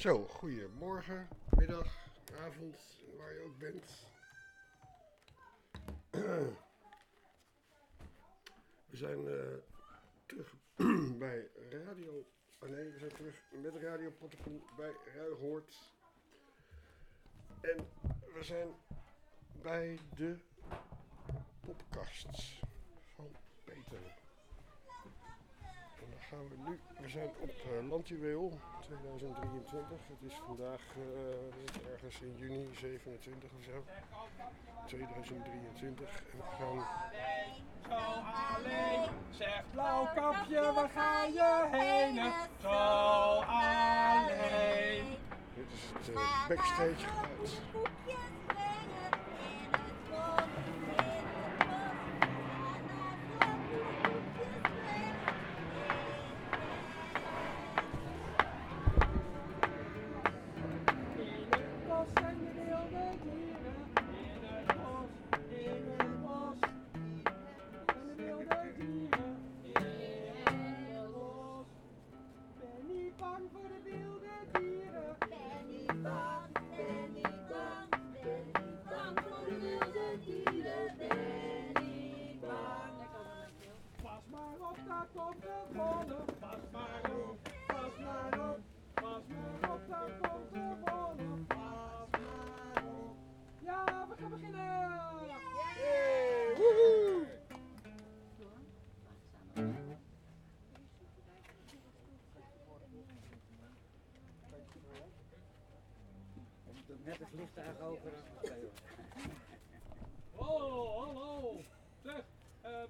Zo, goedemorgen, middag, avond, waar je ook bent. We zijn eh, terug bij Radio. Oh nee, we zijn terug met Radio Pottepoel bij Ruigoord. En we zijn bij de podcast van Peter. Gaan we nu, we zijn op uh, Landjuweel 2023. Het is vandaag uh, ergens in juni 27 of zo. 2023. En we gaan... Zo alleen, zeg blauwkapje, waar ga je heen? Zo alleen. Dit is het uh, backstage geluid. Net het vliegtuig over. Oh, hallo. Zeg, uh,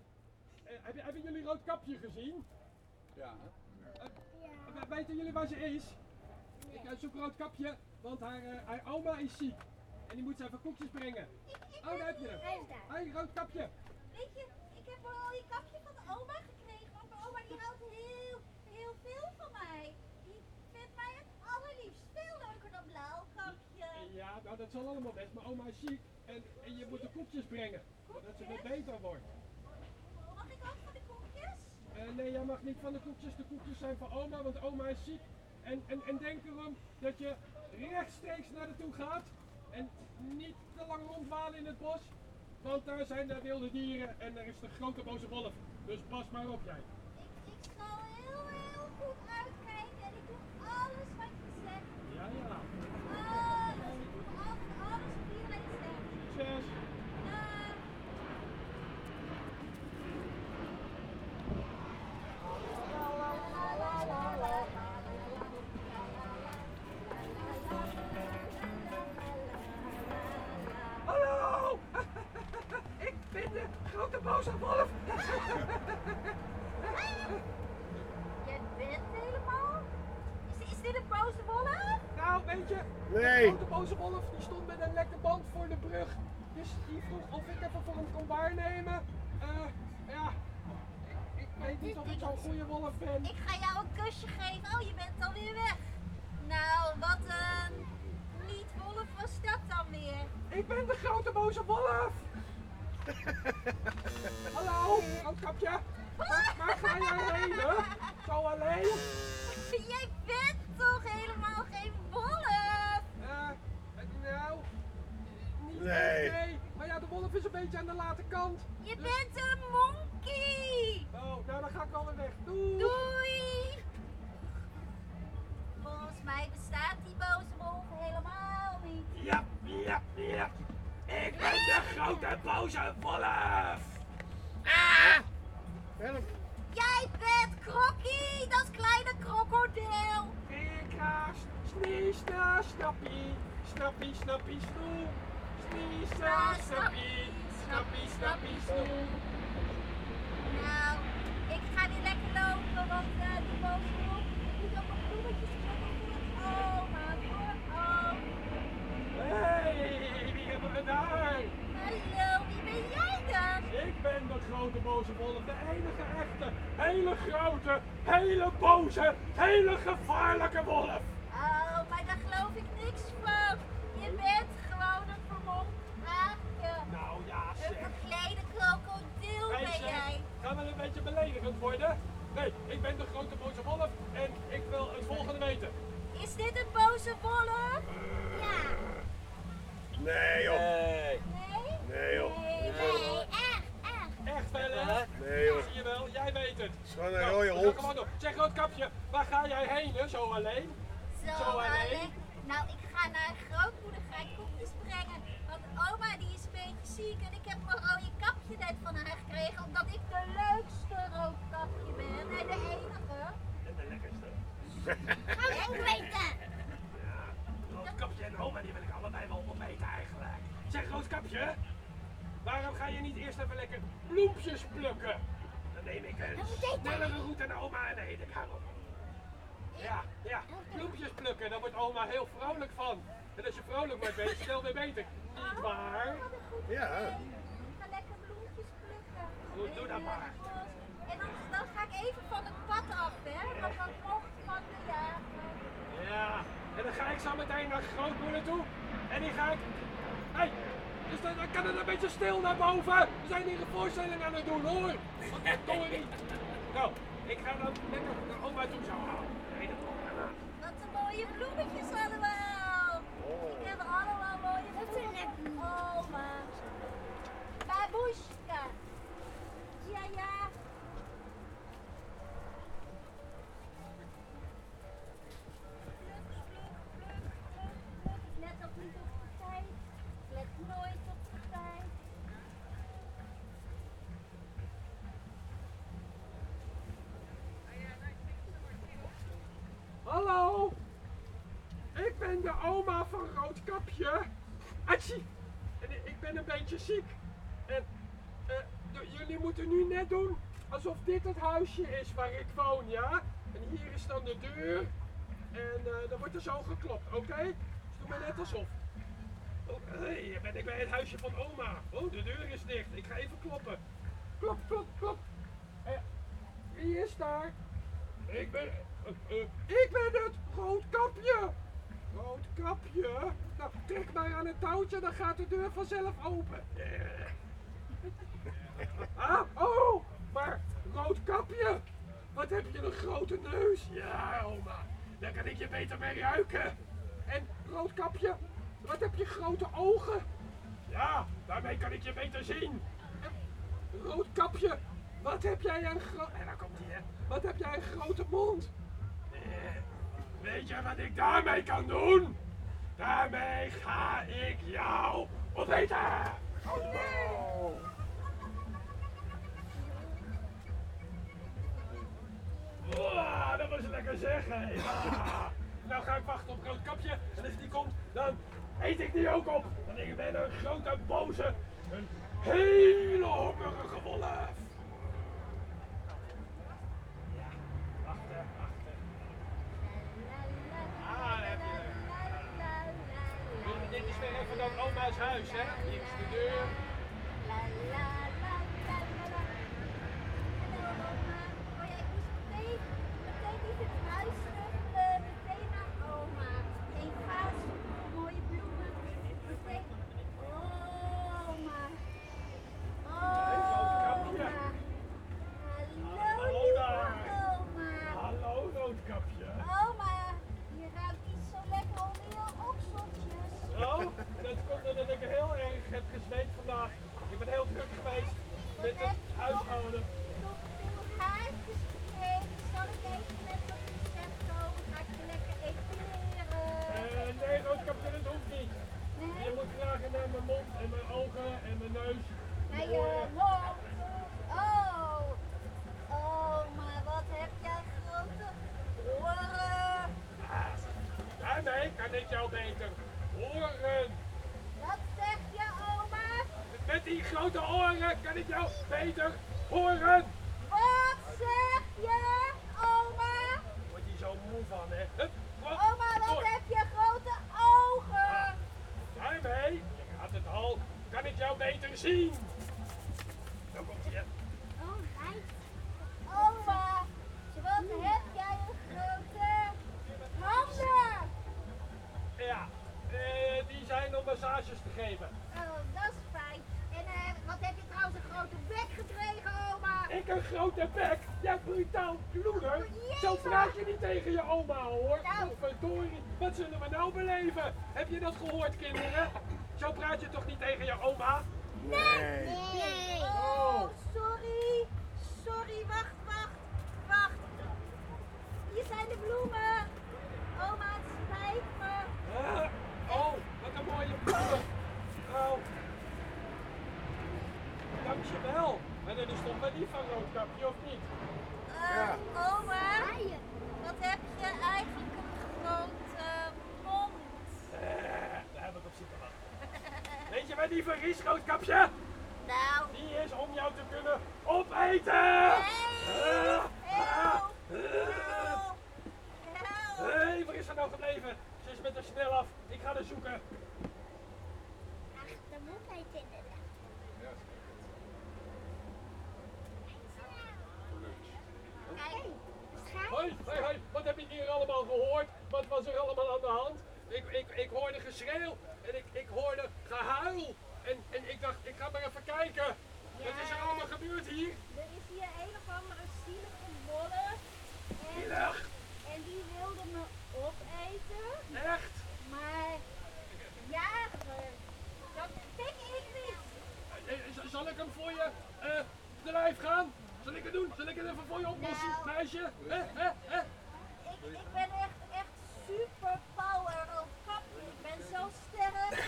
heb, hebben jullie Roodkapje gezien? Ja. Uh, weten jullie waar ze is? Ik uh, zoek Roodkapje, want haar, haar oma is ziek. En die moet ze even koekjes brengen. Oh, daar heb je hem. Hij is daar. Hoi, Roodkapje. Weet je, ik heb wel al die kapje van de oma gekregen. Want mijn oma die houdt heel, heel veel van mij. Die vindt mij het allerliefst. Veel leuker dan blauwkapje. Ja, nou dat zal allemaal best. Maar oma is ziek en, en je moet de koekjes brengen. Zodat ze weer beter wordt. Mag ik ook van de koekjes? Uh, nee, jij mag niet van de koekjes. De koekjes zijn van oma, want oma is ziek. En, en, en denk erom dat je rechtstreeks naar naartoe gaat. En niet te lang rondwalen in het bos. Want daar zijn de wilde dieren en er is de grote boze wolf. Dus pas maar op jij. Ik, ik zal heel, heel goed Dus die vroeg of ik even voor hem kon waarnemen. Eh, ja, ik, ik weet niet of ik zo'n goede wolf ben. Ik ga jou een kusje geven. Oh, je bent alweer weg. Nou, wat een niet-wolf was dat dan weer? Ik ben de grote boze wolf! Hallo, roodkapje. Waar, waar ga jij heen, hè? Zo alleen? Jij bent toch helemaal geen wolf? Eh, nou, niet Nee. nee. Maar ja, de wolf is een beetje aan de late kant. Je Dus- bent een monkey. Oh, nou dan ga ik alweer weg. Doei! Doei. Volgens mij bestaat die boze wolf helemaal niet. Ja, ja, ja. Ik ben de grote boze wolf! Help! Jij bent Krokkie, dat kleine krokodil. Ik sna, snappie, snappie, snappie, snoe. Snappie, snappie, snappie, snoe. Nou, ik ga niet lekker lopen, want eh, die die doet ook nog bloemetjes voor het oom. Hey, wie hebben we daar? Hallo, wie ben jij dan? Ik ben de grote boze wolf, de enige echte, hele grote, hele boze, hele gevaarlijke wolf. Oh, maar daar geloof ik niks van. Je bent gewoon een vermomd aapje. Nou ja, Een zeg. verklede krokodil Hey, ben zeg, jij. Gaan we een beetje beledigend worden? Nee, ik ben de grote boze wolf en ik wil het volgende weten. Is dit een boze wolf? Ja. Nee joh. Nee. Nee? Nee joh. Nee, nee, echt, echt. Echt wel, hè? Nee joh. Zie je wel, jij weet het. Gewoon een Nou, rode hond. Zeg, Roodkapje, waar ga jij heen, hè? Zo alleen? Zo Zo alleen? alleen. Nou, ik ga naar grootmoeder, ga ik koekjes brengen. Want oma die is beetje ziek en ik heb mijn rode kapje net van haar gekregen. Omdat ik de leukste roodkapje ben en de enige. En de lekkerste. Ga ik weten. Roodkapje en oma, die wil ik allebei wel opeten eigenlijk. Zeg, Roodkapje, waarom ga je niet eerst even lekker bloempjes plukken? Dan neem ik een snellere route naar oma en dan eet ik haar op. Ja, ja, bloempjes plukken, daar wordt oma heel vrolijk van. En als je vrolijk wordt, ben je snel weer beter. Niet waar? Ja. Ik ga lekker bloempjes plukken. Goed, doe dat maar. En dan, dan ga ik even van het pad af, hè. Want dan mocht van de jagen. Ja, en dan ga ik zo meteen naar grootmoeder toe. En die ga ik... Hé, hey, dus dan, dan kan het een beetje stil naar boven. We zijn hier een voorstelling aan het doen, hoor. Wat tory. Nou, ik ga dan lekker naar oma toe zo. Nee, dat komt erna. Wat een mooie bloemetjes allemaal. Oma van Roodkapje. En ik ben een beetje ziek. En eh, jullie moeten nu net doen alsof dit het huisje is waar ik woon, ja? En hier is dan de deur. En eh, dan wordt er zo geklopt, oké? Dus doe maar net alsof. Hey, hier ben ik bij het huisje van oma. Oh, de deur is dicht. Ik ga even kloppen. Klop, klop, klop. Eh, wie is daar? Ik ben... ik ben het! Roodkapje! Roodkapje? Nou, trek maar aan het touwtje, dan gaat de deur vanzelf open. Ah, oh! Maar, Roodkapje! Wat heb je een grote neus? Ja, oma. Daar kan ik je beter mee ruiken. En, Roodkapje, wat heb je grote ogen? Ja, daarmee kan ik je beter zien. En, Roodkapje, wat heb jij een grote... En daar komt hij, hè. Wat heb jij een grote mond? Weet je wat ik daarmee kan doen? Daarmee ga ik jou opeten! Oeh, dat was lekker zeg, hé. Ah. Nou ga ik wachten op Roodkapje en als die komt, dan eet ik die ook op. Want ik ben een grote boze, een hele hongerige wolf. Ja, wachten, wachten. Ah, daar heb je Dit- Dit is weer even dan oma's huis, hè? Gaan? Zal ik het doen? Zal ik het even voor je oplossen, Nou. meisje? Hè, hè, hè? Ik, ik ben echt, echt super power op kapje. Ik ben zo sterk.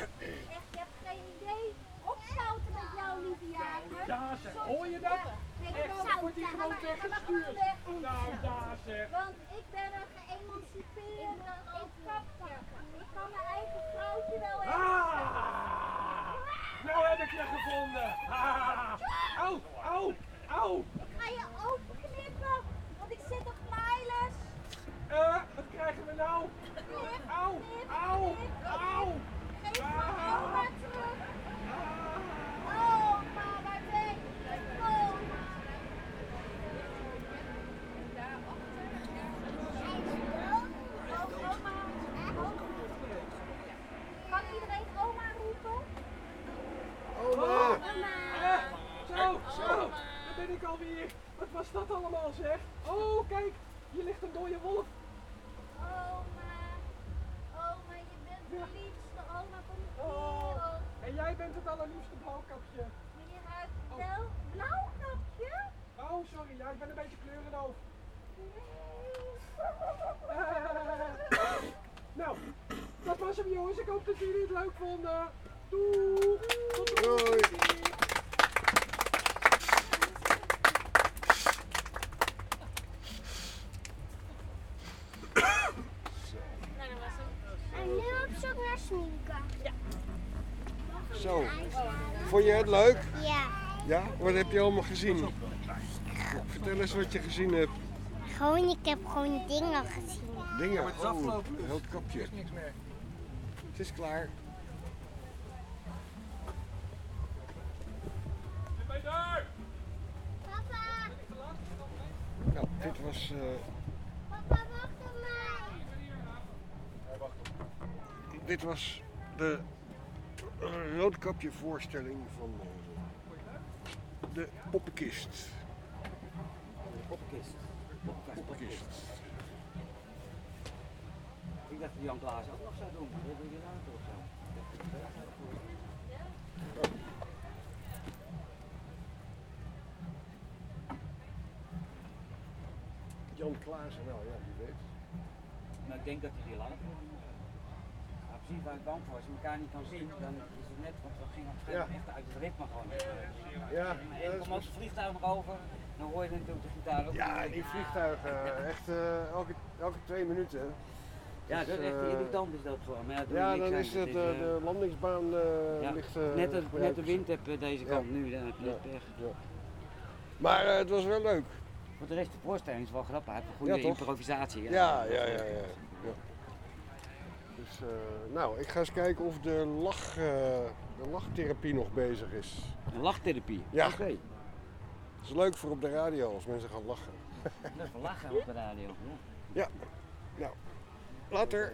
Echt, je hebt geen idee. Opzouten met jou, lieve jager. Ja, zeg, hoor je dat? Nee, Echt, zout, dan wordt hij ja, gewoon ga maar- ga maar weggestuurd. gewoon weg. Nou, ja, zeg. Want ik ben een geëmancipeerde kapje. Ik kan mijn eigen vrouwtje wel hebben. Ah! Nou heb ik je gevonden. Ah! Au, au, au. Ik ga je openknippen, want ik zit op Miles. Eh, wat krijgen we nou? Au, au, au. Geef me oma terug. Oma, waar ben je? Oma. Oh, oma. Kan iedereen oma roepen? Oma. Eh, zo, zo. Daar ben ik alweer. Wat was dat allemaal, zeg? Oh, kijk. Hier ligt een dode wolf. Oma. Oma, je bent de liefste oma van de Oh. wereld. En jij bent het allerliefste blauwkapje. Maar je ruikt wel blauw knopje. Oh, sorry. Ja, ik ben een beetje kleurendoof. Nou, dat was hem jongens. Ik hoop dat jullie het leuk vonden. Doei. Tot de volgende Doei. keer. En nu op zoek naar sminken. Zo. Vond je het leuk? Ja. Ja? Wat heb je allemaal gezien? Vertel eens wat je gezien hebt. Gewoon, ik heb gewoon dingen gezien. Dingen. Oh, een rood kapje. niks meer. Het is klaar. Zit bij daar. Papa, Nou, dit was... eh, papa, wacht op mij. dit was de eh, roodkapje voorstelling van eh, de poppenkist. Poppenkist. Poppenkast, Poppenkist. Ik dacht dat Jan Klaas ook nog zou doen. Dat doe je later of zo. Jan Klaassen, nou ja, wie weet. Maar ik denk dat hij die later precies waar ik bang voor, als je elkaar niet kan zien, dan is het net, want we gingen op een echt uit het ritme gewoon. Ja, En dan komt ook het vliegtuig nog over, dan hoor je natuurlijk de gitaar ook. ja die vliegtuigen, echt eh, elke, elke twee minuten. Ja, dat is echt eh, irritant is dat gewoon. Maar ja, dan is het, eh, de landingsbaan eh, ja, ligt eh, net, de, net de wind heb deze Ja. kant nu, dan heb je Ja. net pech. Maar eh, het was wel leuk. Voor de rest, de voorstelling is wel grappig. Hij heeft een goede improvisatie. Ja, ja, ja. ja, ja. Dus, eh, nou, ik ga eens kijken of de, lach, eh, de lachtherapie nog bezig is. Een lachtherapie. Ja. Oké. Dat is leuk voor op de radio als mensen gaan lachen. Wel lachen op de radio. Ja. Ja, nou, later.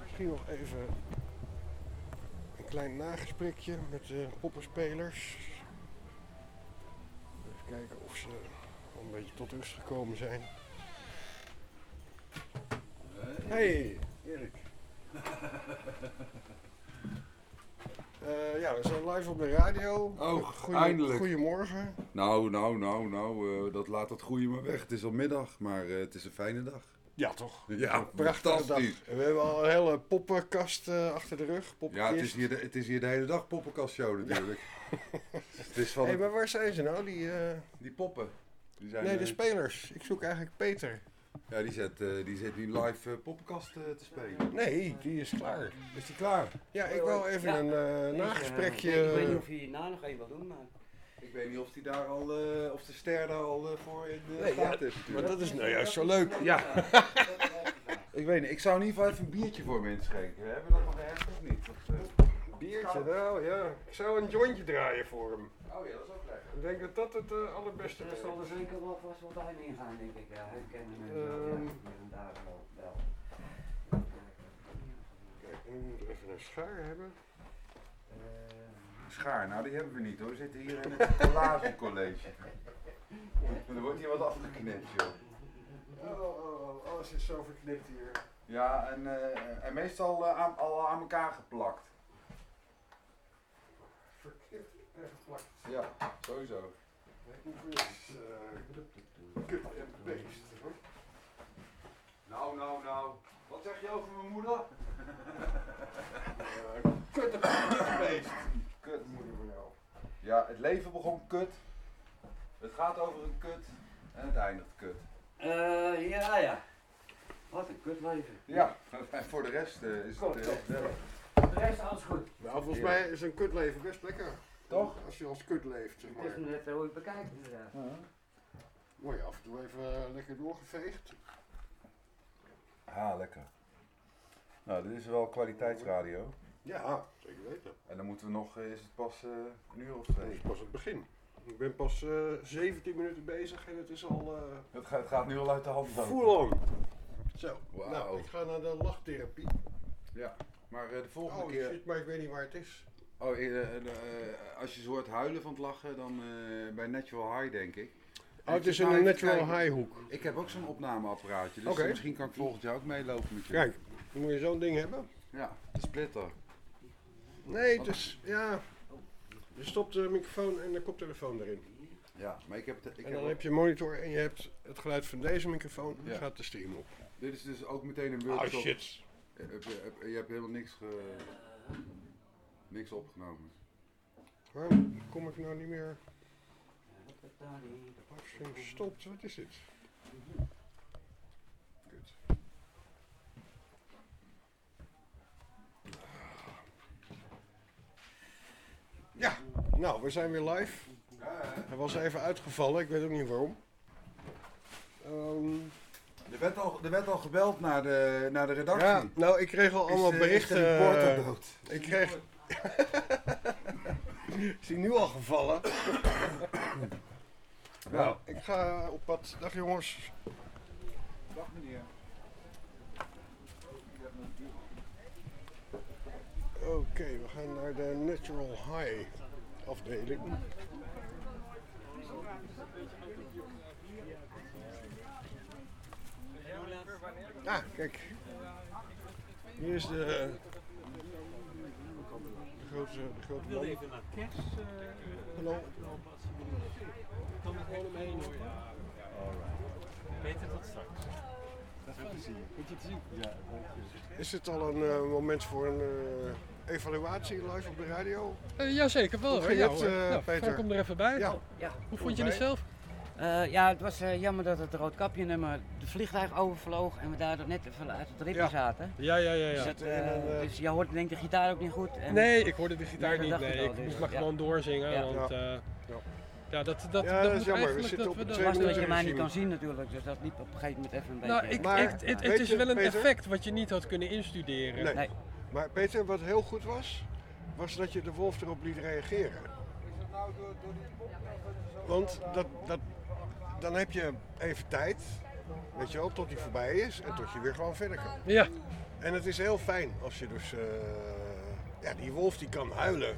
Misschien nog even een klein nagesprekje met de poppenspelers. Even kijken of ze een beetje tot rust gekomen zijn. Hey, Erik. Eh, ja, we zijn live op de radio. Oh, Goeie- eindelijk. Goedemorgen. Nou, nou, nou, nou, eh, dat laat het groeien maar weg. Het is al middag, maar eh, het is een fijne dag. Ja, toch? Ja, Prachtige dag. we hebben al een hele poppenkast achter de rug. Ja, het is, hier de, het is hier de hele dag poppenkastshow natuurlijk. het is van Hé, maar waar zijn ze nou? Die, die poppen. Die zijn, nee, de spelers. Ik zoek eigenlijk Peter. Ja, die zit, eh, die zit nu live poppenkast eh, te spelen. Nee, die is klaar. Is die klaar? Ja, ik wil even Ja. een eh, nagesprekje. eh, ik weet niet of je na nog even wil doen, maar... Ik weet niet of, die daar al, eh, of de ster daar al voor in de Nee, ja, is. Maar dat is nou juist zo leuk. Ja. ik weet niet, ik zou in ieder geval even een biertje voor me inschenken. Hebben we dat nog ergens of niet? Biertje, nou ja. Ik zou een jointje draaien voor hem. Oh ja, dat is ook lekker. Ik denk dat dat het eh, allerbeste Er is. zal er zeker wel vast wat bij in gaan, denk ik. Ja, herkennen en zo. Ehm. Ja, hier en daar wel. wel. Kijk, we moeten even een schaar hebben. Eh, Schaar, nou die hebben we niet hoor. We zitten hier in het collagecollege. Er wordt hier wat afgeknipt joh. Oh, oh, oh, alles is zo verknipt hier. Ja, en, eh, en meestal eh, aan, al aan elkaar geplakt. Ja, sowieso. Hoeveel is het? eh, Kut en beest. hoor. Nou, nou, nou. Wat zeg je over mijn moeder? Eh, Kut en beest. Kut. Moeder van jou. Ja, het leven begon kut. Het gaat over een kut en het eindigt kut. eh, ja, ja. Wat een kutleven. Ja, en voor de rest eh, is het heel. De rest alles goed. Nou, volgens Ja. mij is een kutleven best lekker. Toch? Als je als kut leeft, zeg Het is maar. net hoe je het bekijkt inderdaad. Word je af en toe even eh, lekker doorgeveegd. Ah, lekker. Nou, dit is wel kwaliteitsradio. Ja, zeker weten. En dan moeten we nog, eh, is het pas eh, een uur of twee? is pas het begin. Ik ben pas eh 17 minuten bezig en het is al eh Het gaat, het gaat nu al uit de hand on. Zo, Wauw. nou, ik ga naar de lachtherapie. Ja, maar eh, de volgende Oh keer... shit, maar ik weet niet waar het is. Oh, eh, eh, eh, als je zo hoort huilen van het lachen, dan bij Natural High denk ik. Oh, het is nou een natural kijken. high hoek. Ik heb ook zo'n opnameapparaatje, dus misschien kan ik volgend jaar ook meelopen met je. Kijk, dan moet je zo'n ding hebben. Ja, de splitter. Nee, het is, ja. Je stopt de microfoon en de koptelefoon erin. Ja, maar ik heb het... Ik en heb dan heb je monitor en je hebt het geluid van deze microfoon. Dan Ja. gaat de stream op. Dit is dus ook meteen een Oh workshop. shit. Je hebt, je hebt- je hebt helemaal niks, ge- niks opgenomen. Waarom kom ik nou niet meer? Livestream stopt. Wat is dit? Kut. Ja, nou, we zijn weer live. Hij was even uitgevallen, ik weet ook niet waarom. Ehm, Er werd al, er werd al gebeld naar de, naar de redactie. ja, nou, ik kreeg al Is, allemaal eh, berichten. Is de reporter eh, dood? ik kreeg. is hij nu al gevallen? nou, ik ga op pad. Dag jongens. Dag meneer. Oké, we gaan naar de Natural High afdeling. Ah, kijk. Hier is de, de grote, de grote man. even naar kerst. eh, Hallo. Ik kan er gewoon omheen hoor. Ja. Beter tot straks. Goed je te zien. Is dit al een eh, moment voor een eh, evaluatie live op de radio? Uh, jazeker wel Hoe hoor. ging Ja, het, hoor. eh, Nou, Peter? Kom er even bij. Ja. Ja. Hoe vond je het zelf? Eh, ja, het was eh, jammer dat het roodkapje nummer de vliegtuig overvloog en we daardoor net even uit het ritme Ja. zaten. Ja, ja, ja. Dus, ja. dat, in een, eh, eh, dus je hoort denk ik de gitaar ook niet goed. En, Nee, ik hoorde de gitaar Nee, dat niet. Nee, ik dus, moest maar ja. gewoon doorzingen. Ja. Want, Ja. eh, Ja. ja, dat, dat, Ja, dat is moet jammer. We eigenlijk zitten dat op we het dat- twee was dat je mij niet kan zien natuurlijk, dus dat liep op een gegeven moment even een beetje... Nou, ik, Maar, ik, het, het weet is wel een Peter? effect wat je niet had kunnen instuderen. Nee. Nee. Maar Peter, wat heel goed was, was dat je de wolf erop liet reageren. Want dat, dat, dan heb je even tijd, weet je wel, tot die voorbij is en tot je weer gewoon verder kan. Ja, En het is heel fijn als je dus, eh, ja, die wolf die kan huilen.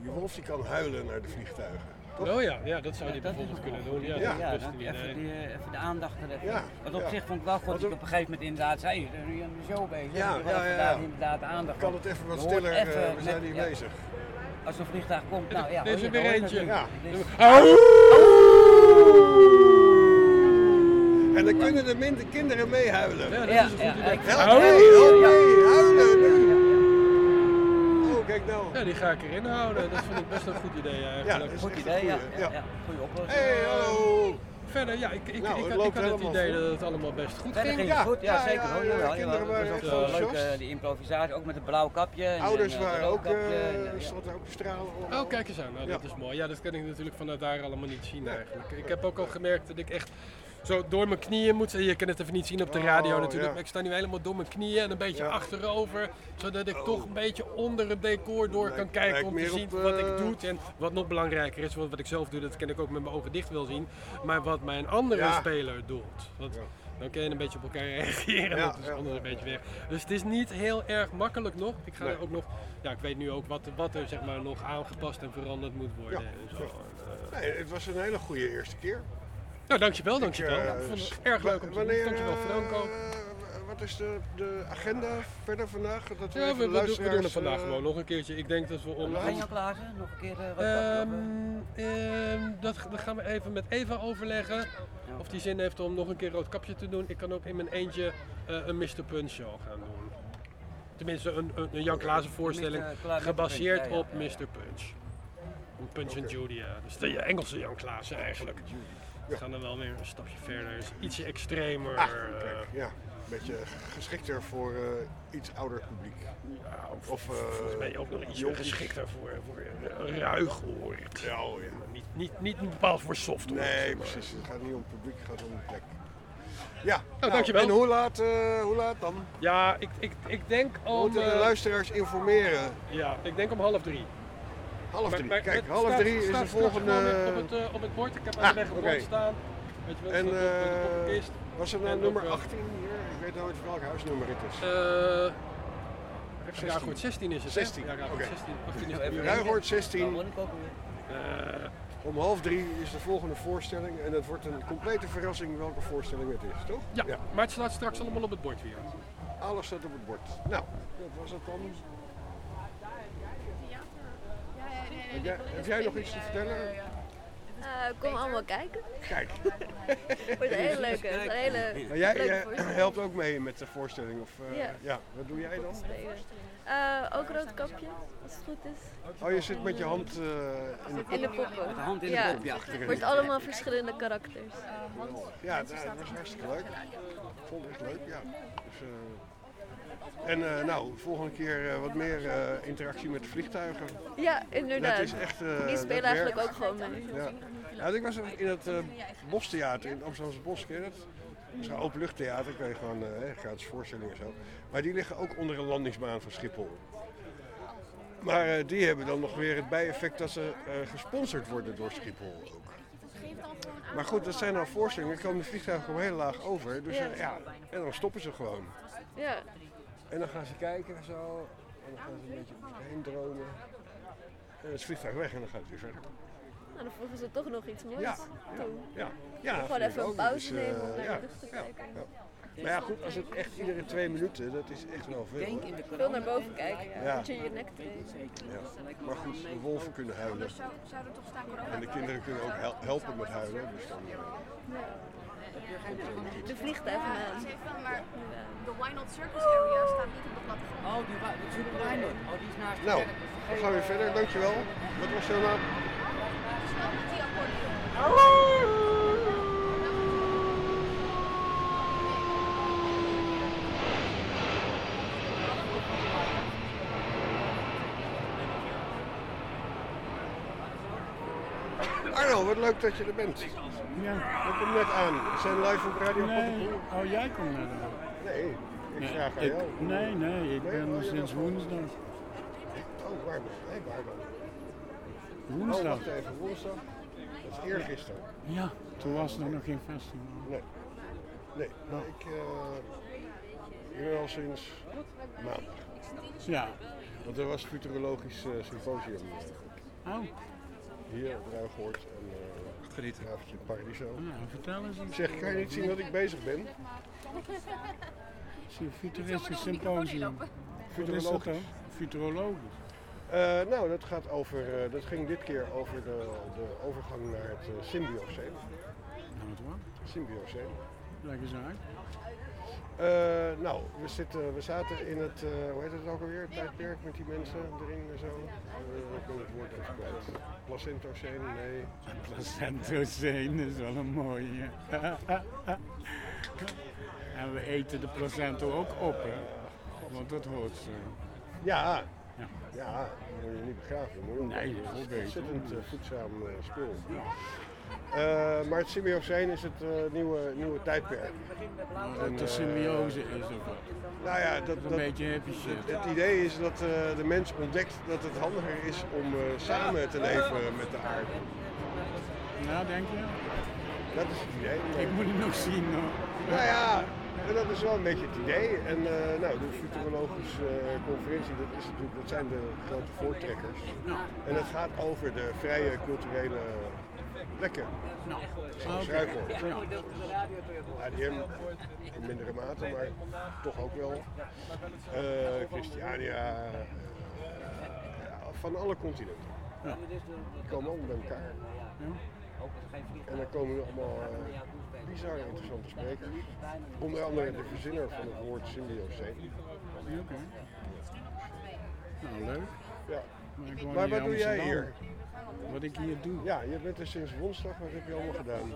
Die wolf die kan huilen naar de vliegtuigen. Toch? Oh ja, ja, dat zou Ja, die dat bijvoorbeeld kunnen doen. Ja, dat even, die, eh, even de aandacht er even. Ja, Want op ja. zich vond ik wel goed Want dat ik op een gegeven moment inderdaad zei, er is nu aan de show bezig. Ja, Dus ja, ja, daar ja. inderdaad de aandacht. Kan het even wat stiller, eh, even we zijn net- hier ja. bezig. Als een vliegtuig komt, nou ja. Er is er weer eentje. Ja. En dan kunnen de minder kinderen meehuilen. Ja, dat Ja, is een goed idee. ik- Help Au! mee, help Ja. mee, huilen. Oh, kijk nou. Ja, die ga ik erin houden. Dat vind ik best een goed idee Ja, eigenlijk. is Goed echt idee, een ja. goeie. ja. Ja. ja. Goeie oplossing. Hey, hallo. Verder, ja, ik, ik, Nou, ik, had, ik loopt had het idee dat het allemaal best goed Verder ging. goed, ja, ja, zeker ja, kinderen waren echt ook wel leuk, eh, die improvisatie, ook met het blauwe kapje. en- Ouders en, eh, waren ook, roodkapje eh, eh, stonden ook te stralen. Oh, kijk eens aan. Nou, dat is mooi. Ja, dat kan ik natuurlijk vanuit daar allemaal niet zien eigenlijk. Ik heb ook al gemerkt dat ik echt zo door mijn knieën moet. Je kan het even niet zien op de radio Oh, natuurlijk. ja. Maar ik sta nu helemaal door mijn knieën en een beetje Ja. Achterover. Zodat ik toch een beetje onder het decor door kan kijken om te zien op, wat eh, ik doe. En wat nog belangrijker is, want wat ik zelf doe, dat kan ik ook met mijn ogen dicht wel zien. Maar wat mijn andere Ja. speler doet. Want dan kun je een beetje op elkaar reageren. Ja, dat is anders een beetje weg. Dus het is niet heel erg makkelijk nog. Ik ga Nee. ook nog. Ja, ik weet nu ook wat, wat er zeg maar nog aangepast en veranderd moet worden. En zo. Eh, Nee, het was een hele goede eerste keer. Nou, dankjewel, dankjewel. Ik, eh, ik vond het erg leuk om te doen. Wanneer, Dankjewel eh, Franco. Wat is de, de agenda verder vandaag? Dat Ja, we, we, doen- we doen het luisteraars, vandaag eh, gewoon nog een keertje. Ik denk dat we om... Ga je klagen? Nog een keer eh? Ehm, ehm, dat, dat gaan we even met Eva overleggen. Of die zin heeft om nog een keer rood kapje te doen. Ik kan ook in mijn eentje eh, een Mr. Punch show gaan doen. Tenminste, een, een, een Jan Klaassen voorstelling gebaseerd op. Mr. Punch. Een Punch and Judy, ja. Dus de Engelse Jan Klaassen eigenlijk. We gaan dan wel weer een stapje verder. Dus ietsje extremer. Ah, eh, kijk, ja. Een beetje geschikter voor eh, iets ouder publiek. ja, of, Of, eh, volgens mij ook nog iets geschikter voor, voor ruig hoort. Ja, oh ja. Niet, niet, niet bepaald voor soft hoort, Nee, precies. Het gaat niet om publiek, het gaat om de plek. Ja, nou, dankjewel. En hoe laat, hoe laat dan? Ja, ik, ik, ik denk We om... moeten de luisteraars informeren. ja, ik denk om half drie. Half drie. maar Kijk, half staat- drie is staat de volgende. weer Op het, eh, op het bord, ik heb aan Ah, de weg een oké. bord staan. Weet je wel, En eh, kist. was er nou En nummer ook, eh, 18 hier? Ik weet nooit welk huisnummer het is. Eh, ja, 16. goed, 16 is het. 16, Hè? Ja, goed, oké. 16. 18 is Even het. denken. Ruigoord Nou, 16. moet ik ook weer. Eh, Om half drie is de volgende voorstelling. En het wordt een complete verrassing welke voorstelling het is, toch? ja, maar het staat straks allemaal op het bord weer. Alles staat op het bord. Nou, dat was het dan. Heb jij, heb jij nog iets te vertellen? Eh, kom allemaal kijken. Kijk, Het wordt een hele leuke, een hele maar jij, helpt ook mee met de voorstelling. Of, eh, Ja. ja, wat doe jij dan? Eh, ook rood kapje, als het goed is. Oh, je zit met je hand eh, in de In de poppen. Met de hand in de Ja. wordt allemaal verschillende karakters. Ja, dat was hartstikke leuk. Ik vond het echt leuk, ja. Dus, eh, en eh, nou, volgende keer eh, wat meer eh, interactie met de vliegtuigen. Ja, Dat inderdaad. is echt. Die dat spelen eigenlijk werkt. ook gewoon mee. Ja. ik was in het Bostheater in het Amsterdamse Bos, ken je dat? Dat is een openluchttheater, kan je gewoon gratis voorstellingen en zo. Maar die liggen ook onder een landingsbaan van Schiphol. Maar die hebben dan nog weer het bijeffect dat ze gesponsord worden door Schiphol ook. Maar goed, dat zijn dan voorstellingen, dan komen de vliegtuigen gewoon heel laag over. Dus ja, en dan stoppen ze gewoon. Ja, En dan gaan ze kijken en zo. En dan gaan ze een beetje om zich heen dromen. En het vliegtuig weg en dan gaat het weer verder. nou, dan voegen ze toch nog iets moois Ja, toe. Ja, ja Gewoon even een pauze Dus, nemen om naar ja, de lucht te ja, kijken. ja. Maar ja, goed, als het echt iedere twee minuten, dat is echt wel veel. Denk in de Veel naar boven kijken, ja. Ja. dat je je nek trekt. Ja. Maar goed, de wolven kunnen huilen. En de kinderen kunnen ook hel- helpen met huilen. Dus dan, eh, De vliegtuigen aan. Maar de Why Not Circus area staat niet op de plattegrond. Oh, die Eindhoven. Oh, die is naast de nou, we gaan weer verder. Dankjewel. Wat was jouw naam? Snel met die accordeon. Arno, wat leuk dat je er bent. Ja, We komen net aan. We zijn live op Radio nee. Oh, jij komt naar de... Nee, ik Nee, vraag aan ik, jou. nee, nee, ik Nee, ben oh, je sinds woensdag. Oh, waar ben jij? Waar dan? Oh, Woensdag? wacht even. Woensdag? Dat is eergisteren. Ja, toen was er nog geen festival. Nee. Nee, maar ik, eh, ik ben al sinds maandag. Ja. Want er was futurologisch eh, symposium. Oh, hier op Ruigoord en uh, Genieten. Graafje Paradiso. Ja, vertel eens. Zeg, kan je niet zien dat ik bezig ben? Het is een futuristisch symposium. Is? Futurologisch. Futurologisch. Eh, nou, dat gaat over, eh, dat ging dit keer over de, de overgang naar het uh, Symbioceen. Nou, het wat? Symbioceen. Leg eens Eh, nou, we, zitten, we zaten in het, eh, hoe heet het ook alweer, tijdperk met die mensen erin en zo. Eh, ik ben het woord even kwijt. Placentoceen, nee. Placentoceen is wel een mooie. en we eten de placenta ook op, hè? Want dat hoort zo. Ja, Ja. ja, dat moet je niet begraven. dat Moet je Nee, dat is het ontzettend voedzaam spul. Eh, maar het Symbioceen is het eh, nieuwe, nieuwe tijdperk. En, de eh, symbiose is of wat. Nou ja, dat, Een dat, beetje hippie shit. Het idee is dat eh, de mens ontdekt dat het handiger is om eh, samen te leven met de aarde. Ja, denk je? Dat is het idee. Ik moet het nog zien hoor. Nou ja, dat is wel een beetje het idee. En eh, nou, de futurologische eh, conferentie, dat, is natuurlijk, dat zijn de grote voortrekkers. En het gaat over de vrije culturele plekken. Nou. Ja. ADM in mindere mate, maar toch ook wel. Eh, Christiania, eh, van alle continenten. Ja. Die komen allemaal bij elkaar. En dan komen er allemaal eh, bizar interessante sprekers. Onder andere de verzinner van het woord symbiose. Oké. Nou, leuk. Ja. Maar, Maar wat doe jij hier? Wat ik hier doe? Ja, je bent er sinds woensdag. Wat heb je allemaal gedaan?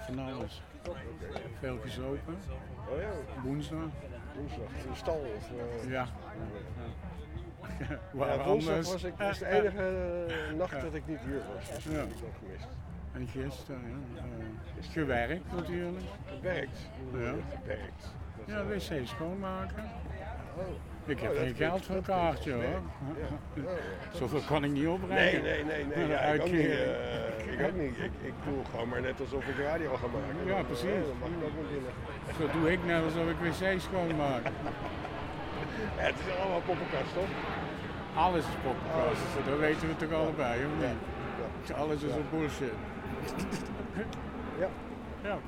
Van alles. Veel gezopen. Oh ja, Woensdag. woensdag. In de stal of... eh, Ja. Waar Ja, woensdag was ik, was de enige nacht dat ik niet hier was. Dus Ja. heb ik nog gemist. En gisteren, ja. eh, gewerkt natuurlijk. Gewerkt. Ja. Gewerkt. Ja, eh, wc schoonmaken. oh. Ik heb Oh, geen geld voor een kaartje hoor. Nee. Ja. Oh. Zoveel kan ik niet Nee, opbrengen. nee, nee, nee. Een Ja, ik, ook niet, uitkering. eh, ik ook niet. Ik, ik doe gewoon maar net alsof ik radio ga maken. Ja, precies. Dan mag ik ook niet binnen. Zo doe ik net alsof ik wc schoonmaak. Het is allemaal poppenkast, toch? Alles is poppenkast. Dat weten we toch allebei, of niet? Alles is een bullshit. Ja. Ja.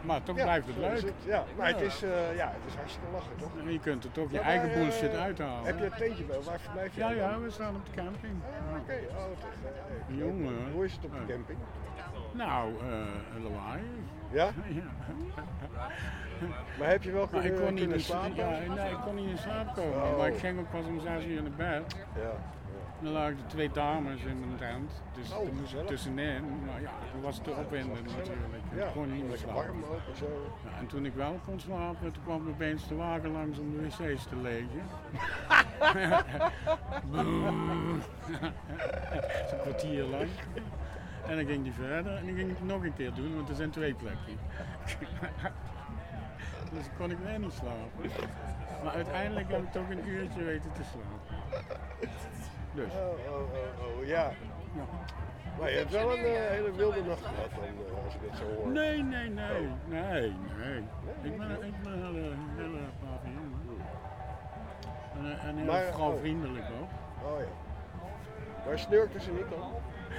Maar toch Ja, blijft het leuk. het. Ja, maar het is, eh, ja, het is hartstikke lachen, toch? En je kunt er toch je Maar eigen waar, bullshit eh, uithalen. Heb je een tentje bij? Waar verblijf je? Ja, dan? ja, we staan op de camping. Ah, Oké, oh, toch. eh, Jongen. Hoe is het op de camping? Nou, eh lawaai. Ja? Ja. Maar heb je wel Maar kunnen, ik kon niet kunnen in slapen? Ja, nee, ik kon niet in slaap komen. Oh. Maar ik ging ook pas om 6 uur naar bed. Ja. Dan lagen twee dames in mijn tent. Dus Oh, moest ik tussenin. Maar ja, dan was te opwindend natuurlijk. Ik Ja, kon niet meer slapen. en zo. Ja, en toen ik wel kon slapen, toen kwam opeens de wagen langs om de wc's te legen. Zo'n kwartier lang. En dan ging die verder en dan ging ik het nog een keer doen, want er zijn twee plekken. dus kon ik weer niet slapen. Maar uiteindelijk heb ik toch een uurtje weten te slapen. Dus, Oh, oh, oh, oh, ja. ja. Maar je hebt wel een eh, hele wilde nacht gehad dan, eh, als ik het zo hoor. Nee, nee, nee, nee, nee. Ik ben, ik ben een hele, hele brave jongen. En, eh, en heel Maar, vrouwvriendelijk ook. Oh ja. Maar snurkten ze niet dan?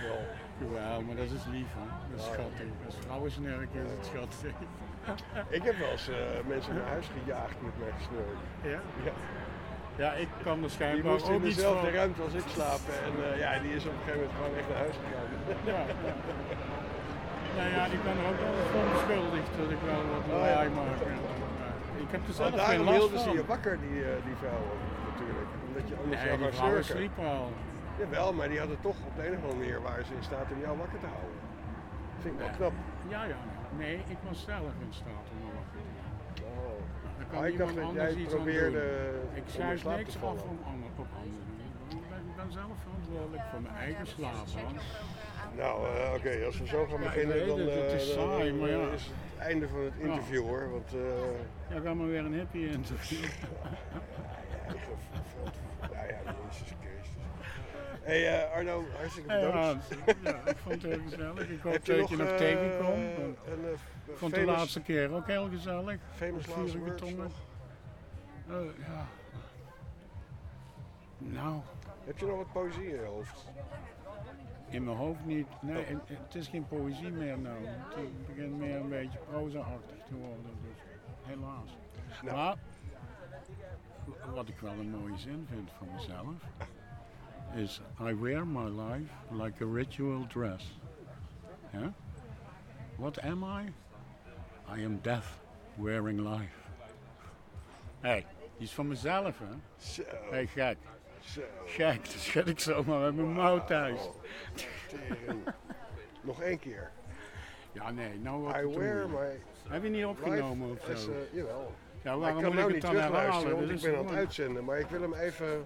Wel. Jawel, maar dat is lief hè. Dat is Oh. schattig. Als vrouwensnurk is het schattig. Ik heb wel eens mensen naar huis gejaagd met mijn gesnurk. Ja? Ja. Ja, ik kan er Die schijnbaar moest in ook dezelfde van. ruimte als ik slapen en eh, ja, die is op een gegeven moment gewoon echt naar huis gegaan. Ja, ja. Nou ja, die kan er ook wel van beschuldigd dat ik wel wat Oh, ja. lawaai maak. Ik heb er zelf geen daarom last ze je wakker, die, eh, die vrouwen, natuurlijk. Omdat je anders Nee, die snurken. sliepen al. Jawel, maar die hadden toch op de een of andere manier waren ze in staat om jou wakker te houden. Vind ik wel knap. Ja, ja. Nee, ik was zelf in staat om me wakker te maken. Oh. Dan kan Maar ik dacht dat anders jij iets aan probeerde doen. Ik om in schrijf slaap niks te af om ander, op anderen. Ik ben, ik ben zelf verantwoordelijk voor mijn eigen slaap. Nou, eh, oké, als we zo gaan Ja, beginnen, weet dan, het, het eh, is saai, eh, maar ja. is het einde van het interview hoor. Want, eh, Ja, ga maar weer een hippie interview. eigen veld. Ja, ja, Jezus Christus. Hé hey, eh, Arno, hartstikke Ja, bedankt. ja, ik vond het heel gezellig. Ik hoop Heb dat je nog eh, tegenkomt. Eh, vond de laatste keer ook heel gezellig. famous last tongen. Eh, ja. Nou, Heb je nog wat poëzie in je hoofd? in mijn hoofd niet. Nee, het, is geen poëzie meer nou. Het begint meer een beetje proza-achtig te worden. Dus helaas. Nou. Maar wat ik wel een mooie zin vind van mezelf is I wear my life like a ritual dress. Ja? What am I? I am death wearing life. Hé, hey, die is van mezelf hè. Zo, Hé, hey, gek. zo. Gek, dat schud ik zomaar met mijn mouw thuis. Oh. Nog één keer. Ja, nee, nou wat I doen. wear my Heb je niet opgenomen of zo? Jawel. Ja, Maar ik waarom kan moet nou ik niet het dan terugluisteren, want ik ben aan het uitzenden. Maar ik wil hem even...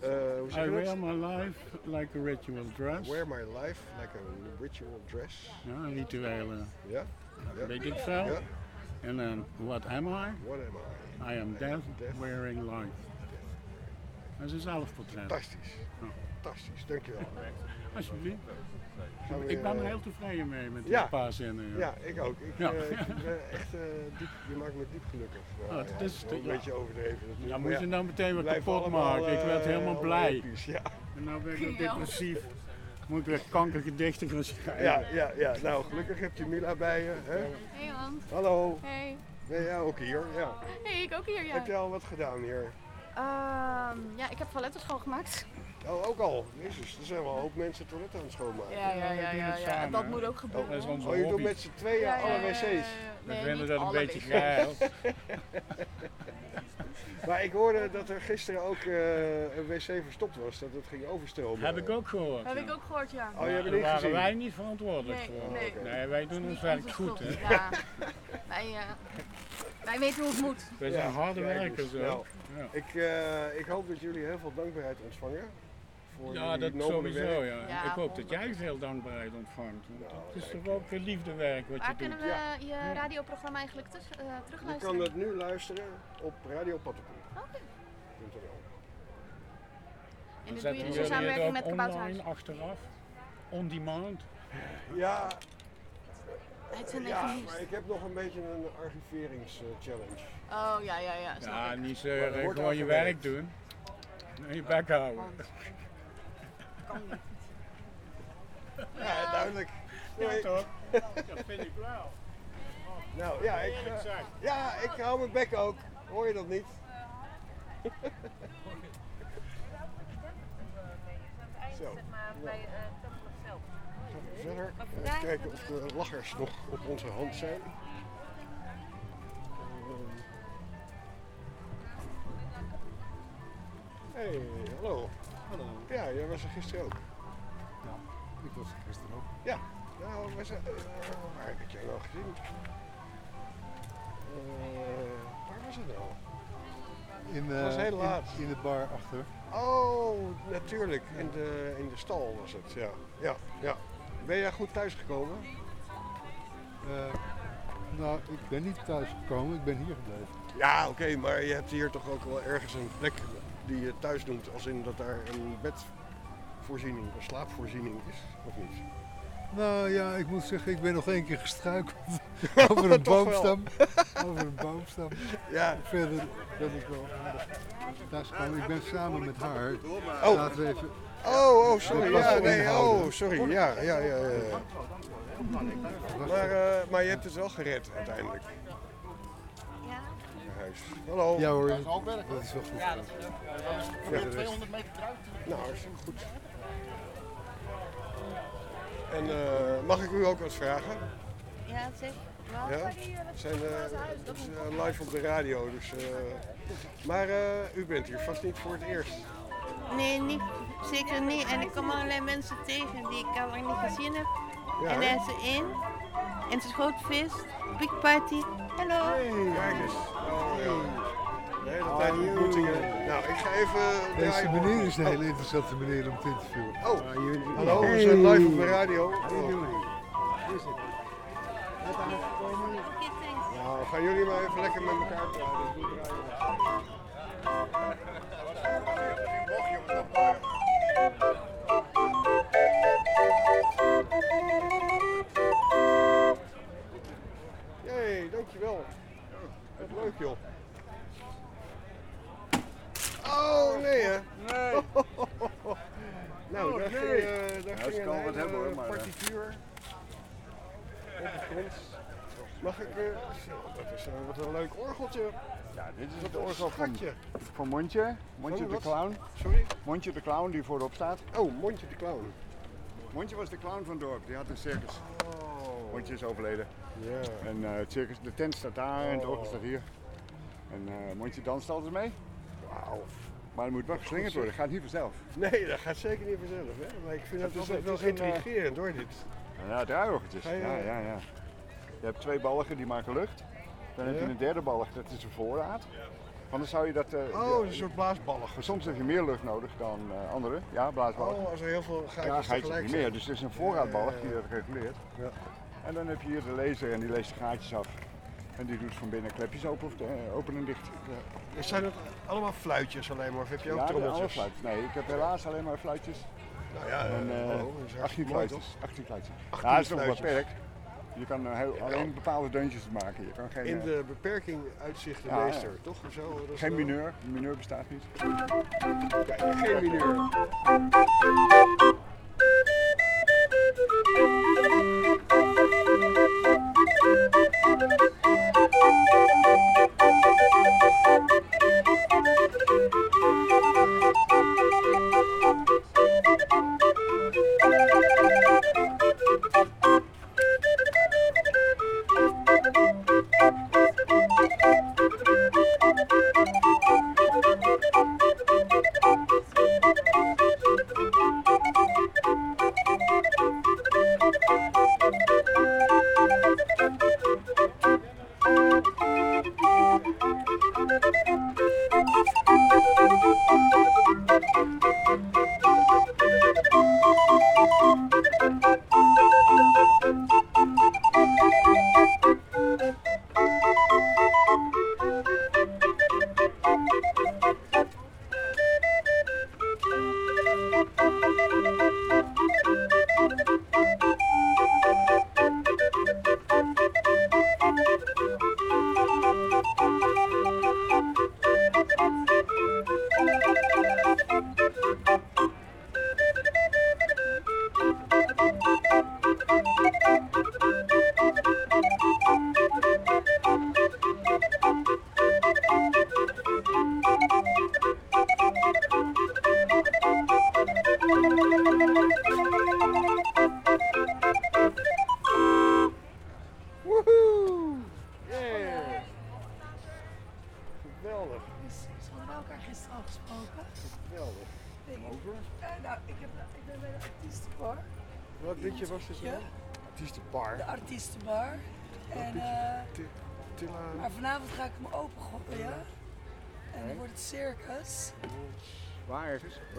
eh hoe zeg I wear my life like a ritual dress. Wear my life like a ritual dress. Ja, een rituele, Ja? Weet ik veel. Ja. En dan, what am I? What am I? I am death Death. wearing life. Dat is een zelfportret. Fantastisch. Ja. Fantastisch, dankjewel. Alsjeblieft. Ik ben er eh, heel tevreden mee met die ja. paar zinnen. Ja, ik ook. Ik, Ja. eh, ik ben echt eh, diep, je maakt me diep gelukkig. Nou, Oh, dat is een ja. beetje overdreven natuurlijk. Ja, moet je nou meteen wat blijven kapot maken. Ik werd eh, helemaal blij. En nou ben ik nog depressief. Moet ik weer kankergedichten gaan schrijven. Ja, ja, ja, nou gelukkig heb je Mila bij je. Hè? Hey Hans. Hallo, Hey. ben jij ook hier? Ja. Hey, ik ook hier, ja. Heb je al wat gedaan hier? Ehm, ja, ik heb toiletten schoongemaakt. Oh, ook al. Jezus, er zijn wel een hoop mensen toiletten aan het schoonmaken. Ja, ja, we ja, ja, het ja. samen, Dat moet ook gebeuren. Dat is onze Oh, je doet met z'n tweeën alle wc's. We Nee, vinden niet dat een beetje wc's. geil. Maar ik hoorde dat er gisteren ook eh, een wc verstopt was, dat het ging overstromen. Heb ik ook gehoord. Heb ik ook gehoord, ja. Oh, je hebt het Daar niet waren wij niet verantwoordelijk Nee, voor. nee. Nee, wij doen ons werk goed. Hè. Ja. wij, eh, wij weten hoe het moet. Wij Ja, zijn harde werkers. Nou, Ja. Ik, eh, ik hoop dat jullie heel veel dankbaarheid ontvangen. Voor Ja, dat nobele sowieso. werk. Ja. Ja, ik hoop dat jij veel dankbaarheid ontvangt. Want Nou, het is toch ook een liefdewerk wat je Waar doet. kunnen we Ja. je radioprogramma eigenlijk terug, eh, Je kan terugluisteren? het nu luisteren op Radio Pattenpoel. Oké. .nl. En dit doe je dus in samenwerking met Kabouterhuis. online achteraf? On demand? Ja, ja, maar ik heb nog een beetje een archiveringschallenge. Oh, ja, ja, ja. Snap Ja, ik. niet zeuren, wordt gewoon je werk doen. Nee, je bek houden. Ja, duidelijk. Ja, Nee, toch? Dat vind ik wel. Nou ja, ik, eh, zijn. ja, ik hou mijn bek ook. Hoor je dat niet? Zo. bij Tempel zelf. Gaan we verder. Even kijken of de lachers nog op onze hand zijn. Hey, hallo. Hallo. Ja, jij was er gisteren ook. Ik was er gisteren ook. Ja, nou, we zijn, eh, waar heb ik jou nou gezien? Eh, waar was het nou? In, Het was eh, heel laat. In, de bar achter. Oh, natuurlijk. In de, in de stal was het, ja. ja, ja. Ben jij goed thuisgekomen? Eh, nou, ik ben niet thuis gekomen, ik ben hier gebleven. Ja, oké, maar je hebt hier toch ook wel ergens een plek die je thuis noemt, als in dat daar een bedvoorziening, een slaapvoorziening is, of niet? Nou ja, ik moet zeggen, ik ben nog één keer gestruikeld over een boomstam. over een boomstam. Ja. Verder ben ik wel gekomen. Ik ben samen met haar. Oh. Laten we even... Oh, oh, sorry. Ja, nee, oh, sorry. Ja, ja, ja. ja. Maar, eh, maar je hebt het wel gered uiteindelijk. Hallo. Ja hoor, Dat is werk. dat is wel goed. Ja. Verder is- meter eruit. Nou, hartstikke goed. En eh, mag ik u ook wat vragen? Ja, zeg. Wat? Ja? We zijn eh, is, eh, live op de radio, dus... eh, maar eh, u bent hier vast niet voor het eerst. Nee, niet, zeker niet. En ik kom allerlei mensen tegen die ik al lang niet gezien heb. Ja, en daar is ze in. En het is groot feest. Big party. Hallo. Kijk eens. Oh, ja. De hele tijd ontmoetingen. Nou, ik ga even Deze meneer is een hele interessante meneer om te interviewen. Oh, hallo, we zijn live op de radio. Nou, gaan jullie maar even lekker met elkaar praten. Ik doe draaien. Jee, dankjewel. Wat leuk joh. Oh nee hè? Nee. Nou, Oh, daar nee. ging, eh, daar ging een wat hebben, hoor, maar, partituur op de grond. Mag ik... eh, dat is eh, wat een leuk orgeltje. Ja, dit is het orgel van, van Montje. Montje de clown. Sorry? Montje de clown die voorop staat. Oh, Montje de clown. Montje was de clown van het dorp. Die had een circus. Oh. Montje is overleden. Ja. En eh, het circus, de tent staat daar en het orgel staat hier. En eh Montje danst altijd mee. Wauw. Maar het moet wel geslingerd worden. gaat niet vanzelf. Nee, dat gaat zeker niet vanzelf. Hè? Maar ik vind dat het wel eh, intrigerend hoor, dit. Ja, draaiorgeltjes. Je- Ja, ja, ja. Je hebt twee balgen die maken lucht. Dan heb je Ja. een derde balg, dat is een voorraad. Anders zou je dat... eh, Oh, ja, een soort blaasballig. Soms heb je meer lucht nodig dan eh andere. Ja, blaasballen. Oh, als er heel veel gaatjes ja, tegelijk niet meer. Dus het is een voorraadbalg Ja, die ja, dat reguleert. Ja. En dan heb je hier de laser en die leest de gaatjes af. En die doet van binnen klepjes open, of eh, open en dicht. ja. Zijn het allemaal fluitjes alleen maar? Of heb je ook ja, trommeltjes? fluitjes. Nee, ik heb helaas alleen maar fluitjes. Nou ja, en, eh, eh, dat 18 fluitjes. 18 fluitjes. 18 ja, dat is nog beperkt. Je kan heel, alleen bepaalde deuntjes maken. Je kan geen, In de beperking uitzicht de Ja, meester, ja. toch? Of Zo, dat geen wel- mineur. Mineur bestaat niet. Kijk, geen mineur.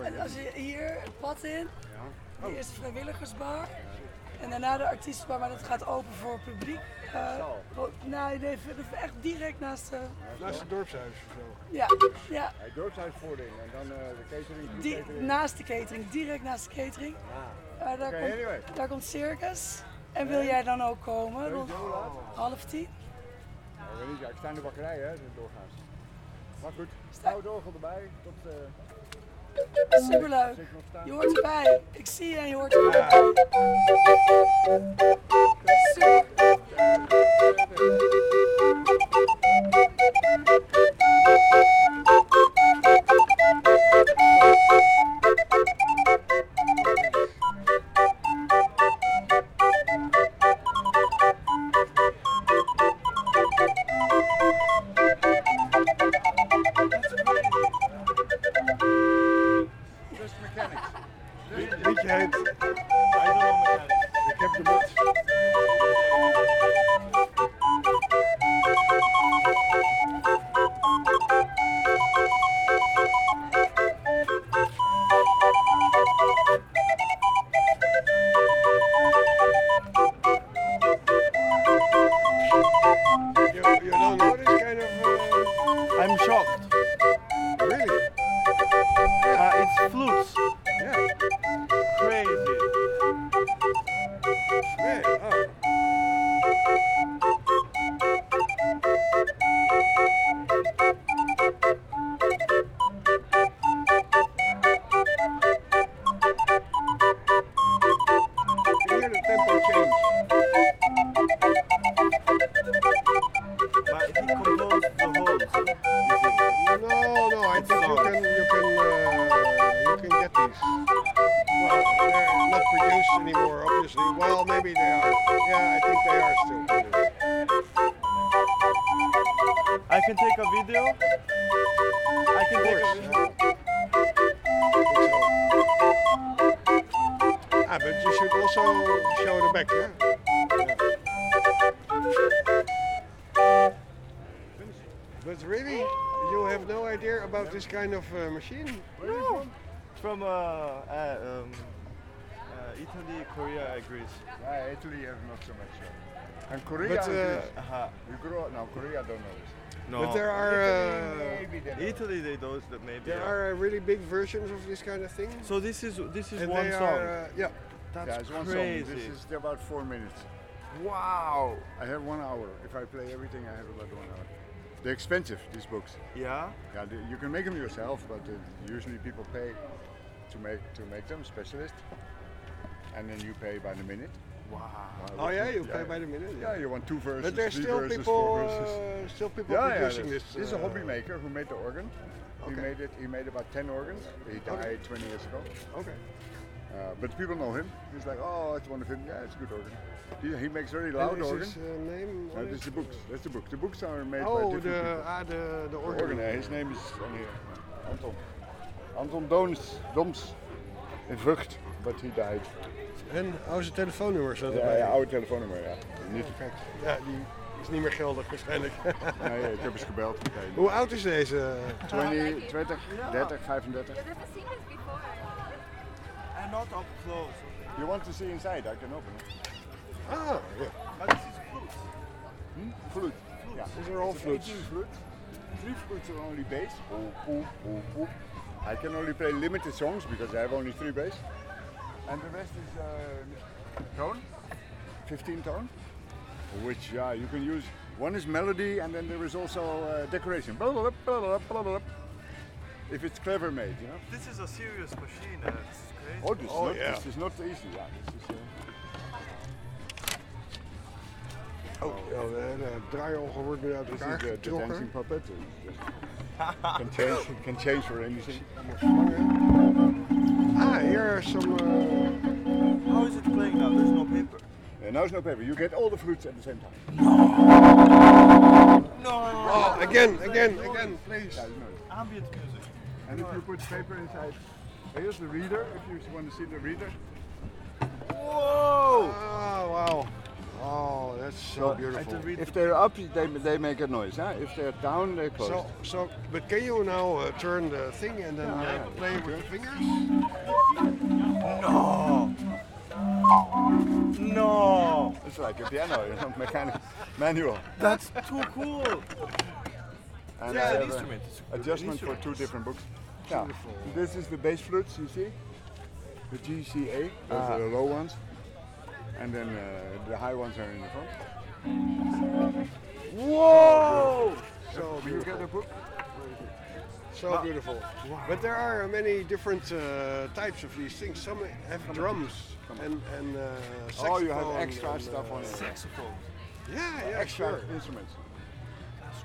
En als je hier het pad in, Ja. hier is de vrijwilligersbar. En daarna de artiestenbar, maar dat gaat open voor publiek. Eh, Zaal. nee, nee, echt direct naast de... Naast het dorpshuis of zo. Ja, ja. Het dorpshuisvoording en dan eh, de catering. de Die, catering. naast de catering, direct naast de catering. Ah. Eh, daar, komt, anyway. daar komt circus. En wil jij dan ook komen? Rond half tien? Nou, ik weet niet, ja, ik sta in de bakkerij hè, doorgaans. Maar goed, hou het orgel erbij. Tot, eh, Superleuk. Je hoort erbij. Ik zie je en je hoort erbij. Super. Kind of uh, machine? No. It's from uh, uh, um, uh, Italy, Korea, Greece. Yeah, Italy have not so much. uh, And Korea, But, uh, Greece. Aha. you grow up now. Korea don't know this. No. But there are uh, Maybe they. Italy, they do that maybe. there yeah. are uh, really big versions of this kind of thing. So this is this is And one song. are, uh, yeah. That's yeah, it's one crazy. song. This is about four minutes. Wow! I have one hour. If I play everything, I have about one hour. They're expensive, these books. Yeah. Yeah, they, you can make them yourself, but uh, usually people pay to make to make them, specialist. And then you pay by the minute. Wow. Oh yeah, you pay by the minute. Yeah, you want two verses, But there's three still verses, people, four verses. uh, still people yeah, yeah, producing there's- this. This is a uh, hobby maker who made the organ. He made it. He made about ten organs. He died Okay. 20 years ago. Okay. Uh, but people know him. He's like, oh, it's one of him. Yeah, it's a good organ. He, he makes very loud is organ. his, uh, name No, this is the books. That's the book. The books are made by Oh, different the people. ah, the the The organ. organ, uh, his name is on here. Anton. Anton Doons, Doms in Vught, but he died. En zijn telefoonnummer Ja, erbij. ja, oude telefoonnummer, ja. Niet. Ja, die is niet meer geldig waarschijnlijk. Nee, ik heb eens gebeld. Oké. Hoe oud is deze? 20, 20, 30, 35. You've never seen this before. And not up close. You want to see inside? I can open it. Ah, yeah. But this is flute. Hmm? Flute. Yeah. These are all It's flutes. 18 flutes. Three flutes are only bass. Ooh, ooh, ooh. I can only play limited songs because I have only three bass. And the rest is uh, tone, 15 tone, which yeah, you can use. One is melody and then there is also uh, decoration. Blah, blah, blah, blah, blah. If it's clever made, you know. This is a serious machine. Uh, crazy. Oh, this, Oh, is, not, yeah. this is not easy. Yeah, this is, uh, Oh, ja, de, de draaiorgel wordt nu uit this is elkaar the, the getrokken. dancing puppet. Uh, can change, can change for anything. Ah, here are some. Uh, How is it playing now? There's no paper. Yeah, now it's no paper. You get all the flutes at the same time. No. oh, again, again, again, please. Yeah, you. Ambient music. And if you put paper inside, here's the reader. If you want to see the reader. Whoa! Oh, wow. Oh, that's so beautiful. If they're up, they, they make a noise. Huh? If they're down, they close. So, so, but can you now uh, turn the thing and then uh, Yeah. play with your fingers? No. No. it's like a piano, you know, mechanic, manual. That's too cool. And Yeah, I an have a instrument. A good adjustment for two different books. Yeah, this is the bass flutes, you see? The GCA, those Ah. are the low ones. And then uh, the high ones are in the front. Whoa! So Do you get a beautiful. book? So beautiful. But there are many different uh, types of these things. Some have drums and and uh, saxophone. Oh, you have extra and, stuff uh, on it. Saxophone. Yeah, yeah, extra sure. instruments.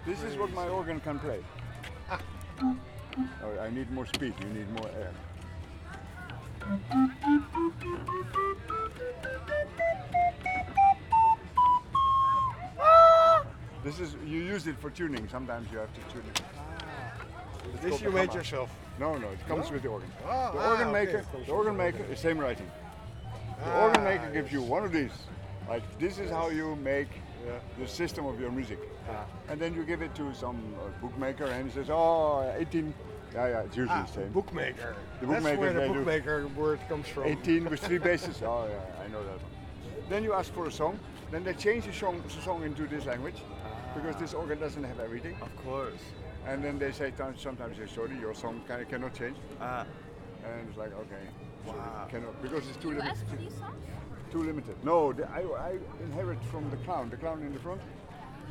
This is what my organ can play. Oh, I need more speed, you need more air. This is, you use it for tuning, sometimes you have to tune it. It's This you made gamma. yourself. No, no, it comes No? with the organ. Ah, the ah, organ maker, comes the organ maker is same writing. The Ah, organ maker gives you one of these. Like this is how you make the system of your music. And then you give it to some uh, bookmaker and he says, oh, 18. Yeah, yeah, it's usually Ah, the same. bookmaker. The That's bookmaker, where the bookmaker word comes from. 18 with three basses. Oh, yeah, I know that one. Then you ask for a song. Then they change the song, the song into this language because this organ doesn't have everything. Of course. And then they say sometimes they say, sorry, your song can, cannot change. Ah. And it's like, okay, so Wow. it cannot because it's too You limited. asked for these songs? Too limited. No, the, I, I inherit from the clown. The clown in the front.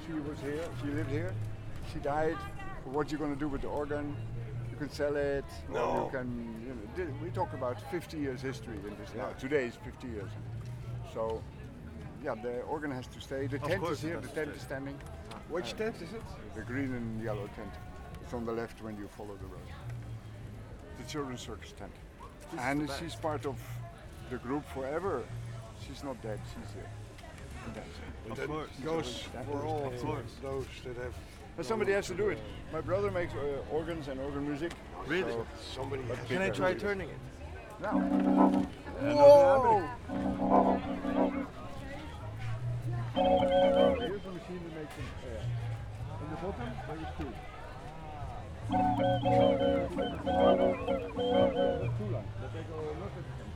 She was here. She lived here. She died. What you gonna do with the organ? You can sell it. or No. You can. You know, we talk about 50 years history in this now. Today is 50 years. So, yeah, the organ has to stay. The Of tent is here. The to tent is standing. Which Uh, tent is it? The green and yellow tent. It's on the left when you follow the road. The children's circus tent. This and she's part of the group forever. She's not dead, she's here. And that's it. Of that course. goes That for all back to those that have But somebody has to do it. My brother makes uh, organs and organ music. Really? So somebody has Can I try turning it? Now. Whoa! Here's a machine that makes them air. In the bottom, there is two. That's two lines, but they go not at the same.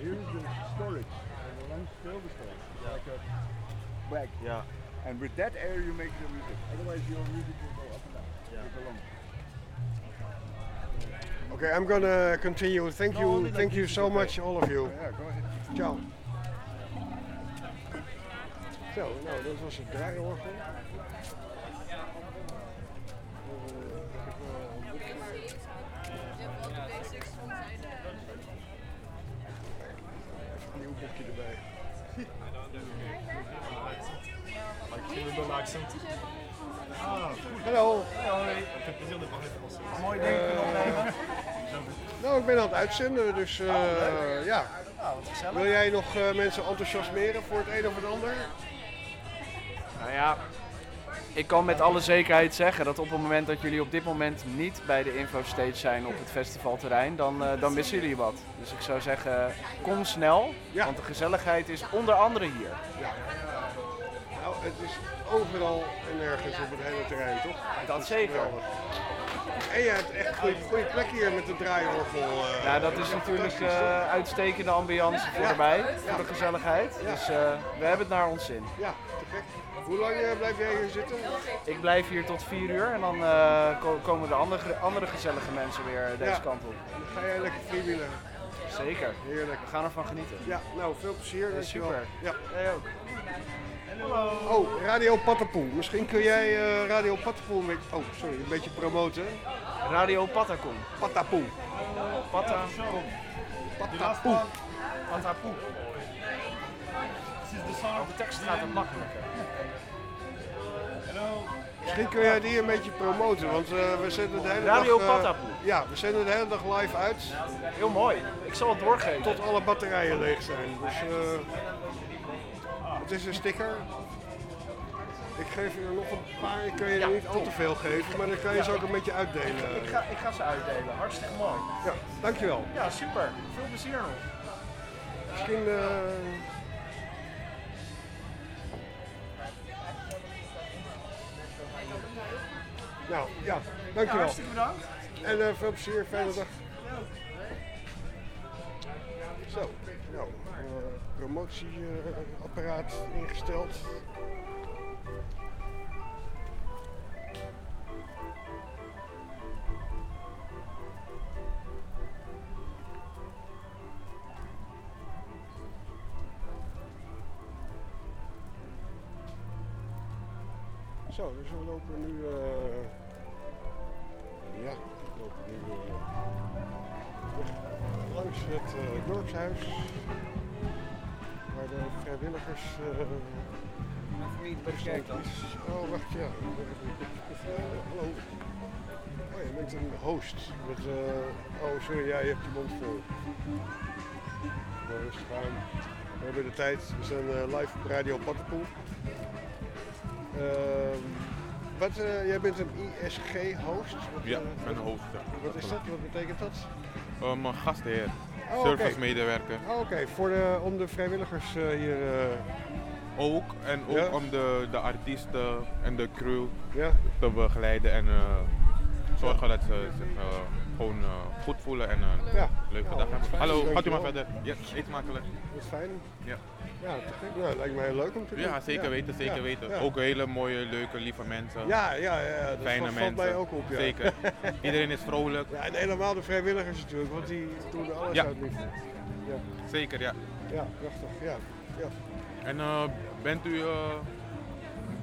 Here's the storage, and the lungs fill the storage, like a bag. Yeah. And with that air you make the music. Otherwise your music will go up and down Yeah. with the lungs. Okay, I'm gonna continue. Thank No, you, only thank you so much, all of you. Ja, go ahead. Ciao. Zo, nou, dat was het draaiorgel. Hallo. Mooi ding kunnen opnemen. Nou, ik ben aan het uitzenden, dus eh, ja. Wil jij nog eh, mensen enthousiasmeren voor het een of het ander? Nou ja, ik kan met alle zekerheid zeggen dat op het moment dat jullie op dit moment niet bij de infostage zijn op het festivalterrein, dan, eh, dan missen jullie wat. Dus ik zou zeggen, kom snel, want de gezelligheid is onder andere hier. Ja. Nou, het is overal en nergens op het hele terrein, toch? Dat zeker. geweldig. En je hebt echt een goede, plek hier met de draaiorgel. eh. Ja, dat is natuurlijk eh, uitstekende ambiance voor Ja. Ja. voor de gezelligheid. Ja. Dus eh, we hebben het naar ons zin. Ja, te gek. Hoe lang blijf jij hier zitten? Ik blijf hier tot 4 uur en dan ko- komen de andere, andere gezellige mensen weer deze kant op. Dan ga jij lekker freewheelen. Zeker. Heerlijk. We gaan ervan genieten. Ja, nou, veel plezier. Dankjewel. super. Ja. Jij ook. Oh, Radio Patapoe. Misschien kun jij eh, Radio Patapoe een beetje... Oh, sorry, een beetje promoten. Radio Patapoe. Patapoe. Patapoe. Patapoe. Patapoe. Op tekst gaat het makkelijker. Misschien kun jij die een beetje promoten, want eh, we zenden de hele Radio dag... eh, Patapoe. ja, we zenden de hele dag live uit. Heel mooi. Ik zal het doorgeven. Tot alle batterijen leeg zijn. Dus eh, het is een sticker. Ik geef je er nog een paar. Ik kan je er niet al te veel geven, maar dan kan je ze ook een beetje uitdelen. Ik ga, ik ga ze uitdelen. Hartstikke mooi. Ja, dankjewel. Ja, super. Veel plezier nog. Misschien. eh, Nou, ja, dankjewel. hartstikke bedankt. En eh, veel plezier, fijne dag. Zo, promotieapparaat ingesteld. Zo, dus we lopen nu. eh, ja, we lopen nu weg langs het eh, dorpshuis. Waar de vrijwilligers. eh Even bij de kerk dan. Oh, wacht, ja. Hallo. Oh, je bent een host. Met, eh, oh, sorry, ja, je hebt je mond vol. Nou, rustig aan. We hebben de tijd. We zijn eh, live op Radio Pattenpoel. Ehm, wat, jij bent een ISG-host? Ja, ik ben een host. ja. Wat is dat? Wat betekent dat? Um, een gastheer, Oh, oké. servicemedewerker. Oh, Oké, voor de, om de vrijwilligers eh, hier. eh, Ook en ook Ja. om de, de artiesten en de crew Ja. te begeleiden en eh, zorgen dat ze zich gewoon goed voelen en een Ja. leuke Ja, dag hebben. Hallo, gaat u maar verder. Ja, eet smakelijk. Dat is fijn. Ja. Ja, te. Nou, lijkt me heel leuk om te doen. Ja, zeker weten, zeker Ja, weten. Ook hele mooie, leuke, lieve mensen. Ja, ja, ja, dat Fijne mensen. mij ook op, ja. Zeker. Iedereen is vrolijk. Ja, en helemaal de vrijwilligers natuurlijk, want die doen er alles uit liefde. Ja. Zeker, ja. Ja, prachtig. Ja. ja. En eh, bent u eh,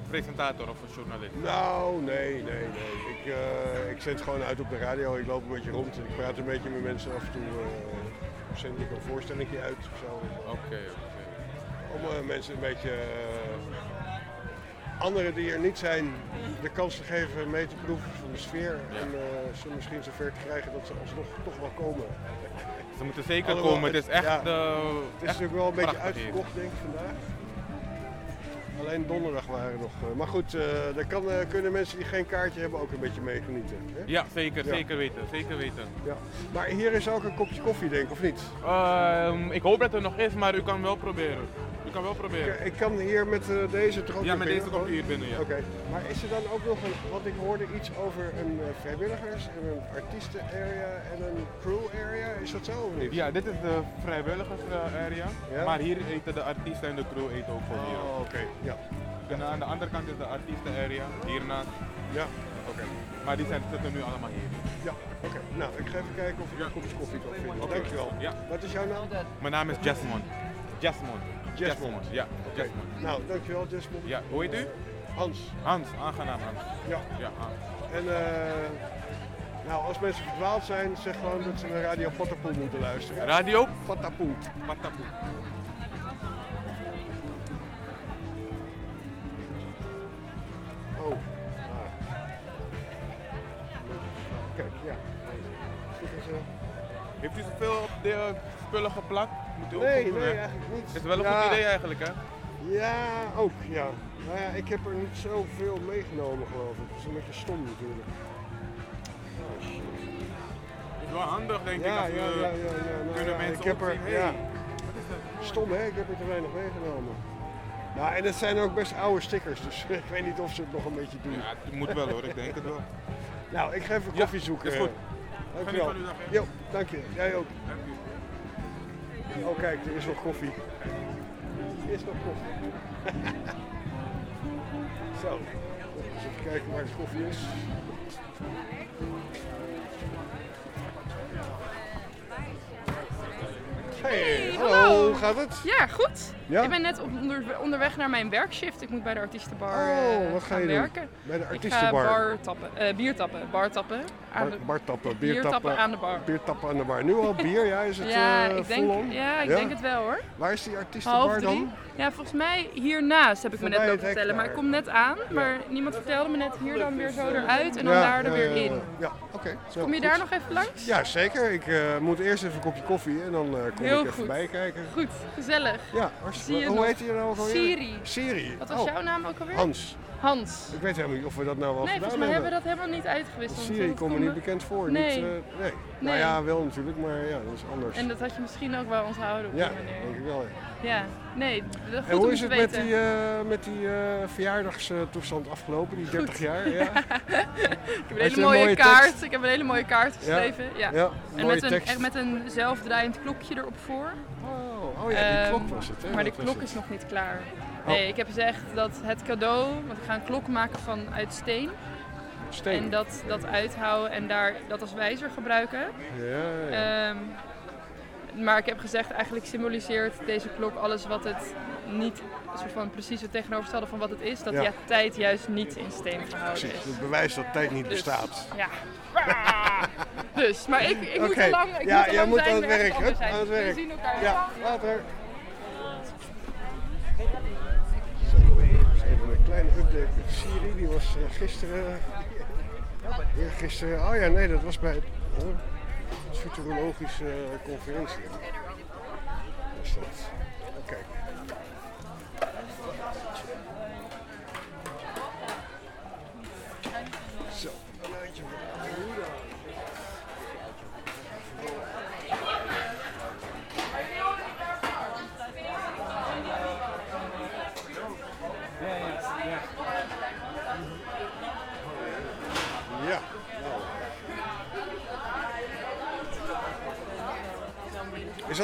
presentator of een journalist? Nou, nee, nee, nee. Ik, eh, ik zend gewoon uit op de radio. Ik loop een beetje rond en ik praat een beetje met mensen. Af en toe zend ik een voorstellingje uit of zo. Oké, Om eh, mensen een beetje... eh, anderen die er niet zijn, de kans te geven mee te proeven van de sfeer. En eh, ze misschien zover te krijgen dat ze alsnog toch wel komen. Ze moeten zeker komen. Het is echt, ja, het is natuurlijk wel een beetje uitverkocht denk ik vandaag. Alleen donderdag waren nog. maar goed, daar kan, kunnen mensen die geen kaartje hebben ook een beetje meegenieten. hè? Ja, zeker, Ja. zeker weten, zeker weten. Ja. Maar hier is ook een kopje koffie, denk ik, of niet? Ehm, ik hoop dat er nog is, maar u kan wel proberen. U kan wel proberen. Ik, ik kan hier met eh, deze toch ook Ja, met deze komt hier binnen, ja. Oké, maar is er dan ook nog een, want ik hoorde iets over een eh, vrijwilligers- en een artiesten-area en een crew-area. Is dat zo of niet? Ja, dit is de vrijwilligers area. Ja? Maar hier eten de artiesten en de crew eten ook voor hier. Oh, oké. Ja. En aan de andere kant is de artiesten area, hiernaast. Ja, oké. Maar die zijn, zitten nu allemaal hier. Ja, oké. Nou, ik ga even kijken of ik een kopje koffie kan vinden. Dankjewel. Ja. Wat is jouw naam? Mijn naam is Jasmond. Jasmond. Ja, Oké. Nou, dankjewel Jasmond. Ja, hoe heet u? Hans. Hans, aangenaam Hans. Ja. Ja, Hans. En eh, nou, als mensen verdwaald zijn, zeg gewoon dat ze naar Radio Patapoe moeten luisteren. Radio? Patapoe. Patapoe. Oh. Ah. Kijk, ja. Heeft u zoveel op de spullen geplakt? Nee, nee, eigenlijk niet. Is wel een Ja. goed idee eigenlijk, hè? Ja, ook, ja. Nou ja, ik heb er niet zoveel meegenomen, geloof ik. Dat is een beetje stom natuurlijk. Oh, shit. Is wel handig, denk ja, ik. Als ja, we, ja, ja, ja. Nou, kunnen ja, mensen ik heb er, hey, ja. Stom hè, ik heb er te weinig meegenomen. Nou, en het zijn ook best oude stickers, dus ik weet niet of ze het nog een beetje doen. Ja, het moet wel hoor, ik denk het wel. Nou, ik ga even koffie zoeken. is goed. Dankjewel. Geniet van uw dag, hè. Jo, dank je. Jij ook. Oh kijk, er is nog koffie. Er is nog koffie. Zo, eens even kijken waar de koffie is. Hey, hallo, hoe gaat het? Ja, goed. Ja? Ik ben net onder, onderweg naar mijn werkshift. Ik moet bij de artiestenbar Oh, eh, wat ga gaan je doen? werken. Bij de Ik artiestenbar? ga bar tappen, eh, bier tappen, bar tappen. Aan Bar, de- bar tappen, bier bier tappen, tappen aan de bar. Bier tappen aan de bar. Nu al bier, ja? Is het ja, eh, ik denk, on? ja, ik denk het wel hoor. Waar is die artiestenbar dan? Ja, volgens mij hiernaast heb ik me net hek vertellen. Maar ik kom net aan, maar niemand vertelde me net hier dan weer zo eruit en dan Ja, daar er ja, weer ja, ja. in. Ja, oké. Kom je daar nog even langs? Ja, zeker. Ik moet eerst even een kopje koffie en dan kom Heel ik even goed. bijkijken. Goed, gezellig. Ja, hartstikke. Hoe heet je nou ook alweer? Siri. Siri. Wat was Oh, jouw naam ook alweer? Hans. Hans. Ik weet helemaal niet of we dat nou wel Nee, gedaan volgens mij hebben hebben. we dat helemaal niet uitgewisseld. Siri komt me niet bekend voor. Nee. Niet, eh, nee. Nou Nee. ja, wel natuurlijk, maar ja, dat is anders. En dat had je misschien ook wel onthouden op ja, die manier. denk ik wel. Ja. Ja, nee, dat goed En hoe is het met die, eh, met die eh, verjaardagstoestand afgelopen, die 30 jaar? Ja. ik heb een hele mooie, tekst? kaart. Ik heb een hele mooie kaart geschreven. Ja. Ja, en met een, tekst. met een zelfdraaiend klokje erop voor. Oh, oh ja, die Ehm, klok was het, hè? Maar de klok het. is nog niet klaar. Oh. Nee, ik heb gezegd dat het cadeau, want ik ga een klok maken van uit steen. Steen. En dat, dat uithouden en daar dat als wijzer gebruiken. Ja, ja. Ehm, maar ik heb gezegd, eigenlijk symboliseert deze klok alles wat het niet, een soort van precies het tegenovergestelde van wat het is. Dat Ja. ja. tijd juist niet in steen gehouden Precies, is. het bewijs dat tijd niet Dus, bestaat. Ja. dus, maar ik, ik moet al lang, ik ja, moet jij lang moet aan het werk. Hup, aan het We werk. zien elkaar. Ja, later. Even een kleine update met Siri. Die was eh, gisteren... Gisteren... Oh ja, nee, dat was bij oh, futurologische conferentie. Was dat.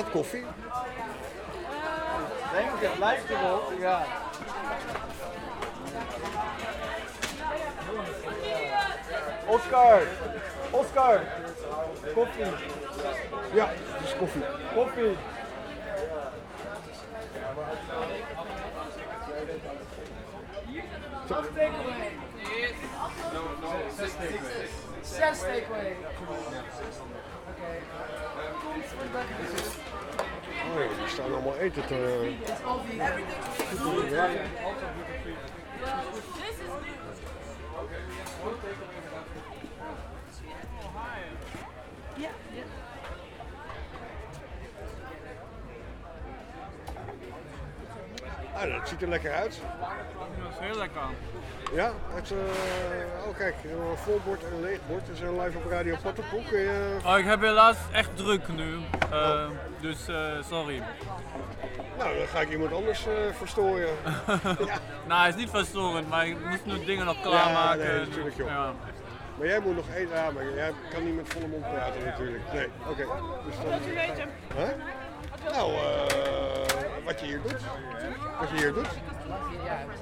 Dat koffie? Denk het, lijkt erop, ja. Oscar! Oscar! Koffie! Ja, het is koffie. Koffie! Acht takeaway! Zes takeaway. Zes takeaway. Oké. Komt ja, die staan allemaal eten te... Ja. Ah, dat ziet er lekker uit. Dat is heel lekker. Ja, het, eh, oh kijk, een vol bord en een leeg bord. Het is een live op Radio Pottenpoek. Kun je- Oh, ik heb helaas echt druk nu. Eh, Dus eh, sorry. Nou, dan ga ik iemand anders eh, verstoren. nou, het is niet verstorend, maar ik moest nu dingen nog klaarmaken. Ja, nee, natuurlijk joh. Ja. Maar jij moet nog één ja, maar jij kan niet met volle mond praten natuurlijk. Nee, oké. Dus dan... Wilt u weten? Huh? Nou, eh, wat je hier doet. Wat je hier doet.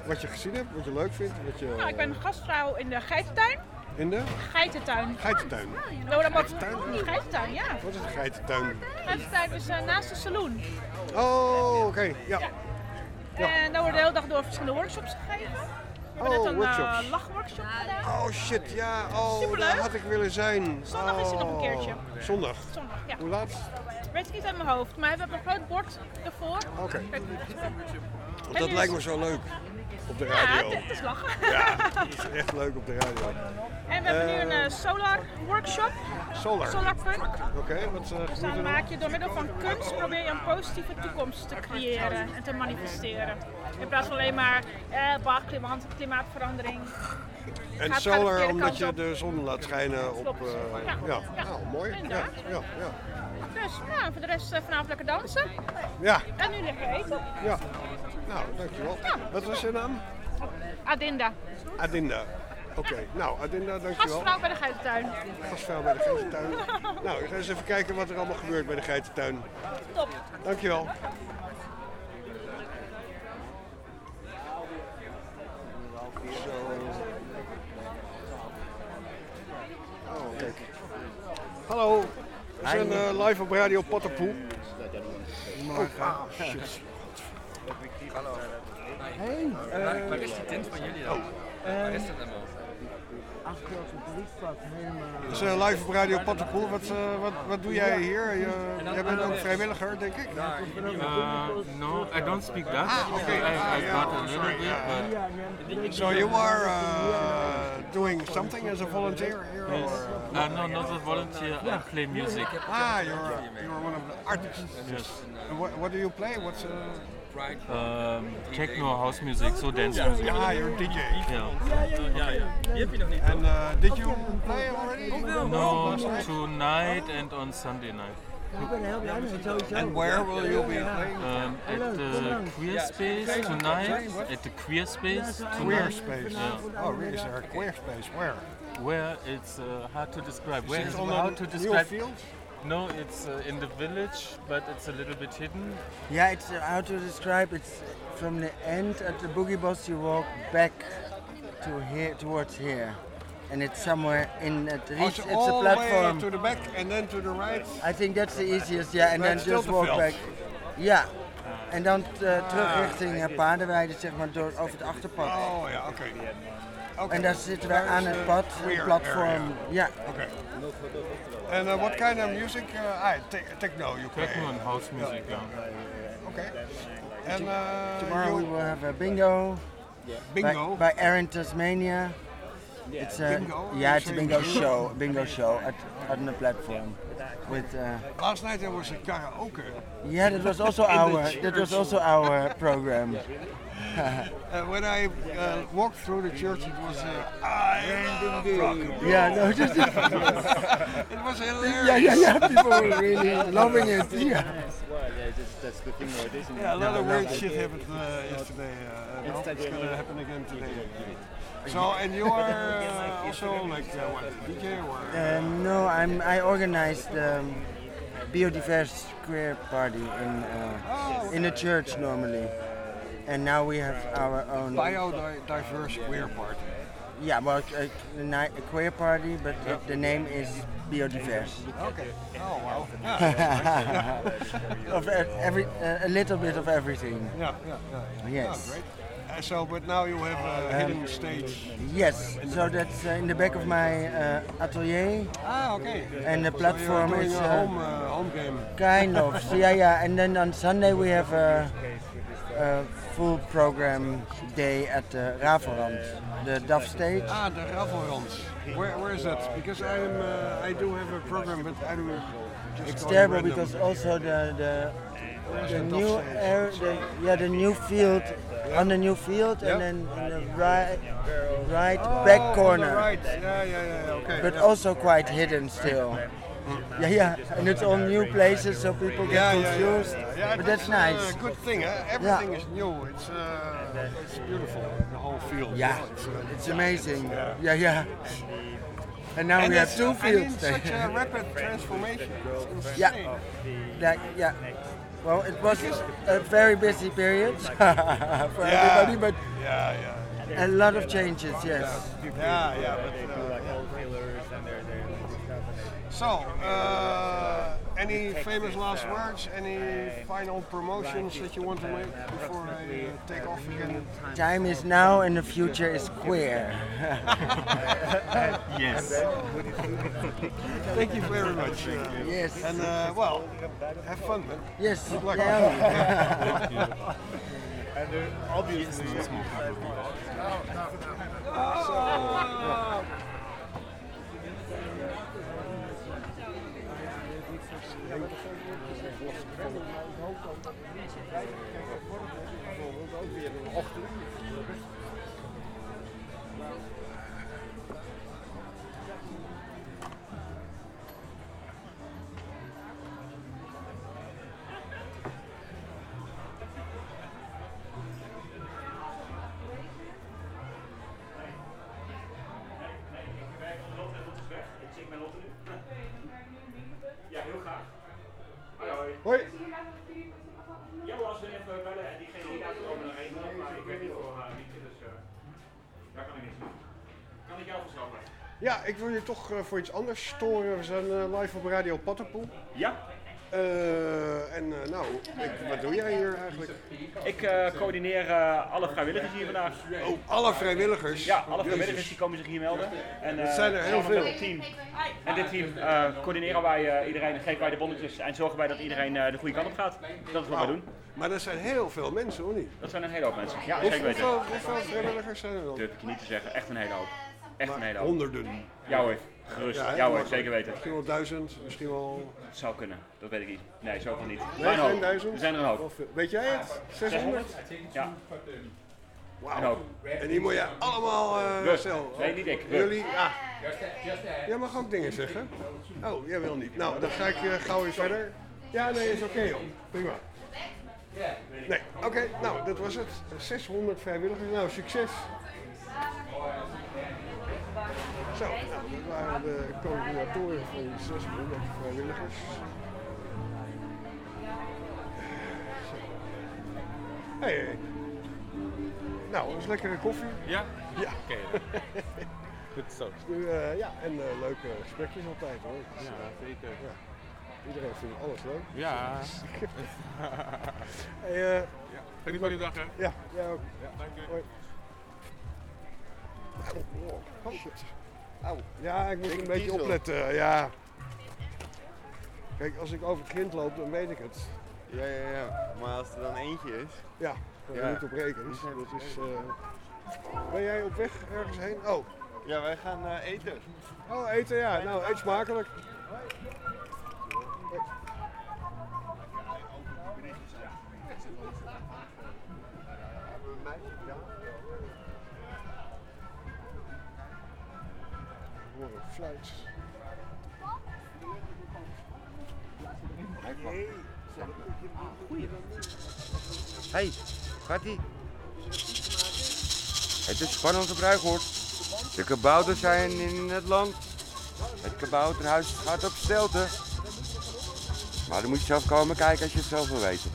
Wat je gezien hebt, wat je leuk vindt. Wat je... Nou, ik ben gastvrouw in de geitentuin. In de Geitentuin. geitentuin. Nou, dan moet... Geitentuin, ja. Wat is een geitentuin? Geitentuin is eh, naast de saloon. Oh, oké. Ja. En daar worden de hele dag door verschillende workshops gegeven. We hebben Oh, net een eh, lachworkshop gedaan. Oh shit, ja. Oh, Superleuk. daar had ik willen zijn. Zondag is er nog een Oh, keertje. Zondag. Zondag, ja. Hoe laat? Weet ik niet uit mijn hoofd, maar we hebben een groot bord ervoor. Oké. Dat lijkt me zo leuk. Op de Ja, radio. het is lachen. Ja, dat is echt leuk op de radio. En we hebben nu een Eh, solar workshop. Solar. Solar fun. Oké, wat eh Dus dan maak je door middel van kunst probeer je een positieve toekomst te creëren en te manifesteren. In plaats van alleen maar eh, bah, klimaat, klimaatverandering. En Gaat- solar omdat je op. de zon laat schijnen op... Klopt. eh, Ja. ja. Ja. nou mooi. Ja, ja, ja. Dus nou, voor de rest eh, vanavond lekker dansen. Ja. En nu lekker eten. ja. Nou, dankjewel. Wat was je naam? Adinda. Adinda. Oké, nou Adinda, dankjewel. Gastvrouw bij de geitentuin. Gastvrouw bij de geitentuin. nou, ik ga eens even kijken wat er allemaal gebeurt bij de geitentuin. Top. Dankjewel. Zo. Oh, kijk. Hallo. We zijn eh, live op Radio Potterpoel. Oh, ah, shit. Hallo. Hey. waar, waar is die tent van jullie dan? Oh. waar is dat helemaal? Een politie helemaal. We zijn live op Radio Potterpoel. Wat, eh, wat, wat doe jij hier? Je, jij bent ook vrijwilliger, denk ik? Uh, no, I don't speak Dutch. Ah, okay. I, I yeah. got a little Sorry, bit, yeah. but So you are uh, doing something as a volunteer here? Yes. Or, Uh, no, not a volunteer. I play music. Ah, you're, you're one of the artists. Yes. And what, what do you play? What's uh, Um, techno, house music, so dance music. Ah, you're a DJ. Yeah. And uh, did you play already? No, Last night? tonight and on Sunday night. And where will you be playing? Um, at the Queer Space tonight. At the Queer Space tonight. Queer space. Yeah. Oh, really? Is there a queer space? Where? Where it's uh, hard to describe. Is Where it is hard to describe? field? No, it's uh, in the village, but it's a little bit hidden. Yeah, it's uh, how to describe. It's from the end at the boogie boss. You walk back to here towards here, and it's somewhere in at the reach. it's all a the way platform. to the back and then to the right. I think that's the easiest. Yeah, and then still just the walk back. Ja. En dan uh, terug Ah, richting uh, Paardenweide, zeg maar, door, over het achterpad. Oh ja, oké. Oké. En daar zitten wij aan het pad, een platform. Ja. Okay. And uh, what kind of music? Uh, ah, te- techno you play. Techno and house music, yeah. Okay. And uh, Tomorrow we will have a bingo. Yeah. Bingo? By, by Aaron Tasmania. It's a, Bingo? Yeah, it's a bingo show. Bingo show at, on the platform. With uh, Last night there was a karaoke. yeah, that was also our that was also our program. Uh, when I uh, walked through the church, it was uh, I love rock and. Yeah, no, just it was hilarious. Yeah, yeah, yeah. People were really loving it. Yeah. that's the thing nowadays. Yeah, a lot of weird shit happened uh, yesterday. Uh, and I hope it's gonna happen again today. So, and you are uh, also like uh, what, DJ or? Uh, no, I'm I organized the um, biodiverse queer party in uh, Oh, in a church normally, and now we have our own biodiverse queer party. Yeah, well, a, a, a queer party, but the, the name is biodiverse. Okay. Oh wow. Of every uh, a little bit of everything. Yeah, yeah, yeah. Yes. Oh. Uh, so, but now you have a Um, hidden stage. Yes, so that's uh, in the back of my uh, atelier. Ah, okay. And the So platform doing is a uh, home, uh, home game. kind of. So, yeah, yeah. And then on Sunday we have a full program day at the Ravelrand, the Duff stage. Ah, the Ravelrand. Where, where is that? Because I'm, uh, I do have a program, but I'm just It's terrible random. because also the the, Where's the new air, the, yeah, the new field on the new field Yeah. and then in the right, right Oh, back corner. right. Yeah, yeah, yeah. Okay. But also quite hidden still. Yeah, yeah, and it's all new places, so people get Yeah, yeah, yeah, confused. yeah. Yeah, but that's that's nice. a good thing. Huh? Everything is new. It's uh, it's beautiful. The whole field. Yeah, It's, uh, it's amazing. Yeah. Yeah, yeah. And now And we have two fields And there. in such a rapid transformation. It's Yeah. That, yeah. Well, it was a very busy period for Yeah. everybody, but Yeah, yeah. a lot of changes, yes. Yeah, yeah. But, uh, so, uh, any famous last words? Any final promotions that you want to make before I uh, take off again? Time is now and the future is queer. Yes. Thank you very much. Uh, Yes. And uh, well, have fun, man. Yes. Good luck. Yeah. and uh, obviously. Ja, Hoi. Ja, hoor, als we even bellen en diegene die daar komen dan regelen, maar ik weet niet voor haar liedje, dus uh, daar kan ik niks doen. Kan ik jou verschaffen? Ja, ik wil je toch eh, voor iets anders storen. We zijn eh, live op Radio Pattenpoel. Ja. Eh, en eh, nou, ik, wat doe jij hier eigenlijk? Ik eh, coördineer alle vrijwilligers hier vandaag. Oh, alle vrijwilligers? Ja, alle vrijwilligers Jezus. die komen zich hier melden. En, Dat zijn er heel veel. team. En dit team coördineren wij iedereen, geven wij de bonnetjes en zorgen wij dat iedereen de goede kant op gaat. Dat is wat wij doen. Maar dat zijn heel veel mensen, hoor niet? Dat zijn een hele hoop mensen. Ja, Hoe- zeker weten. hoeveel, hoeveel vrijwilligers zijn er dan? Durf ik je niet te zeggen. Echt een hele hoop. Echt een hele hoop. honderden. Ja hoor, gerust. Ja, hoor, zeker weten. Misschien wel duizend, misschien wel... Het zou kunnen, dat weet ik niet. Nee, zoveel niet. Nee, geen duizend? Er zijn er een hoop. Wel veel. Weet jij het? 600? Ja. Wauw. En die moet je allemaal eh We. zelf. Nee, niet ik. We. Jullie? Ja. Jij mag ook dingen zeggen. Oh, jij wil niet. Nou, dan ga ik eh, gauw weer verder. Ja, nee, is oké joh. Prima. Nee, oké. nou, dat was het. 600 vrijwilligers. Nou, succes. Zo, nou, dat waren de coördinatoren van die 600 vrijwilligers. Hey, hey. Nou, dat is lekkere koffie. Ja? Ja. Oké. Goed zo. Nu, eh, ja, en eh, leuke gesprekjes altijd hoor. Dus, Ja, zeker. ja. Iedereen vindt alles leuk. Ja. hey, eh, Geniet van je dag, hè? Ja, jij ook. Ja, dank je. Hoi. Au, oh, shit. Au. Ja, ik moet een beetje diesel. opletten. Ja. Kijk, als ik over het grind loop, dan weet ik het. Ja, ja, ja. Maar als er dan eentje is. Ja, ja. niet op rekenen. Dat is, eh, Ben jij op weg ergens heen? Oh. Ja, wij gaan eh, eten. Oh, eten ja. Nou, eet smakelijk. Hoor een fluit. Hey, gaat-ie? Het is spannend op Ruigoord. De kabouters zijn in het land. Het kabouterhuis gaat op stelte. Maar dan moet je zelf komen kijken als je het zelf wil weten.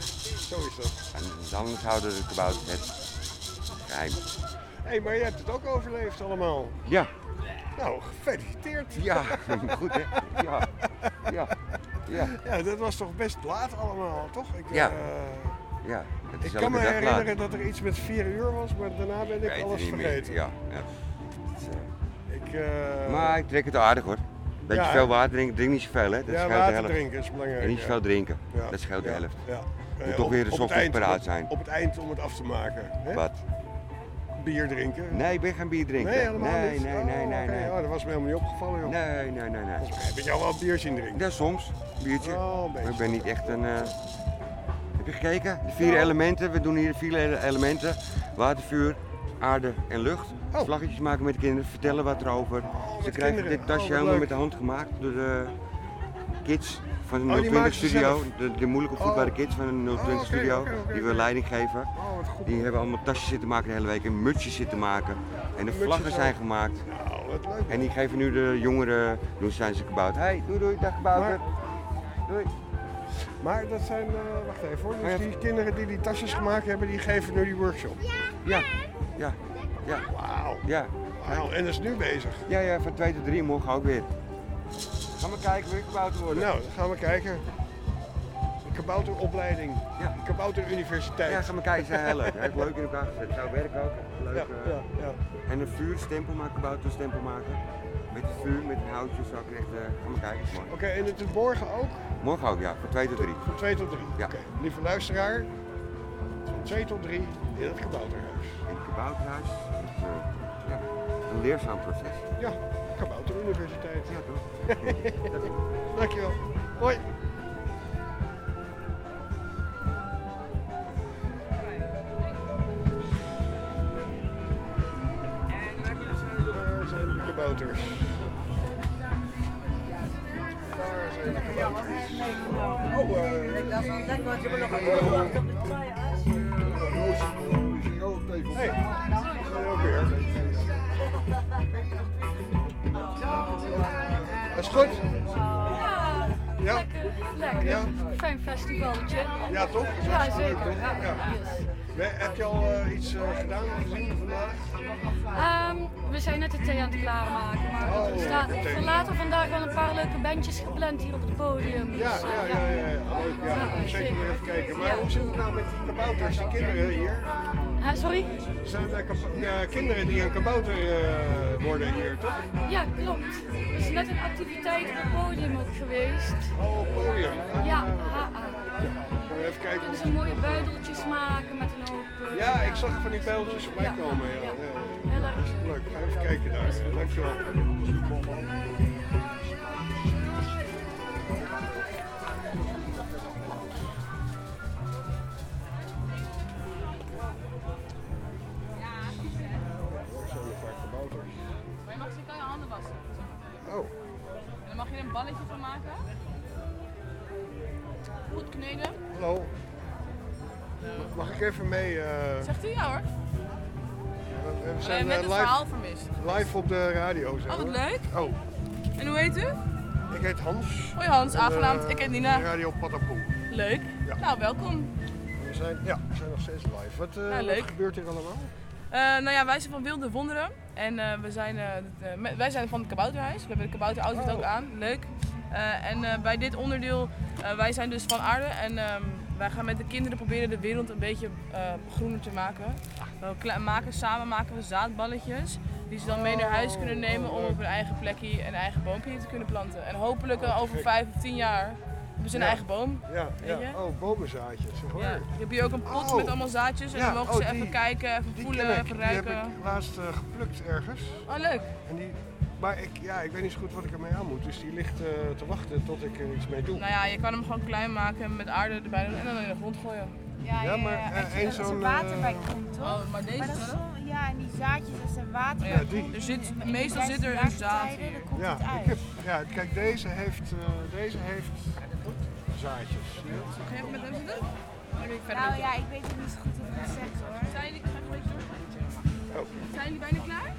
Zo is dat. En anders houden de kabouters het geheim. Hé, hey, maar je hebt het ook overleefd allemaal. Ja. Nou, gefeliciteerd. Ja, goed hè? Ja. Ja. Ja. Ja, dat was toch best laat allemaal, toch? Ik, Ja. eh, Ja, het is ik kan me herinneren laat. dat er iets met vier uur was, maar daarna ben ik Weet alles meer. vergeten. Ja, ja. Eh, Ik, eh, Maar ik trek het aardig hoor. Beetje Ja, veel water drinken, drink niet zoveel hè. Dat Ja, scheelt de water helft. drinken is belangrijk, En niet zoveel drinken, dat scheelt de helft. ja. Moet toch weer de eind- paraat zijn. Op het eind om het af te maken. Hè? Wat? Bier drinken? Nee, ik ben geen bier drinken. Nee, helemaal nee, niet. Nee, Oh, nee, nee, nee. Oh, dat was me helemaal niet opgevallen, joh. Nee, nee, nee, nee. Heb je jou wel een bier zien drinken? Ja, soms. Een biertje. Oh, een maar ik ben niet echt een... eh, Heb je gekeken? De vier elementen. We doen hier de vier ele- elementen. Water, vuur, aarde en lucht. Vlaggetjes maken met de kinderen, vertellen wat erover. Ze krijgen kinderen. dit tasje Oh, helemaal met de hand gemaakt door de kids van de Oh, die 020 maken ze Studio. De, de moeilijk opvoedbare Oh. kids van de 020 Oh, oké, Studio. die we leiding geven. Oh, wat goed. Die hebben allemaal tasjes zitten maken de hele week en mutsjes zitten maken. En de Mutsjes vlaggen zijn ook. gemaakt. Nou, wat leuk. En die geven nu de jongeren, doen zijn ze kabouter. Hey, doei doei, dag kabouter. Doei. Maar dat zijn, eh, wacht even hoor, dus ja. die kinderen die die tasjes gemaakt hebben, die geven nu die workshop. Ja, ja, ja. Wauw. Ja. Wauw, en dat is nu bezig. Ja, ja, van 2 tot 3 morgen ook weer. Gaan we kijken wie kabouter worden. Nou, dan gaan we kijken. Een kabouteropleiding. Ja. Een kabouteruniversiteit. Ja, gaan we kijken, zijn heel leuk. Hij heeft leuk in elkaar gezet. Zou werken ook. Leuk. Ja, eh. ja, ja. En een vuurstempel maken, kabouter stempel maken. Met het vuur, met een houtje, zou ik echt, eh gaan we kijken. is. Oké, en het is morgen ook? Morgen ook, ja, van 2 tot 3. Van 2 tot 3. Ja. Oké, lieve luisteraar. Van 2 tot 3 in het kabouterhuis. In het kabouterhuis. Het, eh, ja, een leerzaam proces. Ja, kabouteruniversiteit. Ja, toch? Dankjewel. Hoi. Waar zijn de kabouters? Waar zijn de kabouters? Oh, eh... Hey, zijn ook Dat is goed. Ja? Lekker. Ja? Fijn festivaltje. Ja, toch? Ja, zeker. Ja. Ja. Heb je al eh, iets eh, gedaan gezien vandaag? Ehm, we zijn net de thee aan het klaarmaken, maar Oh, er voor later vandaag wel een paar leuke bandjes gepland hier op het podium. Ja, Dus, ja, eh, ja, ja, ja. Leuk, ja. Ja, Moet zeker weer even kijken. Maar hoe zit het nou met die kabouters, die kinderen hier? Hè, sorry? Zijn er kinderen die een kabouter worden hier, toch? Ja, klopt. Er is net een activiteit op het podium ook geweest. Oh, podium. Ja, ha, Gaan we even kijken. Kunnen ze mooie buideltjes maken met een hoop... eh, Ja, ik zag van die pijltjes voorbij komen. Ja. Ja. Heel erg. Leuk, ga even kijken daar. Dankjewel. Maar je mag ze kan je handen wassen. Oh. En dan mag je er een balletje van maken. Goed kneden. Hallo. Mag ik even mee? eh, Zegt u ja hoor. we- we Oh, je zijn eh, het verhaal vermist. live op de radio. Zo. Oh, wat leuk. Oh, En hoe heet u? ik heet Hans. Hoi Hans, En, aangenaam. eh, Ik heet Nina. Radio Patapoe. Leuk. Ja. Nou, welkom. We zijn, ja, we zijn nog steeds live. Wat, eh, Nou, wat gebeurt hier allemaal? Eh, nou ja, wij zijn van Wilde Wonderen. En eh, we zijn, eh, eh, wij zijn van het Kabouterhuis. We hebben de kabouteroutfit ook aan. Leuk. Eh, en eh, bij dit onderdeel, eh, wij zijn dus van aarde. En ehm, wij gaan met de kinderen proberen de wereld een beetje eh, groener te maken. We maken, samen maken we zaadballetjes. Die ze dan mee naar huis kunnen nemen om op hun eigen plekje een eigen boompje te kunnen planten. En hopelijk eh, over vijf of tien jaar hebben ze een Ja. eigen boom. Ja, Weet ja. je? Oh, bomenzaadjes. Hoor. Ja. Je hebt hier ook een pot Oh. met allemaal zaadjes en dan mogen oh, ze even die- kijken, even Die voelen, even Die ruiken. heb ik laatst eh, geplukt ergens. Oh, leuk. En die, maar ik, ja, ik weet niet zo goed wat ik ermee aan moet. Dus die ligt eh, te wachten tot ik er iets mee doe. Nou ja, je kan hem gewoon klein maken met aarde erbij doen en dan in de grond gooien. Ja, Ja, maar, ja, eh, als je- één er zo'n, water eh, bij komt, toch? Oh, maar deze Maar dat is wel? zo- ja, en die zaadjes, als er water Ja, bij komt, Er zit- meestal zit er een zaad hier. komt Ja, het uit. ik heb, ja, kijk, deze heeft, eh, deze heeft zaadjes. Ga je even met hem zitten? Dan ga ik verder Nou ja, ik weet het niet zo goed hoe ik het zeg hoor. Zijn jullie, ga ik een beetje door? Oh. Zijn jullie bijna klaar?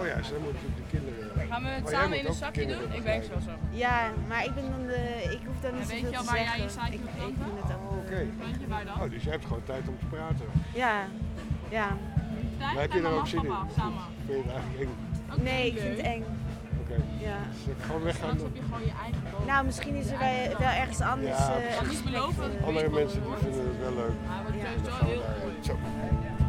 Oh ja, ze moeten de kinderen. Gaan we het Oh, jij samen in een zakje doen? Ik werk zo zo. Ja, maar ik ben dan de, ik hoef dan niet En weet je al te waar jij zeggen. je zaadje ik, het. Oké. Waar dan? Oh, dus je hebt gewoon tijd om te praten. Ja, ja. Maar heb je er ook zin in? samen. Vind je het eigenlijk eng? Nee, ik vind het eng. Oké. Ja. Dus ik gewoon weggaan. Straks heb je gewoon je eigen boom. Nou, misschien is er wel, wel ergens anders Ja, eh, Niet gesprek beloven Andere mensen die vinden het wel leuk. Maar het wordt Dan sowieso gaan we heel daar- goed.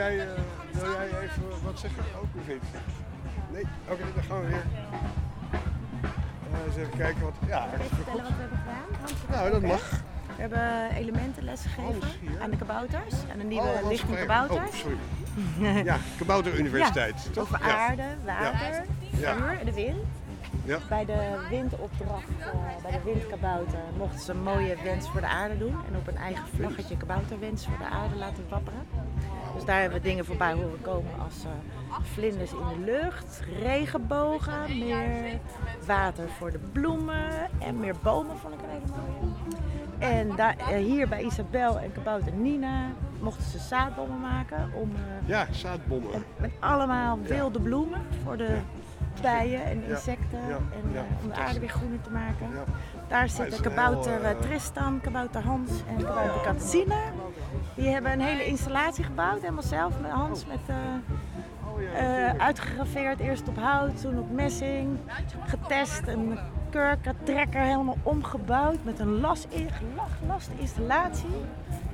Jij, eh, wil jij even wat zeggen? Ook oh, vindt? Nee? Oké, dan gaan we weer. Eh, eens even kijken wat... Ja, Even vertellen wat we hebben gedaan? Nou, dat mag. We hebben elementenles gegeven aan de kabouters. Aan de nieuwe Oh, lichting kabouters. Oh, sorry. Ja, Kabouter Universiteit, Ja, toch? Over aarde, water, Ja. vuur en de wind. Ja. Bij de windopdracht, eh, bij de windkabouter, mochten ze een mooie wens voor de aarde doen. En op een eigen vlaggetje kabouterwens voor de aarde laten wapperen. Dus daar hebben we dingen voorbij horen komen als eh, vlinders in de lucht, regenbogen, meer water voor de bloemen en meer bomen vond ik een hele mooie. En daar, eh, hier bij Isabel en kabouter Nina mochten ze zaadbommen maken om eh, Ja, zaadbommen. met allemaal wilde bloemen voor de bijen en insecten. ja, en om de aarde weer groener te maken. Daar zitten kabouter heel, Tristan, kabouter Hans en kabouter Katsina. Die hebben een hele installatie gebouwd, helemaal zelf met Hans. Met, eh, eh, uitgegraveerd, eerst op hout, toen op messing. Getest, een kurkentrekker helemaal omgebouwd met een las, last installatie.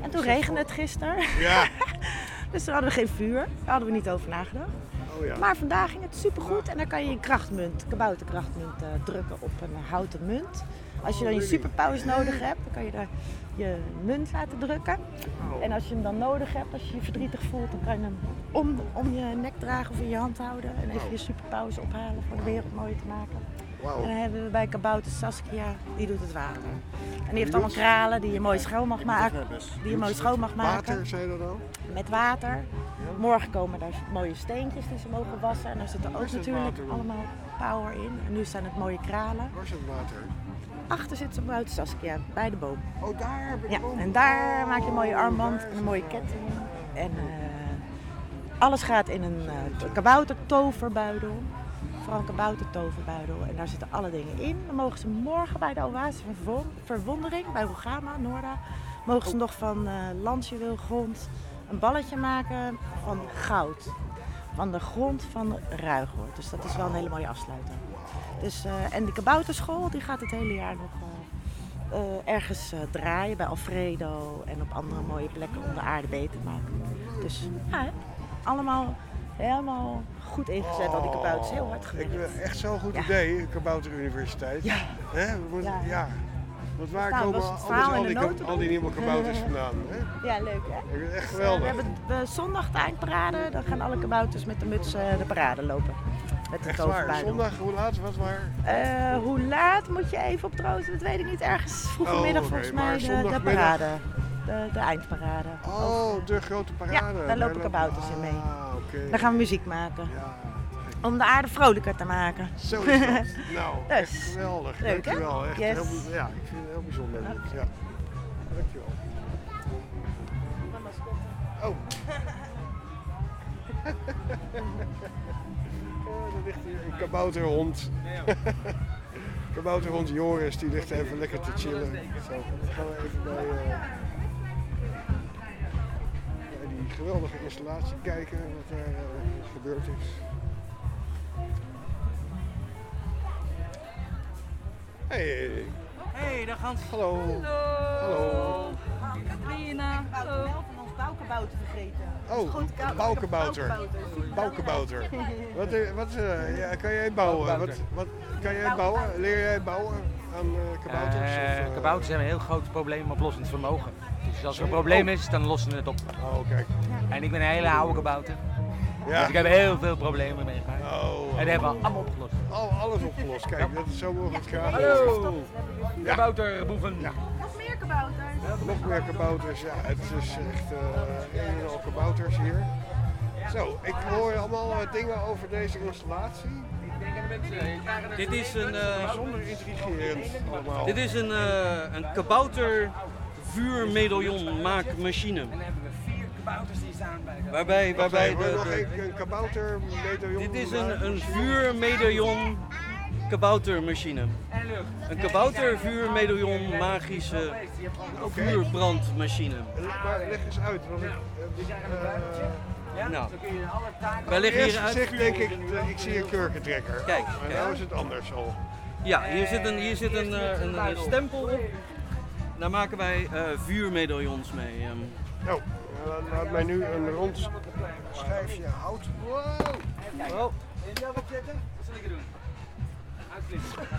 En toen regende het gisteren. Ja. dus toen hadden we geen vuur, daar hadden we niet over nagedacht. Oh ja. Maar vandaag ging het supergoed en dan kan je een krachtmunt, kabouterkrachtmunt eh, drukken op een houten munt. Als je dan je superpowers nodig hebt, dan kan je daar je munt laten drukken. En als je hem dan nodig hebt, als je je verdrietig voelt, dan kan je hem om, om je nek dragen of in je hand houden. En even je superpowers ophalen voor de wereld mooier te maken. En dan hebben we bij kabouter Saskia, die doet het water. En die heeft allemaal kralen die je mooi schoon mag maken. Die je mooi schoon mag maken. Water, zei je dat al? Met water. Morgen komen daar mooie steentjes die ze mogen wassen. En daar zit er ook natuurlijk allemaal power in. En nu zijn het mooie kralen. Waar is het water? Achter zit ze buiten Saskia, bij de boom. Oh, daar bij de Ja, boom. en daar maak je een mooie armband en een mooie ketting. En eh, alles gaat in een uh, kaboutertoverbuidel. Vooral een kaboutertoverbuidel. En daar zitten alle dingen in. Dan mogen ze morgen bij de Oase van Verwon- Verwondering, bij Rogama, Noorda, mogen ze nog van eh landjuweelgrond een balletje maken van goud. Van de grond van Ruigoord. Dus dat is wel een hele mooie afsluiter. Dus, eh, en de kabouterschool die gaat het hele jaar nog eh, ergens draaien. Bij Alfredo en op andere mooie plekken om de aarde beter te maken. Dus ja, hè, allemaal helemaal goed ingezet, al die kabouters. Heel hard Ik gewerkt. vind echt zo'n goed Ja. idee, Kabouter Universiteit. Ja. Hè? We moeten, Ja. ja. Want waar Nou, komen al die, de al die nieuwe kabouters vandaan? Hè? Ja, leuk hè? Ik echt Dus, geweldig. we hebben zondag de eindparade. Dan gaan alle kabouters met de muts de parade lopen. Met de Echt waar, zondag, hoe laat, wat waar? Eh, hoe laat moet je even op troosten? Dat weet ik niet. Ergens vroeg Oh, middag oké, volgens mij de, de parade. De, de eindparade. Oh, de grote parade. Ja, daar lopen kabouters in mee. Ah, oké. Dan gaan we muziek maken. Om de aarde vrolijker te maken. Zo is dat. Nou, echt dus, geweldig. Leuk hè? Dankjewel. Echt Yes. heel, ja, ik vind het heel bijzonder. Ja. Dankjewel. Oh. Ligt hier een kabouterhond. kabouterhond Joris, die ligt even lekker te chillen. Zo, dan gaan we even bij, eh, bij die geweldige installatie kijken wat er eh, gebeurd is. Hey. Hey, daar gaan ze. Hallo. Hallo. Katrina. Hallo. Bouwkabouter vergeten. Oh, bouwkabouter. Bouwkabouter. Wat, eh, wat eh, ja, kan jij bouwen? Wat, wat, kan jij bouwen? Leer jij bouwen aan eh, kabouters? Of, kabouters hebben een heel groot probleemoplossend vermogen. Dus als er een probleem is, dan lossen we het op. Oh, kijk. En ik ben een hele oude kabouter. Ja. Dus ik heb heel veel problemen meegemaakt. Oh. En die hebben we allemaal opgelost. Oh, alles opgelost. Kijk, dat is zo het graag. Hallo. Kabouterboeven. Ja. Nog meer kabouters. Nog meer kabouters. Ja, het is echt eh een en al kabouters hier. Zo, ik hoor allemaal eh, dingen over deze installatie. Dit is een, eh, bijzonder intrigerend allemaal. Dit is een, eh een kabouter vuurmedaillon maakmachine. kabouters die staan bij de... Waarbij, waarbij de, nog de- een, een kabouter medaillon. dit is een, een vuurmedaillon kaboutermachine. Een kaboutervuurmedaillon magische vuurbrandmachine. Leg eens uit, want ik... eh, Nou, Dan kun je alle taken... wij leggen hier uit. denk ik, eh, ik zie een kurkentrekker. Kijk, Maar nou is het anders al. Ja, hier zit een, hier zit een, eh, een, een stempel op. Daar maken wij eh, vuurmedaillons mee. ehm. Nou, laat, mij nu een rond schijfje hout. Wow! Oh. Ja, wat zetten? Wat zal ik er doen? Uitklikken.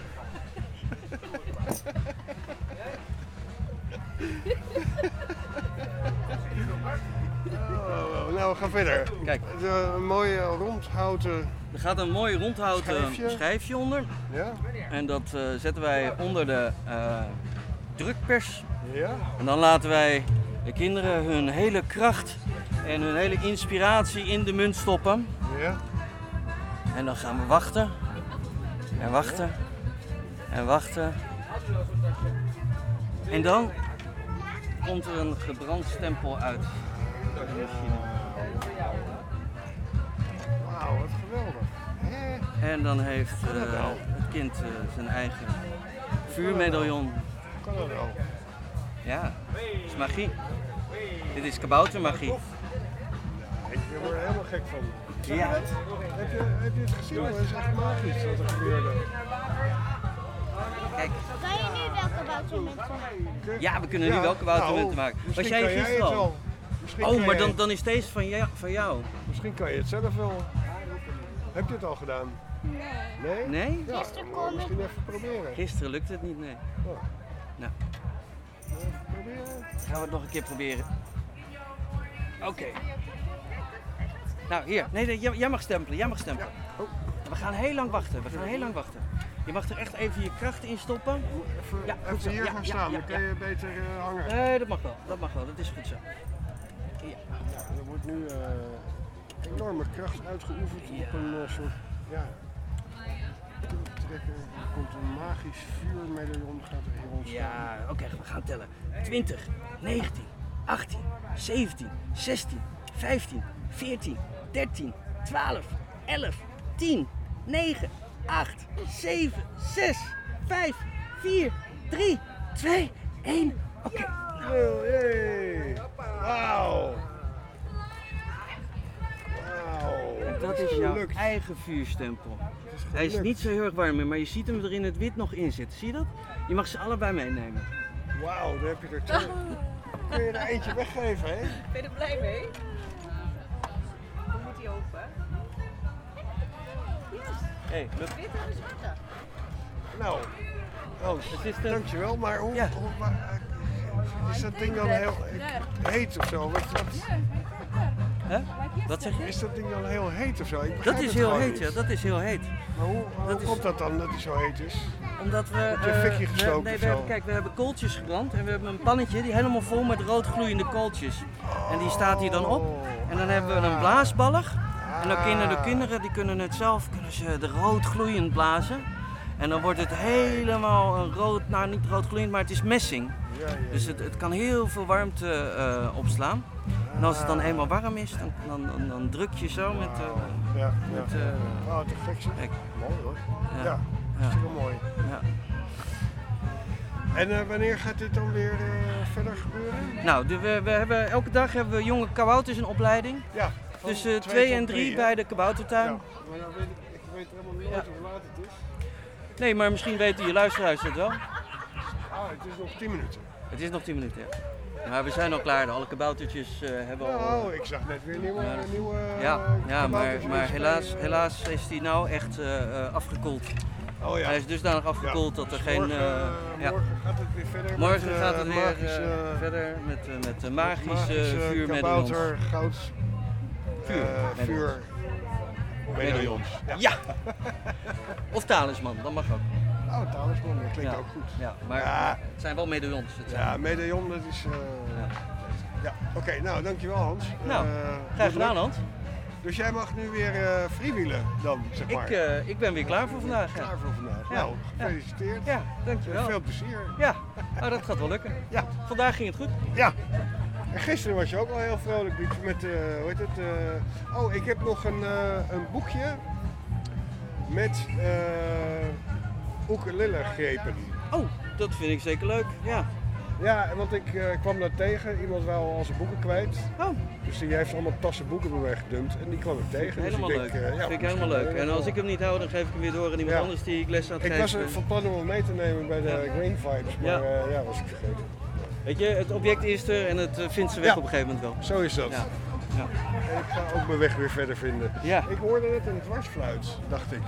Oh, nou, we gaan verder. Kijk. De, een mooie rondhouten. Er gaat een mooi rondhouten Schijfje. schijfje, onder. Ja? En dat eh, zetten wij onder de eh, drukpers. Ja? En dan laten wij de kinderen hun hele kracht en hun hele inspiratie in de munt stoppen. Ja? En dan gaan we wachten. En wachten. En wachten. En dan komt er een gebrand stempel uit de machine. Wauw, wat geweldig. Hè? En dan heeft wel? het kind eh, zijn eigen vuurmedaillon. Kan dat wel? Ja, dat is magie. Dit is kaboutermagie. Ik word er helemaal gek van. Zag je Ja. dat? Heb je, heb je het gezien? Dat is echt magisch wat er gebeurde. Kijk. Kan je nu welke kaboutermunten? Ja, we kunnen nu Ja, wel kaboutermunten nou, maken. Was jij gisteren al? wel. Misschien Oh, maar dan, dan is deze van jou. Van jou. Misschien kan je het zelf wel. Heb je het al gedaan? Nee. Nee? Nee? Ja, Gisteren dan kon misschien even proberen. Gisteren lukte het niet, nee. Oh. Nou, Even proberen. gaan we het nog een keer proberen. Oké. Nou, hier. Nee, nee, jij, jij mag stempelen. Jij mag stempelen. Oh. We gaan heel lang wachten. We gaan heel lang wachten. Je mag er echt even je kracht in stoppen. Even, Ja, goed even zo. hier gaan staan, dan ja. je beter eh, hangen. Nee, dat mag wel. Dat mag wel. Dat is goed zo. Ja. Er wordt nu eh, enorme kracht uitgeoefend op een eh, soort ja. Er komt een magisch vuurmedaillon gaat er hier ontstaan. Ja, oké, we gaan tellen. 20, 19, 18, 17, 16, 15, 14, 13, 12, 11, 10, 9, 8, 7, 6, 5, 4, 3, 2, 1. Oké. Jee. Wauw. Wauw. En dat is jouw Gelukt. eigen vuurstempel. Hij is niet zo heel erg warm meer, maar je ziet hem er in het wit nog in zitten. Zie je dat? Je mag ze allebei meenemen. Wauw, daar heb je er twee. Kun je er eentje weggeven, hè? Ben je er blij mee? Hey, lukt. Witte en zwarte. Nou, Hans, Het is de- dankjewel. Maar hoe, Ja. hoe maar, eh, is dat ding dan heel heet of zo? Wat, wat, Hè? Wat zeg je? is dat ding dan heel heet of zo? Ik Dat is heel heet, niet. ja. Dat is heel heet. Maar hoe, hoe Dat is- komt dat dan dat hij zo heet is? Omdat we. Heb je een eh, fikje we- gestoken nee, we zo? hebben, kijk, we hebben kooltjes gebrand en we hebben een pannetje die helemaal vol met rood gloeiende kooltjes. En die staat hier dan op. En dan hebben we een blaasballig. En dan kunnen de kinderen die kunnen het zelf kunnen ze de rood gloeiend blazen. En dan wordt het helemaal een rood, nou niet rood gloeiend, maar het is messing. Ja, ja. Dus het, het kan heel veel warmte eh, opslaan. En als het dan eenmaal warm is, dan, dan, dan, dan druk je zo met. eh, Ja, ja. met eh, Oh, te gek zeg. kijk. Mooi hoor. Ja. Ja, hartstikke mooi. Ja. En eh, wanneer gaat dit dan weer eh, verder gebeuren? Nou, de- we, we hebben, elke dag hebben we jonge kabouters in opleiding. Ja. Tussen twee 2 tot en drie, 3 hè? bij de kaboutertuin. Ja, maar dan weet ik, ik weet helemaal niet Ja. hoe laat het is. Nee, maar misschien weten je luisteraars het wel. Ah, het is nog 10 minuten. Het is nog 10 minuten, ja. Maar we zijn al klaar. Alle kaboutertjes eh, hebben al... Nou, ik zag net weer nieuwe, Ja. nieuwe ja, ja maar, maar helaas, eh, helaas is die nou echt eh, eh, afgekoeld. Oh ja. Hij is dusdanig afgekoeld Ja. dat er Dus geen... morgen, eh, ja. morgen gaat het weer verder Morgen met, eh, gaat het weer magische, eh, verder met, eh, met de met magische, vuurmedaillons. kabouter, goud, Vuur, eh, vuur, medaillons. Ja. Of talisman, dat mag ook. Oh, talisman, dat klinkt ook goed. Ja, maar het zijn wel medaillons. Het zijn- Ja, medaillon, dat is... eh, ja. Oké, nou, dankjewel Hans. Nou, Eh, graag gedaan. Hans. Dus jij mag nu weer eh freewheelen dan, zeg maar. Ik, eh, ik ben weer klaar voor vandaag. Ja. Klaar voor vandaag. Ja. Nou, gefeliciteerd. Ja, dankjewel. En veel plezier. Ja, oh, dat gaat wel lukken. Ja. Vandaag ging het goed. Ja. En gisteren was je ook al heel vrolijk met, eh, hoe heet het? eh, oh, ik heb nog een, eh, een boekje met eh ukulele grepen. Oh, dat vind ik zeker leuk, ja. Ja, want ik kwam daar tegen. Iemand wou al zijn boeken kwijt. Oh. Dus die heeft allemaal tassen boeken bij mij gedumpt. En die kwam ik tegen. Helemaal dus leuk. ik denk, ja, vind ik helemaal leuk. En als ik hem niet hou, dan geef ik hem weer door aan iemand Ja. anders die ik les aan het Ik geven was er ben. van plan om hem mee te nemen bij de Ja. Green Vibes, maar Ja. ja, ja was ik vergeten. Weet je, het object is er en het eh, vindt zijn weg Ja. op een gegeven moment wel. Zo is dat. Ja. Ja. Ik ga ook mijn weg weer verder vinden. Ja. Ik hoorde net een dwarsfluit, dacht ik.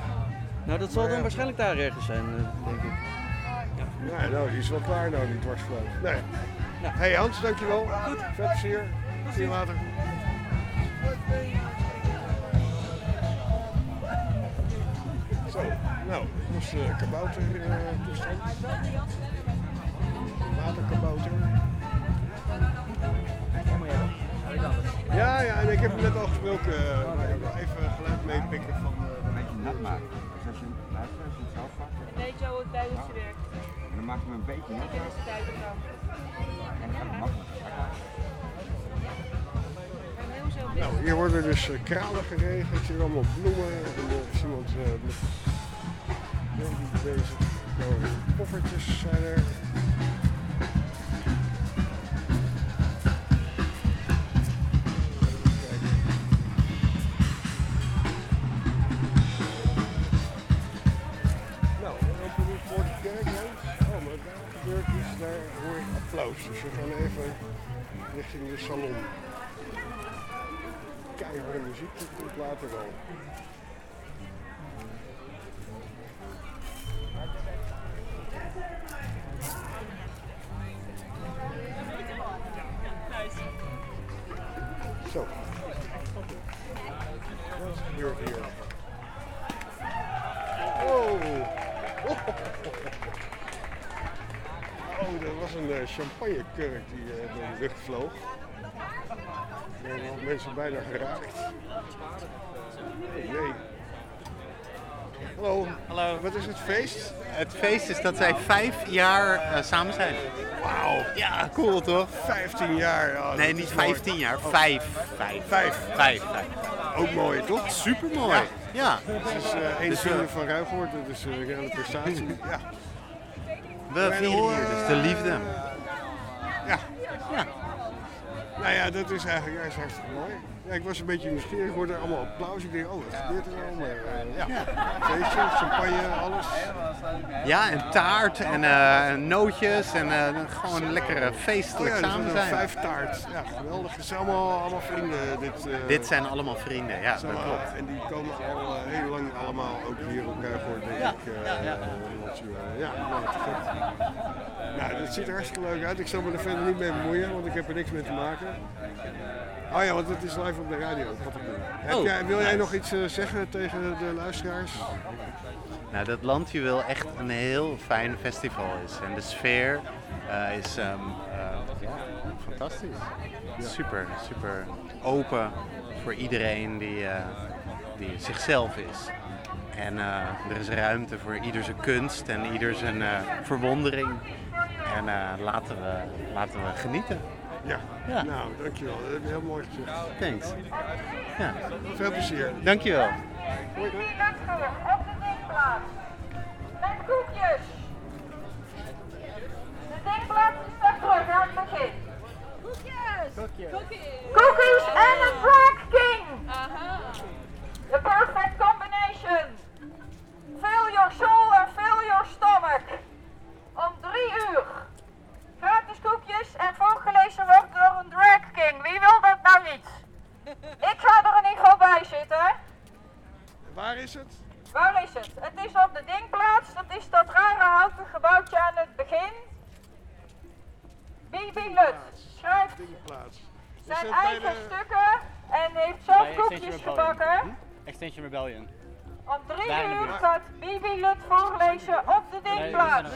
Nou, dat zal dan ja. waarschijnlijk daar ergens zijn, eh, denk ik. Ja, nou, die is wel klaar nou, die dwarsfluit. Nee. Hey Hans, dankjewel. Goed. Veel plezier. Zie je later. Zo, nou, was de kabouter eh, toestand. Waterkabouter. Ja, ja, en ik heb hem net al gesproken. eh, ik wil even geluid meepikken van... eh, Een beetje nat maken. Dus als je hem luistert, als je het zelf pakt, Weet je hoe het buitje werkt? dan maak je hem een beetje nat. En is het uit de kant. En dan gaat het makkelijk. Nou, hier worden dus eh, kralen geregeld, hier allemaal bloemen. En er is iemand eh, met baby bezig. Nou, poffertjes zijn er. Dus we gaan even richting de salon. Keiharde muziek, dat komt later wel. Een eh, champagnekurk die eh, door de lucht vloog. Er al mensen bijna geraakt. Oh jee. Hallo. Hallo. Wat is het feest? Het feest is dat zij vijf jaar eh, samen zijn. Wauw. Ja, cool toch? 15 jaar. ja, nee, niet is mooi. 15 jaar, Oh. vijf. Vijf. Vijf. Vijf. Ook mooi, toch? Super mooi. Ja. Het is één Dus, vierde van Ruigoort, dat is een reale prestatie. ja. We En vieren hier dus de liefde. Ja. Ja. Nou ja, dat is eigenlijk ja, is hartstikke mooi. Ja, ik was een beetje nieuwsgierig, ik hoorde allemaal applaus. Ik denk, oh, wat gebeurt er? Maar eh, ja, feestje, champagne, alles. Ja, en taart en eh, nootjes en eh, gewoon een lekkere feestelijk oh ja, samen er zijn. vijf taart. Ja, geweldig. Het zijn allemaal, allemaal vrienden. Dit, Dit zijn allemaal vrienden, ja, dat klopt. En die komen al heel lang allemaal ook hier op Ruigoort, denk ik. ja, ja. Eh, ja, nou. Nou, dat ziet er hartstikke leuk uit. Ik zal me er verder niet mee bemoeien, want ik heb er niks mee te maken. Oh ja, want het is live op de radio. Wat. Heb Oh, jij, wil jij nice. nog iets eh, zeggen tegen de luisteraars? Nou, dat Landjuweel echt een heel fijn festival is. En de sfeer eh, is ehm, eh, ja, fantastisch. Super, super open voor iedereen die, eh, die zichzelf is. En eh, er is ruimte voor ieder zijn kunst en ieder zijn eh, verwondering. En eh, laten, we, laten we genieten. Ja. Ja. Nou, dankjewel. Dat heb je heel mooi gezegd. Thanks. Ja. Veel plezier. Dankjewel. Hoi. Met koekjes. De dingblad is weg terug aan het begin. Koekjes. Cookies en een drag king. The perfect combination. Fill your soul and fill your stomach. Om drie uur. Gratis koekjes en voorgelezen wordt door een drag king. Wie wil dat nou niet? Ik ga er in ieder geval bij zitten. Waar is het? Waar is het? Het is op de Dingplaats. Dat is dat rare houten gebouwtje aan het begin. Bibi Lut schrijft Dingplaats. zijn eigen de- stukken en heeft zelf koekjes gebakken. Rebellion. Extinction Rebellion. Om drie uur gaat Bibi Lut voorlezen op de Dingplaats.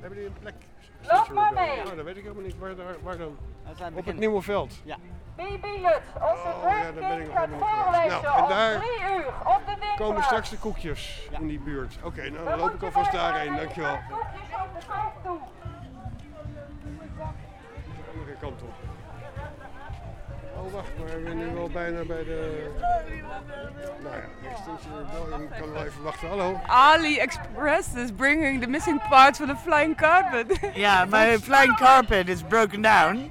Hebben jullie een plek? Loop maar mee. Oh, dat weet ik helemaal niet. Waar, daar- waar dan? Op het nieuwe veld. Ja. Bibi Lut, onze Oh, drag ja, king gaat voorlezen. Nou, en om daar drie uur op de Dingplaats. Komen straks de koekjes in die buurt. Oké, nou dan loop ik alvast daarheen. Dankjewel. Koekjes op de kant toe. De andere kant op. Wacht, maar we zijn nu wel bijna bij de... Nou ja, Rebellion kan wel even wachten. Hallo. AliExpress is bringing the missing parts for the flying carpet. Yeah, my flying carpet is broken down,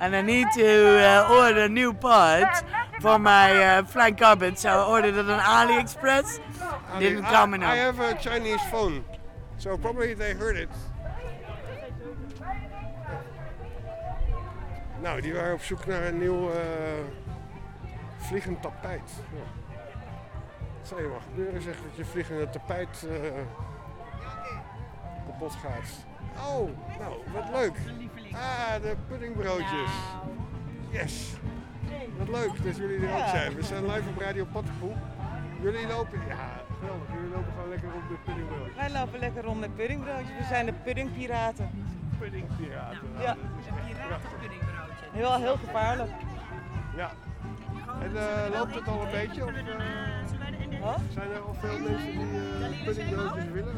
and I need to uh, order new parts for my uh, flying carpet. So I ordered it on AliExpress. Didn't I- come I, enough. have a Chinese phone, so probably they heard it. Nou, die waren op zoek naar een nieuw eh, vliegend tapijt. Ja. Het zou je wel gebeuren, zeg, dat je vliegende tapijt eh, kapot gaat. Oh, nou, wat leuk. Ah, de puddingbroodjes. Yes. Wat leuk dat jullie er ook zijn. We zijn live op Radio Pattenpoel. Jullie lopen, ja, geweldig. Jullie lopen gewoon lekker op de puddingbroodjes. Wij lopen lekker rond met puddingbroodjes. We zijn de puddingpiraten. Puddingpiraten. nou, Ja. dat is echt prachtig. Heel, heel gevaarlijk. Ja. En eh, loopt het al een beetje? Of, eh, Zijn er al veel mensen die puddingbroodjes willen?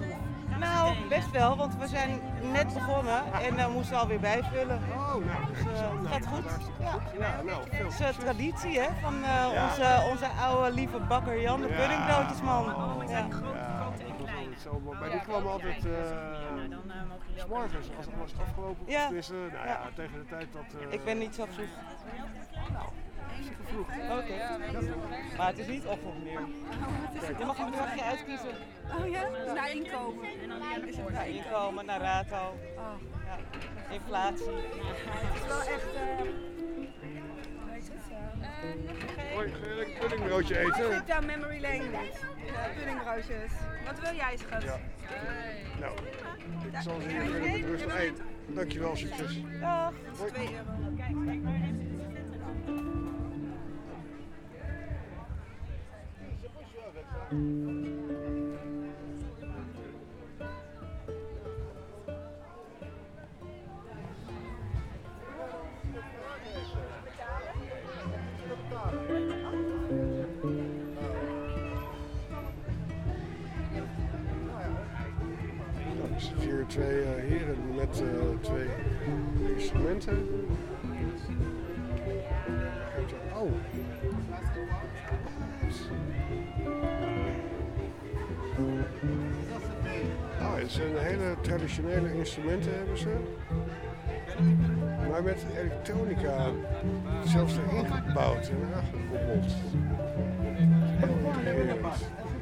Nou, best wel, want we zijn net begonnen en dan moesten we alweer bijvullen. Oh, nou, dus, het gaat goed. Ja. Ja, nou, veel Het is een traditie hè, van eh, Ja. onze, onze oude lieve bakker Jan, de Ja. puddingbroodjesman. Ja. Was altijd zo. Maar die kwam altijd uh, s morgens, als het was afgelopen. Ja. Dus, eh, nou ja, Ja. tegen de tijd dat... eh, Ik ben niet zo vroeg. Hartstikke vroeg. Oké. Maar het is niet ochtend meer. Je mag een bedragje uitkiezen. Oh ja? Naar inkomen. Is het Naar inkomen, naar rato. Ja. Inflatie. Het is wel echt. Hoi, lekker puddingbroodje eten? Trip down memory lane. Ja, puddingbroodjes. Wat wil jij, schat? Ja. Nou, ik zal ze hier verder met rust eten. Dankjewel, succes. Dag. Hoi. 2 euro. Nou, twee eh, heren met eh, twee instrumenten. Oh. Ah, het zijn hele traditionele instrumenten hebben ze. Maar met elektronica zelfs erin gebouwd en intrigerend.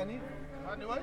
Giovanni? Ah, Giovanni what?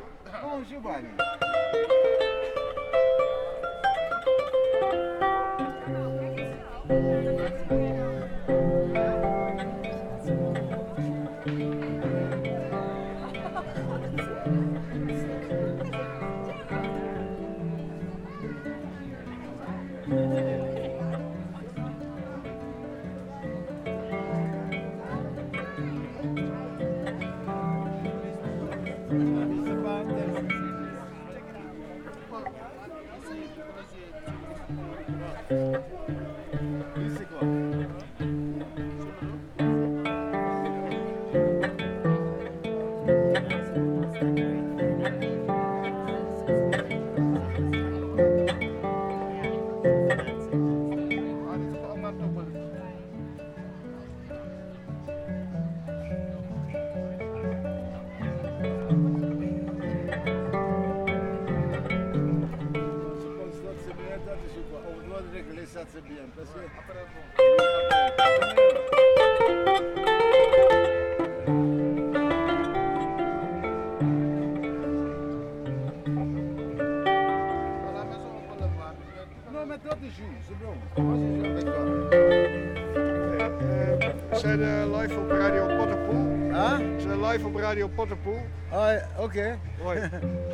Ah, oké. Hoi.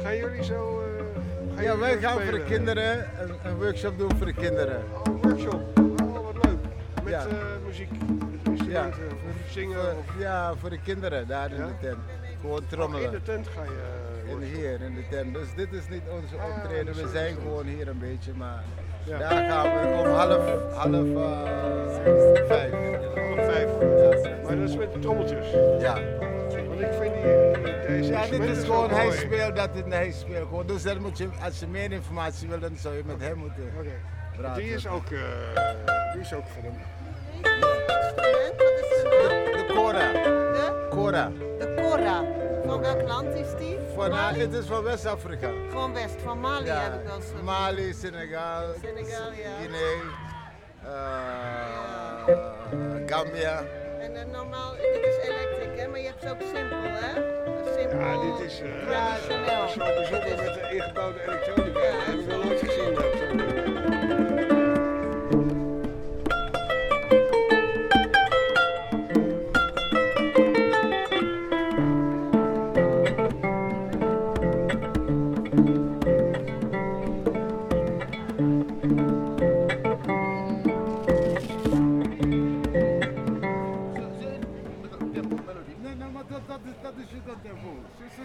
Gaan jullie zo... eh, gaan Ja, wij gaan voor de kinderen een, een workshop doen voor de kinderen. Oh, workshop. Oh, wat leuk. Met Ja. eh, muziek. Of zingen? Voor, ja, voor de kinderen daar in Ja? de tent. Gewoon Oh, trommelen. in de tent ga je. eh, In hier, in de tent. Dus dit is niet onze Ah, optreden. We zijn gewoon hier een beetje, maar Ja. daar gaan we om half, half vijf. Half vijf. Maar dat is met de trommeltjes. Ja. Ja, dit is gewoon, hij speelt dat en hij speelt gewoon. Dus dan moet je, als je meer informatie wil, dan zou je met hem moeten praten. Die is ook, eh, die is ook van hem. De Cora. De? Cora. De Cora. Van welk land is die? Van, Mali? het is van West-Afrika. Van West, van Mali Ja, heb ik wel eens gehoord. Mali, Senegal, Senegal, ja. Guinea, eh, Gambia. En eh, normaal, dit is electric hè, maar je hebt ze ook simpel hè? Simpel, Ja, dit is eh traditioneel. met de ingebouwde elektronica.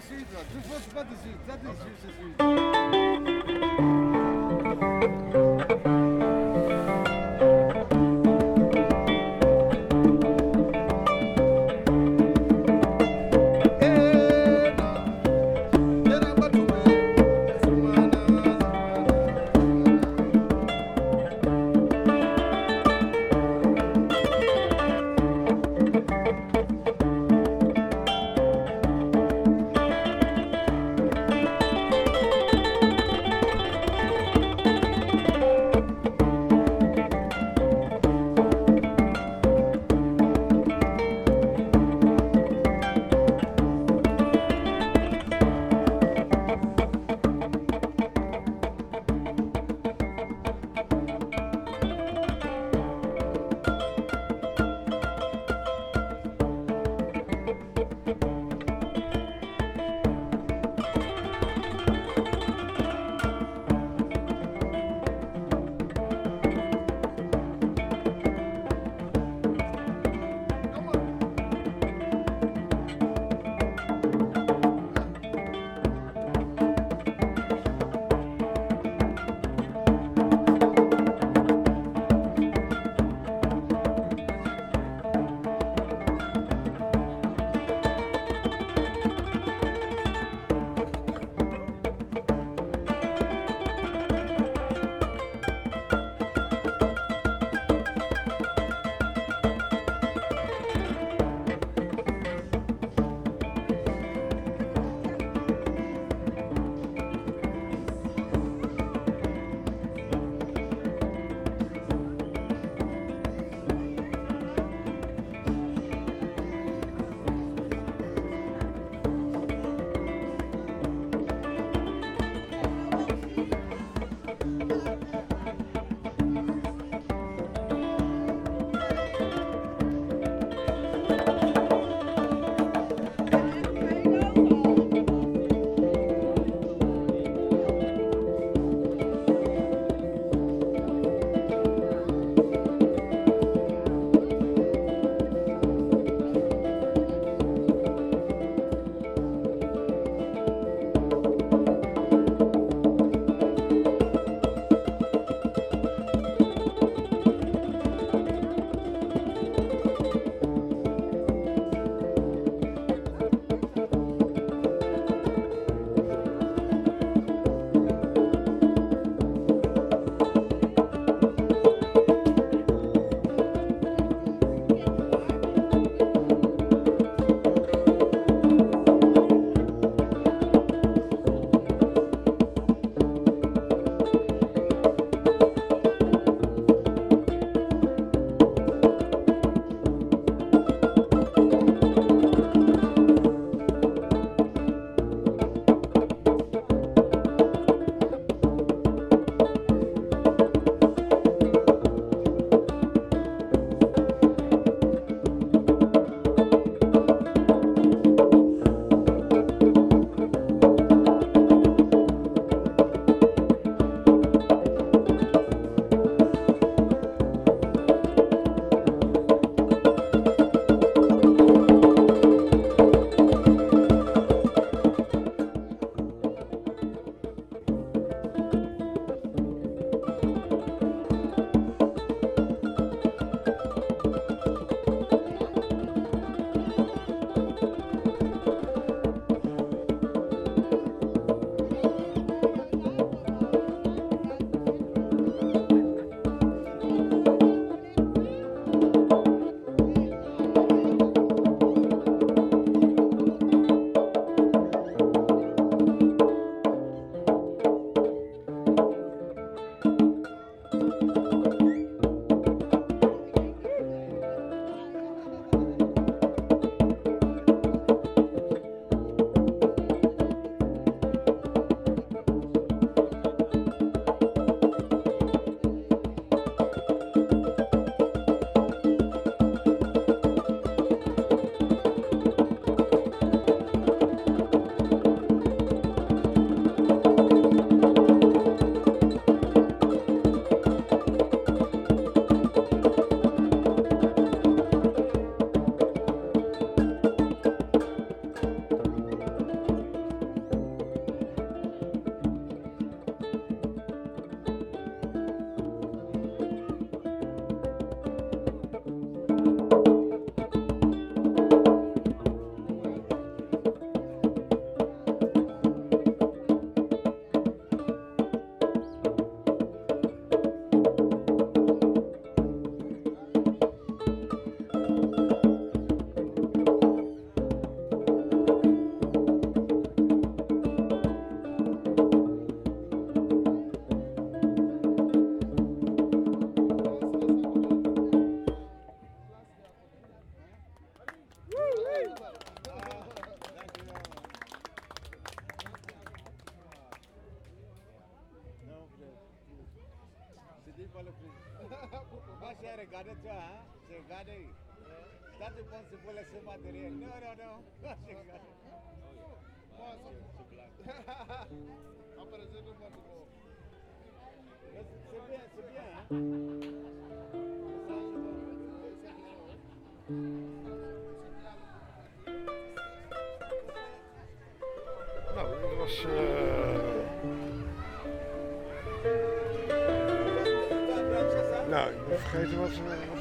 Tempo. Zo, zo zie je dat. Dus wat, wat is het?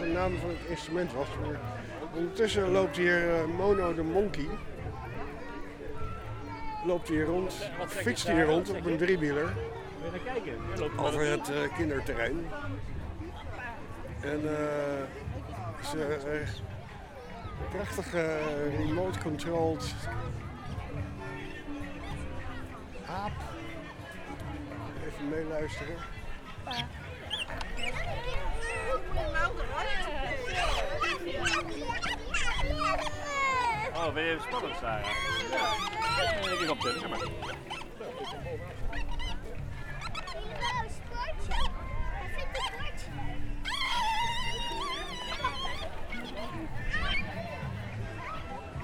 De naam van het instrument was. Maar ondertussen loopt hier eh, Mono de Monkey. Loopt hier rond, fietst hier rond op een driewieler over het eh, kinderterrein. En is eh, eh, prachtige remote-controlled aap. Even meeluisteren. Ben je spannend, Sarah? Ja. Ik op de.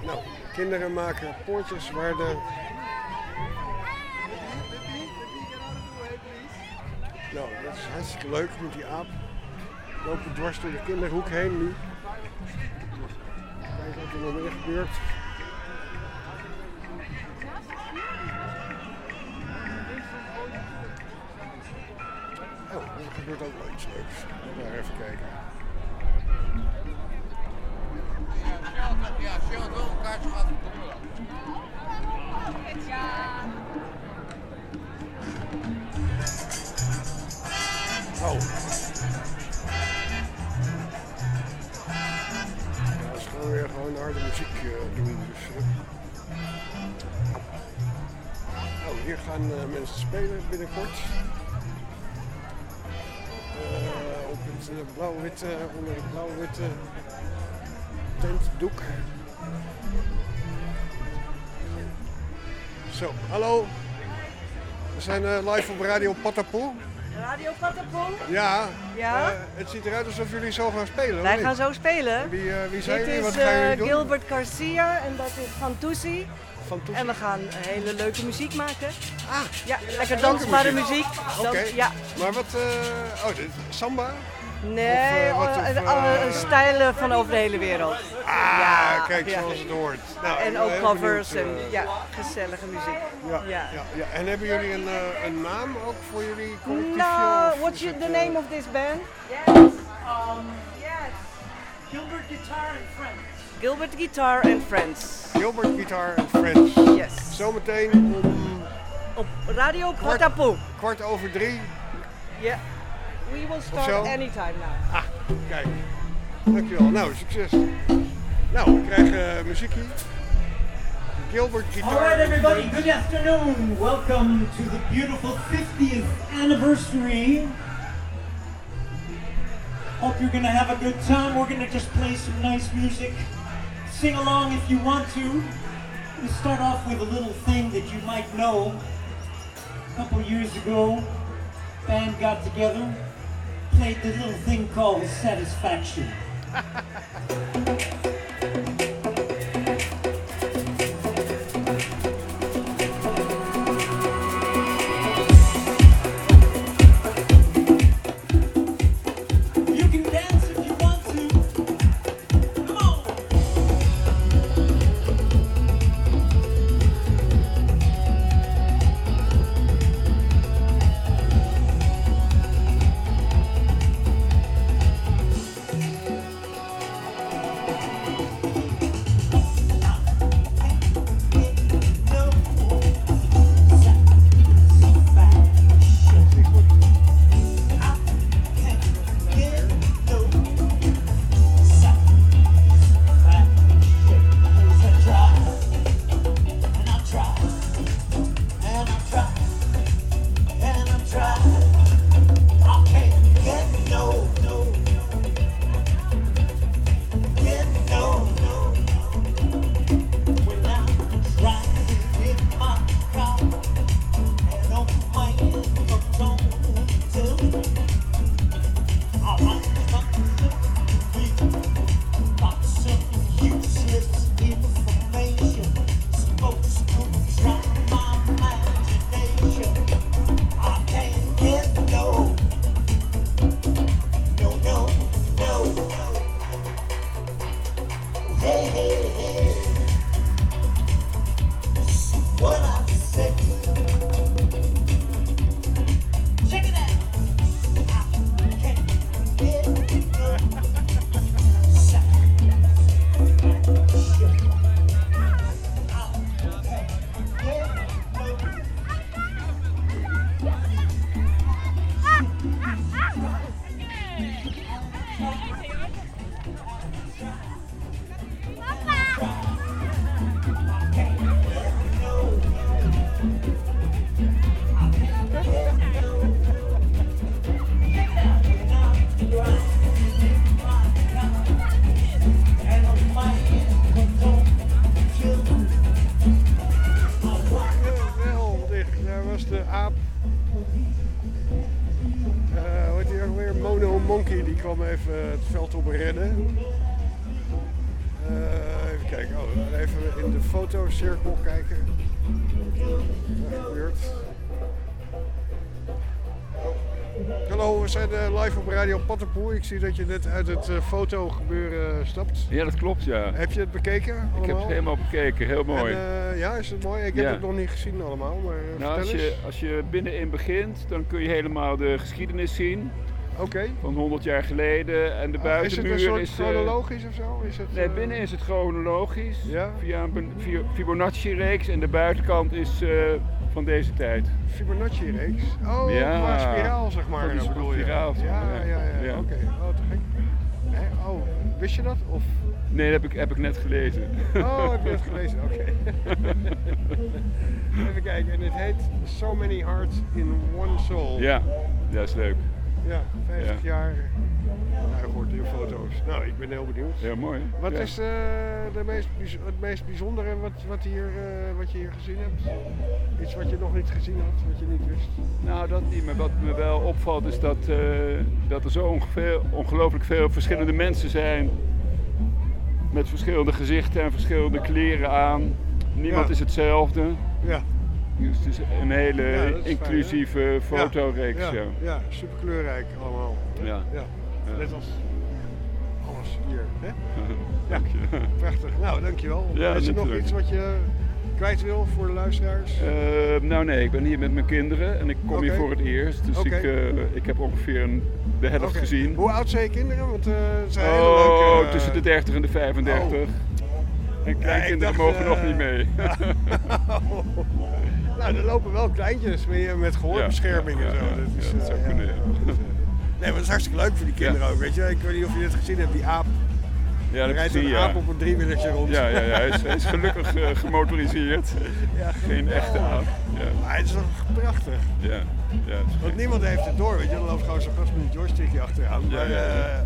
Nou, kinderen maken poortjes waar de. Nou, dat is hartstikke leuk met die aap. Lopen dwars door de kinderhoek heen nu. Kijken wat er nog meer gebeurt. Laten Het eh, blauw-witte, onder het blauw-witte tentdoek. Zo, hallo. We zijn eh, live op Radio Patapoe. Radio Patapon. Ja, Ja? eh, het ziet eruit alsof jullie zo gaan spelen. Wij gaan zo spelen. Wie, wie zijn Dit jullie? is Wat gaan jullie eh, doen? Gilbert Garcia en dat is. Van Toesie. En we gaan hele leuke muziek maken. Ah, ja, lekker dansbare muziek. muziek. Oké, ja. maar wat... eh, oh, dit, samba? Nee, Of, eh, wat, eh, of, alle eh, stijlen van over de hele wereld. Ah, kijk, zoals het hoort. Nou, en ook covers benieuwd, en eh, ja, gezellige muziek. Ja, ja. Ja, En hebben jullie een, eh, een naam ook voor jullie collectiefje? No, of what's the eh, name of this band? Yes. Um, yes. Gilbert Guitar and Friends. Gilbert Guitar and Friends. Gilbert Guitar and Friends. Yes. Zometeen om... Op Radio kwart, kwart over drie. Ja. We will zo? start anytime now. Ah, kijk. Dankjewel. Nou, succes. Nou, we krijgen uh, muziek hier. Gilbert Guitar All right, everybody, good afternoon. Welcome to the beautiful 50th anniversary. Hope you're going to have a good time. We're going to just play some nice music. Sing along if you want to. We'll start off with a little thing that you might know. A couple years ago, band got together, played the little thing called Satisfaction. Ik zie dat je net uit het eh, fotogebeuren stapt. Ja, dat klopt, ja. Heb je het bekeken? Ik heb het helemaal bekeken, heel mooi. En, eh, ja, is het mooi? Ik heb Ja. het nog niet gezien allemaal, maar eh, nou, als je, als je binnenin begint, dan kun je helemaal de geschiedenis zien. Oké. Van 100 jaar geleden. En de Ah, is het buitenmuur een soort is... chronologisch of zo? Is het, Nee, binnen is het chronologisch. Ja? Via een Fibonacci-reeks. En de buitenkant is van deze tijd. Fibonacci-reeks? Oh, Ja. qua spiraal zeg maar, Van die bedoel je? spiraal, Ja, ja, ja. ja. Wist je dat? Of... Nee, dat heb ik, heb ik net gelezen. Oh, heb je het gelezen? Oké. Even kijken, en het heet So Many Hearts in One Soul. Ja, ja, is leuk. Ja, 50 Ja. jaar. Je hoort hier foto's. Nou, ik ben heel benieuwd. Heel mooi. Wat Ja. is eh, de meest, het meest bijzondere wat, wat, hier, eh, wat je hier gezien hebt? Iets wat je nog niet gezien had, wat je niet wist? Nou, dat niet. Maar wat me wel opvalt is dat, eh, dat er zo ongeveer, ongelooflijk veel verschillende mensen zijn. Met verschillende gezichten en verschillende kleren aan. Niemand Ja. is hetzelfde. Ja. Dus het is een hele Ja, fijn, inclusieve fotoreeks. Ja, Ja. ja, ja, super kleurrijk allemaal. Ja. Ja. Ja. Net als alles hier. Hè? Dank je. Prachtig. Nou, dankjewel. Ja, is er nog iets wat je kwijt wil voor de luisteraars? Eh, nou nee, ik ben hier met mijn kinderen en ik kom hier voor het eerst. Dus ik, eh, ik heb ongeveer een, de helft gezien. Hoe oud zijn je kinderen? Want eh, het zijn hele Oh, leuke... tussen de 30 en de 35. En kleinkinderen dacht, mogen nog eh, niet mee. nou, er lopen wel kleintjes met, met gehoorbescherming Ja, en zo. ja, ja, dat, is, ja, zou eh, kunnen, Nee, maar dat is hartstikke leuk voor die kinderen ook, weet je. Ik weet niet of je dit gezien hebt, die aap. Ja, dat rijdt een aap op een driewielertje rond. Ja, ja, ja. Hij, is, hij is gelukkig eh, gemotoriseerd. Ja. Geen echte aap. Ja, Maar het is toch prachtig. ja. ja Want niemand heeft het door, weet je. Dan loopt gewoon zo'n gast met een joystickje achteraan. Ja, maar, ja, ja.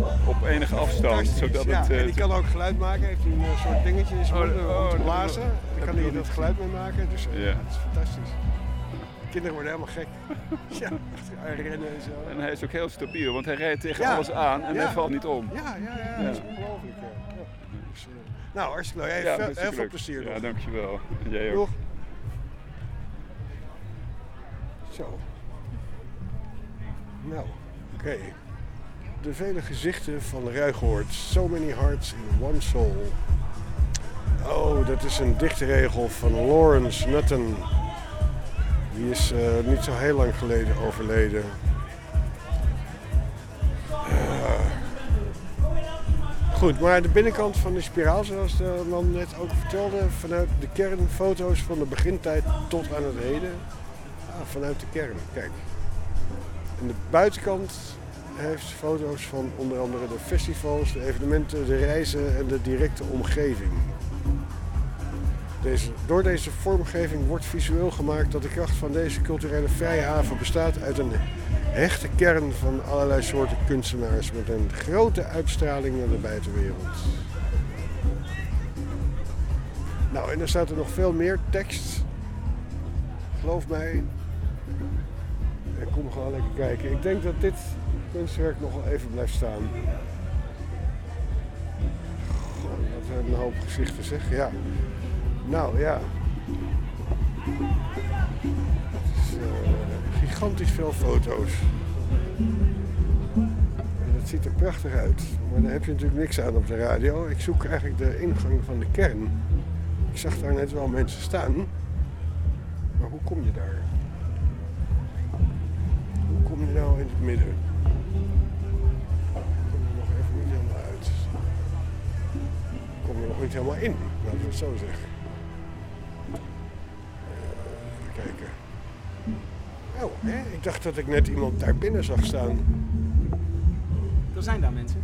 eh, op enige afstand. Zodat ja, het, eh, en die kan ook geluid maken. Heeft een soort dingetje in zijn Oh, om oh, te dat- blazen. Dan kan hij dat geluid mee maken. Dus Ja. het is fantastisch. Kinderen worden helemaal gek. ja, rennen en zo. En hij is ook heel stabiel, want hij rijdt tegen Ja. alles aan en Ja. hij valt niet om. Ja, ja, ja, dat is ongelooflijk. Dus, eh, nou, hartstikke leuk. Veel- heel veel plezier Ja, dankjewel. En jij ook. Doeg. Zo. Nou, oké. De vele gezichten van Ruigoord. So many hearts in one soul. Oh, dat is een dichtregel van Lawrence Nutten. Die is eh, niet zo heel lang geleden overleden. Eh, Goed, maar de binnenkant van de spiraal, zoals de man net ook vertelde, vanuit de kern foto's van de begintijd tot aan het heden. Ah, vanuit de kern, kijk. En de buitenkant heeft foto's van onder andere de festivals, de evenementen, de reizen en de directe omgeving. Door deze vormgeving wordt visueel gemaakt dat de kracht van deze culturele vrijhaven bestaat uit een hechte kern van allerlei soorten kunstenaars met een grote uitstraling naar de buitenwereld. Nou, en er staat er nog veel meer tekst. Geloof mij. En kom gewoon lekker kijken. Ik denk dat dit kunstwerk nog even blijft staan. Goh, wat een hoop gezichten zeg. Ja. Nou ja. Het is eh, gigantisch veel foto's. En het ziet er prachtig uit. Maar daar heb je natuurlijk niks aan op de radio. Ik zoek eigenlijk de ingang van de kern. Ik zag daar net wel mensen staan. Maar hoe kom je daar? Hoe kom je nou in het midden? Ik kom er nog even niet helemaal uit. Ik kom er nog niet helemaal in, laten we het zo zeggen. Kijken. Oh, hè? ik dacht dat ik net iemand daar binnen zag staan. Er zijn daar mensen.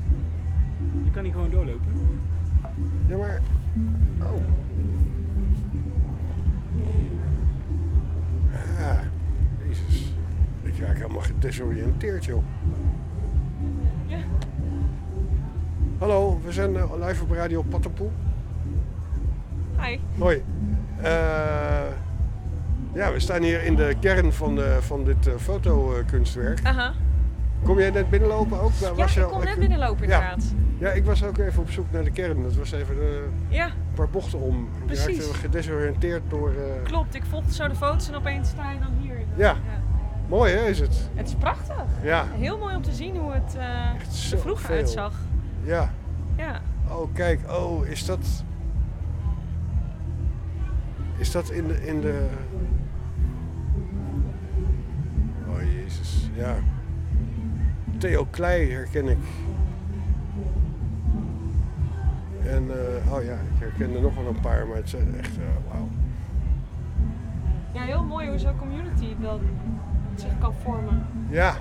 Je kan niet gewoon doorlopen. Ja, maar. Oh. Ah, Jezus. Ik raak helemaal gedesoriënteerd, joh. Ja. Hallo, we zijn eh, live op Radio Pattenpoel. Hi. Hoi. Eh, Ja, we staan hier in de kern van, de, van dit eh, fotokunstwerk. Aha. Kom jij net binnenlopen ook? Waar Ja, was ik al- kom net binnenlopen Ja. inderdaad. Ja, ik was ook even op zoek naar de kern. Dat was even eh, Ja. een paar bochten om. Ik Precies. raakte gedesoriënteerd door... eh, Klopt, ik volgde zo de foto's en opeens sta je dan hier. Ja. Mooi hè, is het? Het is prachtig. Ja. Heel mooi om te zien hoe het er zo vroeger veel. uitzag. Ja. Ja. Oh, kijk. Oh, is dat... Is dat in de... In de... Ja. Theo Klei herken ik. En, eh, oh ja, ik herken er nog wel een paar, maar het zijn echt, eh, wauw. Ja, heel mooi hoe zo'n community dan zich kan vormen. Ja,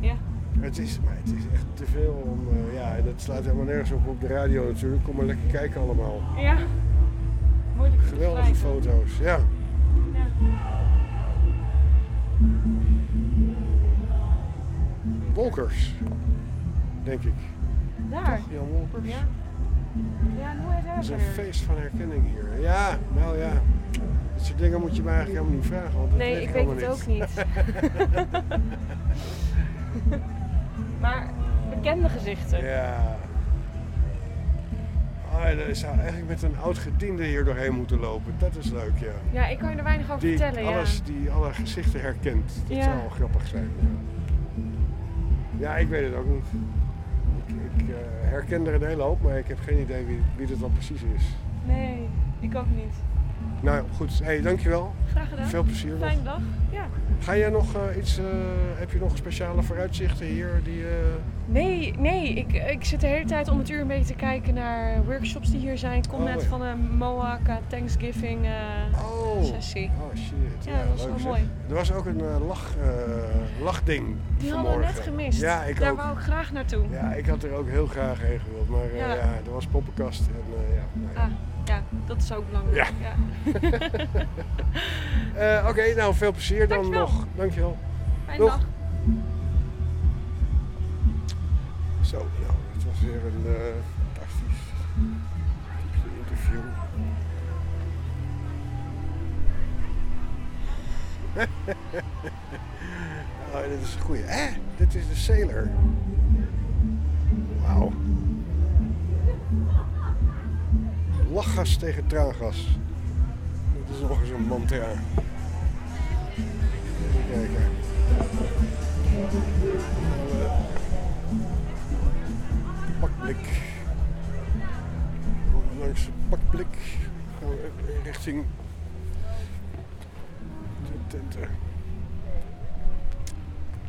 Ja. het is, maar het is echt te veel om, eh, ja, en dat slaat helemaal nergens op op de radio natuurlijk. Kom maar lekker kijken allemaal. Ja. Moeilijk Geweldige foto's, ja. Ja. Wolkers, denk ik. Daar. Jan Wolkers. Ja. Ja, hoe heet Het is een feest van herkenning hier. Ja, nou ja. Dat soort dingen moet je me eigenlijk helemaal niet vragen. Want dat Nee, ik weet het ook niet. maar bekende gezichten. Ja. Oh, ja, daar zou eigenlijk met een oud gediende hier doorheen moeten lopen. Dat is leuk, ja. Ja, ik kan je er weinig over Die vertellen, alles, ja. die alle gezichten herkent. Dat Ja. zou wel grappig zijn. Ja, ja ik weet het ook niet. Ik, ik eh, herken er een hele hoop, maar ik heb geen idee wie, wie dit dan precies is. Nee, ik ook niet. Nou goed, hey, dankjewel. Graag gedaan. Veel plezier. Fijne dag. Ja. Ga jij nog eh, iets, eh, heb je nog speciale vooruitzichten hier? Die, eh, Nee, nee. Ik, ik zit de hele tijd om het uur een beetje te kijken naar workshops die hier zijn. Ik kom Oh, net ja. van een MOAC Thanksgiving eh, sessie. Oh shit. Ja, dat was wel mooi. Er was ook een lach, lachding Die hadden we vanmorgen. net gemist. Ja, ik Daar ook. wou ik graag naartoe. Ja, ik had er ook heel graag heen gewild. Maar Ja. er was poppenkast. En, ja, nou ja. Ah, ja, dat is ook belangrijk. Ja. Eh, Oké, nou veel plezier dan Dankjewel. nog. Dankjewel. Fijne dag. Zo, nou, het was weer een eh, fantastisch interview. oh, dit is een goeie. Hè? Dit is de Sailor. Wauw. Lachgas tegen traangas. Dat is nog eens een mantra. Even kijken. Pakblik. Langs de pakblik gaan we richting de tenten.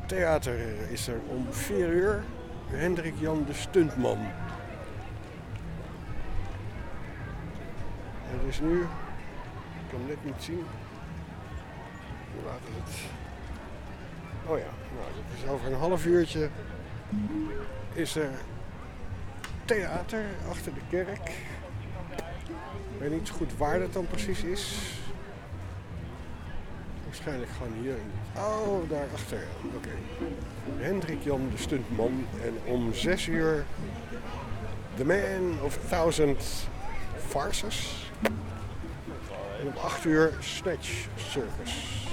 Theater is er om 4 uur. Hendrik Jan de Stuntman. Het is nu, ik kan net niet zien. Hoe laat is het? Oh ja, nou, is over een half uurtje. Is er theater achter de kerk. Ik weet niet zo goed waar dat dan precies is. Waarschijnlijk gewoon hier. Oh, daarachter. Oké. Hendrik Jan de Stuntman. En om 6 uur The Man of Thousand Farces. En om 8 uur Snatch Circus.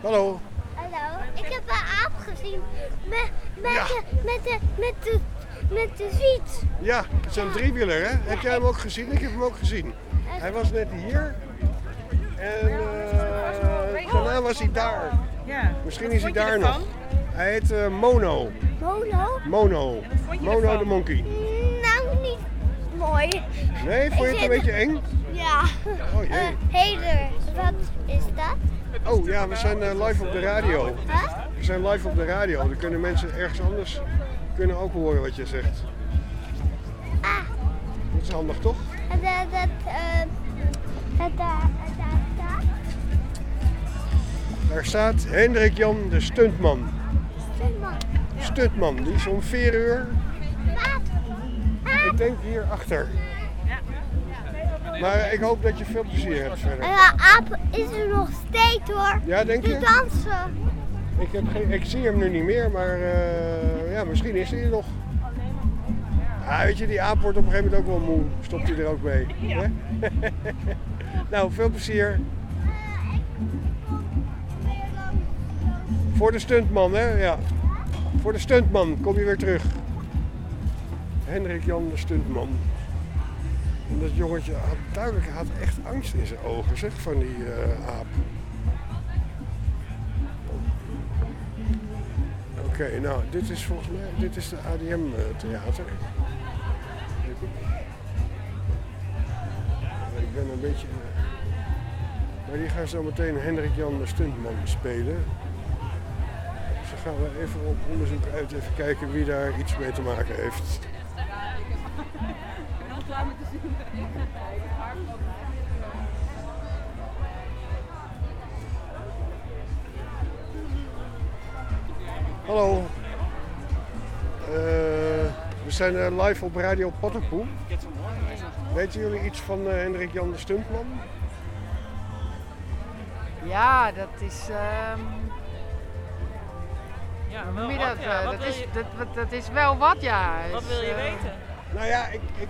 Hallo. Hallo, ik heb een aap gezien met, met, de, met, de, met, de, met de fiets. Ja, het is een driewieler, hè? Heb jij hem ook gezien? Ik heb hem ook gezien. Hij was net hier. En eh, daarna was hij daar. Ja. Misschien is hij daar nog. Hij heet eh, Mono. Mono? Mono. Mono ervan? de monkey. Mooi. Nee, vond je het een beetje eng? Ja. Oh jee. Eh, Heder, wat is dat? Oh ja, we zijn eh, live op de radio. Huh? We zijn live op de radio. Dan kunnen mensen ergens anders kunnen ook horen wat je zegt. Ah. Dat is handig toch? En dat, dat, eh, daar, staat. Daar staat Hendrik Jan de stuntman. Stuntman. Stuntman, die is om 4 uur. Ik denk hier achter. Maar ik hoop dat je veel plezier hebt verder. En de aap is er nog steeds hoor. Ja, denk je? dansen. Ik, heb geen, ik zie hem nu niet meer, maar eh, ja, misschien is hij er nog. Ah, weet je, die aap wordt op een gegeven moment ook wel moe. Stopt hij er ook mee. hè? nou, veel plezier. Voor de stuntman, hè? Ja. Voor de stuntman, kom je weer terug. Hendrik Jan, de stuntman. En dat jongetje had duidelijk had echt angst in zijn ogen, zeg, van die eh, aap. Oké, nou, dit is volgens mij, dit is de ADM eh. Ik ben een beetje... eh, maar die gaan zo meteen Hendrik Jan de Stuntman spelen. Dus dan gaan we even op onderzoek uit, even kijken wie daar iets mee te maken heeft. Hallo. Eh, we zijn eh, live op Radio Potterpoel. Weten jullie iets van eh, Hendrik Jan de Stuntman? Ja, dat is. ehm Ja, wel wat, dat? ja. eh, Wat dat, wil is, je- dat, wat- dat is wel wat, ja. Wat wil je weten? Nou ja, ik, ik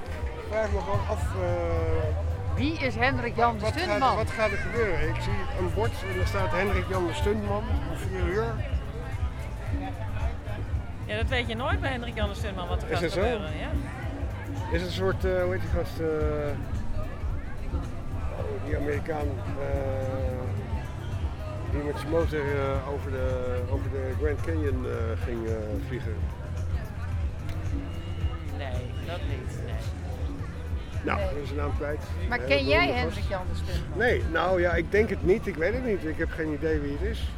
vraag me gewoon af. eh, Wie is Hendrik Jan de wat, gaat, Stuntman? wat gaat er gebeuren? Ik zie een bord en er staat Hendrik Jan de Stuntman om 4 uur. Ja, dat weet je nooit bij Hendrik Jan de Stuntman wat er Is gaat het zo? gebeuren. Ja. Is het een soort, eh hoe heet die gast? eh, die Amerikaan. eh, die met zijn motor over, de, over de Grand Canyon eh, ging eh, vliegen. Nee, dat niet. Nee. Nou, Nee. dat is een naam kwijt. Maar ken jij Hendrik gast. Jan de Stuntman? Nee, nou ja, ik denk het niet. Ik weet het niet. Ik heb geen idee wie het is.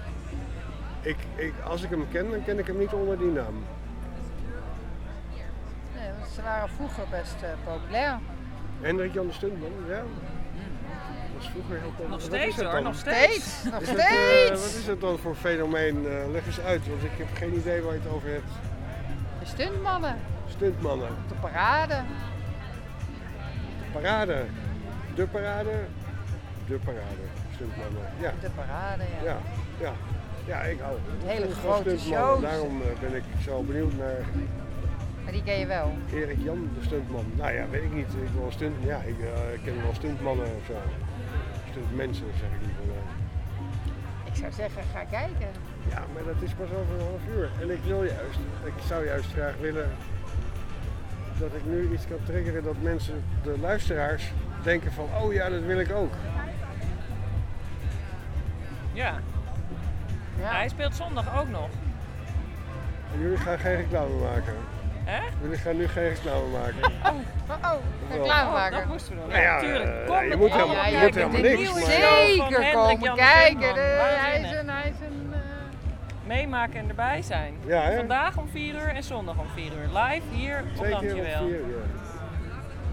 Ik, ik, als ik hem ken, dan ken ik hem niet onder die naam. Nee, want ze waren vroeger best eh, populair. Hendrik Jan de Stuntman, ja. Dat was vroeger heel populair. Nog steeds hoor, nog steeds. Nog Is het, eh, steeds. wat is het dan voor fenomeen? Eh, leg eens uit, want ik heb geen idee waar je het over hebt. De stuntmannen. Stuntmannen. De parade. Parade. De parade. De parade. Stuntmannen. Ja. De parade, ja. Ja, ja. Ja, ik hou Hele van grote shows. Daarom eh, ben ik zo benieuwd naar Maar die ken je wel. Erik Jan, de stuntman. Nou ja, weet ik niet. Ik wil stunt, ja, ik eh, ken wel stuntmannen of zo. Stuntmensen zeg ik liever. maar. Ik zou zeggen, ga kijken. Ja, maar dat is pas over een half uur. En ik wil juist, ik zou juist graag willen dat ik nu iets kan triggeren dat mensen, de luisteraars, denken van, oh ja, dat wil ik ook. Ja. Hij speelt zondag ook nog. En jullie gaan geen reclame maken. Echt? Jullie gaan nu geen reclame maken. Oh, oh, reclame maken. dat moesten we doen. Nou ja, tuurlijk. eh, Kom je met moet al helemaal- je je moet helemaal niks, Zeker komen kijken. Hij is Waanzinnig. een, hij is een... Meemaken en erbij zijn. Ja, hè? Vandaag om 4 uur en zondag om 4 uur. Live hier op Twee keer of Dankjewel.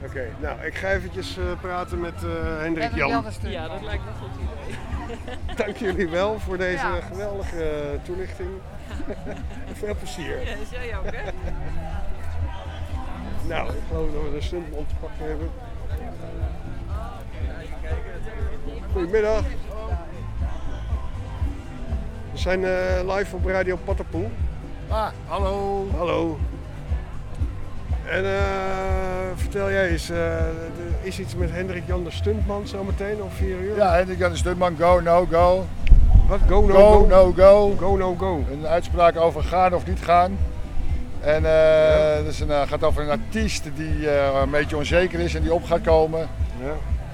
Oké, nou, ik ga eventjes eh, praten met eh, Hendrik Jan. Ja, dat lijkt me een goed idee. Dank jullie wel voor deze Ja. geweldige toelichting. Veel plezier. Ja, is jij ook, hè? Nou, ik geloof dat we de stuntman te pakken hebben. Goedemiddag. We zijn eh, live op Radio Patterpoel. Ah, hallo. Hallo. En eh, vertel jij eens, eh, er is iets met Hendrik Jan de Stuntman zometeen om 4 uur? Ja, Hendrik Jan de Stuntman, go, no, go. Wat? Go, no, go? go? no, go. Go, no, go. Een uitspraak over gaan of niet gaan. En eh dus een, gaat over een artiest die eh, een beetje onzeker is en die op gaat komen. Ja.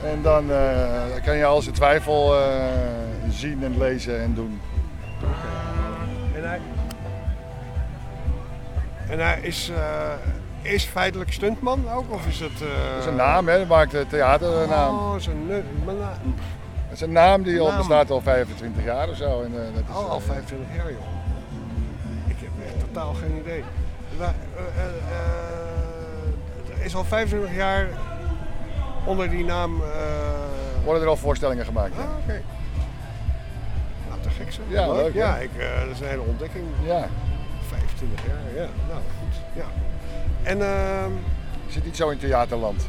En dan eh, kan je al zijn twijfel eh, zien en lezen en doen. En hij, en hij is, eh, is feitelijk stuntman ook? Of is het... eh, Dat is een naam, hè? Dat maakt het theater een naam. Oh, zijn nu- maar na- Dat is een naam die al Naam. bestaat al 25 jaar of zo. En, eh, dat is, Oh, al eh, 25 jaar joh. Ik heb echt totaal geen idee. Maar, eh, eh, eh, er is al 25 jaar onder die naam... eh, Worden er al voorstellingen gemaakt. Ah, gek zo. Ja, leuk? Ja, ik, eh, dat is een hele ontdekking. Ja. 25 jaar, ja. Nou, goed. Ja. En ehm, zit niet zo in theaterland.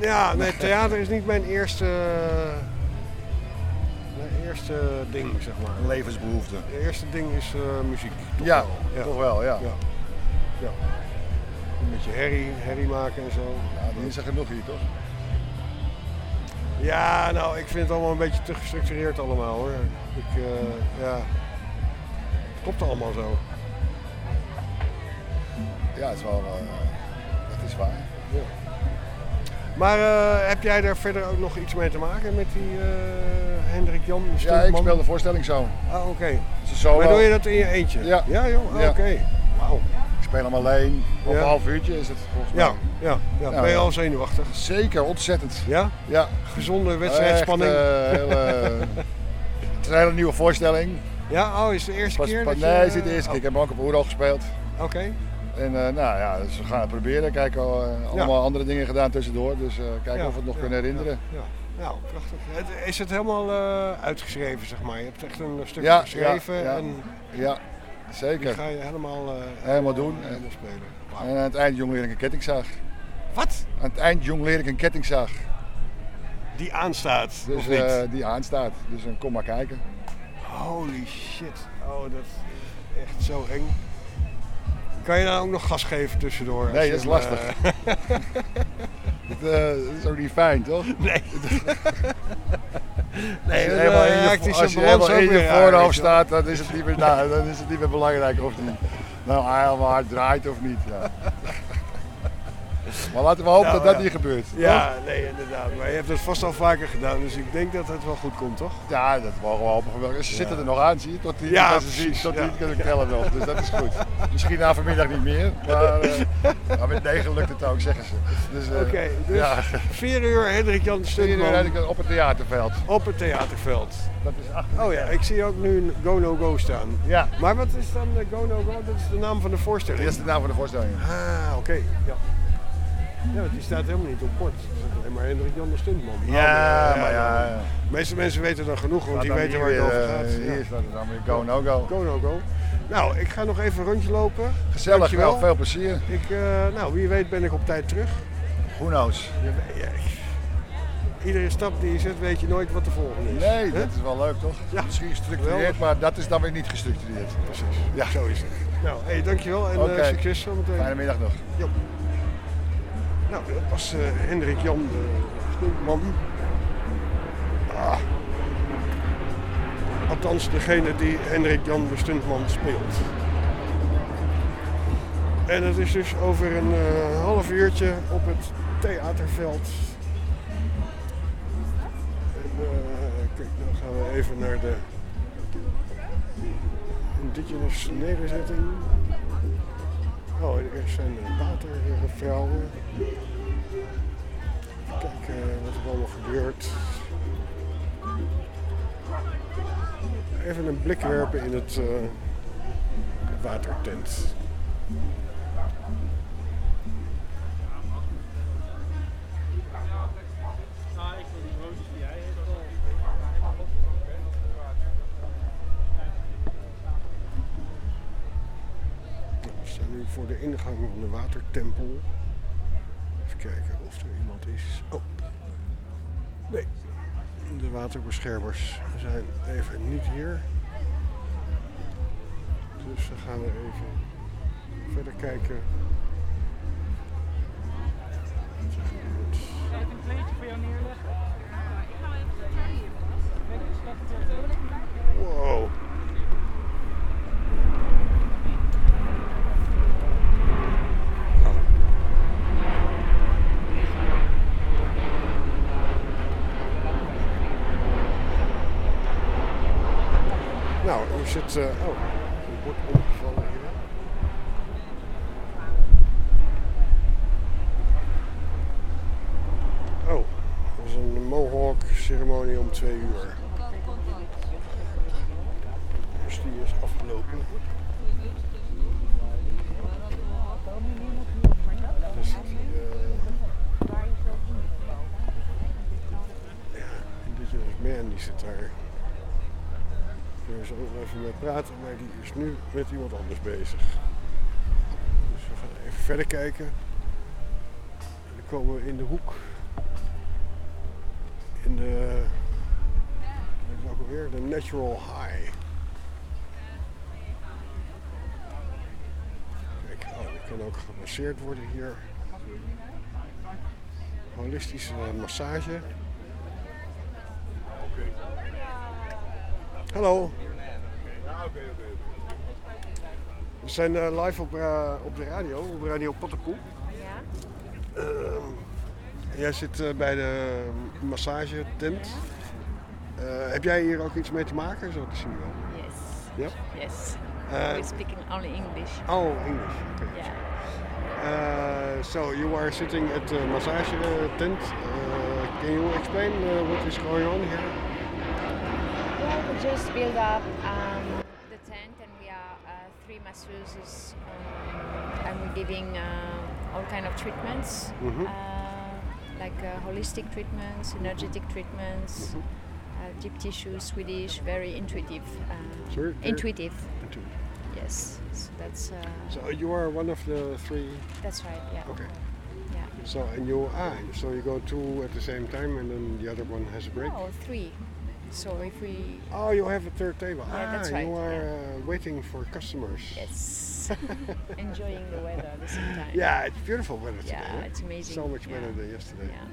ja, nee, theater is niet mijn eerste, mijn eerste ding, zeg maar. Een levensbehoefte. Het eerste ding is eh, muziek. Toch Ja, wel. toch wel, ja. ja. Ja. Een beetje herrie, herrie maken en zo. Ja, dan is er genoeg hier, toch? Ja, nou, ik vind het allemaal een beetje te gestructureerd allemaal hoor. Ik, eh, klopt allemaal zo. Ja, het is wel, eh, dat is waar. Ja. Maar eh, heb jij daar verder ook nog iets mee te maken met die Hendrik Jan? Ja, ik speel de voorstelling zo. Ah, oké. Het solo. Maar doe je dat in je eentje? Ja. Ja, joh? Ah, Ja. Oké. Wauw. Speel hem alleen. Op een half uurtje is het volgens mij. Ja, ja, ja. Ben je al zenuwachtig? Zeker, ontzettend. Ja? Ja. Gezonde wedstrijdspanning? Eh, hele- het is een hele nieuwe voorstelling. Ja, oh, is het de eerste Pas- keer? dat nee, het is niet de eerste keer. Ik heb hem ook op Oerol gespeeld. Oké. En eh, nou ja, dus we gaan het proberen. Kijken, al, eh, allemaal andere dingen gedaan tussendoor. Dus eh, kijken Ja, of we het nog ja, kunnen herinneren. Nou, prachtig. Het- Is het helemaal eh, uitgeschreven, zeg maar? Je hebt echt een stuk Ja, geschreven ja. en Ja, zeker. die ga je helemaal, eh, Helemaal doen. helemaal spelen. En aan het eind jong leer ik een kettingzaag. Wat? Aan het eind jong leer ik een kettingzaag. Die aanstaat, Dus of niet? eh, die aanstaat. Dus dan kom maar kijken. Holy shit. Oh, dat is echt zo eng. Kan je dan ook nog gas geven tussendoor? Nee, dat is lastig. dat, eh, is ook niet fijn, toch? Nee. Als je dan, helemaal in eh, je, als je helemaal in je voorhoofd staat, dan is het niet meer, nou, dan is het niet meer belangrijk of die nou helemaal hard draait of niet. Ja. Maar laten we hopen Nou, dat dat ja. niet gebeurt. Ja, nee, inderdaad. Maar je hebt het vast al vaker gedaan, dus ik denk dat het wel goed komt, toch? Ja, dat mogen we hopen. Ze zitten er nog aan, zie je? Tot die, Ja, dat ze zien, precies, tot ja. die kunnen tellen nog. Dus dat is goed. Misschien na vanmiddag niet meer. Maar, eh, maar met negen lukt het ook, zeggen ze. Dus, eh, Oké, dus ja. 4 uur Hendrik Jan Vier uur op het theaterveld. op het theaterveld. Dat is achter. Oh ja, ik zie ook nu een Go No Go staan. Ja. Maar wat is dan de Go No Go? Dat is de naam van de voorstelling. Dat is de naam van de voorstelling. Ah, oké. Ja. Ja, want die staat helemaal niet op staat alleen maar Hendrik Jan de Stuntman. Ja, Oh, maar ja. De meeste mensen weten dan genoeg, want die weten waar het over eh, gaat. Hier staat het dan weer go, no go. Go No Go. Nou, ik ga nog even een rondje lopen. Gezellig, Dankjewel. wel, veel plezier. Ik, eh, nou, wie weet ben ik op tijd terug. Who knows? Ja, ja, iedere stap die je zet, weet je nooit wat de volgende is. Nee, Hè? dat is wel leuk toch? Ja. Misschien gestructureerd, maar dat is dan weer niet gestructureerd. Precies. Ja. Zo is het. Nou, hey, dankjewel en eh, succes zometeen. Fijne middag nog. Jo. Nou, dat was eh, Hendrik Jan, de stuntman. Ah. Althans, degene die Hendrik Jan, de stuntman, speelt. En het is dus over een eh, half uurtje op het theaterveld. En eh, kijk, dan gaan we even naar de indigenous nederzetting. Oh, er zijn eh, watervrouwen. Kijken wat er allemaal gebeurt. Even een blik werpen in het eh, watertent. Staan nu voor de ingang van de watertempel. Even kijken of er iemand is. Oh. Nee. De waterbeschermers zijn even niet hier. Dus dan gaan we even verder kijken. Zal ik een kleedje voor jou neerleggen? Wow. Nou, er eh, oh, er wordt omgevallen hier. Oh, dat is een mohawk ceremonie om twee uur. Dus die is afgelopen. Dus die, eh, ja, Indigenous Man die zit daar. Daar ook even mee praten, maar die is nu met iemand anders bezig. Dus we gaan even verder kijken. En dan komen we in de hoek. In de. Wat is ook alweer? De Natural High. Kijk, oh, die kan ook gemasseerd worden hier. Holistische massage. Hallo. We zijn eh, live op, eh, op de radio, op Radio Pottenpoel. Ja. Ehm, jij zit eh, bij de massagetent. Heb jij hier ook iets mee te maken? Zo te zien wel. Yes. Ja? Yes. Uh, We're speaking only English. Oh, English. Okay. Yeah. Uh, so you are sitting at the massage uh, tent. Uh, can you explain uh, what is going on here? We just build up um, the tent and we are uh, three masseuses um, and we're giving uh, all kind of treatments. Mhm. Uh, like uh, holistic treatments, energetic treatments, Mhm. uh, deep tissue, Swedish, very intuitive. Uh, Sorry? Intuitive. Intuitive. Yes. So that's uh, So you are one of the three. that's right. Yeah. Okay. Yeah. So and you ah so you go two at the same time and then the other one has a break. Oh, three. So if we Oh, you have a third table. Yeah, ah, that's right, you are uh, waiting for customers. Yes. enjoying the weather at the same time. Yeah, it's beautiful weather today. Yeah, it's amazing. So much Yeah. better than yesterday. Yeah.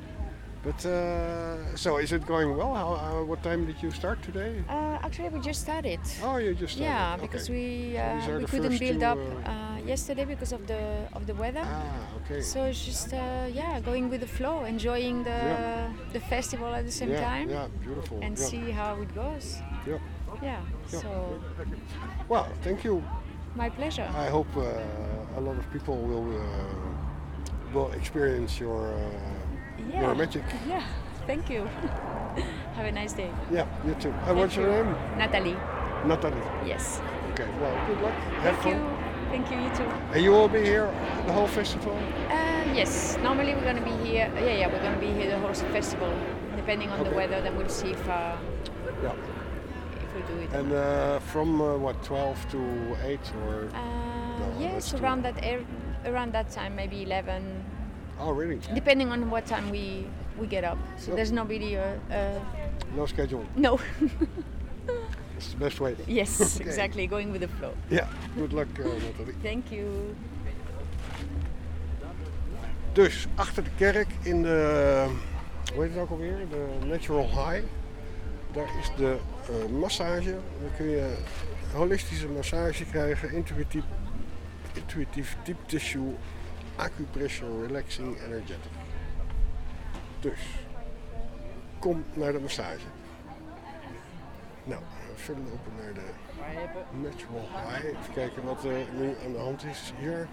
But uh, so is it going well? How, uh, what time did you start today? Uh, actually, we just started. Oh, you just started. Yeah, Okay. because we So uh, we couldn't build up uh, yesterday because of the of the weather. Ah, okay. So it's just uh, yeah, going with the flow, enjoying the Yeah. the festival at the same Yeah, time. yeah, beautiful, And yeah. see how it goes. Yeah. Yeah. So Well, thank you. my pleasure. I hope uh, a lot of people will uh, will experience your uh, yeah. your magic. Yeah. Thank you. Have a nice day. Yeah, you too. Uh, what's your name? Natalie. Natalie. Yes. Okay. Well, good luck. Have Thank fun. you. Thank you. You too. And you will be here the whole festival. Uh, yes, normally we're going to be here. Yeah, yeah, we're going to be here the whole festival. Depending on the weather, then we'll see if uh, Yeah. if we do it. And uh, from uh, what 12 to 8 or? Uh, No, yes, around that air, around that time, maybe eleven. Oh, really? Depending on what time we we get up. So Yep. there's no video. Uh, No schedule. no. It's the best way. yes, Okay. exactly. Going with the flow. Yeah. Good luck, uh, Natalie. Thank you. Dus achter de kerk in de, hoe heet het ook alweer? De Natural High. Daar is de eh, massage. Dan kun je holistische massage krijgen, intuïtief, intuïtief deep tissue, acupressure, relaxing, energetic. Dus kom naar de massage. Nou, verder lopen naar de Natural High. Even kijken wat er nu aan de hand is hier.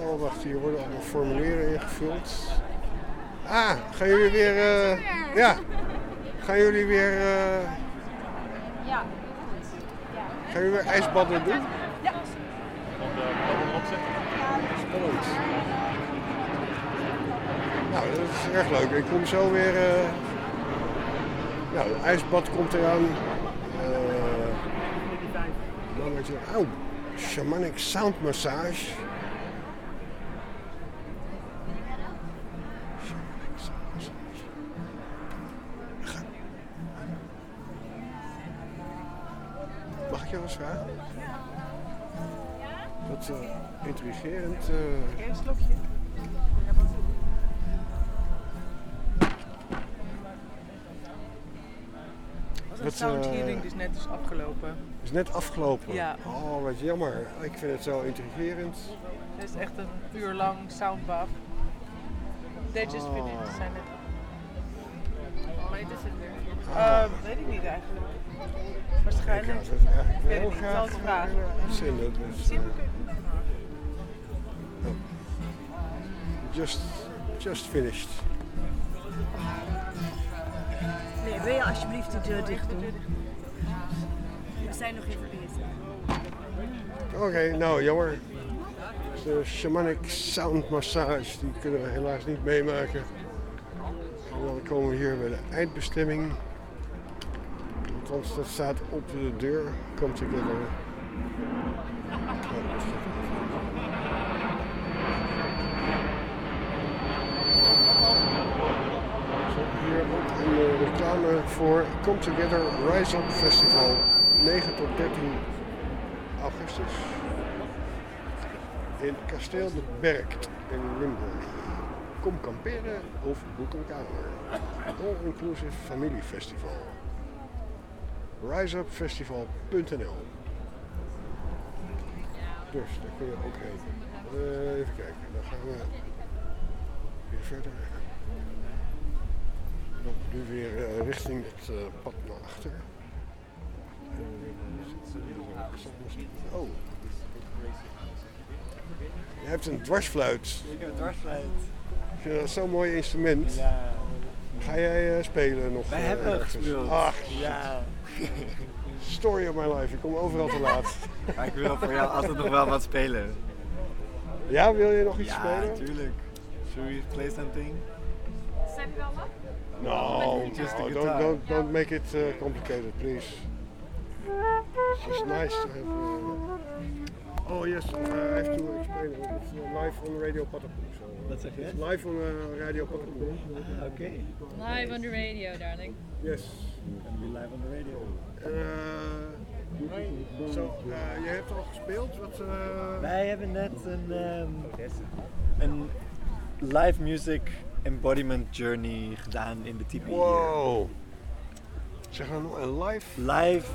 Oh, wacht, hier worden allemaal formulieren ingevuld. Ah, gaan jullie weer. eh, ja. Gaan jullie weer. eh, Ja. gaan jullie weer ijsbadden doen? Ja. Spannend. Nou, dat is erg leuk. Ik kom zo weer. eh nou, het ijsbad komt eraan. Eh dan er. Oh, shamanic sound massage. Mag ik jou eens vragen? Wat eh, intrigerend. Een slokje. Was een Dat, sound eh, healing dus net is afgelopen. is net afgelopen. Ja. Oh, wat jammer. Ik vind het zo intrigerend. Het is echt een uur lang soundbath. They just Oh. finished, zijn het. Het is het weer. Ah. Eh, weet ik niet eigenlijk. Waarschijnlijk. Ik het Ik weet het niet, ik zal het vragen. Dat is, Misschien eh, oh. just, just finished. Wil je alsjeblieft de deur dicht doen? We zijn nog even bezig. Oké, nou jammer. De shamanic sound massage, die kunnen we helaas niet meemaken. En dan komen we hier bij de eindbestemming. Althans, dat staat op de deur. Come together. Zo, Hier ook een eh, reclame voor Come Together Rise Up Festival. 9 tot 13 augustus. In Kasteel de Berk in Limburg. Kom kamperen of boek een kamer. All Inclusive Familiefestival. riseupfestival.nl. Dus daar kun je ook heen. Eh, even kijken, dan gaan we weer verder. Dan nu weer eh, richting het eh, pad naar achter. Oh. Je hebt een dwarsfluit. Ik heb een dwarsfluit. Ik vind dat zo'n mooi instrument. Ja. Ga jij eh, spelen nog? Wij hebben ergens? gespeeld. Ach, Ja. Story of my life. Ik kom overal te laat. Maar ik wil voor jou altijd nog wel wat spelen. Ja, wil je nog iets ja, spelen? tuurlijk. Should we play something? Zijn die wel wat? No, Just no, don't, don't, don't make it uh, complicated, please. It's just nice to have. Uh... Oh yes, uh, I have to explain. it. It's uh, live on Radio Patapon. So, uh, Wat zeg je? It's live on uh, Radio Patapon. Oké. Live on the radio, darling. Yes. Gonna be live on the radio. Uh, so, uh, je hebt al gespeeld? Wat, uh... Wij hebben net een, ehm, een live music embodiment journey gedaan in de tipi. Wow. Zeg nog een live? Live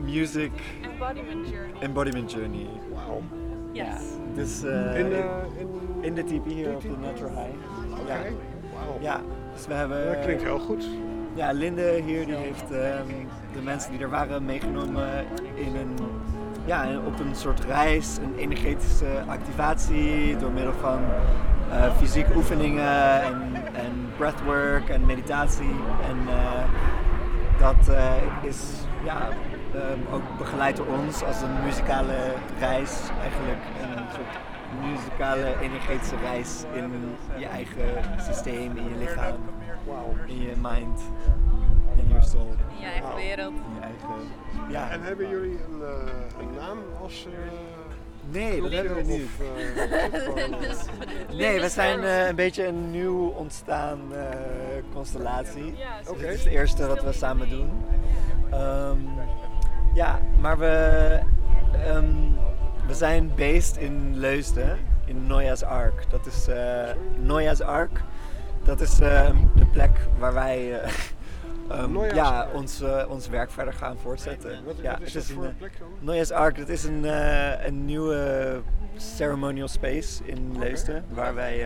music Embodiment journey. embodiment journey. Wauw. Ja. Dus eh, In, eh, in, in de tipi hier op de Natural High. Oké. Ja. Wauw. Ja, dus we hebben... Dat klinkt heel goed. Ja, Linde hier die heeft ehm, de mensen die er waren meegenomen in een, ja, op een soort reis, een energetische activatie door middel van eh, fysieke oefeningen en, en breathwork en meditatie. En eh, dat eh, is ja, ehm, ook begeleid door ons als een muzikale reis, eigenlijk een soort muzikale energetische reis in je eigen systeem, in je lichaam, in je mind, in je soul. In je eigen wereld. In je eigen, ja. En hebben jullie een, eh, een naam als. eh, Nee, dat hebben we niet. Eh, Dus- Nee, we zijn eh, een beetje een nieuw ontstaan eh, constellatie. Ja, Dit is het eerste wat we samen doen. Ehm, ja, maar we, ehm, we zijn based in Leusden, in Noya's Ark. Dat is eh Noya's Ark. Dat is de plek waar wij Noah's ja, ons, eh, ons werk verder gaan voortzetten. Wat- ja, wat is het dat voor een, plek dan? Noah's Ark, dat is een, eh, een nieuwe ceremonial space in Leusden. Waar wij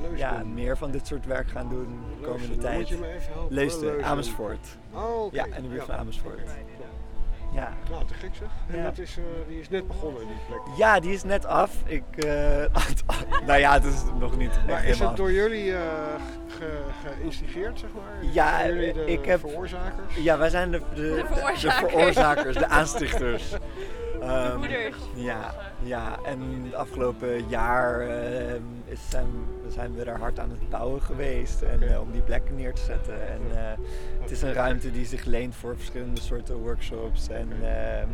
Leusden. ja, meer van dit soort werk gaan doen de komende Leusden, tijd. Leusden. Amersfoort. Oh, oké. Ja, in de buurt van Amersfoort. Ja. Nou, te gek zeg. En Ja. dat is, eh, die is net begonnen, die plek. ja, die is net af. Ik, eh, nou ja, het is nog niet echt Maar is helemaal het door jullie eh, ge- geïnstigeerd, zeg maar? Ja, Zijn jullie de ik heb- veroorzakers? Ja, wij zijn de, de, de, veroorzakers. veroorzakers, de aanstichters. Ehm, moeders. Ja, ja, en het afgelopen jaar ehm, is, zijn, zijn we er hard aan het bouwen geweest en, eh, om die plekken neer te zetten. En eh, het is een ruimte die zich leent voor verschillende soorten workshops. En, ehm,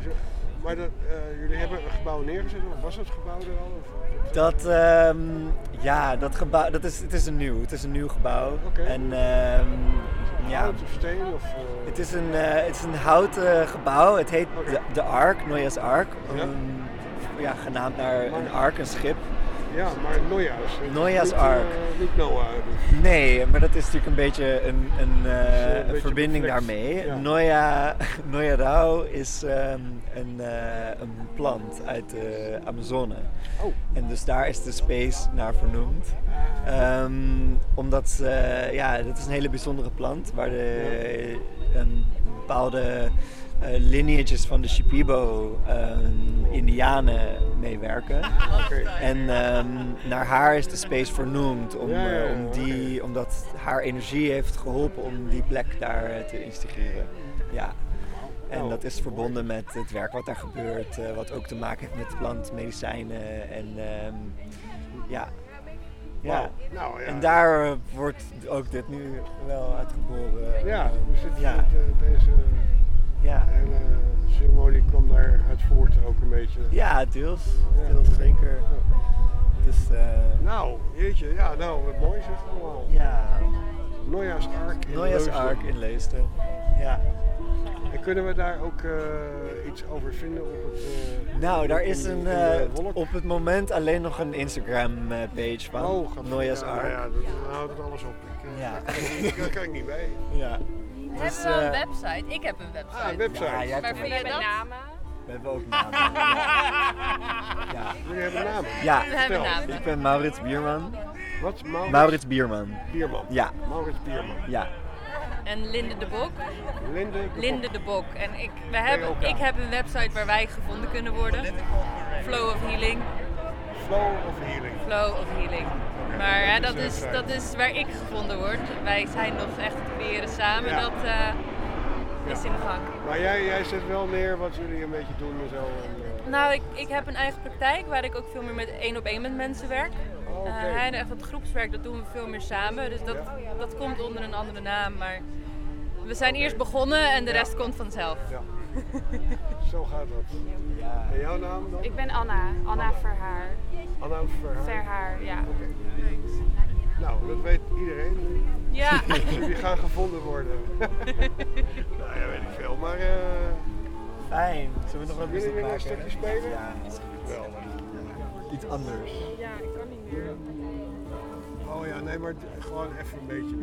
Maar dat, eh, jullie hebben een gebouw neergezet, of was het gebouw er al? Of, Dat, ehm, ja, dat gebouw, dat is, het is een nieuw, het is een nieuw gebouw. Oké. En, ehm, ja, Hout of steen? Of, eh, het is een, eh, het is een houten gebouw. Het heet de, de Ark, Noya's Ark. Ja. Ehm, ja, genaamd naar een ark, een schip. Ja, maar Noja's. Noja's eh, Ark. niet Noah. Dus. Nee, maar dat is natuurlijk een beetje een, een, eh, een beetje verbinding daarmee. Ja. Noya, Noya Rauw is ehm, een, eh, een plant uit de Amazone. Oh. En dus daar is de space naar vernoemd. Ehm, omdat, eh, ja, dat is een hele bijzondere plant waar de, een bepaalde eh, lineages van de Shipibo ehm, Indianen mee werken. En ehm, naar haar is de space vernoemd, om, eh, om die, omdat haar energie heeft geholpen om die plek daar eh, te instigeren. Ja. En Oh, dat is verbonden met het werk wat daar gebeurt, eh, wat ook te maken heeft met plantmedicijnen en ehm, ja. Ja. Nou, ja. En daar eh, wordt ook dit nu wel uitgeboren. Ja, dus het, ja. het, eh, deze Ja. hele ceremonie kwam daar uit voort ook een beetje. Ja, deels. Deels zeker. Dus, eh, Nou, jeetje, ja, nou, wat mooi zeg allemaal. Ja. Noja's Ark in Noja's. Ark in Leusden. Ja. En kunnen we daar ook eh, iets over vinden op het... eh, Nou, daar is een, de eh, op het moment alleen nog een Instagram eh, page van Oh, Noya's ja, Ark. ja, dat, dan houdt het alles op. Ik, eh, Ja. daar, kan ik niet, daar kan ik niet bij. Ja. Hebben Dus, we een eh, website? Ik heb een website. Ah, een website. Ja, jij maar je hebben dat? namen. We hebben ook namen. Ja. Jullie hebben namen? Ja. We hebben namen. Ik ben Maurits Bierman. Wat? Maurits? Maurits Bierman. Bierman. Ja. Maurits Bierman. Ja. En Linde de Bok. Linde de Linde Bok. de Bok. En ik, we hebben, ook ik heb een website waar wij gevonden kunnen worden. Flow of Healing. Flow of Healing. Flow of Healing. Maar is dat, is, dat is waar ik gevonden word. Wij zijn nog echt het creëren samen. Ja. Dat eh, is Ja. in de gang. Maar jij, jij zet wel neer wat jullie een beetje doen en zo. En, eh, Nou, ik, ik heb een eigen praktijk waar ik ook veel meer met één op één met mensen werk. Oh. Eh, hij echt het groepswerk, dat doen we veel meer samen. Dus dat, dat komt onder een andere naam. Maar we zijn eerst begonnen en de Ja. rest komt vanzelf. Ja. Zo gaat dat. En jouw naam dan? Ik ben Anna, Anna Verhaar. Anna Verhaar. Verhaar, ja. Nou, dat weet iedereen. Ja. Jullie gaan gevonden worden. nou ja, weet ik veel. Maar eh Fijn. Zullen we nog wat muziek jullie een maken? stukje spelen? Ja. Wel. Iets anders. Ja, ik kan niet meer. Oh ja, nee, maar gewoon even een beetje.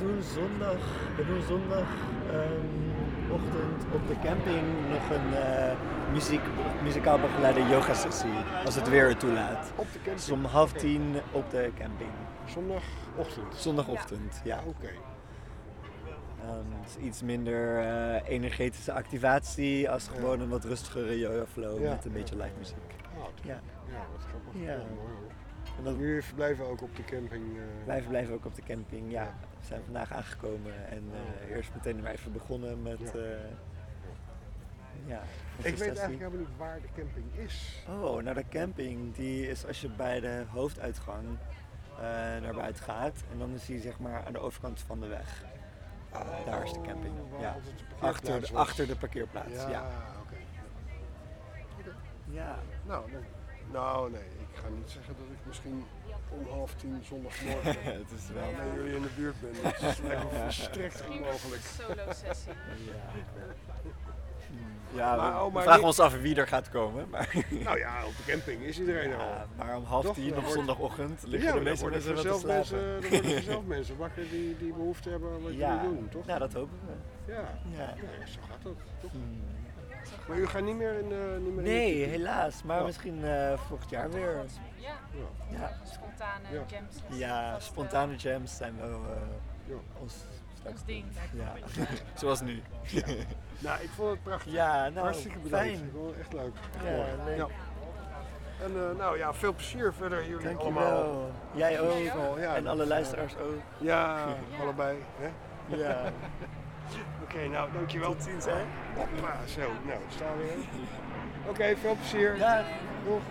Doen zondag, we doen zondag ehm, ochtend op de camping nog een eh, muziek, muzikaal begeleide yoga sessie, als het weer het toelaat. Op de camping? Dus om half tien op de camping. Zondagochtend? Zondagochtend, ja. Oké. Ehm, dus iets minder eh, energetische activatie als gewoon een wat rustigere yoga flow Ja, met een beetje live muziek. Te Ja. Ja, wat grappig. Ja. En dat- Jullie verblijven ook op de camping? eh, Wij verblijven ook op de camping, ja. We zijn vandaag aangekomen en eh, eerst meteen maar even begonnen met... Ja. eh, ja, Ik weet eigenlijk helemaal niet waar de camping is. Oh, nou de camping, die is als je bij de hoofduitgang naar buiten gaat. En dan is die zeg maar aan de overkant van de weg. Daar is de camping. Ja. Achter, de, achter de parkeerplaats, ja. Ja, oké. Ja. Nou, dan- nou, nee, ga niet zeggen dat ik misschien om half tien zondagmorgen Het is wel- bij jullie in de buurt ben. Dat is lijkt me volstrekt onmogelijk. Solo-sessie. Ja, Maar, we, oh, we vragen ons af wie er gaat komen. Maar... Nou ja, op de camping is iedereen er Ja, al. maar om half tien op zondagochtend liggen ja, de dan meeste mensen wel te mensen, dan worden vanzelf mensen wakker die, die behoefte hebben aan wat Ja. jullie doen, toch? Ja, dat hopen we. Ja, Ja. Zo gaat dat, toch? Maar u gaat niet meer in, eh niet meer in de Nee, helaas. Maar Ja. misschien eh, volgend jaar weer. Ja. Ja. Spontane Ja. jams. Ja, eh, spontane jams zijn wel eh, Ja. ons Ons ding. Ja, zoals nu. Ja. Nou, ik vond het prachtig. Ja, nou, Hartstikke bedankt. fijn. Ik vond het echt leuk. Ja, Mooi. leuk. Ja. En eh, nou ja, veel plezier verder jullie Dankjewel. allemaal. Jij ook. Ja, En alle eh, luisteraars ook. Ja, allebei. Hè? Ja. Oké, nou dankjewel. Tot ziens, hè? Hoppa, zo, nou, staan we weer. Oké, veel plezier. Ja. Doeg.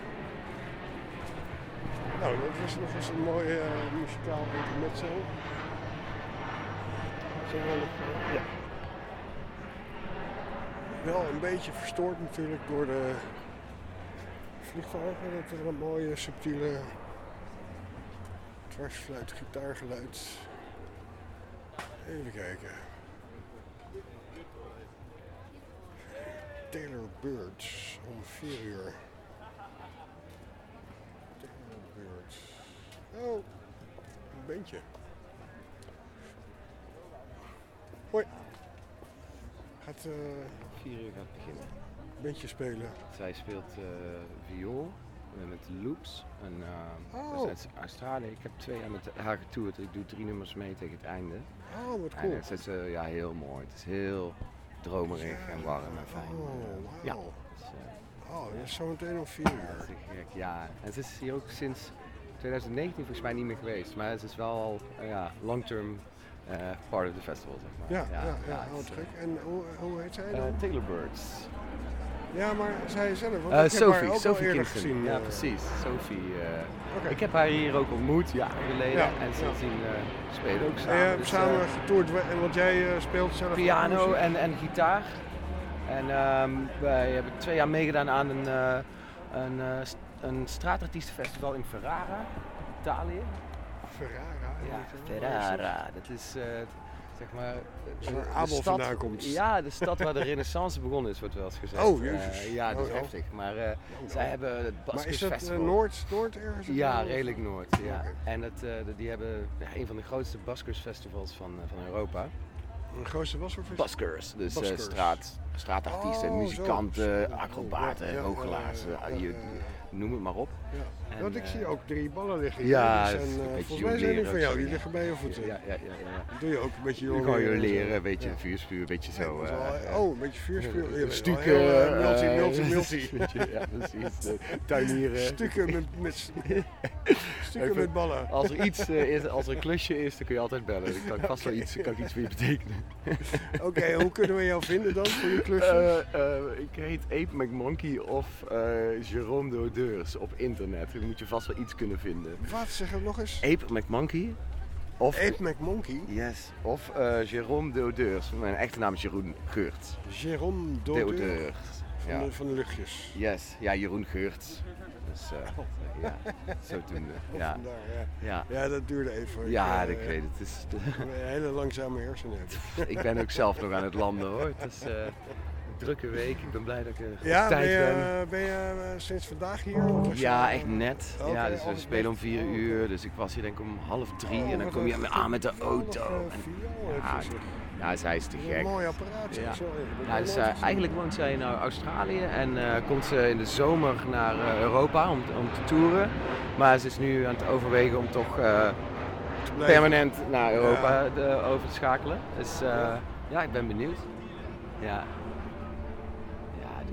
Nou, dat was nog eens een mooi eh, muzikaal intermezzo. Zo wel eh, ja. Wel een beetje verstoord natuurlijk door de vliegtuigen. Dat er een mooie subtiele dwarsfluit, gitaargeluid. Even kijken. Taylor Birds om 4 uur. Taylor Birds. Oh, een bandje. Hoi. Gaat eh Vier uur gaat beginnen. bandje spelen. Zij speelt eh, viool met loops. En, eh, Oh. dat is uit Australië. Ik heb twee jaar met haar getoerd. Ik doe drie nummers mee tegen het einde. Oh, wat En cool. het is ja, heel mooi. Het is heel dromerig en warm en fijn. Oh, ja. het is, eh, Oh, dat is zometeen om 4 ja, uur. dat is echt gek. Ja, en ze is hier ook sinds 2019 volgens mij niet meer geweest. Maar het is wel al eh, ja, long-term eh, part of the festival, zeg maar. Ja, ja, ja, het wat is, gek. En hoe, hoe heet zij dan? Taylor Birds. Ja, maar zij zelf, want Eh, ik heb haar Sophie, ook Sophie eerder gezien. Ja, eh. precies. Sophie. eh. Ik heb haar hier ook ontmoet, jaren geleden. Ja, en ja. sindsdien eh spelen we ook En samen. hebt dus, samen eh, getoerd, wa- en want jij speelt zelf piano en, en gitaar. En ehm, wij hebben twee jaar meegedaan aan een, een, een straatartiestenfestival in Ferrara, Italië. Ferrara? Ja. Ferrara. Dat is zeg maar. de- waar de Abel stad- vandaan komt. Ja, de stad waar de Renaissance begonnen is, wordt wel eens gezegd. Oh, Eh, jezus. ja, dat is Oh, oh. heftig. Maar eh, zij hebben het Maar is dat eh, Festival. Noord, Noord ergens? Ja, redelijk Noord. Ja. Oké. En het, eh, de- die hebben ja, een van de grootste Baskers festivals van, eh, van Europa. Een grootste was voor? Baskers, dus eh, Baskers. straat, straatartiesten, Oh, muzikanten, acrobaten, Ja, ja, ja, ja, eh, ja, noem het maar op. En, Want ik eh, zie ook drie ballen liggen. Ja, eh, beetje volgens mij zijn die van jou, die liggen bij je voeten. Ja, ja, ja. doe je ook een beetje Gewoon jongleren. en zo. leren, een beetje vuurspuur, een beetje zo. eh, oh, een beetje vuurspuur. Je Stukken. multi, multi, multi. ja, precies. Tuinieren. Stukken met, met, stukken met ballen. Als er iets is, als er een klusje is, dan kun je altijd bellen. Dan kan ik vast wel iets, kan ik iets voor je betekenen. Oké, hoe kunnen we jou vinden dan voor je klusjes? Ik heet Ape McMonkey of Jérôme Dodeurs op internet. Moet je vast wel iets kunnen vinden. Wat, zeg het nog eens? Ape McMonkey. Of, Ape McMonkey? Yes. Of eh Jérôme Dodeurs. Mijn echte naam is Jeroen Geurt. Jérôme Dodeur. Dodeurs. van, Ja. de, van de luchtjes. Yes, ja, Jeroen Geurts. Dus, eh, ja, zodoende. Ja. Vandaar, ja. Ja. ja, dat duurde even. Ja, eh, ik weet het. het is een hele langzame hersenen ik ben ook zelf nog aan het landen hoor. Het is drukke week. Ik ben blij dat ik er op Ja, ben tijd je, ben. ben je eh, sinds vandaag hier? Ja, echt net. Ja, dus we spelen om vier uur. Dus ik was hier denk ik om half drie. Oh, en dan kom je aan met de auto. En, ja, zij is te gek. mooi apparaat. Ja. Dus, eh, eigenlijk woont zij naar Australië en eh, komt ze in de zomer naar eh, Europa om, om te toeren. Maar ze is nu aan het overwegen om toch eh, permanent naar Europa de- over te schakelen. Dus eh, ja, ik ben benieuwd. Ja,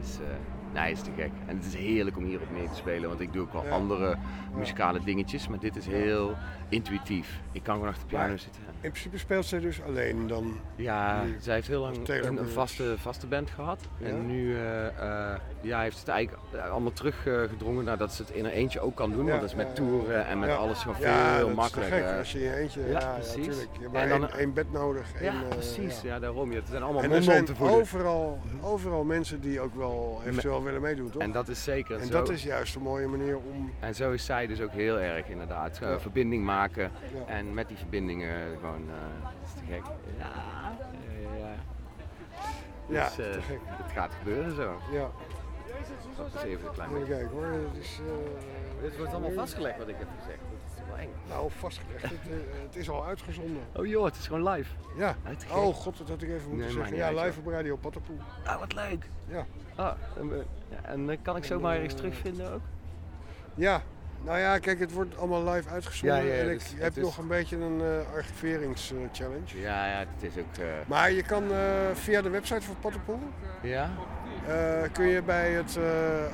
dus eh nee, is te gek. En het is heerlijk om hierop mee te spelen, want ik doe ook wel andere muzikale dingetjes, maar dit is heel intuïtief. Ik kan gewoon achter de piano Maar zitten. In principe speelt zij dus alleen dan. Ja, nu. zij heeft heel lang een, vaste, vaste band gehad. Ja? En nu eh, eh, ja, heeft het eigenlijk eh, allemaal teruggedrongen naar dat ze het in haar eentje ook kan doen. Ja, want dat is met toeren en met alles gewoon veel makkelijker. als je in je eentje- ja, ja, precies. tuurlijk. Je hebt maar één- bed nodig, Ja, precies. ja. Daarom. Het zijn allemaal En zijn te voeden. overal, overal mensen die ook wel eventueel willen meedoen, toch? En dat is zeker En zo. dat is juist een mooie manier om... En zo is zij dus ook heel erg inderdaad. Verbinding maken. Ja. En met die verbindingen gewoon, eh, dat is te gek. Ja. eh, ja. Ja, Dus, eh, te gek. Het gaat gebeuren zo. Ja. Dat is even een klein beetje. kijken hoor. Het is, eh, Dit wordt allemaal vastgelegd wat ik heb gezegd. Dat is wel eng. Nou, vastgelegd. het, eh, het is al uitgezonden. Oh joh, het is gewoon live. Ja. Oh god, dat had ik even moeten Nee, zeggen. Ja, uit, live op Radio Patapoe. Ah, wat leuk. Ja. Ah, en, eh, en eh, kan ik zomaar ergens terugvinden ook? Ja. Nou ja, kijk, het wordt allemaal live uitgezonden. Ja, ja, en ik dus heb is- nog een beetje een eh archiveringschallenge. Ja, ja, het is ook... eh, Maar je kan eh, via de website van Patapoe... ja? kun je bij het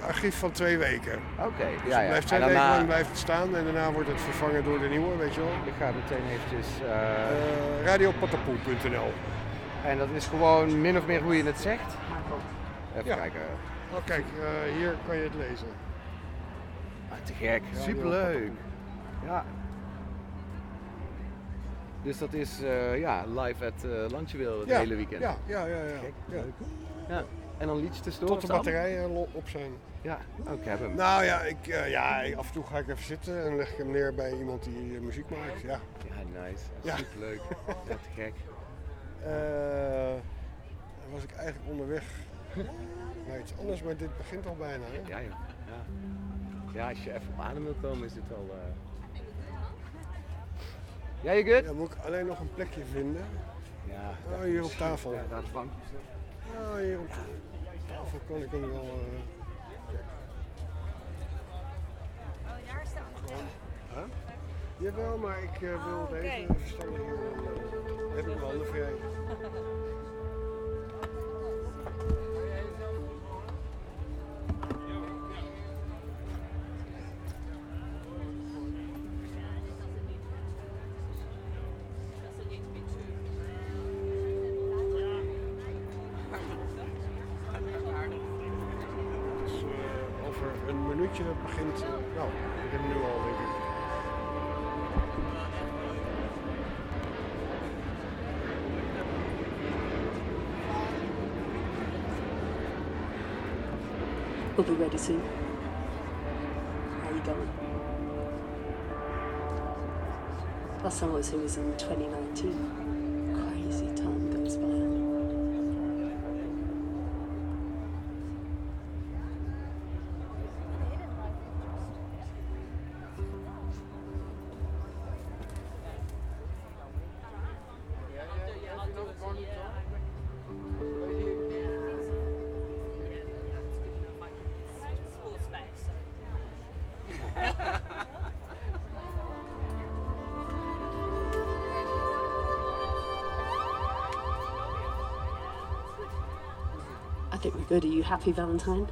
archief van twee weken. Oké, Dus ja, blijft twee En weken daarna- lang blijft het staan en daarna wordt het vervangen door de nieuwe, weet je wel. Ik ga meteen eventjes... radiopatapoe.nl En dat is gewoon min of meer hoe je het zegt? Even Ja. kijken. Oh kijk, hier kan je het lezen. Te gek, superleuk. Ja. Dus dat is eh, ja, live at uh, Landjewil het Ja, hele weekend. Ja, ja, ja. ja. Gek, ja. leuk. Ja. En dan liedjes tussendoor? Tot de batterijen op zijn. Ja, oh, ik heb hem. Nou ja, ik, eh, ja, af en toe ga ik even zitten en leg ik hem neer bij iemand die eh, muziek maakt. Ja. Ja, nice. Ja. Superleuk. ja, te gek. Eh, was ik eigenlijk onderweg naar iets anders, maar dit begint al bijna. Hè? Ja, joh. Ja. Ja, als je even op adem wil komen is dit al... eh Ja, je good? Ja, moet ik alleen nog een plekje vinden. Ja. Oh, hier op tafel. Ja, daar op de bank. Ja, hier op tafel kan ik hem wel... eh, Huh? Jawel, maar ik eh, wil deze staan hier. Dan heb ik mijn handen vrij. We'll be ready soon. How are you going? Last time I was here was in 2019. Good. Are you happy, Valentine?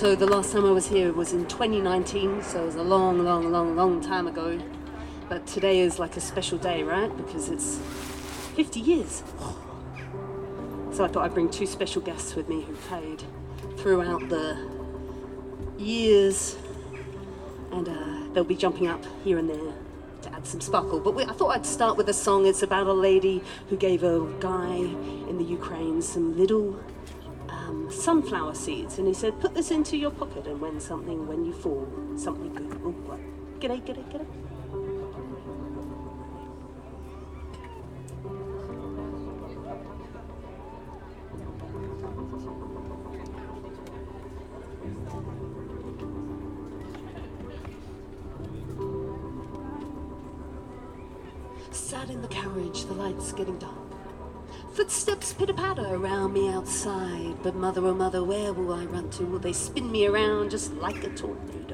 So the last time I was here was in 2019, so it was a long, long, long, long time ago. But today is like a special day, right? Because it's 50 years. So I thought I'd bring two special guests with me who played throughout the years. And uh, they'll be jumping up here and there to add some sparkle. But we, I thought I'd start with a song. It's about a lady who gave a guy in the Ukraine some little sunflower seeds. And he said, put this into your pocket and when something, when you fall, something good oh, will grow. G'day, g'day, g'day. Sat in the carriage, the lights getting dark. Footsteps pitter patter around me outside. But mother, oh mother, where will I run to? Will they spin me around just like a tornado?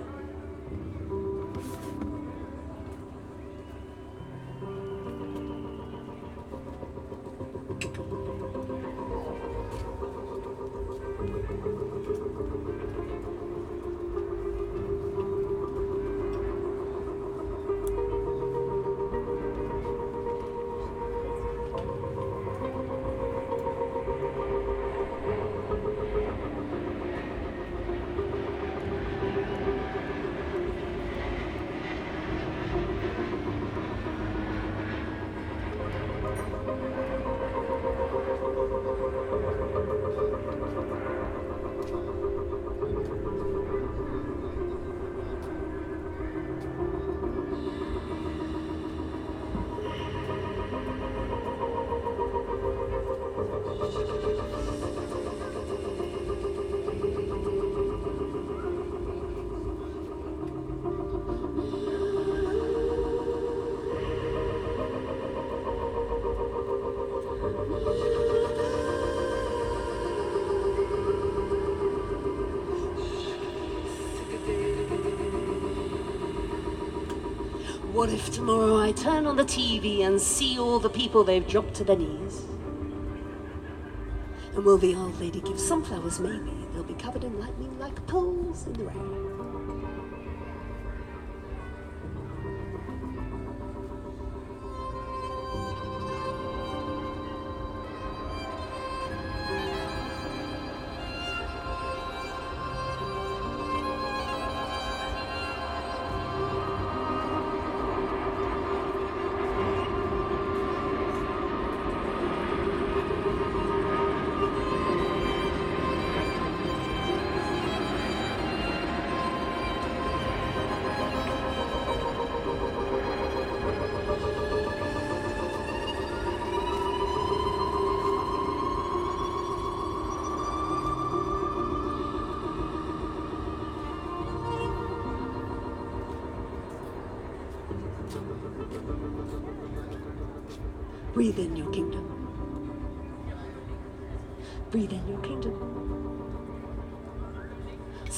Turn on the TV and see all the people they've dropped to their knees? And will the old lady give sunflowers? Maybe they'll be covered in lightning like pools in the rain.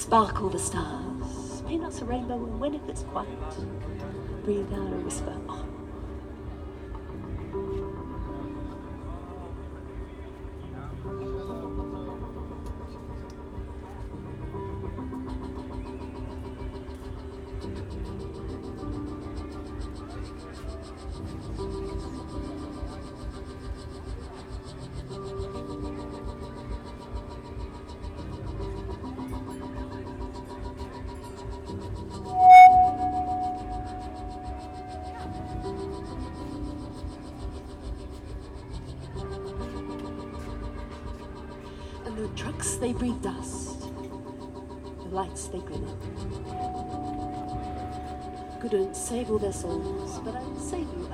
Sparkle the stars. Paint us a rainbow, and when it gets quiet, breathe out a whisper. They. Couldn't save all their souls, but I'll save you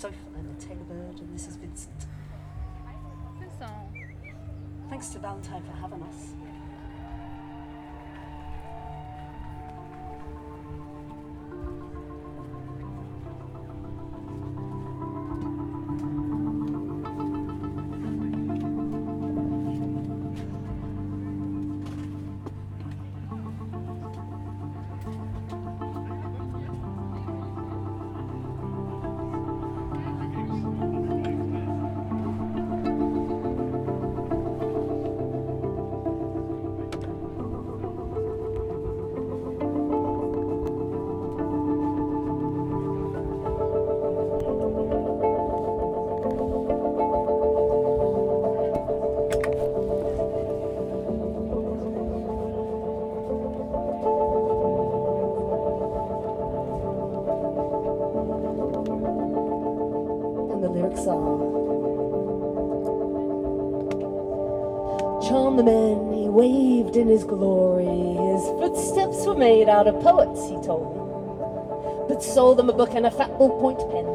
joined me. My name is Soph. I'm a Taylor Bird, and this is Vincent. Vincent. Thanks to Valentine for having us. In his glory. His footsteps were made out of poets, he told me, but sold them a book and a fat ballpoint pen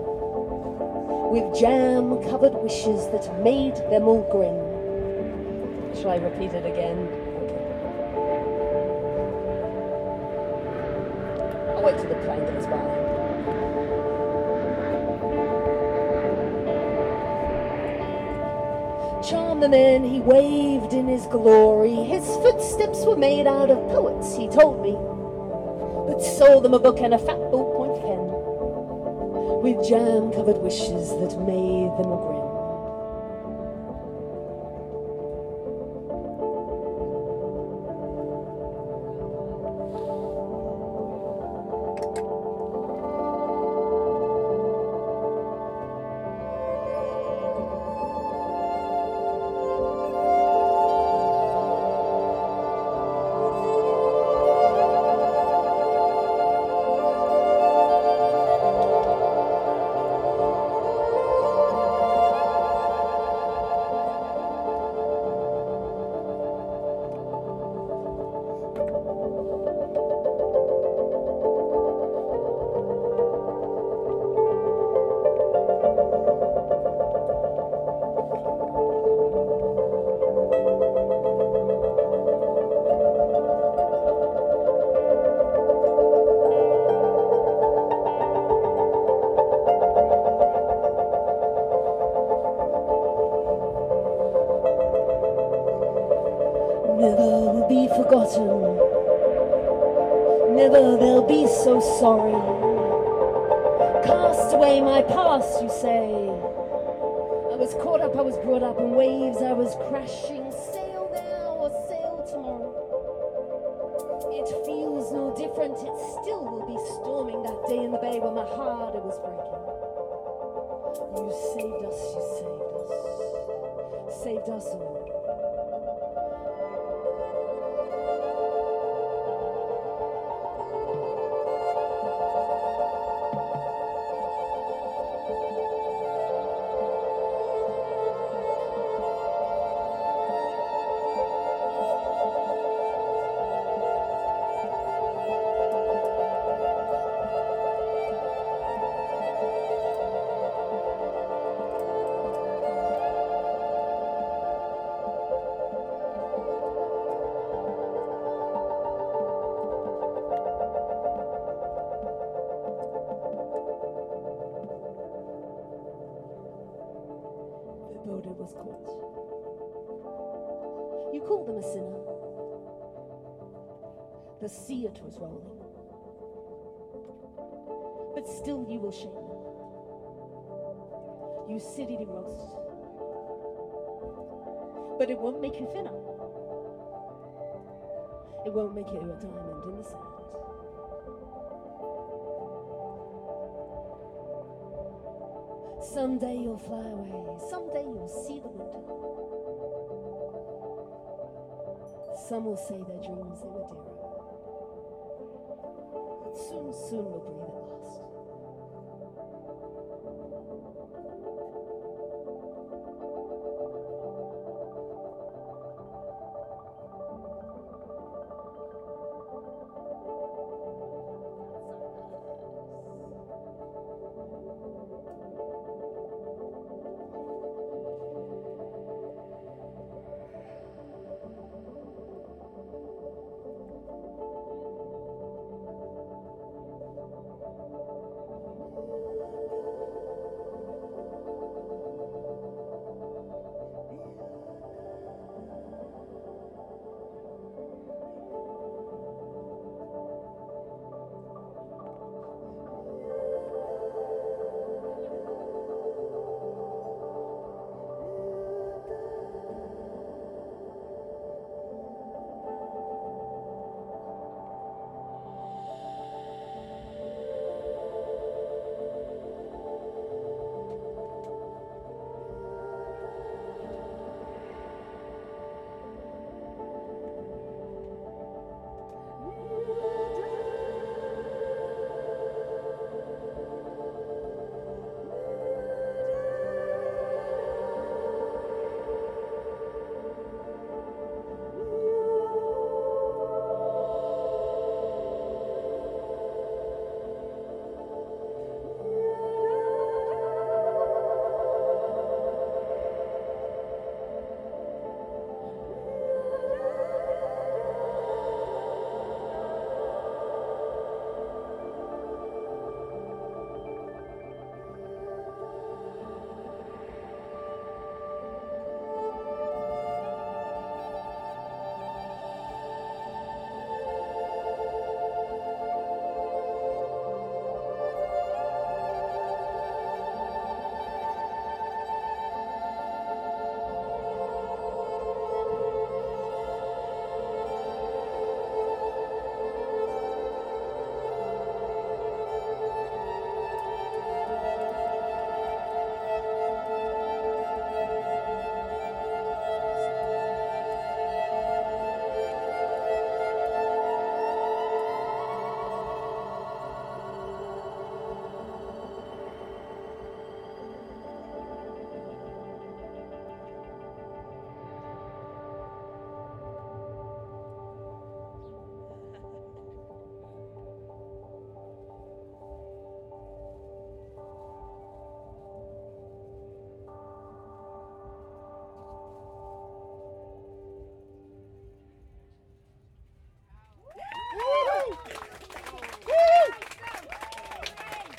with jam covered wishes that made them all grin. Shall I repeat it again? Okay. I'll wait till the plane goes by. The men he waved in his glory. His footsteps were made out of poets, he told me, but sold them a book and a fat ballpoint pen with jam covered wishes that made them a grin. Saved us all. Still you will shame. You city roast. But it won't make you thinner. It won't make you a diamond in the sand. Someday you'll fly away. Someday you'll see the winter. Some will say their dreams they were dearer. But soon, soon we'll breathe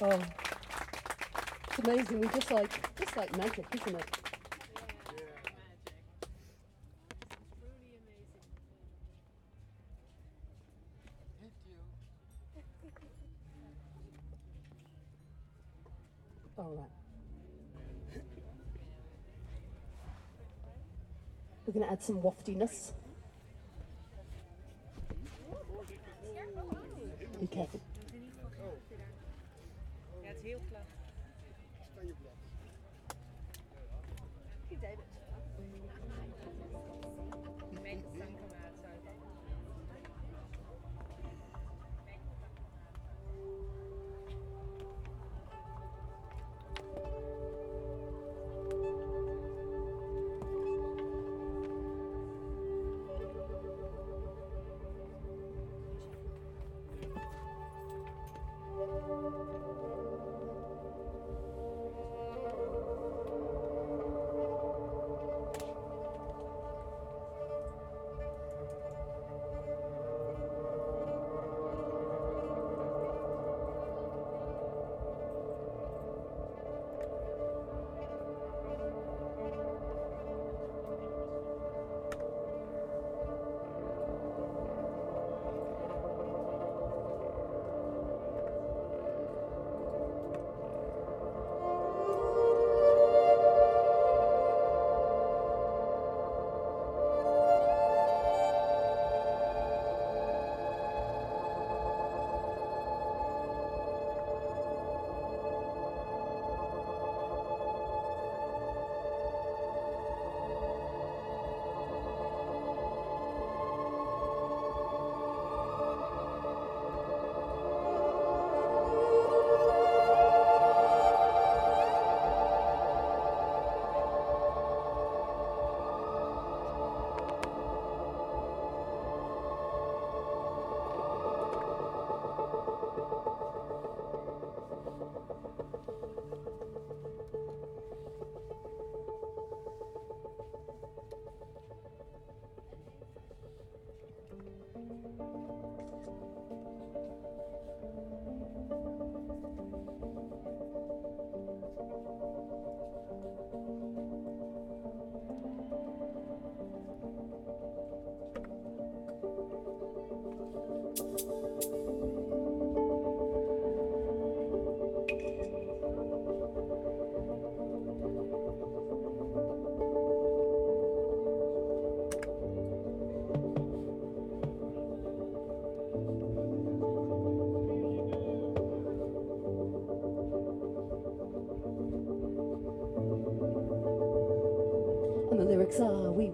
Oh, it's amazing. We just like just like magic, isn't it? All right. We're going to add some waftiness.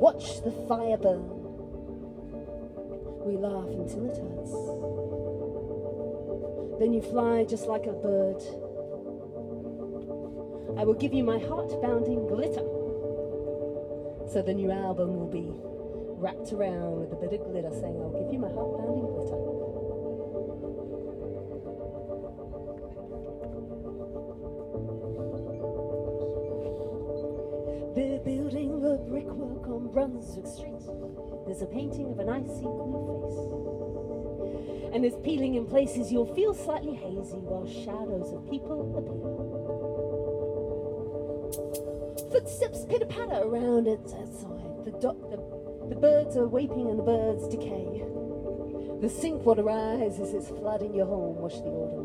Watch the fire burn. We laugh until it hurts. Then you fly just like a bird. I will give you my heart bounding glitter. So the new album will be wrapped around with a bit of glitter saying, I'll give you my heart bounding glitter. A painting of an icy blue face. And it's peeling in places you'll feel slightly hazy while shadows of people appear. Footsteps pitter patter around outside. The, do- the, the birds are weeping and the birds decay. The sink water rises, it's flooding your home. Wash the autumn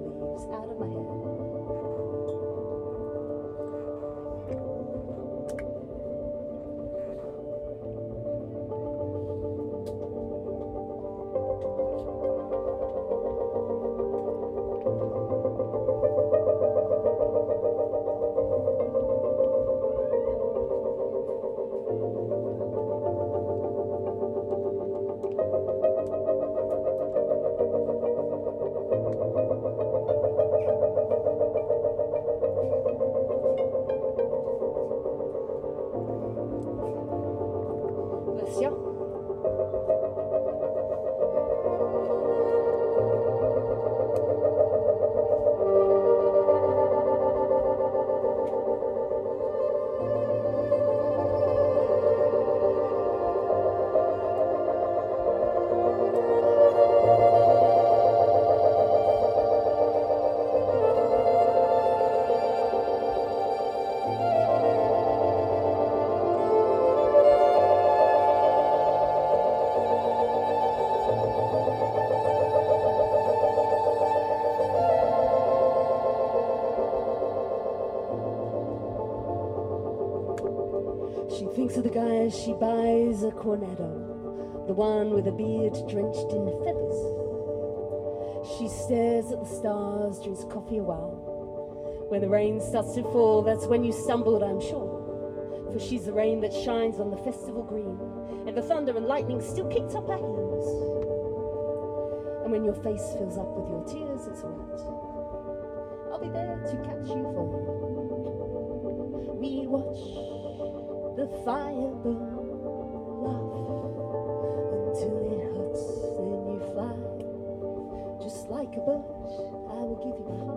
buys a cornetto, the one with a beard drenched in feathers. She stares at the stars, drinks coffee a while. When the rain starts to fall, that's when you stumbled, I'm sure. For she's the rain that shines on the festival green, and the thunder and lightning still kicked up her heels. And when your face fills up with your tears, it's alright. I'll be there to catch you you. We watch the fire burn, Just like a bird, I will give you a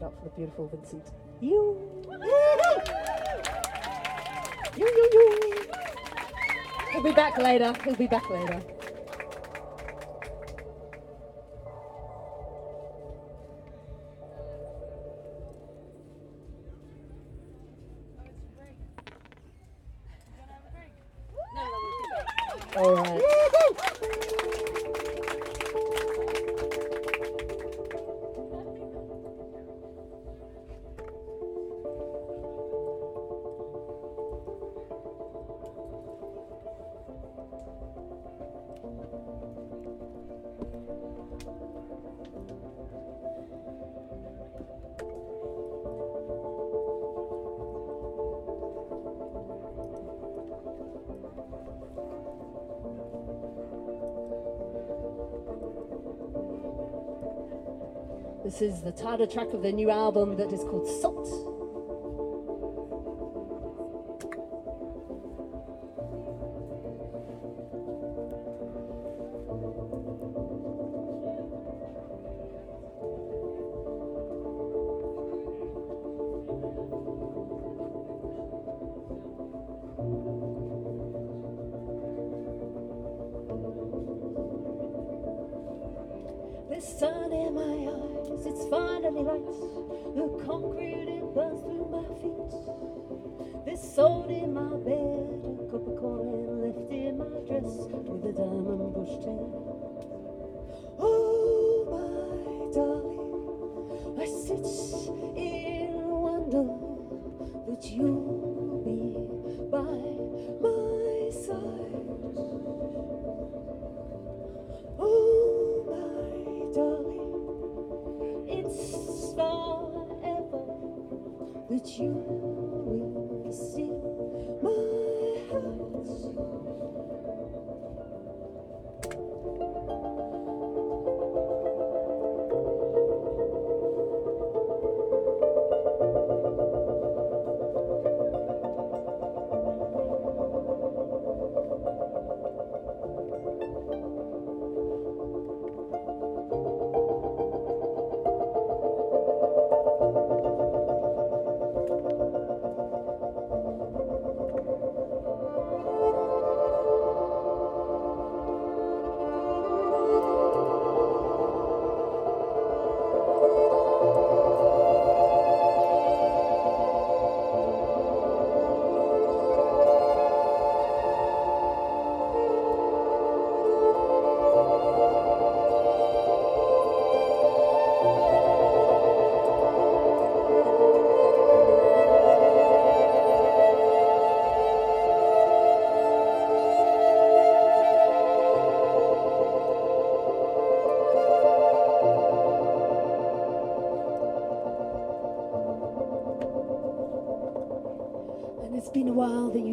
it up for the beautiful Vincent. You. Yoo, yoo, yoo. He'll be back later. He'll be back later. This is the title track of their new album that is called Salt.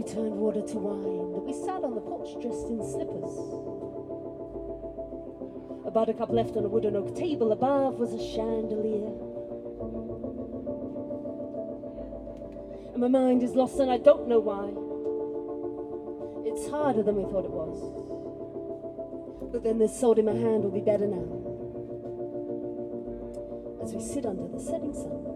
Turned water to wine, that we sat on the porch dressed in slippers. About a buttercup left on a wooden oak table above was a chandelier. And my mind is lost and I don't know why. It's harder than we thought it was. But then this sword in my hand will be better now. As we sit under the setting sun.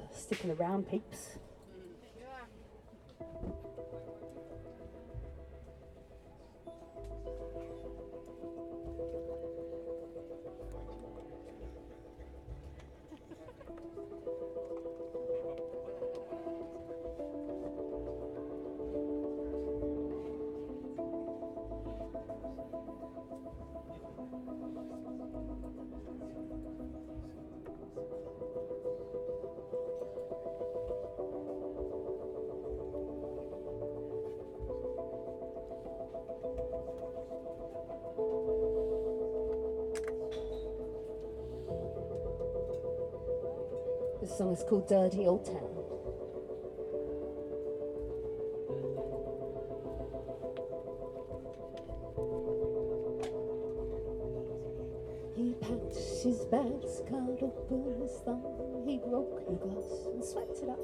For sticking around, peeps. Song is called Dirty Old Town. He packed his bags, cut open his thumb. He broke the glass and swept it up.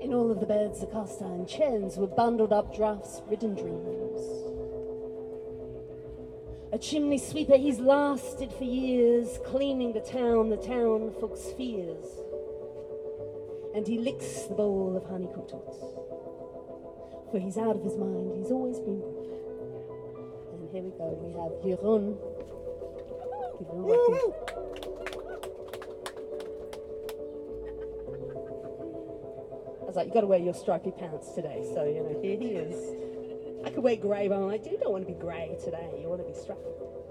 In all of the beds, the cast iron chairs were bundled up drafts, ridden dreams. Chimney sweeper, he's lasted for years, cleaning the town, the town folks' fears. And he licks the bowl of honey cooked oats. For he's out of his mind, he's always been. And here we go, we have. Jeroen I was like, you've got to wear your stripy pants today. So, you know, here he is. Grey, but I'm like, you don't want to be grey today. You want to be stripy.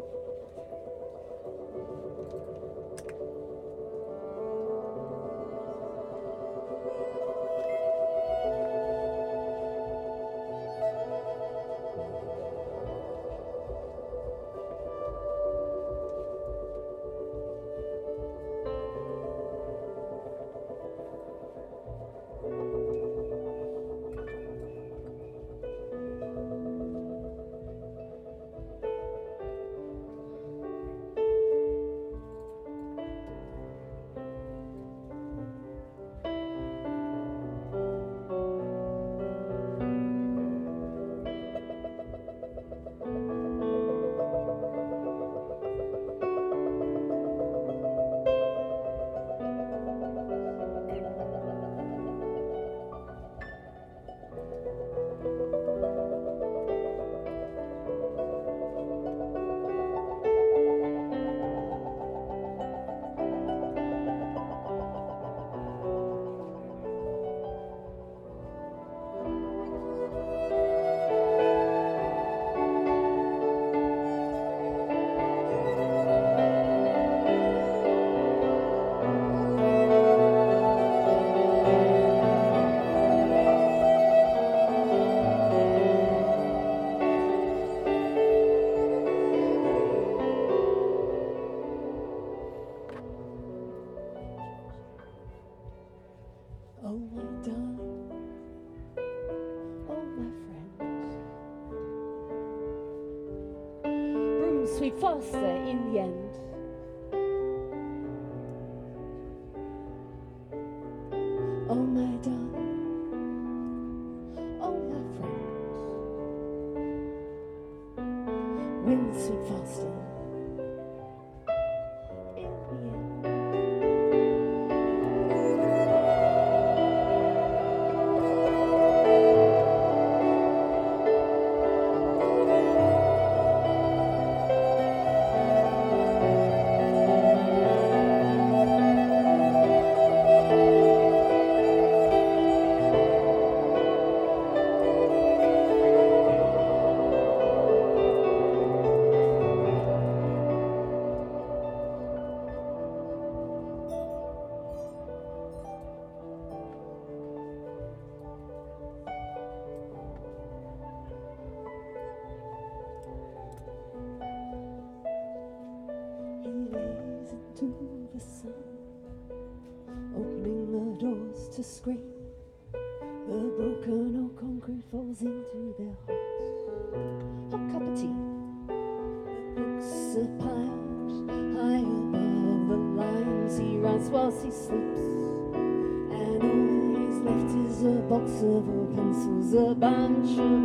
Is a box of old pencils, a bunch of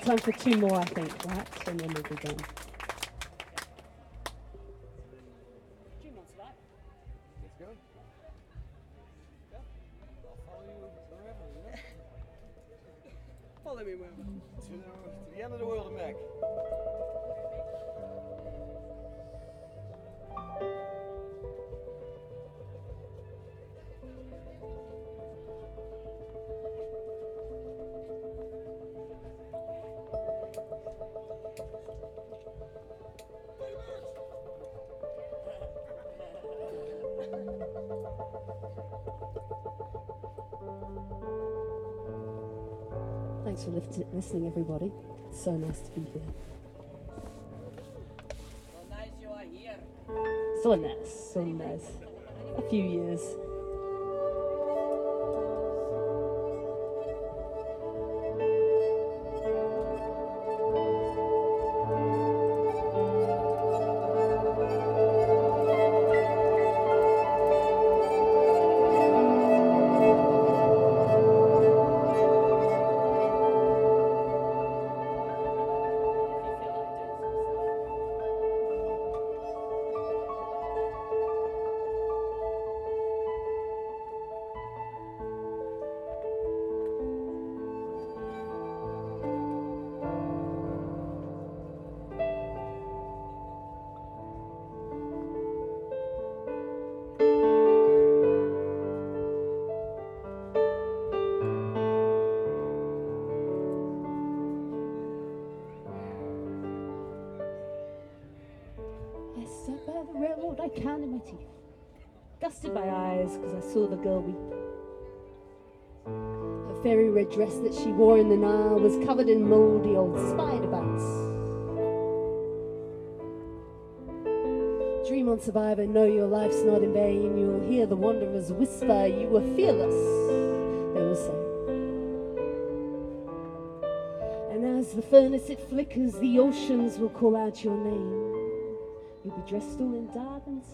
got time for two more, I think, right? and then we'll be done. Listening, everybody. It's so nice to be here. nice you are here. So nice, so nice. A few years. Teeth. Dusted my eyes because I saw the girl weep. Her fairy red dress that she wore in the Nile was covered in mouldy old spider bites. Dream on, survivor, know your life's not in vain. You'll hear the wanderers whisper, You were fearless, they will say. And as the furnace it flickers, the oceans will call out your name. You'll be dressed all in diamonds,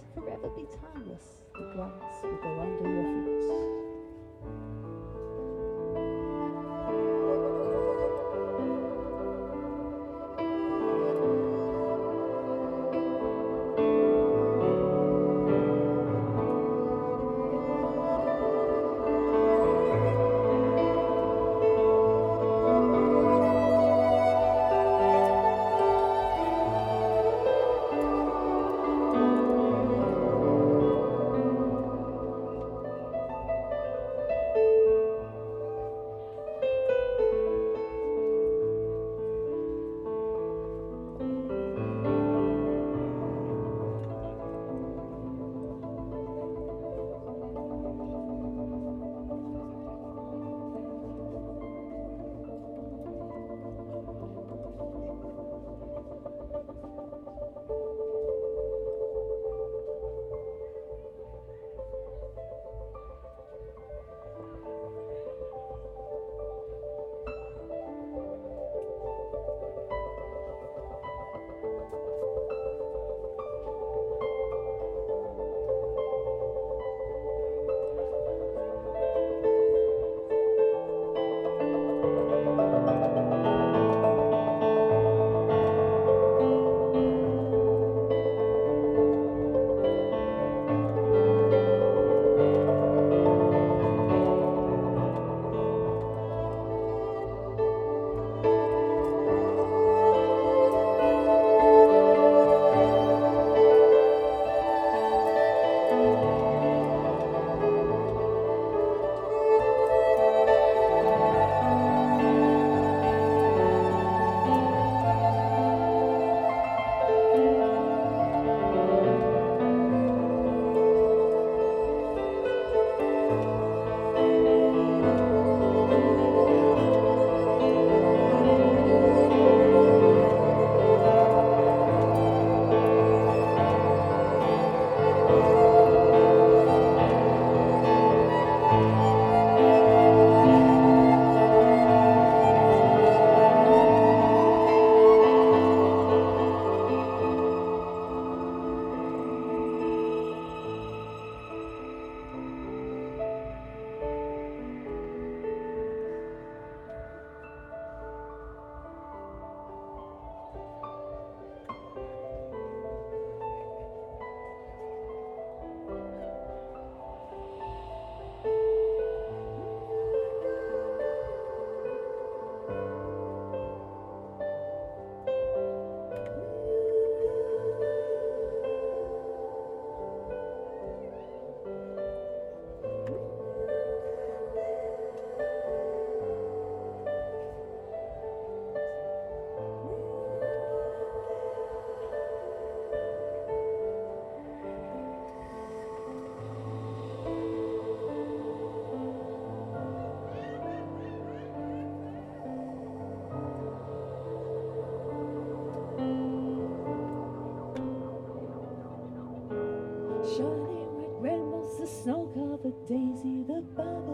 daisy. The bubble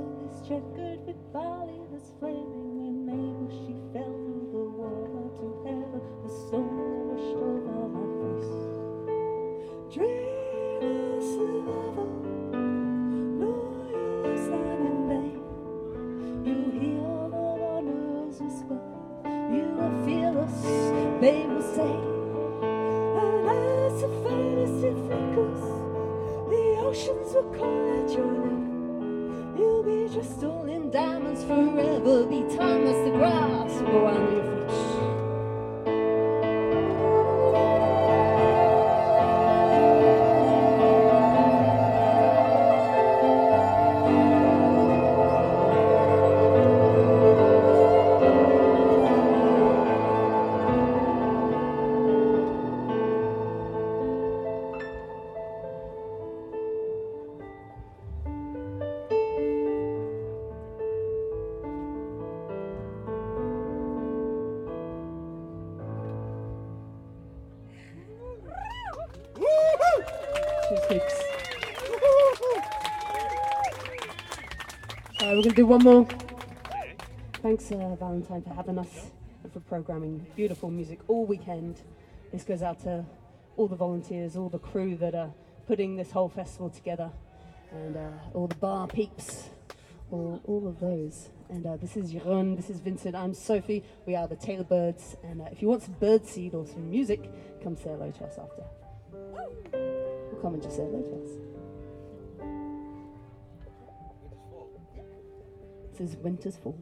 do one more. Thanks, uh, Valentine, for having us and for programming beautiful music all weekend. This goes out to all the volunteers, all the crew that are putting this whole festival together, and uh, all the bar peeps, all, all of those. And uh, this is Jeroen, this is Vincent, I'm Sophie. We are the Taylor Birds. And uh, if you want some birdseed or some music, come say hello to us after. Come and just say hello to us. This is Winter's Fall.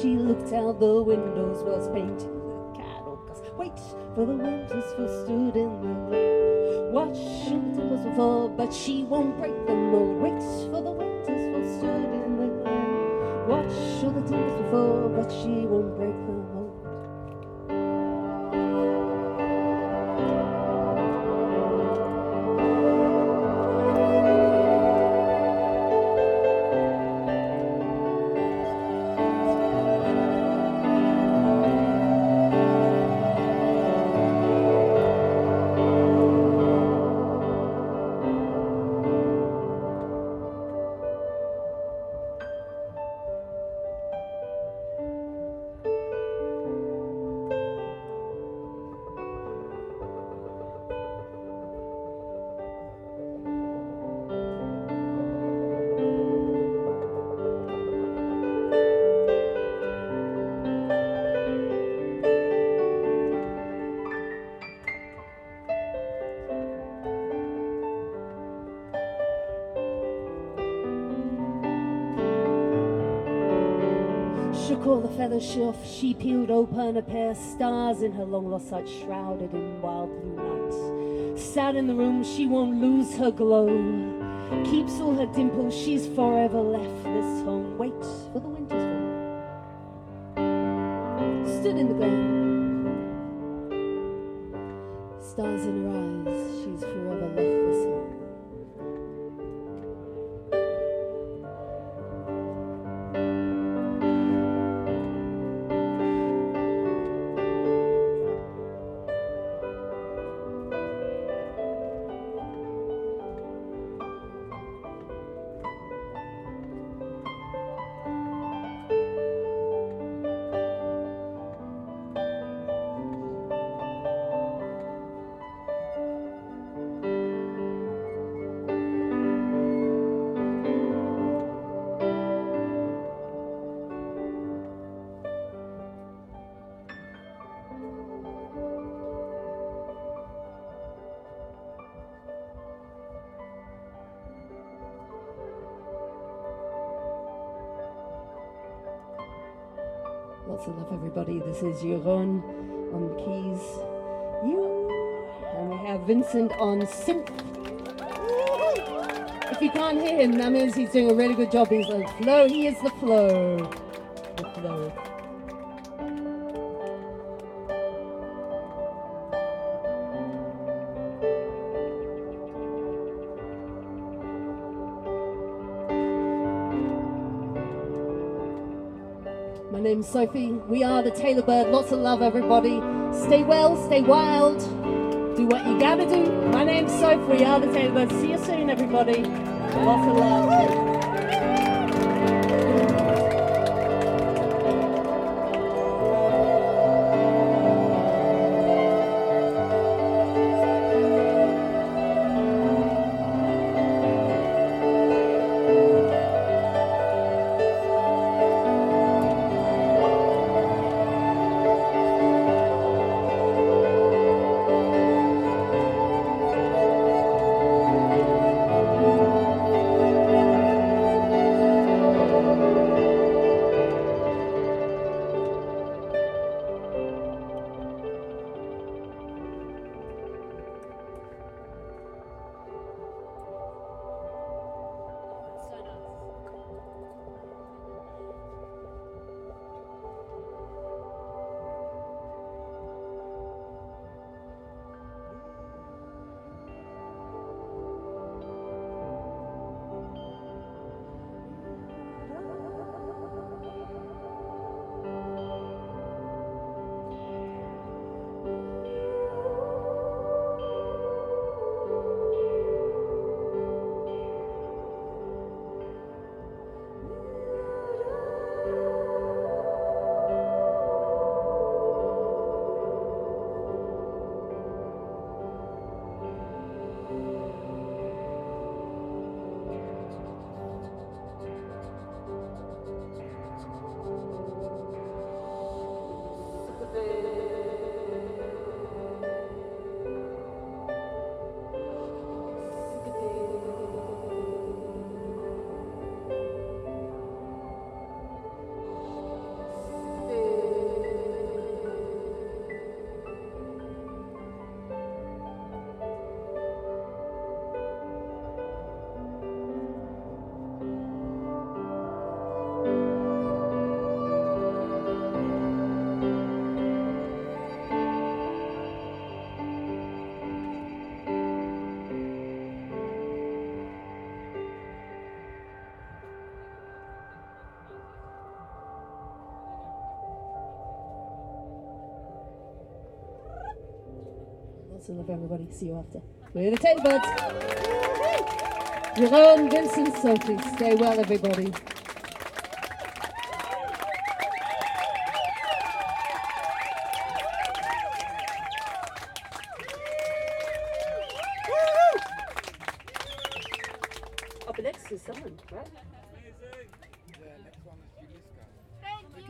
She looked out the windows, was painting the cattle cars. Wait for the winters, for stood in the the timbers will fall, but she won't break the mold. Wait for the winters, for stood in the glare. Watch all the timbers fall, but she won't break the All the feathers off, she peeled open a pair of stars in her long lost sight, shrouded in wild blue night. Sat in the room, she won't lose her glow. Keeps all her dimples, she's forever left this home. Wait This is Jeroen on keys. You. And we have Vincent on synth. If you can't hear him, that means he's doing a really good job. He's the flow. He is the flow. The flow. Sophie. We are the Taylor Bird. Lots of love, everybody. Stay well, stay wild. Do what you gotta do. My name's Sophie. We are the Taylor Bird. See you soon, everybody. Lots of love. Love, everybody. See you after. We're the Taylor Birds. Jeroen, Vincent, Sophie. Stay well, everybody. Up next is someone, right?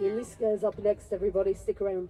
Is up next, everybody. Stick around.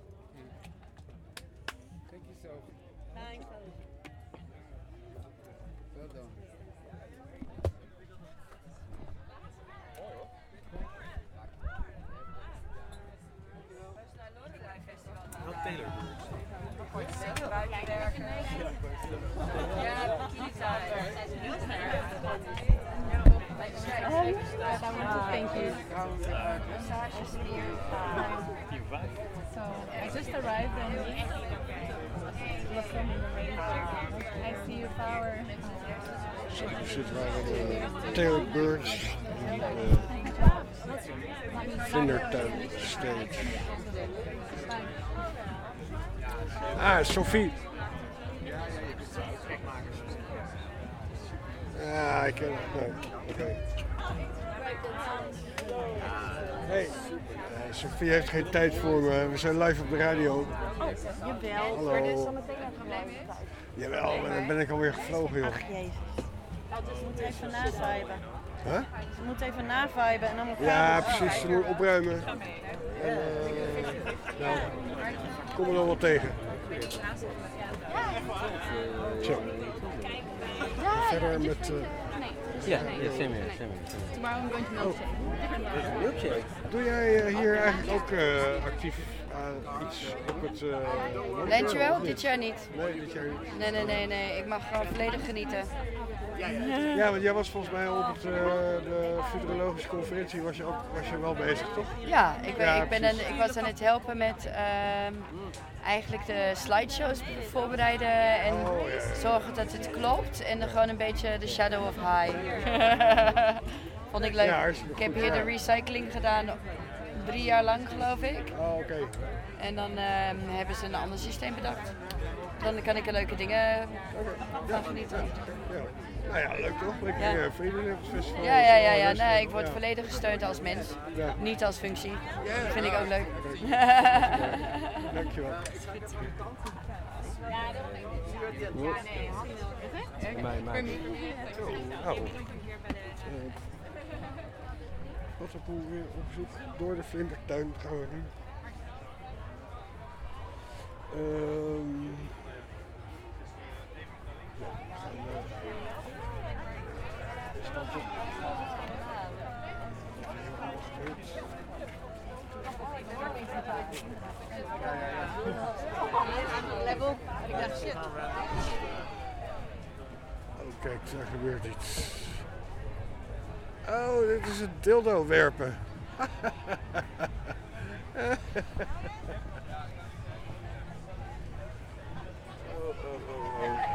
Ja, ik ken het. Nee, oké. Hey, eh, Sophie heeft geen tijd voor me. We zijn live op de radio. Oh, jawel. Hallo. Maar dit is nog een blijven thuis. Jawel, maar dan ben ik alweer gevlogen, joh. Ach jezus. Ze moeten even naviben. Huh? Ze moeten even naviben en dan elkaar Ja, precies. Ze moet opruimen. En, eh, nou, kom er dan wel tegen. Zo. Verder met eh Yeah, yeah, same here, same here. Same here. Tomorrow I'm going to milkshake. Milkshake. Doe jij eh, hier eigenlijk ook eh, actief aan iets op het... eh of niet? Dit jaar niet. Nee, dit jaar niet. Nee, nee, nee, nee. Ik mag gewoon volledig genieten. Ja, want jij was volgens mij op het, eh, de futurologische conferentie was je, ook, was je wel bezig, toch? Ja, ik, ben, Ja, ik, ben aan- ik was aan het helpen met ehm, eigenlijk de slideshows voorbereiden en Oh, zorgen dat het klopt. En dan gewoon een beetje de shadow of high. Vond ik leuk. Ja, ik heb hier ja. de recycling gedaan, drie jaar lang geloof ik. Oh, oké. En dan ehm, hebben ze een ander systeem bedacht. Dan kan ik er leuke dingen van genieten. Ja. Nou ja, leuk toch? Lekker Ja. eh. Ja, ja, ja, ja. rustig. Nee, ik word Ja. volledig gesteund als mens. Ja. Niet als functie. Dat vind ik ook leuk. Dankjewel. Mij, mij. Oh. Eh, Wattenpoel weer op zoek door de vlindertuin gaan we nu. Ehm, ja, we gaan, eh, stap op. Level. Ik dacht shit. Oh, kijk, daar gebeurt iets. Oh, dit is het dildo werpen. oh, oh, oh, oh.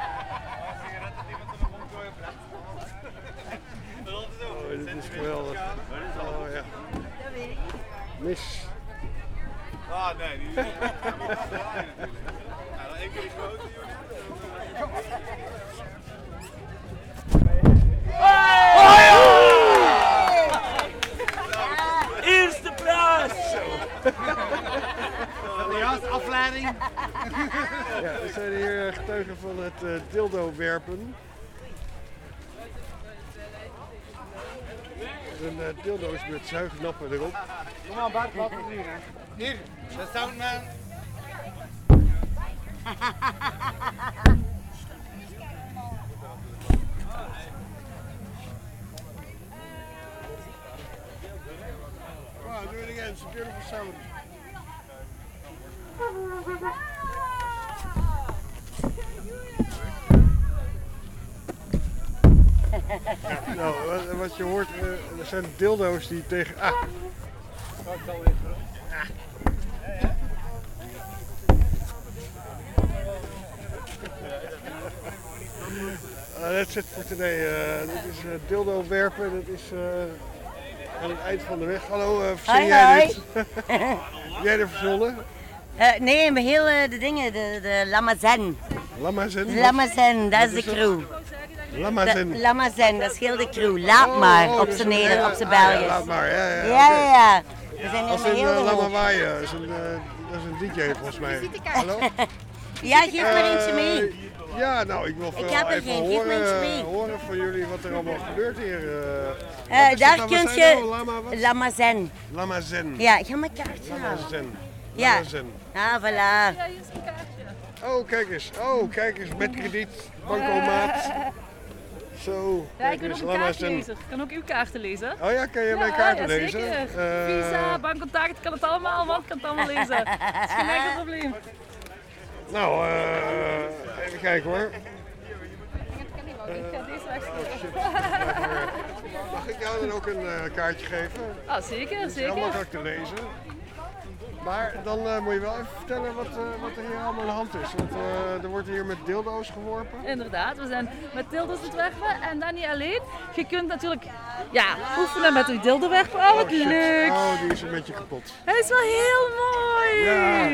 Dit is geweldig. Oh. Mis. Ah, nee, die is niet natuurlijk. Nou, dan één keer die grote, Eerste plaats! Ja, afleiding. Ja, we zijn hier eh, getuigen van het eh, dildo werpen. Een uh, dildo's met zuignappen erop. Kom maar, Bart, wat voor hier, hè? Hier, de soundman. Come on, do it again. It's a beautiful sound. Nou, wat, je hoort, eh, er zijn dildo's die tegen. Ah, Uh, that's it for today. Uh, dit is uh, dildo werpen. Dat is uh, aan het eind van de weg. Hallo, uh, verzin Hoi, jij hoi. dit? jij er verzonnen? Eh, nee, maar heel eh, de dingen, de, de Lamazen. Lamazen? Lamazen, dat is de crew. Lamazen. De- Lamazen, dat is heel de crew. Laat maar, oh, op dus zijn een Neder, op zijn ah, ja, laat maar, ja, ja, ja, oké. ja, ja. We zijn Als in heel uh, de. Lamawaaien, dat is een, dat is een DJ volgens mij. Hallo? Ja, geef maar eentje mee. Ja, nou, ik wil Ik heb er even geen, horen, mee. horen van jullie wat er allemaal gebeurt hier. eh. Eh, is daar het? kun Lamazen? je... Lama wat? Lamazen. Lamazen. Ja, ik ga mijn kaartje halen. Lamazen. Ja. Lamazen. Ah, voilà. Oh, kijk eens. Oh, kijk eens. Met krediet, bankomaat. Zo. Ja, ik ben ook een Lamazen. kaartlezer. Ik kan ook uw kaarten lezen. Oh ja, kan je mijn kaarten ja, lezen? Zeker. Eh, Visa, bankcontact, kan het allemaal, ik kan het allemaal lezen. Het is geen enkel probleem. Nou, eh, even kijken hoor. Mag ik jou dan ook een eh, kaartje geven? Ah, zeker, Het is zeker. heel makkelijk te lezen. Maar dan eh, moet je wel even vertellen wat, eh, wat er hier allemaal aan de hand is. Want eh, er wordt hier met dildo's geworpen. Inderdaad, we zijn met dildo's aan het werpen en dan niet alleen. Je kunt natuurlijk ja, oefenen met uw dildo werpen. Oh, wat shit. leuk! Oh, die is een beetje kapot. Hij is wel heel mooi! Ja.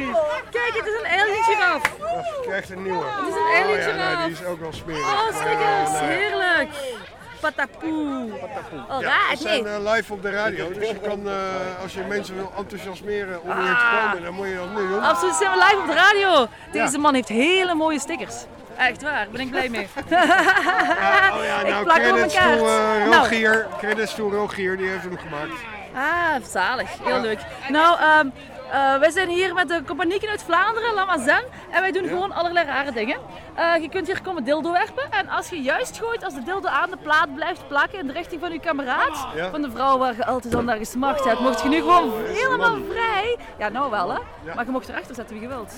Kijk, het is een alien giraf. Je krijgt een nieuwe. Het is een alien oh, ja, die is ook wel smerig. Oh, Maar, schrik ja. Patapoe! Ja, Alright, we zijn nee. eh, live op de radio, dus je kan, eh, als je mensen wil enthousiasmeren om hier te Ah. komen, dan moet je dat nu doen. Absoluut, zijn we live op de radio. Deze Ja. man heeft hele mooie stickers. Echt waar, daar ben ik blij mee. Oh ja, ik nou, plak op mijn credits to eh, Nou. Rogier. Credits Rogier, die heeft hem gemaakt. Ah, zalig. Heel leuk. Nou, ehm, Eh, wij zijn hier met de compagnie uit Vlaanderen, Lamazen. En wij doen gewoon allerlei rare dingen. Eh, je kunt hier komen dildo werpen. En als je juist gooit, als de dildo aan de plaat blijft plakken in de richting van je kameraad. Ja. Van de vrouw waar je altijd aan naar gesmacht hebt. Mocht je nu gewoon helemaal vrij. Ja, nou wel hè. Maar je mocht erachter zetten wie je wilt.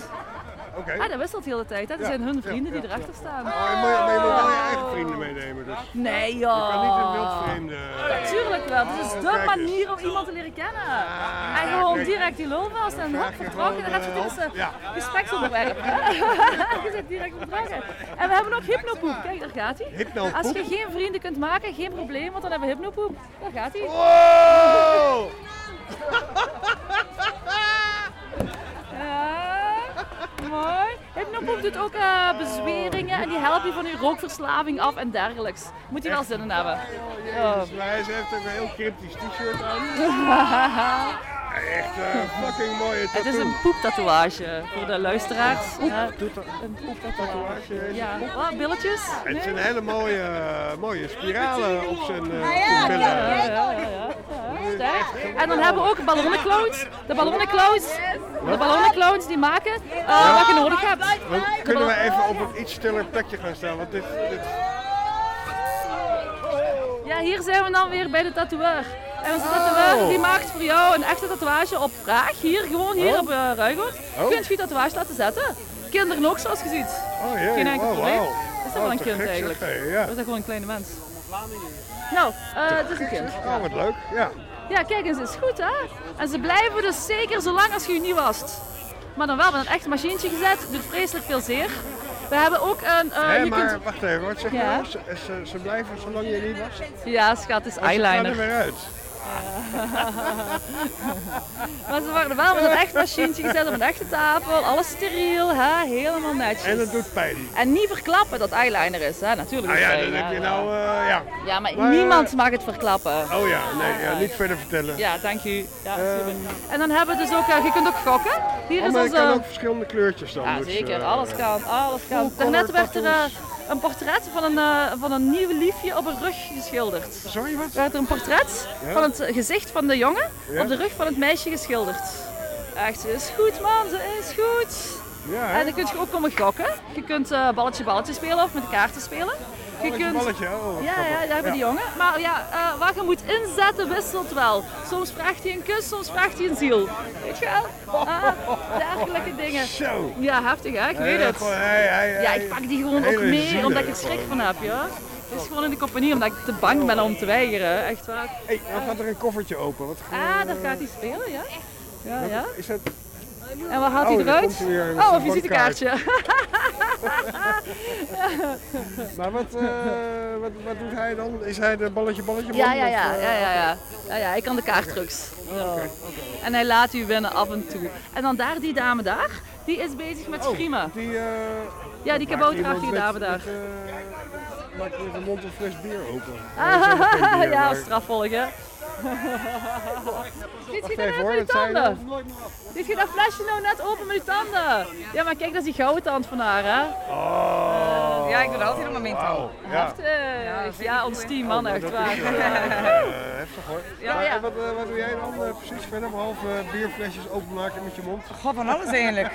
Oké. Ah, dat wisselt de hele tijd. Hè. Dat zijn hun vrienden die erachter staan. Oh, je maar je moet wel je eigen vrienden meenemen. Dus. Nee joh. Je kan niet een wildvreemde. Natuurlijk wel. Dit is Oh, de manier om iemand te leren kennen. en gewoon kijk. direct die lul vast en hop, vertrokken. Dan gewoon, gaat je eh, eerste ja. gespreksonderwerp. je zit direct vertrokken. En we hebben ook hypnopoep. Kijk, daar gaat hij. Hypnopoep? Als je geen vrienden kunt maken, geen probleem, want dan hebben we hypnopoep. Daar gaat hij. Wow! Ja, mooi. Hypnopoep doet ook eh, bezweringen en die helpen je van je rookverslaving af en dergelijks. Moet je wel zin in hebben. Ja. Maar hij heeft ook een heel cryptisch t-shirt aan. Echt eh, fucking mooie Het tattoo. is een poeptatoeage voor de luisteraars. Ja, Doet er- een poeptatoeage. tatoeage. Ja, wat, billetjes? Het zijn hele mooie, eh, mooie spiralen op zijn, eh, op Ja, billen. ja, ja, ja. En dan hebben we ook ballonnenclowns. De ballonnenclowns, de ballonnenclowns die maken eh, wat je nodig hebt. Dan De kunnen we even op een iets stiller plekje gaan staan, want dit, dit Ja, hier zijn we dan weer bij de tatoeeur. En onze Oh. tatoeeur die maakt voor jou een echte tatoeage op vraag. Hier, gewoon hier Oh. op uh, Ruigoord. Je Oh. kunt je tatoeage laten zetten. Kinderen ook, zoals je ziet. Oh, jee. Geen enkel Oh, probleem. wauw. Is dat Oh, wel een kind gek, zeg. eigenlijk? Hey, ja. Dat is gewoon een kleine mens. Nou, eh, het is een kind. Oh, wat leuk. Ja. Ja, kijk eens, is goed hè? En ze blijven dus zeker zolang als je je niet wast. Maar dan wel met een echt machientje gezet, doet vreselijk veel zeer. We hebben ook een... eh, Hé, je maar kunt... wacht even, wat zeg je Ja. nou? Ze, ze, ze blijven zolang je niet was? Ja, schat, het is Oh, ze gaan er eyeliner. weer uit. maar ze worden wel met een echt machientje gezet op een echte tafel, alles steriel, hè? helemaal netjes. En het doet pijn. En niet verklappen dat eyeliner is, hè? natuurlijk. Nou doet ja, pijn, dan heb je nou, eh, ja. Ja, maar, Maar, niemand mag het verklappen. Oh ja, nee, ja, niet verder vertellen. Ja, dank u. Ja, super. En dan hebben we dus ook, eh, je kunt ook gokken. Hier Oh, is onze... het kan ook verschillende kleurtjes dan. Ja, dus, zeker. eh, Alles kan. Alles kan. Daarnet werd er eh, een portret van een, eh, van een nieuw liefje op een rug geschilderd. Sorry, wat? werd er een portret Ja? van het gezicht van de jongen Ja? op de rug van het meisje geschilderd. Echt, ze is goed man, ze is goed. Ja, en dan kun je ook komen gokken. Je kunt eh, balletje balletje spelen of met kaarten spelen. Je Balletje, balletje, oh, ja, ja, daar hebben die jongen. Maar ja, eh, wat je moet inzetten wisselt wel. Soms vraagt hij een kus, soms vraagt hij een ziel. Weet je wel? Ah, dergelijke dingen. Zo. Ja, heftig hè, ik weet het. ja, ik pak die gewoon ook mee omdat ik er schrik van heb, ja. Het is gewoon in de compagnie omdat ik te bang ben om te weigeren, echt waar. Hé, dan gaat er een koffertje open. Wat, Ah, daar gaat hij spelen, ja? Ja, ja. Is dat... En wat haalt Oh, hij daar eruit? weer oh, een visitekaartje. Maar wat, eh, wat, wat doet hij dan? Is hij de balletje balletje man? Ja, ja, Of, ja, eh, ja, ja, ja. ja, ja. Ik kan de kaarttrucs. Ja. En hij laat u winnen af en toe. En dan daar, die dame daar, die is bezig met Oh, screamen. Die, eh, Ja, die kabouterachtige dame daar. met, eh, Maakt met een mond een fles bier open. Ja, strafvolg hè. Dat even net met je tanden? Ziet je dat flesje nou net open met je tanden? Ja, maar kijk, dat is die gouden tand van haar hè. Oh. Ja, ik doe dat altijd nog met mijn tand. Wauw, ja. Heftig. Ja, ons team man, Oh, echt waar. is, eh, eh, heftig hoor. Ja, Maar, ja. en Wat, eh, wat doe jij dan eh, precies verder, behalve eh, bierflesjes openmaken met je mond? God, van alles eigenlijk.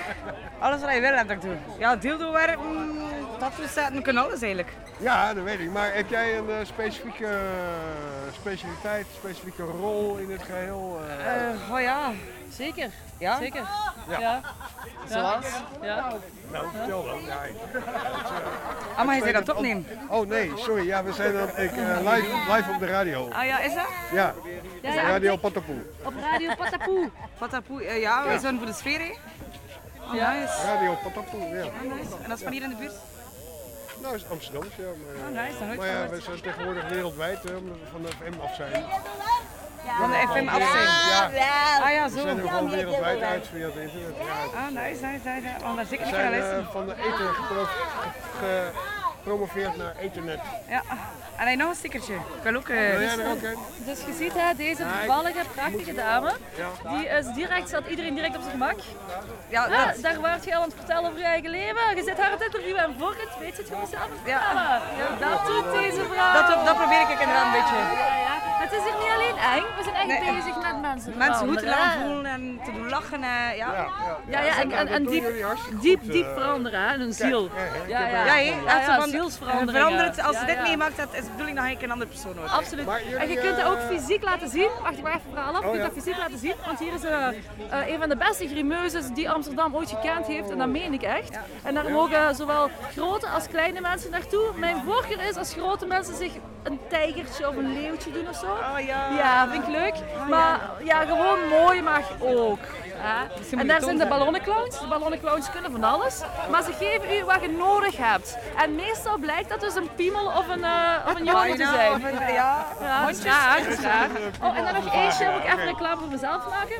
Alles wat je wil dat ik doe. Ja, dildo werpen, zetten, ik kan alles eigenlijk. Ja, dat weet ik. Maar heb jij een eh, specifieke eh, specialiteit, specifieke rol in het geheel? eh? Eh, oh ja. Zeker. Ja? Zeker. Ja. Ja. Zoals? Ja. Nou, vertel dan. Ja, ik, Ah, maar je ik zei dat opnemen. Oh nee, sorry. Ja, we zijn dan, ik, eh, live, live op de radio. Ah ja, is dat? Ja, Ja, ja. Radio Patapoe. Op Radio Patapoe. Patapoe, eh, ja, wij Ja. zijn voor de sfeer, hè? Oh, Ja. nice. Radio Patapoe, ja. Nice. En dat is van hier in de buurt? Nou, is Amsterdam, ja. Maar, Oh, nice, nooit maar ja, we zijn tegenwoordig wereldwijd, hè, omdat we van de FM af zijn. Van de FM af zijn? Ja. Ah ja, We zo. zijn er gewoon wereldwijd uit via het internet. Ja. Ah, nice, nice, nice. Want daar zeker We niet zijn luisteren. eh, van de eten gepro- gepromoveerd naar ethernet. Ja. En hij nog een stickertje. Ik wil ook... eh, jij er ook? Dus je ziet hè, deze Ja, toevallige, prachtige dame, Ja. die is direct, staat iedereen direct op zijn gemak. Ja, Ja, dat. daar werd je al aan het vertellen over je eigen leven. Je zit haar het interviewen en voor het weet zit je gewoon zelf het Ja. vertellen. Dat doet deze vrouw. Dat, dat probeer ik inderdaad een beetje. Ja, ja. Het is hier niet alleen eng, we zijn echt Nee, bezig met mensen Mensen moeten laten voelen en te doen lachen. eh, ja. Ja, ja, en, en, en diep, diep, diep veranderen, hè, in hun ziel. Ja, ja, Ja, ja, zielsveranderingen. verandert, als je Ja, dit ja. meemaakt, dat is de bedoeling dat je een andere persoon wordt. Absoluut. En je kunt het ook fysiek laten zien. Wacht, ik maar even verhalen af. Je Oh, kunt dat fysiek laten zien, want hier is eh, eh, een van de beste grimeuses die Amsterdam ooit gekend heeft. En dat meen ik echt. En daar mogen zowel grote als kleine mensen naartoe. Mijn voorkeur is als grote mensen zich een tijgertje of een leeuwtje doen of zo. Oh ja. Ja, vind ik leuk. Maar ja, gewoon mooi mag ook. En daar zijn de toon ballonenclowns. De ballonenclowns kunnen van alles. Maar ze geven u wat je nodig hebt. En meestal blijkt dat dus een piemel of een, eh of een jongen te zijn. ja, ja dat is hondjes. raar, dat is raar. Oh, en dan nog eentje, moet ik even reclame voor mezelf maken.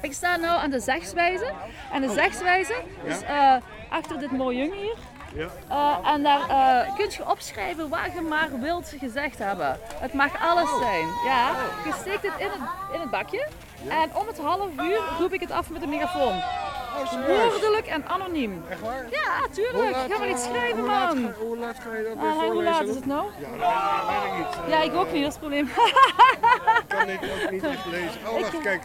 Ik sta nu aan de zegswijze. En de zegswijze is eh, achter dit mooie jong hier. Ja. Eh, en daar eh, kun je opschrijven wat je maar wilt gezegd hebben. Het mag alles zijn. Ja. Je steekt het in het, in het bakje. En om het half uur roep ik het af met een megafoon. serieus? Woordelijk en anoniem. Echt waar? Ja, tuurlijk. Ga maar iets schrijven, hoe laat man. ga- Hoe laat ga je dat Ah, weer hoe voorlezen? laat is het nou? Ja, dat weet ik niet. Ja, ik ook niet, dat is het probleem. kan ik ook niet echt lezen. Oh, wacht, kijk.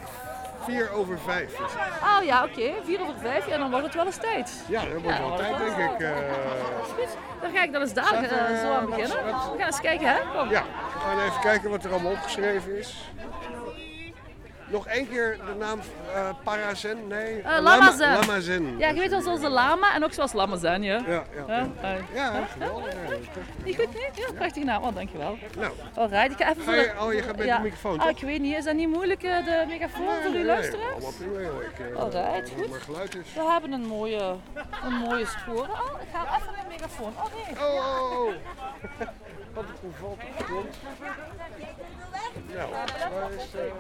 4 over 5 is het. Oh ja, oké. Vier over vijf. Ja, dan wordt het wel eens tijd. Ja, dat wordt wel dan tijd, wordt het denk wel ik. eh. goed. Dan ga ik dan eens daar er, eh, zo eh, aan wat- beginnen. wat- We gaan eens kijken, hè? Kom. Ja, we gaan even kijken wat er allemaal opgeschreven is. Nog één keer de naam eh Parazen? Nee. Eh, Lamazen. Lamazen. Ja, je weet wel zoals de lama en ook zoals lamazan, ja. Ja, ja. Ja, Ja, geweldig. Niet goed, niet? Ja, prachtige naam. Oh, dankjewel. Nou. Alright, ik ga even Ga voor de- oh, je gaat met ja. de microfoon, Ah, ik weet niet, is dat niet moeilijk, eh, de microfoon voor Nee, u luisteraars? allemaal prima, joh. Alright, goed. maar geluid is. We hebben een mooie, een mooie sporen. Oh, ik ga even met de microfoon. Oh nee. Oh, oh, oh. Wat een valt op de grond. Nou, waar is... eh,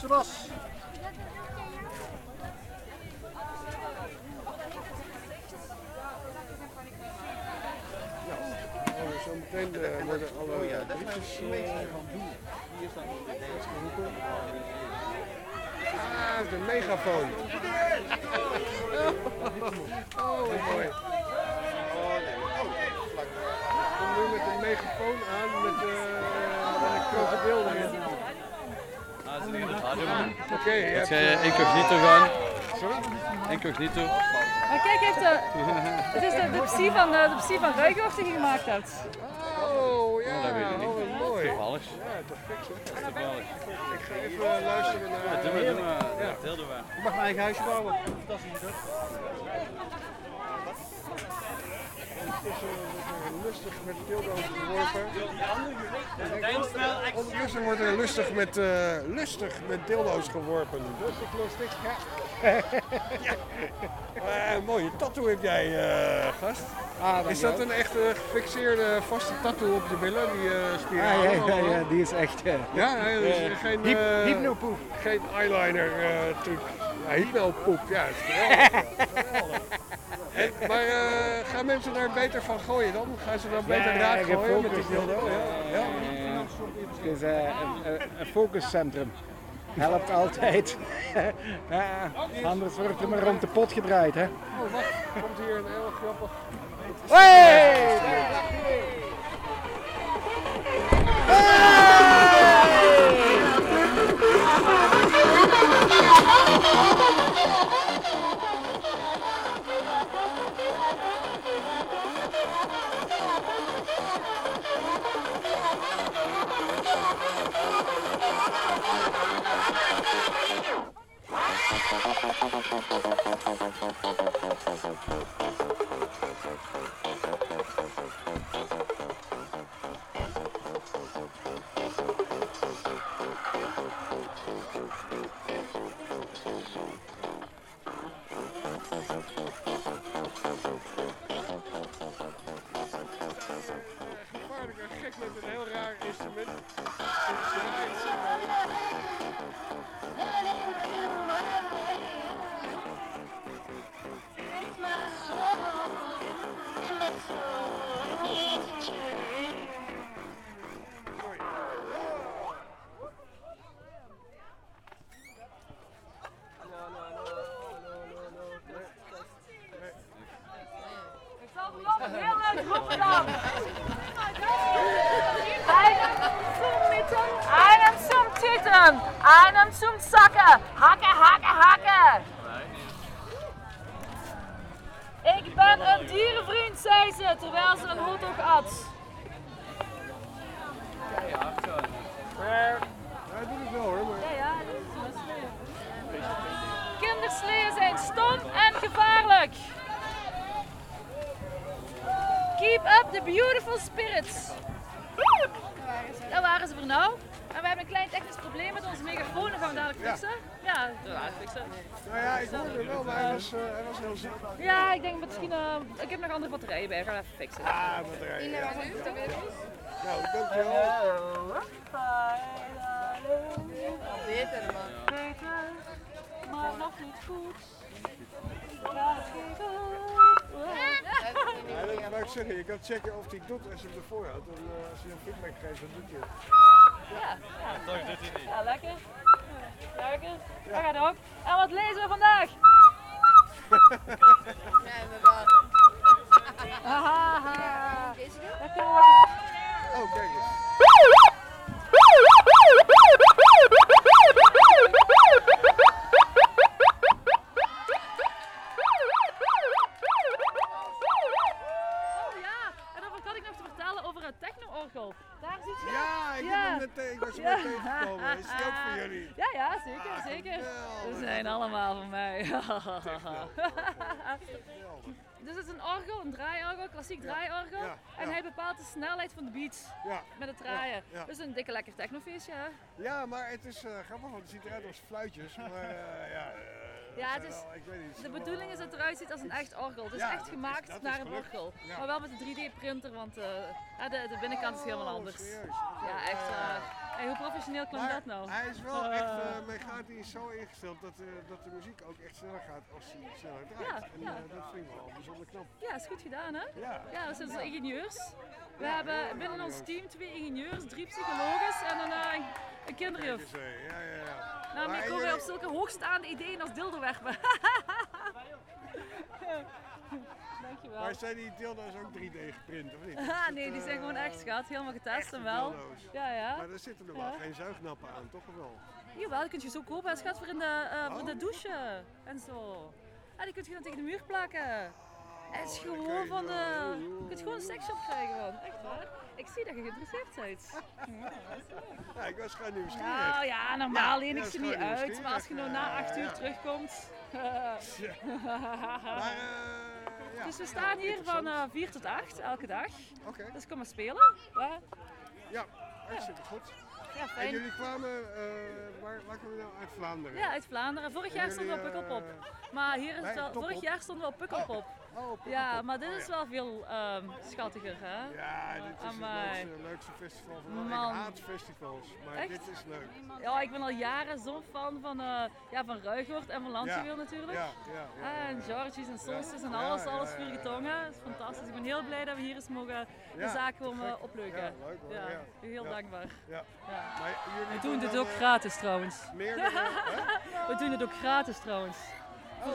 Sebas. Oh, zo meteen eh, worden alle briefjes eh, uitgeroepen. Ah, de megafoon. oh, wat mooi. Kom nu met de megafoon aan met, eh met een krokodil erin. Oké, Dat hebt... eh, incognito gaan. Sorry? Incognito. Maar kijk, heeft de, het is de, de psy van, eh, de psy van Ruigoort die je gemaakt hebt. Oh, ja. Oh, dat weet ik niet. Toevallig. Ja. Toevallig. Ik ga even luisteren naar... Ja, doe maar, doe maar. Ja. Ja, deel doen we. Je mag mijn eigen huisje bouwen. Fantastisch, hè? Er lustig met dildo's geworpen. Ondertussen wordt er lustig met, eh, lustig met dildo's geworpen. Lustig, lustig, ja. ja. Eh, mooie tattoo heb jij, eh, gast. Ah, is dat een echte gefixeerde vaste tattoo op je billen, die eh Ja, spiralen? ja, ja, ja, die is echt. Ja, hè, dus geen, hyp- hypnopoep. geen eyeliner eh truc. Ja, hypnopoep, ja, is geweldig. Geweldig. En, maar eh, gaan mensen daar beter van gooien dan? Gaan ze dan beter Ja, raak gooien met die dildo? Ja. ja. Het is eh, een, een- focuscentrum. Helpt altijd. ja, anders wordt er maar rond de pot gedraaid. Hè. Oh, wacht, komt hier een heel grappig... Hey! Gek met een heel raar instrument. Checken of hij het doet als je hem ervoor houdt. En eh, als je hem feedback geeft, dan doet hij het. Ja, ja. Toch doet hij niet. Ja. Lekker. Dat gaat ook. En wat lezen we vandaag? Ja, inderdaad. Haha. Dat kunnen we Oh, kijk eens. Oh ja, en dan had ik nog te vertellen over het techno-orgel. Daar zit je. Ja, ik, Ja. Heb hem meteen, ik was er Ja. meteen tegengekomen. Is die ook voor jullie? Ja, ja, zeker, zeker. Ze zijn allemaal van Dus het is een orgel, een draaiorgel, klassiek draaiorgel. En hij bepaalt de snelheid van de beat Ja. met het draaien. Dus een dikke lekker technofeestje. hè? Ja, maar het is eh, grappig, want het ziet eruit als fluitjes. Maar eh, ja, eh, Ja, het is, wel- ik weet niet. de bedoeling is dat het eruit ziet als een echt orgel. Het is echt gemaakt is naar een orgel. Maar wel met een 3D-printer, want de, de binnenkant is helemaal Oh, anders. serieus? Ja, echt. Eh, hey, hoe professioneel klonk Maar dat nou? Hij is wel echt Eh. uh, mechanisch zo ingesteld dat, eh, dat de muziek ook echt sneller gaat als hij sneller draait. Ja, en ja. eh, dat vind ik wel bijzonder knap. Ja, is goed gedaan hè? Ja. Ja, we zijn dus ingenieurs. We hebben binnen ons team twee ingenieurs, drie psychologen en een, eh, een kinderjuf. Ja, ja, ja. Nou, Maar komen we op zulke hoogstaande ideeën als dildo werpen. Dankjewel. Maar zijn die dildo's ook 3D geprint of niet? Ah, Is nee, het, die zijn gewoon echt schat. Helemaal getest en wel. dildo's? Ja, ja. Maar er zitten er wel Ja. geen zuignappen aan, toch wel? Jawel, die kun je zo kopen. Het gaat voor in de, eh, voor Oh. de douche en zo. Ah, die kun je dan tegen de muur plakken. Het is Oh, dan kun gewoon van de... Je kunt gewoon een seksshop krijgen man. Echt waar. Ik zie dat je geïnteresseerd bent. Ja, ik was gewoon nieuwsgierig. Nou ja, normaal leen ik ze is niet uit. Maar als je nou na nieuwsgierig, 8 eh, uur terugkomt. Maar, eh. Dus we staan hier van eh 4 tot 8 elke dag. Oké. Dus kom maar spelen. Ja. Ja, hartstikke goed. Ja, En fijn. jullie kwamen, eh, waar, waar we nou uit Vlaanderen? Ja, uit Vlaanderen. Vorig En jaar stonden we op Pukkelpop. eh, Maar hier is het wel, vorig jaar stonden we op Pukkelpop. Oh, op Ja, maar dit Oh, is wel veel ehm, schattiger, hè? Ja, dit is Amai. het leukste, leukste festival van de Man. Ik haat festivals, maar Echt? dit is leuk. Ja, ik ben al jaren zo'n fan van, eh ja, van Ruigoort en van natuurlijk. Ja, ja, ja, en Georgie's en Solstice en alles, ja, alles ja. getongen. Dat is fantastisch. Ik ben heel blij dat we hier eens mogen de Ja, zaak komen opleuken. Ja, leuk hoor, ja. Heel Ja. dankbaar. Ja. Ja. Maar jullie We doen dit dan, ook eh, gratis trouwens. Meerdere, hè? We doen het ook gratis trouwens. Voor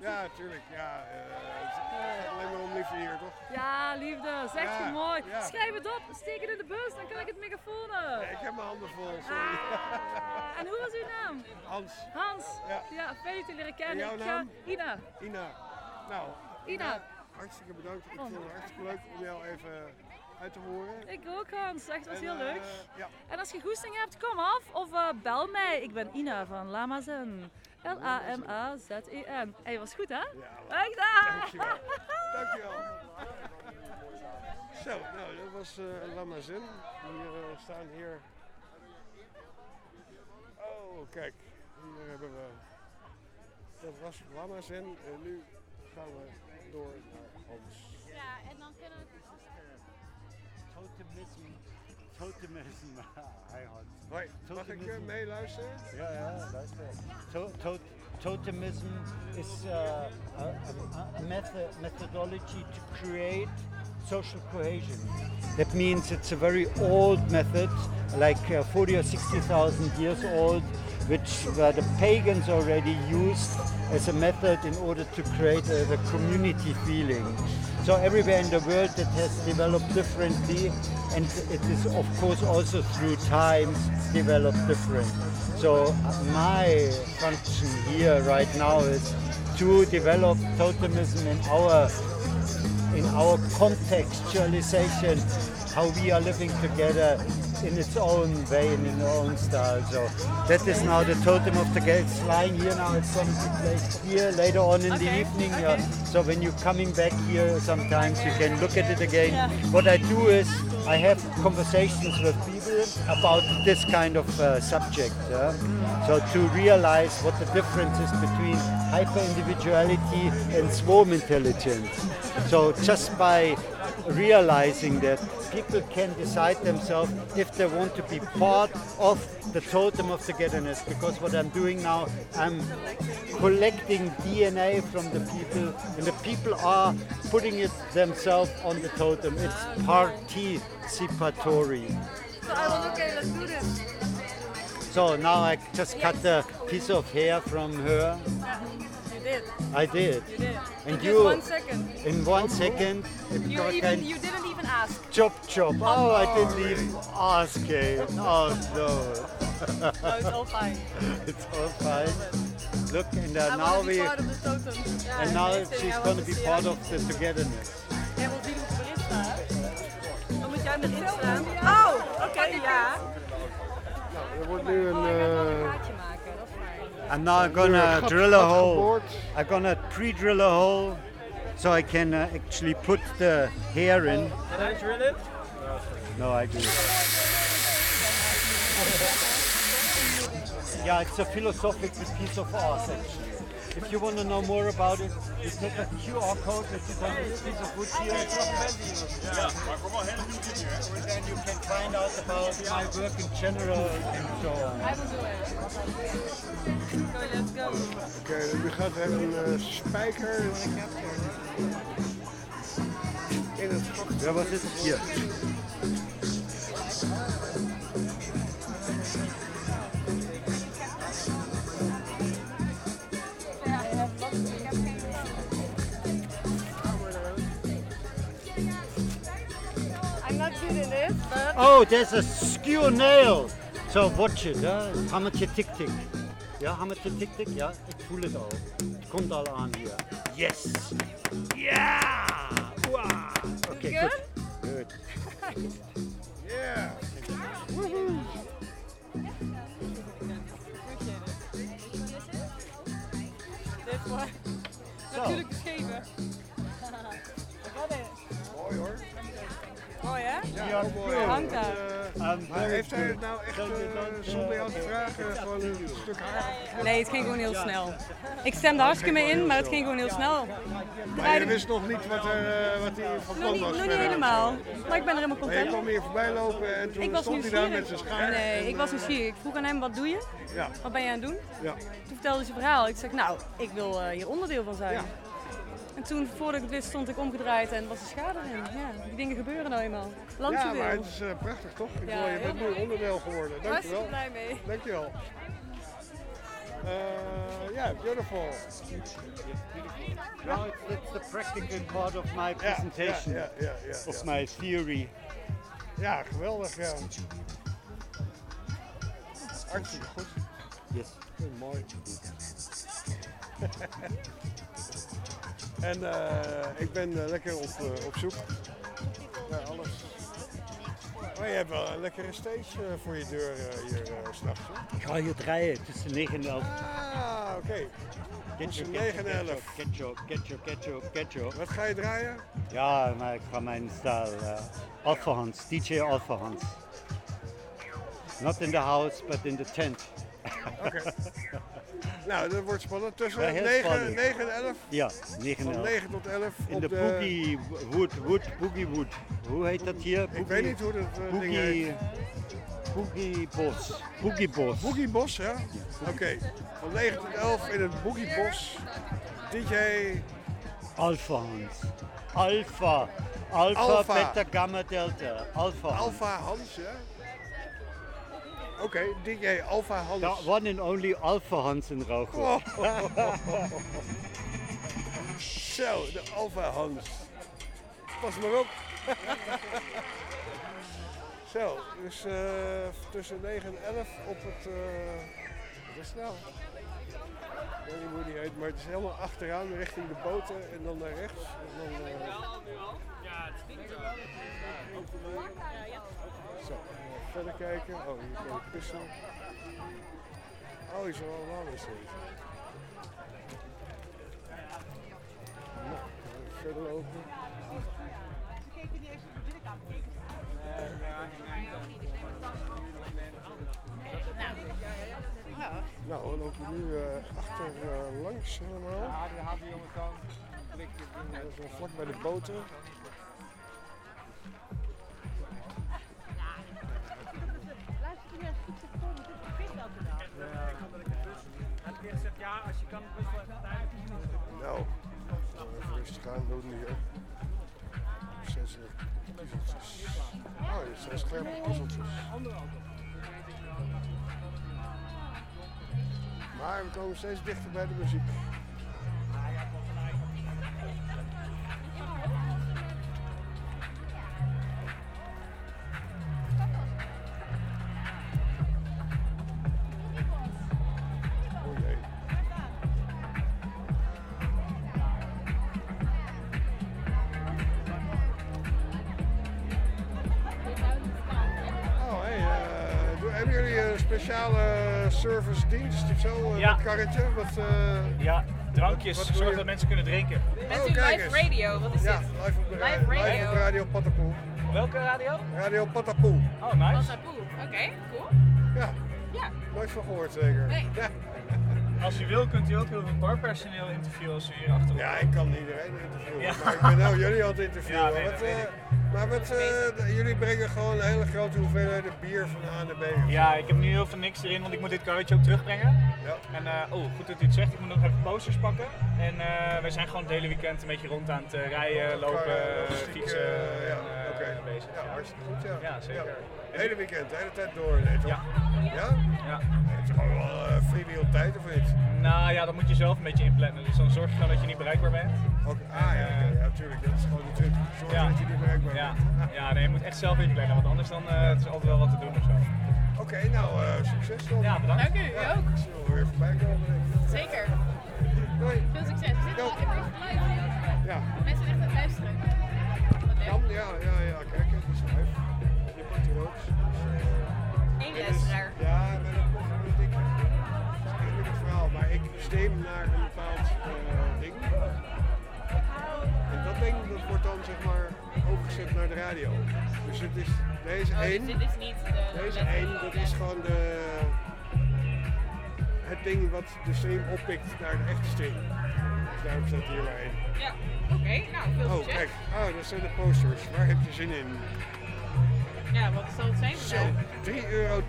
Ja, tuurlijk. Ja, het gaat alleen maar om liefde hier, toch? Ja, liefde, Ja, je mooi. ja. Schrijf het op, steek het in de bus, dan kan ik het megafonen. Ik heb mijn handen vol, sorry. Ah, en hoe was uw naam? Hans. Hans. Ja. fijn je te leren En kennen. jouw Ik ga- naam? Ina. Ina. Nou, Ina. hartstikke bedankt. Ik Oh. vond het hartstikke leuk om jou even uit te horen. Ik ook Hans, echt was En, heel eh, leuk. ja. En als je goesting hebt, kom af of eh, bel mij. Ik ben Ina van Lamazen. L-A-M-A-Z-E-N. Hey, was goed hè? Ja. Echt daar. Dankjewel. Dankjewel. Zo, nou, dat was eh Lamazin. Die eh, staan hier. Oh, kijk. Hier hebben we. Dat was Lamazin en nu gaan we door naar Hans. Totemism. Hi Hans. Hoi, mag ik uh, meeluisteren? Ja, ja, luister. To to totemism is uh, a, a, a method, methodology to create social cohesion. That means it's a very old method, like uh, 40 or 60,000 years old, which the pagans already used as a method in order to create a, the community feeling. So everywhere in the world it has developed differently and it is of course also through times developed different. So my function here right now is to develop totemism in our in our contextualization, how we are living together in its own way and in our own style. So that is now the totem of the Gates lying here now. It's going to be here later on in the evening. yeah. So when you're coming back here, sometimes you can look at it again. What I do is I have conversations with people about this kind of uh, subject. yeah. So to realize what the difference is between hyper individuality and swarm intelligence. So just by realizing that people can decide themselves if they want to be part of the totem of togetherness. Because what I'm doing now I'm collecting DNA from the people and the people are putting it themselves on the totem. It's participatory. So I so now I just cut a piece of hair from her did. I did You did. and In you one second. in one second it You even you didn't even ask. Chop chop. Oh, I didn't even ask it. Oh no. No, it's all fine. it's all fine. Look, and uh, I now wanna be we, part of the totem. Yeah, and now amazing. She's going to to be part of the togetherness. Jij wil zien hoe ik erin sta, hè? Dan moet jij erin staan. Oh, oké, ja. Er wordt nu een... eh, I'm now nu gonna een gat- drill a hole. geboord. I'm gonna pre-drill a hole so I can uh, actually put the hair in. Can I drill it? No, I do. Yeah, it's a philosophical piece of art actually. If you want to know more about it, you take a QR code that is on this piece of wood here. Ja, hè. And then you can find out about my work in general and so on. I will do it. Go, let's go. Oké, nu gaat er een eh, spijker in het gat. Waar was het? Hier. Oh, there's a skew nail. So watch it, hè. Hammertje tik tik. Ja, hammertje tik tik. Ja, ik voel het al. Het komt al aan hier. Yes. Ja. Wow. Oké, Good? goed. Good. Yeah. Dit wordt natuurlijk beschreven. Mooi hè? Ja, mooi. Hangt daar. Maar heeft hij het nou echt, eh, zonder jou te vragen, gewoon een stuk haar? Nee, het ging gewoon heel snel. Ik stemde hartstikke mee in, maar het ging gewoon heel snel. Maar je wist nog niet wat, er, eh, wat hij van plan was. nog niet helemaal. Maar ik ben er helemaal Maar je content. kwam hier voorbij lopen en toen Ik was stond hij daar met zijn schaar. Nee, en, ik was eh, nieuwsgierig. Ik vroeg aan hem, wat doe je? Ja. Wat ben je aan het doen? Ja. Toen vertelde hij zijn verhaal. Ik zeg, nou, ik wil eh, hier onderdeel van zijn. Ja. En toen, voordat ik het wist, stond ik omgedraaid en was de schade erin. Ja, die dingen gebeuren nou eenmaal. Lang Ja, maar het is eh, prachtig toch? Ik Ja, je heel bent nu mooi. onderdeel geworden. Dankjewel. Hartstikke blij mee. Dankjewel. Uh, yeah, beautiful. Now it's, the practical part of my presentation, ja, ja, ja, of ja. my theory. Ja, geweldig, ja. Hartstikke goed. Yes. Mooi. en eh, ik ben eh, lekker op, eh, op zoek naar alles. Oh, je hebt wel een lekkere stage voor je deur hier s'nachts. Ik ga hier draaien tussen 9 en 11. Ah, oké. Tussen your, 9 en 11. Get your, get your, get your, get your. Wat ga je draaien? Ja, maar ik ga mijn stijl. Uh, DJ Alpha Hans. Not in the house, but in the tent. Oké. nou, dat wordt spannend. Tussen Ja, heel 9, spannend. 9 en 11? Ja, 9 en Van 11. 9 tot 11 In de, de... Boogie Wood, Wood, Boogie Wood. Hoe heet dat hier? Ik weet niet hoe dat eh, ding Boogie, heet. Boogie Bos. Boogie Bos. Boogie Bos, ja? Oké. Van 9 tot 11 in het Boogie Bos. DJ Alpha Hans. Alpha. Alpha, Alpha. Beta, Gamma, Delta. Alpha Hans. Alpha Hans, ja? Oké, DJ Alpha Hans. The one and only Alpha Hans in Rauch. Oh. Zo, de Alpha Hans. Pas maar op. Zo, dus eh, tussen 9 en 11 op het. eh wat is het nou? Ik weet niet hoe die heet, maar het is helemaal achteraan richting de boten en dan naar rechts. En dan, eh, Ja, het stinkt wel. Verder kijken. Oh, hier kan ik pissen. Oh, je zal allemaal wc's. Nou, even verder lopen. Nou, we lopen nu eh, achter eh, langs helemaal. Ja, die hadden jongens dan. Dat is wel vlak bij de boten. Maar we komen steeds dichter bij de muziek. Service dienst of zo? eh, Ja. Met karretje? Wat, eh, Ja, drankjes, wat zorg dat mensen kunnen drinken. Bent Oh, live eens. radio? Wat is ja, dit? live op, Live radio. live op Radio Patapoe. Welke radio? Radio Patapoe. Oh, nice. Wasapoe. Oké, cool. Ja, Ja. nooit van gehoord zeker. Nee. Ja. Als u wil, kunt u ook heel veel barpersoneel interviewen als u hier achter Ja, ik kan iedereen interviewen. Ja. Maar ik ben nou jullie aan het interviewen. Ja, nee, Wat, dat weet ik. Maar wat, eh, jullie brengen gewoon een hele grote hoeveelheden bier van A naar B. Ja, ik heb nu heel veel niks erin, want ik moet dit karretje ook terugbrengen. Ja. En eh, oh, goed dat u het zegt, ik moet nog even posters pakken. En eh wij zijn gewoon het hele weekend een beetje rond aan het rijden, lopen, fietsen. ja, oké. bezig. Ja, hartstikke goed, ja. Ja, zeker. Het hele weekend, de hele tijd door, nee toch? Ja. Ja? Ja. Het is gewoon wel uh, freewheel tijd of niet? Nou ja, dat moet je zelf een beetje inplannen. Dus dan zorg je gewoon dat je niet bereikbaar bent. Ook, ah ja, oké, ja, tuurlijk. Dat is gewoon de truc. Zorg dat je niet bereikbaar bent. Ja nee, je moet echt zelf inplannen, want anders dan uh, het is altijd wel wat te doen of zo. Oké, nou uh, succes dan. Ja, bedankt. Dank u, u ook. Ik zie wel weer voorbij komen. denk ik. Zeker. Doei. Veel succes. We zitten wel even live. Ja. Mensen echt aan het luisteren. Kan, ja, ja, ja, kijk, het is live. Je pakt er ook. Eén Dit is- luisteraar. Ja, maar dat komt omdat ik. Dat is eigenlijk het verhaal, maar ik stem naar een bepaald naar de radio. Dus het is deze Oh, dus één. dit is niet de- Deze de- één, dat is gewoon de, het ding wat de stream oppikt naar de echte stream. Dus daarom staat hier maar één. Ja, oké. Nou, veel Oh, succes. kijk. Oh, dat zijn de posters. Waar heb je zin in? Ja, wat zal het zijn? Zo, 3,20 euro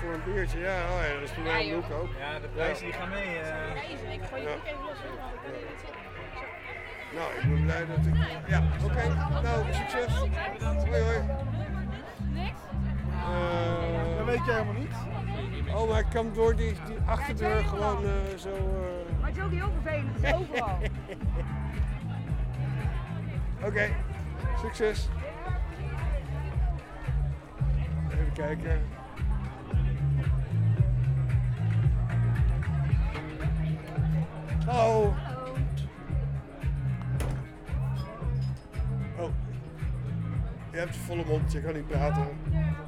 voor een biertje. Ja, oh ja dat is voor mij Ja, een ook. Ja, de prijzen die gaan mee. eh. Prijzen, ik gooi je Ja. ook even los. want ik kan hier niet zitten. Nou, ik ben blij dat ik... Ja, oké. Nou, succes. Hoi, hoi. Niks? Eh, Dat weet je helemaal niet. Oh, maar ik kan door die, die achterdeur gewoon eh, zo... eh, Maar het is ook heel vervelend, het is overal. Oké, succes. Even kijken. Hallo. Je hebt een volle mond, je kan niet praten.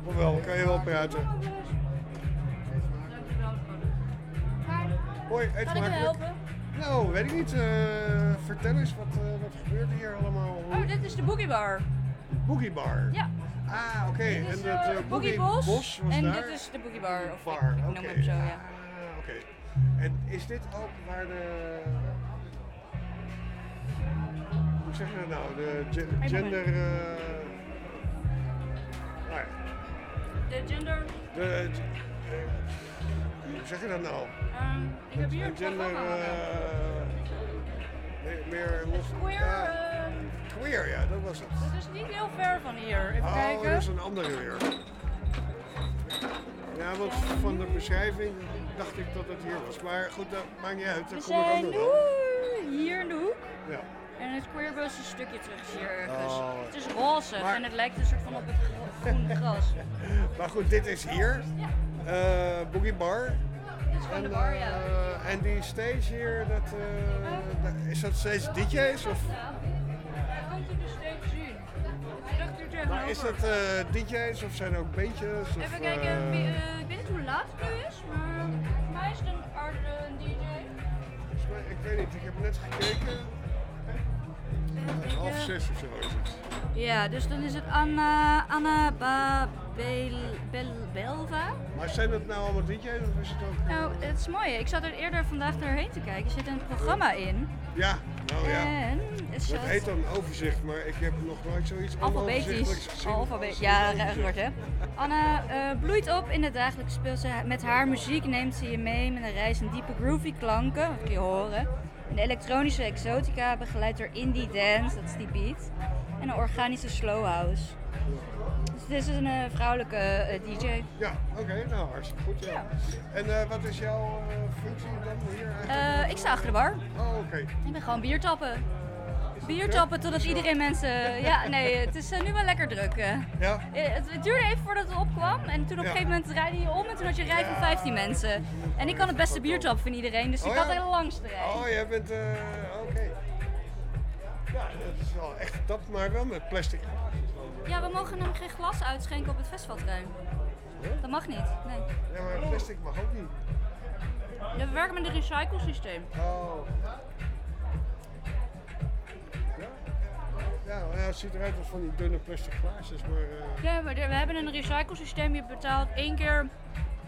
Of wel, kan je wel praten. Hoi, eet Kan ik je helpen? Nou, weet ik niet. eh, vertel eens, wat, eh, wat gebeurt hier allemaal? Oh, dit is de Boogie Bar. Boogie Bar? Ja. Ah, oké. En is dat eh, Boogie Bos Bos. was En daar? dit is de Boogie Bar. Of Bar, ik, noem hem zo, ja. Ah, oké. En is dit ook waar de... Hoe zeg je dat nou? De gender... De gender. de... hoe zeg je dat nou? ehm, ik heb hier Een gender... eh, meer, los... Queer. ja, ehm, queer, ja, dat was het. dat is niet heel ver van hier. Even oh, kijken. dat is een andere weer. Ja, want van de beschrijving dacht ik dat het hier was. Maar goed, dat maakt niet uit. We zijn oeh, hier in de hoek. Ja. En het queerbus is een stukje terug is hier ergens. Oh. Het is roze Maar- en het lijkt een soort van op het gro- groene gras. Maar goed, dit is hier. Eh Boogie Bar. Dit is gewoon de bar, ja. Eh, en die stage hier, dat, eh, is dat steeds DJ's? Of, Komt u dus maar is dat eh, DJ's of zijn er ook bandjes? Of, Even kijken, ik weet niet hoe laat het nu is, maar voor mij is het een, een DJ. volgens mij- ik weet niet, ik heb net gekeken. Half zes of zo is het. Ja, dus dan is het Anna, Anna ba, Bel, Bel, Belva. Maar zijn dat nou allemaal DJ's of is het ook... Nou, het is mooi. Ik zat er eerder vandaag doorheen te kijken. Er zit een programma in. Ja, nou ja. En het Dat heet dan overzicht, maar ik heb nog nooit zoiets alfabetisch. Alfabetisch. Ja, raar woord hè. Anna eh, bloeit op in het dagelijks speel. Ze, met haar muziek neemt ze je mee met een reis in diepe groovy klanken. Dat kun je horen. En de elektronische exotica begeleidt door indie dance, dat is die beat. En een organische slow house. Dus dit is een eh, vrouwelijke eh, DJ. Ja, oké, nou hartstikke goed. Ja. En eh, wat is jouw functie dan hier eigenlijk? Eh, ik sta achter de bar. Oh, oké. Ik ben gewoon bier tappen. Bier tappen totdat iedereen mensen. Ja, nee, het is eh, nu wel lekker druk. eh. Ja? Eh, Het, duurde even voordat het opkwam. En toen op een gegeven moment draaide je om en toen had je een rij van 15 mensen. En ik kan het beste bier tappen van iedereen, dus Oh, ik had ja? de langste rij. Oh, jij bent, eh, oké. Ja, dat is wel echt tap, maar wel met plastic. Ja, we mogen namelijk geen glas uitschenken op het festivalterrein. Dat mag niet, nee. Ja, maar plastic mag ook niet. Ja, we werken met een recyclesysteem. Oh. Ja, nou ja, het ziet eruit als van die dunne plastic glaasjes, maar... eh, Ja, we, we hebben een recyclesysteem. Je betaalt één keer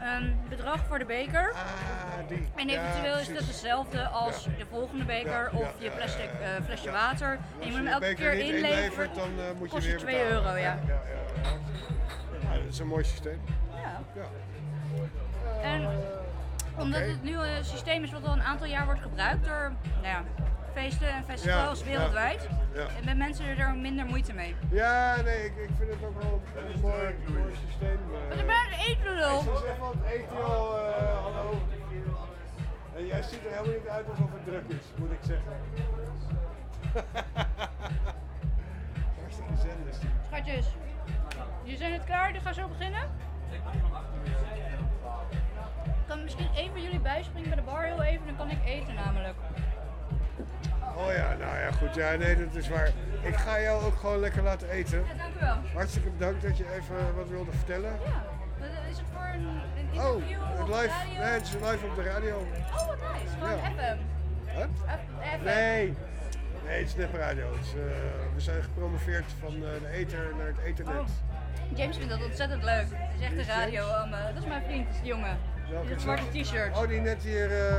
een bedrag voor de beker. Ah, die. En Ja, eventueel is dat hetzelfde als Ja. de volgende beker Ja, of je plastic eh, flesje water. En je moet je hem elke keer inleveren. dan eh, moet je kost weer het 2 betalen. euro, ja. Ja, dat is een mooi systeem. Ja. Ja. En omdat het nieuwe systeem is wat al een aantal jaar wordt gebruikt door nou ja, feesten en festivals Ja, wereldwijd. ja, ja. En met mensen er er minder moeite mee. Ja, nee, ik, ik vind het ook wel een mooi, mooi systeem. eh. Wat je aan het eten, lul? Ze is even aan het eten, joh. eh, hallo. En jij ziet er helemaal niet uit alsof het druk is, moet ik zeggen. Hartstikke zen is die. Schatjes, jullie zijn het klaar? Die gaan zo beginnen? Ik kan misschien even jullie bijspringen bij de bar heel even, dan kan ik eten namelijk. Oh ja, nou ja, goed. Ja, nee, dat is waar. Ik ga jou ook gewoon lekker laten eten. Ja, dank u wel. Hartstikke bedankt dat je even wat wilde vertellen. Ja, wat- is het voor een, een Oh, interview het of live, radio? nee, het is live op de radio. Oh, wat nice. Gewoon Ja. even. Huh? Even. Nee, nee, het is net radio. Het is, eh, we zijn gepromoveerd van eh, de ether naar het ethernet. Oh. James vindt dat ontzettend leuk. Het is echt de radio. Eh, dat is mijn vriend, dat is die jongen. Welke is zwarte t-shirt. Oh, die net hier eh,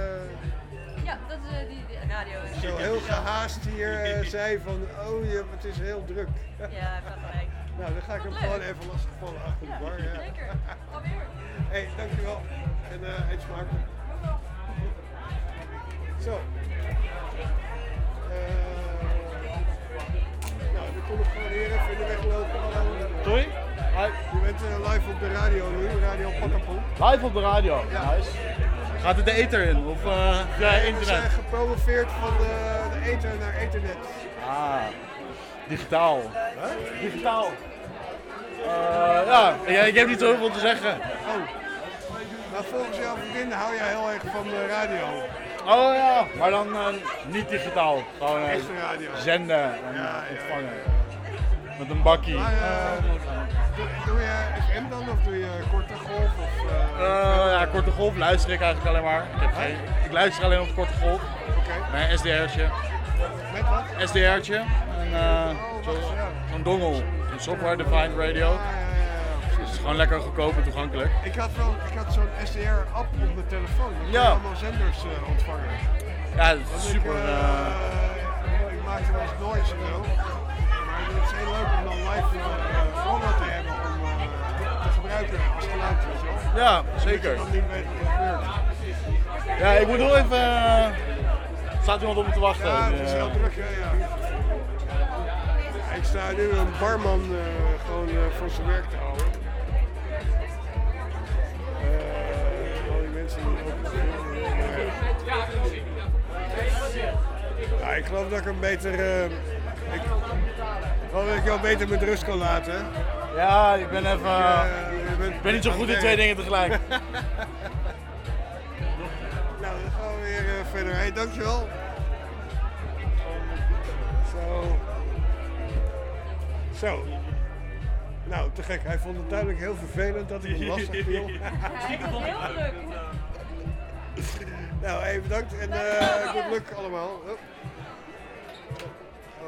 Ja, dat is eh, die, die radio. zo heel gehaast hier eh, zei van, oh je, het is heel druk. Ja, gelijk. Nou, dan ga ik hem gewoon even lastigvallen achter de bar. Ja. Zeker. Alweer. Hé, hey, dankjewel. En eh eet smakelijk. Zo. Eh, nou, dan kom ik gewoon hier even in de weg lopen. Hallo. Sorry? Hi. Je bent live op de radio nu, Radio Pakkenpoel. Live op de radio. Nice. Gaat het de ether in of eh, via We internet? zijn gepromoveerd van de, de ether naar ethernet. Ah, digitaal. Digitaal. Eh, ja, ik, heb niet zoveel te zeggen. Oh. Maar volgens jouw vriendin hou jij heel erg van de radio. Oh ja, maar dan eh, niet digitaal. Gewoon eh, zenden en Ja, ja, ontvangen. Met een bakkie. Maar, eh, doe, doe je FM dan of doe je korte golf? Of, eh, Eh, ja, korte golf luister ik eigenlijk alleen maar. Ik, heb geen, ik luister alleen op korte golf. Mijn SDR'tje. Met wat? SDR'tje. En uh, zo- zo'n dongel. Een software defined radio. Het is gewoon lekker goedkoop en toegankelijk. Ik had, wel, ik had zo'n SDR-app op mijn telefoon. Ik Ja. allemaal zenders eh, ontvangen. Ja, dat is super. Ik, eh, eh, ik maakte wel eens noise en Maar het is heel leuk om dan live uh, voorbeeld te hebben om eh, te gebruiken als geluid. Weet je wel. Ja, zeker. je dan niet weet wat er gebeurt. ja, ik moet heel even. eh, staat iemand op me te wachten? Ja, het is Eh, heel druk. Ja, ja. Ik sta nu een barman eh, gewoon eh, voor zijn werk te houden. Eh, mensen die ook... Ja, ik geloof dat ik hem beter... eh, ik, ik geloof dat ik jou beter met rust kan laten. Ja, ik ben even. Ja, bent- ik ben niet zo goed in twee dingen tegelijk. nou, dan gaan we weer eh, verder. Hey, dankjewel. Zo. Zo. Nou, te gek. Hij vond het duidelijk heel vervelend dat ik hem lastig viel. Heel druk. Nou, even bedankt en eh good luck allemaal.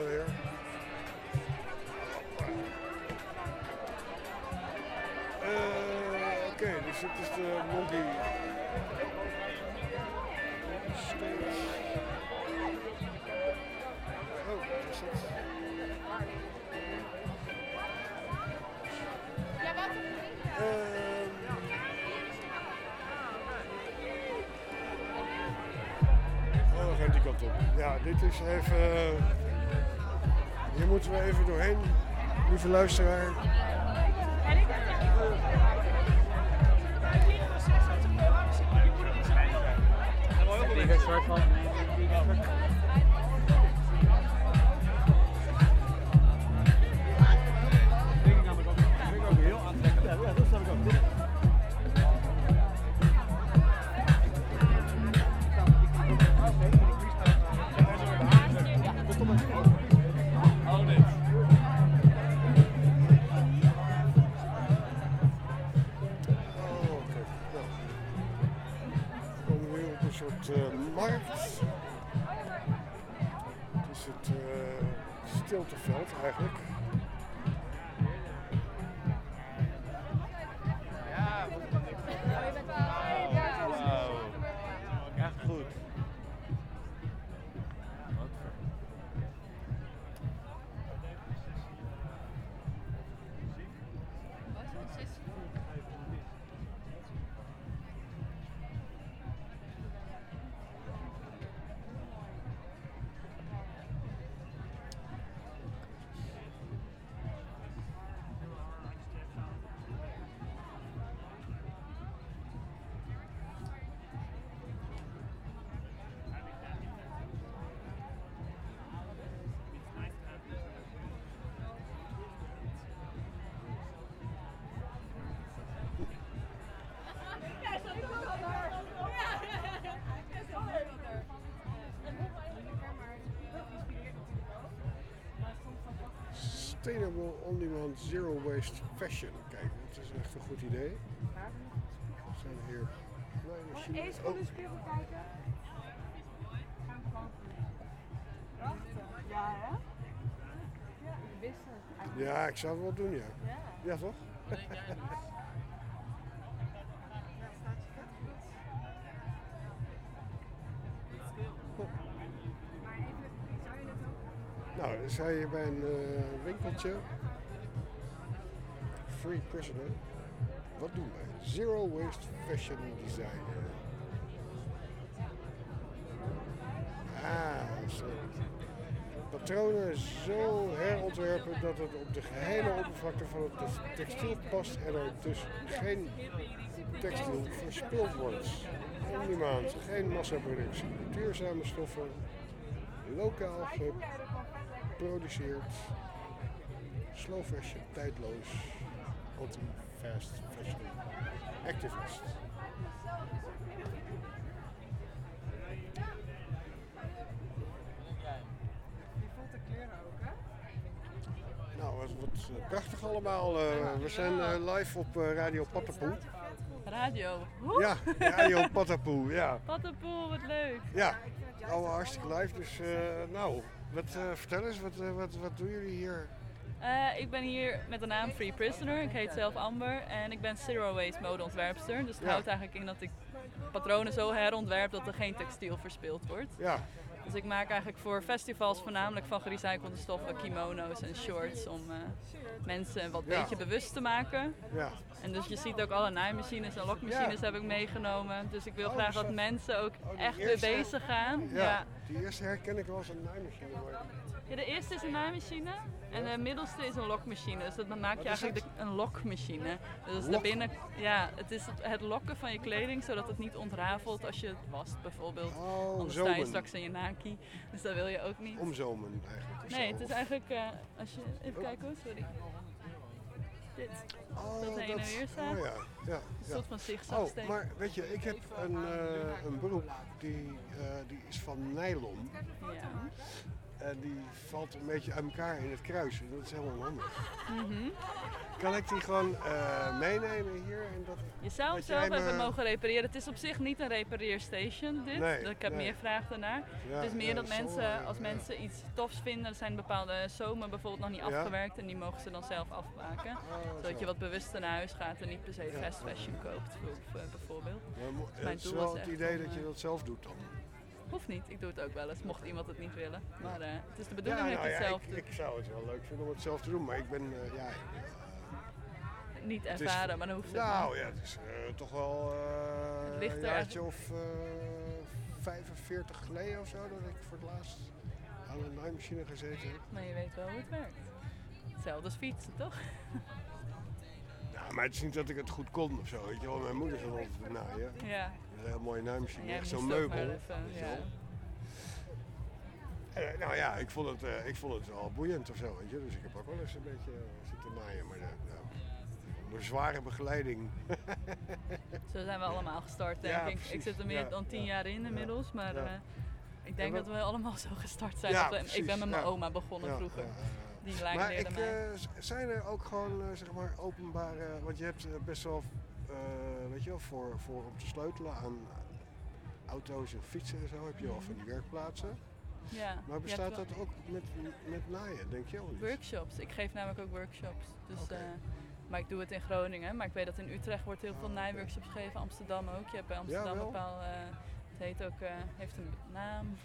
Weer. Eh, Oké, dus dit is de Monkey. Oh, wat is kant op. Ja, dit is even. Hier moeten we even doorheen, lieve luisteraar. Oh, eh, markt. Het is het eh, stilteveld eigenlijk. Sustainable on-demand zero waste fashion. Kijk, dat is echt een goed idee. We zijn hier naaimachines. Eens Oh, goed eens even kijken. Ja, hè? Ja, ik wist het. ja, ik zou het wel doen, ja. Ja, toch? Nou, dan sta je bij een eh, winkeltje. Free Prisoner. Wat doen wij? Zero Waste Fashion Design. Ah, zo. Patronen zo herontwerpen dat het op de gehele oppervlakte van het te- textiel past en er dus geen textiel verspild wordt. On-demand, geen massaproductie. Duurzame stoffen, lokaal geproduceerd, slow fashion, tijdloos, anti-fast fashion, activist. Je voelt de kleuren ook, hè? Nou, wat, wat eh, prachtig allemaal. eh, we zijn eh, live op Radio Patapoe. Radio. Ja, Radio Patapoe, ja. Pattenpoel, wat leuk. Ja, allemaal hartstikke live. Dus nou, wat, eh, vertel eens, wat, eh, wat, wat doen jullie hier? Eh, ik ben hier met de naam Free Prisoner. Ik heet zelf Amber en ik ben zero waste modeontwerpster. Dus het Ja. houdt eigenlijk in dat ik patronen zo herontwerp dat er geen textiel verspild wordt. Ja. Dus ik maak eigenlijk voor festivals voornamelijk van gerecyclede stoffen kimono's en shorts om eh, mensen wat Ja. beetje bewust te maken. Ja. En dus je ziet ook alle naaimachines en lokmachines Ja. heb ik meegenomen. Dus ik wil Oh, graag dat mensen ook Oh, echt weer bezig gaan. Ja, Ja. die eerste herken ik wel als een naaimachine. Ja, de eerste is een naaimachine en de middelste is een lokmachine. Dus dan maak je eigenlijk de- een lokmachine. Dus Lokken? daarbinnen, ja, het is het, het lokken van je kleding zodat het niet ontrafelt als je het wast bijvoorbeeld. Anders sta je straks in je naki. Dus dat wil je ook niet. Omzomen eigenlijk. Nee, het is eigenlijk, eh, als je, even kijken hoor, sorry. Dit. dat heen en weer staat. Oh ja, ja. Een soort van zigzag Oh, maar weet je, ik heb een, eh, een broek die, eh, die is van nylon. Ja. En die valt een beetje uit elkaar in het kruis. En dat is helemaal handig. Mhm. Kan ik die gewoon eh, meenemen hier? En dat, Je zou hem zelf me- even mogen repareren. Het is op zich niet een repareerstation dit. Nee, ik heb nee. meer vraag daarnaar. Ja, het is meer ja, dat mensen, als ja. mensen iets tofs vinden, er zijn bepaalde zomen bijvoorbeeld nog niet afgewerkt en die mogen ze dan zelf afmaken. zodat zo. je wat bewuster naar huis gaat en niet per se fast fashion koopt of, eh, bijvoorbeeld. Maar mijn het is wel het idee om, dat je eh, dat zelf doet dan. Hoeft niet, ik doe het ook wel eens, mocht iemand het niet willen. Maar eh, het is de bedoeling Ja, dat nou ja, het zelf ik, ik zou het wel leuk vinden om het zelf te doen, maar ik ben, eh, ja... Niet is- ervaren, maar dan hoeft het Nou ja, het is eh, toch wel een jaartje of eh 45 geleden of zo dat ik voor het laatst aan een naaimachine gezeten heb. Maar je weet wel hoe het werkt. Hetzelfde als fietsen, toch? Nou, maar het is niet dat ik het goed kon of zo, weet je wel. Mijn moeder gaat altijd naaien. Ja. Een heel En jij echt zo'n meubel. even, ja. En, eh, nou ja, ik vond, het, eh, ik vond het wel boeiend of zo, weet je. Dus ik heb ook wel eens een beetje eh, zitten naaien. Maar nou, onder zware begeleiding. Zo zijn we allemaal gestart, denk Ja, ik. Ik zit er meer dan tien ja, jaar in inmiddels, maar ik denk En dat we allemaal zo gestart zijn. Ja, ik ben met mijn ja. oma begonnen Ja, vroeger. Die Maar ik, mij. zijn er ook gewoon, zeg maar, openbare... Want je hebt best wel, weet je wel, voor, voor om te sleutelen aan auto's en fietsen en zo... heb je wel van die werkplaatsen. Ja, Maar bestaat dat ook met, met naaien, denk je wel niet? Workshops. Ik geef namelijk ook workshops. Dus, eh, maar ik doe het in Groningen. Maar ik weet dat in Utrecht wordt heel veel naaiworkshops gegeven. Amsterdam ook. Je hebt bij Amsterdam een bepaal... eh, het heet ook, eh, heeft een naam.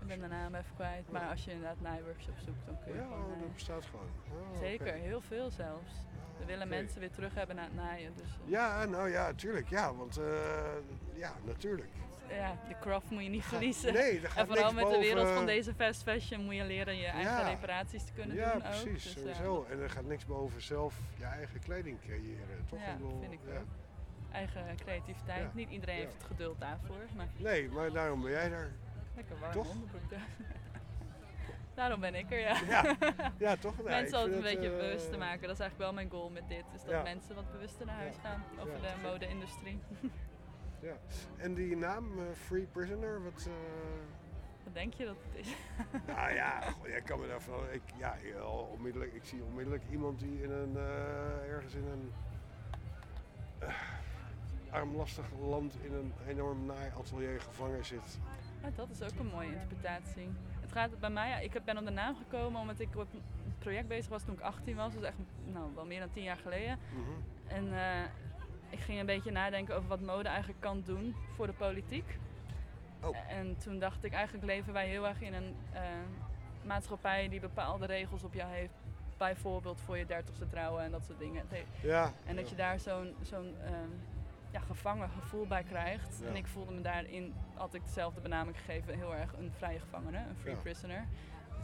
Ik ben de naam even kwijt. Maar als je inderdaad naaiworkshops zoekt, dan kun je Ja, gewoon... dat bestaat gewoon. Oh, Zeker, heel veel zelfs. We willen mensen weer terug hebben naar het naaien. Dus, eh, Ja, nou ja, tuurlijk. Ja, want eh, ja, natuurlijk. ja, de craft moet je niet verliezen. nee, er gaat en vooral met de wereld van deze fast fashion moet je leren je eigen Ja. reparaties te kunnen ja, doen precies, ook. Dus, ja, sowieso. En er gaat niks boven zelf je eigen kleding creëren, toch? Ja, bedoel, vind ik wel. Eigen creativiteit. Ja. Niet iedereen Ja. heeft het geduld daarvoor. Maar Nee, maar daarom ben jij daar. lekker warm Toch? onderbroek. Daarom ben ik er, ja. Ja, ja, toch? Nee, mensen altijd een beetje eh, bewust te maken. Dat is eigenlijk wel mijn goal met dit. Is dat Ja. mensen wat bewuster naar huis Ja. gaan over de mode-industrie. Ja. En die naam, eh, Free Prisoner, wat... eh, Wat denk je dat het is? nou ja, goh, jij kan me daarvan... Ik, ja, onmiddellijk, ik zie onmiddellijk iemand die in een, ergens in een armlastig land in een enorm naaiatelier gevangen zit. Ja, dat is ook een mooie interpretatie. Het gaat bij mij, ik ben op de naam gekomen omdat ik op een project bezig was toen ik 18 was. Dus echt nou, wel meer dan 10 jaar geleden. Mhm. En eh, ik ging een beetje nadenken over wat mode eigenlijk kan doen voor de politiek. Oh. En toen dacht ik, eigenlijk leven wij heel erg in een eh, maatschappij die bepaalde regels op jou heeft. Bijvoorbeeld voor je dertigste trouwen en dat soort dingen. Het Ja, En dat ja. je daar zo'n zo'n ehm, ja, gevangen gevoel bij krijgt. Ja. En ik voelde me daarin, had ik dezelfde benaming gegeven, heel erg een vrije gevangene, een free Ja. prisoner.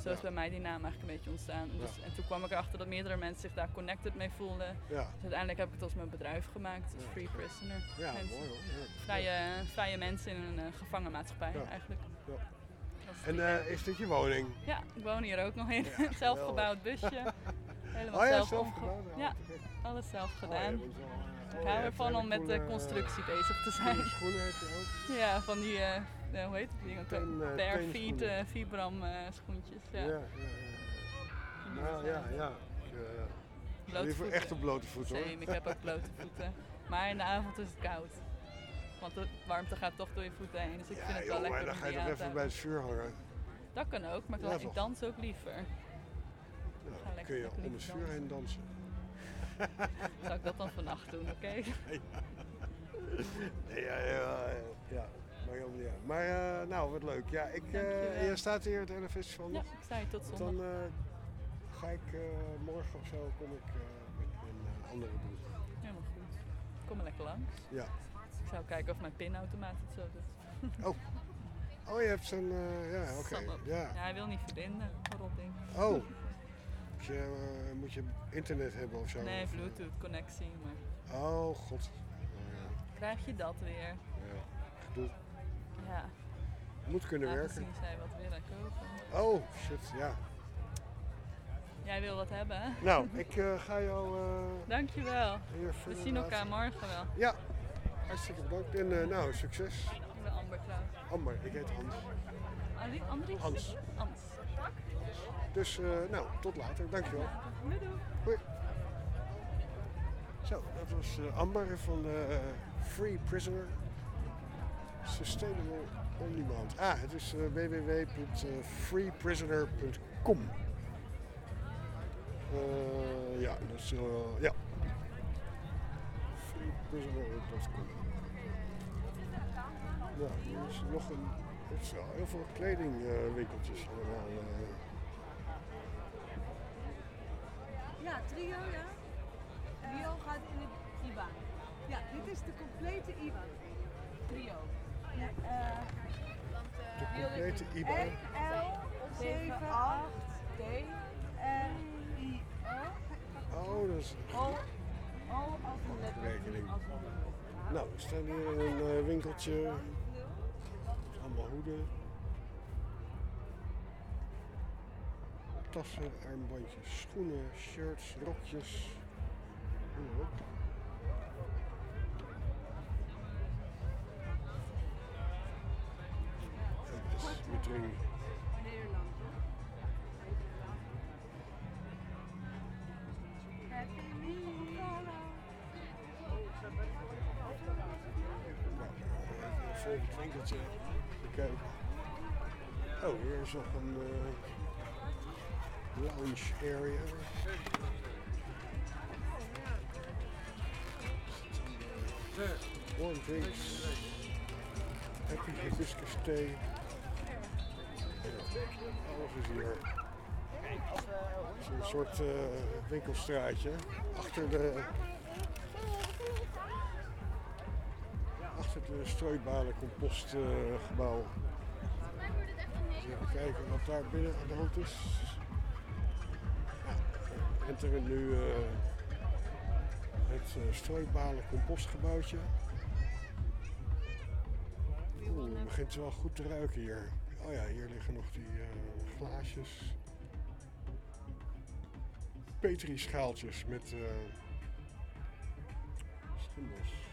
Zo is bij mij die naam eigenlijk een beetje ontstaan. Dus, en toen kwam ik erachter dat meerdere mensen zich daar connected mee voelden. Ja. Dus uiteindelijk heb ik het als mijn bedrijf gemaakt, Free. Prisoner. Ja, Mensen- mooi hoor. Ja. Vrije, vrije mensen in een uh, gevangen maatschappij Ja. eigenlijk. En eh, is dit je woning? ja, ik woon hier ook nog in. Zelfgebouwd busje. Helemaal Oh zelf zelf omge- gebouwd? Oh, Ja, alles zelf Oh, gedaan. eh, ik oh, hou je ervan om met de coole, constructie eh, bezig te zijn. schoenen heb je ook. Ja, van die, eh, eh, hoe heet het eh, Per feet, eh, Vibram eh, schoentjes. Ja. Ja, ja, ja. Nou ja, ja. Ik, eh, liever echt op blote voeten hoor. Same, ik heb ook blote voeten. Maar in de avond is het koud. Want de warmte gaat toch door je voeten heen. Dus ik vind het joh, wel lekker maar dan ga je te even bij het vuur hangen. Dat kan ook, maar ik, Ja, ik dans ook liever. Ja, dan kun je om het vuur heen dansen. Zou ik dat dan vannacht doen, oké? Nee, ja, ja, ja. Maar niet uit. Maar eh, nou, wat leuk. Ja, ik, eh je staat hier het hele festival Ja, ik sta hier tot zondag. Dan eh, ga ik eh, morgen of zo kom ik eh, met een eh, andere broek. Helemaal goed. Kom maar lekker langs. Ja. Ik zou kijken of mijn pinautomaat het zo doet. Oh. Oh, je hebt zo'n... eh, ja, oké. Ja. Ja, hij wil niet verbinden. Oh. Moet je, eh, moet je internet hebben of zo? Nee, Of, eh, Bluetooth connectie. Maar Oh, god. Oh, ja. krijg je dat weer? ja. Gedoe. Ja. Moet kunnen werken. Aangezien zij wat willen kopen. Oh, shit, ja. Jij wil wat hebben, hè? Nou, ik eh, ga jou... eh, Dankjewel. We zien elkaar morgen wel. Ja, hartstikke bedankt. En nou, succes. Ik ben Amber trouwens. Amber, ik heet Hans. Andries? Andries? Hans. Hans. Dus, eh, nou, tot later. Dankjewel. Zo, dat was eh, Amber van de eh, Free Prisoner Sustainable On Demand. Ah, het is www.freeprisoner.com. Eh, ja, dus eh, ja. Freeprisoner.com. Nou, hier is nog een. Het is heel veel kledingwinkeltjes allemaal. Ja, trio, ja. Trio gaat in het IBA. Ja, dit is de complete IBA. Trio. Ja, eh, De complete IBA. L 7 8 D N I O. Oh, dat is O, O als een letter. Nou, we staan hier in een eh, winkeltje. Allemaal hoeden. Tassen, armbandjes, schoenen, shirts, rokjes. Het is Wittering. Nou, winkeltje bekijken. Oh, hier is nog een eh, lounge area. Warm drinks. Happy hibiscus thee. Alles is hier. Is een soort eh, winkelstraatje. Achter de achter de strooibalencompost-gebouw. even kijken wat daar binnen aan de hand is. We enteren nu eh, het uh, strooibalencompost-gebouwtje. Oeh, het begint wel goed te ruiken hier. Oh ja, hier liggen nog die eh, glaasjes. Petri-schaaltjes met eh schimmels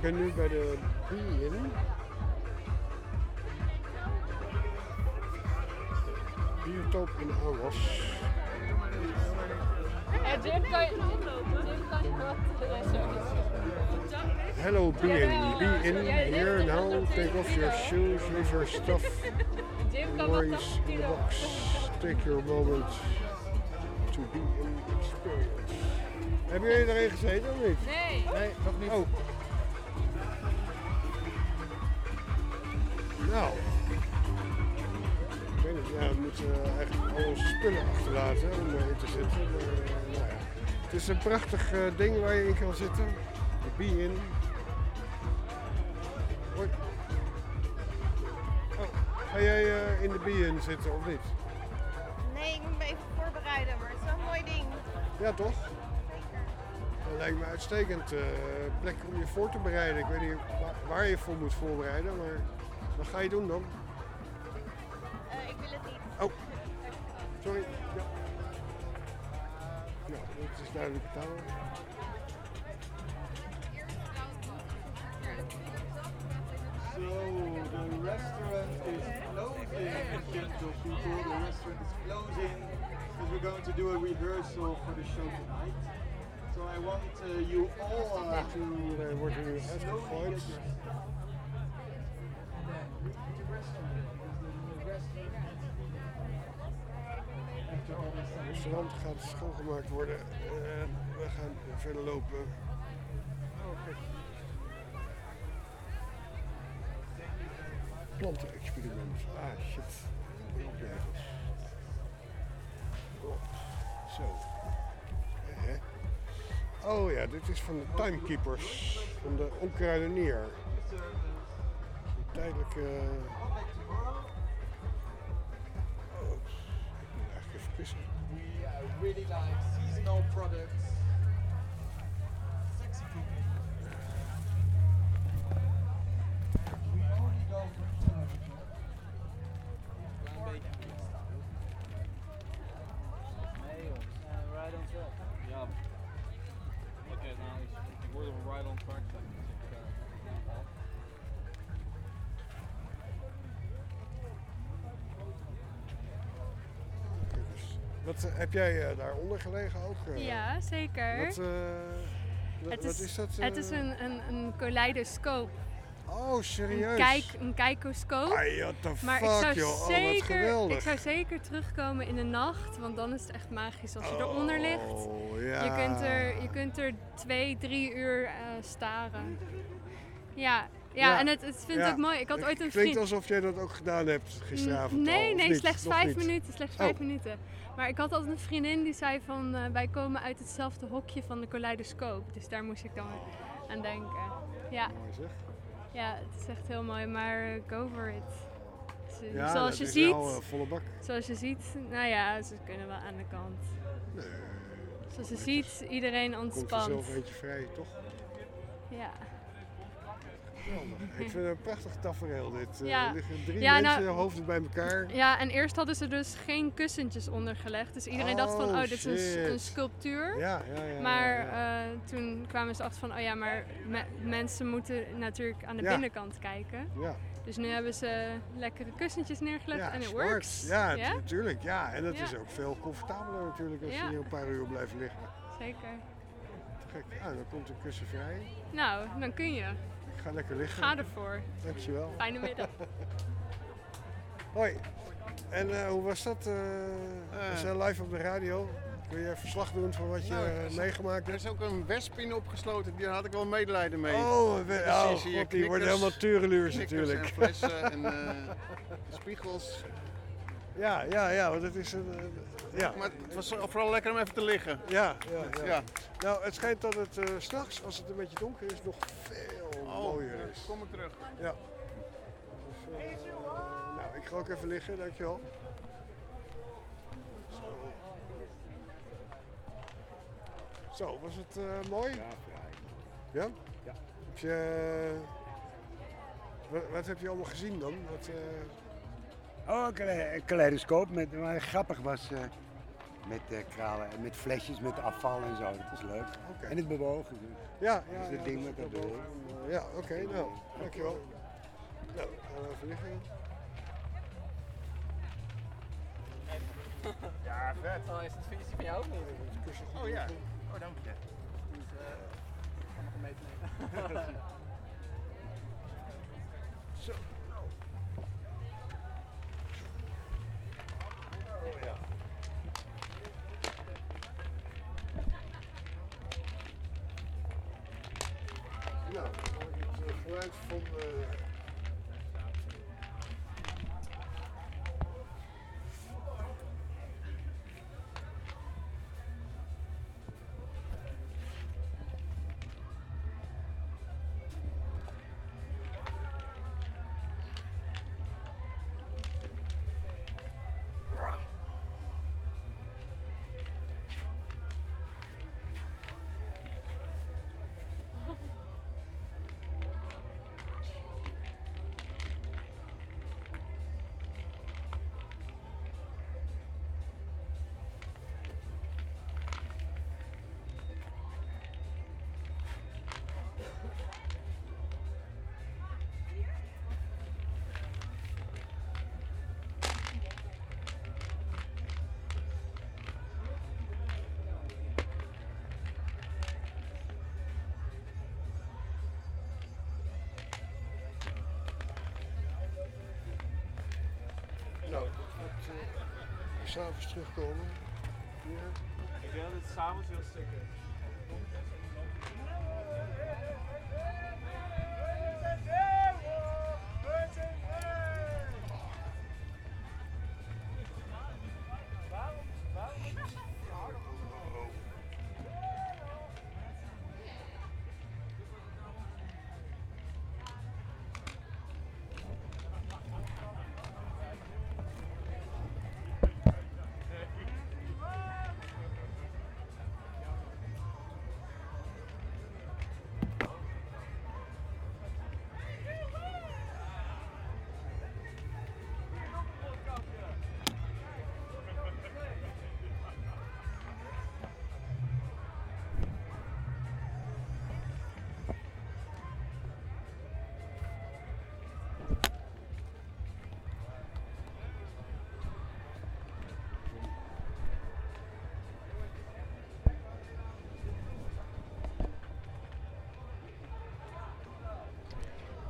ben nu bij de Bien. Biotoop in Aros. En Jim kan je wat Hello be in here now, take off your shoes, leave your stuff, worries in the box, take your moment to be in experience. Hebben jullie erin gezeten of niet? Nee. Nee, nog niet. Oh. Spullen achterlaten om erin te zitten. Maar, eh, nou ja. Het is een prachtig eh, ding waar je in kan zitten. De Be In. Hoi. Oh, ga jij eh, in de Be In zitten of niet? Nee, ik moet me even voorbereiden, maar het is wel een mooi ding. Ja, toch? Dat lijkt me uitstekend eh, plek om je voor te bereiden. Ik weet niet waar, waar je voor moet voorbereiden, maar wat ga je doen dan? Eh, ik wil het niet. Oh, sorry. Ja. Nou, dat is duidelijk taal. So the restaurant is closing, gentle people. The restaurant is closing because we're going to do a rehearsal for the show tonight. So I want uh, you all uh, to Er wordt nu uitgegooid. Het restaurant gaat schoongemaakt worden. En we gaan verder lopen. Oh. Plantenexperiment. Ah, shit. Zo. Oh ja, dit is van de Timekeepers. Van de onkruidenier. Een tijdelijke... really like seasonal products. Wat, eh, heb jij eh, daaronder gelegen ook? eh? Ja, zeker. Wat, het is, is dat? Het eh? is een, een, een kaleidoscoop. Oh, serieus? Een, kijk, een kijkoscoop. Ai, what the maar ik zou, joh. Oh, zeker, ik zou zeker terugkomen in de nacht, want dan is het echt magisch als je eronder ligt. Oh, ja. Je, kunt er, je kunt er twee, drie uur staren. Ja, ja, en het, het vind ik ja. ook mooi. Ik had Het ooit een klinkt vriend. alsof jij dat ook gedaan hebt gisteravond Nee, al, nee, slechts Nog vijf minuten. Slechts Oh. vijf minuten. Maar ik had altijd een vriendin die zei van eh, wij komen uit hetzelfde hokje van de kaleidoscoop. Dus daar moest ik dan aan denken. Ja. Mooi zeg. Ja, het is echt heel mooi, maar eh, go for it. Ze- Ja, zoals je is ziet, wel, eh, volle bak. zoals je ziet, nou ja, ze kunnen wel aan de kant. Zoals je ziet, iedereen Komt er ontspant. zelf eentje vrij, toch? Ja. Ik vind het een prachtig tafereel dit. Eh, Ja. Er liggen drie Ja, mensen, nou- hoofden bij elkaar. Ja, en eerst hadden ze dus geen kussentjes ondergelegd. Dus iedereen dacht van, Oh, oh, dit is een, sculptuur. Ja, ja, ja, Maar eh, toen kwamen ze achter van, oh ja, maar me- mensen moeten natuurlijk aan de binnenkant kijken. Ja. Dus nu hebben ze lekkere kussentjes neergelegd en smart. works. Ja, natuurlijk. Ja, en dat is ook veel comfortabeler natuurlijk als je hier een paar uur blijft liggen. Zeker. Te gek. Ja, dan komt een kussen vrij. Nou, dan kun je. Ik ga lekker liggen. Ga ervoor. Dankjewel. Fijne middag. Hoi. En eh, hoe was dat? eh, we zijn live op de radio. Kun je verslag doen van wat je Nou, eh, er is- meegemaakt Er hebt? is ook een wesp in opgesloten, daar had ik wel medelijden mee. Oh, we- Precies, oh, hier god, die knikkers, worden helemaal tureluurs natuurlijk. en flessen en eh, spiegels. Ja, ja, ja, want het is een... ja. Maar het was vooral lekker om even te liggen. Ja, ja, ja. Ja. Nou, het schijnt dat het eh, straks, als het een beetje donker is, nog veel Oh, mooier ja, is. kom ik terug. Ja. Dus, eh, nou, ik ga ook even liggen, dankjewel. Zo. Zo, was het eh, mooi? Ja, Ja? Ja. Heb je, wat, wat heb je allemaal gezien dan? Wat, eh, Oh, een kale- een kaleidoscoop. Met, maar grappig was, eh, Met eh, kralen en met flesjes, met afval en zo. Dat is leuk. En het bewogen. Dus. Ja, ja. Dat is het ja, ding dus met dat wel. Ja, oké, nou, dankjewel. Nou, gaan we even liggen. Ja, vet. Oh, is het feestje van jou? Oh ja. Oh, dank je. Dus, eh, ik ga nog een mee te nemen. Zo. Oh ja. Nou, het eh, geluid van s'avonds terugkomen. Ja. Ik dat het s'avonds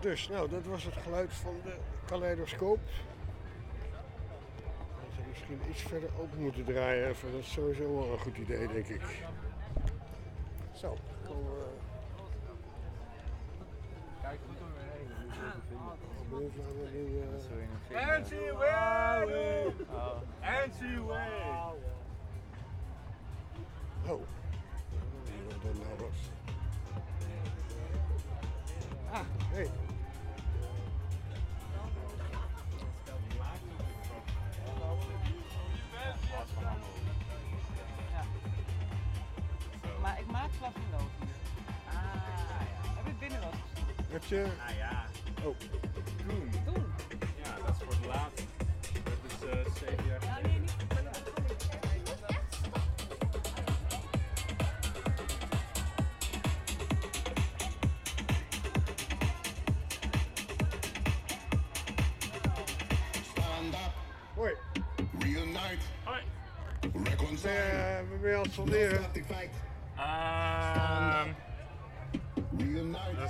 Dus, nou, dat was het geluid van de kaleidoscoop. We hadden misschien iets verder open moeten draaien even. Dat is sowieso wel een goed idee, denk ik. Zo, dan komen we... Kijk goed om weer heen. aan Anti-way! Anti-way! Oh. Heb je... Nou ja. Oh. Toen. Toen? Ja, dat is voor het laatst. Dat is eh zeven jaar Ja, nee, niet. Stand up. Hoi. Reunite. Hoi. Reconcile. Eh, we ben je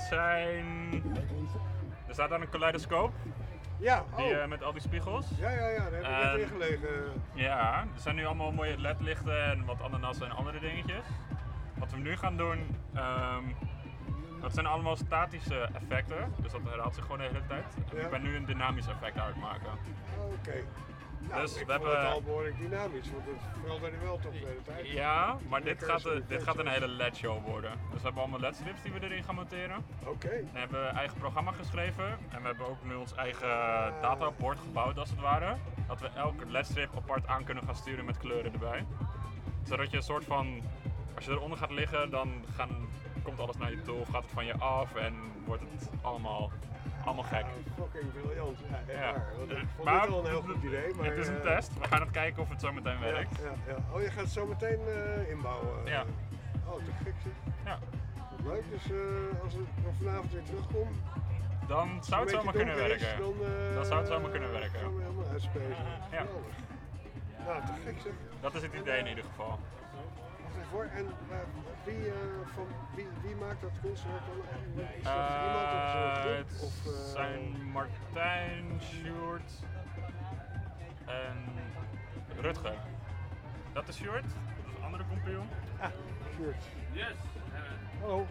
zijn. Er staat daar een kaleidoscoop. Ja, Die, oh. eh, met al die spiegels. Ja, ja, ja, daar heb ik net En- in gelegen. Ja, er zijn nu allemaal mooie ledlichten en wat ananas en andere dingetjes. Wat we nu gaan doen, ehm, dat zijn allemaal statische effecten. Dus dat herhaalt zich gewoon de hele tijd. En Ja. Ik ben nu een dynamisch effect aan het maken. Nou, Dus we hebben- het al behoorlijk dynamisch, want het veranderde wel toch de hele tijd. Ja, maar dit gaat, dit gaat een hele LED-show worden. Dus we hebben allemaal LED-strips die we erin gaan monteren. Oké. We hebben een eigen programma geschreven en we hebben ook nu ons eigen databord gebouwd als het ware. Dat we elke LED-strip apart aan kunnen gaan sturen met kleuren erbij. Zodat je een soort van, als je eronder gaat liggen, dan gaan, komt alles naar je toe, gaat het van je af en wordt het allemaal allemaal gek. Fucking briljant. Ja, Ja. waar. Want ik vond maar dit al een heel goed idee. Maar, het is een eh, test. We gaan het kijken of het zo meteen werkt. Ja. Oh, je gaat het zo meteen eh, inbouwen? Ja. Oh, te gek zeg. Ja. Leuk. Dus eh, als ik vanavond weer terugkom... Dan zou het zomaar kunnen werken. Dan, Dan zou het zomaar kunnen werken. Gaan we helemaal uitspelen. Ja. Nou, te gek zeg. Dat is het idee in ieder geval. Hoor. En eh, wie, eh, van, wie, wie maakt dat kunstwerk dan eigenlijk? Is dat iemand of zo'n Eh, groep? het Of, zijn Martijn, Sjoerd en Rutger. Dat is Sjoerd, dat is een andere compagnon. Ah, Sjoerd. Yes. Hallo.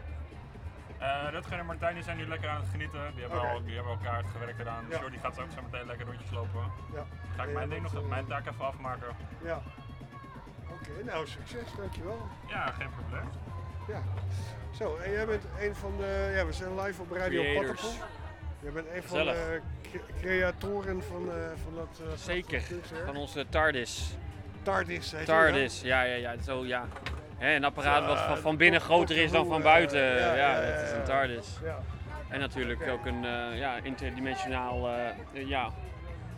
Eh, Rutger en Martijn die zijn nu lekker aan het genieten. Die hebben, al, die hebben elkaar gewerkt eraan. Ja. Sjoerd die gaat zo ook zo meteen lekker rondjes lopen. Ja. Ga ik mijn, ding nog, mijn taak even afmaken. Ja. Oké, nou succes, dankjewel. Ja, geen probleem. Ja. Zo, en jij bent een van de. Ja, we zijn live op Radio Creators. Jij bent een van de cre- creatoren van, eh, van dat. eh, Zeker, van onze TARDIS. TARDIS, heet TARDIS, ja, ja, ja. Zo, ja. Hè, een apparaat wat van, van binnen groter is dan van buiten. eh, ja, dat is een. TARDIS. Ja. En natuurlijk ook een eh, ja, interdimensionaal eh, ja,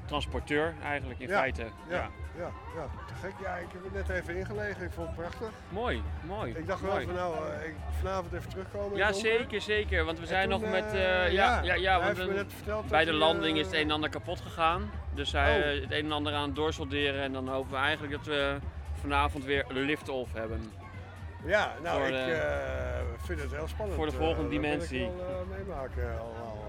transporteur eigenlijk in Ja, feite. Ja, Ja. ja, te gek. Ja, ik heb er net even ingelegen. Ik vond het prachtig. Mooi, mooi. Ik dacht wel van nou, eh, ik vanavond even terugkomen. Ja, het zeker, zeker. Want we En zijn toen, nog met. eh, eh, ja, ja, ja, want bij de landing is het een en ander kapot gegaan. Dus hij Oh. het een en ander aan het doorsolderen. En dan hopen we eigenlijk dat we vanavond weer lift-off hebben. Ja, nou, Voor ik de- vind het heel spannend. voor de volgende dat wil dimensie. Ik wel meemaken allemaal.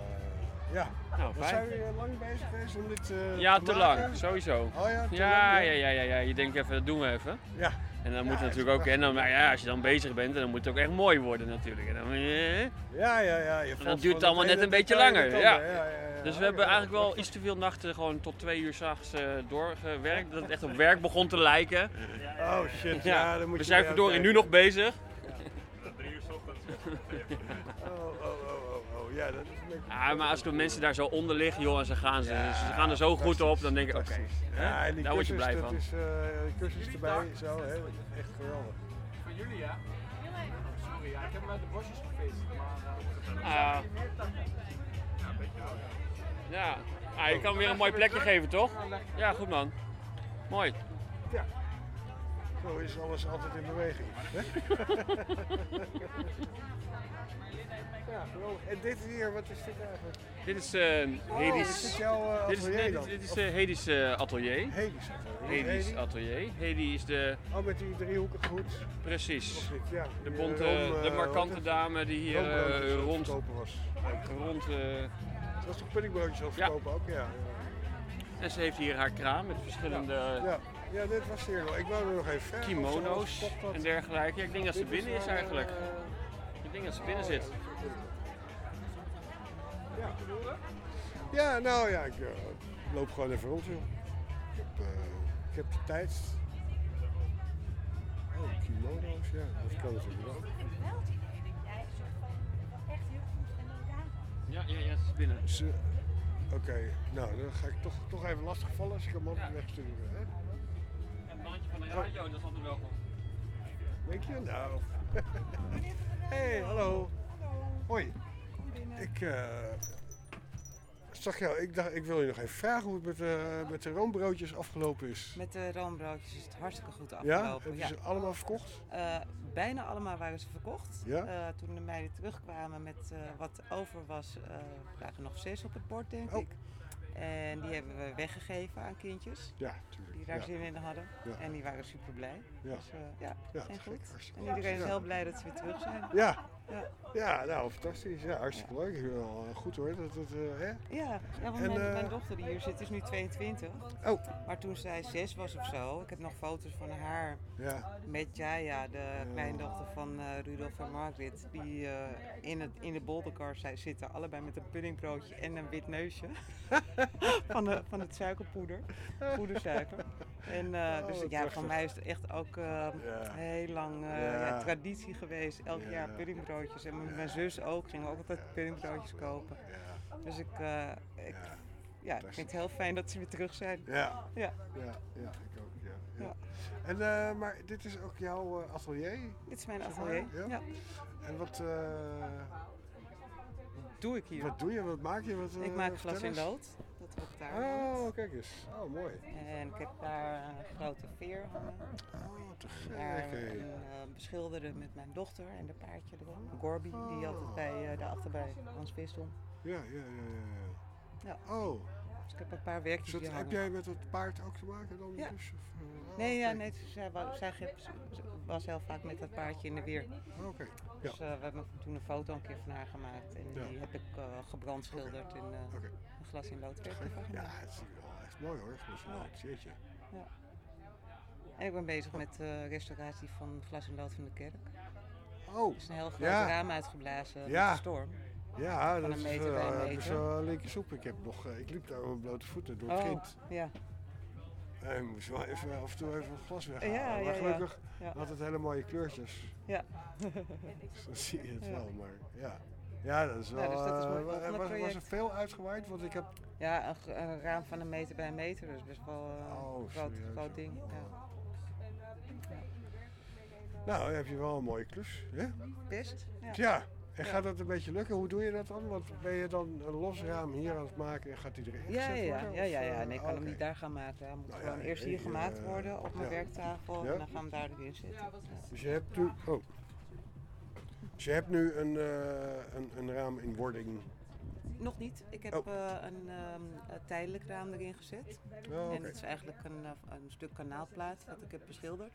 Eh. ja. Nou, Wat fijn. zijn we lang bezig geweest om dit eh, Ja, te lang, sowieso. Oh ja, te ja, lang, ja, ja, ja, ja. Je denkt even, dat doen we even. Ja. En dan Ja, moet het natuurlijk ook, en dan, maar ja, als je dan bezig bent, dan moet het ook echt mooi worden natuurlijk. En dan, eh, Ja, ja, ja. Je dat duurt het allemaal net een beetje langer. Ja. andere. Ja, ja, ja. Dus we Oh, hebben ja, eigenlijk wel iets te veel nachten gewoon tot twee uur s'nachts eh doorgewerkt. Dat het echt op werk begon te lijken. Oh shit, ja, dan moet we zijn verdorie nu nog bezig. Drie uur 's ochtends. Ja, maar als de mensen daar zo onder liggen, joh, en ze gaan, ze, ze gaan er zo goed op, dan denk ik, oké, Ja, en die daar word je blij dat van. Is, eh, die kussens erbij, zo, hè. echt geweldig. Van jullie, ja? Sorry, ja, ik heb hem uit de bosjes gevist. Maar, Ah. Ja, ah, je kan weer een mooi plekje geven, toch? Ja, goed man. Mooi. Ja. Zo is alles altijd in beweging. ja, geweldig. En dit hier, wat is dit eigenlijk? Dit is eh Oh, Hedis. is dit jouw, eh, dit is, atelier nee, dan? dit, dit is Of- eh, Hedis eh, atelier. Hedis atelier. Hedis atelier. Is de, Oh, met die driehoekige hoed. precies, ja. de bonte, eh, de eh, markante is- dame die hier eh, het rond, was. rond eh, Dat was toch puddingbroodjes het Ja. verkopen ook? Ja. en ze heeft hier haar kraam met verschillende Ja, ja dit was hier nog. Ik wou er nog even kimono's en dergelijke. Ja, ik denk dat ze binnen is wel, eigenlijk. eh, Ik denk dat ze binnen zit. Ja. Ja, nou ja, ik eh, loop gewoon even rond, joh. Ik heb, eh, ik heb de tijd. Oh, kimono's, ja, dat kan natuurlijk wel. Ja, ja, ja, ze is binnen. Ze- Oké, nou dan ga ik toch, toch even lastigvallen als ik hem op wegsturen. Hè? Een mannetje van de Oh. radio, dat is altijd welkom. Denk je? Nou. hey, hallo. Hoi. Ik eh, zag jou, ik dacht, ik wil je nog even vragen hoe het met, de met de roombroodjes afgelopen is. Met de roombroodjes is het hartstikke goed Ja? afgelopen. Hebben ze allemaal verkocht? Eh, bijna allemaal waren ze verkocht. Ja? Toen de meiden terugkwamen met wat over was, lagen er nog zes op het bord, denk Oh. ik. En die hebben we weggegeven aan kindjes. Ja. Die daar Ja. zin in hadden. Ja. En die waren super blij. Ja. Dus eh, ja, Ja, te goed. En iedereen is Ja. heel blij dat ze weer terug zijn. Ja. Ja. Ja, nou fantastisch. Ja, hartstikke leuk. Ik wel eh, goed hoor. Dat, dat, eh, hè? Ja, ja want En, mijn, eh, mijn dochter die hier zit is nu 22. Oh. Maar toen zij zes was of zo, ik heb nog foto's van haar Ja. met Jaya, de kleindochter van Rudolf en Margaret. Die in, het, in de bolderkar zij zitten, allebei met een puddingbroodje en een wit neusje. van, de, van het suikerpoeder, poedersuiker. En Oh, dus ja, voor mij is het echt ook heel lang traditie geweest. Elk Ja. jaar En mijn zus ook, gingen we ook altijd puddingbroodjes kopen. Dus ik, eh, ik, ja, ik vind het heel fijn dat ze weer terug zijn. Ja. Ja. Ja, ja, ik ook. Ja, ja. Ja. En, eh, maar dit is ook jouw eh, atelier? Dit is mijn atelier, Ja. ja. En wat, eh, doe ik hier? Wat doe je? Wat maak je? Wat, Ik maak glas in lood. Daar. Oh, kijk eens. Oh, mooi. En ik heb daar een grote veer hangen. Oh, te gek. een uh, beschilderde met mijn dochter en de paardje erop. Gorby, die altijd bij, uh, daarachter bij Hans stond. Ja, ja, ja, ja. Ja. Oh. Dus ik heb een paar werkjes hier heb jij met het paard ook te maken dan? Ja. Dus, of, eh, oh, Nee, ja, oké. nee zij, wa- zij ge- ze was heel vaak met dat paardje in de weer. Oké. Dus eh, we hebben toen een foto een keer van haar gemaakt. En Ja. die heb ik eh gebrandschilderd in eh, een glas in loodwerk ervan Ja, het is wel echt mooi hoor. Glas in lood. Jeetje. Ja. En ik ben bezig met de restauratie van het glas in lood van de kerk. Oh. Er is een heel groot Ja. raam uitgeblazen Ja. met de storm. Ja, Van dat een is, meter bij een eh, dat meter. is wel een linker soep. Ik, heb nog, eh, ik liep daar op mijn blote voeten door het Oh, grind. ja. En ik moest wel even af en toe even een glas weghalen. Ja, ja, maar gelukkig had het hele mooie kleurtjes. Ja. Dus dan zie je het wel, maar ja. Ja, dat is wel... Dus dat is eh, was, was er veel uitgewaaid? Want ik heb... Ja, een, raam van een meter bij een meter, dus best wel eh, Oh, een groot, groot ding. Ja. Nou, heb je wel een mooie klus. hè? Best. Ja. Ja. En gaat dat een beetje lukken? Hoe doe je dat dan? Want ben je dan een los raam hier aan het maken en gaat die erin Ja, gezet ja, ja, worden? ja, Of, ja, ja. eh, Nee, ik kan hem niet daar gaan maken. Hij moet Nou gewoon ja, eerst hier ik, gemaakt eh, worden op mijn ja. werktafel Ja. en dan gaan we daar erin zitten. Dus je hebt nu... Oh. Dus je hebt nu een, eh, een, een raam in wording. Nog niet. Ik heb Oh. eh, een ehm, een tijdelijk raam erin gezet. Oh, oké. En het is eigenlijk een, eh, een stuk kanaalplaat wat ik heb beschilderd.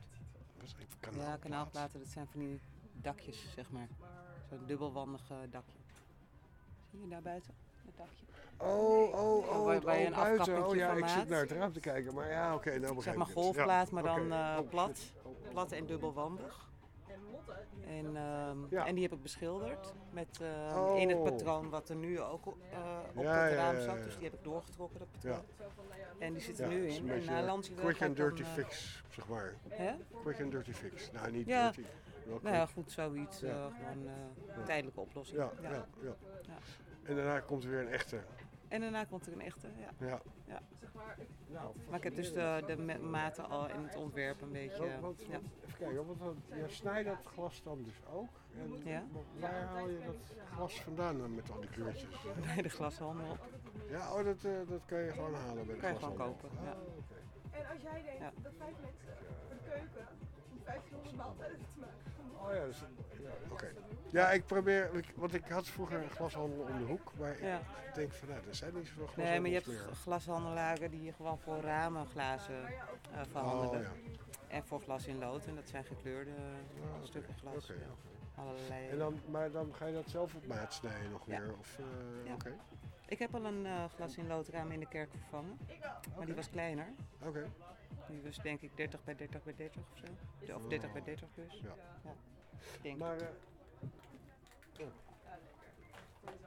Het? Ja, Kanaalplaat? kanaalplaten, dat zijn van die dakjes, zeg maar. Zo'n dubbelwandig eh, dakje. Zie je daar buiten? Het dakje. Oh, oh, oh, waar, waar oh, een buiten. Oh ja, ik zit naar het raam te kijken. Maar ja, oké, nou begrijp Zeg ik maar het. golfplaat, Ja, maar dan eh, Oh, plat. shit. Plat en dubbelwandig. En, ehm, en die heb ik beschilderd met, eh, in het Oh. patroon wat er nu ook op, eh, op Ja, ja, raam zat. ja. Dus die heb ik doorgetrokken, dat patroon. Ja. En die zit er nu het in. een En na Landsweg quick and dirty eh, fix, zeg maar. Hè? Quick and dirty fix. Nou, niet dirty. Nou ja, goed, zoiets. Ja. eh, gewoon eh, Ja. tijdelijke oplossing. Ja, ja, ja. Ja. En daarna komt er weer een echte. En daarna komt er een echte, ja. Ja. ja. Nou, Maar ik heb dus de, de ma- maten al in het ontwerp een beetje. Ja. Even kijken, want dan- je snijdt dat glas dan dus ook. En Ja. waar haal je dat glas vandaan dan met al die kleurtjes? Bij de glashandel. Ja, oh, dat, eh, dat kan je gewoon halen bij de Kan je gewoon kopen, ja. Oh. En als jij denkt Ja. dat vijf mensen voor de keuken om vijf verschillende maaltijden te maken. Oh ja, dus, ja oké. Ja, ik probeer, ik- want ik had vroeger een glashandel om de hoek, maar Ja. ik denk van nou, er zijn niet zoveel Nee, maar je glashandels hebt meer. glashandelaren die gewoon voor ramen glazen eh, verhandelen. Oh, ja. En voor glas in lood. En dat zijn gekleurde Ah, oké. stukken glas. Oké, ja. oké. Allerlei. En dan, maar dan ga je dat zelf op maat snijden nog Ja. weer? Of, eh, Ja. Oké. Ik heb al een eh, glas in loodraam in de kerk vervangen. Maar die was kleiner. Oké. Die was denk ik 30 bij 30 bij 30 of zo. Of 30 bij 30 dus. Ja. Denk Maar, eh, ja.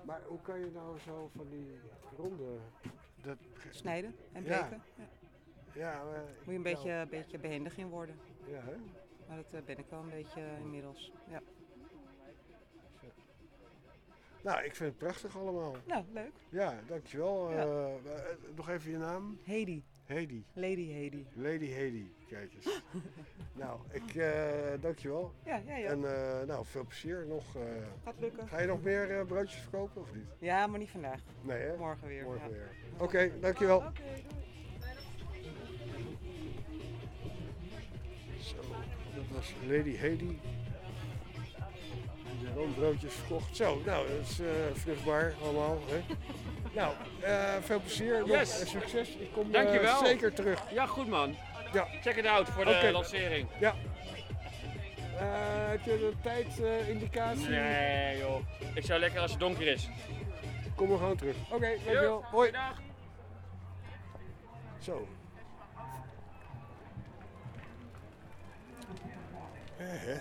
maar hoe kan je nou zo van die ronde... Dat, Snijden en breken. Ja. Ja, maar, Moet je een beetje, een beetje behendig in worden. Ja, hè? Maar dat eh, ben ik wel een beetje eh, inmiddels. Ja. Nou, ik vind het prachtig allemaal. Nou, leuk. Ja, dankjewel. Ja. Nog even je naam? Hedy. Hedy. Lady Hedy. Lady Hedy, kijk eens. nou, ik uh, dankjewel. Ja, ja, ja. En uh, nou, veel plezier nog. Uh, Gaat lukken. Ga je nog meer broodjes verkopen of niet? Ja, maar niet vandaag. Nee, hè? Morgen weer. Morgen ja. weer. Oké, okay, dankjewel. Oké, okay, Zo, dat was Lady Hedy. Gewoon broodjes verkocht. Zo, nou, dat is vruchtbaar allemaal. Hè? nou, uh, veel plezier yes. en succes. Ik kom. Uh, zeker terug. Ja, goed man. Ja. Check it out voor de okay. lancering. Ja. Uh, heb je een tijdindicatie? nee joh. Ik zou lekker als het donker is. Kom er gewoon terug. Oké, okay, dankjewel. Hoi. Dag. Zo. Eh,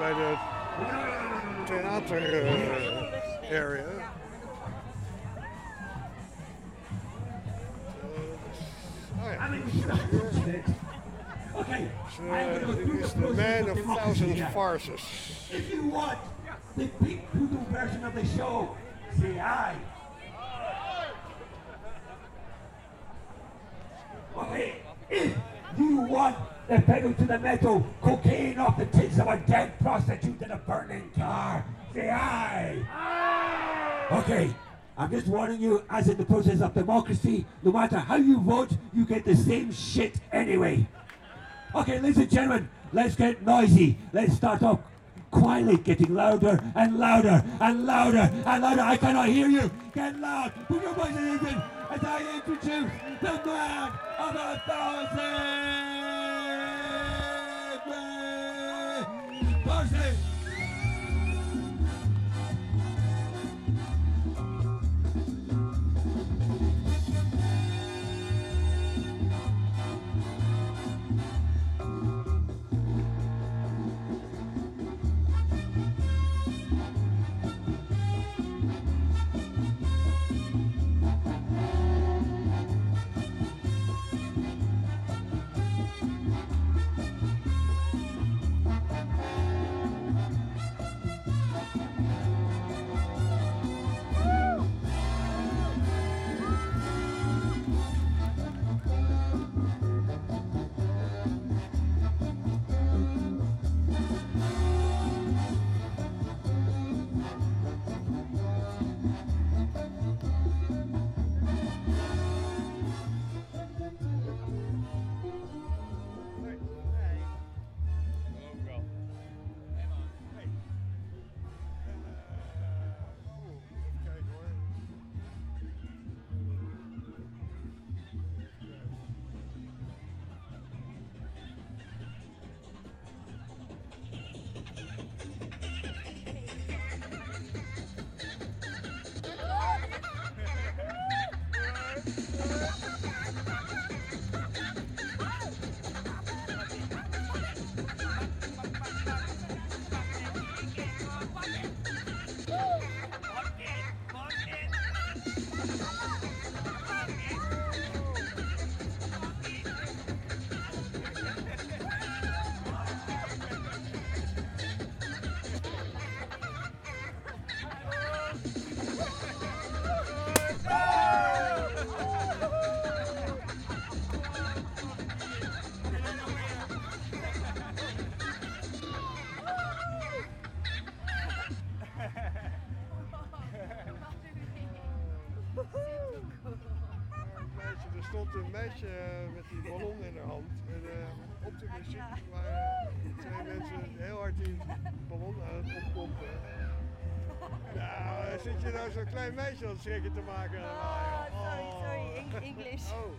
bij de theater eh, area. Ja, dit is the man of thousand farces. If you want the big voodoo version of the show, say aye. Okay, if you want the pedal to the metal, cocaine off the tits of a dead prostitute in a burning car, say aye. Okay, I'm just warning you, as in the process of democracy, no matter how you vote, you get the same shit anyway. Okay, ladies and gentlemen, let's get noisy. Let's start off quietly, getting louder and louder and louder and louder. I cannot hear you. Get loud. Put your voices in as I introduce the man of a thousand. Boże! Meisje eh, met die ballon in haar hand. En eh, op de muziek waren twee mensen heel hard die ballon aan het oppompen. Nou, eh, zit je nou zo'n klein meisje aan het schrikken te maken? Oh, sorry, sorry, Eng- English. Oh.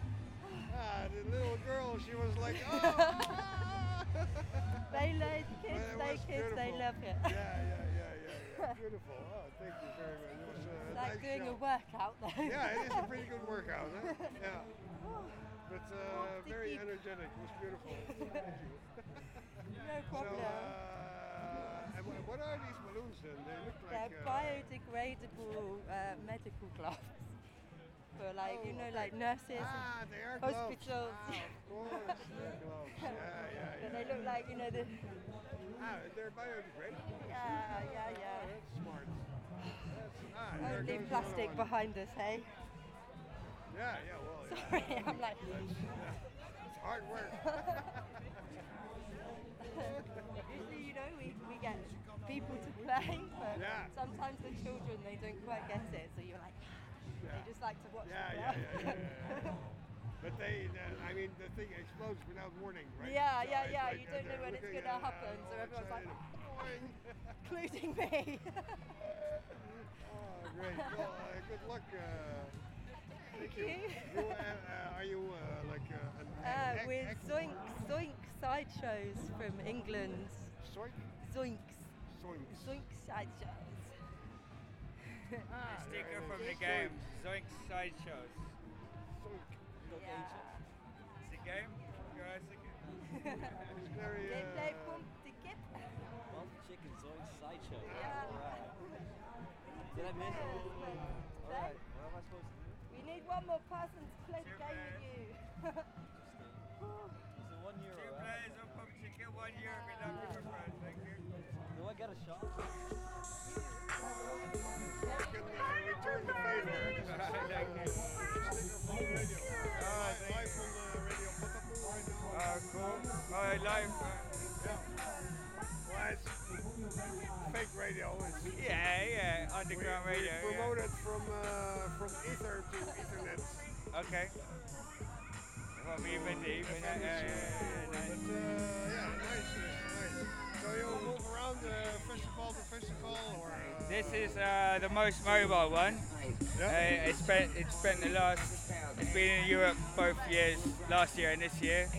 Ah, the little girl, she was like, oh. They like kids, it they kids, they beautiful. love you. Yeah, yeah, yeah, yeah, yeah. Beautiful. Oh, thank you very much. It was uh, like nice doing show. a workout though. Yeah, it is a pretty good workout, huh? Yeah. But uh, very energetic. It was beautiful. Thank you. No So, problem. uh, and what are these balloons then? They look like They're. Uh, biodegradable uh, medical gloves. For like, you know, like nurses Ah, and they are hospitals. Ah, of course, they're gloves. Yeah, yeah, yeah. they look like, you know, the. Ah, they're biodegradable. Yeah, yeah, yeah. Oh, that's smart. That's, ah, Only plastic behind us, hey? Yeah, yeah, well, yeah. Sorry, I'm like. Yeah, it's hard work. Usually, you know, we, we get people to play, but Yeah. sometimes the children they don't quite get it, so you're like, they just like to watch Yeah, yeah. But they, uh, I mean, the thing explodes without warning, right? Yeah, So yeah, yeah. like, you don't know when it's at, uh, happen, so everyone's like, including me. Oh, great. Well, uh, good luck. Uh, thank you. you uh, uh, are you uh, like uh, an Uh, ac- with act- Zoink Zoink sideshows from England. Zoink? Zoinks. Zoinks. Zoink sideshows. Sticker from the game, Zoink Sideshows. Yeah. It's a game? Guys, a game? It's very, They play uh, Pump the Kip. Sideshow. Alright. Did I miss? Alright, what am I supposed to do? We need one more person to play the game with you. It's a one euro, Two players on PUBG, get one euro, be done with the prize, thank you. Do I get a shot? return the favor. Thank you. Ah, Live from uh, Radio Potapoe right now. Ah, cool. Oh, live. Radio. It's Yeah, yeah, underground we, radio. We yeah. promoted from uh, from ether to internet. Okay. Well, me and Mindy, but, uh, yeah, yeah, yeah, nice. But uh, yeah, nice, nice. So you move around uh, festival to festival, or This is uh, the most mobile one. Uh, it's spent it's spent the last it's been in Europe both years, last year and this year.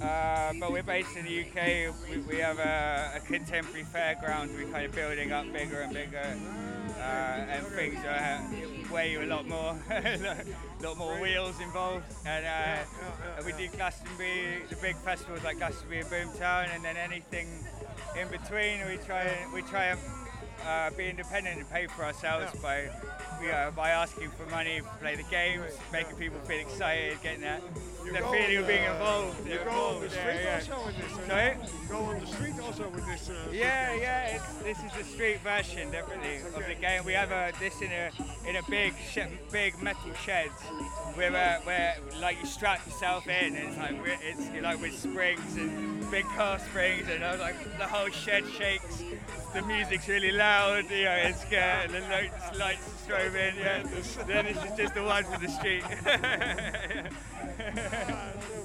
Uh, but we're based in the UK. We, we have a, a contemporary fairground. We're kind of building up bigger and bigger, uh, and things are way a lot more, a lot more wheels involved. And uh, we do Glastonbury, the big festivals like Glastonbury and Boomtown, and then anything in between. We try we try and uh, be independent and pay for ourselves by you know, by asking for money, play the games, making people feel excited, getting that the go feeling on of being involved. You yeah, go on the street yeah, yeah. also with this. uh, Sorry? You go on the street also with this. Uh, Yeah, yeah. It's, this is the street version, definitely, of the game. We have a, this in a in a big big metal shed, where uh, where like you strap yourself in, and it's like it's like with springs and big car springs, and uh, like the whole shed shakes. The music's really loud. You know, it's uh, the lights lights strobe in. Yeah. then is just the one for the street. so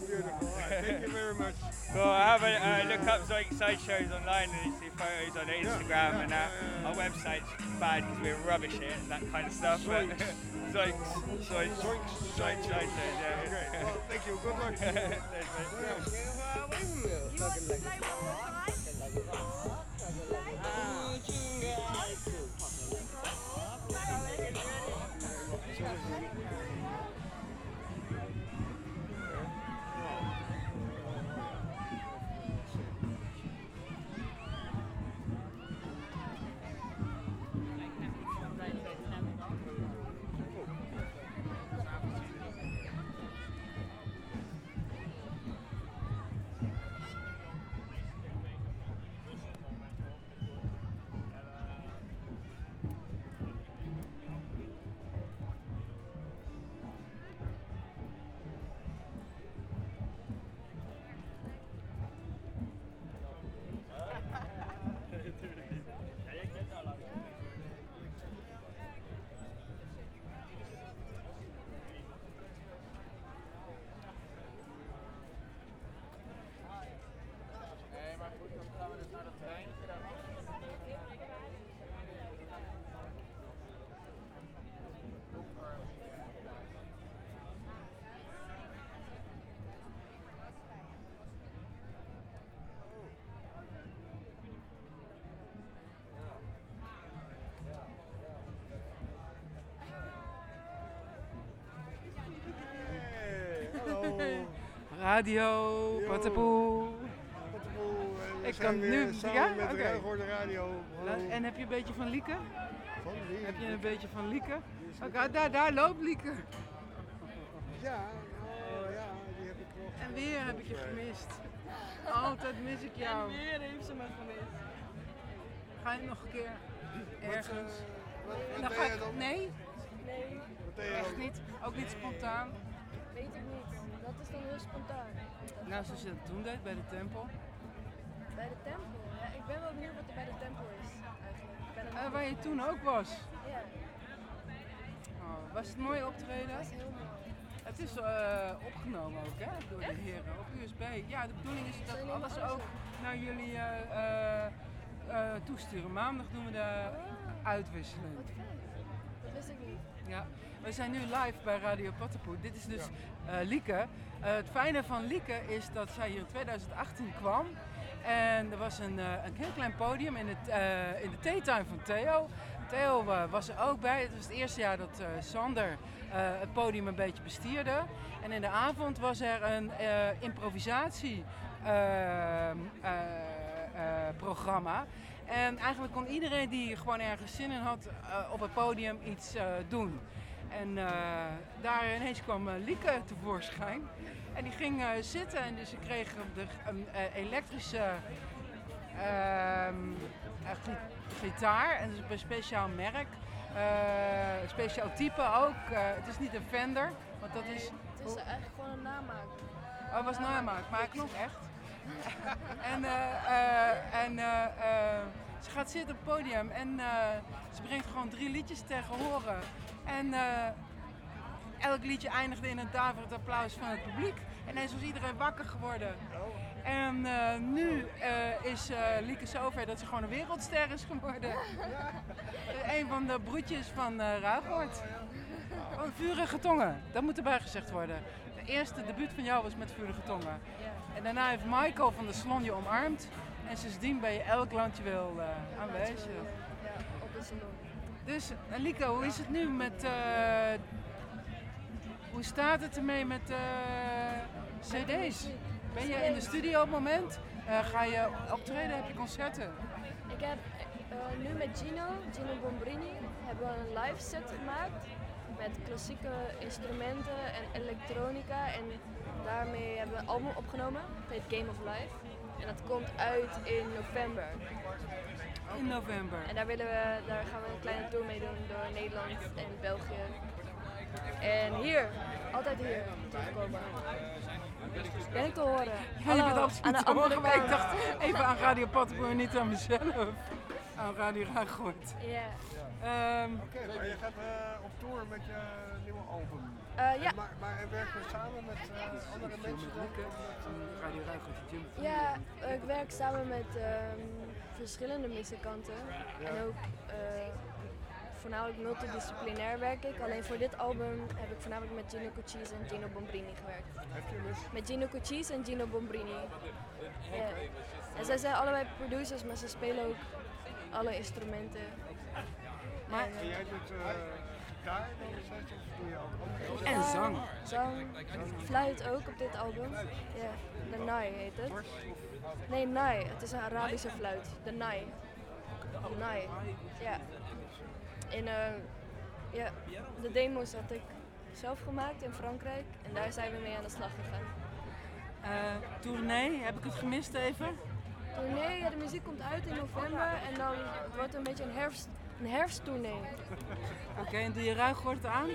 beautiful Thank you very much. Well, I have a uh, look up Zoic Sideshows online and you see photos on Instagram and that. Our website's bad because we're rubbish at it and that kind of stuff. but Zoic, Zoic, Zoic Sideshows, yeah. Okay, well, thank you. Good luck. Thanks, mate. Nee, Radio, Patapoe. We Ik kan weer nu. samen Ja? met Oké. Ruigoorde Radio. Hallo. En heb je een beetje van Lieke? Van wie? Heb je een beetje van Lieke? Oké, daar, daar loopt Lieke. Ja, oh, ja, die heb ik nog. En weer heb ik je gemist. Altijd mis ik jou. En weer heeft ze me gemist. Ga je nog een keer ergens? wat- wat En dan deed ga jij ik. dan? Nee, Nee, echt niet. Ook niet spontaan. weet ik niet. Dat is dan heel spontaan. Nou, zoals je dat toen deed bij de tempel. Bij de tempel. Ja, ik ben wel benieuwd wat er bij de tempel is eigenlijk. Eh, waar je toen ook was. Ja, Oh, was het mooi optreden? dat is heel mooi. Het is eh, opgenomen ook, hè, door de heren op USB. Ja, de bedoeling is dat we alles ook naar jullie eh, toesturen. Maandag doen we de uitwisseling. Wat fijn. Dat wist ik niet. Ja, we zijn nu live bij Radio Pattenpoe. Dit is dus eh, Lieke. Eh, het fijne van Lieke is dat zij hier in 2018 kwam. En er was een, eh, een heel klein podium in, het, in de theetime van Theo. Theo was er ook bij. Het was het eerste jaar dat Sander het podium een beetje bestierde. En in de avond was er een eh, improvisatie ehm, eh, eh, programma. En eigenlijk kon iedereen die gewoon ergens zin in had eh, op het podium iets eh, doen. En eh, daar ineens kwam Lieke tevoorschijn. En die ging zitten en dus ik kreeg de, een elektrische ehm, eh, gi- gitaar. En dat is een speciaal merk. Speciaal type ook. Het is niet een Fender, want dat is... Het is eigenlijk gewoon een namaak. Oh, het was namaak, maar hij klonk echt. En eh, eh, en eh, ze gaat zitten op het podium en ze brengt gewoon drie liedjes tegen horen. En elk liedje eindigde in een daverend applaus van het publiek. En ineens was iedereen wakker geworden. En nu is eh Lieke zover dat ze gewoon een wereldster is geworden. een van de broertjes van eh Ruigoort. Oh, vurige tongen, dat moet erbij gezegd worden. De eerste debuut van jou was met vurige tongen. En daarna heeft Michael van de Salon je omarmd. En sindsdien ben je elk land je wil eh, aanwezig. Ja, op de salon. Dus eh, Lieke, hoe is het nu met... eh, hoe staat het ermee met eh, cd's? Ben je in de studio op het moment? Ga je optreden? Heb je concerten? Ik heb nu met Gino, Gino Bombrini, hebben we een live set gemaakt. Met klassieke instrumenten en elektronica. En daarmee hebben we een album opgenomen. Het heet Game of Life. En dat komt uit in november. In november. En daar, willen we, daar gaan we een kleine tour mee doen door Nederland en België. En hier, altijd hier, terugkomen. Ben ik te horen? Ja, je bent absoluut te horen, maar ik dacht even aan Radio Pattenboer, niet aan mezelf. Aan Radio Ruigoort. Ja. Ehm, Oké, maar je gaat eh, op tour met je nieuwe album. Eh, ja. Maar, maar werk je samen met eh, andere mensen dan? Of met, eh, Radio Ruigoort, de gym. Ja, ik werk samen met ehm, verschillende muzikanten. En ook eh, voornamelijk multidisciplinair werk ik. Alleen voor dit album heb ik voornamelijk met Gino Cuccis en Gino Bombrini gewerkt. Heb je dus? Met Gino Cuccis en Gino Bombrini. Ja. En zij zijn allebei producers, maar ze spelen ook alle instrumenten. Maar- En, eh, En jij doet eh gitaar En zang. Zang, fluit ook op dit album. Ja, de Nai heet het. Nee, Nai. Het is een Arabische fluit. De Nai. De Nai. Ja. En eh, ja, de demo's had ik zelf gemaakt in Frankrijk. En daar zijn we mee aan de slag gegaan. Eh, tournee, heb ik het gemist even? Tournee, ja, de muziek komt uit in november. En dan het wordt een beetje een, herfst, een herfsttournee. Oké, en doe je Ruigoort aan?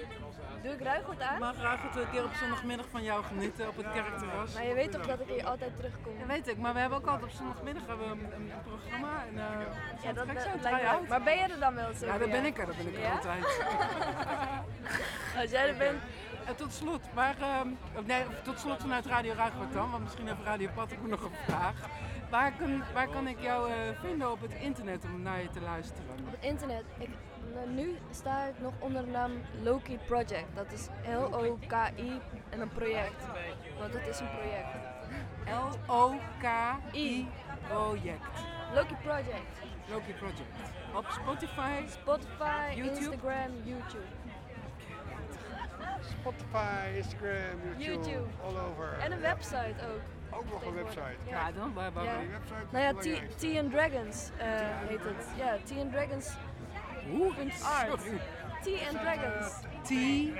Doe ik Ruigoort aan? Mag Ruigoort een keer op zondagmiddag van jou genieten op het kerkterras? Maar je weet toch dat ik hier altijd terugkom? Ja, weet ik, maar we hebben ook altijd op zondagmiddag hebben een, een, een programma. En, eh, Ja, dat, dat zo, lijkt. Maar ben jij er dan wel zo? Ja, daar ben ik er, daar ben ik er Ja? altijd. Als jij er bent. En tot slot, maar, ehm, nee, tot slot vanuit Radio Ruigoort dan, want misschien heeft Radio Pattenkoe nog een vraag. Waar kan, waar kan ik jou eh, vinden op het internet om naar je te luisteren? Op het internet. Ik, nu sta ik nog onder de naam Loki Project. Dat is L-O-K-I en een project. Want het is een project. L-O-K-I project. Loki Project. Loki Project. Op Spotify, Spotify, YouTube? Instagram, YouTube. Spotify, Instagram, YouTube, YouTube. all over. En een website ook. Ook nog een website. Ja, dan, waar, waar, Ja. Die website Nou ja. T- Tea and Dragons eh, heet het. Ja, Tea and Dragons. Oeh, art. Tea and Dragons. Tea,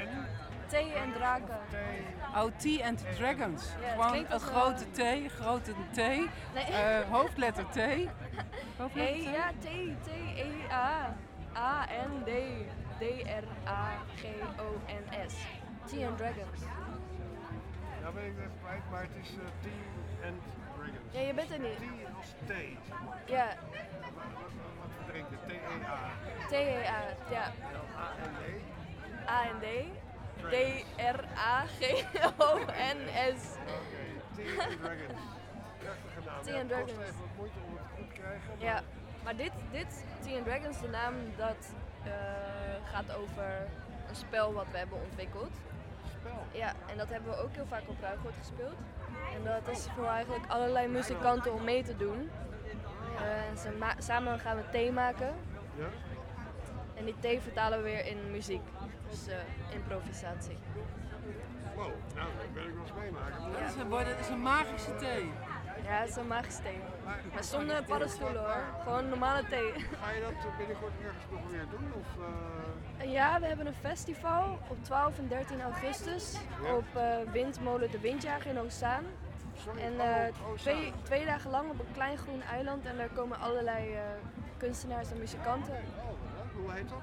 Thee en draken. oh, Tea and Dragons. Ja, Gewoon een grote T, grote T, Nee. eh, hoofdletter T. Hoofdletter E, T? ja, T, T, E, A. A, N, D. D, R, A, G, O, N, S. Tea and Dragons. Nou ben ik even kwijt, maar het is eh Tea and Dragons. Ja, je bent er niet. Tea als thee. Ja, Wat we drinken, T-E-A. T, E, A. Ja. A-N-D. A, N, D. D, R, A, G, O, N, S. Oké, Tea and Dragons. Prachtige naam. Tea Ja, and het kost Dragons. even wat moeite om het goed te krijgen. maar- Ja, maar dit, dit Tea and Dragons, de naam, dat eh, gaat over een spel wat we hebben ontwikkeld. Spel? Ja, en dat hebben we ook heel vaak op Ruigoort gespeeld. En dat is voor eigenlijk allerlei muzikanten om mee te doen. Eh, en ze ma- samen gaan we thee maken. Ja? En die thee vertalen we weer in muziek. Dus eh, improvisatie. Wow, nou, dat wil ik wel eens meemaken. Dat is een, dat is een magische thee. Ja, het is een magisch thee. Maar zonder paddenstoelen hoor. Gewoon normale thee. Ga je dat binnenkort ergens nog weer doen? Of, eh, Ja, we hebben een festival op 12 en 13 augustus Ja. op eh, Windmolen de Windjager in Oostzaan. En eh, twee, twee dagen lang op een klein groen eiland en daar komen allerlei eh, kunstenaars en muzikanten. Hoe heet dat?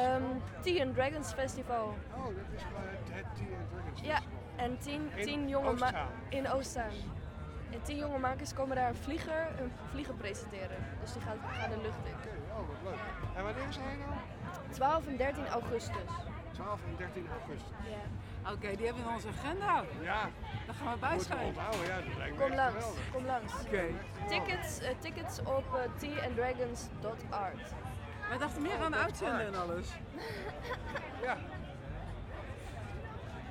Ehm Tea and Dragons Festival. Oh, dat is het, het Tea and Dragons Ja, en tien, In tien jonge ma- Oostzaan? in Oostzaan. En tien jonge makers komen daar een vlieger, een vlieger presenteren. Dus die gaat, gaat de lucht in. Oh, wat leuk. En wanneer zijn je nou? 12 en 13 augustus. 12 en 13 augustus. Ja. Oké, die hebben we in onze agenda. Ja. Daar gaan we bij zijn. ja, me Kom langs, kom langs. Oké. Tickets, eh, tickets op uh, teaanddragons.art. Wij dachten meer aan uitzenden en alles. Ja.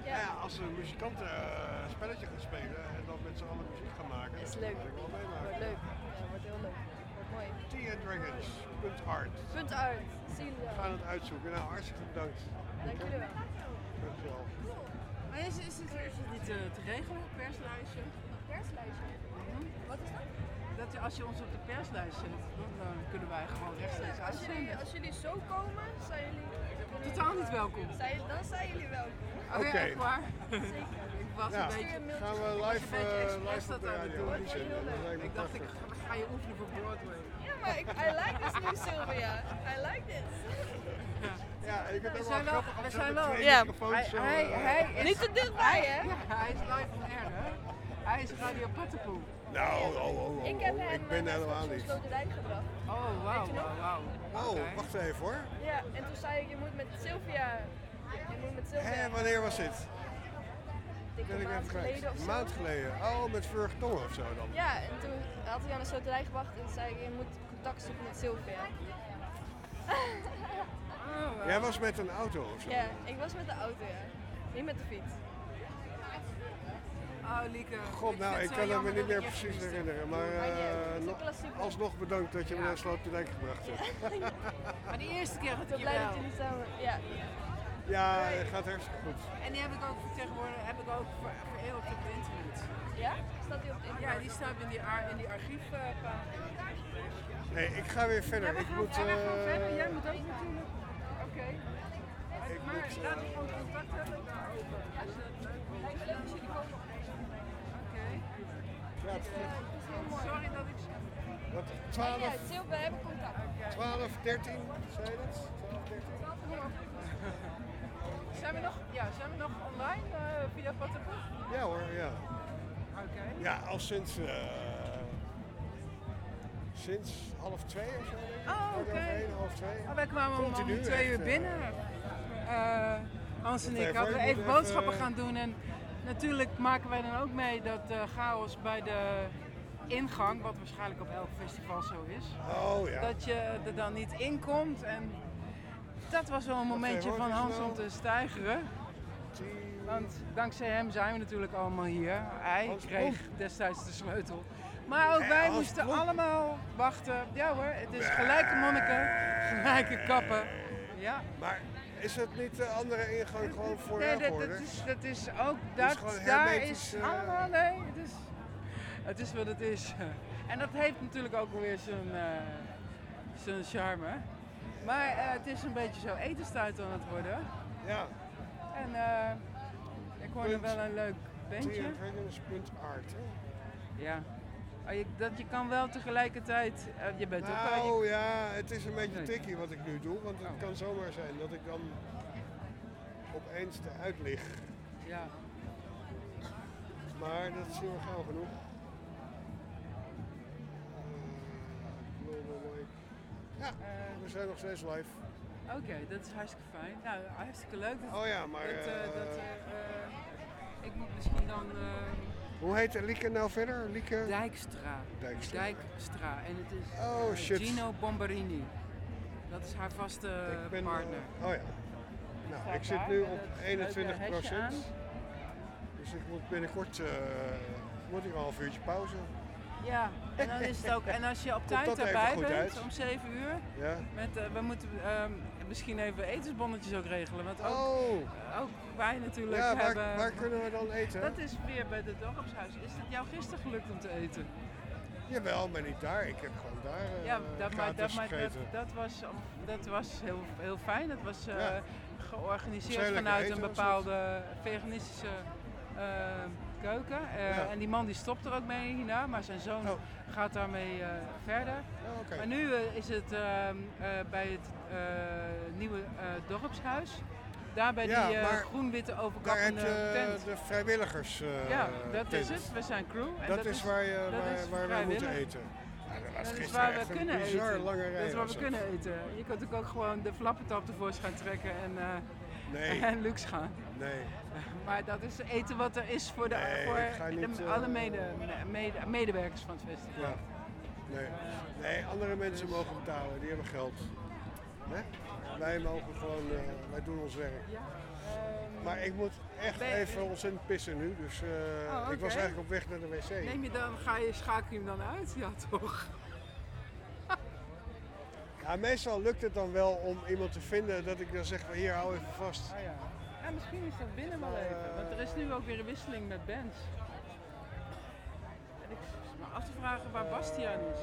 Ja. ja, als de muzikanten eh, een spelletje gaan spelen en dan met z'n allen muziek gaan maken. Is dat leuk. wil ik wel meemaken. Wordt leuk. Ja, wordt heel leuk. Wordt mooi. Teaanddragons.art. Punt art. Zie jullie We gaan het uitzoeken. Nou, hartstikke bedankt. Dank jullie wel. Dankjewel. Maar is, is, het, is het niet eh, te regelen, perslijstje? Perslijstje? Dat? Als je ons op de perslijst zet, dan eh, kunnen wij gewoon rechtstreeks Als jullie, uitzenden. als jullie zo komen, zijn jullie... Totaal niet welkom. Zijn, dan zijn jullie welkom. Oké, echt waar? Zeker. Ik was Ja, een beetje... gaan we live, een beetje expres live dat aan het doen. Ik dacht, ik ga, je oefenen voor Broadway. Ja, maar ik, I like this new Sylvia. I like this. Ja, ik vind We zijn wel we zijn we wel. twee Ja. microfoons zo, hij, hij is, Niet te dichtbij, hè? Ja, hij is live on air, hè? Hij is Radio Pattenpoel. Nou, oh, oh, oh, Ik heb oh, hem ik ben eh, helemaal naar niet. Sloterdijk gebracht. Oh, wauw, nog? wauw, wauw. Oh, wacht even hoor. Ja, en toen zei ik, je moet met Sylvia... Je moet met Sylvia... Hé, wanneer was dit? Ben ik maand even kwijt. geleden of Een zo. maand geleden. Oh, met Vurige Tongen of zo dan. Ja, en toen had hij aan de sloterdijk gebracht en zei ik, je moet contact zoeken met Sylvia. Jij was met een auto of zo? Ja, ik was met de auto, ja. Niet met de fiets. Oh, Lieke. God, nou, ik kan het me niet meer precies herinneren. Maar eh, alsnog bedankt dat je me naar Sloterdijk gebracht hebt. Maar die eerste keer had Ik blij dat jullie samen... Ja. Ja, het gaat hartstikke goed. En die heb ik ook vertegenwoordigd, heb ik ook ver- vereeuwigd op het internet. Ja? Staat die op het Ja, die staat in die, ar- in die archiefpagina. Hey, ik ga weer verder. Ja, we ik moet. en we gaan eh, verder. Jij moet ook natuurlijk. Oké. Ik Maar moet, laten we gewoon contact hebben daarover. Als leuk Is Sorry dat ik... Wat, Ja, 12, ja, Sil, we hebben contact. 12, 13, zei je dat? 12, 13. Zijn we nog, ja, zijn we nog online eh, via Pattenpoel? Ja hoor, ja. Oké. Ja, al sinds. eh, sinds half twee of zo. Oh, oké. één, half twee. Oh, wij kwamen om, Continu om twee uur eh, binnen. Eh, Hans en ik hadden even boodschappen gaan doen. En natuurlijk maken wij dan ook mee dat de chaos bij de ingang, wat waarschijnlijk op elk festival zo is, Oh ja. dat je er dan niet in komt. En dat was wel een momentje van Hans om te stijgeren. Want dankzij hem zijn we natuurlijk allemaal hier. Hij kreeg destijds de sleutel. Maar ook wij moesten allemaal wachten. Ja hoor, het is gelijke monniken, gelijke kappen. Ja. Maar is het niet de andere ingang gewoon voor Nee, dat, dat, is, dat is ook, dat, daar is eh, allemaal, nee, het is, het is wat het is. En dat heeft natuurlijk ook weer zijn, eh, zijn charme. Maar eh, het is een beetje zo etenstijd aan het worden. Ja. En eh, ik hoorde Punt. wel een leuk bandje. Teamdragons.art. hè? Ja. Oh, je, dat, je kan wel tegelijkertijd, eh, je bent ook Nou je- ja, het is een beetje tikkie wat ik nu doe, want het Oh. kan zomaar zijn dat ik dan opeens eruit lig. ja. Maar dat zien we gauw genoeg. Eh. Ja, we zijn nog steeds live. Oké, dat is hartstikke fijn. Nou, hartstikke leuk. Dat, Oh ja, maar, Dat, eh, eh, dat, eh, eh, ik moet misschien dan... eh, Hoe heet Lieke nou verder? Lieke? Dijkstra. Dijkstra. Dijkstra. En het is Oh, eh, shit. Gino Bombarini. Dat is haar vaste ben, partner. eh, oh ja. Nou, ik zit nu op het 21 leuke hesje aan. Dus ik moet binnenkort, eh moet ik al een half uurtje pauze. Ja, en dan is het ook. En als je op tijd erbij bent, uit? om 7 uur, Ja. met, eh, we moeten ehm, misschien even etensbonnetjes ook regelen. Want ook, Oh. ook wij natuurlijk Ja, hebben... waar kunnen we dan eten? Dat is weer bij het dorpshuis. Is het jou gisteren gelukt om te eten? Jawel, maar niet daar. Ik heb gewoon daar eh Ja, dat, maar, dat, maar dat, was, dat was heel, heel fijn. Dat was eh, Ja. georganiseerd vanuit een bepaalde veganistische eh, keuken. Eh, Ja. En die man die stopt er ook mee hierna, maar zijn zoon gaat daarmee eh, verder. Oh. Maar nu eh, is het ehm, eh, bij het nieuwe dorpshuis. Daar bij Ja, die groen-witte Daar heb overkappende tent. de vrijwilligers ja, dat tent. is het. We zijn crew. En Dat, is waar, je, waar, waar wij moeten eten. Ja, dat is waar we kunnen eten. Dat is waar we kunnen eten. Je kunt ook gewoon de flappentap tevoorschijn trekken en, eh Nee. en luxe gaan. Nee. Maar dat is eten wat er is voor, de, Nee, voor de- eh, alle mede, mede, medewerkers van het festival. Ja. Nee. nee, andere mensen mogen betalen, die hebben geld. Hè? Wij mogen gewoon, eh, wij doen ons werk. Maar ik moet echt Ben je- even ontzettend pissen nu, dus eh, Oh, ik was eigenlijk op weg naar de wc. Neem je dan, ga je, schakel je hem dan uit? Ja, toch? Ja, meestal lukt het dan wel om iemand te vinden dat ik dan zeg hier, hou even vast. Ah, ja. Misschien is dat binnen wel even. Want er is nu ook weer een wisseling met bands. En ik zit me af te vragen waar Bastiaan is.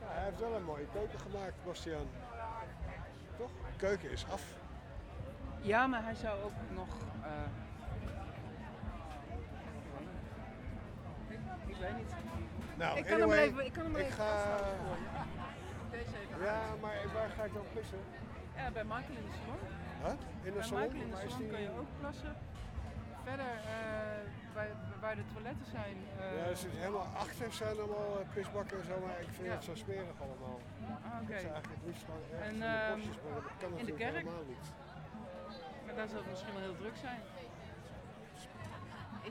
Ja, hij heeft wel een mooie keuken gemaakt, Bastiaan. Toch? De keuken is af. Ja, maar hij zou ook nog. eh, ik, ik weet niet. Nou, ik kan anyway, hem even. Ik kan hem ik even ga-. Deze even. Ja, maar waar ga ik dan pissen? Ja, bij Michael in de salon. Huh? In de bij salon? Michael in de is salon die- kun je ook plassen. Verder, eh, bij, waar de toiletten zijn. eh, Ja, er zit helemaal achter zijn allemaal eh, pisbakken en zo, maar ik vind Ja. het zo smerig allemaal. Ah, oké. Zou eigenlijk het liefst gewoon ergens En, in de ehm, bosjes, maar dat kan in de natuurlijk kerk? helemaal niet. Maar daar zal het misschien wel heel druk zijn.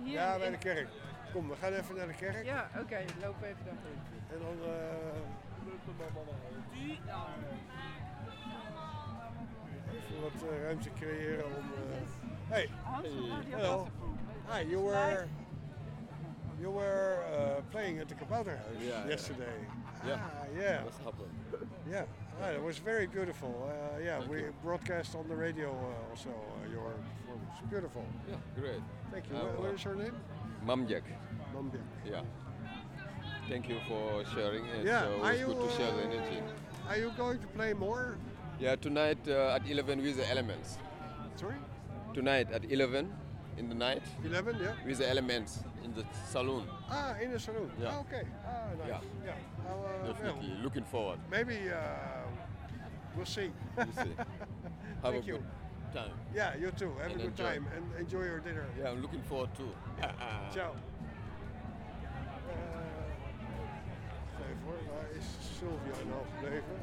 Hier ja, in- bij de kerk. Kom, we gaan even naar de kerk. Ja, oké, loop even daarheen. En dan... eh even wat eh, ruimte creëren om... eh Hey! Hans van Radio Hello. Hi, you were... You were uh, playing at the Kabouterhuis House yeah. yesterday. Yeah. Ah, yeah. What happened? Yeah, ah, it was very beautiful. Uh, yeah, Thank we you. broadcast on the radio uh, also uh, your performance. Beautiful. Yeah, great. Thank you. Uh, What- what is your name? Mamjak. Mamjak. Yeah. Thank you for sharing. It's Yeah, uh, are you, good to share the uh, energy. Are you going to play more? Yeah, tonight uh, at 11 with the elements. Sorry? Tonight at 11 in the night. 11, yeah. With the elements in the saloon. Ah, in the saloon. Yeah. Ah, okay. Ah, nice. Yeah. Yeah. I'll, uh, Definitely. well, Looking forward. maybe uh, we'll see. We'll see. Have Thank a you. good time. Yeah, you too. Have And a good enjoy. time and enjoy your dinner. Yeah, I'm looking forward too. Ciao. Wacht even hoor, waar is Sylvia nou gebleven?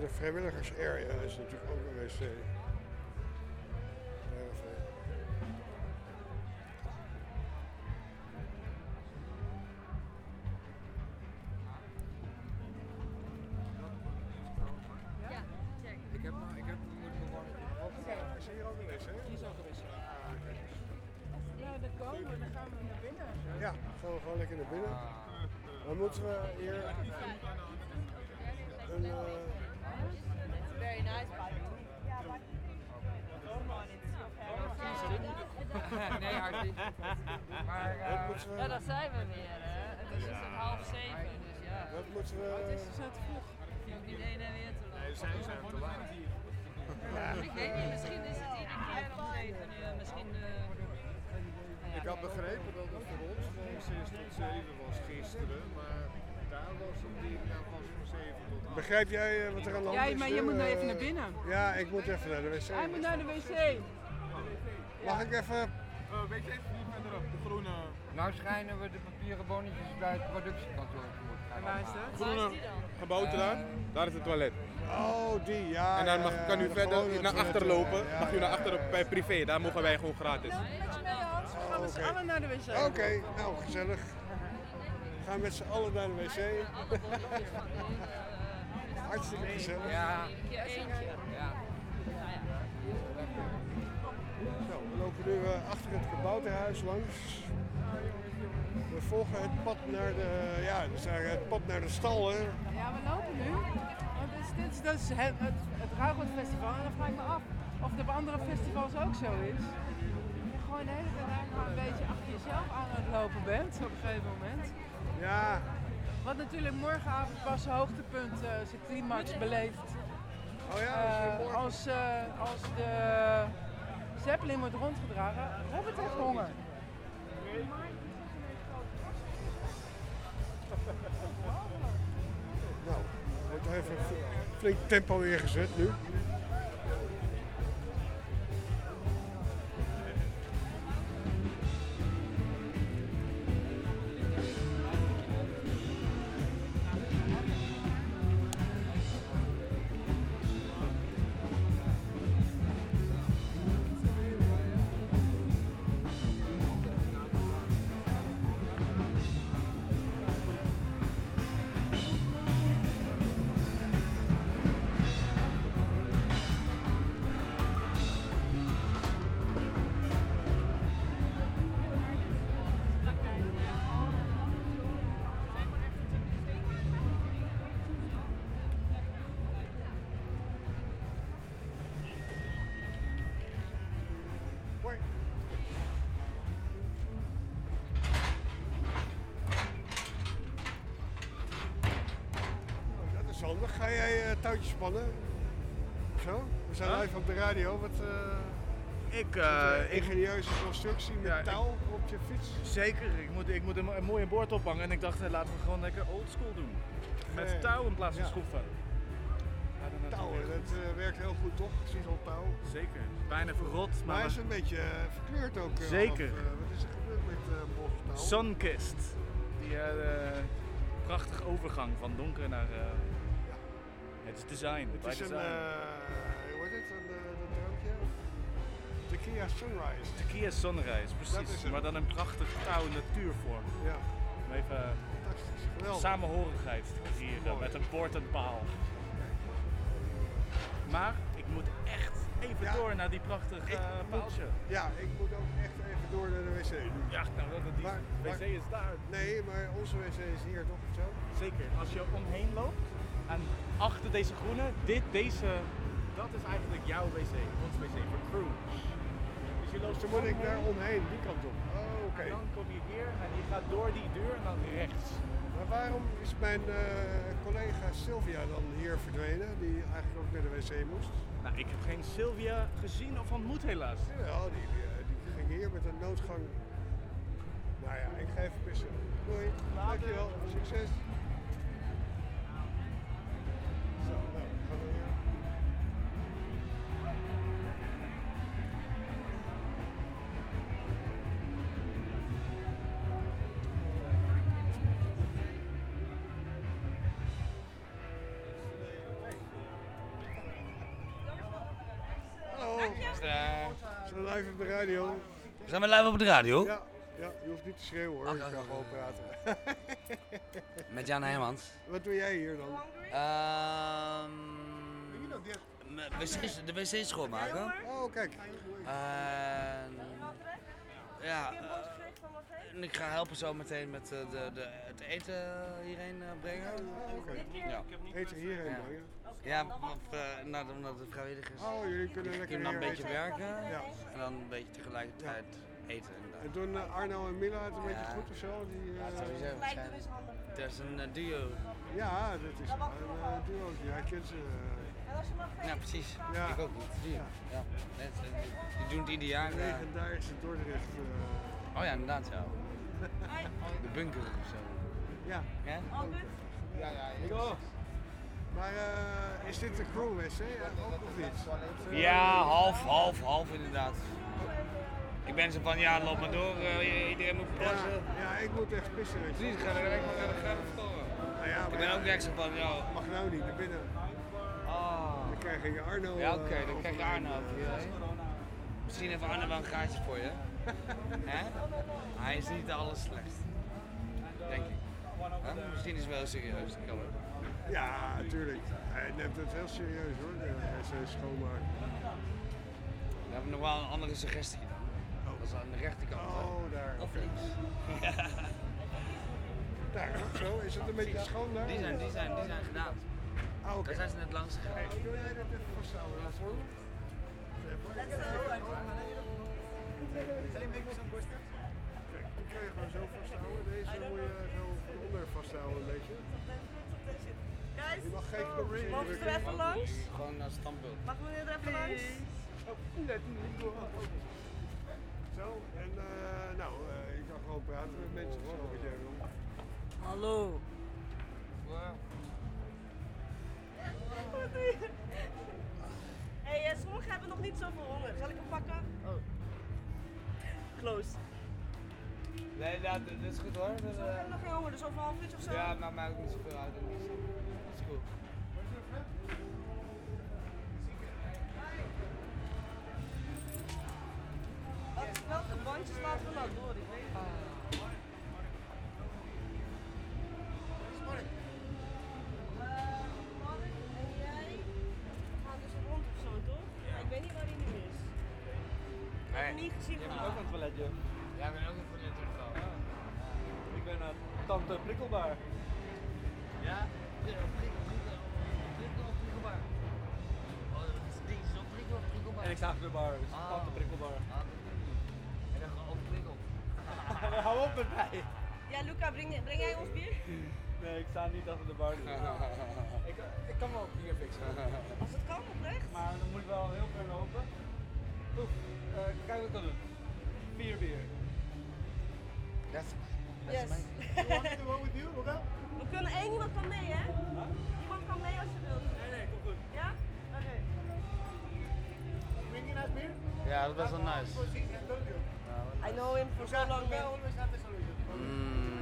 De vrijwilligers area is natuurlijk ook een wc. Ik weet niet, misschien is het iedere keer om zeven uur, misschien... Ik had begrepen dat het voor ons gewoon 6 tot 7 was gisteren, maar daar was het ding nou pas van 7 tot 8. Begrijp jij eh, wat er aan de hand Ja, is? maar je moet nou Eh, even naar binnen. Ja, ik moet even naar de wc. Hij moet naar de wc. Mag ik even... weet je even niet verderop, de groene... Nou schijnen we de papieren bonnetjes bij het productiekantoor te moeten En waar is dat? Groene gebouw daar, daar is het toilet. Oh, die, ja. En dan mag, ja, kan u de verder naar achter lopen, ja, mag u naar achter bij privé, daar mogen wij gewoon gratis. Met je mee, Hans. We gaan met z'n allen naar de wc. Oké, nou gezellig. We gaan met z'n allen naar de wc. Hartstikke gezellig. Ja. eentje. Ja. Zo, we lopen nu eh, achter het kabouterhuis langs. We volgen het pad naar de, ja, dus het pad naar de stal, hè. Ja, we lopen nu. Want dit is, dit is dus het, het, het Festival. En dan vraag ik me af of het op andere festivals ook zo is. Dat je gewoon de hele tijd eigenlijk een beetje achter jezelf aan het lopen bent op een gegeven moment. Ja. Wat natuurlijk morgenavond pas een hoogtepunt eh zijn climax beleeft. Oh ja, als, eh, als de Zeppelin wordt rondgedragen. Robert heeft honger. Nou, wordt even flink tempo ingezet nu. Ik, eh, eh, ik- ingenieuze constructie met Ja, ik- touw op je fiets. Zeker, ik moet, ik moet een, een mooie boord ophangen en ik dacht eh, laten we gewoon lekker oldschool doen. Met Nee. touw in plaats van Ja. schroeven. Ja, Touw, goed. dat eh, werkt heel goed toch? Precies al touw. Zeker, bijna verrot. Maar Maar, hij is een beetje eh, verkleurd ook. eh, Zeker. eh, wat is er gebeurd met eh Bos touw? Sunkist. Die eh, prachtige overgang van donker naar... eh, Het design, Het is design. eh, Sunrise. Tequila Sunrise, Dat is precies. het. Maar dan een prachtig touw natuurvorm. Ja. Om even Fantastisch, geweldig. samenhorigheid te creëren Mooi. met een poort en paal. Maar ik moet echt even Ja. door naar die prachtige eh, moet- paaltje. Ja, ik moet ook echt even door naar de wc. Ja, nou, dat, die Maar- wc maar- is daar. Nee, maar onze wc is hier toch of zo? Zeker. Als je omheen loopt en achter deze groene, dit, deze, dat is eigenlijk jouw wc, ons wc voor crew. Je loopt dan moet ik daar omheen, die kant op. Oh, oké. En dan kom je hier en je gaat door die deur en dan rechts. Maar waarom is mijn eh, collega Sylvia dan hier verdwenen, die eigenlijk ook naar de wc moest? Nou, ik heb geen Sylvia gezien of ontmoet helaas. Ja, die, die, die ging hier met een noodgang. Nou ja, ik ga even pissen. Doei, dankjewel, succes. Live op de radio. Zijn we live op de radio? Ja, ja, je hoeft niet te schreeuwen hoor, je kan gewoon praten. Met Jan Heijmans. Wat doe jij hier dan? Ehm de wc's schoonmaken. Oh, kijk. Ja, eh, en ik ga helpen zo meteen met eh, de, de, het eten hierheen eh, brengen. Ja. Eten hierheen Ja. brengen? Ja, of, eh, naar de, naar de vrijwilligers. Oh, jullie kunnen lekker kunnen dan een hier beetje eten. werken Ja. en dan een beetje tegelijkertijd eten. inderdaad. En doen eh, Arno en Mila het een beetje Ja. goed of zo? Die, eh, Ja, sowieso. het zijn- Het is een eh, duo. Ja, dat is een uh, duo. Jij kent ze. eh, Ja, precies. Ja. Ik ook niet. Ja. Net, eh, die, die doen het ieder jaar. de eh. legendarische Dordrecht. eh, Oh ja, inderdaad, ja. De bunker of zo. Ja. Ja? Ja, ja, ja. Maar eh, is dit de crew wc? Ja, ook of niet? Ja, half, half, half inderdaad. Ik ben zo van, ja, loop maar door, eh, iedereen moet plassen. ja, ik moet echt pissen. weet je. Precies, ga er ga er ga er verstoren. Nou ja, Ik maar ben ja, ook echt zo van, ja. Mag nou niet naar binnen. Ah. Dan krijg je Arno. Ja, oké, eh, dan krijg je Arno. Misschien heeft Arno wel een gaatje voor je. Hè? Hij is niet alles slecht. Denk ik. Hè? Misschien is het wel serieus, dat kan ook. Ja, natuurlijk. Hij neemt het heel serieus hoor, de wc schoonmaken. We hebben nog wel een andere suggestie dan. Dat is aan de rechterkant. hè? Oh, daar. Of links. Daar, zo. Is het een beetje schoon daar? Die zijn, die zijn, die zijn gedaan. Ah, oké. Daar zijn ze net langs gegaan. Hey, wil jij dat even vasthouden horen? Kijk, die kan je gewoon zo vasthouden. Deze moet je zo van onder vasthouden een beetje. Guys, Je mag geen mogen we er even langs? Gewoon naar standbeeld. Mag meneer er even langs? Zo, en eh, nou, eh, je kan gewoon praten met mensen zo wat jij wil. Hallo. Hé, hey, eh, sommigen hebben nog niet zoveel honger. Zal ik hem pakken? Oh. Close. Nee, dat, dat is goed hoor. Dat, Sommigen hebben nog geen honger, dus over een half uurtje of zo. ja, maakt mij ook niet zoveel uit. Dat is, dat is cool. Wat, welke bandjes laten we nou door? Breng, jij ons bier? Nee, ik sta niet achter de bar. Dus. ik, ik kan wel bier fixen. Als het kan, oprecht. Maar dan moet ik wel heel ver lopen. Oef, eh, kijk wat ik kan doen. Vier bier. That's Yes. We kunnen één iemand kan mee, hè? Iemand kan mee als je wilt. Nee, nee, komt goed. Ja? Oké. Bring in us beer? Ja, dat is best wel nice. I know him for so long. man. Mm.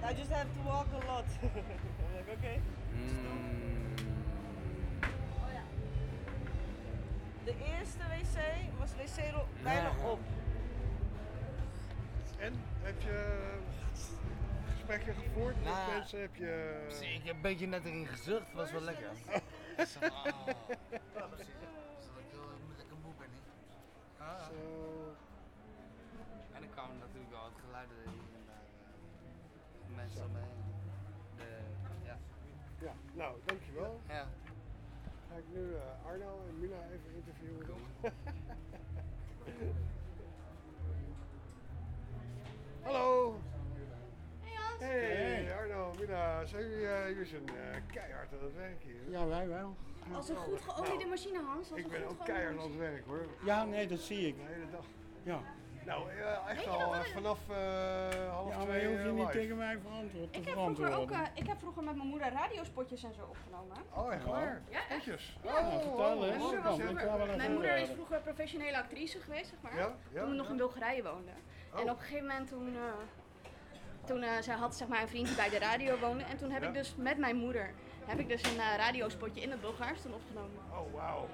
I just have to walk a lot. I'm like, okay. Mm. De eerste wc was wc-rol bijna Ja. op. En, heb je gesprekken gevoerd met Nou, mensen? Heb je... Zie, Ik heb een beetje net erin gezucht, het was wel lekker. Zo, ah. Zodat ik heel lekker moe ben, niet? Ah. Zo. Eh. De, ja. Ja, nou, dankjewel. Ja. Ga ik nu eh, Arno en Mila even interviewen. Hallo. Hey Hans. Hey, Arno, Mila, zijn jullie, eh, jullie zijn eh, keihard aan het werk hier. Ja, wij wel. Als een goed geoliede Nou, machine, Hans. Als Ik een ben goed ook geoliede keihard aan het werk hoor. Ja, nee, dat zie ik. De hele dag. Ja. Nou, echt al vanaf eh, half Ja, maar twee je hoeft je eh, niet live. tegen mij verantwoord te Ik heb, vroeger ook, verantwoorden. eh, ik heb vroeger met mijn moeder radiospotjes en zo opgenomen. Oh, echt Ja. waar? Ja. Spotjes? Ja. Nou, vertel oh, eens. oh, Mijn moeder oh, is vroeger- wel even mijn moeder is verder. vroeger professionele actrice geweest, zeg maar. Ja, ja, toen we nog in Bulgarije woonden. En Oh. op een gegeven moment toen, eh, toen zij had zeg maar, een vriend die bij de radio woonde. En toen heb Ja. ik dus met mijn moeder heb ik dus een radiospotje in het Bulgaars toen opgenomen. Oh, wauw.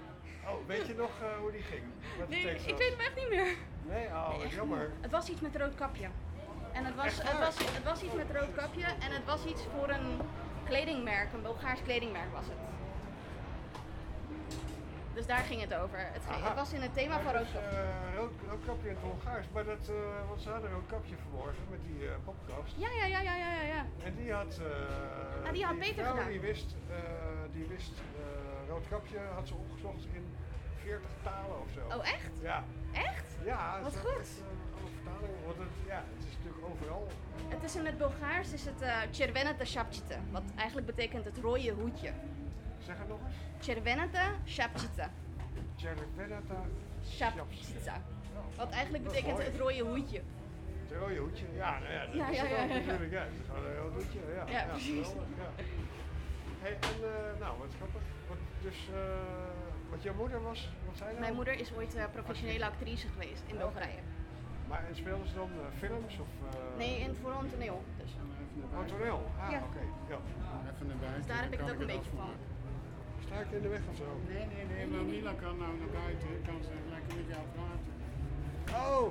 Oh, weet je nog eh, hoe die ging? Wat de Nee, ik was? weet hem echt niet meer. Nee, oh, jammer. niet. Het was iets met rood kapje. En het was, het, was, het was iets met rood kapje en het was iets voor een kledingmerk, een Bulgaars kledingmerk was het. Dus daar ging het over. Het, ging- Aha. het was in het thema van Maar rood. dus, eh, rood, roodkapje in het Hongaars, maar dat, eh want ze hadden een roodkapje vanmorgen met die eh podcast. Ja, ja, ja, ja, ja, ja, ja. En die had, eh Ah, die had beter vrouw gedaan. Die wist, eh, die wist roodkapje had ze opgezocht in 40 talen of zo. Oh, echt? Ja. Echt? Ja, Wat ze- goed. echt, eh, alle vertalingen, want het, ja, het is natuurlijk overal. Het is in het Bulgaars is het uh, Червената шапчица, wat eigenlijk betekent het rode hoedje. Zeg het nog eens. Червената шапчица. Червенata Шапчица. Wat eigenlijk Dat is betekent mooi. het rode hoedje. Het rode hoedje, ja, nou ja, dat Ja, is ja, het ja, ook ja, ja. natuurlijk. Ja, het is gewoon een rood hoedje. Ja, Ja, precies. geweldig, ja. Hey, en eh, nou, wat grappig. Wat, dus, eh, wat jouw moeder was, wat zei je Mijn moeder is ooit eh, professionele actrice geweest in Bulgarije. Maar en speelden ze dan eh, films of... eh, Nee, in vooral een toneel. Dus. Oh, toneel? Ah, Ja. oké. Ja. Even naar buiten. Dus daar heb ik het ook een beetje van. Sta ik in de weg of zo? Nee, nee, nee, maar Mila kan nou naar buiten. Kan ze lekker met jou praten. Oh!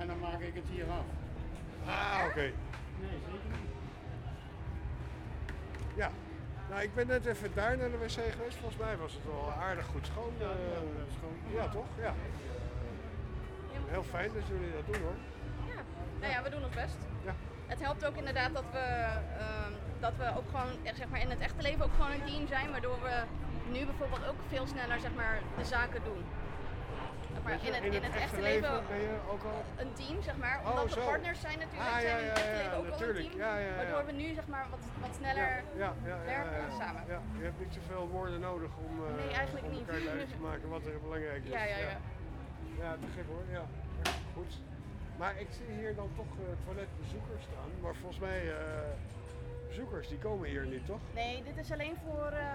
En dan maak ik het hier af. Ah, oké. Nee, zeker niet. Ja. Nou, ik ben net even daar naar de wc geweest. Volgens mij was het wel aardig goed schoon. Ja, eh, ja, schoon. ja, toch? Ja. Heel fijn dat jullie dat doen hoor. Ja, nou ja, we doen ons best. Ja. Het helpt ook inderdaad dat we, ehm, dat we ook gewoon eh, zeg maar, in het echte leven ook gewoon een team zijn, waardoor we nu bijvoorbeeld ook veel sneller zeg maar, de zaken doen. Zeg maar, in, het, in het echte leven ben je ook al... een team, zeg maar. Oh, Omdat we zo. partners zijn natuurlijk, Ah, zijn in het echte leven ook al een natuurlijk. team. Ja, ja, ja. Waardoor we nu zeg maar, wat, wat sneller werken ja, ja. samen. Ja, je hebt niet zoveel woorden nodig om, eh, Nee, eigenlijk om niet. elkaar duidelijk te maken wat er belangrijk is. Ja, ja, ja. Ja, te gek hoor. Ja. Goed. Maar ik zie hier dan toch eh, toiletbezoekers staan. Maar volgens mij, eh, bezoekers die komen hier niet, toch? Nee, dit is alleen voor eh,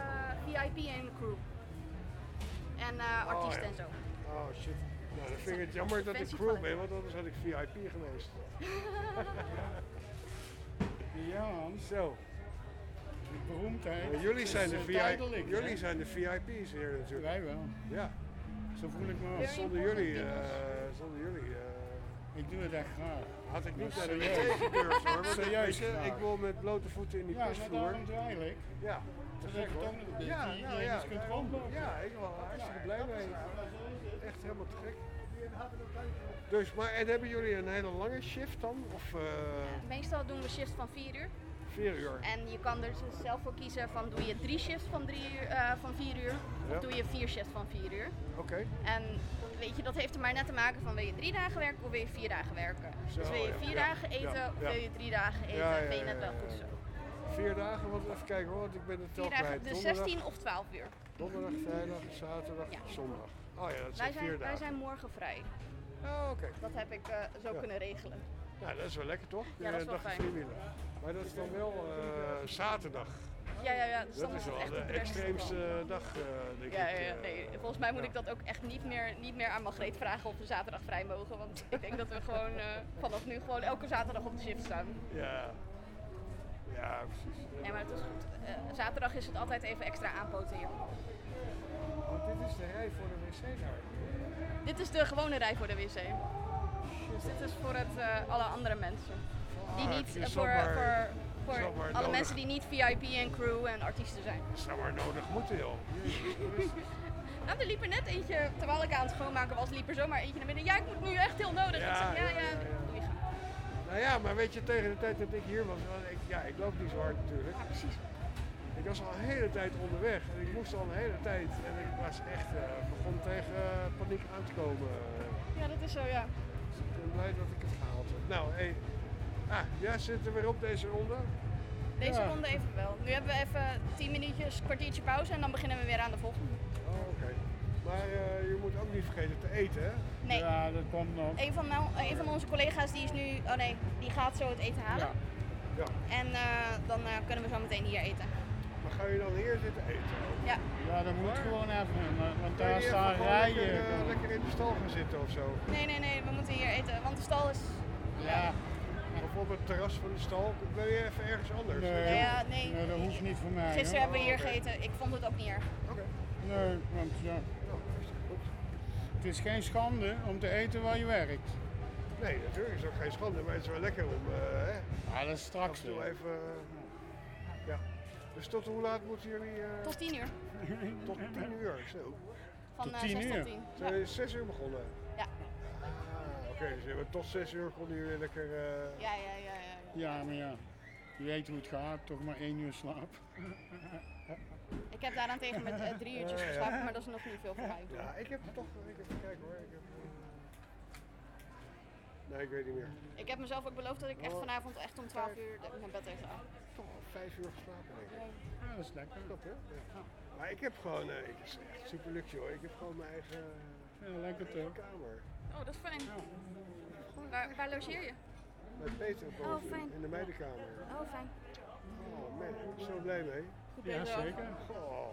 VIP en crew. En eh, artiesten ja. en zo. Oh shit. Nou, dan vind ik het jammer dat ik crew ben, want anders had ik VIP geweest. Ja, Zo. de beroemdheid. Maar jullie is, zijn de, VIP, tijdelijk, hè? jullie zijn de VIP's hier natuurlijk. Wij wel. Ja. Zo voel ik me ook. Zonder jullie, eh, zonder jullie eh, Ik doe het echt graag. had ik niet naar de serieus. wc hoor. Want Serieus weet je, ik wil met blote voeten in die Ja, maar pisvloer. daarom eigenlijk. Ja, te Dat gek ik het hoor. ook nog een beetje Ja, nou ja, eens kunt daarom- rondlopen. ja, ik ben wel hartstikke blij mee. Echt helemaal te gek. Dus, maar en hebben jullie een hele lange shift dan? Of eh Meestal doen we shifts van 4 uur. vier uur? En je kan er dus zelf voor kiezen van doe je drie shifts van, drie uur, van 4 uur Ja. of doe je vier shifts van 4 uur. Oké. En weet je, dat heeft er maar net te maken van wil je drie dagen werken of wil je vier dagen werken. Zo, dus wil je vier Ja, dagen eten of wil je drie dagen eten, ben je net wel goed zo. Vier dagen, want even kijken hoor, want ik ben het tel kwijt. dus Donderdag- 16 of 12 uur. Donderdag, vrijdag, zaterdag, zondag. Oh ja, dat Wij zijn vier dagen. wij zijn morgen vrij. Oh, oké. Dat heb ik eh, zo Ja. kunnen regelen. Nou, dat is wel lekker toch? Ja, dat is wel dag fijn. Maar dat is dan wel eh, zaterdag. Ja, ja, ja. Dus Dat is wel echt de extreemste dag, eh, denk Ja, ik. ja, ja, nee. Volgens mij moet ja. ik dat ook echt niet meer, niet meer aan Margreet vragen of we zaterdag vrij mogen. Want ik denk dat we gewoon vanaf nu gewoon elke zaterdag op de shift staan. Ja. Ja, precies. Nee, maar het is goed. Zaterdag is het altijd even extra aanpoten hier. Want dit is de rij voor de wc daar. Dit is de gewone rij voor de wc. Dus dit is voor het, eh, alle andere mensen. Die Ah, niet, voor, voor, voor alle nodig- mensen die niet VIP en crew en artiesten zijn. Dat zou maar nodig moeten, joh. Nou, er liep er net eentje, terwijl ik aan het schoonmaken was, liep er zomaar eentje naar binnen. Ja, ik moet nu echt heel nodig. Ja, ik zeg, ja, ja, ja, ja, ja. doe je gang. Nou ja, maar weet je, tegen de tijd dat ik hier was, ik, ja, ik loop niet zo hard natuurlijk. Ja, precies. Ik was al een hele tijd onderweg en ik moest al een hele tijd en ik was echt, eh, begon tegen eh, paniek aan te komen. Ja, dat is zo, ja. Dus ik ben blij dat ik het gehaald heb. Nou, hé. Ah, jij zit er weer op deze ronde. Deze Ja. ronde even wel. Nu hebben we even 10 minuutjes, kwartiertje pauze en dan beginnen we weer aan de volgende. Oh, oké. Maar eh, je moet ook niet vergeten te eten, hè? Nee. Ja, dat komt nog. Een van, nou, een van onze collega's die is nu, oh nee, die gaat zo het eten halen. Ja. En eh, dan kunnen we zo meteen hier eten. Maar ga je dan hier zitten eten? Ja. Ja, dat moet gewoon even, maar- want daar staan rijen. Lekker, eh, lekker in de stal gaan zitten of zo? Nee, nee, nee, we moeten hier eten, want de stal is... Ja. Of op het terras van de stal. Wil je even ergens anders? Nee, Ja, nee. nee, dat hoeft niet voor mij. Gisteren hoor. hebben we hier gegeten, ik vond het ook niet erg. Nee, want ja. Het is geen schande om te eten waar je werkt. Nee, natuurlijk is het ook geen schande, maar het is wel lekker om. eh hè, Ja, dat is straks even. Dus tot hoe laat moeten jullie? eh, Tot 10 uur. Tot 10 uur, zo. Van Tot eh, 10 6 uur? tot 10. Zijn jullie 6 uur begonnen? Ja. Ah, Oké, dus we- tot 6 uur konden jullie lekker... eh, Ja, ja, ja, ja. Ja, maar ja, je weet hoe het gaat, toch maar één uur slaap. Ik heb daarentegen met eh, drie uurtjes geslapen, maar dat is nog niet veel voor mij. Ja, ik heb toch... Ik even kijken hoor. Ik heb, Nee, ik weet niet meer. Ik heb mezelf ook beloofd dat ik echt Oh. vanavond echt om 12 uur naar bed tegen ga. Toch al 5 uur geslapen denk ik. Ja, dat is lekker. Knap hè? Ja. Maar ik heb gewoon... eh, ik is echt super luxe hoor. Ik heb gewoon mijn eigen Ja, lekker toch? kamer. Oh, dat is fijn. Waar, waar logeer je? Met Peter Oh, boven fijn. in de meidenkamer. Oh, fijn. Oh man, ik ben zo blij mee. Goed Ja, bezig. zeker. Oh.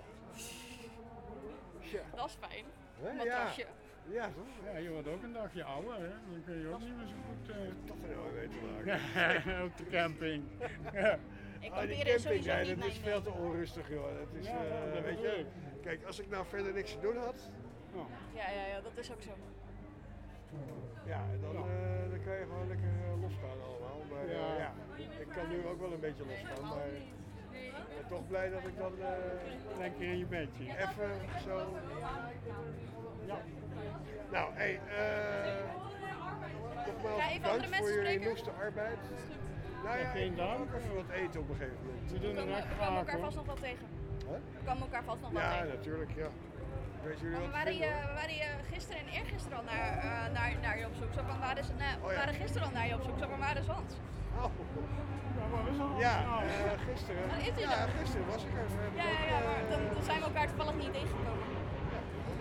Ja. Dat is fijn. Hè? Ja. matrasje. Ja, toch? Ja, je wordt ook een dagje ouder, hè? Dan kun je ook niet meer zo goed... eh, Toch een mee te maken. op de camping. Ja. Ik Ah, die camping, niet dat is veel te onrustig joh. Dat is, Ja, eh, dat weet je. ik. Kijk, als ik nou verder niks te doen had, Ja, ja, ja, dat is ook zo. ja, dan, eh, dan kan je gewoon lekker eh, losgaan allemaal. Maar eh, Ja. ja, ik kan nu ook wel een beetje losgaan, maar ik ben toch blij dat ik dan eh, Lekker in je bedje. even zo... Ja. Nou, hé, eh nogmaals Ga even bedankt andere mensen voor jullie spreken. noeste arbeid. Nou ja, Geen dank. even wat eten op een gegeven moment. We doen We komen, we komen elkaar vast nog wel tegen. Hè? We komen elkaar vast nog wel Ja, tegen. natuurlijk, ja. Weet jullie we waren, vinden, je, we waren je gisteren en eergisteren al naar, eh, naar, naar je op zoek. Zo van, waar is, nee, Oh we ja. waren gisteren al naar je op zoek. Zo van, waar is Hans? Oh. Ja, eh, gisteren. Waar is hij ja, dan? gisteren was ik er. Ja, ja, ja, maar dan, dan zijn we elkaar toevallig niet tegengekomen.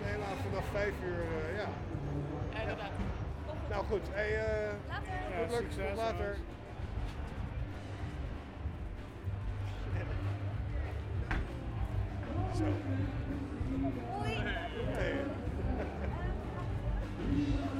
De hele avond vanaf 5 uur, eh, ja. Ja, inderdaad. Nou goed, hey, eh Later. goed Ja, luck, succes, tot later. Zo. Hoi. Hey.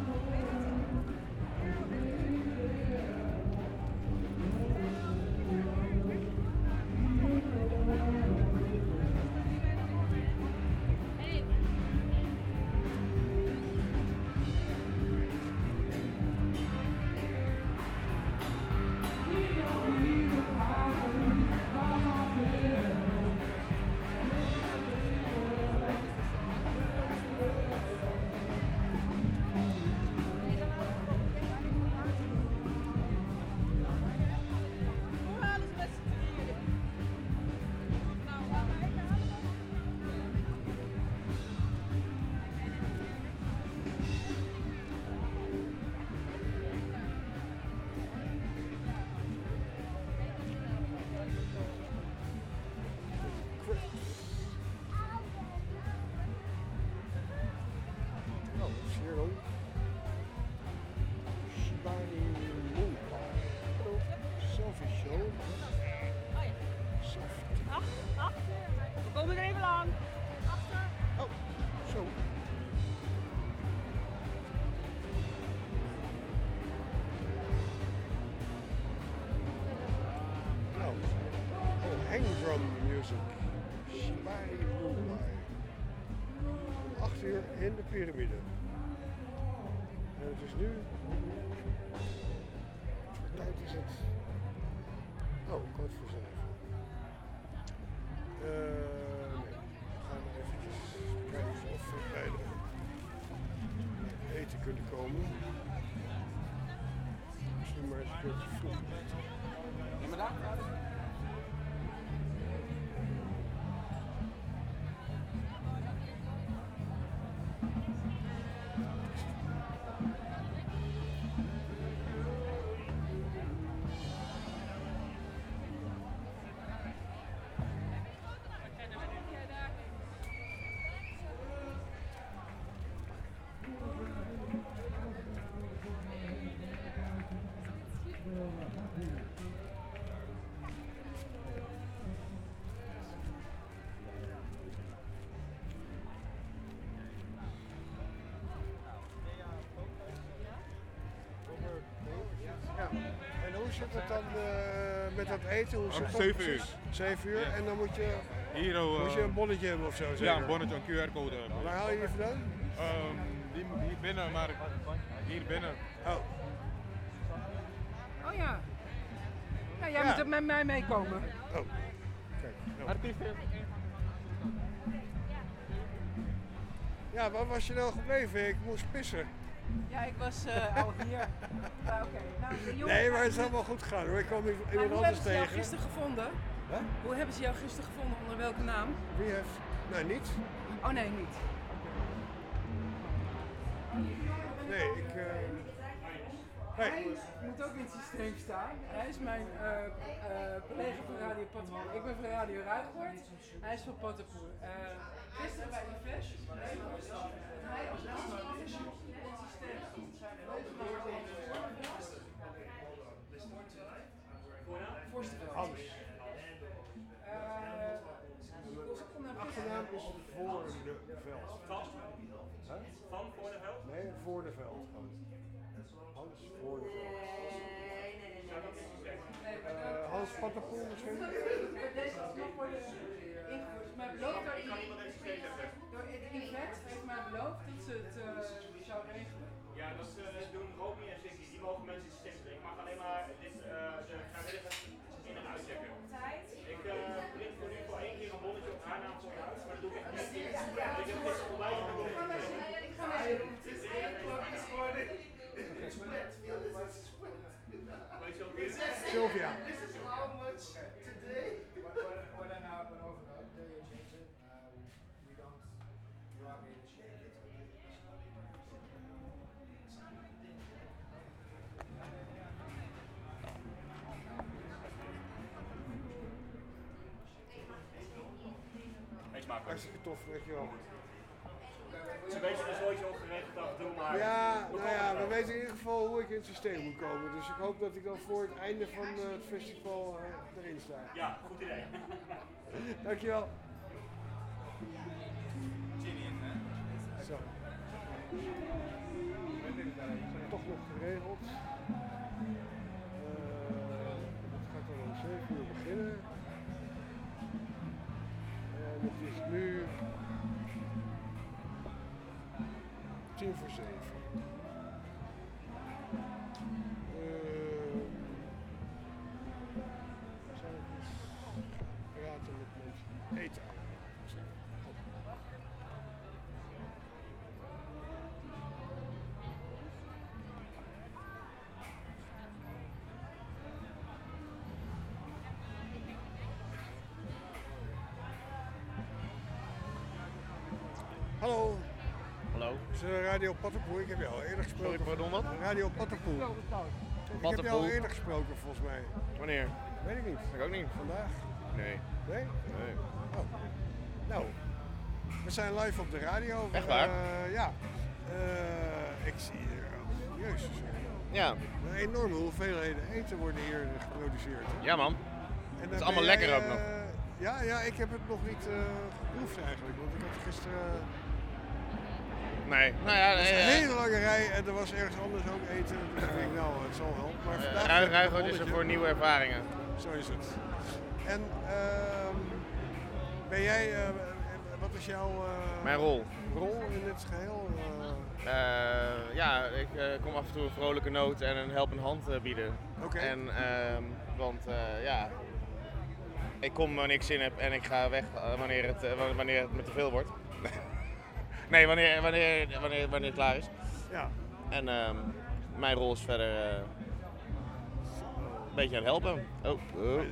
nu... Wat tijd is het? Oh, kwart voor zeven. Nee. We gaan eventjes kijken of we bij de eten kunnen komen. Misschien maar eens een keertje vroeg. Zit het dan eh, met dat eten? Hoe Om zit dat 7 precies? uur. 7 uur Ja. en dan moet je, Hier oh, moet je eh, een bonnetje hebben of zo? Ja, een bonnetje, een QR-code hebben. Waar haal je die vandaan? Ehm, die, hier binnen, maar hier binnen. Oh. Oh ja. Ja, jij Ja. moet er met mij meekomen. Oh. Kijk. nou. Artiesten. Ja, waar was je nou gebleven? Ik moest pissen. Ja, ik was eh, al hier. Ja, oké. Nou, jongen- Nee, maar het is allemaal goed gegaan hoor. Ik kwam iemand Maar hoe anders hebben ze jou tegen. gisteren gevonden? Huh? Hoe hebben ze jou gisteren gevonden? Onder welke naam? Wie heeft? Nee, niet. Oh nee, niet. Nee, ik. eh, Hij moet ook in het systeem staan. Hij is mijn eh, eh, collega van Radio Pottenpoel. Ik ben van Radio Ruigoord. Hij is van Pottenpoel. Eh gisteren bij die flash. Maar hij als is in het systeem Eh, Achternaam is voor de veld. Van? Van voor de veld? Nee, voor de veld. Hans voor de veld. Eh, Hans Pattenpoel misschien? Deze is nog worden ingevoerd. Maar beloofd door Yvette heeft mij beloofd dat ze het eh, zou regelen. Ja, dat eh, doen Romy en Ziggy. Die mogen mensen in. Ik mag alleen maar dit, eh, de vrijwilligers hoe ik in het systeem moet komen. Dus ik hoop dat ik dan voor het einde van eh, het festival eh, erin sta. Ja, goed idee. Dankjewel. Zo. Toch nog geregeld. Radio Pattenpoel. Ik heb jou al eerder gesproken. Sorry, pardon, wat? Radio Pattenpoel. Ik heb Pattenpoel. al eerder gesproken volgens mij. Wanneer? Weet ik niet. Ik ook niet. Vandaag? Nee. Nee? Nee. Oh. Nou, we zijn live op de radio. Echt waar? Eh, ja. Eh, ik zie hier, jezus. Ja. Een enorme hoeveelheden eten worden hier geproduceerd. Hè? Ja, man. En Het is allemaal jij, lekker ook nog. eh, Ja, ja, ik heb het nog niet eh, geproefd eigenlijk. Want ik had gisteren... Nee. Nou ja, nee, een eh, hele lange rij en er was ergens anders ook eten. Ik denk, nou, het zal wel. Maar Eh, vandaag Ruig- is er voor nieuwe ervaringen. Zo is het. En ehm, ben jij, eh, wat is jouw eh, Mijn rol? rol in dit geheel? Eh, Eh, ja, ik eh, kom af en toe een vrolijke noot en een helpende hand eh, bieden. Oké. En, ehm, want eh, ja, ik kom wanneer ik zin heb en ik ga weg eh, wanneer het, eh, wa- wanneer het me te veel wordt. Nee, wanneer, wanneer, wanneer, wanneer het klaar is. Ja. En ehm, mijn rol is verder eh, een beetje aan het helpen. Oh, oh. eh,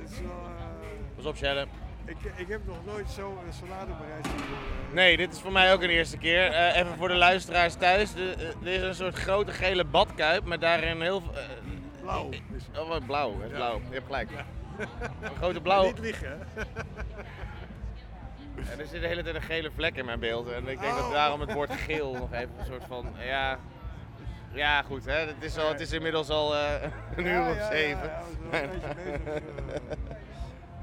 Pas op, Shelle. ik, ik heb nog nooit zo een salade bereid zien. Nee, dit is voor mij ook een eerste keer. Eh, even voor de luisteraars thuis. De, eh, er is een soort grote gele badkuip met daarin heel veel... Blauw. Oh, blauw. Het blauw. Je hebt gelijk. Een grote blauwe... Niet liegen, hè? En er zit de hele tijd een gele vlek in mijn beeld. En ik denk Oh. dat daarom het woord geel nog even een soort van... Ja, ja goed. Hè? Het, is al, het is inmiddels al eh, een uur of zeven. eh.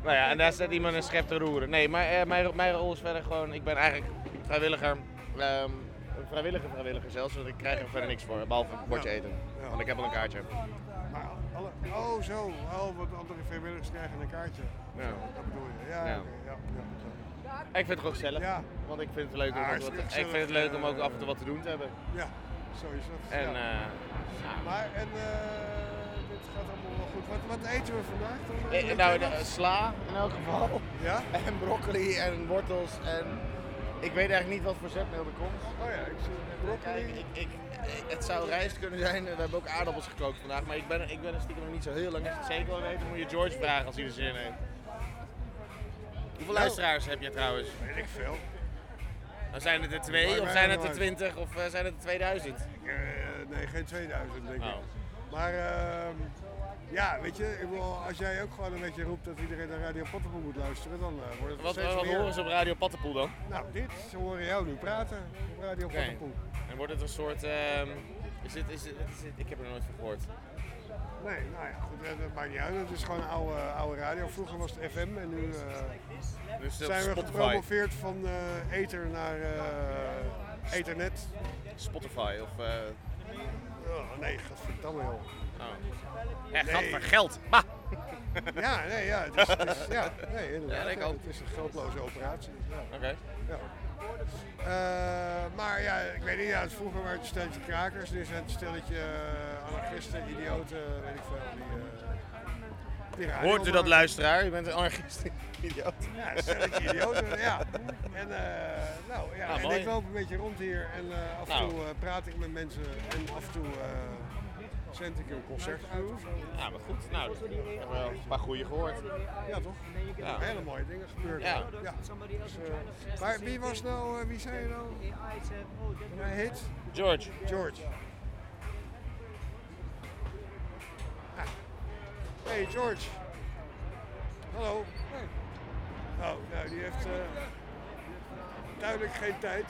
nou ja, en daar staat iemand een schep te roeren. Nee, maar eh, mijn, mijn rol is verder gewoon... Ik ben eigenlijk vrijwilliger. ehm, een vrijwillige vrijwilliger zelfs. Want ik krijg er verder niks voor. Behalve een bordje eten. Ja. Want ik heb al een kaartje. Maar alle, oh, zo. Oh, wat andere vrijwilligers krijgen een kaartje. Ja. Zo, dat bedoel je. Ja, ja, Ik vind het gewoon gezellig. Ja. Want ik vind het leuk om, Ja, ook wat, ik vind het leuk om ook af en toe wat te doen te hebben. Ja, zo is dat. En ja. eh, Maar, en eh, dit gaat allemaal wel goed. Wat, wat eten we vandaag dan? Eh, nou, de- sla in elk geval. Ja? En broccoli en wortels en Ik weet eigenlijk niet wat voor zetmeel er komt. Oh ja, ik zie broccoli. Kijk, ik, ik, het zou rijst kunnen zijn. We hebben ook aardappels gekookt vandaag. Maar ik ben, ik ben er stiekem nog niet zo heel lang echt zeker wel weten. Moet je George vragen als hij er zin in heeft. Hoeveel Nou. luisteraars heb je trouwens? Weet ik veel. Dan zijn het er Maar twee, of wij zijn het er maar- twintig, of eh, zijn het er 2000? Eh, nee, geen 2000 denk ik. Oh. Maar ehm, ja, weet je, ik bedoel, als jij ook gewoon een beetje roept dat iedereen naar Radio Potterpoel moet luisteren, dan eh, wordt het Wat, steeds wat meer. horen ze op Radio Pattenpoel dan? Nou, dit, ze horen jou nu praten op Radio Oké. Potterpoel. En wordt het een soort. ehm, is dit, is dit, is dit- ik heb er nooit van gehoord. Nee, nou ja, goed, dat maakt niet uit. Het is gewoon oude, oude radio. Vroeger was het FM en nu eh, Dus op zijn we Spotify. gepromoveerd van eh ether naar eh ethernet. Spotify of. eh, Oh, nee, godverdamme joh. Oh. Ja, Nee. geld voor geld. Ha! Ja, nee, ja, het is, het is- ja, nee, inderdaad. Ja, ja, kan. het is een geldloze operatie. Ja. Oké. Ja. Eh, maar ja, ik weet niet, ja, het vroeger waren het een stelletje krakers, nu zijn het een stelletje eh, anarchisten, idioten, weet ik veel. Die, eh, die Hoort u dat, luisteraar? U bent een anarchist. Idioot. Ja, een stelletje idioten, ja. En, eh, nou, ja, Nou, en ik loop een beetje rond hier en af en Nou. toe praat ik met mensen en af en toe zend ik een concert. Ja, maar goed. Nou, we hebben wel een paar goede gehoord. Ja, toch? Ja. Hele mooie dingen gebeurd. Ja. ja. Dus, eh, maar wie was nou, eh, wie zei je nou? Hij heet? George. George. Ah. Hey George. Hallo. Oh, nou die heeft eh, duidelijk geen tijd.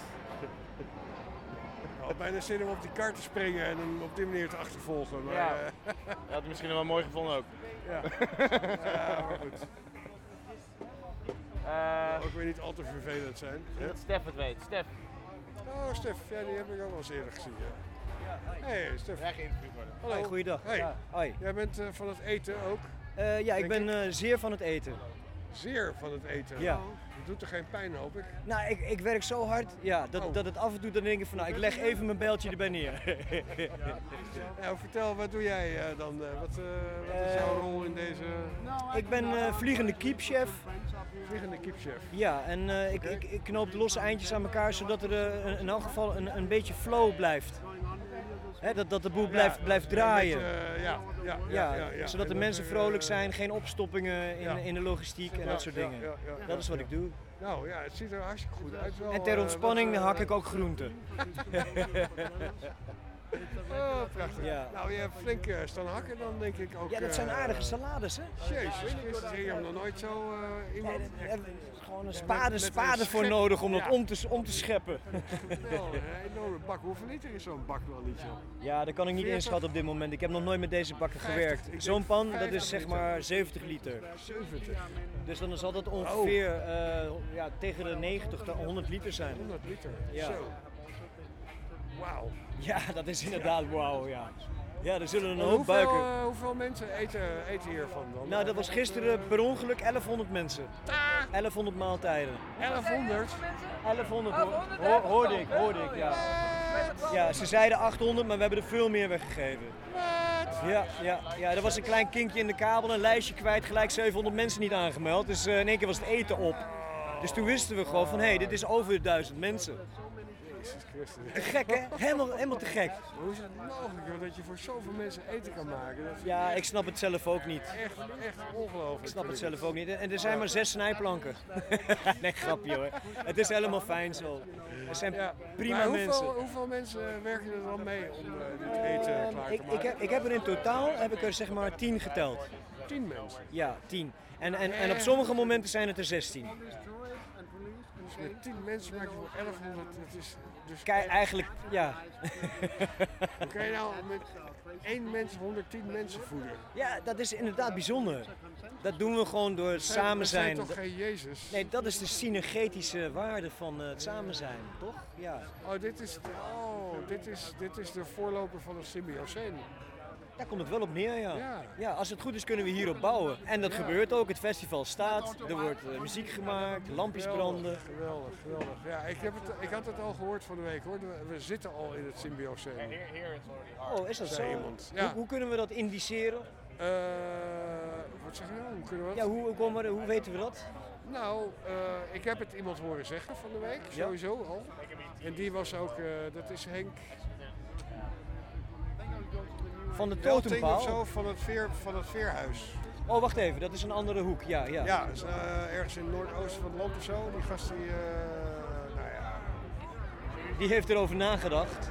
Had bijna zin om op die kar te springen en hem op die manier te achtervolgen. Maar, Ja. eh, Dat had hij misschien wel mooi gevonden ook. ja. ja, maar goed. ook weer niet al te vervelend zijn. Eh, dat Stef het weet. Stef. Oh, Stef, ja, die heb ik ook wel eens eerder gezien. Ja. Hey, Stef. Geïnterviewd worden. Hallo. Hoi, goeiedag. Hey. Ja, hoi. Jij bent eh, van het eten ook? Eh, ja, ik ben eh, zeer van het eten. Zeer van het eten? Ja. Het doet er geen pijn, hoop ik. Nou, ik, ik werk zo hard ja, dat, Oh. dat het af en toe dan denk ik van, nou, ik leg even mijn bijltje erbij neer. Nou, vertel, wat doe jij eh, dan? eh, wat, eh, wat is jouw rol in deze... ik ben eh, vliegende keepchef. Vliegende keepchef. Ja, en ik, ik, ik knoop de losse eindjes aan elkaar zodat er in elk geval een, een beetje flow blijft. Hè, dat, dat de boel blijft, blijft draaien. eh, ja, ja, ja. Zodat de En mensen dat, vrolijk eh, zijn, geen opstoppingen in, in de logistiek en dat soort dingen. dat is wat ik doe. Nou ja, het ziet er hartstikke goed uit. Wel, En ter eh, ontspanning eh, hak ik ook groenten. Oh, prachtig. Ja. Nou, je hebt flink eh, staan hakken dan, denk ik ook. Ja, dat zijn eh, aardige salades, hè? Jezus Christus, ik heb nog nooit zo eh, iemand... Er is gewoon een Ja, spade, met- met spade een voor schep- nodig om dat Ja. om te, om te scheppen. Wel, een enorme bak. Hoeveel liter is zo'n bak wel niet, joh? Ja, dat kan ik niet 40? inschatten op dit moment. Ik heb nog nooit met deze bakken 50. gewerkt. Zo'n pan, dat 50 is zeg maar 70 liter. 70. Dus dan zal dat ongeveer eh, ja, tegen de 90 tot 100 liter zijn. 100 liter. Ja. Zo. Wauw. Ja, dat is inderdaad wauw, ja. Ja, er zullen een En hoop hoeveel, buiken. eh, hoeveel mensen eten, eten hiervan dan? Nou, dat was gisteren per ongeluk 1100 mensen. 1100 maaltijden. 1100? 1100 hoor, hoor- hoorde ik, hoorde ik, ja. Ja, ze zeiden 800, maar we hebben er veel meer weggegeven. Ja, ja, ja, er was een klein kinkje in de kabel, een lijstje kwijt, gelijk 700 mensen niet aangemeld. Dus eh, in één keer was het eten op. Dus toen wisten we gewoon van, hé, hey, dit is over de duizend mensen. Jezus Christus. Te gek, hè? Helemaal, helemaal te gek. Maar hoe is het mogelijk joh, dat je voor zoveel mensen eten kan maken? Dat Ja, ik snap het zelf ook niet. echt, echt ongelooflijk. Ik snap het zelf ook niet. En er zijn maar zes snijplanken. nee, grapje hoor. Het is helemaal fijn zo. Er zijn prima Maar hoeveel, mensen. Hoeveel mensen werken er dan mee om eh, dit eten klaar te Ik, maken? ik, heb, ik heb er in totaal heb ik er zeg maar tien geteld. 10 mensen. Ja, tien. En, en, en op sommige momenten zijn het er 16. Met 10 mensen maak je voor 1100. Dat is dus Kijk, eigenlijk, ja. Hoe kan je nou met één mens 110 mensen voeden? Ja, dat is inderdaad bijzonder. Dat doen we gewoon door het samen zijn zijn. toch geen Jezus? Nee, dat is de synergetische waarde van eh, het samen zijn, toch? Ja. Oh, dit is, de, oh dit, is, dit is de voorloper van een symbioseen. Daar komt het wel op neer, ja. Ja. ja. als het goed is kunnen we hierop bouwen. En dat Ja. gebeurt ook. Het festival staat, er wordt eh, muziek gemaakt, lampjes branden. Geweldig, geweldig. Ja, ik, heb het, ik had het al gehoord van de week hoor. We, zitten al in het symbioseen. Oh, is dat zo? Hoe, hoe kunnen we dat indiceren? Eh, wat zeg je nou? Hoe kunnen we dat? Ja, hoe, hoe, komen we- hoe weten we dat? Nou, eh, ik heb het iemand horen zeggen van de week, Ja? sowieso al. En die was ook, eh, dat is Henk Van de totempaal? of zo, van het, veer, van het Veerhuis. Oh, wacht even, dat is een andere hoek. Ja, ja. Ja, is, eh, ergens in het noordoosten van het land of zo. Die gast die, eh, nou ja, Die heeft erover nagedacht.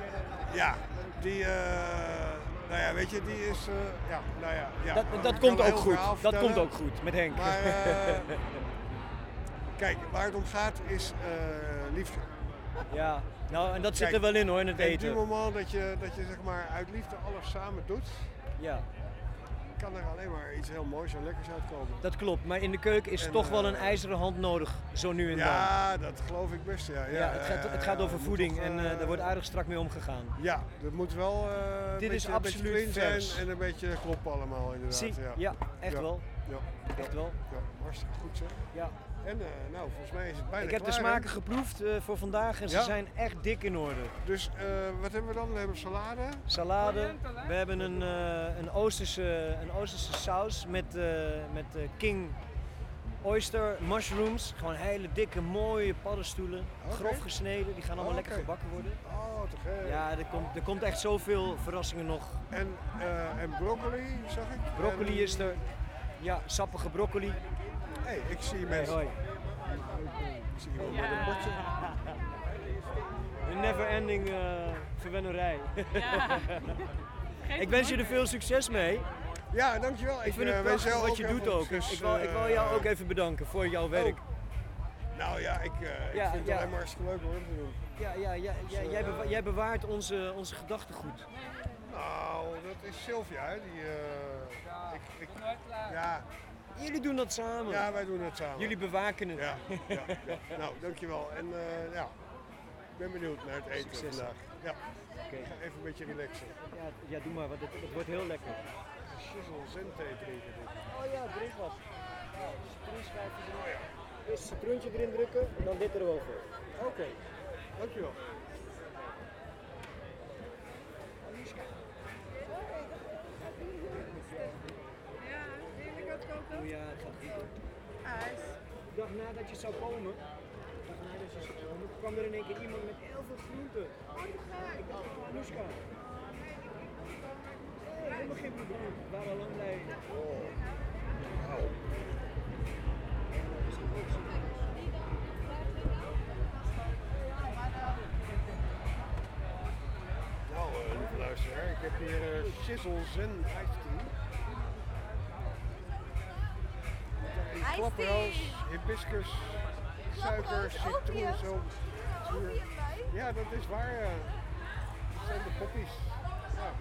ja, die, eh, nou ja, weet je, die is, ja, nou ja. ja Dat, ik dat komt ook goed. Dat komt ook goed met Henk. Maar, kijk, waar het om gaat is liefde. ja, nou en dat zit er wel in hoor, in het en eten. op het moment dat je, dat je zeg maar uit liefde alles samen doet, Ja, kan er alleen maar iets heel moois en lekkers uitkomen. dat klopt. Maar in de keuken is En, toch wel eh, een ijzeren hand nodig, zo nu en dan. Ja, dat geloof ik best, ja. Ja, ja, het, gaat, het eh, gaat over moet voeding toch, en eh, eh, daar wordt aardig strak mee omgegaan. Ja, dat moet wel eh, een Dit is beetje, een beetje absoluut zijn en een beetje kloppen allemaal inderdaad. Zie, ja. ja, echt Ja. wel. Ja. Echt wel. Ja, hartstikke goed zeg. Ja. En eh, nou, volgens mij is het bijna Ik heb de klaar, smaken geproefd eh, voor vandaag en ze Ja? zijn echt dik in orde. Dus eh, wat hebben we dan? We hebben salade. Salade. We hebben een, eh, een, Oosterse, een Oosterse saus met, eh, met eh, king oyster mushrooms. Gewoon hele dikke, mooie paddenstoelen. Grof gesneden. Die gaan allemaal Oh, lekker gebakken worden. Oh, te gek. Ja, er komt, er komt echt zoveel verrassingen nog. En, eh, en broccoli, zag ik. Broccoli En- is er. Ja, sappige broccoli. Hey, ik zie Hey, mensen. hoi. Ik zie iemand met een bordje. Een never ending eh verwennerij. Ik wens je er veel succes mee. Ja, dankjewel. Ik Ik, vind eh, het wens prachtig wat je doet ook. succes, Ik wil, ik wil jou eh, ook even bedanken voor jouw werk. Nou ja, ik, eh, ik Ja, vind het ja. alleen maar hartstikke leuk hoor om te doen. Ja, ja, ja, jij, bewa- jij bewaart onze, onze gedachtegoed. Nou, dat is Sylvia, hè, die... eh, ik, ik, ja, Jullie doen dat samen. ja, wij doen het samen. Jullie bewaken het. Ja, ja, ja. Nou, dankjewel. En eh, ja, ik ben benieuwd naar het eten Succes. vandaag. Ja, ga even een beetje relaxen. Ja, ja, doe maar, want het, het wordt heel lekker. Shizzle zendthee drinken. dit. Oh ja, drink wat. Ja, citroenschijfjes erin. Eerst het citroentje erin drukken en dan dit erover. Oké, dankjewel. Ja, het gaat goed. De dag nadat je zou komen, de dag nadat je zou komen, kwam er in één keer iemand met heel veel groenten. Oh. Ik dacht, Anoushka. Oh, helemaal geen probleem. We waren al lang blij. Oh. Wauw. Nou, eh, lieve luisteraar, ik heb hier eh Shizzle Zen Iced Klapperhaus, tea. hibiscus, suiker, zo. Ja, dat is waar. Ja. Dat zijn de poppies. Ja.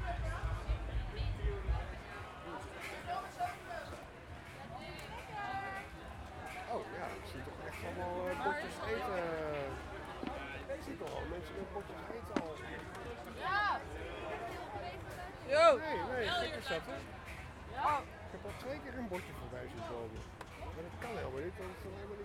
Oh ja, ik zie toch echt allemaal bordjes eten. Ik zie toch al mensen met bordjes eten al. Yo. Nee, nee, gek is dat hè. Ik heb al twee keer een bordje voorbij zien komen. Maar dat kan helemaal niet, want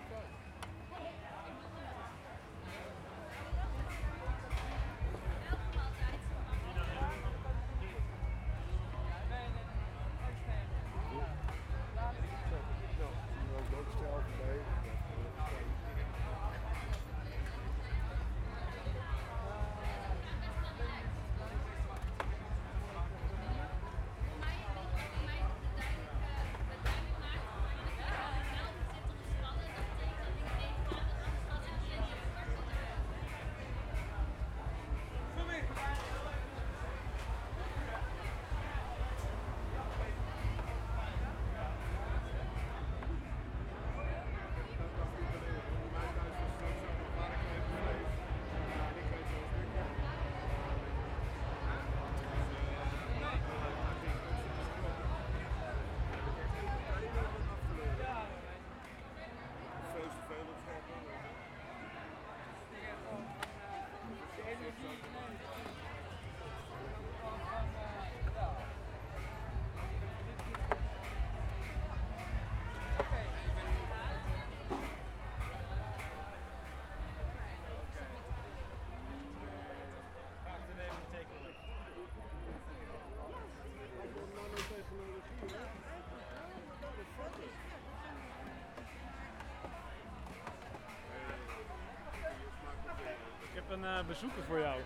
een eh, bezoeker voor jou.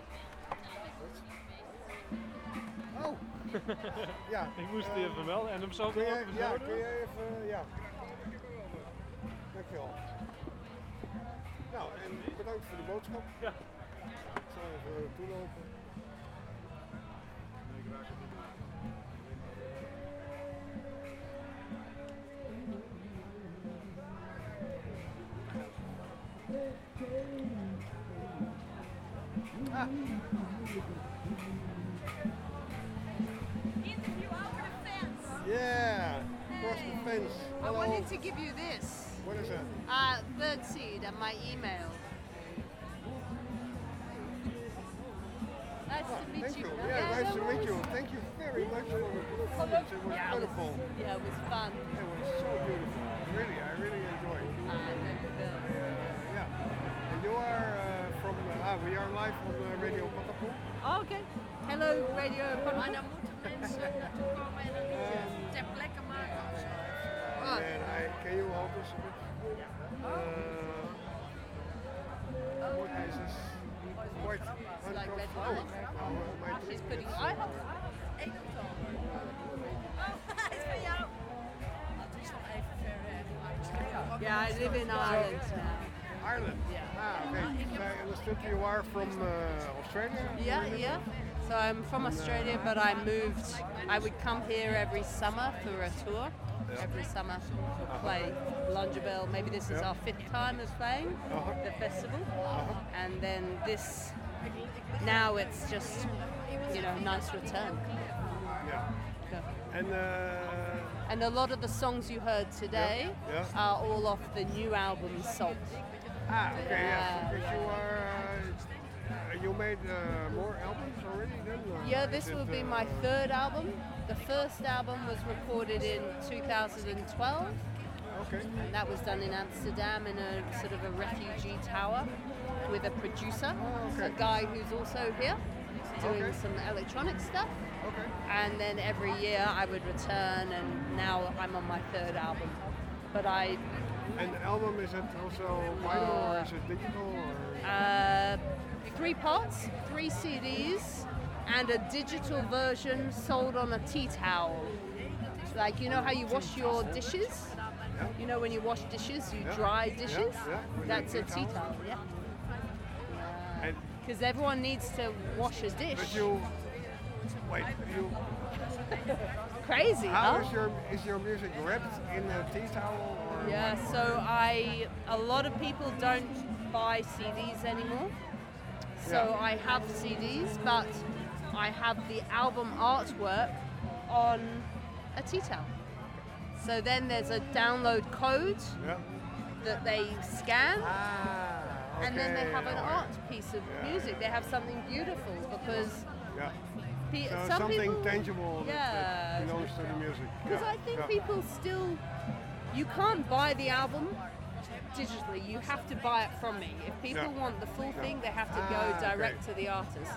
Oh. ja. Ik moest die even melden en hem zo Kun even ja, kun jij even, ja. Dankjewel. Nou, en bedankt voor de boodschap. Ja. Ik zal even toelopen. Ah. Yeah, across the fence. I Hello. wanted to give you this. What is that? Uh, birdseed and my email. Nice to meet you. you. Yeah, nice to meet you. Thank you very much for the performance. It was Yeah, it was- wonderful. Yeah, it was fun. It was so beautiful. Really, I really enjoyed it. Uh, thank you, Bill. Yeah. And you are uh, from, uh, ah, we are live on uh, Radio Oh, okay. Hello, Radio Maar dan moeten mensen naartoe komen en dan moeten ter plekke maken of zo. Oh. And I, can you hold this a bit? Uh, what is this? It's like She's putting. is, I. Oh, hij is van jou. Het is nog even ver weg. Yeah, I live in Ireland now. Ireland? Ah, okay. So I understood you are from uh, Australia? Yeah, yeah. So I'm from Australia, but I moved. I would come here every summer for a tour. Yeah. Every summer to play Longeville. Maybe this is Yeah. our fifth time of playing Uh-huh. the festival, and then this. Now it's just, you know, nice return. Yeah. And uh, And a lot of the songs you heard today Yeah, yeah. are all off the new album Salt. Ah, okay, yeah. Because you are, uh, you made uh, more albums already then? Yeah, is this it, will be uh, my third album. The first album was recorded in 2012. Okay. And that was done in Amsterdam in a sort of a refugee tower with a producer, a guy who's also here doing Okay. some electronic stuff. Okay. And then every year I would return, and now I'm on my third album. But I And the album, is it also vinyl or is it digital? Or? Uh, three parts, three CDs, and a digital version sold on a tea towel. Like you know how you wash your dishes. You know when you wash dishes, you Yeah. dry dishes. yeah, That's a tea towel. Yeah. Because everyone needs to wash a dish. but you, wait, you, Crazy, how huh? is your, is your music wrapped in a tea towel? Or Yeah, so I a lot of people don't buy CDs anymore. So Yeah. I have CDs, but I have the album artwork on a tea towel. So then there's a download code Yeah. that they scan. Ah, and then they have an art piece of music. They have something beautiful because Yeah. Pe- So some something people, tangible Yeah. that belongs to the music. Because Yeah, I think yeah. people still, you can't buy the album digitally. You have to buy it from me. If people Yeah. want the full thing, they have to Ah, go direct okay. to the artist.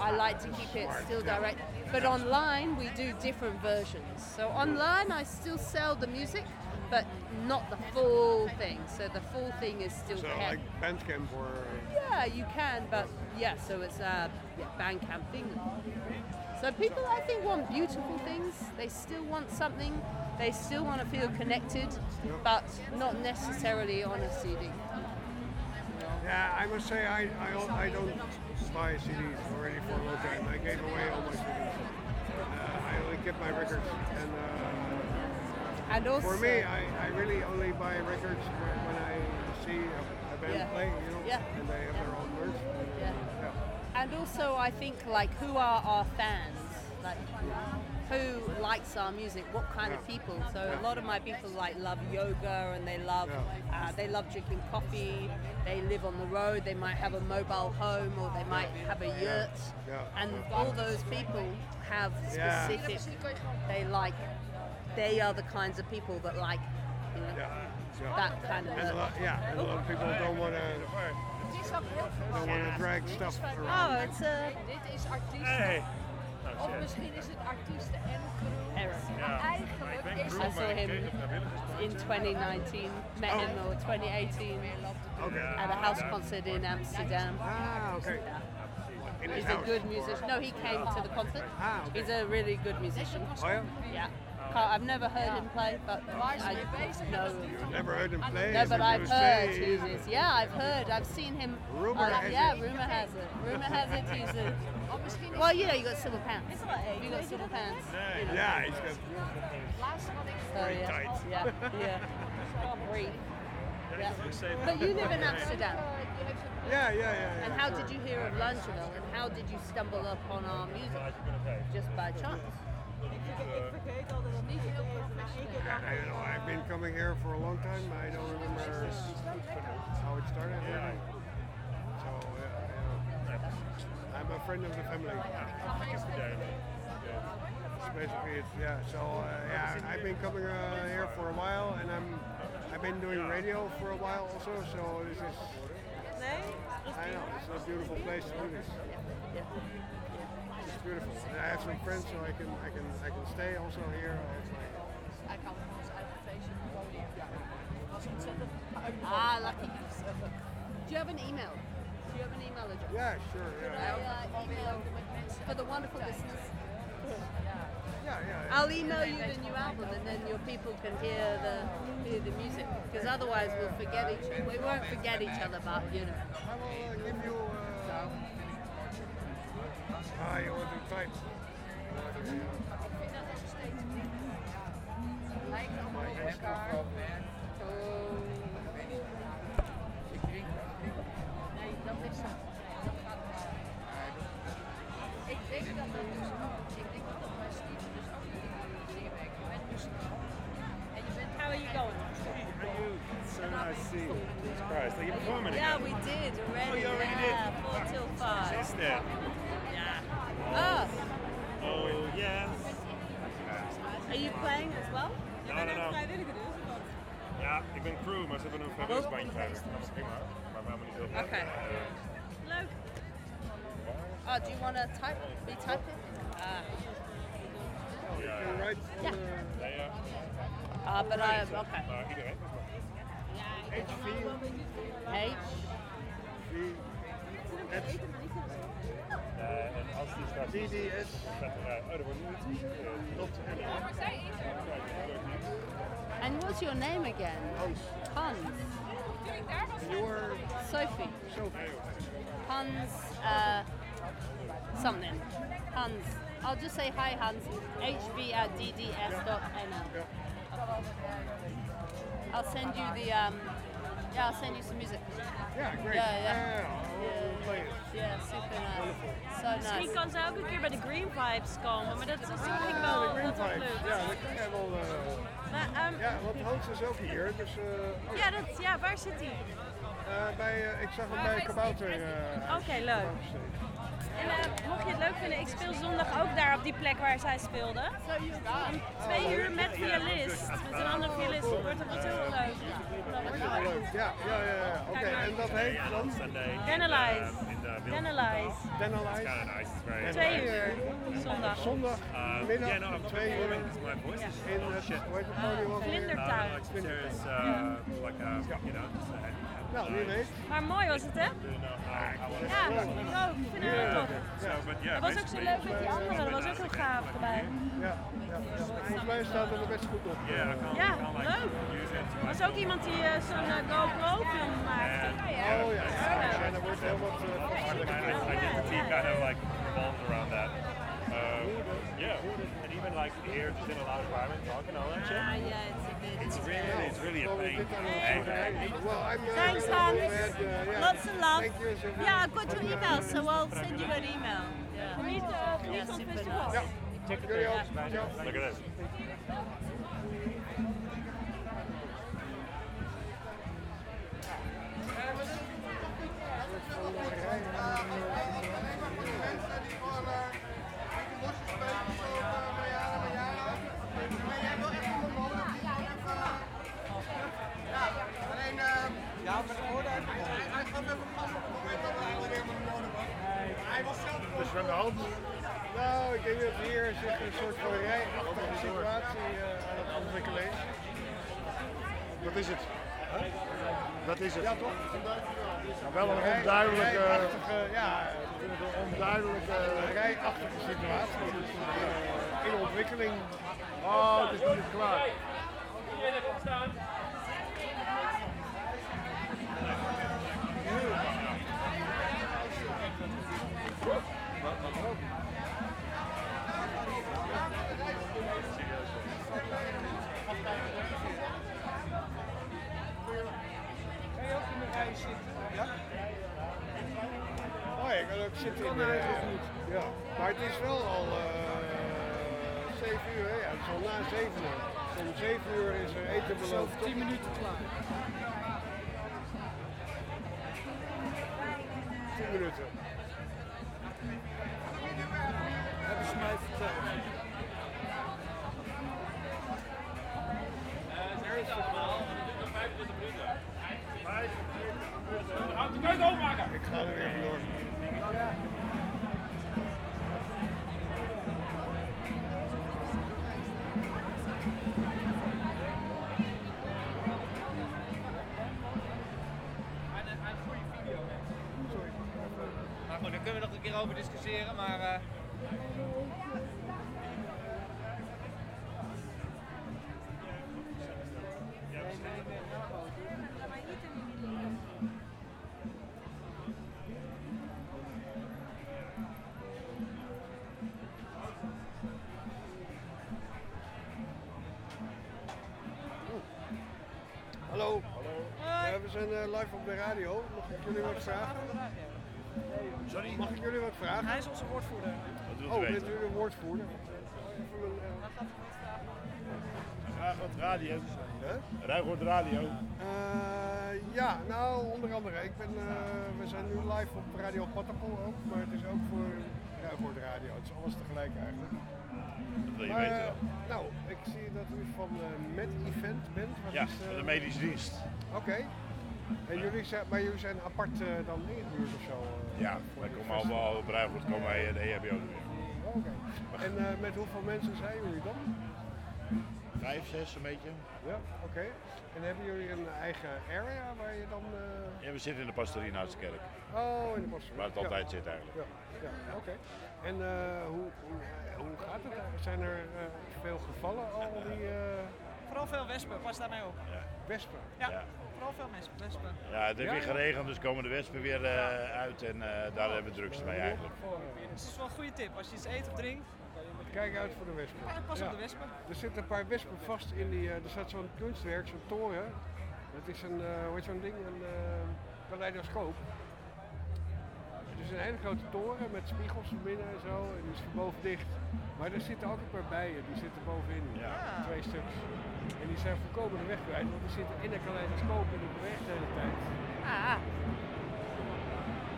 I like to keep it still direct. But online, we do different versions. So online, I still sell the music, but not the full thing. So the full thing is still So kept. like Bandcamp or... Yeah, you can, but yeah, so it's a yeah, Bandcamp thing. So people, I think, want beautiful things. They still want something. They still want to feel connected, but not necessarily on a CD. Yeah, I must say I, I, I don't buy CDs already for a long time. I gave away all my CDs. Uh, I only kept my records. And, uh, And also- for me, I, I really only buy records when, when I see a, a band Yeah. play, you know, Yeah. and they have their own merch. Yeah. Yeah. And also, I think like who are our fans? Like who likes our music? What kind of people? So a lot of my people like love yoga and they love uh, they love drinking coffee. They live on the road. They might have a mobile home or they might have a yurt. Yeah. And all those people have Yeah. specific. They like. They are the kinds of people that like. You know, Yeah. that kind of. And a lot, yeah, and a lot of people don't want to don't want to drag stuff Oh, it's a. Dit is artiest. Hey. Of misschien is het artiesten en crew. Eric. Eigenlijk is I het... saw him in 2019, met him or 2018 at a house concert in Amsterdam. Ah, okay. He's a good musician. No, he came to the concert. Ah, okay. He's a really good musician. Oh, yeah? Yeah. Can't, I've never heard him play, but I know. You've never heard him play? No, but I've heard say he he's- Yeah, I've heard. I've seen him. Rumor uh, has yeah, it. rumor has it. Rumor has it. He's a. Well, you know, you got silver pants. You got silver pants. you know. Yeah, he's got So, very yeah. tight. Yeah, yeah. Can't breathe. Yeah. But you live in Amsterdam. Yeah, yeah, yeah. yeah, And how sure. did you hear of Langeville and how did you stumble upon our music? Just by chance. I, don't know. I've been coming here for a long time. I don't remember how it started. Really. So, yeah, yeah. I'm a friend of the family. Basically, it's, yeah. So, uh, yeah, I've been coming uh, here for a while, and I'm I've been doing radio for a while also. So this is. I know it's a beautiful place to do this. It's beautiful. And I have some friends, so I can I can I can stay also here. I have my- Ah, lucky. Do you have an email? Do you have an email address? Yeah, sure. Could Yeah. I uh, email for the wonderful listeners? Yeah, yeah. I'll email you the new album, and then your people can hear the hear the music. Because otherwise, we'll forget each. We won't forget each other, but you know. I will uh, give you. Uh, ah, you want to type. Nee, dat Ik are you? So nice to you. Jesus Christ. Are you performing Yeah, we did already. Oh, yeah? Four till five. There? Yeah. Oh, Oh, are you playing as well? No, no, no. Ben crew, maar ze hebben een is prima. Maar waarom niet Okay. Leuk. Oh, do you want to type? Be typing? Ah. Yeah. Ja. Uh, but I okay. Maar iedereen. HV. H. V. Eh, en als die straks... DDS. Oh, er wordt nu iets Dot And what's your name again? Hans. Hans. Your Sophie. Sophie. Hans. Uh, something. Hans. I'll just say hi, Hans. HV at dds.nl. I'll send you the um. Yeah, I'll send you some music. Yeah, great. Yeah, yeah. Yeah, I'll play it. Yeah, super nice. So Misschien nice. kan ze ook een keer bij de Green Vibes komen, maar dat is denk ik Ah, wel de Green dat wordt Vibes. leuk. Ja, dat kan jij wel. Maar, ehm, ja, want Hans is ook hier. Dus, eh, oh ja, dat, ja, waar zit hij? Eh, bij, eh, ik zag hem bij Kabouter. Oké, leuk. En mocht je het leuk vinden, ik speel zondag ook daar op die plek waar zij speelde. Om twee uur met violist, met een andere violist. Het wordt ook heel leuk. Dat wordt Ja, leuk. Ja, ja, ja. ja. Oké, en dat heet dan? Analyze. Analyze. Analyze. kind of nice. It's very Twee uur, zondag. Zondag, Uh, middag, yeah, no, I'm twee uur. performing. It's my voice is In shit. Vlindertuin. Uh, like, there's uh, like a, you know, just a head. Nou, wie weet. Maar mooi was het, hè? Ja, ik ook. Ik vind het heel tof. Dat was ook zo leuk met die anderen, dat was ook heel gaaf erbij. Ja, ja, ja. Volgens mij staat er best goed op. Ja, leuk. Er was ook iemand die eh, zo'n eh, GoPro film maakte. Oh ja, ja, daar wordt heel wat uh, my identity kind of like revolves around that. Um, yeah, and even like here, just in a loud environment, talking all that shit. Ah, yeah, it's a bit. It's really, it's really a pain. Hey, Well, I'm uh, Thanks, glad, Hans. uh, yeah. Lots of love. Thank you, Sophie. Yeah, I've got your email, so I'll send you an email. Yeah. Geniet, uh, geniet Yeah, van het super festival. nice. Check Jullie ook. Ciao. Look at this. Dus we hebben Hans, Nou, ik denk dat hier zich een soort van rijachtige situatie eh, aan het ontwikkelen is. Wat is het? Wat is het? Ja, toch? Ja, wel een onduidelijke... Rijachtige, ja, een onduidelijke rijachtige situatie. Dus, eh, in ontwikkeling. Oh, het is nog niet klaar. Iedereen komt staan. Kan je ook in de rij zitten? Ja? Oh, je kan ook zitten Kan in de hij rij. of niet? Ja, maar het is wel al eh 7 uur, hè? Ja, het is al na 7 uur. Om 7 uur is er eten beloofd. over 10 minuten klaar. 10 minuten. Radio. Mag ik jullie wat vragen? Sorry? Mag ik jullie wat vragen? Hij is onze woordvoerder. Wat wilt u Oh, weten? bent u een woordvoerder? Een, eh, Graag wat radio. Hè? Ruigoord radio. Eh, ja, nou onder andere. Ik ben, eh, we zijn nu live op Radio Patapol ook, maar het is ook voor Ruigoord Radio. Het is alles tegelijk eigenlijk. Dat wil je Maar, weten. eh, nou, ik zie dat u van eh Met Event bent. Wat Ja, is, van de medische dienst. Oké. En jullie zijn, maar jullie zijn apart eh, dan ingehuurd of zo? eh, Ja, wij komen allemaal op Ruigoord komen wij eh, de EHBO doen. Oké. En eh, met hoeveel mensen zijn jullie dan? Vijf, zes een beetje. Ja, oké. En hebben jullie een eigen area waar je dan... eh, Ja, we zitten in de pastorie naast de kerk. Oh, in de pastorie. Waar het Ja. altijd zit eigenlijk. Ja, ja oké. En eh, hoe, hoe, hoe gaat het? Zijn er eh, veel gevallen al die eh, Vooral veel wespen, pas daarmee op. wespen? Ja, Ja. vooral veel mes- wespen. Ja, het heeft Ja, weer geregend, dus komen de wespen weer eh, uit en eh, daar hebben we drukste mee eigenlijk. Dus het is wel een goede tip. Als je iets eet of drinkt, Kijk uit voor de wespen. Ja, pas op de wespen. Er zitten een paar wespen vast in die. eh, er staat zo'n kunstwerk, zo'n toren. Dat is een, eh hoe heet zo'n ding? Een eh kaleidoscoop. Het is een hele grote toren met spiegels van binnen en zo. En die is van boven dicht. Maar er zitten ook een paar bijen, die zitten bovenin. Twee stuks. En die zijn voorkomen de weg kwijt, want die zitten in een kaleidoscoop en die beweegt de hele tijd. Ah.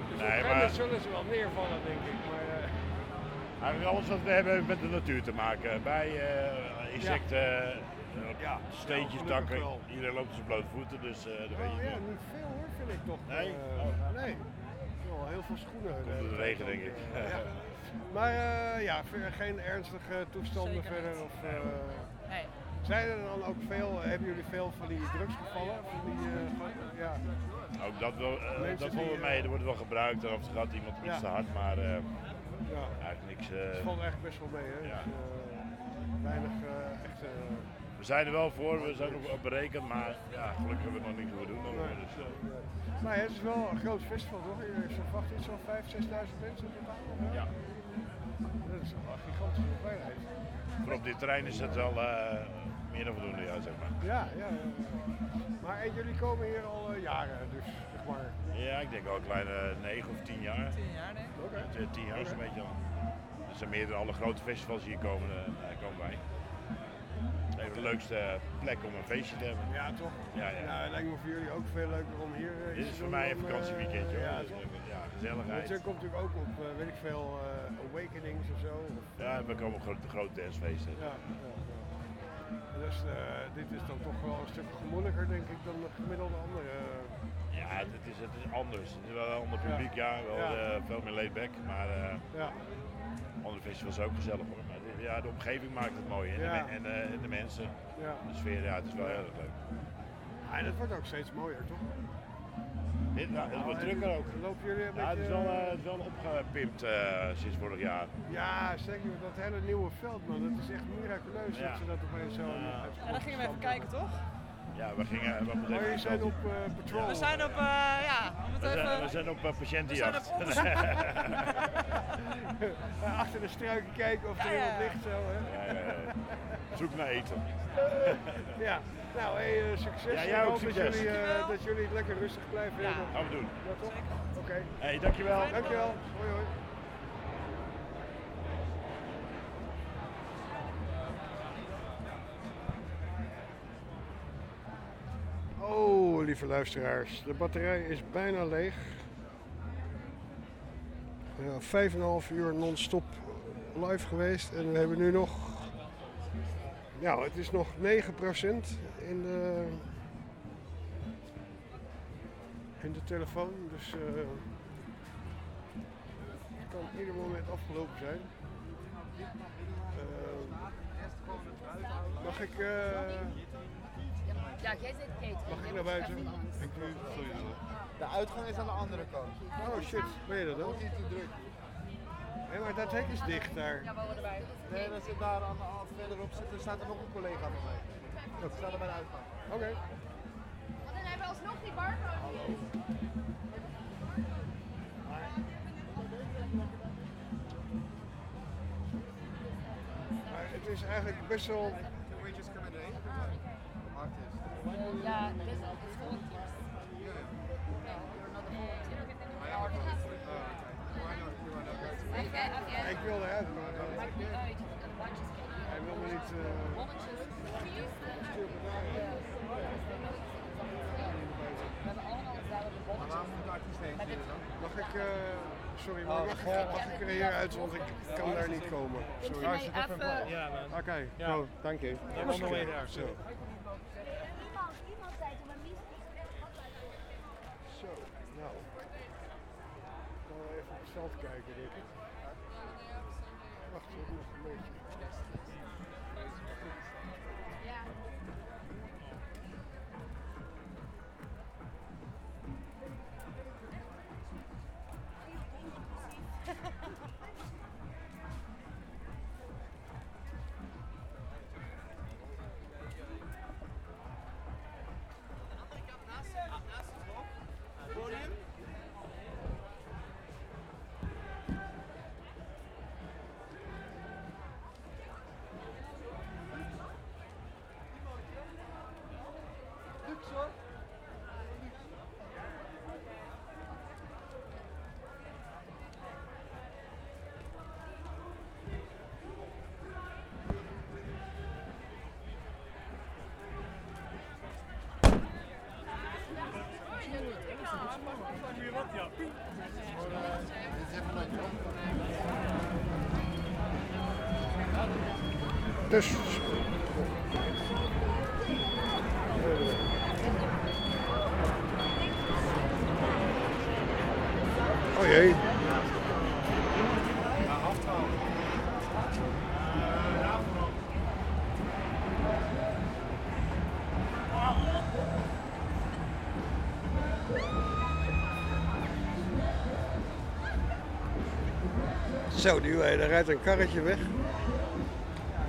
Dus Nee, op maar- zullen ze wel neervallen, denk ik. Maar, eh, Eigenlijk alles wat we hebben heeft met de natuur te maken. Bij eh, insecten, eh, steentjes, Ja, gelukkig takken. Iedereen loopt op zijn blote voeten, dus eh dat weet oh je ja, wel. niet veel hoor, vind ik toch. Nee? Eh, Oh. Nee. Wel heel veel schoenen. Komt door de regen, denk ik. Ja. Maar eh, ja, geen ernstige toestanden Zeker verder. niet. Of, eh, Nee. Zijn er dan ook veel, hebben jullie veel van die drugsgevallen? Van die, eh, ja. Ook dat, wel, eh, dat die, volgen we eh, mee, er wordt wel gebruikt en of het gaat iemand iets Ja. te hard, maar eh, Ja. eigenlijk niks. eh, Het valt eigenlijk best wel mee, hè? Ja. Dus, eh, weinig eh, echt. eh, we zijn er wel voor, we zijn ook op berekend, maar ja, gelukkig hebben we nog niks hoeven doen. dan, Nee. dus, eh, het is wel een groot festival, toch? Je verwacht iets van 5.000, 6.000 mensen of zo? Ja. Dat is wel een gigantische hoeveelheid. voor op dit terrein is het wel eh, meer dan voldoende, ja, zeg maar. Ja, ja, ja. Maar en jullie komen hier al eh, jaren, dus zeg maar. Ja, ik denk wel een kleine 9 of 10 jaar. 10 jaar denk ik. Oké. Eh, 10 jaar zo'n beetje al. Er zijn meer dan alle grote festivals hier komen, komen wij. De leukste plek om een feestje te hebben. Ja, toch? Ja, ja. Nou, het lijkt me voor jullie ook veel leuker om hier. eh, Dit is voor mij een vakantieweekendje eh, hoor. Ja, Dus, eh, ja, gezelligheid. je komt natuurlijk ook op, eh, weet ik veel, eh, Awakenings of zo. Of, Ja, we komen op grote, grote dancefeesten. ja. Dus eh, dit is dan toch wel een stuk gemoeilijker, denk ik, dan de gemiddelde andere. Ja, het is, het is anders. Het is wel een ander publiek, ja. wel eh, veel meer laid back. Maar eh Ja. andere festivals ook gezellig hoor. Maar ja, de omgeving maakt het mooi. En, de, Ja. en, eh, en de mensen. Ja. De sfeer, ja, het is wel heel erg leuk. Ah, en het wordt ook steeds mooier, toch? Dit, nou, het wordt drukker ook. Lopen jullie een Ja, het is beetje... wel, eh, het is wel opgepimpt eh, sinds vorig jaar. Ja, zeker. Dat hele nieuwe veld, man. Dat is echt miraculeus Ja. dat ze dat opeens zo Ja. En dan gingen we even kijken, toch? Ja, we gingen... We, moeten Oh, even zijn op eh, patrol. We zijn op, eh, ja, We zijn, even... we zijn op uh, We zijn patiëntenjacht. op. Achter de struiken kijken of er iemand ligt zo, hè? Ja, ja, ja. Zoek naar eten. ja, nou, hey, succes. Ja, Ik jij ook hoop dat succes. jullie, eh, dat jullie het lekker rustig blijven Ja, gaan we doen. Ja, toch? Oké. Hey, dankjewel. Dankjewel. Hoi, hoi. Oh, lieve luisteraars, de batterij is bijna leeg. Ja, vijf en een half uur non-stop live geweest en we hebben nu nog, nou het is nog 9% in de, in de telefoon, dus eh, het kan ieder moment afgelopen zijn. Eh, mag ik... eh, Ja, jij zit Kate. Mag ik naar buiten? Ik doe De uitgang is aan de andere kant. Oh shit, ben je dat dan? Wordt niet te druk. Hé, maar dat hek is dicht daar. Ja, we worden bij. Nee, dat zit daar aan, verderop zit, er staat er nog een collega van mij. Dat staat er bij de uitgang. Oké. Want dan hebben we alsnog die barcode niet. Maar het is eigenlijk best wel... Ja, this is volunteers. Ik wil eruit, maar Maakt niet uit. Een bandjes kennen. hij wil me niet... eh, We hebben allemaal hetzelfde Mag ik... eh, sorry, maar mag ik, mag ik er hier uit, want ik kan daar niet komen. Sorry. Oké. I'm on the way there, Zo. Zo, nou. Dan gaan we even op het veld kijken, Dus. Oh jee. Zo, die, eh, rijdt een karretje weg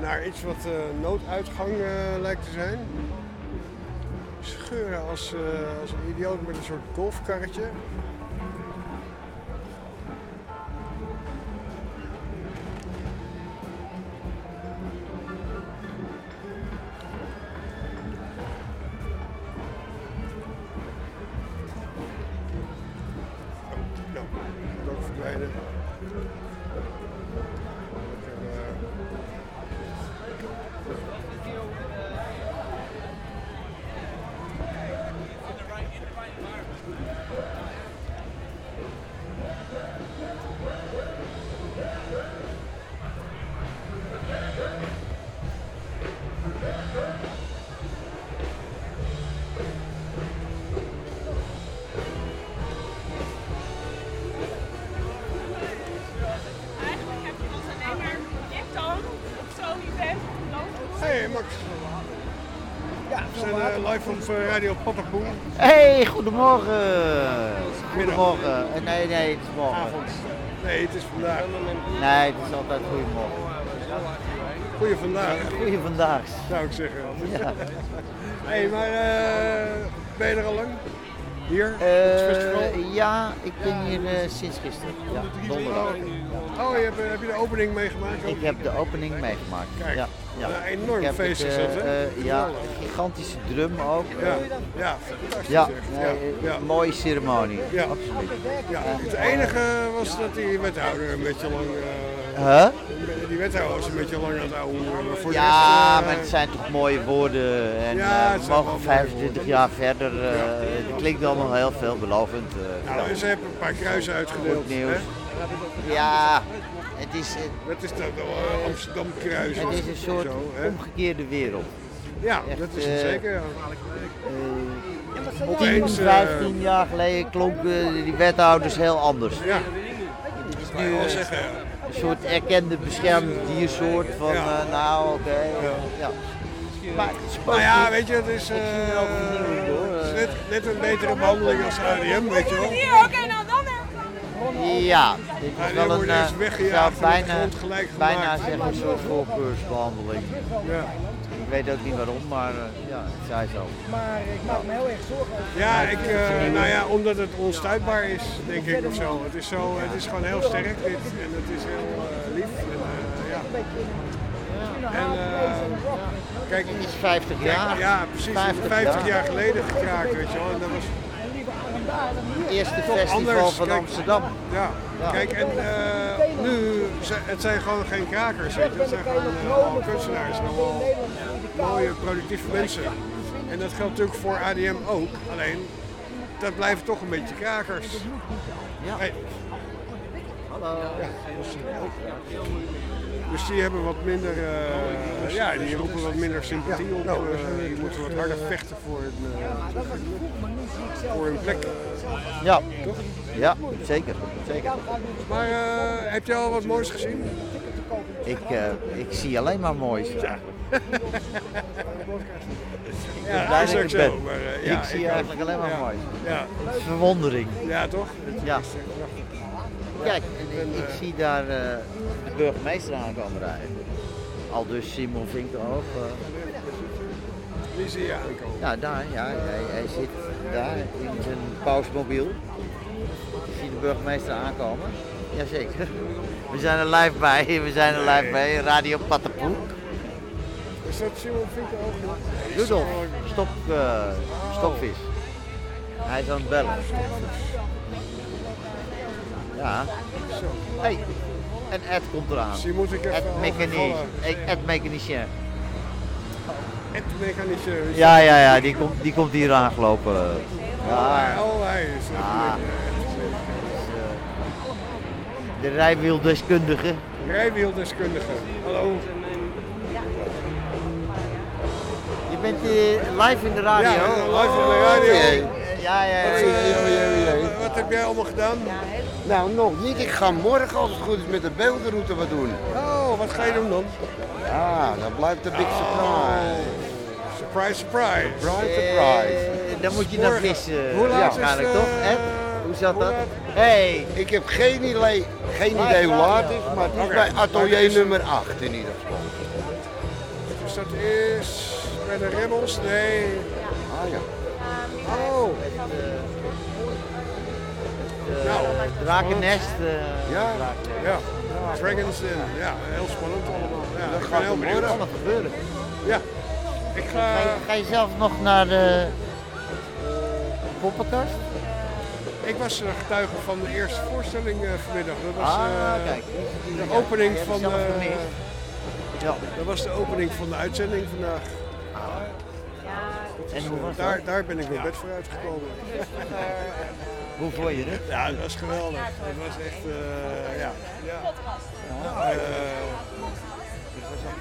naar iets wat eh, nooduitgang eh, lijkt te zijn. Scheuren als, eh, als een idioot met een soort golfkarretje. Radio Pattenpoel. Hey, goedemorgen. Goedemorgen. Eh, Nee, nee, het is morgen. Nee, het is vandaag. Nee, het is altijd goedemorgen. Goeie vandaag. Goeie vandaag. Zou ik zeggen. Ja. hey, maar eh, ben je er al lang? Hier? festival? ja, ik ben hier eh, sinds gisteren. Ja, donderdag. Oh, je hebt, heb je de opening meegemaakt? ook? Ik heb de opening meegemaakt. Kijk, ja, ja. een enorm feest eh, hè? ja, gigantische drum ook. Ja, eh. ja, fantastisch Ja, echt. nee, Ja, eh, ja. mooie ceremonie. Ja. Absoluut. Ja, het enige was dat die wethouder een beetje lang... eh, Huh? Die wethouder was een beetje lang aan het oude maar voor Ja, rest, eh, maar het zijn toch mooie woorden. En Ja, eh, het we mogen mooie 25 jaar verder. eh, Het klinkt allemaal heel veelbelovend. eh. Nou, ze hebben een paar kruisen uitgedeeld. Goed nieuws. hè? Ja, het is, Dat is dat eh, Amsterdam kruis. het is een soort Zo, omgekeerde wereld. Ja, Echt, dat is het eh, zeker. Ja. eh, Opeens, 10, eh, 15 jaar geleden klonken die wethouders heel anders. Ja. Dit is nu eh, ja. een soort erkende beschermd diersoort van, Ja. eh, nou oké. ja. Maar het is Nou ja, weet je, het is, eh, het is eh. net, net een betere behandeling als ADM, weet je wel. oké, nou dan Ja, dit Ja, is wel een, eh, weggejaagd de bijna, gelijk bijna zeggen een soort voorkeursbehandeling. Ja. Ik weet ook niet waarom, maar eh, ja, het zij zo. Maar ik maak me heel erg zorgen over Ja, ik, eh, nou ja, omdat het onstuitbaar is, denk ik of zo. Het is, zo, het is gewoon heel sterk dit en het is heel eh, lief. En, eh, ja. En, eh, kijk, Het is 50 kijk, jaar. Ja, precies. 50 50, jaar. jaar geleden gekraakt, weet je wel. En dat was Het eerste toch festival anders. van Kijk, Amsterdam. Ja, Ja. kijk, en eh, nu, het zijn gewoon geen krakers, weet je. Het zijn gewoon eh, kunstenaars en allemaal mooie, productieve mensen. En dat geldt natuurlijk voor ADM ook, alleen dat blijven toch een beetje krakers. Ja. Hey. Hallo. Ja, dus die hebben wat minder, eh, ja, die roepen wat minder sympathie op. eh, die moeten wat harder vechten voor hun, eh, voor hun plek. Ja, Toch? ja zeker. zeker. Maar eh, heb je al wat moois gezien? Ik, eh, ik zie alleen maar moois. Ja. Ik ben blij dat ook ik ben. maar, eh, ja, ik zie ik ook. eigenlijk alleen maar moois. Ja. Verwondering. Ja, toch? Ja. Kijk, ik, ik zie daar de burgemeester aankomen rijden. Al dus Simon Vinkenhoog. Zie je aankomen? Ja, daar, ja. Hij, hij zit daar in zijn pausmobiel. Ik zie de burgemeester aankomen. Jazeker. We zijn er live bij, we zijn er live bij, Radio Patapoe. Is dat Simon Vinkenhoog? Rudolf, stop, eh, stokvis. Hij is aan het bellen. Ja. Hey, en Ed komt eraan. Dus Ed. Ed Mechanicien. Mechanische. Ja, ja, ja, die komt, die komt hier aangelopen. Ja. Oh, hij is beetje, De rijwieldeskundige. rijwieldeskundige. Hallo. Je bent live in de radio. Ja, live in de radio. Oh. Ja, ja, ja. Wat, eh, wat heb jij allemaal gedaan? Nou, nog niet. Ik ga morgen, als het goed is, met de beeldenroute wat doen. Oh, wat ga je doen dan? Ja, dan blijft de big surprise. Surprise, surprise. Surprise, surprise. Eh, dan moet je naar Morgen. vissen. Hoe laat is, waarschijnlijk, eh, toch? Ed? Hoe zat dat? Hey. Ik heb geen idee, geen idee hoe laat het is, maar het is bij atelier er is- nummer 8 in ieder geval. Dus dat is bij de Rebels? Nee. Ah ja. Oh. Eh, Nou, Drakennest. eh, Ja, ja. Dragons Den. Ja, heel spannend allemaal. Ja, Dat ik ben gaat heel benieuwd. Er gebeuren. Ja. Ik ga... Ga je, ga je zelf nog naar de poppenkast? Ik was eh, getuige van de eerste voorstelling eh, vanmiddag. Dat was Ah, eh, kijk, de opening van de. Ja. Dat was de opening van de uitzending vandaag. En hoe was daar, dat? daar ben ik mijn bed voor uitgekomen. Hoe vond je het? Ja, dat was geweldig. Dat was echt, eh, ja. ja. Eh,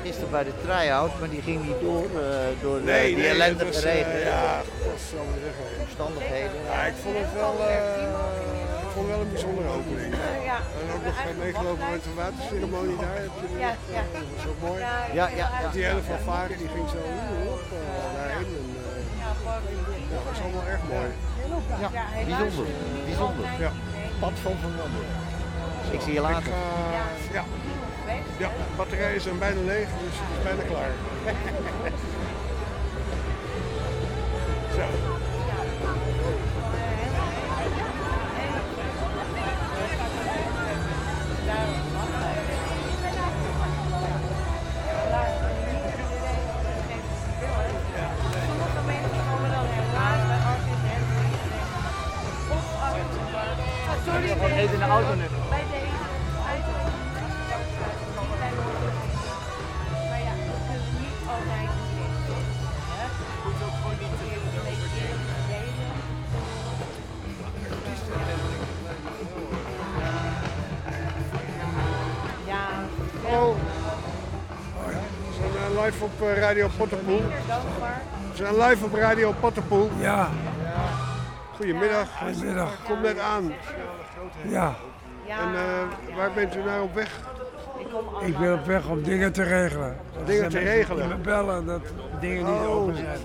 Gisteren bij de try-out, maar die ging niet door eh, door eh, nee, die nee, ellendige het was, regen. ja, ik zeggen. Omstandigheden. Ja, ik vond het wel, eh, ik vond het wel een bijzondere opening. Ja. En ook nog meegelopen met de waterceremonie daar. Heb je Ja, ja. Dat was ook mooi. Ja, Ja, ja, ja. Die hele fanfare die ging zo op, uh, daarheen. En, ja, dat was allemaal erg mooi. Ja, bijzonder. Bijzonder. Ja. Pad van verwonderen. Ik zie je later. Ik ja. ja, de batterijen zijn bijna leeg, dus het is bijna klaar. Radio Potterpoel. We zijn live op Radio Potterpoel. Ja. Goedemiddag. Goedemiddag. Kom net aan. Ja. En eh, waar bent u nou op weg? Ik ben op weg om dingen te regelen. Dat Dingen te regelen? Me bellen dat dingen niet Oh. open zijn.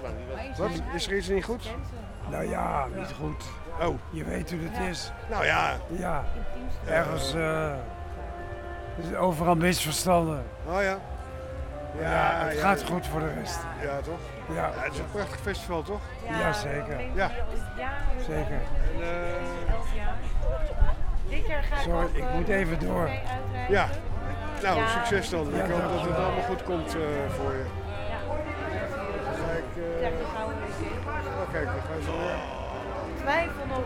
Wat? Is er iets niet goed? Nou ja, niet goed. Oh. Je weet hoe het is. Nou ja. Ja. Ergens eh, is het overal misverstanden. Oh ja. Ja, het ja, gaat ja. goed voor de rest. Ja, toch? Ja. het is een prachtig festival, toch? Ja, zeker. Ja. Zeker. En, eh. Dit jaar ga ik Sorry, ook, ik eh, moet even door. ja. Nou, Ja. succes dan. Ja, ik hoop dat het allemaal goed komt eh, voor je. Ja. Dan ga ik... oh, kijk, dan gaan ze weer. Twijfel nog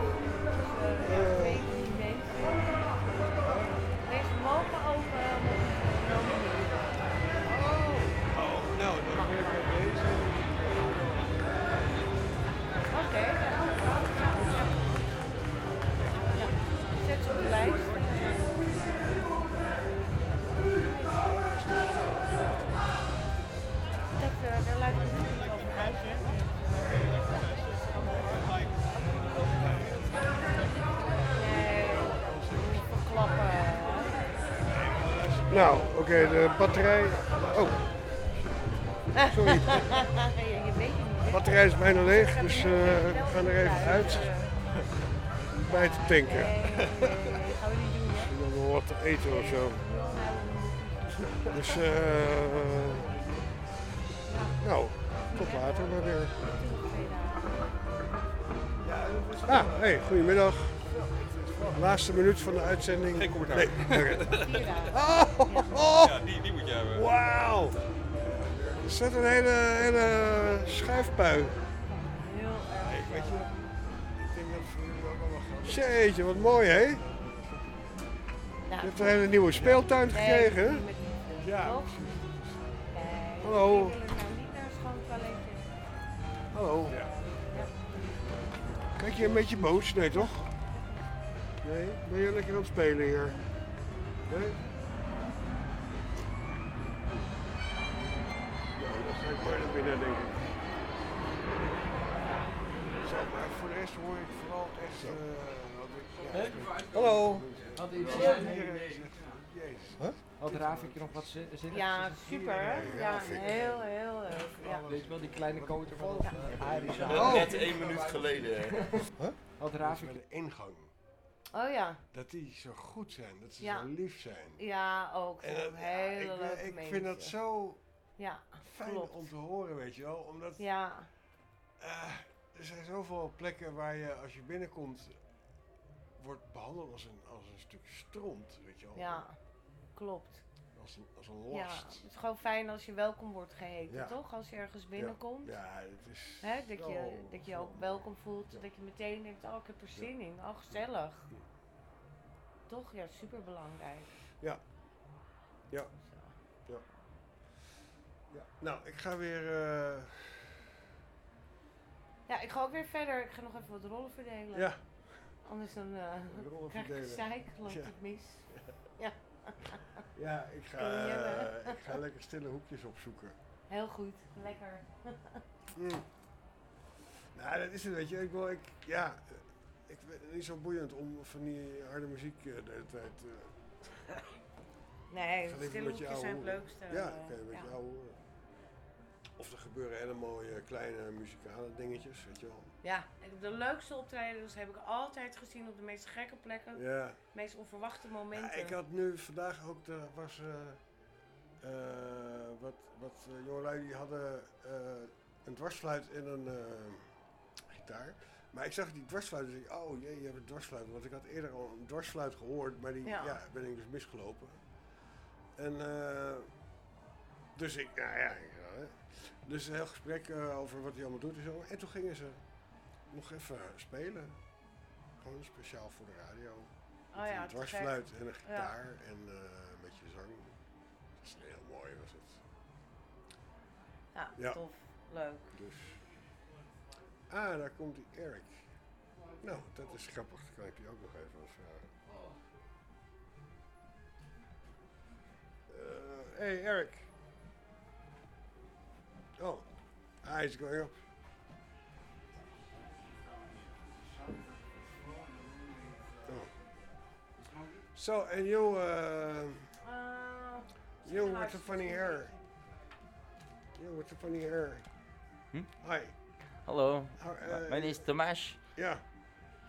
dus we gaan er even uit. Bij te tanken. Misschien nog wat te eten of zo. Dus, eh. nou, tot later maar weer. Ah, hey, goedemiddag. Laatste minuut van de uitzending. Geen commentaar. Nee. Oh, oh, oh. Ja, die, die moet je hebben. Wauw. Er staat een hele, hele schuifpui. Weet je, ik denk dat het voor jullie ook wel wat gaat. Jeetje, wat mooi hè? Je hebt een hele nieuwe speeltuin gekregen hè? Ja. Hallo. Ik ga niet naar een schoon toiletje. Hallo. Kijk je een beetje boos? Nee toch? Nee? Ben je lekker aan het spelen hier? Nee? Nou, ga ik maar naar binnen denk ik. Zo, maar voor de rest hoor ik vooral echt... eh, wat ik, ja, Hallo. Had iets- Jezus. Had Rafik nog wat zi- zin? Ja, super? Ja, heel, heel leuk. Ja. Weet je wel, die kleine koter van uh, Aris. Oh. Net één minuut geleden. Huh? Had Rafik... Bij de ingang. Oh ja. Dat die zo goed zijn, dat ze Ja. zo lief zijn. Ja, ook. En dat- ja, hele ik, leuke ik mensen. vind dat zo Ja, fijn klopt. om te horen, weet je wel. Omdat Ja. eh, er zijn zoveel plekken waar je als je binnenkomt wordt behandeld als een, als een stuk stront, weet je wel. Ja, klopt. Als een, als een Ja, last. het is gewoon fijn als je welkom wordt geheten, Ja. toch? Als je ergens binnenkomt. Ja, het is Hè, dat, je, dat je ook welkom voelt, dat je meteen denkt, oh ik heb er zin in, oh gezellig. Toch? Ja, super belangrijk. Ja. Ja. Ja. ja. Nou, ik ga weer. eh, Ja, ik ga ook weer verder. Ik ga nog even wat rollen verdelen. Ja. Anders dan Rollen krijg ik gezeik, loopt Ja. het mis. Ja. ja, ik ga, eh, ik ga lekker stille hoekjes opzoeken. Heel goed, lekker. Mm. Nou, dat is het, weet je. Ik, wil, ik, ja, ik vind het niet zo boeiend om van die harde muziek eh, de hele tijd. eh, Nee, stille hoekjes zijn het leukste. Ja, oké, ja. jou. Of er gebeuren hele mooie kleine muzikale dingetjes, weet je wel. Ja, en de leukste optredens heb ik altijd gezien op de meest gekke plekken. Ja. meest onverwachte momenten. Ja, ik had nu vandaag ook, er was eh, wat, wat eh, jongelui die hadden een dwarsfluit en een gitaar. Maar ik zag die dwarsfluit en dacht ik, oh jee, je hebt een dwarsfluit. Want ik had eerder al een dwarsfluit gehoord, maar die Ja. ja. ben ik dus misgelopen. En dus ik, nou ja, dus een heel gesprek eh, over wat hij allemaal doet en zo. En toen gingen ze nog even spelen. Gewoon speciaal voor de radio. Oh Met ja, een dwarsfluit en een Ja. gitaar en eh, een beetje zang. Dat is heel mooi was het. Ja, Ja. tof. Leuk. Dus. Ah, daar komt die Eric. Nou, dat is grappig. Dan kan ik die ook nog even wat vragen. Eh, hey Eric. Oh, he's going up. Oh. So, and you, uh, Uh, you with the funny hair. You with the funny hair. Hmm? Hi. Hello, How, my- uh, my name is Tomasz. Yeah.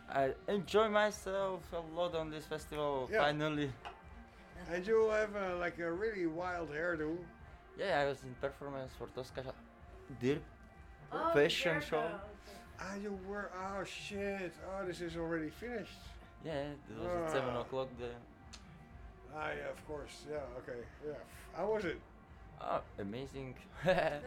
I enjoy myself a lot on this festival. Yeah. Finally, And you have uh, like a really wild hairdo. Yeah, I was in performance for Tosca Dirk Oh, fashion show. Ah, you were. Oh shit. Oh, this is already finished. Yeah, it was at seven Ah. o'clock. The Ah, yeah, of course. Yeah, okay. Yeah. How was it? oh, amazing. Yeah,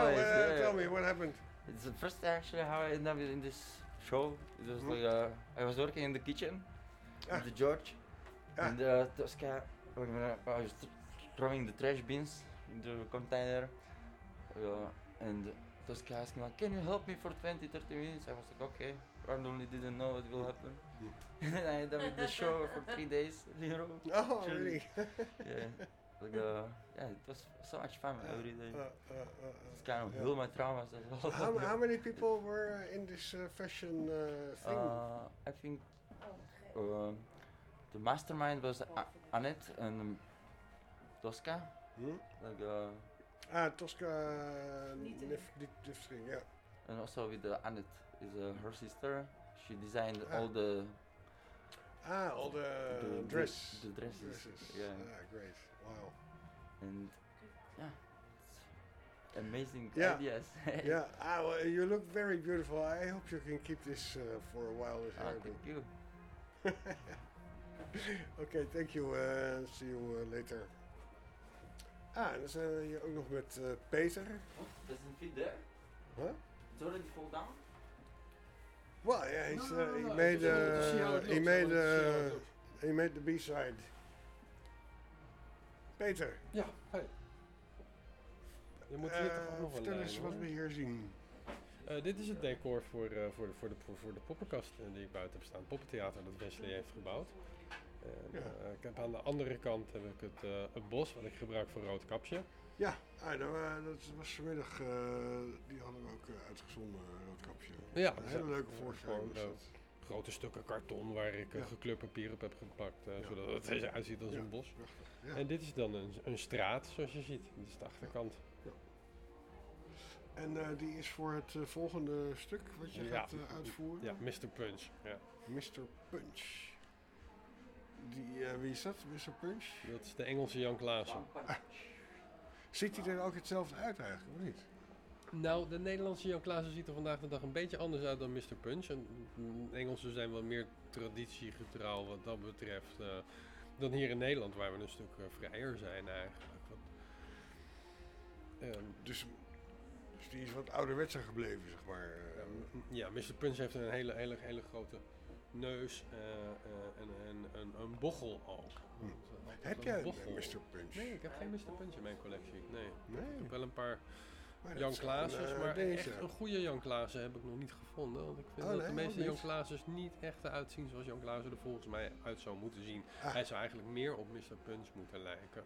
Always, well, yeah. tell me what happened. It's the first actually how I ended up in this show. It was Mhm. like uh, I was working in the kitchen Ah. with the George, Ah. and uh, Tosca. I was throwing the trash bins into the container, uh, and Tosca asked me like, "Can you help me for 20, 30 minutes?" I was like, "Okay." Randomly didn't know what will happen, and I ended up with the show for three days. You know. Oh, really? yeah. Like uh, yeah, it was so much fun every day. Uh, uh, uh, uh, it's kind of yeah. heal my traumas as well. How, how many people were uh, in this uh, fashion uh, thing? Uh, I think the mastermind was A- Annette and Tosca. Hmm? Like, uh, ah, Tosca Nif, Nif, Nif- yeah. and also with uh, Annette is uh, her sister. She designed Ah. all the Ah, all the, the dress. the dresses. Yeah. Ah, great. Wow. And yeah, it's amazing Yeah. ideas. yeah. Ah, well, you look very beautiful. I hope you can keep this uh, for a while. This Ah, hairdo. thank you. okay, thank you. Uh, see you uh, later. Ah, en dan zijn we hier ook nog met uh, Peter. Doesn't fit there. Huh? It's already fall down. Well, yeah, he's, No, no, uh, no, he no, made uh, he made uh, he made the B side. Peter. Ja, hi. Je moet hier Eh, toch ook nog vertel eens wat hoor. we hier zien. Eh, dit is het decor voor, eh, voor, de, voor, de, voor, de poppenkast eh, die ik buiten heb staan. Poppentheater dat Wesley heeft gebouwd. En, Ja. eh, ik heb aan de andere kant heb ik het, eh, het bos wat ik gebruik voor rood kapje. Ja, ah, nou, eh, dat was vanmiddag, die hadden we ook uitgezonden, uh, Roodkapje. Ja, een hele leuke voorstelling grote stukken karton waar ik Ja. gekleurd papier op heb gepakt, Ja. zodat het er eruit ziet als Ja, een bos. En dit is dan een, een straat, zoals je ziet. Dit is de achterkant. En die is voor het volgende stuk wat je gaat uitvoeren? Ja, Mr. Punch. Ja. Mr. Punch. Die, eh, wie is dat, Mr. Punch? Dat is de Engelse Jan Klaassen. Ziet hij er ook hetzelfde uit eigenlijk, of niet? Nou, de Nederlandse Jan Klaassen ziet er vandaag de dag een beetje anders uit dan Mr. Punch. En mm, Engelsen zijn wel meer traditiegetrouw wat dat betreft eh, dan hier in Nederland, waar we een stuk eh, vrijer zijn eigenlijk. Wat, ehm, Dus, dus die is wat ouderwetser gebleven, zeg maar. eh. ja, Mr. Punch heeft een hele, hele, hele grote neus eh, eh, en, en, en een bochel ook. Hm. Heb jij een. Mr. Punch? Nee, ik heb geen Mr. Punch in mijn collectie. Nee. Nee? Ik heb wel een paar Maar Jan een, eh, maar dingetje. echt een goede Jan Klaassen heb ik nog niet gevonden. Want ik vind Oh, dat nee, de meeste Jan? Klaasens niet echt eruit zien zoals Jan Klaassen er volgens mij uit zou moeten zien. Ah. Hij zou eigenlijk meer op Mr. Punch moeten lijken.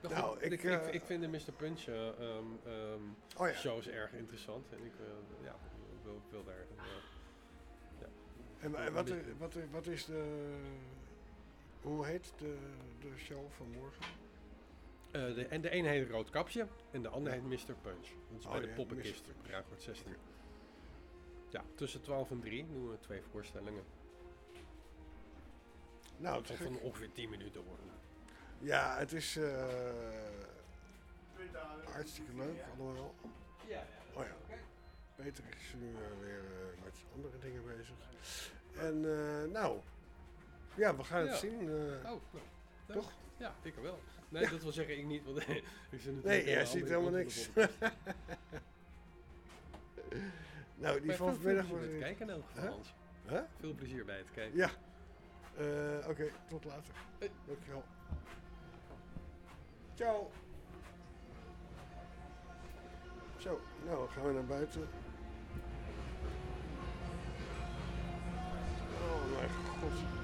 Maar Nou, ik, ik, ik, ik vind de Mr. Punch eh, ehm, ehm, Oh ja. shows erg interessant. En ik, ja, veel, veel erger. Ja. Ja. En wa- wat, wat, wat is de. Hoe heet de, de show van morgen? Eh, de, en de ene heet Rood Kapje en de andere heet Mr. Punch. Dat is Oh, bij de ja, poppenkist. Ruigoord 16. Ja, tussen 12 en 3 doen we twee voorstellingen. Nou, zal van ongeveer 10 minuten worden. Ja, het is. eh, hartstikke leuk allemaal. Oh ja. Peter is nu weer eh, met andere dingen bezig. En eh, nou, ja, we gaan het zien. eh, Oh, nou, toch? Ja, ik wel. Nee, Ja. dat wil zeggen ik niet, want ik zit natuurlijk Nee, jij ziet helemaal niks. nou, die van vanmiddag was het kijken in elk geval, Huh? Veel plezier bij het kijken. Ja. Oké, tot later. Dankjewel. Ciao. Zo, nou gaan we naar buiten. Oh mijn god.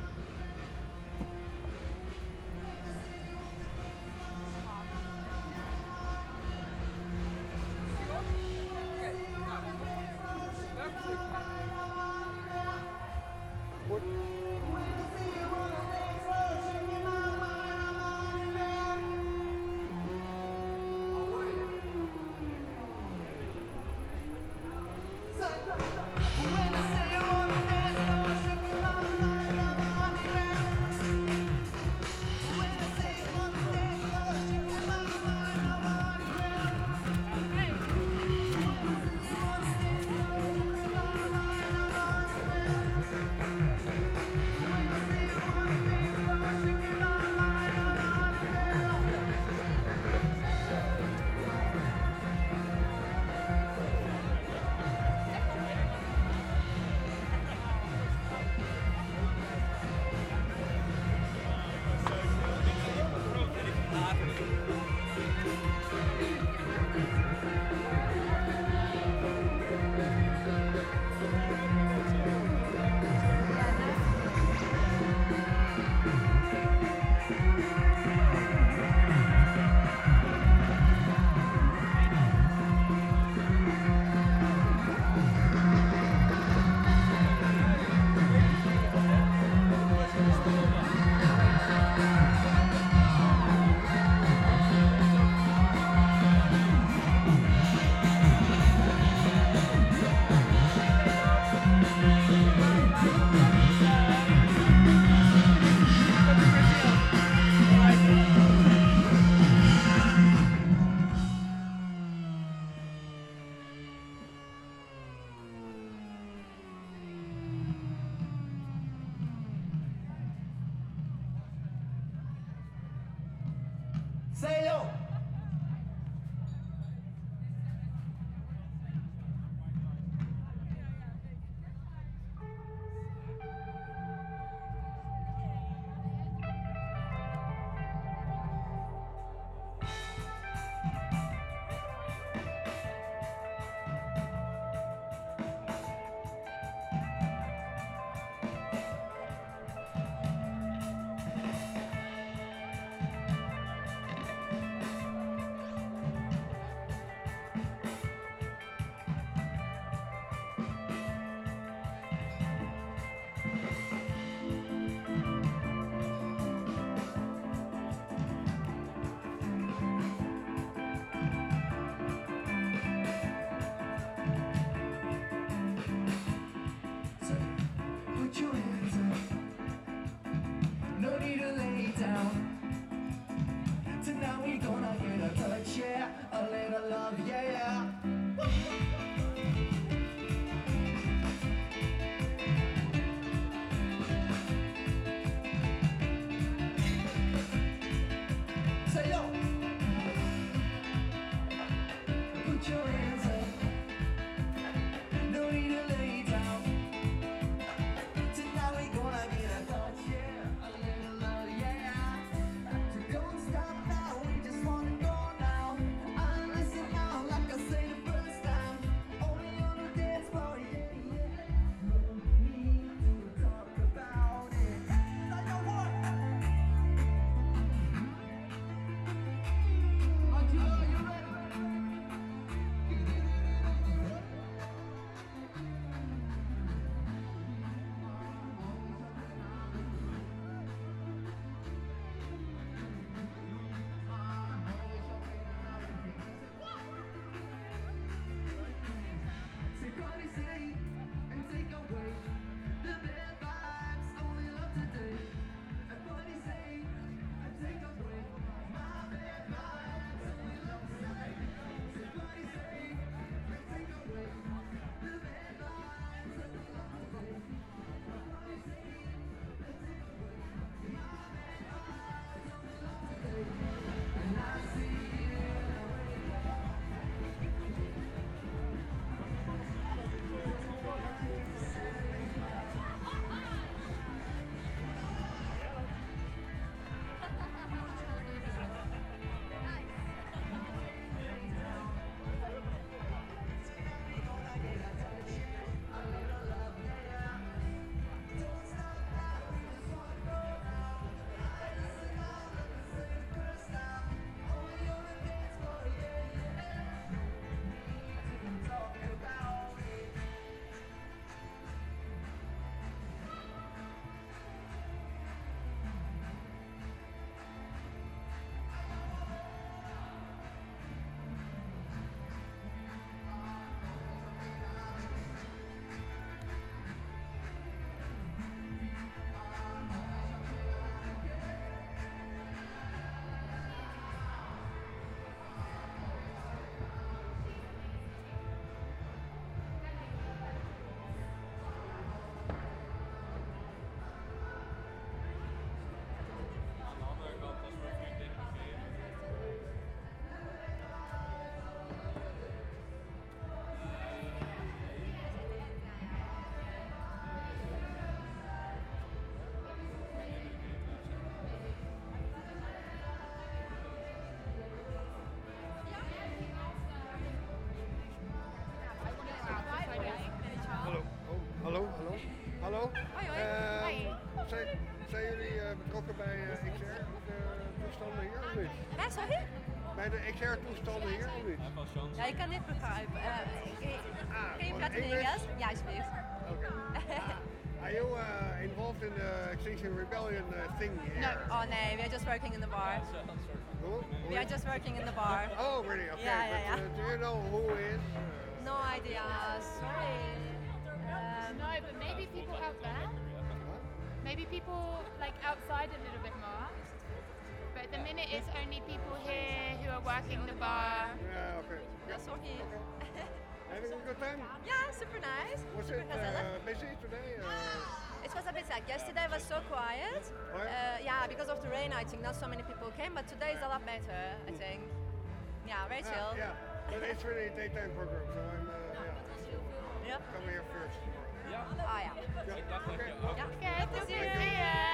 Hoi hoi. Eh, Hoi. Zijn, zijn jullie eh, betrokken bij eh, XR-toestanden hier of niet? Ja, sorry? Bij de XR-toestanden hier of niet? Ja, ik kan niet begrijpen. Uh, can you praten in English? Engels? Ja, alsjeblieft. Are you uh, involved in the Extinction Rebellion uh, thing here? No, oh no, we are just working in the bar. Who? We are just working in the bar. Oh, really? Okay. Yeah, yeah, but, yeah. Uh, do you know who is? No idea, sorry. No, maybe people there. Maybe people like outside a little bit more. But at the minute it's only people here who are working the bar. Yeah, okay. Yeah, sorry. Having a good time? Yeah, super nice. Was super it uh, busy today? Uh, It was a bit sad. Yesterday was so quiet. Uh, yeah, because of the rain, I think not so many people came. But today is a lot better, I think. Yeah, very chill. Uh, yeah, but it's really a daytime program, so I'm uh, yeah. Yep. Come here first. Ah ja. Okay. Okay,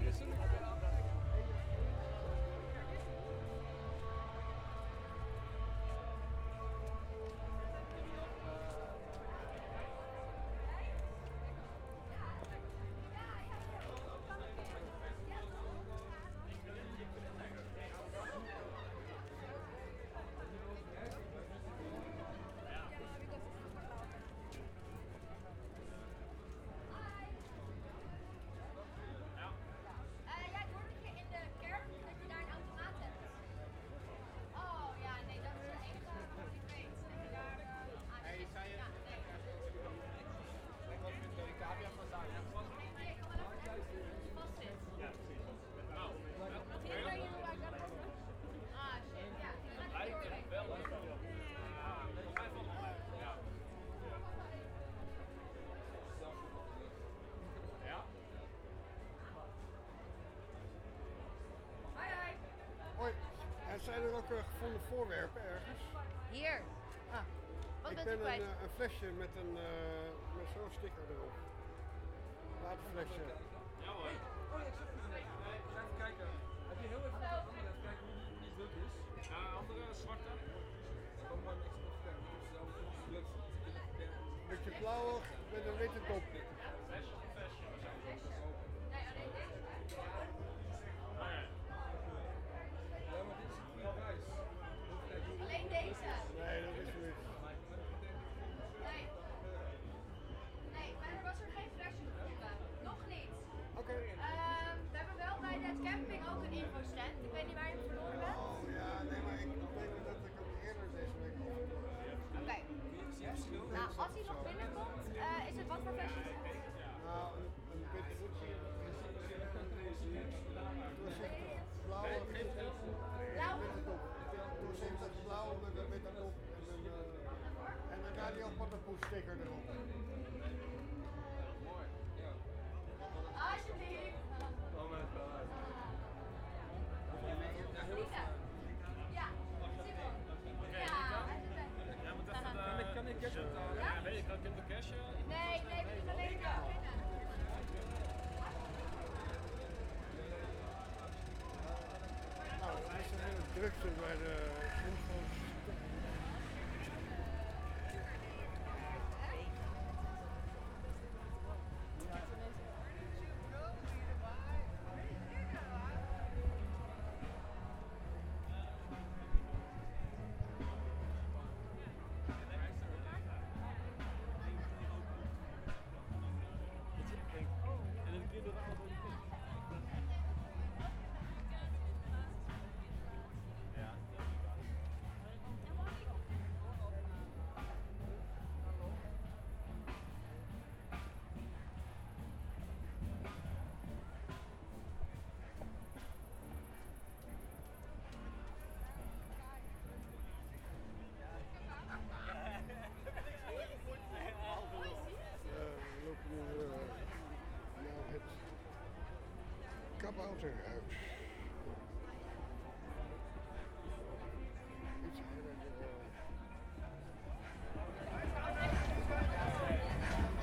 jij zijn er ook eh, gevonden voorwerpen ergens? Hier. Ah, wat ik bent ben u kwijt? een, eh, een flesje met, een, eh, met zo'n sticker erop. Waterflesje. Ja hoor. Oh, ik zag het. Even kijken. Heb je heel even even kijken hoe die druk is? Ja, andere zwarte. Dan kan mooi niks nog kijken. Het is zelf. Beetje blauwig met een witte top. Thank you. kabouterhuis.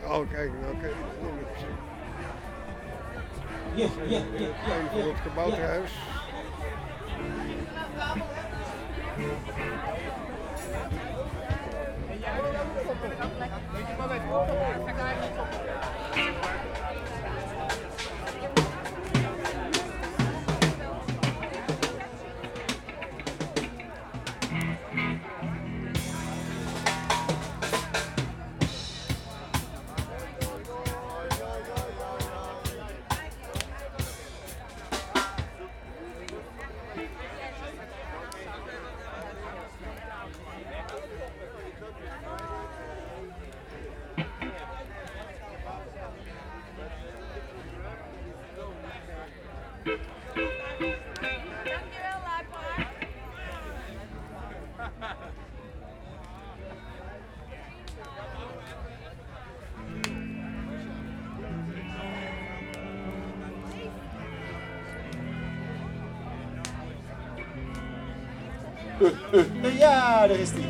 Oh, kijk, Oké, ik. Ja, ja, ja. Voor het kabouterhuis. Obrigado, Restringido.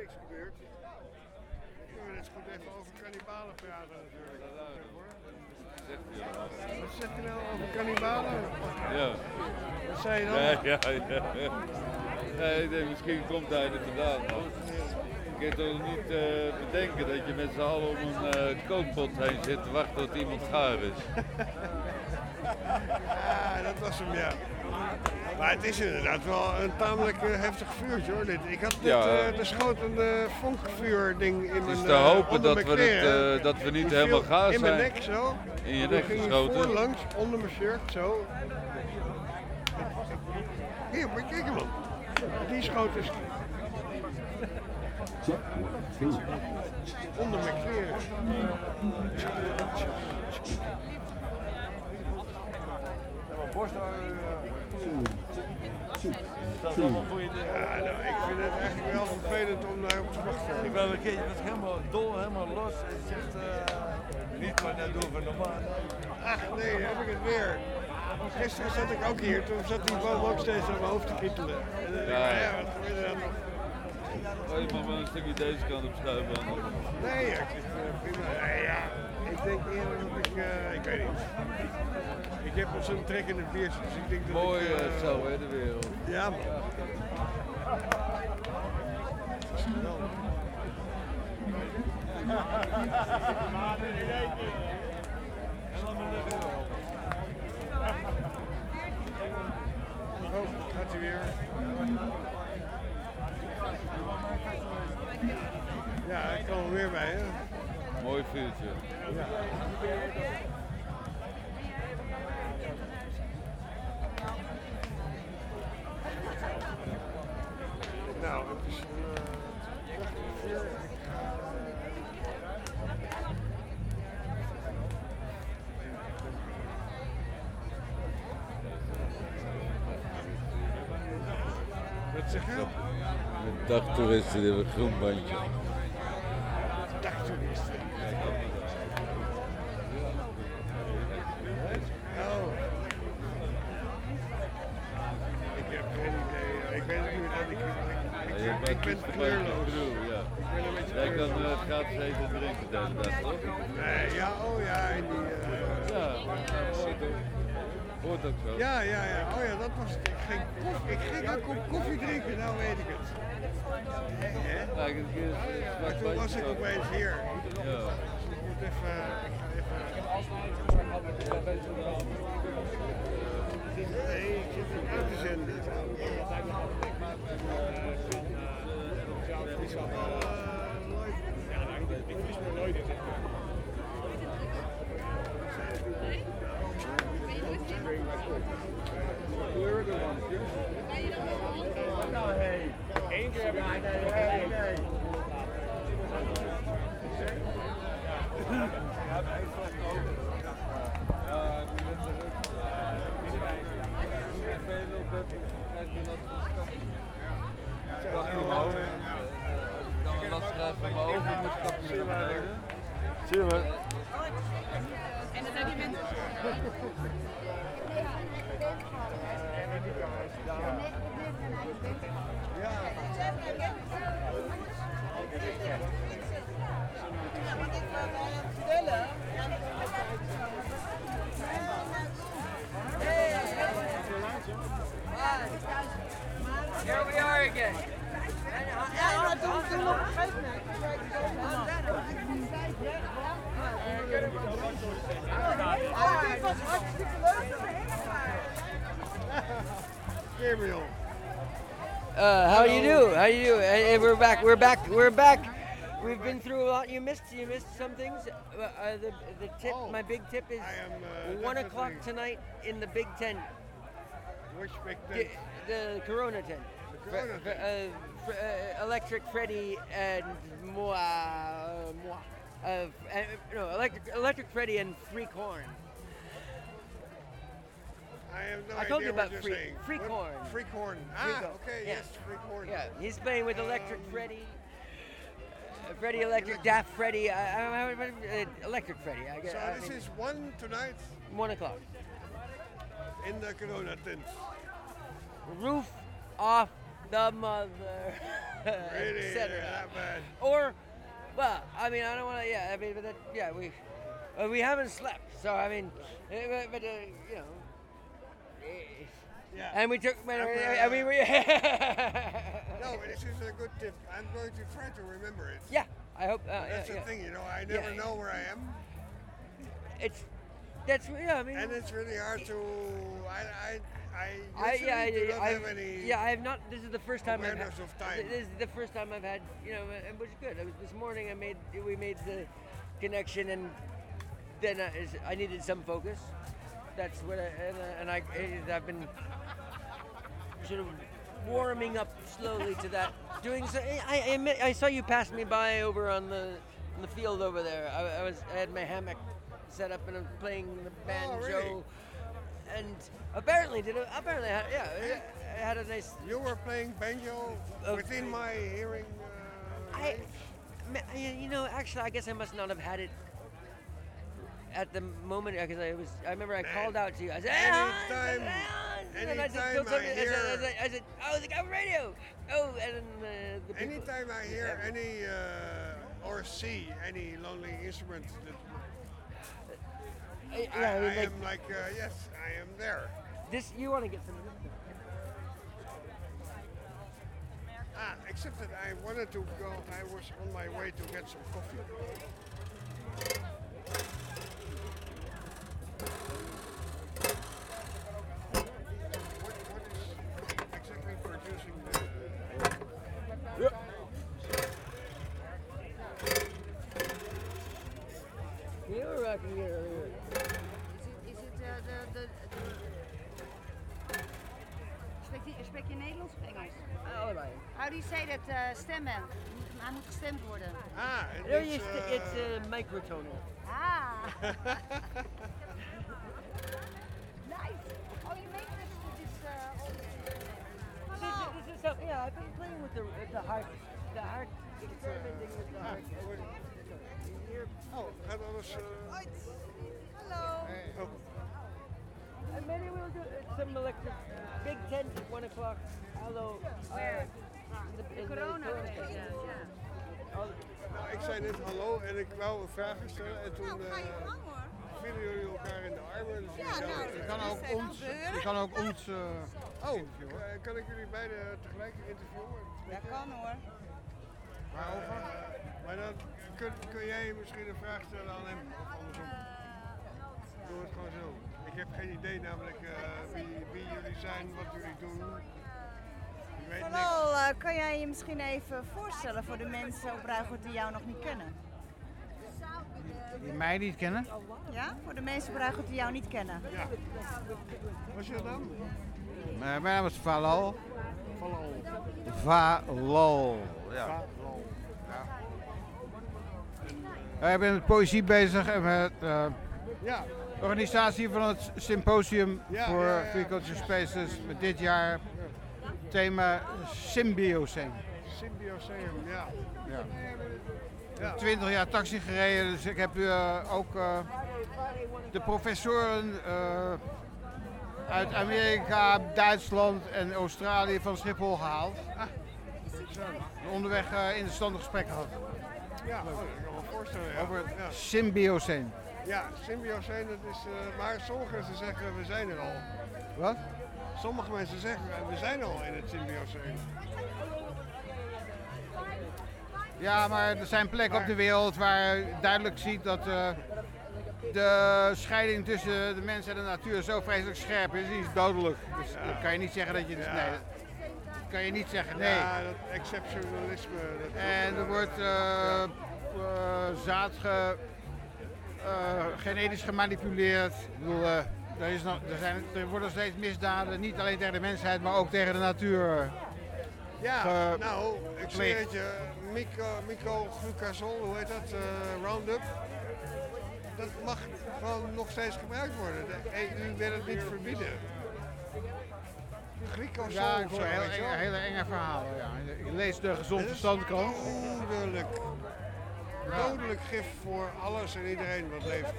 Niks gebeurd. Kunnen we net goed even over kannibalen praten natuurlijk. Wat zegt u nou over kannibalen? Ja. Wat zei je dan? Ja, ja, ja. Nee, ik denk, misschien komt hij er vandaan. maar- kunt toch niet eh, bedenken dat je met z'n allen om een eh, kookpot heen zit te wachten tot iemand gaar is. Ja, dat was hem, ja. Maar het is inderdaad wel een tamelijk eh, heftig vuurtje hoor. Dit. Ik had net Ja. eh, de uh, vonkvuur-ding in Het mijn is te eh, hopen dat we, het, eh, dat we niet helemaal viel gaar In mijn zijn. nek zo. In je nek ging geschoten. voorlangs, onder mijn shirt, zo. Hier, maar kijk hem op. Die schoot is onder mijn kleren. Ja, nou, ik vind het eigenlijk wel vervelend om daar op te wachten. Ik ben een keertje was helemaal dol, helemaal los. En zegt, eh, niet wat dat doen van normaal. Ach nee, heb ik het weer. Gisteren zat ik ook hier, toen zat die boom ook steeds aan mijn hoofd te kietelen. En, dan denk ik, Ja. ja, wat gebeurde er nog? Oh, je mag wel een stukje deze kant op schuiven. Nee, ja, is prima. Nee, ja, ik denk eerder dat ik, eh, ik weet niet. Ik heb wel zo'n trek in het biertje, dus ik denk dat Mooi ik... eh, zo, hè, de wereld. Ja, man. Oh, gaat hij weer. Ja, ik kan er weer bij, hè? Mooi vuurtje. Ja. Nou, het is een eh, prachtig vuur. Ik ga, eh, Wat zeg je? Met dagtoeristen die hebben een groen bandje. Dagtoeristen. Oh. Ik heb geen idee. Ik weet het niet. dat Ik, ik, ik, ik, ben kleurloos. Ik bedoel, ja. Ik ben een beetje Jij kan eh, gratis eten en drinken dag, toch? Nee, ja, oh ja, en die... eh, Ja, mooi toch? Hoort ook zo. Ja, ja, ja. Oh ja, dat was het. Ik ging, koff- ik ging een kop koffie drinken, nou weet ik het. Ja, ik Maar toen was ik opeens hier. Ja. Dus ik moet even... Ik ga even... Nee, ik zit uit te zenden. Back. We're back. We're back. We've been through a lot. You missed. You missed some things. Uh, uh, the the tip. my big tip is uh, one o'clock tonight in the Big Tent. Which big The, tent? the Corona tent. The Corona uh, uh, Electric Freddy and moi, uh, moi. Uh, uh, no, Electric Electric Freddy and Free Corn. I have no I told you about free, saying. free What? corn. Free corn. Free ah, corn. okay, Yeah. yes, free corn. Yeah, he's playing with Electric Um, Freddy. Uh, Freddy Electric, Daft Freddy, uh, uh, uh, Electric Freddy. I guess. So I this mean, is one tonight one o'clock. in the Corona tent. Roof off the mother. Really? et cetera. That bad? Or, well, I mean, I don't want to. Yeah, I mean, but that, yeah, we uh, we haven't slept, so I mean, uh, but, uh, you know, Yeah. And we took, I'm, uh, and we were. no, but this is a good tip. I'm going to try to remember it. Yeah, I hope. Uh, That's yeah, the yeah. thing, you know. I never Yeah. know where I am. It's that's yeah. I mean, and it's really hard to. I I I I, usually yeah, I, not I, have any. yeah, I have not. This is the first time I've had. of time. This is the first time I've had, you know, and which is good. It was this morning. I made we made the connection, and then I, I needed some focus. That's what I and, uh, and I I've been sort of warming up slowly to that. Doing so. I, I, admit- I saw you pass me by over on the on the field over there. I, I was I had my hammock set up and I'm playing the banjo. really? And apparently did a, apparently yeah I had a nice. You were playing banjo within my hearing. Uh, I, I- you know, actually, I guess I must not have had it at the moment because I was. I remember I called out to you. I said, "Hey, Hans!" anytime, and I said, anytime "Don't I I said, hear- I said, I said, "Oh, the guy on radio." Oh, and uh, the people. Anytime I hear any uh, or see any lonely instrument, that Uh, I, yeah, I I like- am like, uh, yes, I am there. This you want to get some? Ah, except that I wanted to go. I was on my way to get some coffee. Ah, No, it's, it's uh, microtonal. Ah. nice. Oh, you make this, this uh, all This this is something, yeah, I've been playing with the, with the heart, the heart, experimenting with the heart. Oh, gaat alles. Uh... Hello. Oh. And maybe we'll do uh, some electric, big tent at one o'clock. Hello. Where? The, De corona feest, ja. Nou, ik zei net hallo en ik wou een vraag stellen en toen eh, vielen jullie elkaar in de armen. Dus Ja, nou, je kan ook ons, je kan ook ons eh, Oh, interviewen. eh, kan ik jullie beiden tegelijk interviewen? Dat kan hoor. Waarover? maar dan kun, kun jij misschien een vraag stellen aan hem of andersom. Doe het gewoon zo. Ik heb geen idee namelijk eh, wie, wie jullie zijn, wat jullie doen. Weet. Vooral eh, kan jij je misschien even voorstellen voor de mensen op Ruigoort die jou nog niet kennen? Die mij niet kennen? Ja? Voor de mensen op Ruigoort die jou niet kennen. Ja. Wat is je? Eh, mijn naam is Valal. Valal. Valal. Ja. Valal. Eh, ik ben met poëzie bezig en met eh, Ja. de organisatie van het symposium Ja, voor ja, ja. Free Culture Spaces met dit jaar thema Symbiocene. Symbioseum, ja. Ja. Ja. heb 20 jaar taxi gereden, dus ik heb eh, ook eh, de professoren eh, uit Amerika, Duitsland en Australië van Schiphol gehaald. En onderweg eh, interessante gesprekken gehad. Ja, oh, kan ik me voorstellen. Ja. Over het ja. symbiocene. Ja, symbioseen, dat is. eh, maar sommige mensen zeggen we zijn er al. Wat? Sommige mensen zeggen we zijn al in het symbioseen. Ja, maar er zijn plekken op de wereld waar je duidelijk ziet dat eh, de scheiding tussen de mens en de natuur zo vreselijk scherp is. Die is dodelijk. Dus dan kan je niet zeggen dat je... Ja. Nee, dat kan je niet zeggen, nee. Ja, dat exceptionalisme. Dat En er wordt eh, eh, zaad ge, eh, genetisch gemanipuleerd. Ik bedoel, eh, er, is nog, er, zijn, er worden steeds misdaden, niet alleen tegen de mensheid, maar ook tegen de natuur. Ja, ge- nou, ik zweer het je, Mico, micoglucasol, hoe heet dat, eh, Roundup, dat mag gewoon nog steeds gebruikt worden. De EU wil het niet verbieden. Glycosol Ja, ik hoor heel hele enge verhalen. Ja. Ik lees de gezond verstandkrant. Dodelijk. Dodelijk gif voor alles en iedereen wat leeft.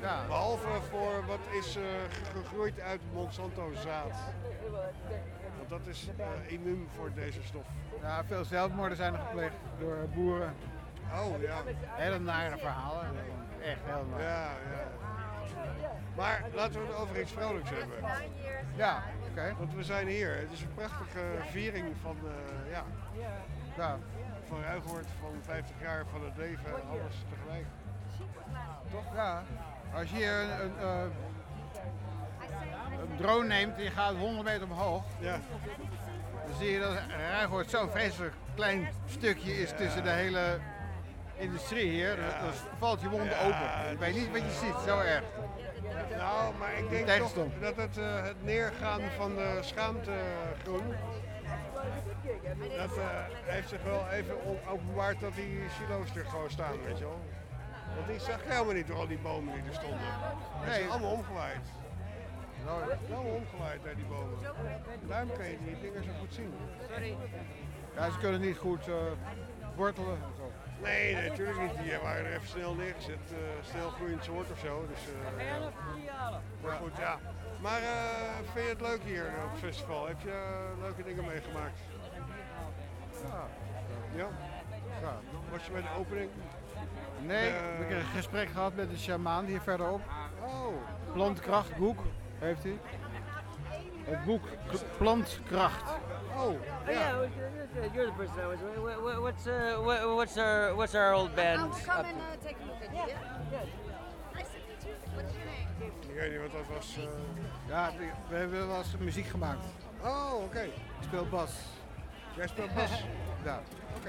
Ja. Behalve voor wat is eh, ge- gegroeid uit Monsanto zaad. Want dat is eh, immuun voor deze stof. Ja, veel zelfmoorden zijn er gepleegd door boeren. Oh ja. Hele nare verhalen. Echt heel naar. Ja, ja. Maar laten we het over iets vrolijks hebben. Ja, oké. Want we zijn hier. Het is een prachtige viering van, eh, ja, Ja. Van Ruigoord, van 50 jaar van het leven, alles tegelijk. Toch? Ja. Als je hier een, een, eh, een drone neemt en je gaat 100 meter omhoog, Ja. dan zie je dat Ruigoord zo'n vreselijk klein stukje is tussen de hele industrie hier. Dan, dan valt je mond Ja, open. Ik weet niet wat je ziet, zo erg. Nou, maar ik denk toch dat het, eh, het neergaan van de schaamtegroen, dat eh, heeft zich wel even openbaard dat die silo's er gewoon staan, weet je wel. Want ik zag helemaal niet door al die bomen die er stonden. Die Nee. zijn allemaal omgewaaid. Nou, allemaal omgewaaid naar die bomen. Daarom kan je die dingen zo goed zien. Sorry. Ja, ze kunnen niet goed eh, wortelen en zo. Nee, nee, natuurlijk niet. Die waren er even snel neergezet. eh snel groeiend soort of zo. Dus, eh, ja. Maar goed, ja. Maar eh, vind je het leuk hier op het festival? Heb je eh, leuke dingen meegemaakt? Ja. Ja? Ja. Was je bij de opening? Nee, Eh, ik heb een gesprek gehad met de shamaan hier verderop. Oh. Plantkracht boek heeft hij. Het boek Plantkracht. Oh, Oh yeah, well, you're- the person I was. wha- wha- What's uh, wha- what's our what's our old band? up to? take a look at you. Nice to weet niet wat dat was. eh. Ja, we- hebben wel eens muziek gemaakt. Oh, oké. Ik speel bas. Jij speelt bas? Ja. Oké.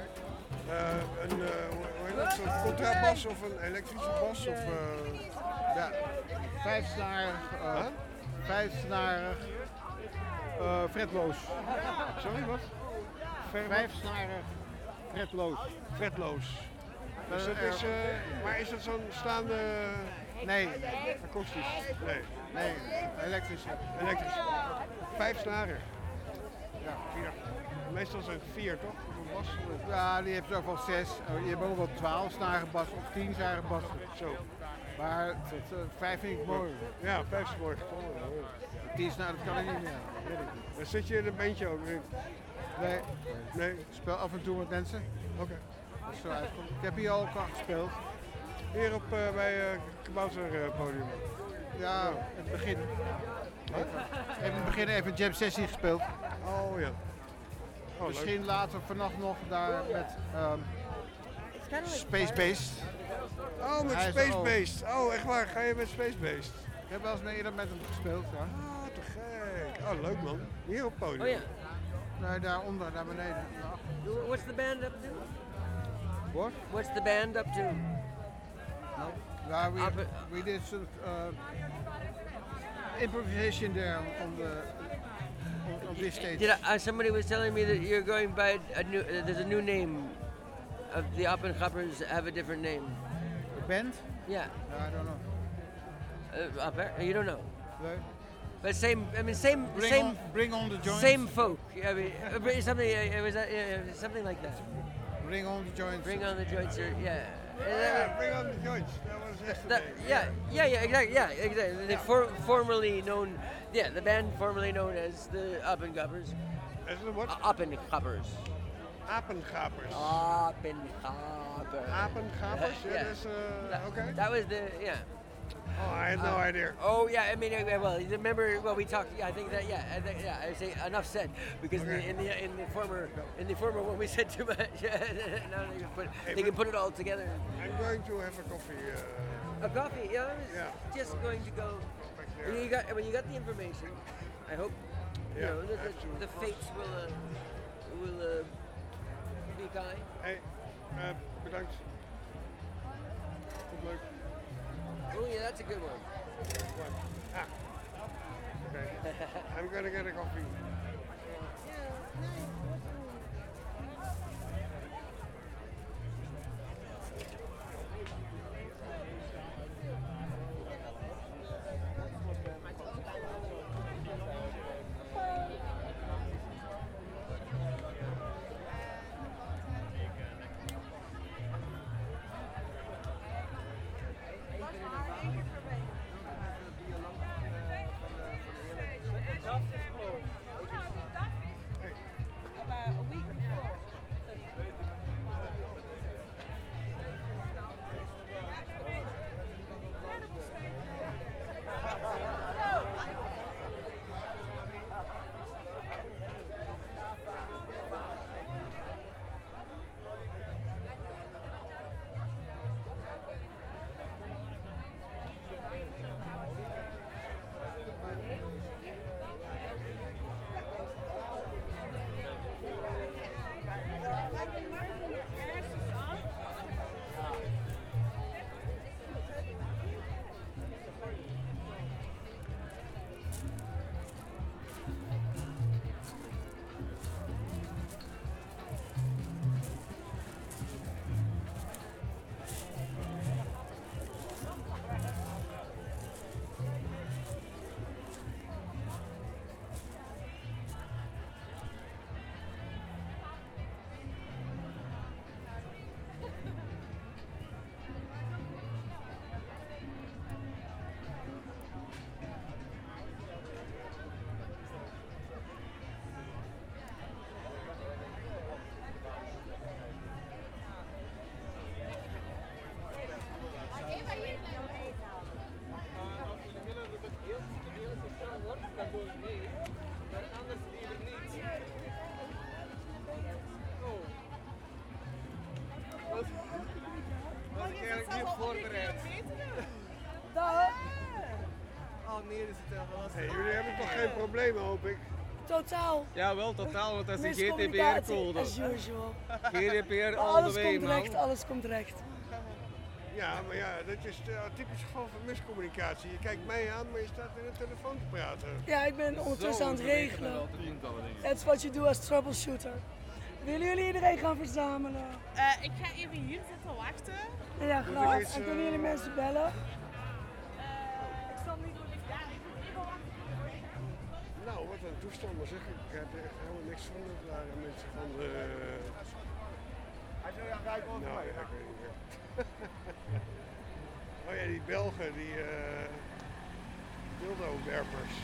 Eh, een, eh, hoe heet dat? Zo'n contrabas of een elektrische bas? Of, Ja, vijfsnarig, uh, Huh? vijfsnarig, fretloos. Sorry, wat? Vijfsnarig, fretloos. Vetloos. Dat Dus dat is, eh, maar is dat zo'n staande Nee, akoestisch? Nee. nee, elektrische. Elektrisch. Vijf snaren. Ja, vier. Meestal zijn het vier, toch? Een bas? Ja, die heeft zo van zes. Oh, Je hebt ook wel twaalf snaren bas of tien snaren bas. Zo. Maar het, eh, vijf vind ik mooi. Ja, vijf is mooi. Tien snaren, dat kan ik niet meer. Weet ik niet. Dan zit je in een bandje ook, niet? Nee, Nee. ik speel af en toe met mensen. Oké. Ik heb hier al al gespeeld. Hier op, eh, bij eh Kabouter eh, podium. Ja, in het begin. Even, in het begin even een jam sessie gespeeld. Oh ja. Oh, Misschien later vannacht nog daar met ehm, Space Based. Oh, met Hij Space. Based. Oh, echt waar? Ga je met Space Based? Ik heb wel eens mee eerder met hem gespeeld, ja. Ah, te gek. Oh, leuk man. Hier op het podium. Oh yeah. Nee, daaronder, naar beneden. Ja. What's the band up to? What? What's the band up to? We, Up we did some uh, improvisation there on the on, on this stage. Did I, uh, somebody was telling me that you're going by a new? Uh, there's a new name. Of the Oppenhoppers have a different name. The band? Yeah. No, I don't know. Uh, you don't know. No. But same. I mean, same. Bring same. on, bring on the joints. Same folk. I mean, uh, something. Uh, it was something like that. Bring on the joints. Bring on the joints. Or, yeah. Yeah, bring on the joints. That was That, yesterday. yeah, yeah, yeah, exactly, yeah, exactly. The for, formerly known, yeah, the band formerly known as the Uppengappers. As the what? Uppengappers. Apengapers. Uppengappers. Apengapers? Yeah, Yeah. that's, uh, That, okay. that was the, yeah. Oh, I had no Uh, idea. Oh yeah, I mean, uh, well, remember? Well, we talked. Yeah, I think that. Yeah, I think, yeah. I say enough said because in, the, in the in the former in the former one we said too much. now they can put Hey, they can put it all together. I'm going to have a coffee. Uh, A coffee. Yeah, I was Yeah. just going to go. there. You got. I mean, you got the information. I hope. You Yeah, know, the, the, the fates will uh, will uh, be kind. hey, uh, bedankt. Het leuk. Oh yeah, that's a good one. Ah. Okay. I'm gonna get a coffee. voorbereid. Dag. Oh nee, dat is het wel lastig. Hey, jullie hebben toch geen problemen, hoop ik? Totaal. Ja, wel totaal, want dat is een GDPR-code. As usual. GDPR all alles the way, komt man. recht, alles komt recht. Ja, maar ja, dat is eh, typisch geval van miscommunicatie. Je kijkt mij aan, maar je staat in de telefoon te praten. Ja, ik ben ondertussen aan het regelen. Dat is wat je doet als troubleshooter. Willen jullie iedereen gaan verzamelen? Eh, ik ga even hier zitten wachten. Ja, ik graag. En eh, kunnen jullie mensen bellen? ik zal niet doen. Ja, ik wachten. Nou, wat een toestanden zeg. Ik heb er echt helemaal niks van. Het waren mensen van de... Hij zou ja, kijken wat Nou, ja, ik weet niet meer. oh ja, die Belgen, die uh, dildo-werpers.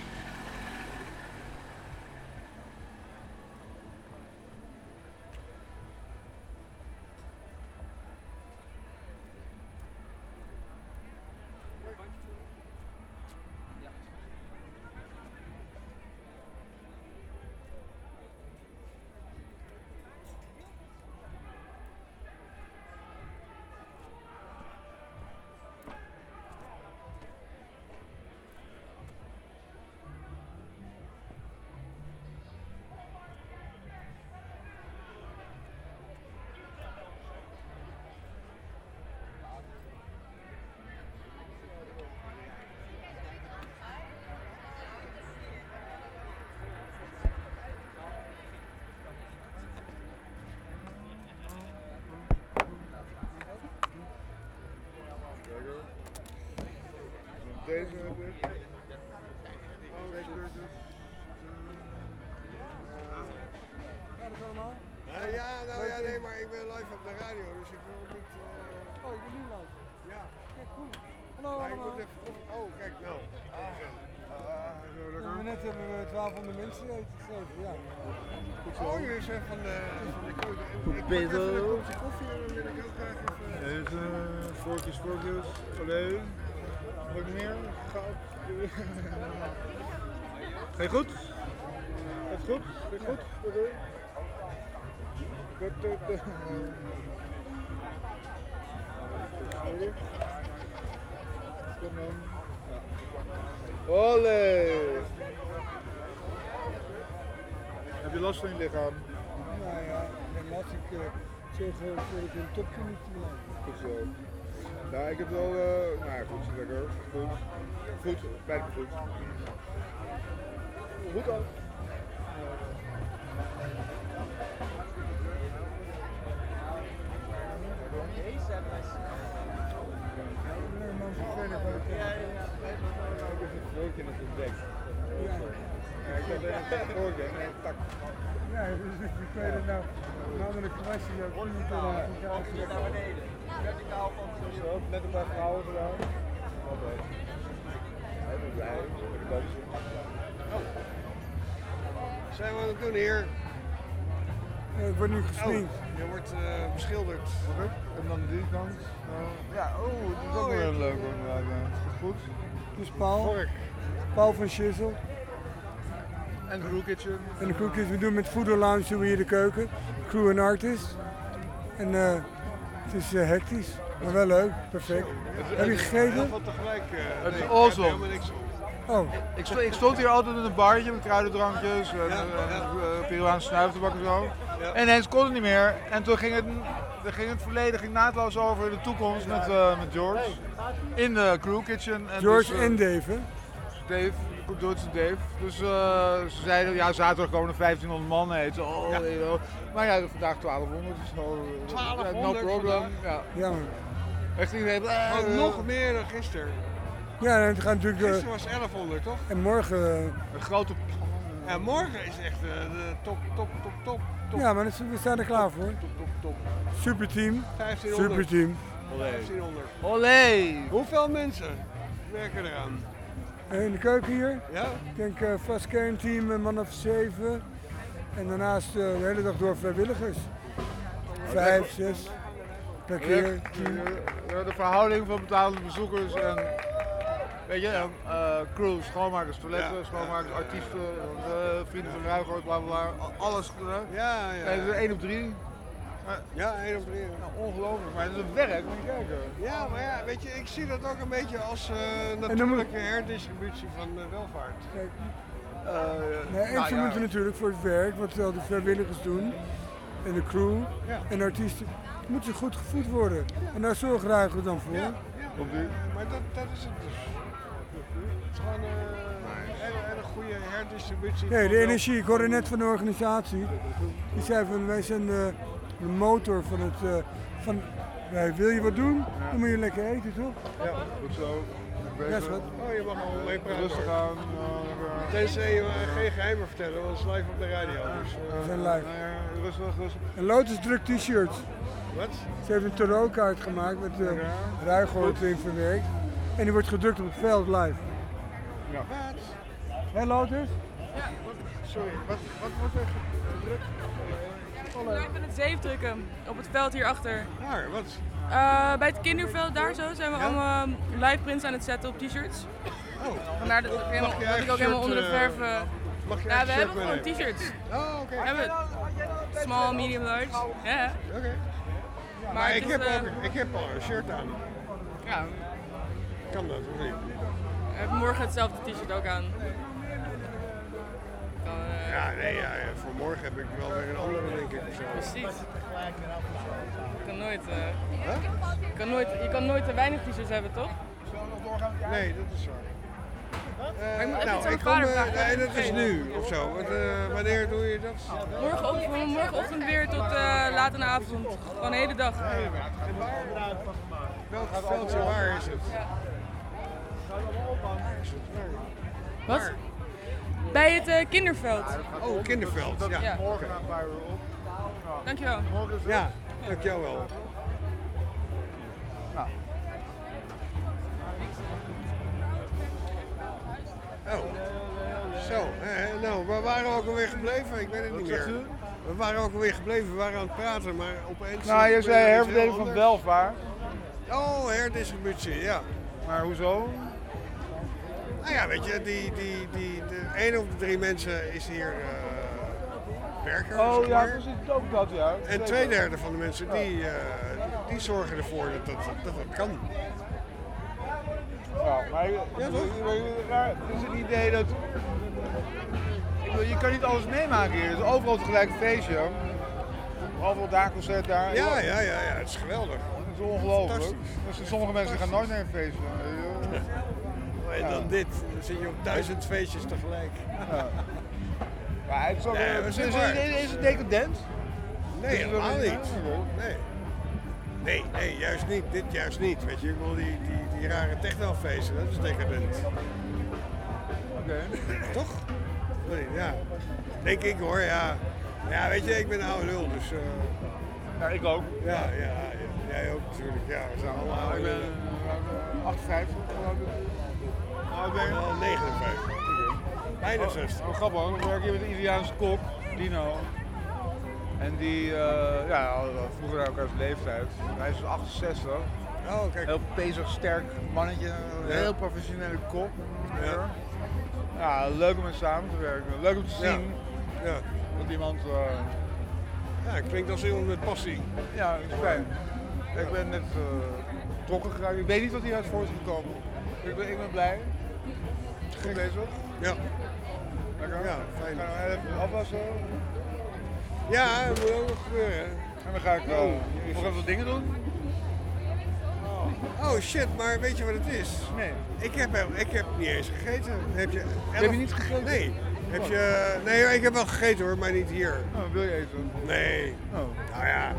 Uh, ja, nou ja, nee, maar ik ben live op de radio, dus ik wil niet... Uh... Oh, ik ben nu live. Ja. Kijk, cool. Hallo Maar ik allemaal. moet even... Oh, kijk nou. Maar net hebben we 1200 mensen gegeven, ja. Oh, jullie zijn van de, van de keuken. Ik pak even een kopje koffie en dan wil ik ook graag even... Deze, voortjes, voortjes, alleen. Wat meer? Goud. Ga je goed? Gaat het goed? Ga je goed? Wat doe je? Goed, goed, goed. Kom dan. Ja. Olé! Heb je last van je lichaam? Nou ja, ik ben last. Ik uh, zorg gewoon voor dat ik een topje te belangrijk. Goed zo. Nou, ik heb wel, uh, nou ja, goed, lekker. Goed. Goed, bijna goed. Goed dan. Broodje in het ontdekt. Ja, ik heb een en een tak. Ja, dus ik weet het nou. Nou met een kwestie dat ik niet kan naar beneden. Verticaal net een paar vrouwen gedaan. Oké. Ik ben blij. Ik dansen. Zijn we aan het doen hier? Ik word nu gesminkt. Oh, je wordt uh, beschilderd. Oké, en dan die kant. Uh, ja, oh, het is ook Oh, ja. een leuke inderdaad. ja. Het is goed. Dus Paul. Vork. Paul van Schissel. En de Crew Kitchen. En de koekjes, we doen met Food Lounge doen we hier de keuken. Crew en artist. En eh, het is eh, hectisch, maar wel leuk, perfect. Heb je gegeten? tegelijk. Uh, Het is awesome. Ik heb helemaal niks op. Oh. Ik, sto- ik stond hier altijd in een barretje met kruidendrankjes en, Ja, en, ja. eh, Peruaanse snuiftabak en zo. Ja. En ineens kon het niet meer. En toen ging het, toen ging het verleden ging naadloos over in de toekomst met, eh, met George. In de crew kitchen. En George dus, eh, en Dave, hè? Dave, goed George en Dave. Dus eh, ze zeiden, ja zaterdag komen er 1500 man eten. Oh, Wel. Maar ja, vandaag 1200. Dus, ja, 1200 no problem. vandaag? Ja. Echt iedereen, eh, Oh, nog meer dan gisteren. Ja, en het gaat natuurlijk... eh, Gisteren was 1100, toch? en morgen... eh, Een grote... En morgen is echt eh, de top, top, top, top, top. ja, maar we staan er klaar voor. Top, top, top. Superteam. 1500. Superteam. 1500. Olé! Hoeveel mensen werken eraan? Eh, In de keuken hier. Ja? Ik denk eh vast kernteam, een man of zeven. En daarnaast eh, de hele dag door vrijwilligers. Vijf, zes per keer. Ja, de verhouding van betalende bezoekers en weet je, eh crew, schoonmakers, toiletten, Ja. schoonmakers, artiesten, eh, vrienden van Ruigoort, bla bla bla, alles. eh. Ja, ja. Is 1 op 3. Ja, één op drie. ongelooflijk, maar het is een werk, moet je kijken. Ja, maar ja, weet je, ik zie dat ook een beetje als eh, natuurlijke herdistributie van welvaart. Kijk, Nee, en nou ze ja. moeten natuurlijk voor het werk, wat al de vrijwilligers doen, en de crew Ja. en de artiesten, moeten ze goed gevoed worden. En daar zorgen we dan voor. Ja, maar dat, dat is het dus. Het is gewoon eh, een hele, hele goede herdistributie. Nee, de wel- energie. Ik hoorde net van de organisatie. Die zei van wij zijn de, de motor van het. eh, van, wij, wil je wat doen? Dan moet je lekker eten, toch? Ja, goed zo. Ja, schat. Oh, je mag al mee praten. Rustig aan. eh, Tenzij je eh, geen geheimen vertellen, want het is live op de radio. Dus, eh, We zijn live. Rustig, rustig. En Lotus drukt t-shirts. Wat? Ze heeft een tarotkaart gemaakt met de ruigoort in verwerkt. En die wordt gedrukt op het veld live. Ja. Wat? Hé Lotus? Sorry, wat, wat wordt er gedrukt? We even het zeef drukken op het veld hierachter. Waar? Wat? Eh, bij het kinderveld daar zo zijn we Ja? allemaal um, live prints aan het zetten op t-shirts. Oh. Vandaar dat, ik helemaal, dat ik ook helemaal onder de eh, verf... eh, mag je ja, we hebben gewoon t-shirts. Oh, oké. We hebben het. Small, medium, large. Ja. Oké. Maar ik is, heb, eh, ook, ik heb al een shirt aan. Ja, Kan dat of niet? hebben morgen hetzelfde t-shirt ook aan. Eh, Ja, nee, ja, voor morgen heb ik wel weer een andere, denk ik. of zo. Precies. Je kan nooit, eh, je kan nooit, je kan nooit te weinig t-shirts hebben, toch? Nee, dat is waar. Maar ik moet even nou, iets aan ik mijn vader kom, eh. Nee, dat is nu of zo. Eh, wanneer doe je dat? Morgenochtend, morgenochtend weer tot eh, laat in de avond. Gewoon de hele dag. Welk veldje waar is het? Wat? Bij het eh, kinderveld. Oh, kinderveld. Ja. Morgen paar uur op. Dankjewel. Ja, dankjewel wel. Oh, zo. eh, nou, waar waren we ook alweer gebleven? Ik weet het niet meer. u? We waren ook alweer gebleven, we waren aan het praten, maar opeens... Nou, je zei herverdeling van welvaart. Oh, herdistributie, ja. Maar hoezo? Nou ja, weet je, die, die, die, de één op de drie mensen is hier eh, Oh zeg ja, maar. precies, ook dat ja. En twee derde van de mensen die, eh, die zorgen ervoor dat dat, dat, dat kan. Ja, maar Ja, is het idee dat... Ik bedoel, je kan niet alles meemaken hier. Het is overal tegelijk een feestje. Overal daar, concert daar. Ja, ja, ja, ja, het is geweldig. Het is ongelooflijk. Dus sommige mensen gaan nooit naar een feestje. En dan dit, dan zit je op duizend feestjes tegelijk. Ja. Het is ook... Nee, is, het decadent? Nee, helemaal niet? Nee. Nee, nee, juist niet. Dit juist niet. Weet je, ik bedoel, die, die, die rare technofeesten, dat is decadent. Oké. Toch? Nee, ja. Denk ik hoor, ja. Ja, weet je, ik ben een oude lul, dus... eh, Ja, ik ook. ja, ja, ja, jij ook natuurlijk. Ja, we zijn allemaal oude Ik ben lullen. eh, 58. Hoe ben? Wel 59. Bijna Oh, 60. Oh, grappig, dan werk je met een Italiaanse kok, Dino. En die, eh, ja, vroeger ook uit leeftijd. Hij is 68. Oh, kijk. Heel bezig, sterk mannetje, een heel professionele kok. Ja. Ja, leuk om mee samen te werken. Leuk om te zien Ja. dat iemand... eh, Ja, klinkt als iemand met passie. ja, dat is fijn. Ik ben net eh betrokken geraakt. Ik weet niet wat hieruit voort is gekomen. Ik ben, ik ben blij. Goed bezig. Ja. Lekker. Ja, fijn. Gaan we even afwassen. Ja, dat moet ook nog gebeuren. En dan ga ik eh, Oh, nog even wat dingen doen. Oh shit, maar weet je wat het is? Nee. Ik heb, ik heb niet eens gegeten. Heb je, Heb je niet gegeten? Nee. Heb je, nee, ik heb wel gegeten hoor, maar niet hier. Oh, wil je eten? Nee. Oh. Nou ja.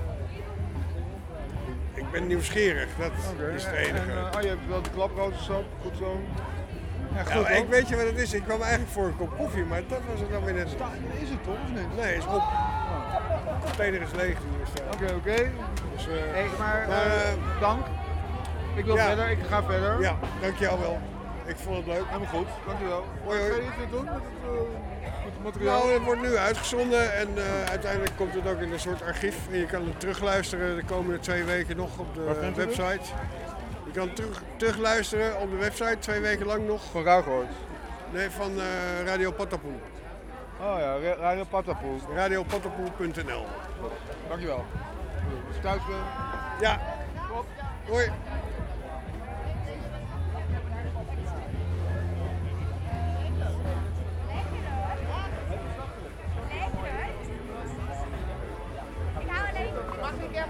Ik ben nieuwsgierig, dat is het En, enige. eh, oh, je hebt wel de klaprootensap, goed zo. Ja, goed ik weet je wat het is? Ik kwam eigenlijk voor een kop koffie, maar dat was het dan weer net. Is het toch of niet? Nee, is op. De container is leeg. dus, eh, Oké, oké. Dus, eh, Hey, maar maar, eh, dank. Ik wil ja. verder, ik ga verder. Ja, dankjewel wel. Ik vond het leuk. Helemaal goed, dankjewel. Hoi, hoi. Ga je iets doen met het, met het materiaal? Nou, het wordt nu uitgezonden en eh, uiteindelijk komt het ook in een soort archief. En je kan het terugluisteren de komende twee weken nog op de u het? Je kan terug, luisteren op de website, twee weken lang nog. Van Rauwgoord? Nee, van uh, Radio Patapoel. Oh ja, Radio Patapoel. Dankjewel. Als je thuis bent. Ja. Top. Hoi. Ik hou alleen. Mag ik er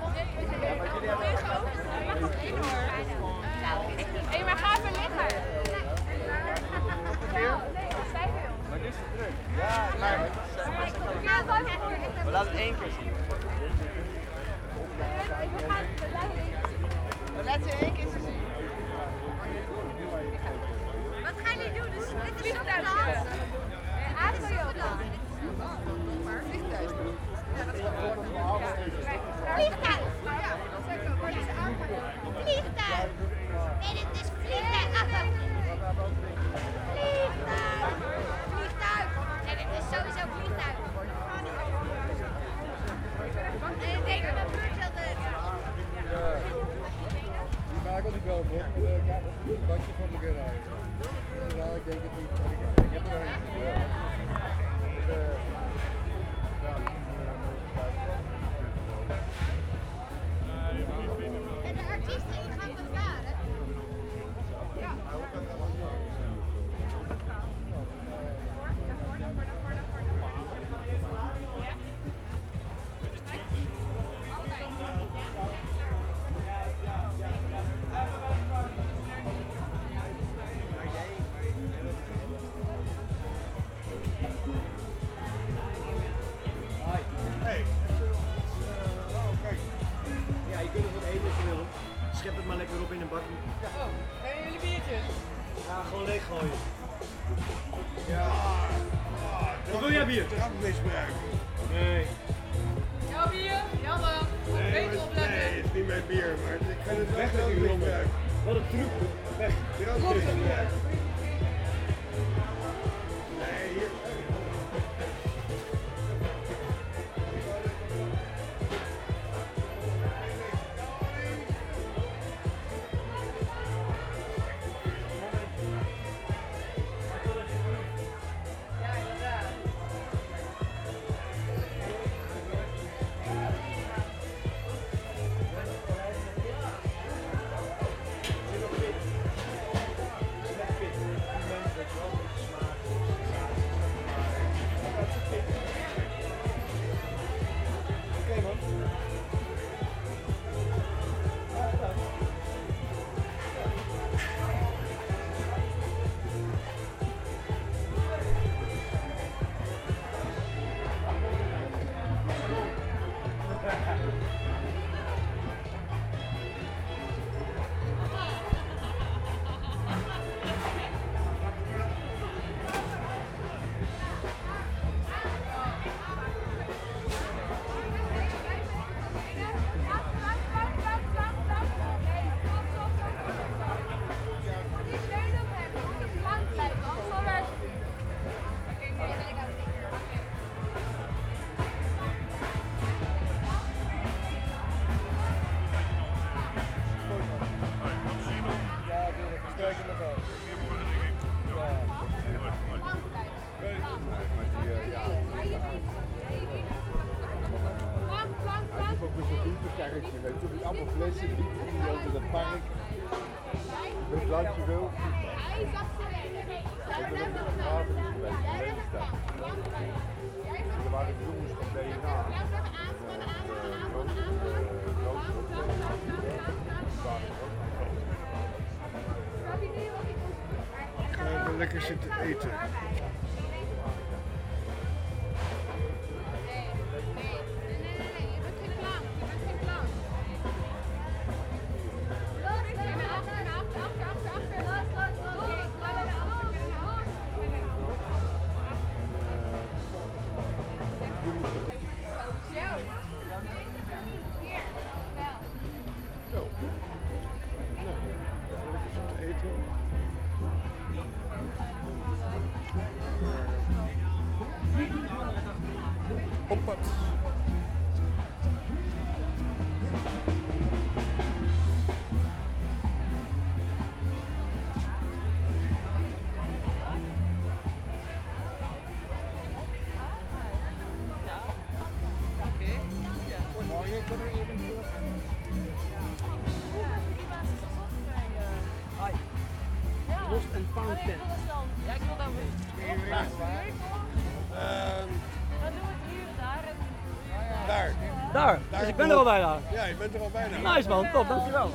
ben er al bijna. Ja, je bent er al bijna. Nice man, top, dankjewel.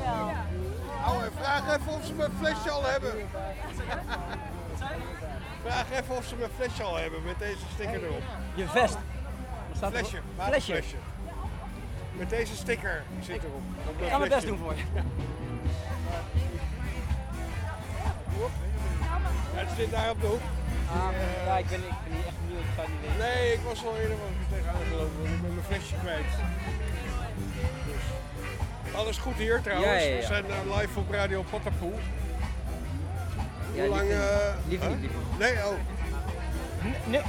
Vraag even of ze mijn flesje al hebben. Vraag even of ze mijn flesje al hebben met deze sticker erop. Je vest. Staat? Flesje. Met deze sticker zit erop. Ik ga mijn best doen voor je. Ja, het zit daar op de hoek. Ah, ja, ik ben, ik ben niet echt benieuwd, ik ga niet weten. Nee, ik was al eerder tegenaan gelopen, want ik ben mijn flesje kwijt. Dus. Alles goed hier trouwens. Ja, ja, ja. We zijn eh, live op Radio Patapoe. Ja, Hoe lang... liever- eh, liever niet, liever Nee, oh. Nee.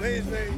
Nee nee.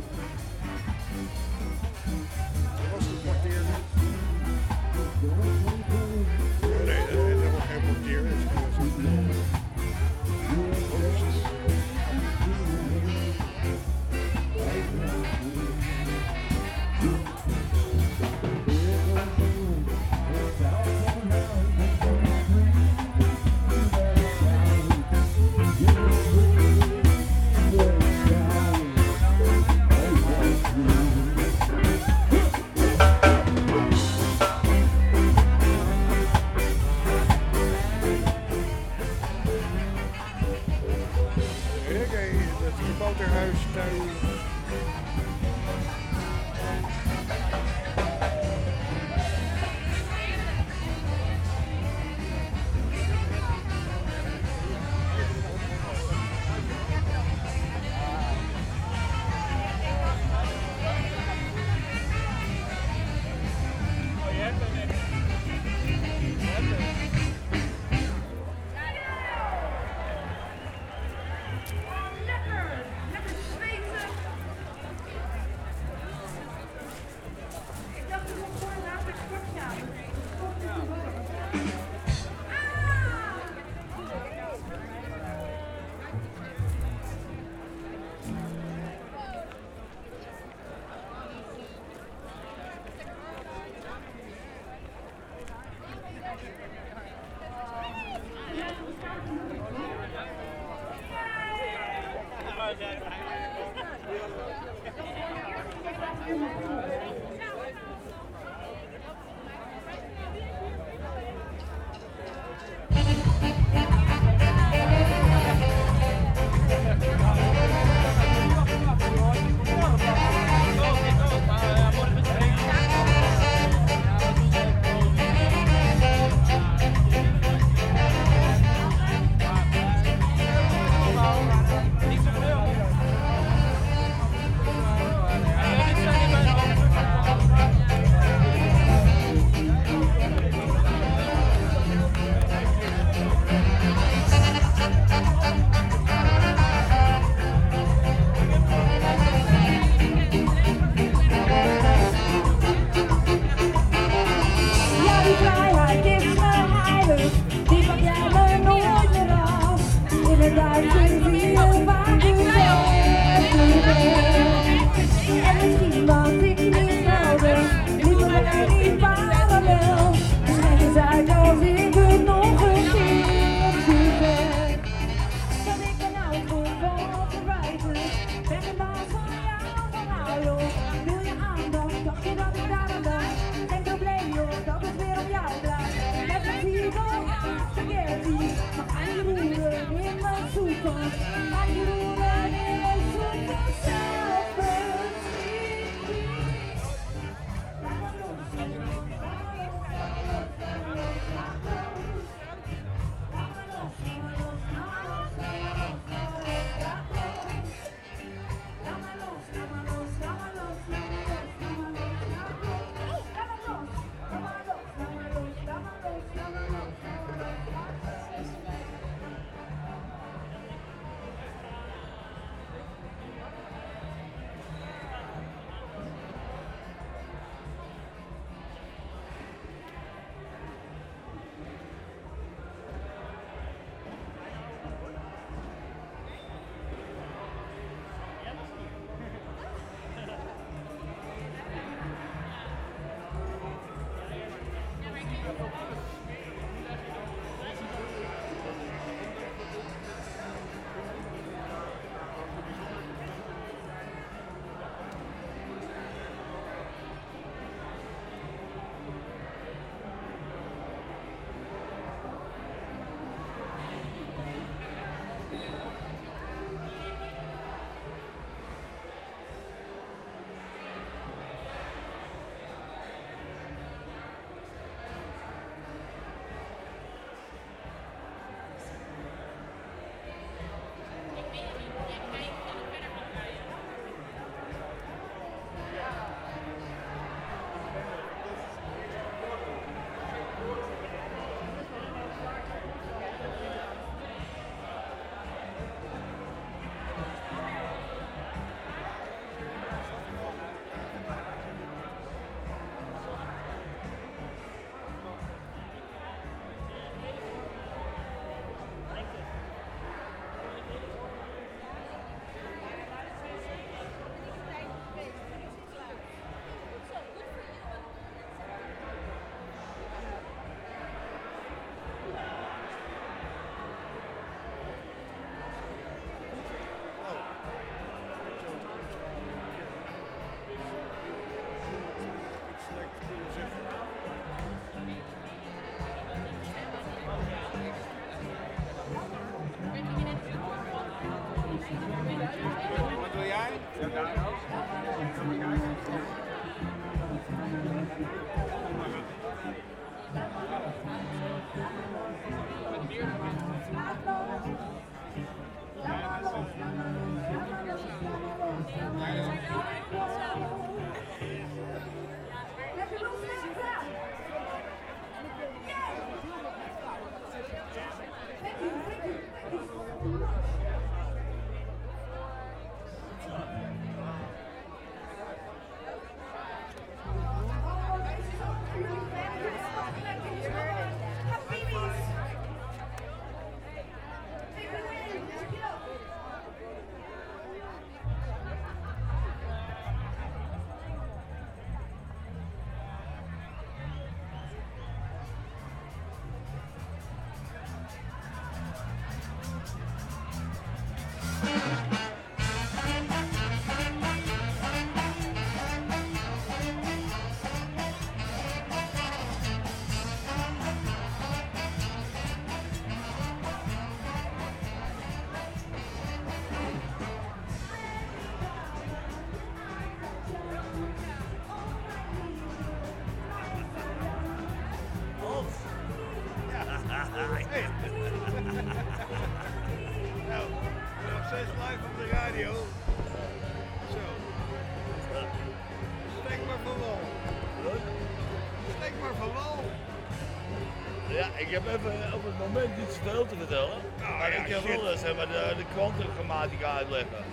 Ik heb even op het moment niet zoveel te vertellen. maar ja, ik shit. wel eh, zeg maar, de, de kwantumgrammatica uitleggen.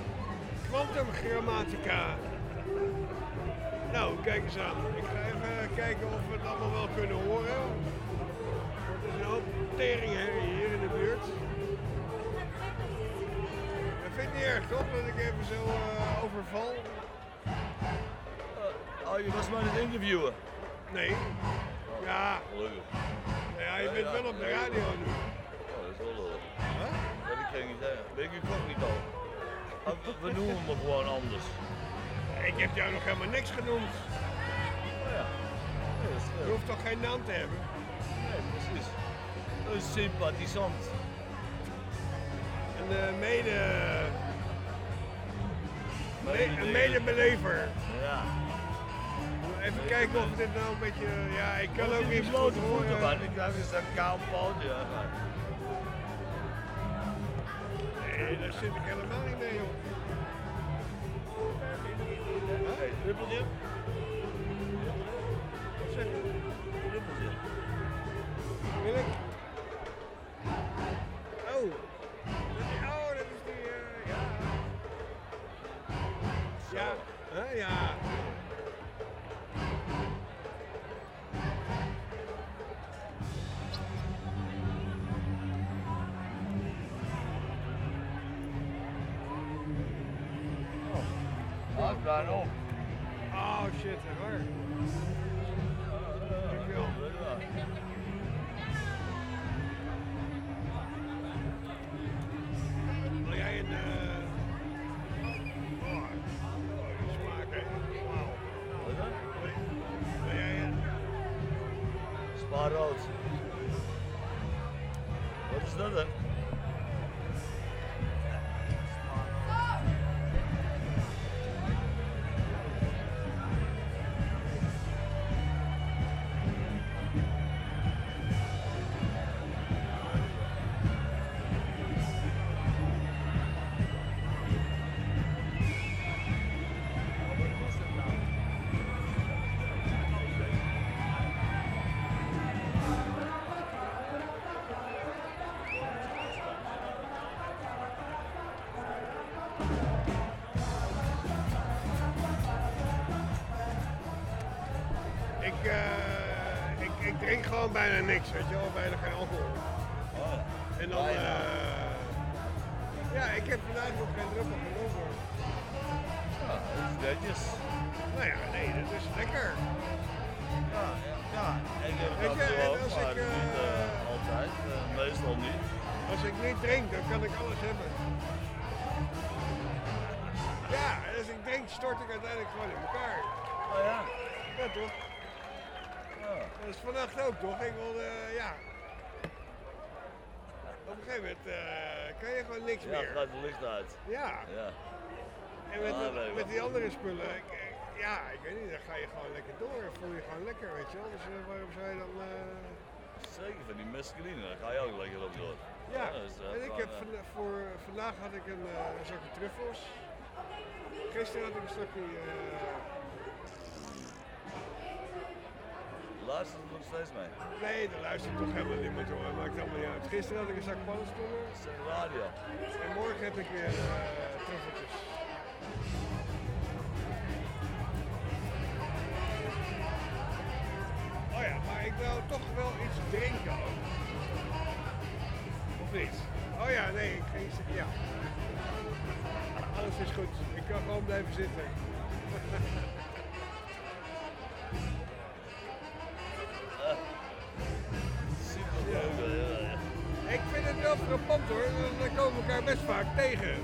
Kwantumgrammatica. Nou, kijk eens aan. Ik ga even kijken of we het allemaal wel kunnen horen. Er is een hoop teringherrie hier in de buurt. Dat vind ik niet erg, toch? Dat ik even zo eh, overval. Oh, je was maar aan het interviewen? Nee. Wel op de radio nu. Oh, dat is wel dat kan ik niet zeggen. Weet ik ook niet al. Ah, we- noemen me gewoon anders. Ik heb jou nog helemaal niks genoemd. Oh ja. Je hoeft toch geen naam te hebben? Nee, precies. Een sympathisant. Een eh, mede... me- een medebelever. Even kijken of dit nou een beetje... Ja, ik kan ook niet blote voeten, man. Ik dacht, is dat een kaal pootje. Nee, daar zit ik helemaal niet mee, joh. Hey, bijna niks, weet je wel, bijna Vannacht ook, toch? Ik wilde, ja. Op een gegeven moment eh, kan je gewoon niks Ja, meer. gaat het licht uit. Ja. Ja. En met, Ah, met die andere spullen, ik- ik- ja, ik weet niet, dan ga je gewoon lekker door. Dan voel je gewoon lekker, weet je wel. Dus eh, waarom zou je dan... eh, Zeker van die mescaline, daar ga je ook lekker op door. Ja, eh, en ik heb eh, van, voor vandaag had ik een, eh, een zakje truffels. Gisteren had ik een stukje... Luister er nog steeds mee. nee, daar luistert toch helemaal niemand hoor. Dat maakt allemaal niet uit. Gisteren had ik een zak paddenstoelen. Radio. En morgen heb ik weer eh truffeltjes. Oh ja, maar ik wil toch wel iets drinken ook. Of niet? Oh ja, nee, ik. Ja. Alles is goed. Ik kan gewoon blijven zitten. Ik vind het wel frappant hoor, we komen elkaar best vaak tegen.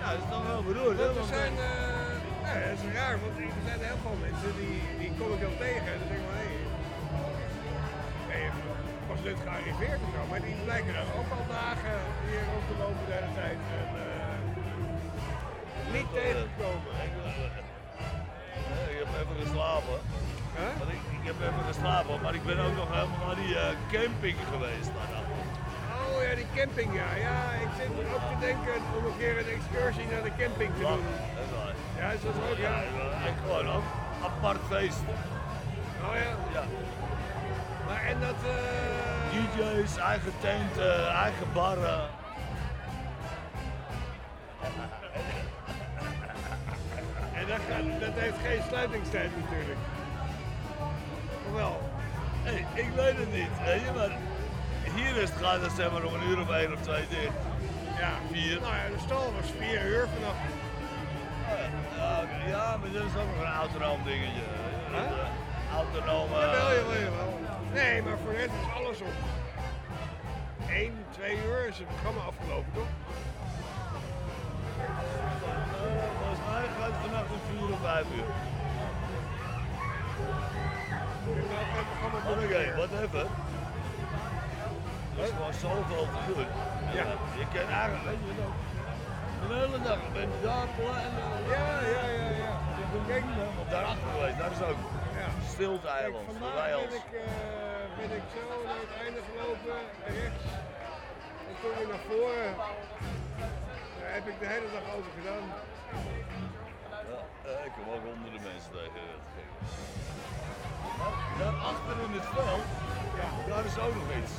Ja, dat is dan wel bedoeld? Want er zijn, eh, eh, ja, dat is raar, want er zijn heel veel mensen die, die kom ik dan tegen en dan denk ik van hé, ben je pas net gearriveerd of zo, maar die blijken dan ook al dagen hier rond te lopen de hele tijd en eh, niet tegenkomen. Ik, ik heb even geslapen. Want ik, ik heb even geslapen, maar ik ben ook nog helemaal naar die eh, camping geweest. daarna. Oh ja, die camping, ja. Ja, ik zit ook te denken om een keer een excursie naar de camping te doen. Dat is waar. Ja, is dat ook, ja? Ja, echt gewoon ook apart feest. Oh ja? Ja. Maar en dat... eh, DJ's, eigen tent, eh, eigen barren. En dat, gaat- dat heeft geen sluitingstijd natuurlijk. Wel? Hey, ik weet het niet, weet je, maar hier is het gaat het zeg maar om een uur of één of twee dicht. Ja. Vier. Nou ja, de stal was vier uur vanaf. Ja, ja, maar dat is ook nog een autonoom dingetje. Huh? Dat, eh. Jawel, jawel, jawel. Nee, maar voor net is alles op. 1, 2 uur is het programma afgelopen, toch? Eh, volgens mij gaat het vannacht om vier of vijf uur. Oké, whatever. Er is gewoon zoveel te doen. Ja. Eh, Je kan eigenlijk, weet je de hele dag eh, Ja, ja, ja, ja. Daarachter geweest, daar is ook Ja. stilte eiland. Vandaag ben ik, eh, ben ik zo naar het einde gelopen, rechts. En toen weer naar voren. Daar heb ik de hele dag over gedaan. Ja, eh, ik kom ook honderden mensen tegen. Daarachter in het veld, Ja. daar is ook nog iets.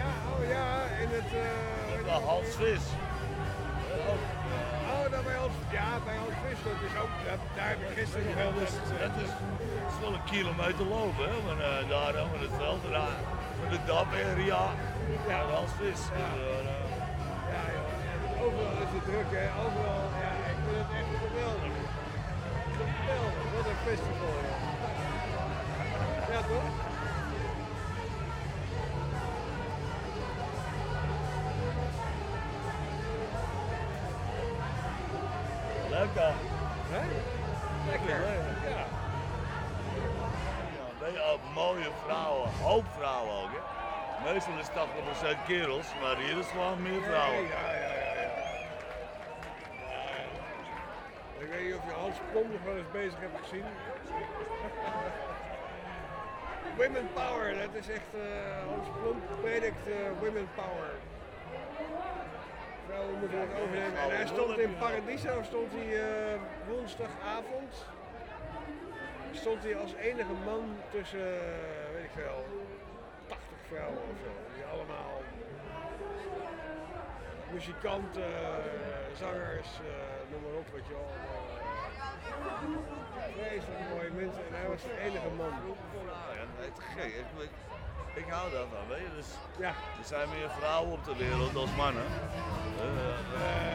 Ja, oh ja, in het... eh, Bij Hans Vis. Eh, Oh, daar bij ons, ja, bij ons vis, dat is ook, daar, daar heb ik gisteren nog heel dus. Het is, het is wel een kilometer lopen, hè? Van, eh, daar dan met het veld daar met de DAP area. Ja, Hans Vis. Eh, Ja, joh. En overal is het druk, hè. Overal, ja, ik vind het echt geweldig. Geweldig, wat een festival. Ja, toch? Lekker. Hè? Lekker. Ja. Ja, ben je ook mooie vrouwen, hoop vrouwen ook, hè? Meestal is 80% kerels, maar hier is gewoon meer vrouwen. Ja, ja, ja, ja. Ik weet niet of je Hans Plom nog wel eens bezig hebt gezien. Women Power, dat is echt, eh, Hans Plom predikt eh, Women Power. Vrouwen moeten het overnemen. En hij stond in Paradiso, stond hij eh, woensdagavond. Stond hij als enige man tussen, weet ik veel, 80 vrouwen of zo. Die allemaal muzikanten, zangers, noem maar op, wat je eh, Vreselijk mooie mensen en hij was de enige man. Ja, nee, te gek. Ik, ik, ik hou daarvan, weet je. Dus, ja. Er zijn meer vrouwen op de wereld als mannen. Eh,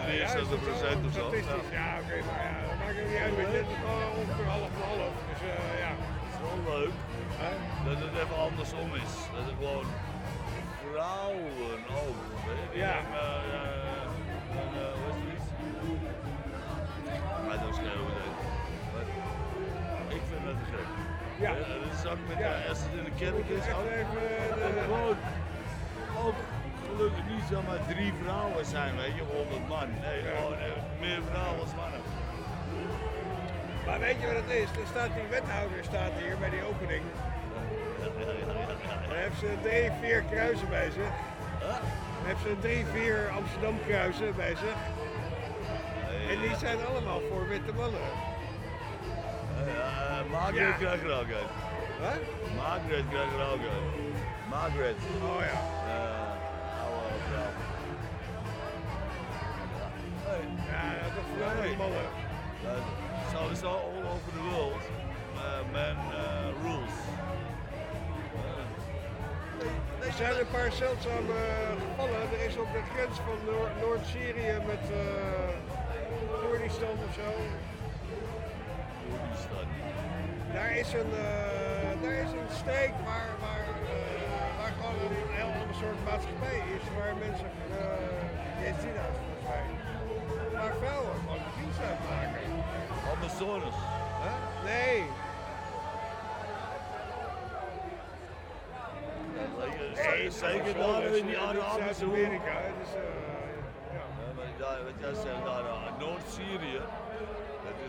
Eh, ja, is 63 dat procent of zo. Statistisch, ja, oké, maar ja, dat maakt het niet uit. Het is gewoon ongeveer half en half. Dus eh, ja. Het is wel leuk dat het even andersom is. Dat er gewoon vrouwen ook. Weet je, Ja. dan, dan, hoe is het Ja. Eh, Dat is ook met eh, als het in de kerk is. Echt Ook, ook eh, gewoon, ook gelukkig niet zomaar drie vrouwen zijn, weet je, 100 man. Nee, gewoon eh, meer vrouwen als mannen. Maar weet je wat het is? Er staat die wethouder staat hier bij die opening. Hij heeft ze drie, vier kruisen bij zich. Hij heeft ze drie, vier Amsterdam kruisen bij zich. En die zijn allemaal voor witte mannen. Margaret Ja. Wat? Margaret er uit. Margaret. Oh ja. Uh, oude vrouw. Ja, dat is voornamelijk mannen. Uh, sowieso all over the world. Uh, men uh, rules. Er zijn een paar zeldzame gevallen. Er is op de grens van Noor- Noord-Syrië met Koerdistan of zo. Daar is een, eh, daar is een streek waar, waar, eh, waar gewoon een heel ander soort maatschappij is. Waar mensen, uh, Jezina's volgens mij, waar vrouwen gewoon dienst uitmaken. Amazones. Huh? Nee. Nee, zeker daar in die Arabische is, eh, ja. Ja, maar daar, wat jij zegt, daar, Noord-Syrië,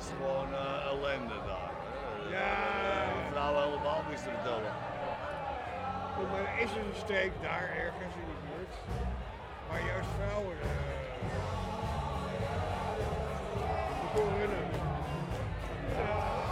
is gewoon uh, ellende daar. hè. Ja. Vrouwen helemaal niks te vertellen. Goed, maar er is een streek daar ergens in de buurt waar juist vrouwen eh begonnen runnen. Ja,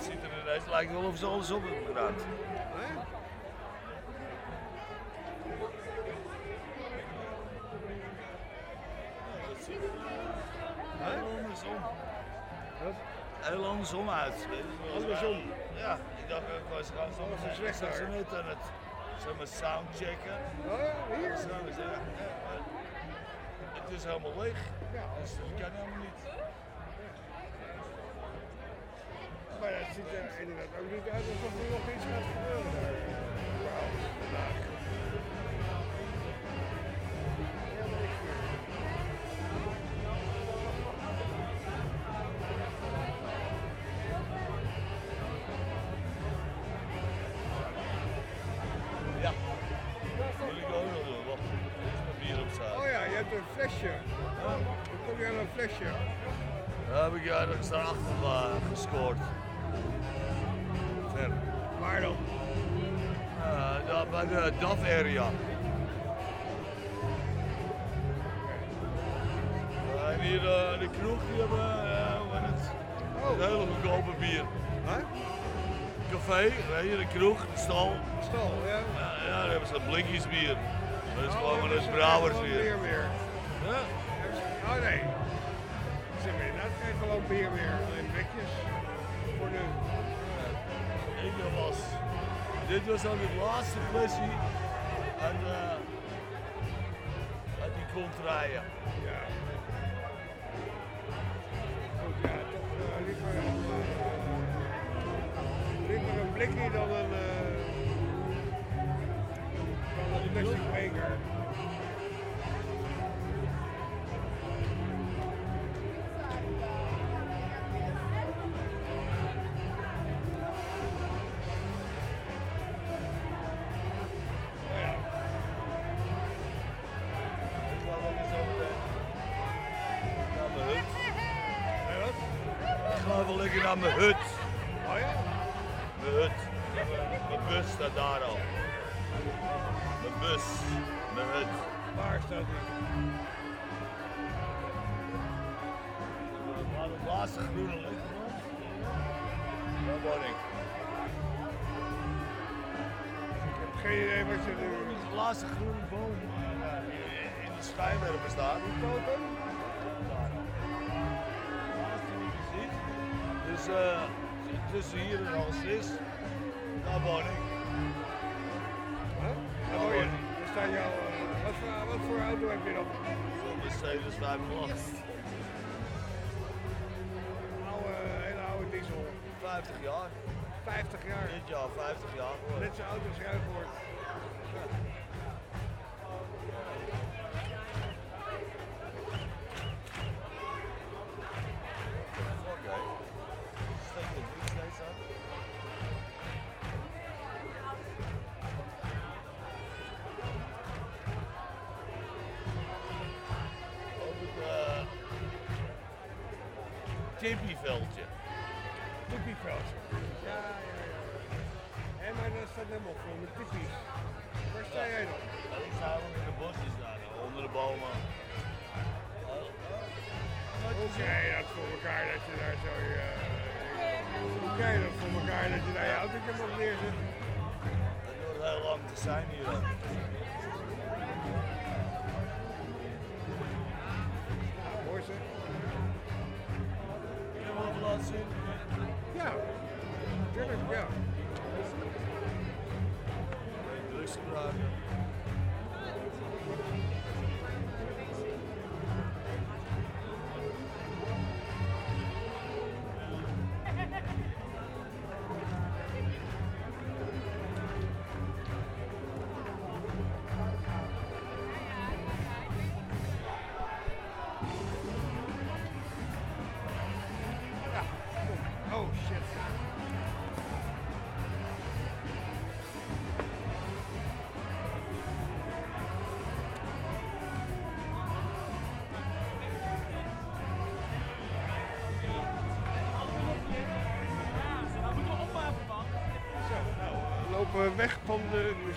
het ziet er ineens, het lijkt wel of ze alles op hebben gedaan. Dat heel andersom. Heel andersom uit. Andersom? Ja, ik dacht wel, ze gaan zo ze is weg ik ze net aan het zeg soundchecken. Oh, hier? Ja, maar het is helemaal leeg. Dus dat kan helemaal niet. Maar het ziet er inderdaad ook niet uit alsof er nog iets gaat gebeuren. Area. En hier uh, de kroeg, die hebben uh, het? Een hele goedkope bier. Café, nee, hier de kroeg, de stal. Stal, ja. Ja, ja, daar hebben ze blikjes bier. Dat is Oh, gewoon maar een brouwers bier. weer. Ja? Oh nee. Ze hebben inderdaad geen gewoon bier meer. Alleen blikjes. Voor nu. Ik was. Dit was dan het laatste flesje uit, uh, uit die contraien. Ja. Goed, ja, toch uh, liever, een, uh, liever een blikje dan een, uh, dan een plastic beker. Naar mijn hut. Oh ja? Mijn hut. Mijn bus staat daar al. Mijn bus. Mijn hut. Waar staat die? Het laatste groene licht. Daar word ik. Ik heb geen idee wat je nu... Het laatste groene boom in de schijnwerper staat. Die totem? Dus uh, tussen hier en Alsvis, daar woon ik. Huh? Daar woon je. Staat jouw... Uh, wat, voor, wat voor auto heb je dan? Zo'n Mercedes 508. Oude, hele oude diesel. 50 jaar. 50 jaar? Dit jaar 50 jaar. Zo oud als ruig wordt. Weg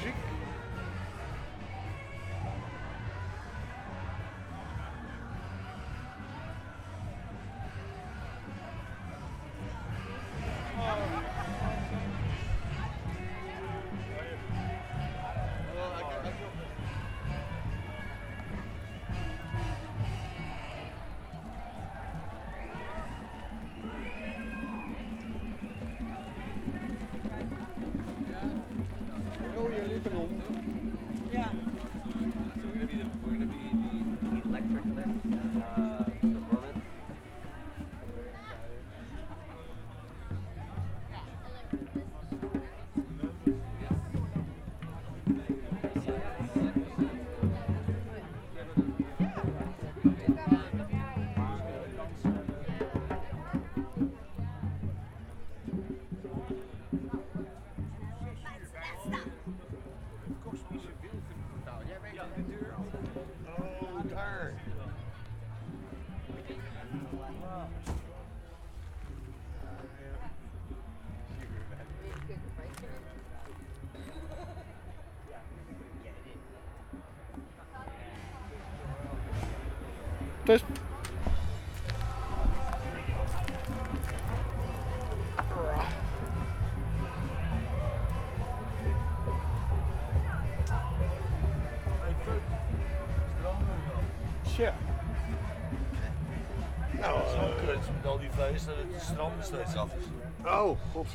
de strand steeds af is. Oh, god.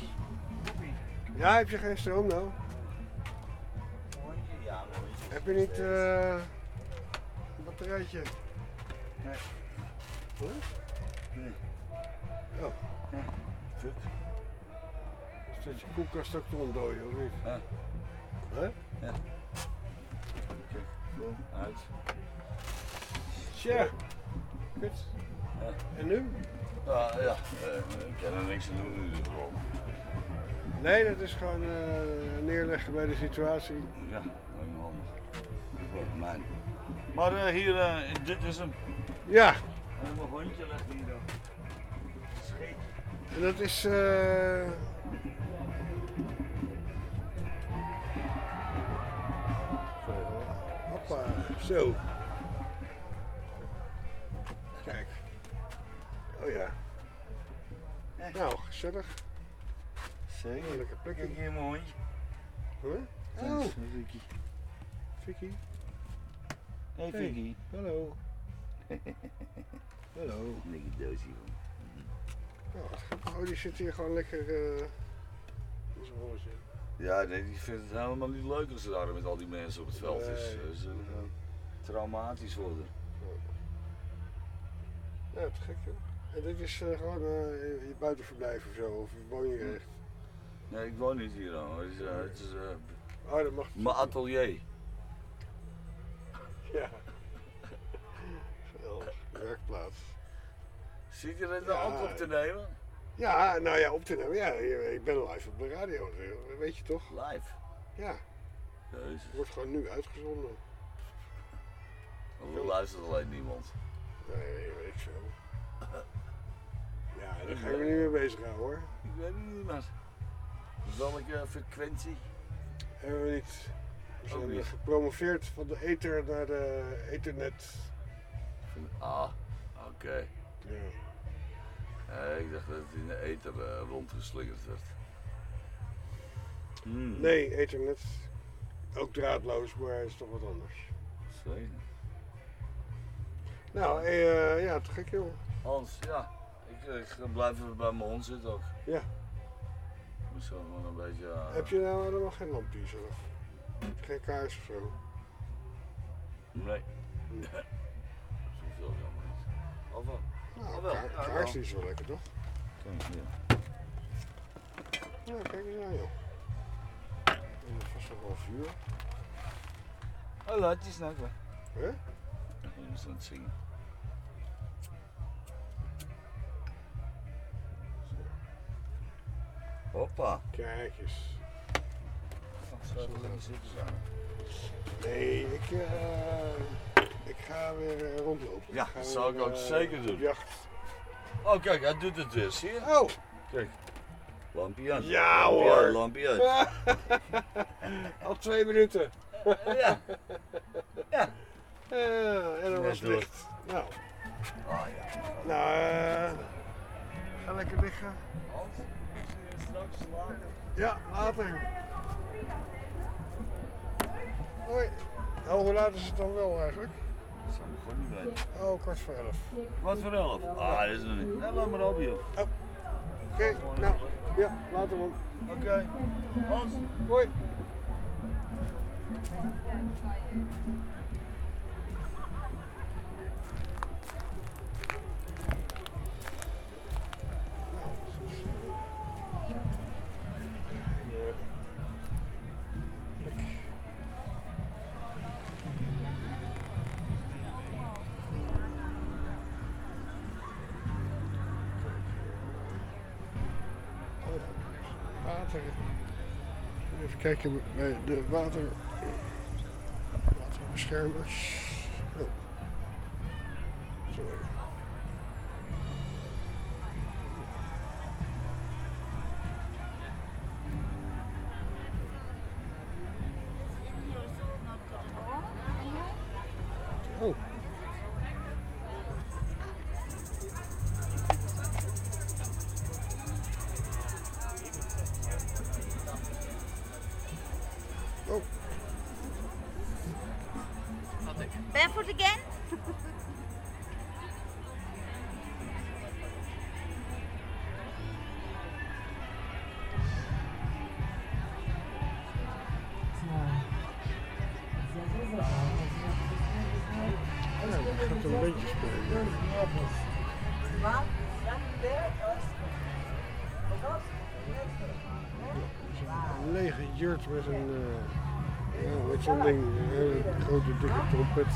Ja, heb je geen stroom nou? Ja, mooi. Heb je niet eh een batterijtje? Nee. Huh? Nee. Oh. Fuck. Is dat je koelkast ook te ontdooien, of niet? Ja. Hè? Ja. Kijk, boom, uit. Tja. Kut. Ja. En nu? Ja, ja. eh, ik kan er niks aan doen. Nee, dat is gewoon eh, neerleggen bij de situatie. Ja, helemaal mijn. Maar eh, hier, eh, dit is hem. Ja. En mijn hondje ligt hier dan. Scheet. En dat is. eh Hoppa, zo. Kijk. Oh ja. Nou, gezellig. Zeker. Lekker plekje. Kijk hier mijn hondje. Oh, Vicky. Vicky. Hey Vicky. Hallo. Hallo. Lekker doosje van. Oh, oh, die zit hier gewoon lekker eh in zijn holletje. Ja, nee, die vindt het helemaal niet leuk als ze daar met al die mensen op het veld is. Nee. Is eh, traumatisch haar. Ja, te gek joh. En dit is eh, gewoon eh, je buitenverblijf of zo, of woon je hier echt? Nee, ik woon niet hier dan. Het is, eh, het is eh, Oh, dat mag mijn atelier. Ja. Werkplaats. Zit je er Ja. nou ook op te nemen? Ja, nou ja, op te nemen. Ja, ik ben live op de radio, eh, weet je toch? Live? Ja. Jezus. Wordt gewoon nu uitgezonden. Want er luistert alleen niemand. Nee, weet ik veel. Ja, daar ga ik me niet mee bezighouden hoor. Ik weet het niet, maar welke frequentie? Hebben we niet. We zijn niet. gepromoveerd van de ether naar de ethernet. Ah, oké. Ja. Eh, ik dacht dat het in de ether eh, rondgeslingerd werd. Hmm. Nee, ethernet. Ook draadloos, maar is toch wat anders. Zeker. Nou, eh, ja, te gek joh. Hans, ja. Ik, ik ga blijven bij mijn hond zitten ook. Ja. Moet zo gewoon een beetje... eh, Heb je nou helemaal geen lampjes of? Geen kaars of zo? Nee. Zoveel jammer niet. Of wel? Nou, Of wel? ka- Ja, kaars is wel lekker toch? Kijk, ja. Nou, kijk eens aan joh. En dat is vast nog wel vuur. Oh, laat je weg. Hè? Je moest aan het zingen. Hoppa. Kijk eens. Zo. Nee, ik, eh, ik ga weer eh, rondlopen. Ja, dat zou ik ook eh, zeker doen. Jacht. Oh, kijk, hij doet het weer, zie je? Oh! Kijk. Lampje aan. Ja Lampje hoor! aan, Lampje uit. Al twee minuten. Ja. Ja. Eh, en dan was licht. Nou. Ah ja. Nou, ga lekker liggen. Ja, later. Hoi. Oh, hoe laat is het dan wel eigenlijk? Dat zou ik gewoon niet weten. Oh, kwart voor elf. Wat voor elf? Ah, dat is nog niet. Laat maar op, joh. Oké, nou, ja, later man. Oké. Hans. Hoi. Kijken bij de water. Waterbeschermers. Met een, eh, ja, met ding, een grote dikke trompet.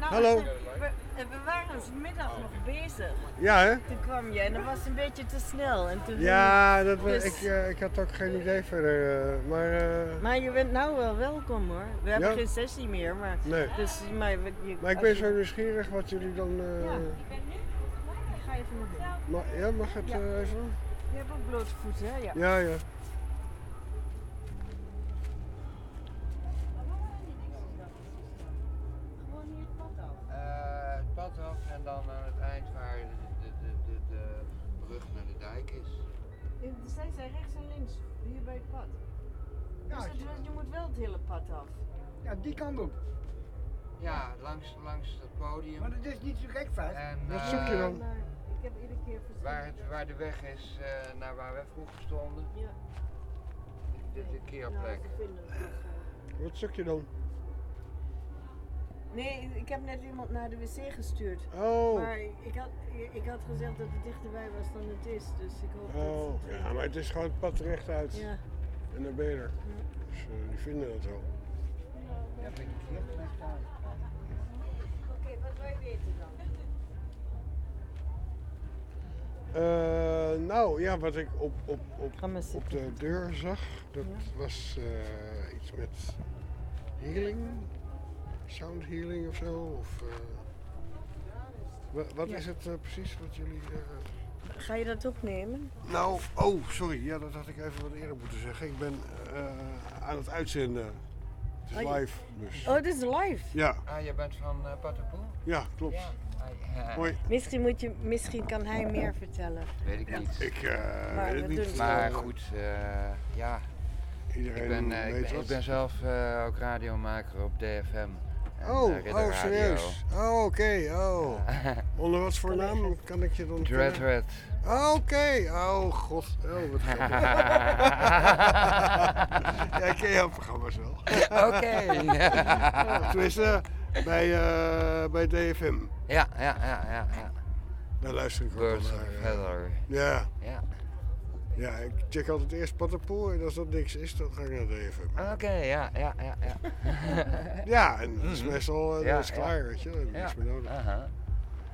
Nou, Hallo. We, we waren vanmiddag nog bezig. Ja, hè? Toen kwam je en dat was een beetje te snel. En toen Ja, dat, was- Dus- ik, eh, ik had ook geen idee verder. eh, maar eh, Maar je bent nou wel welkom hoor. We hebben Ja? geen sessie meer, maar... Nee. Dus, maar, je, maar ik ben je- zo nieuwsgierig wat jullie dan... eh, Ja. Ik ga even naar binnen. ma- ja, mag het eh, even? Je hebt ook blote voeten, hè? Ja. Ja, ja. Gewoon hier het pad af. Eh, het pad af en dan aan het eind waar de, de, de, de, de brug naar de dijk is. Zij zijn rechts en links, hier bij het pad. Ja, dus als je- het- je moet wel het hele pad af. Ja, die kant op. Ja, langs, langs het podium. Maar dat is niet zo gek vast. En, Wat eh, zoek je dan? Ik heb iedere keer. Waar, het, waar de weg is eh, naar waar we vroeger stonden. Ja. De, de keerplek. Nou. Wat zoek je dan? Nee, ik heb net iemand naar de wc gestuurd. Oh. Maar ik had, ik had gezegd dat het dichterbij was dan het is, dus ik hoop Oh, dat het... ja, maar het is gewoon het pad rechtuit. Ja. En dan ben je er. Dus eh, die vinden het wel. Ja, ben ik hier. Oké, wat wij weten dan? Eh, nou ja, wat ik op, op, op, op de deur zag, dat was eh, iets met healing, sound healing of zo. Of, eh, wa- wat Ja. is het precies wat jullie. eh, Ga je dat opnemen? Nou, oh, sorry, ja, dat had ik even wat eerder moeten zeggen. Ik ben eh, aan het uitzenden. Het is Oh, je- live, dus. Oh, dit is live? Ja, Ah, je bent van uh, Patapoel? ja, klopt. Ja. Ah. Misschien, moet je, misschien kan hij meer vertellen. Weet ik niet. Ik eh, Maar weet we het niet. het Maar goed, eh, ja. Iedereen ik ben, eh, ik weet ben, wat. ik ben zelf eh, ook radiomaker op DFM. En, Oh, oh, Radio. serieus? Oh, oké, oh. Onder wat voor naam kan ik je dan Dread? Red. Oké, oh god, oh wat ja, ik ken jouw programma's wel. Oké. Ja, Tenminste, bij, eh, bij DFM. Ja, ja, ja, ja. ja. Daar luister ik naar. Feather. Ja. Ja. Ja, ik check altijd eerst Patapoel en als dat niks is, dan ga ik naar DFM. Oké, ja, ja, ja, ja. Ja, en dat is Mhm. meestal eh, Ja, dat is ja. klaar, weet je. Je Ja, niks meer nodig. aha.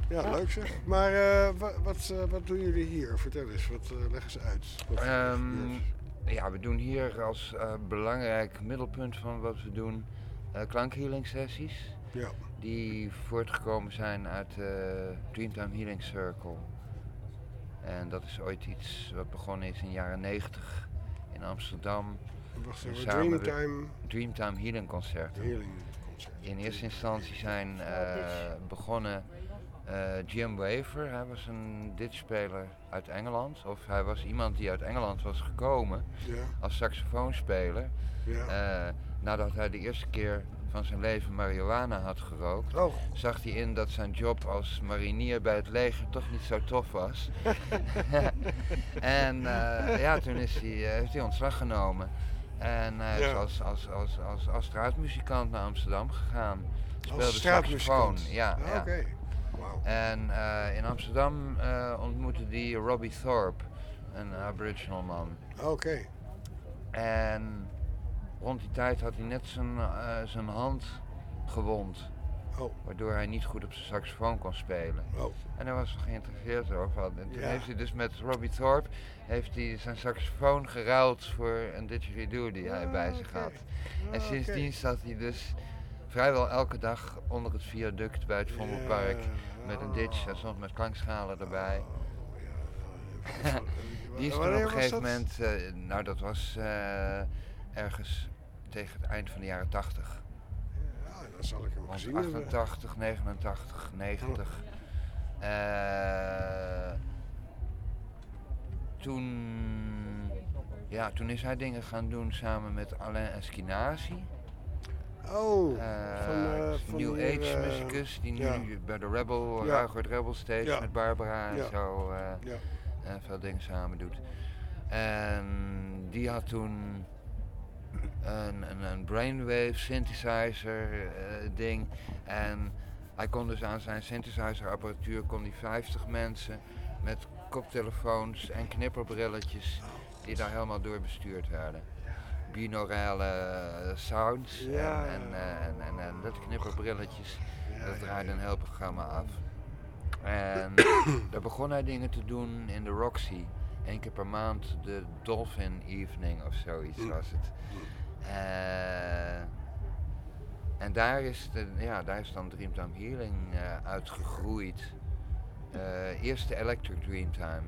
Ja, Ja. leuk zeg. Maar eh, wa- wat, eh, wat doen jullie hier? Vertel eens, wat eh, leggen ze uit? Wat Ehm, ja, we doen hier als belangrijk middelpunt van wat we doen klankhealing sessies. Ja. Die voortgekomen zijn uit de Dreamtime Healing Circle. En dat is ooit iets wat begonnen is in de jaren 90 in Amsterdam. Wacht En even, Dreamtime- Dreamtime Healing Concerten. Healing In eerste instantie zijn begonnen Jim Waver. Hij was een ditchspeler uit Engeland. Of hij was iemand die uit Engeland was gekomen Ja. als saxofoonspeler. Ja. Eh, nadat hij de eerste keer van zijn leven marihuana had gerookt, Oh. zag hij in dat zijn job als marinier bij het leger toch niet zo tof was. en eh, ja, toen is hij, eh, heeft hij ontslag genomen. En hij is Ja. als, als, als, als, als straatmuzikant naar Amsterdam gegaan. Speelde straatmuzikant? saxofoon. Ja, Ah, ja. En eh, in Amsterdam eh, ontmoette hij Robbie Thorpe, een aboriginal man. Oké. En rond die tijd had hij net zijn, eh, zijn hand gewond. Oh. Waardoor hij niet goed op zijn saxofoon kon spelen. Oh. En hij was er geïnteresseerd over. En toen Ja. heeft hij dus met Robbie Thorpe heeft hij zijn saxofoon geruild voor een didgeridoo die hij bij zich had. En Ah, sindsdien zat hij dus vrijwel elke dag onder het viaduct bij het Vondelpark met een ditch en soms met klankschalen erbij. Die is toen op een gegeven dat? moment, eh, nou dat was eh, ergens tegen het eind van de jaren 80. Ja, dan zal ik hem Rond hebben. 88, 89, 90. Eh, toen, ja, toen is hij dingen gaan doen samen met Alain Eskenazi. Oh, Eh, van, eh, van New die, Age eh, muzikus die nu bij de Rebel, Ja. Ruigert Rebel steeds Ja. met Barbara en zo Ja. veel dingen samen doet. En die had toen een, een, een brainwave synthesizer ding. En hij kon dus aan zijn synthesizer apparatuur kon hij 50 mensen met koptelefoons en knipperbrilletjes die daar helemaal door bestuurd werden. Binaurale sounds Ja, en, en, eh, en, en, en dat knipperbrilletjes, dat draaide een heel programma af. En daar begon hij dingen te doen in de Roxy. Eén keer per maand de Dolphin Evening of zoiets was het. Eh, en daar is, de, ja, daar is dan Dreamtime Healing eh, uitgegroeid. Eh, eerst de Electric Dreamtime.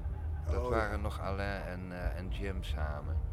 Dat Oh, waren nog Alain en, en Jim samen.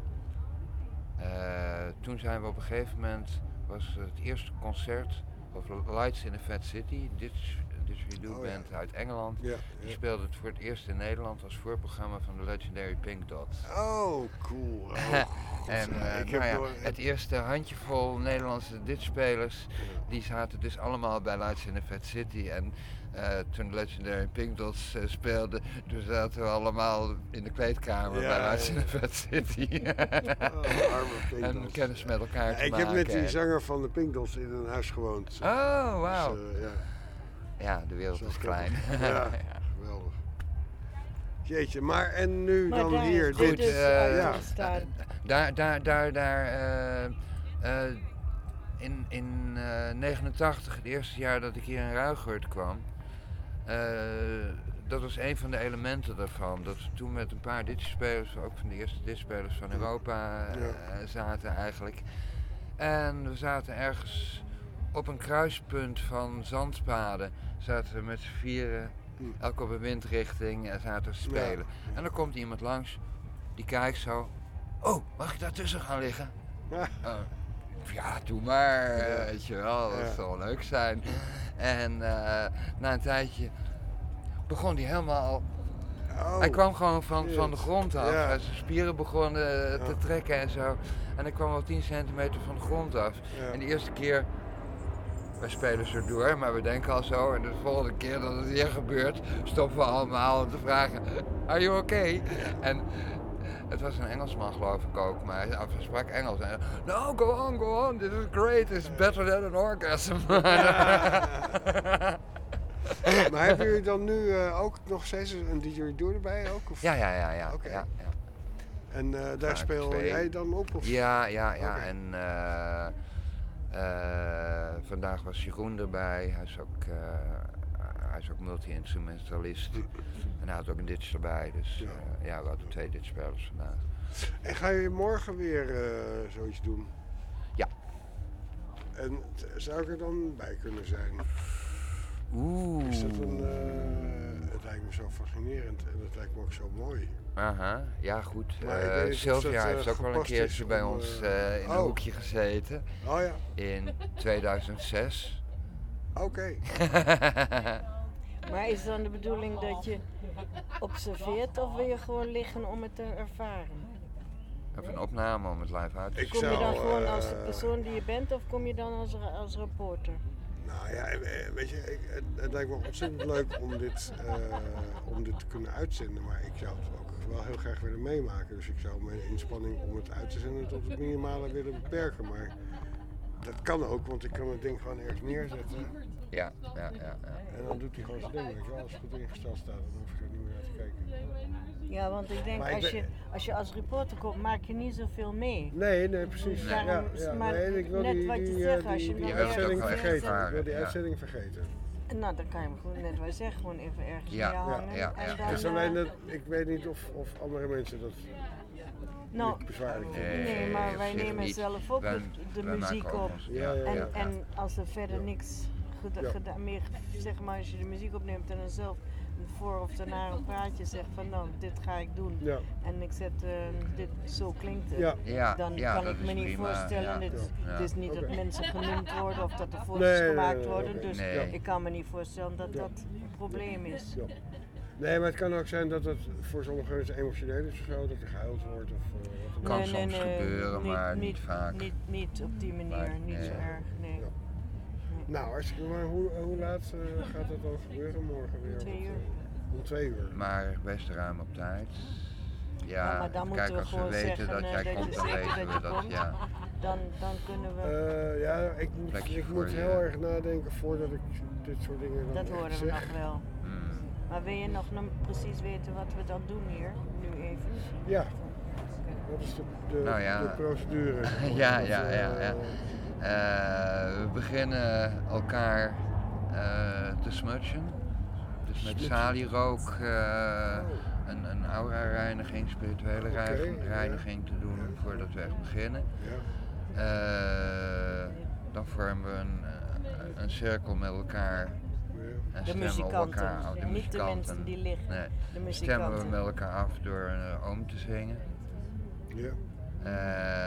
Eh, toen zijn we op een gegeven moment, was het eerste concert of Lights in a Fat City, Ditch, Didgeridoo Oh, ja. band uit Engeland. Ja, Die ja. speelde het voor het eerst in Nederland als voorprogramma van de Legendary Pink Dots. Oh, cool. Oh, en eh, ik nou heb ja, door- het eerste handjevol Nederlandse ditspelers, die zaten dus allemaal bij Lights in the Fat City. En eh, toen de Legendary Pink Dots eh, speelden, toen zaten we allemaal in de kleedkamer Ja, bij Lights ja. in the City. Oh, arme Pink en Dots. kennis met elkaar Ja, te ik maken. heb met die zanger van de Pink Dots in een huis gewoond. Oh, wauw. Dus, eh, ja. Ja, de wereld Zo is klein. Ja, geweldig. Jeetje, maar en nu Maar dan daar hier is dit. dit dus ja. Daar, daar, daar, daar. eh, eh, in in eh 89, het eerste jaar dat ik hier in Ruigoord kwam. Eh, dat was een van de elementen daarvan. Dat we toen met een paar ditspelers, ook van de eerste ditspelers van Europa, eh, zaten eigenlijk. En we zaten ergens op een kruispunt van zandpaden. Zaten we met z'n vieren, elk op een windrichting en zaten we te spelen. En dan komt iemand langs, die kijkt zo. Oh, mag ik daartussen gaan liggen? Oh, ja, doe maar, eh, weet je wel, dat Ja. zal leuk zijn. En eh, na een tijdje begon hij helemaal... hij kwam gewoon van, van de grond af. Ja. Zijn spieren begonnen eh, te trekken en zo. En hij kwam wel 10 centimeter van de grond af. En de eerste keer, wij spelen zo door, maar we denken al zo. En de volgende keer dat het weer gebeurt, stoppen we allemaal om te vragen, are you okay? En het was een Engelsman geloof ik ook, maar hij hij sprak Engels. En, no, go on, go on, this is great, it's better than an orgasm. maar hebben jullie dan nu eh, ook nog steeds een didgeridoo erbij ook? Of? Ja, ja, ja, ja. Ja, ja. En eh, daar Vaak speel twee. jij dan op? Of? Ja, ja, ja. En eh, vandaag was Jeroen erbij. Hij is ook, hij is ook multi-instrumentalist. en hij had ook een ditch erbij. Dus ja, ja we hadden twee ditchspelers vandaag. En ga je morgen weer eh, zoiets doen? Ja. En zou ik er dan bij kunnen zijn? Oeh. Is dat een, eh, het lijkt me zo fascinerend en het lijkt me ook zo mooi. Aha, ja goed. Eh, of Sylvia dat, eh, heeft ook wel een keertje bij ons eh, eh, in oh. een hoekje gezeten. Oh ja. In 2006. Oké. Maar is dan de bedoeling dat je observeert of wil je gewoon liggen om het te ervaren? Of een opname om het live uit te Ik Kom je dan zou, gewoon als eh, de persoon die je bent of kom je dan als, als reporter? Nou ja, eh, weet je, ik, het, het lijkt me ontzettend leuk om dit, eh, om dit te kunnen uitzenden. Maar ik zou het ook wel heel graag willen meemaken. Dus ik zou mijn inspanning om het uit te zenden tot het minimale willen beperken. Maar dat kan ook, want ik kan het ding gewoon ergens neerzetten. Ja, ja, ja. ja. En dan doet hij gewoon zijn ding, weet je. Als het goed ingesteld staat, dan hoef je er niet meer naar te kijken. Ja, want ik denk Maar ik als, ben- je, als je als reporter komt, maak je niet zoveel mee. Nee, nee, precies. Dus Ja, daarom- ja, maar nee, ik wil net die, wat je die, zegt, eh, als je die, die nog uitzending vergeten. Ik wil die ja. uitzending vergeten. Nou, dan kan je hem gewoon net wat je zegt, gewoon even ergens Ja, mee hangen. ja, en ja. dan, Dus eh, alleen dat, ik weet niet of, of andere mensen dat Nou, niet bezwaarlijk vinden. Nee, Nee, maar op wij zich nemen niet. zelf ook Wij- de wij maken muziek ook op. ons- Ja, ja, en, ja. en als er verder niks Ja. meer, zeg maar, als je de muziek opneemt en dan zelf voor of daarna een praatje zegt van nou, dit ga ik doen. Ja. En ik zet, eh, dit, zo klinkt het. Ja. Dan ja, kan ik me niet prima, voorstellen, ja. dit, Ja. het is niet dat mensen genoemd worden of dat er foto's Nee, nee, gemaakt nee, worden. Dus Nee. ik kan me niet voorstellen dat dat een probleem is. Ja. Nee, maar het kan ook zijn dat het voor sommige mensen emotioneel is of zo, dat er gehuild wordt of eh, wat dan Kan ook. soms gebeuren, maar niet vaak. Niet, niet op die manier, Maar, niet zo nee. erg, nee. Nou, hartstikke maar hoe, hoe laat eh, gaat dat dan gebeuren morgen weer? Twee Of, uur. eh, Om twee uur. Maar best ruim op tijd. Ja, Ja, maar dan kijken we als we gewoon weten zeggen, dat eh, jij dat komt, dan weten dat we je dat. komt. Ja, Dan, dan kunnen we... Eh, ja, ik moet, ik voor moet je. heel erg nadenken voordat ik dit soort dingen dan Dat horen we nog wel. Hmm. Maar wil je nog no- precies weten wat we dan doen hier? Nu even. Ja. Wat is de, de, Nou ja. de procedure? ja, ja, eh, ja, ja. Eh, we beginnen elkaar eh, te smutsen. Dus met salierook eh, een, een aura-reiniging, spirituele reiniging te doen voordat we echt beginnen. Ja. Eh, dan vormen we een, eh, een cirkel met elkaar. En De stemmen we muzikanten, elkaar af. De niet de muzikanten. mensen die liggen, Nee, de stemmen we met elkaar af door een oom te zingen. Ja.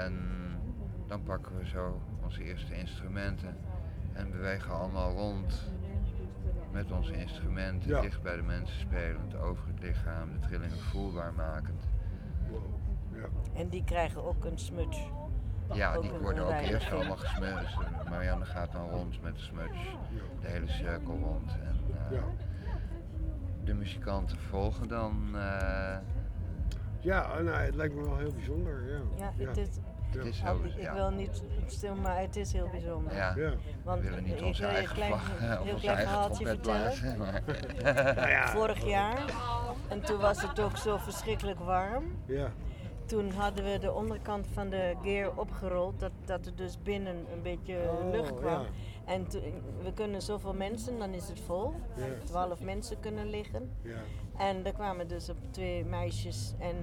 En dan pakken we zo onze eerste instrumenten en bewegen allemaal rond met onze instrumenten, Ja. dicht bij de mensen spelend, over het lichaam, de trillingen voelbaar makend. Ja. En die krijgen ook een smudge. Ja, Ook die worden ook eerst allemaal gesmurd. Marianne gaat dan rond met de smudge, de hele cirkel rond. En, eh, Ja. De muzikanten volgen dan. eh, Ja, nou, het lijkt me wel heel bijzonder. Ja, Ja, het is, Het is ik ja. wil niet stil, maar het is heel bijzonder. Ja, we Want willen niet ik onze wil eigen klein, vlag, of eigen verhaaltje trompet vertellen. blazen. maar- Nou ja. Vorig jaar, en toen was het ook zo verschrikkelijk warm. Ja. Toen hadden we de onderkant van de gear opgerold, dat, dat er dus binnen een beetje Oh, lucht kwam. ja. En toen- we kunnen zoveel mensen, dan is het vol. Ja. Twaalf mensen kunnen liggen. Ja. En er kwamen dus op twee meisjes en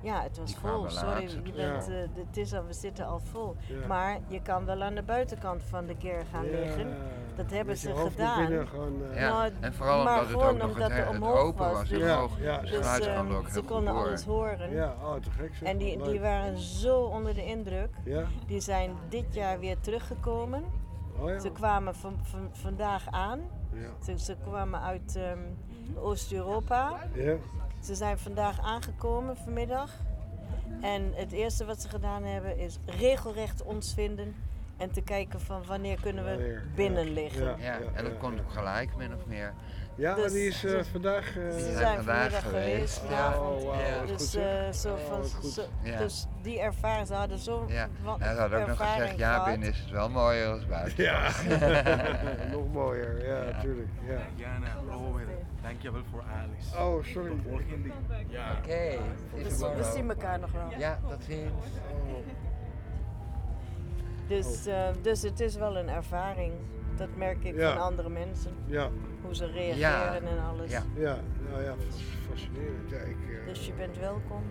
ja, het was Die vol. Sorry, laat. je bent, Ja. eh, het is al, we zitten al vol. Ja. Maar je kan wel aan de buitenkant van de keer gaan Ja, liggen. Dat hebben ze gedaan. binnen gewoon, eh, Ja, Nou, en vooral maar omdat het gewoon ook nog omdat het, er het omhoog open was. was. Dus, ehm, ook ze konden door. alles horen. Ja, oh, te gek zeg. En die, die waren zo onder de indruk. Ja? Die zijn dit jaar weer teruggekomen. Oh ja. Ze kwamen van, van- vandaag aan. Ja. Ze, ze kwamen uit ehm, Oost-Europa. Ja. Ze zijn vandaag aangekomen vanmiddag. En het eerste wat ze gedaan hebben is regelrecht ons vinden. En te kijken van wanneer kunnen we binnen ja. liggen. Ja. Ja, en dat komt ook gelijk, min of meer. Ja, Dus- en die is eh, dus- vandaag... eh, Ze zijn zijn vandaag geweest, geweest. ja. Oh, wat dus, eh, zo van, wat zo- dus die ervaring, ze hadden zo'n Ja, wa- en ze had ook nog gezegd, ja, gehad. binnen is het wel mooier als buiten. Ja, nog mooier. Ja, natuurlijk. Ja. Jana, Robert, dankjewel voor alles. Oh, sorry. Tot volgende. Ja. Oké, Dus we zien elkaar nog wel. Ja, tot ziens. Dus, Oh. eh, dus het is wel een ervaring. Dat merk ik Ja. van andere mensen. Ja. Hoe ze reageren Ja. en alles. Ja. Ja, nou ja, fas- fascinerend. Ja, ik, eh, Dus je bent welkom.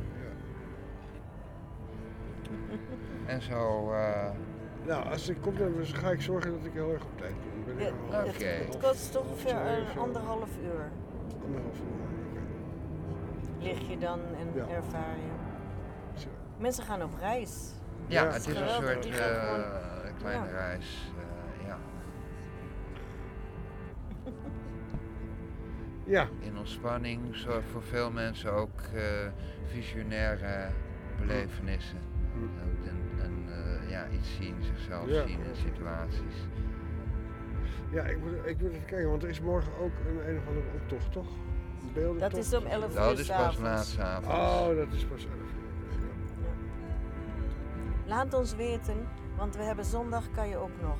En zo, eh, Nou, als ik kom, dan ga ik zorgen dat ik heel erg op tijd ben. Ja, het, kost ongeveer een anderhalf uur. anderhalf uur. Lig je dan en Ja. ervaar je. Zo. Mensen gaan op reis. ja, Ja. het is een soort eh, gewoon- kleine Ja. reis. eh, ja. Ja, In ontspanning, zo voor veel mensen ook eh, visionaire belevenissen. En, en, en, eh, ja, iets zien, zichzelf Ja. zien in situaties. Ja ik, moet, ik moet even kijken, want er is morgen ook een, een of andere optocht, toch? Dat is om 11 uur Dat is pas s'avonds. Oh, dat is pas 11 uur. Ja. Laat ons weten, want we hebben zondag kan je ook nog.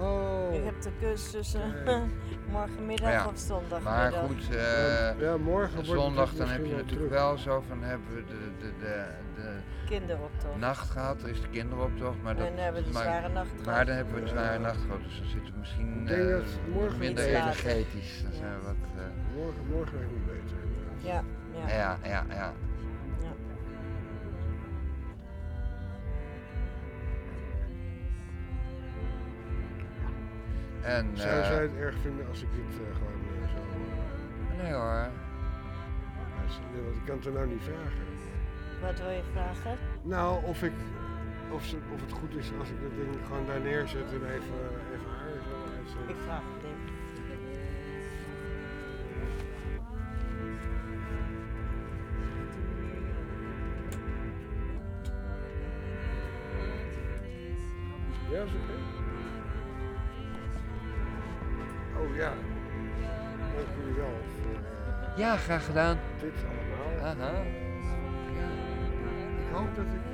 Oh. Je hebt de keus tussen Kijk. morgenmiddag Ja, of zondagmiddag. Maar goed, eh, Ja, morgen wordt zondag dan heb misschien je natuurlijk druk. wel zo van hebben we de, de, de, de Kinderoptocht. nacht gehad, er is de kinderoptocht, maar dat, En dan hebben we de maar, zware nacht maar gehad. dan hebben we de zware nacht gehad, dus dan zitten we misschien eh, morgen minder energetisch. Dan zijn we wat, eh, Morgen, morgen lijkt me beter. Ja, ja. ja, ja, ja. Ja. En, Zou eh, zij het erg vinden als ik dit eh, gewoon zo... nee hoor. ik kan het er nou niet vragen. Wat wil je vragen? Nou, of, ik, of, ze, of het goed is als ik dat ding gewoon daar neerzet en even, even haar. Ik vraag het even. Ja, is oké. Oh ja. Dank jullie wel voor eh, Ja, graag gedaan. dit allemaal. Aha. Ik hoop dat ik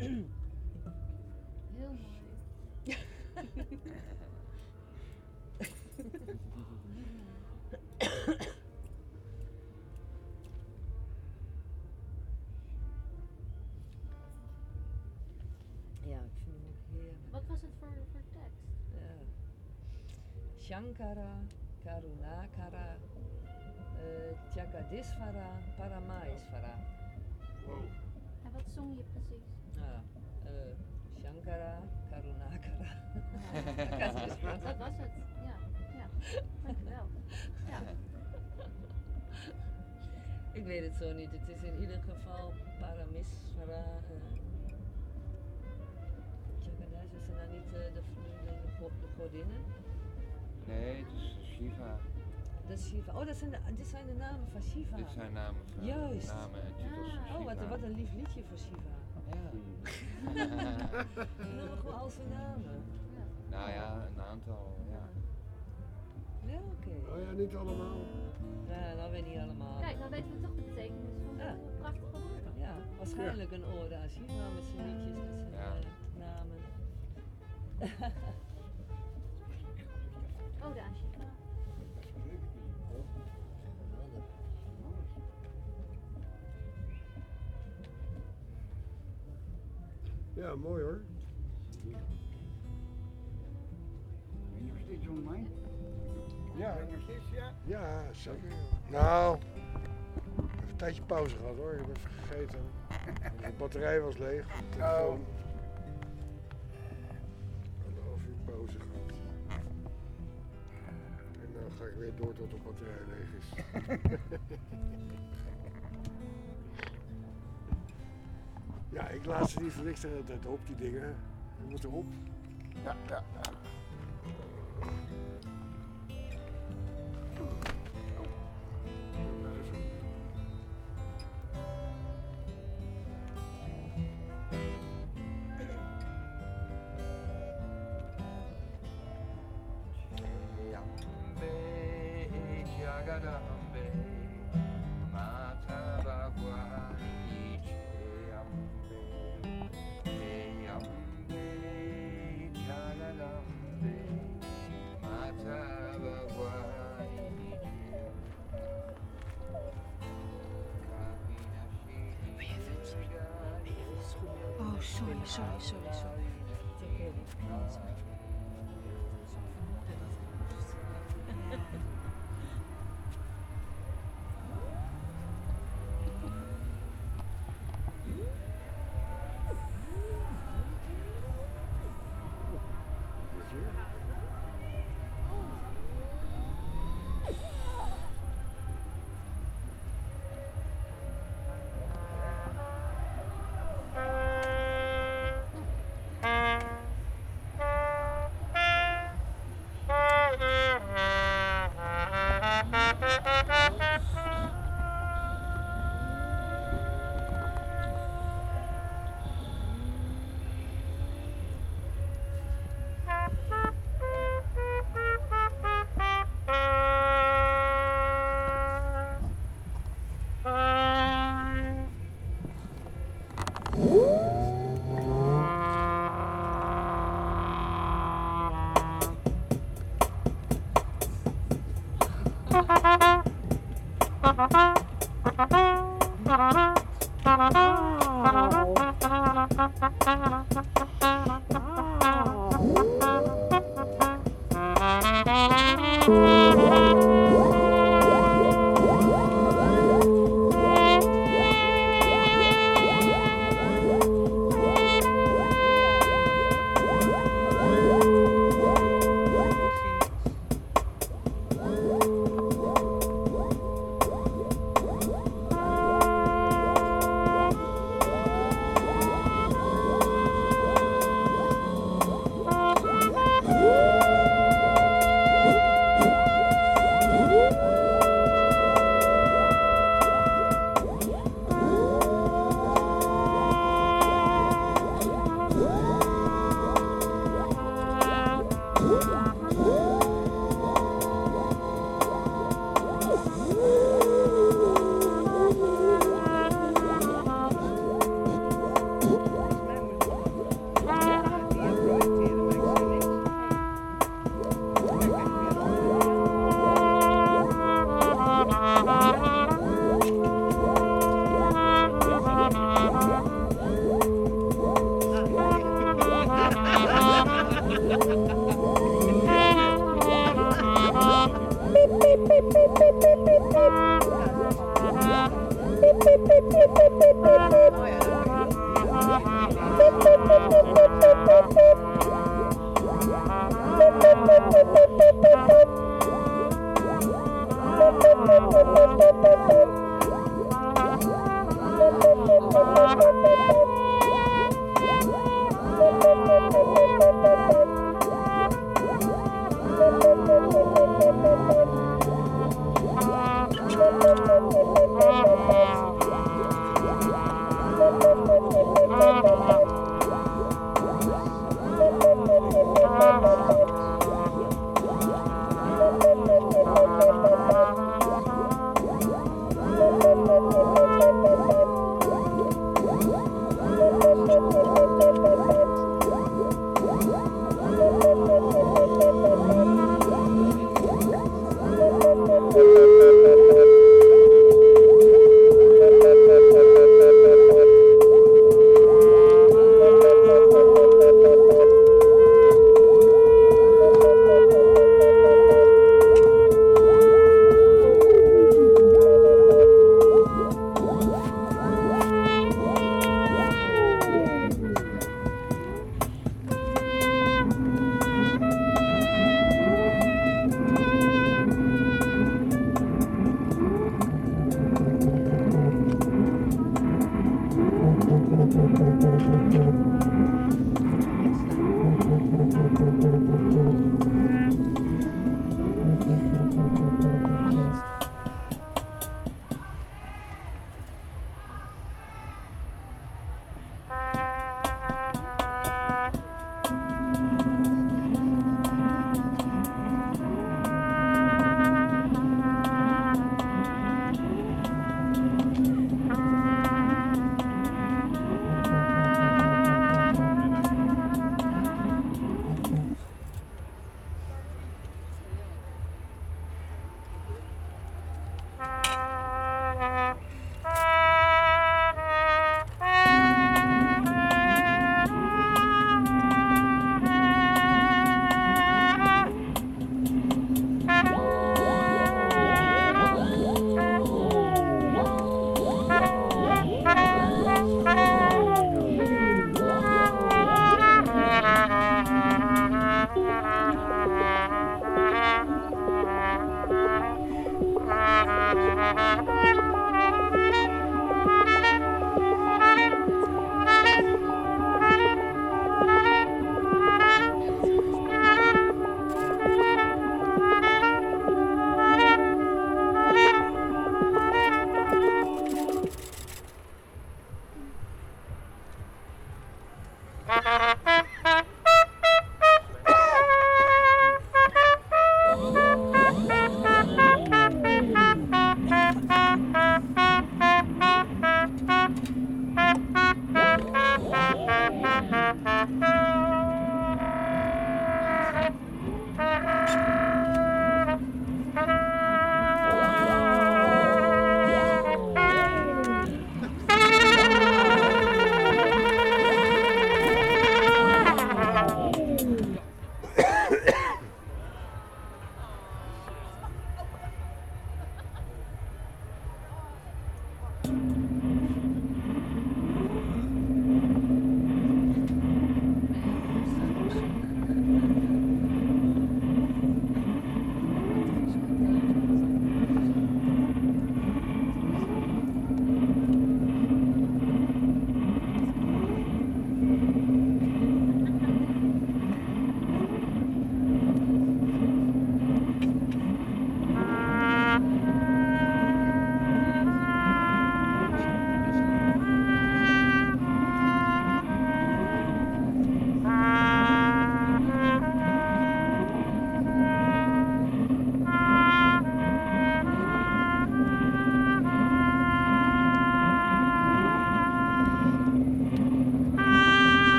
Heel mooi. Ja, ik vind heerlijk. Wat was het voor, voor tekst? Ja. Shankara, Karunakara, eh Jagadisvara, Paramaesvara. En wat zong je precies? Eh, Shankara, Karunakara. Dat was het, ja. ja. Dankjewel. Ja. Ik weet het zo niet. Het is in ieder geval Paramisvara. eh Jagadas, zijn dat niet eh, de, de, de, go- de godinnen? Nee, het is Shiva. Dat is Shiva. Oh, dat zijn de, dit zijn de namen van Shiva. Dit zijn namen van Juist. namen en titels van Oh, wat, wat een lief liedje voor Shiva. Ja. Gewoon al zijn namen. Nou ja, een aantal, ja. Ja, oké. Oh ja, niet allemaal. Ja, nou weet niet allemaal. Kijk, dan weten we toch de betekenis van Ja. de prachtige woorden. Ja, waarschijnlijk een ode aan Shiva met zijn liedjes, met zijn Ja. namen. Oh, de Ja, mooi hoor. Ben je nog steeds online? Ja. Ben je nog steeds, ja? Ja, zeker. Nou, even een tijdje pauze gehad hoor. Ik heb even gegeten. De batterij was leeg. De telefoon. Anderhalf uur pauze gehad. En dan ga ik weer door tot de batterij leeg is. ja, ik laat ze niet verlicht de hele tijd op, die dingen. Die moeten op. Ja, ja. Sorry, sorry, sorry, sorry. Woo! Uh-huh.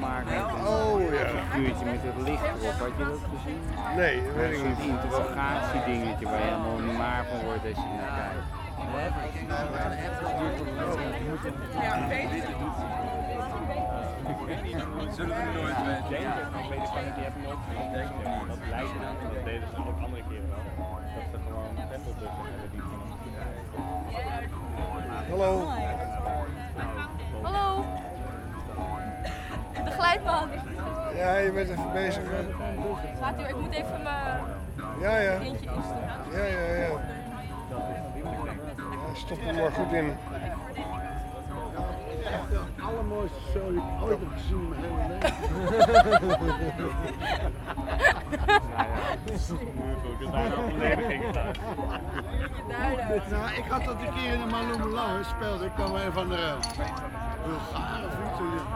Met een, Oh, ja. Een vuurtje met het Ja, je bent even bezig. hè? Gaat u, ik moet even mijn Ja, ja. eentje instoppen. Ja, ja, ja. Ja, Stop hem maar goed in. De allermooiste show die ik ooit heb gezien in mijn hele leven. Nou, ik had dat een keer in de Malumela gespeeld. Ik kwam een van de Bulgaren vrienden.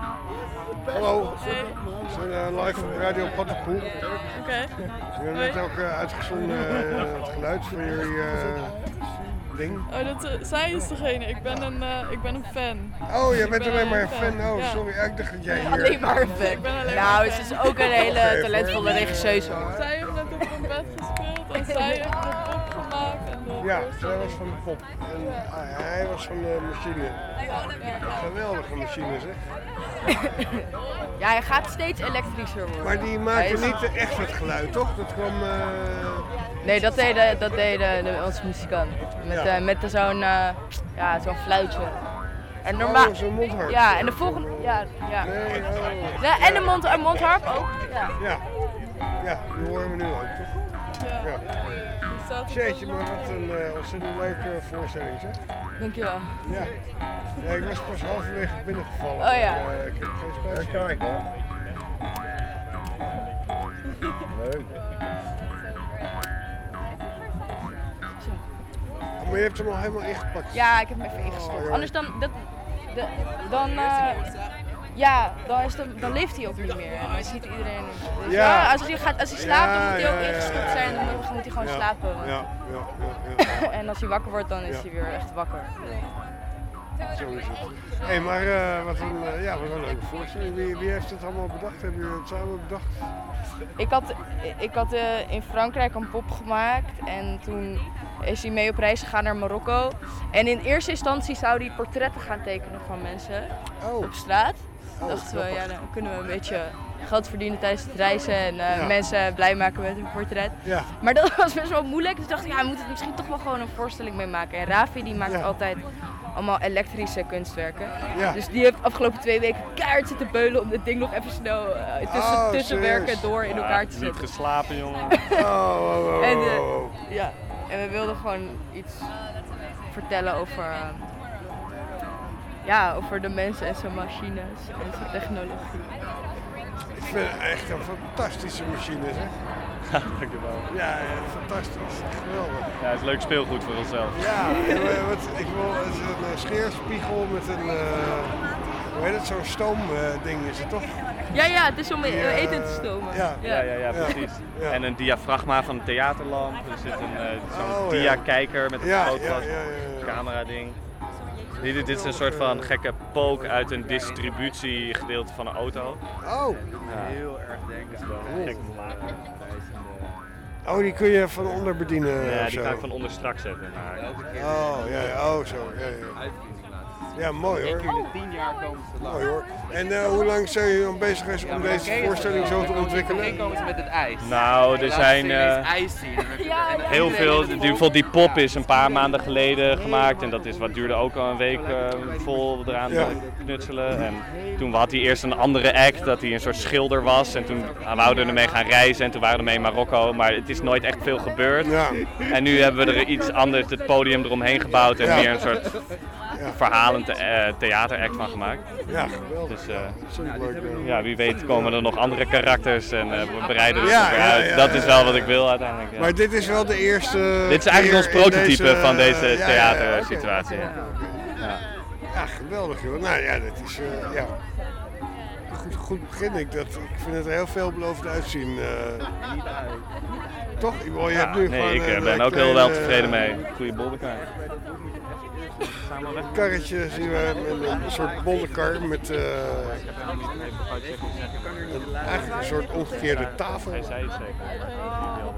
Hallo. We zijn eh, live op Radio Pattenpoel. Oké. We hebben net ook eh, uitgezonden eh, het geluid van jullie eh, ding. Oh, dat, zij is degene. Ik ben een, eh, ik ben een fan. Oh, jij bent ben alleen maar een fan. fan. Oh, Ja. sorry. Ik dacht dat jij hier... Alleen maar een Ik ben fan. alleen Nou, maar ze fan. is ook een hele talentvolle hoor. regisseuse hoor. Zij heeft net op een bed gespeeld en zij heeft de pop gemaakt. En de Ja, zij was van de pop. En ah, hij was van de machine. Geweldige machine, zeg. Ja, hij gaat steeds elektrischer worden. Maar die Hij maakte is- niet echt het geluid, toch? Dat kwam... eh, Nee, dat deden, dat deden de, onze muzikanten. Met, Ja. eh, met zo'n eh, ja, zo'n fluitje. En normaal. Oh, zo'n mondharp. Ja, en de volgende. Ja, ja. Nee, oh. Ja, en de mond, mondharp ook. Ja. Ja. Ja, die horen we nu ook, toch? Ja. Jeetje, maar wat een eh, ontzettend leuke voorstelling, zeg. Dankjewel. Ja. ja. Ik was pas halverwege binnengevallen. Oh ja. maar, eh, ik heb geen spijt. Ja, kijk hoor. Leuk. Maar je hebt hem al helemaal ingepakt. Ja, ik heb hem even ingestopt. Oh, ja. Anders dan. Dat, de, dan eh, ja, dan, is de, dan leeft hij ook niet meer. En dan ziet iedereen. Dus Ja. ja. als, hij gaat, als hij slaapt, dan moet hij ook ingestopt zijn. Dan moet, hij gewoon slapen. Ja, ja, ja. ja. en als hij wakker wordt, dan is hij weer echt wakker. Zo is het. Hé, hey, maar eh, wat een, eh, ja, wat een leuke voorstelling. Wie, wie heeft het allemaal bedacht? Hebben jullie het samen bedacht? Ik had, ik had eh, in Frankrijk een pop gemaakt en toen is hij mee op reis gegaan naar Marokko. En in eerste instantie zou hij portretten gaan tekenen van mensen op straat. Oh, dachten we, ja, dan kunnen we een beetje geld verdienen tijdens het reizen en eh, Ja. mensen blij maken met hun portret. Ja. Maar dat was best wel moeilijk, dus dacht ik, ja, we moeten er misschien toch wel gewoon een voorstelling mee maken. En Ravi die maakt Ja. altijd allemaal elektrische kunstwerken. Ja. Dus die heeft afgelopen twee weken keihard zitten beulen om dit ding nog even snel eh, tussen, Oh, tussenwerken door in elkaar te zetten. Niet geslapen, jongen. Oh, oh, oh, En, oh, eh, ja, en we wilden gewoon iets vertellen over, ja, over de mensen en zijn machines en zijn technologie. Ik vind het echt een fantastische machine, zeg. Dankjewel. Ja, ja, fantastisch. Geweldig. Ja, het is leuk speelgoed voor onszelf. Ja, eh, wat, ik wil, het is een eh, scheerspiegel met een, eh, hoe heet het, zo'n stoomding is het toch? Ja, ja, het is om Die, eh, eten te stomen. Ja, Ja, ja, ja, precies. Ja. En een diafragma van een theaterlamp. Er zit een eh, zo'n Oh, ja. dia-kijker met een Ja, groot ja, ja, ja, ja. camera-ding. Dit, dit is een soort van gekke pook uit een distributiegedeelte van een auto. Oh. Ja. Heel erg denken. Cool. Gek Oh, die kun je van onder bedienen Ja, of die ga ik van onder strak zetten. Maar... Oh, ja, ja, oh, zo. Ja, ja. Ja, mooi hoor. keer in de tien jaar komen ze. Mooi hoor. En eh, hoe lang zijn jullie dan bezig geweest Ja, om deze voorstelling zo te ontwikkelen? komen ze met het ijs. Nou, er zijn eh, ijs. En en heel veel. bijvoorbeeld die pop is een paar maanden geleden gemaakt. En dat is, wat duurde ook al een week eh, vol eraan Ja. te knutselen. En toen had hij eerst een andere act, dat hij een soort schilder was. En toen wouden we ermee gaan reizen. En toen waren we mee in Marokko. Maar het is nooit echt veel gebeurd. En nu hebben we er iets anders, het podium eromheen gebouwd. En Ja. meer een soort verhalend eh, theateract van gemaakt. Ja, geweldig. Dus eh, ja. ja, wie weet komen er nog andere karakters en eh, we bereiden het Ja, ja, uit. ja, dat ja, is wel ja. wat ik wil uiteindelijk. ja. Maar dit is wel de eerste. Dit is eigenlijk ons prototype deze- van deze ja, ja, ja, theatersituatie. oké. ja. Ja. Ja, geweldig joh. Nou ja, dat is ja. Goed, goed begin ik. Dat, ik vind het er heel veelbelovend uitzien. eh. Toch? Je hebt nu nee, gewoon ik ben ook heel wel tevreden mee. Goede bolderkaart. Een karretje zien we met een soort bollenkar met eh, een- eigenlijk een soort omgekeerde tafel.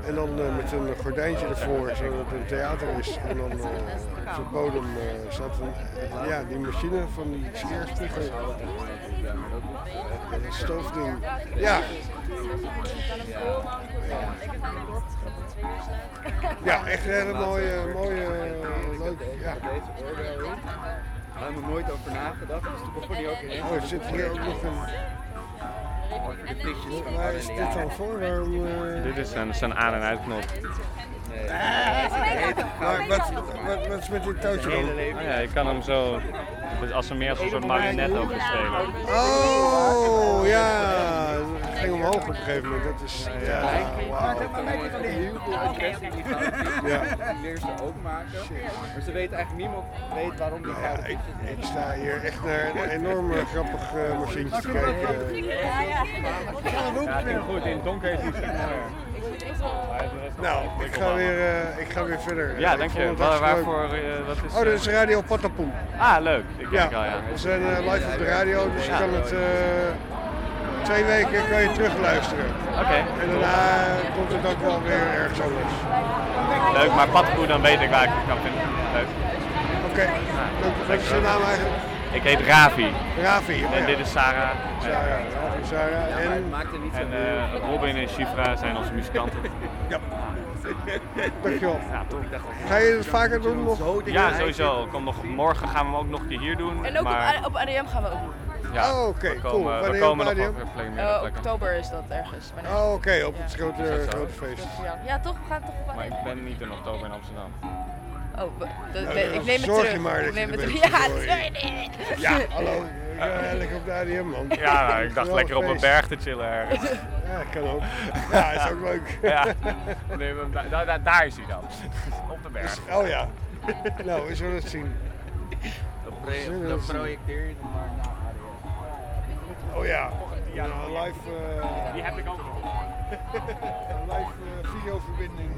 En dan eh, met een gordijntje ervoor, zodat het een theater is. En dan eh, op de bodem eh, staat een, ja, die machine van die scheerspoeger. En die stoofding. Ja. Ja, echt een hele mooie, mooie, leuke, ja. Daar hebben we nooit over nagedacht, dus toen begon hij ook in. Oh, er zit hier ook nog een... Waar is dit dan voor? Waarom... eh, Dit is een, zijn aan- en uitknop. Maar wat, wat, is met dit touwtje dan? Oh ja, je kan hem zo, dus als een meer als een soort marionet ook spelen. Oh, ja. Het ging omhoog op een gegeven moment. Dat is... Ja, wauw. Ja. Leer ze ook maken. Maar ze weten eigenlijk niemand weet waarom die ik, ik sta hier echt naar een enorm eh, grappig eh, machientje te kijken. Ja, het ging goed. In het donker is mooier. Nou, ik ga weer, eh, ik ga weer verder. Ja, Ik dank je. Waar, waarvoor, eh, wat is... Oh, dat is Radio Patapoe. Ah, leuk. Ik Ja, al, ja. we zijn eh, live op de radio, dus je kan het... eh, twee weken kan je terugluisteren. Oké. En daarna komt het ook wel weer ergens anders. Leuk, maar Patpoe, dan weet ik waar ik het kan vinden. Leuk. Oké. Leuk. Wat is je naam eigenlijk? Ik heet Ravi. Ravi, oh En ja. dit is Sarah. Sarah, Ravi, Sarah. En... En eh, Robin en Shifra zijn onze muzikanten. Ja. Dankjewel. Ja, toch. Ga je het vaker doen? Nog? Ja, sowieso. Kom nog, morgen gaan we hem ook nog een keer hier doen. En ook maar, op, op ADM gaan we ook doen. ja, Oh, oké, we cool. komen, we Wanneer komen nog op plekken. oktober is dat ergens. Wanneer? Oh, oké, op het grote, grote feest. Ja. ja, toch? We gaan toch op Maar ik ben niet in oktober in Amsterdam. Oh, de- Nou, ik neem het zorg terug. je maar ik dat je neem het bent, terug. Ja, sorry. Ja, hallo. Ben lekker op de ADM, man. Ja, nou, ik dacht lekker op een berg te chillen ergens. Ja, kan ook. Ja, is ook leuk. Ja. Nee, maar da- da- da- daar is hij dan. Op de berg. Oh ja. Nou, we zullen het zien. Dan, projecteer je hem maar naar Oh ja. Ja, een live, eh, Die heb ik ook nog. een live eh, videoverbinding.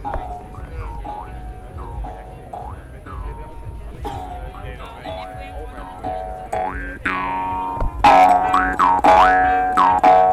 Thank you.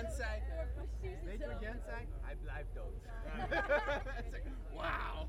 Jens zei, weet je wat Jens? Hij blijft dood. Wauw!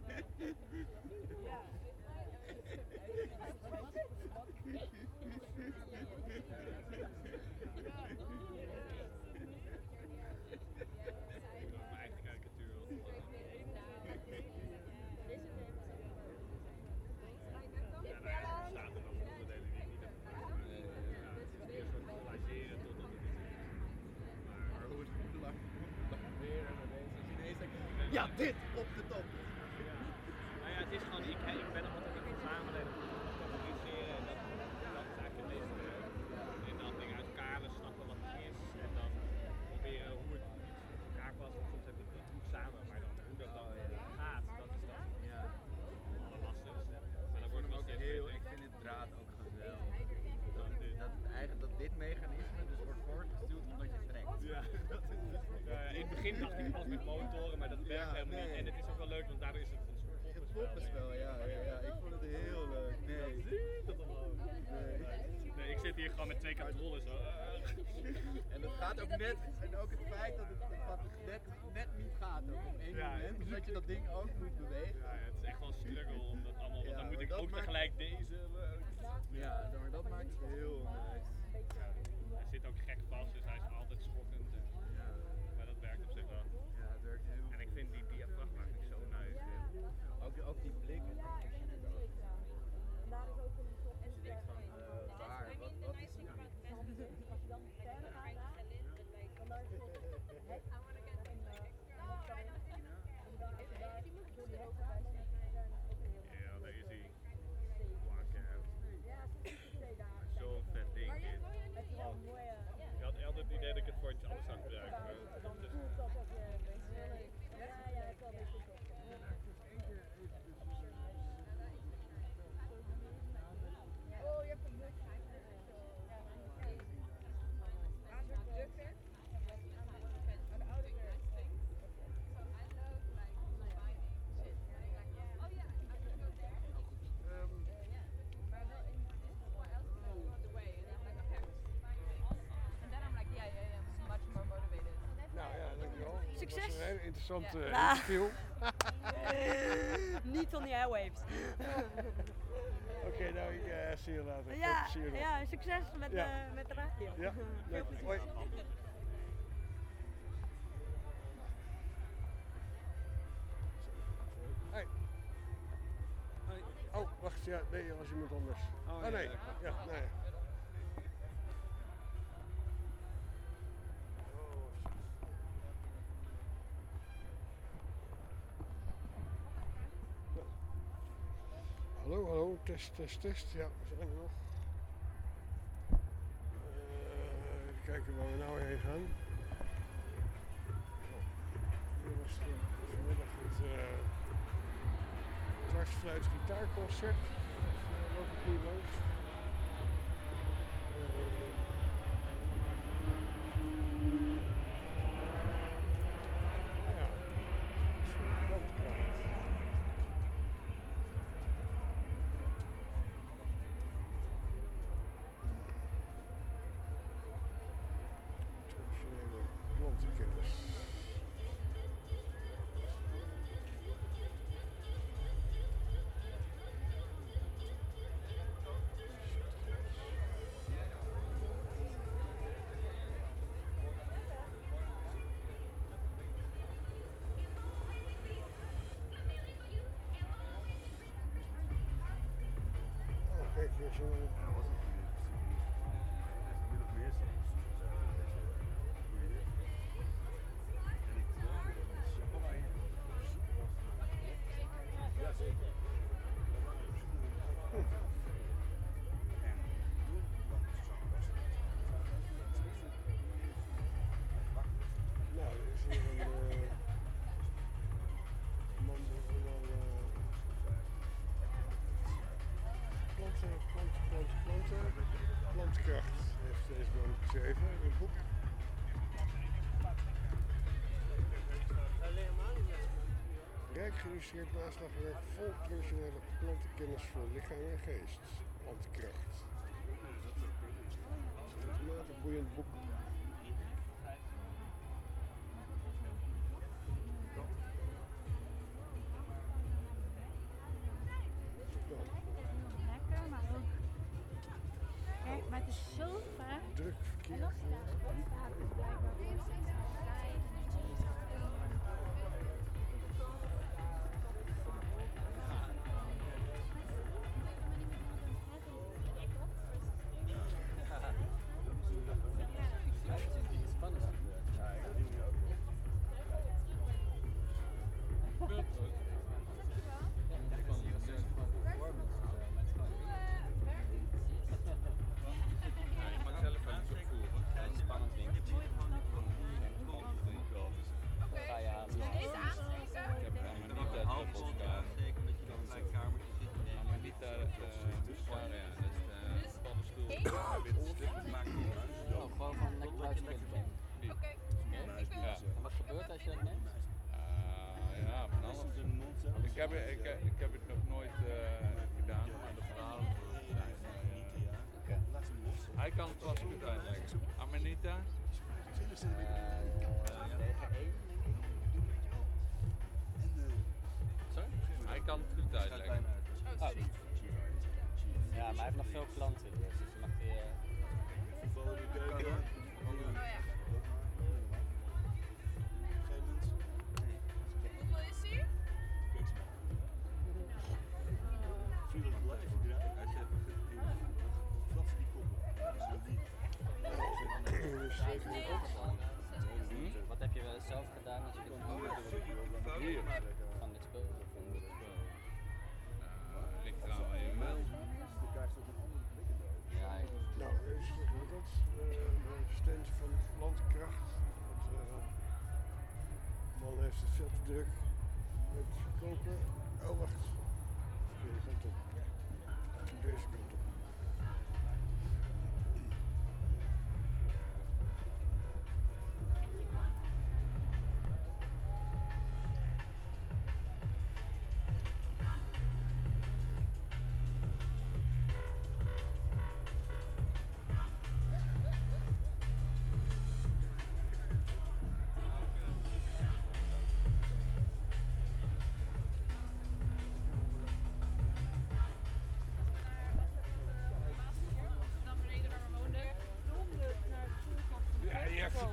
zo. en dat gaat ook net, en ook het feit dat het, dat net, net niet gaat op één ja, moment, dus dat je dat ding ook moet bewegen. Ja, het is echt wel een struggle om dat allemaal, want dan moet ik ook tegelijk deze interessant uh, Niet on the airwaves. Oké, nou, ik eh, zie je later. Ja, ja succes met, ja. Eh, met de radio. Ja, Hoi. Oh, wacht, ja, nee, was iemand anders. Oh, oh nee, ja, nee. test, test, test. Ja, we zijn er nog. Eh, even kijken waar we nou heen gaan. Hier was de, eh, vanmiddag het eh, uh, dwarsfluit gitaarconcert. Sure. Planten. Plantkracht heeft deze man geschreven in een boek. Rijk geïllustreerd naslagwerk vol functionele plantenkennis voor lichaam en geest. Plantkracht. Het is een boeiend boek. groot als je dat neemt? Uh, eh, ja, van alles. Ik heb, ik, ik heb het nog nooit uh, gedaan aan de verhalen. Hij kan het wel goed uitleggen. Amanita? Uh,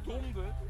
Domde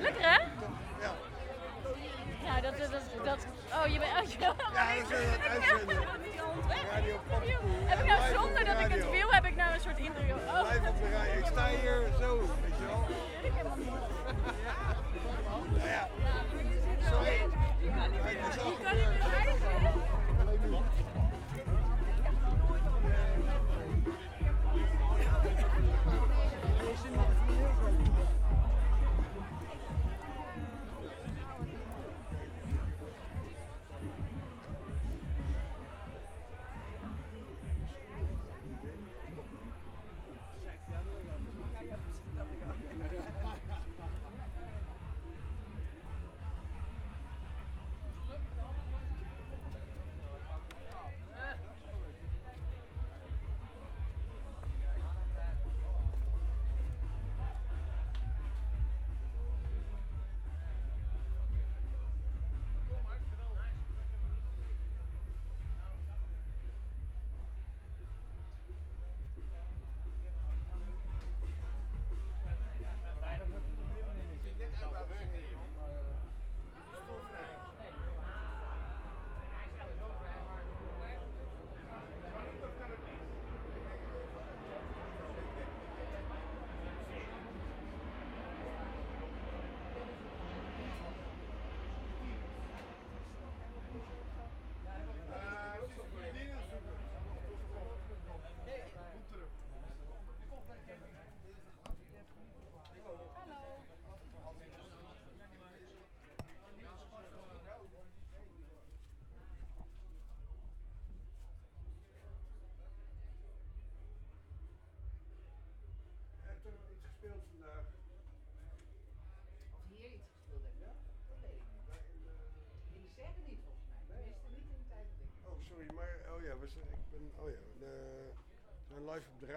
lekker ja, ja. Hè? Ja. Nou, dat, dat, dat, dat- oh, je bent, oh, je, Ja, zijn aan het uitzenden. Radio Paddenpoel. Heb ik nou zonder de dat ik het wil, heb ik nou een soort interview? Oh. Op de. Ik sta hier zo, weet je wel.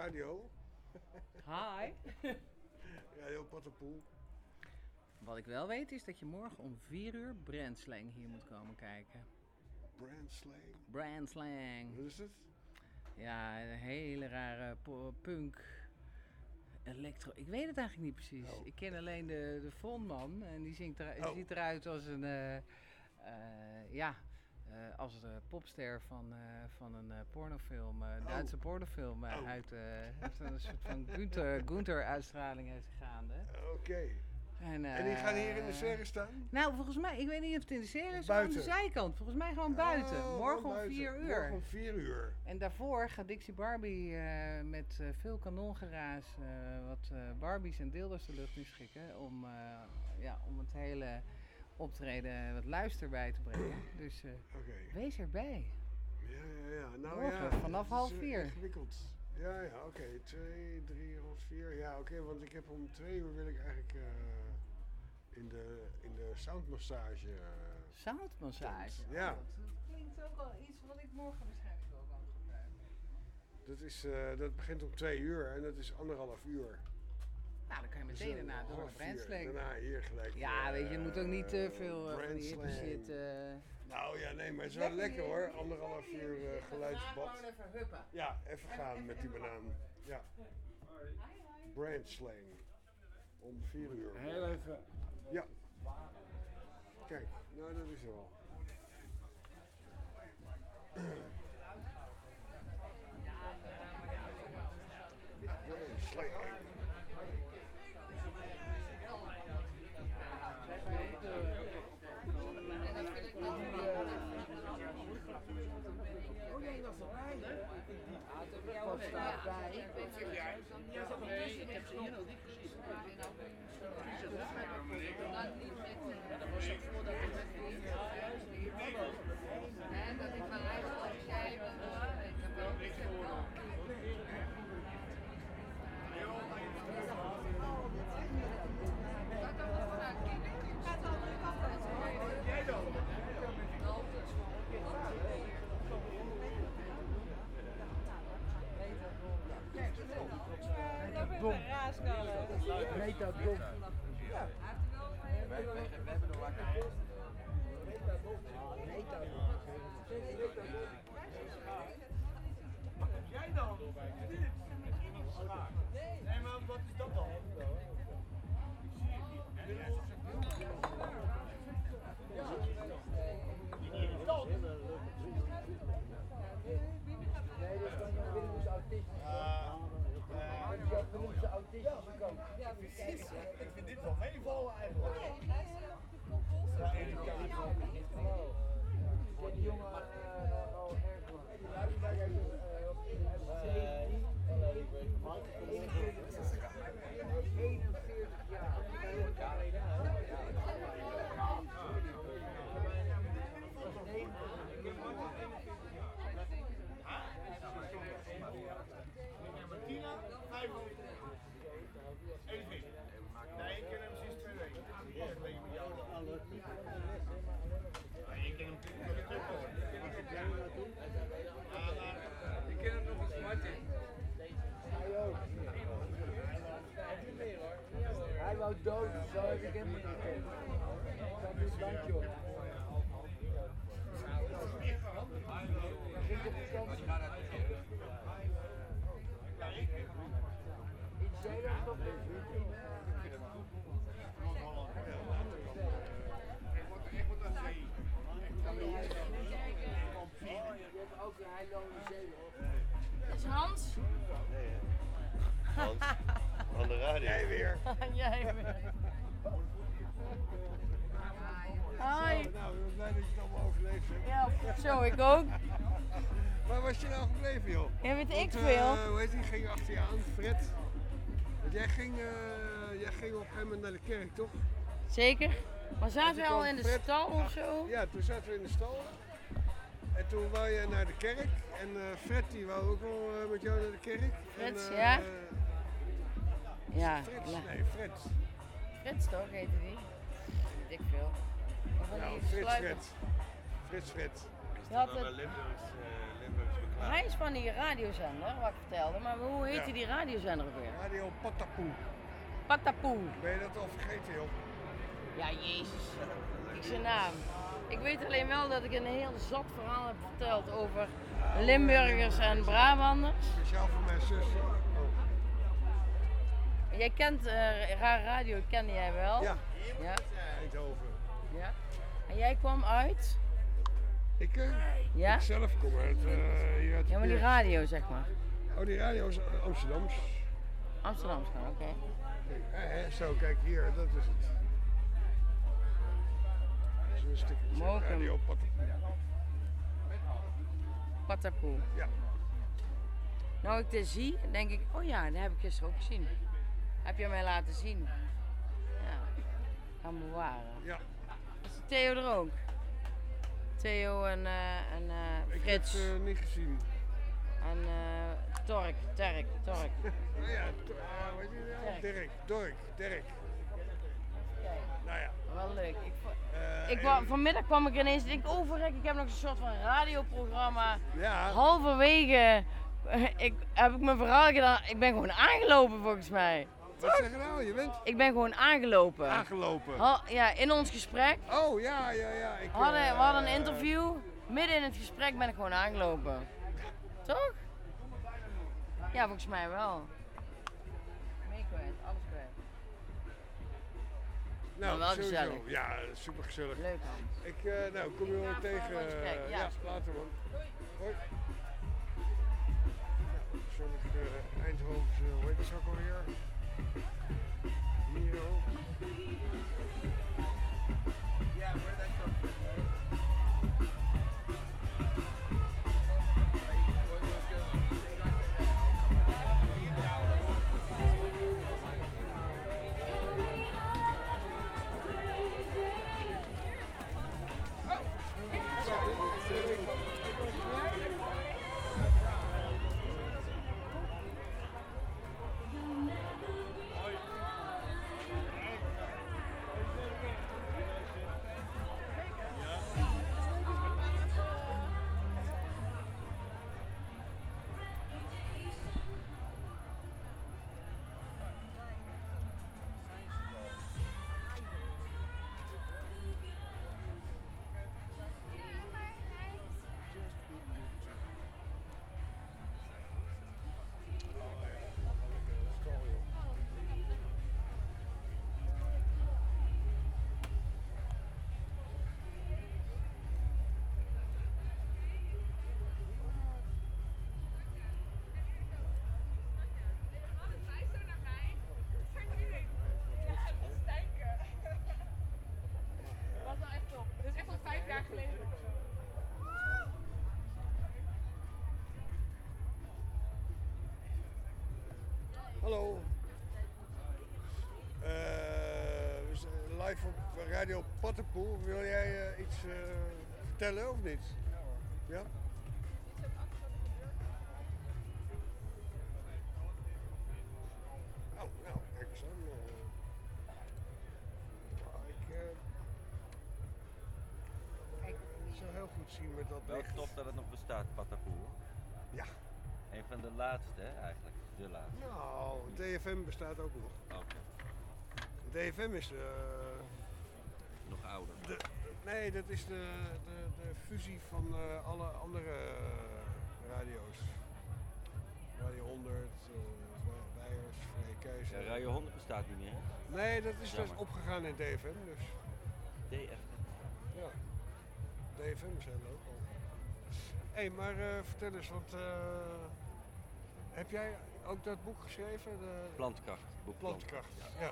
radio. Hi. radio Paddenpoel. Wat ik wel weet is dat je morgen om 4 uur Brandslang hier moet komen kijken. Brandslang? Brandslang. Wat is het? Ja, een hele rare punk. Electro. Ik weet het eigenlijk niet precies. Ik ken alleen de, de frontman en die zingt er, Oh. ziet eruit als een. eh, eh, ja. Eh, als de popster van, eh, van een eh, pornofilm, eh, Duitse pornofilm eh, Oh. uit eh, heeft een soort van Gunther, Gunther uitstraling heeft gaande. Oké. En, En die gaan hier in de eh, serre staan? Nou, volgens mij, ik weet niet of het in de serie is aan de zijkant. Volgens mij gewoon buiten. Oh, Morgen om buiten. 4 uur. Morgen om 4 uur. En daarvoor gaat Dixie Barbie eh, met eh, veel kanongeraas eh, wat eh, Barbies en deelders de lucht in schikken. Om, eh, ja, om het hele optreden wat luister bij te brengen. Dus eh, wees erbij. Ja, ja, ja. Nou Morgen, ja, vanaf het is, half eh, vier. Ingewikkeld. Ja, ja, oké. Twee, drie, half vier. Ja, oké, want ik heb om twee uur wil ik eigenlijk eh, in, de, in de soundmassage. Soundmassage? tent. Ja. Dat klinkt ook wel iets wat ik morgen waarschijnlijk wel kan gebruiken. Dat, is, eh, dat begint om twee uur en dat is anderhalf uur. Nou, dan kan je Dus, meteen eh, daarna door vier. Brandslang. Daarna hier gelijk. Ja, weet je, je moet ook niet te eh, veel eh, van die hippe Brandslang. shit... eh, Nou ja, nee, maar het is wel lekker hoor. Anderhalf uur eh, geluidsbad. gewoon even huppen. Ja, even gaan met die banaan. Ja. Brandslang. Om vier uur. Heel even. Ja. Kijk, nou dat is er wel. Brandslang. Metadom. Ja. We hebben weet ik Want, eh, veel. hoe heet die? Ging achter je aan, Fred. Want jij ging, eh, jij ging op een gegeven moment naar de kerk, toch? Zeker. Maar zaten we al in de Fred- stal of zo? Ja, toen zaten we in de stal. En toen wou je naar de kerk. En eh, Fred die wou ook wel eh, met jou naar de kerk. Eh, ja? Ja. Frits, ja. nee, Frits. Frits toch, heette die? Weet ik veel. Nou, Frits, sluiper- Frits. Frits, Frits. Je had het- Limburgs, eh, Limburgs beklaagd. Hij is van die radiozender, wat ik vertelde. Maar hoe heet Ja. die, radiozender ook weer? Radio Patapoe. Patapoe. Ben je dat al vergeten, joh? Ja, jezus. Ik zijn naam. Ik weet alleen wel dat ik een heel zat verhaal heb verteld over Limburgers en Brabanders. Speciaal voor mijn zus. Oh. Jij kent eh Raar Radio, kende jij wel? Ja. Ja. Eindhoven. ja. En jij kwam uit? Ik, eh, Ja? ik zelf kom uit, hier uit de Ja, maar die radio zeg maar. Oh, die radio is eh, Amsterdams. Amsterdam gewoon, oké. Kijk, zo, kijk hier, dat is het. Dat is een stukje radio Patapoe. Patapoe. Ja. Nou, ik dit zie, denk ik, oh ja, dat heb ik gisteren ook gezien. Heb je mij laten zien? Ja, kan bewaren. Ja. Is Theo er ook? Theo en, eh en eh, Ik Frits. heb het niet gezien. En eh Tork, Terk, Tork. Nou ja, to- eh, nou? Dirk, Dork, Dirk. Nou ja. Wel leuk. Ik, Eh, ik en- vanmiddag kwam ik ineens, ik denk, oh verrek, ik heb nog een soort van radioprogramma. Ja. Halverwege eh, ik, heb ik mijn verhaal gedaan. Ik ben gewoon aangelopen volgens mij. Wat zeg je nou? Je bent Ik ben gewoon aangelopen. aangelopen. Ha- ja, in ons gesprek. Oh ja, ja, ja. Ik, We hadden, we hadden een eh, interview. Midden in het gesprek ben ik gewoon aangelopen. Toch? Ja, volgens mij wel. Mee kwijt, alles kwijt. Nou, wel sowieso. gezellig. Ja, super gezellig. Leuk Hans. Ik, eh, nou, kom je wel weer tegen. eh, ja. later man. Hoi. Zonnig uh, Eindhovense, hoe heet dat ook alweer? Hier Radio Pattenpoel. Wil jij eh, iets eh, vertellen of niet? Ja? Oh, nou, kijk eens aan. eh. Nou, ik, eh, ik zou heel goed zien met dat Wel licht. tof dat het nog bestaat, Patapoe. Ja. Een van de laatste, hè, eigenlijk. De laatste. Nou, DFM bestaat ook nog. Oké. DFM is de... Nee, dat is de, de, de fusie van eh, alle andere eh, radio's. Radio 100, eh Wijers, Vrije Keizer. Ja, Radio 100 bestaat niet meer. hè? Nee, dat is dus opgegaan in DFM. Dus. DFM. Ja, DFM is heel leuk. Hé, hey, maar eh, vertel eens, want heb jij ook dat boek geschreven? De Plantkracht. Boek Plantkracht, ja.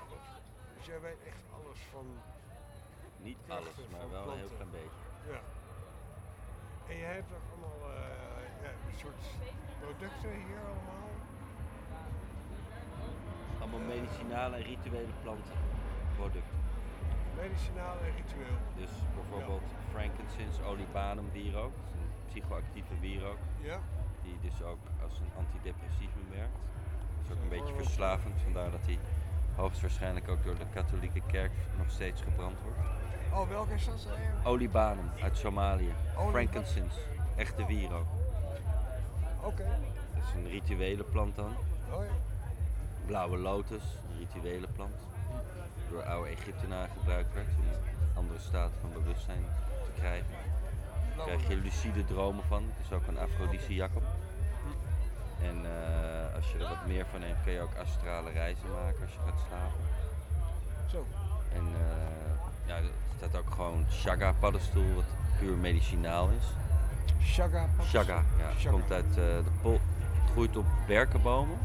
Dus jij weet echt alles van. Niet alles, maar van wel een heel klein beetje. Ja. En je hebt ook allemaal eh, ja, een soort producten hier allemaal. Allemaal medicinale en rituele plantenproducten. Medicinaal en ritueel. Dus bijvoorbeeld frankincense, oliebanum wierook. Dat is een psychoactieve wierook. Ja. Die dus ook als een antidepressivum werkt. Dat is ook een beetje Oh. verslavend, vandaar dat hij hoogstwaarschijnlijk ook door de katholieke kerk nog steeds gebrand wordt. Oh, welke is dat? Oliebanum uit Somalië. Frankincense, echte wierook. Oké. Dat is een rituele plant dan. Oh ja. Blauwe lotus, een rituele plant. Door oude Egyptenaren gebruikt werd om een andere staat van bewustzijn te krijgen. Daar krijg je lucide dromen van. Het is ook een afrodisiac op. En eh, als je er wat meer van neemt, kun je ook astrale reizen maken als je gaat slapen. Zo. En eh, ja, staat ook gewoon chaga paddenstoel, wat puur medicinaal is. Chaga paddenstoel? Chaga, ja. Komt uit eh, de pol. Het groeit op berkenbomen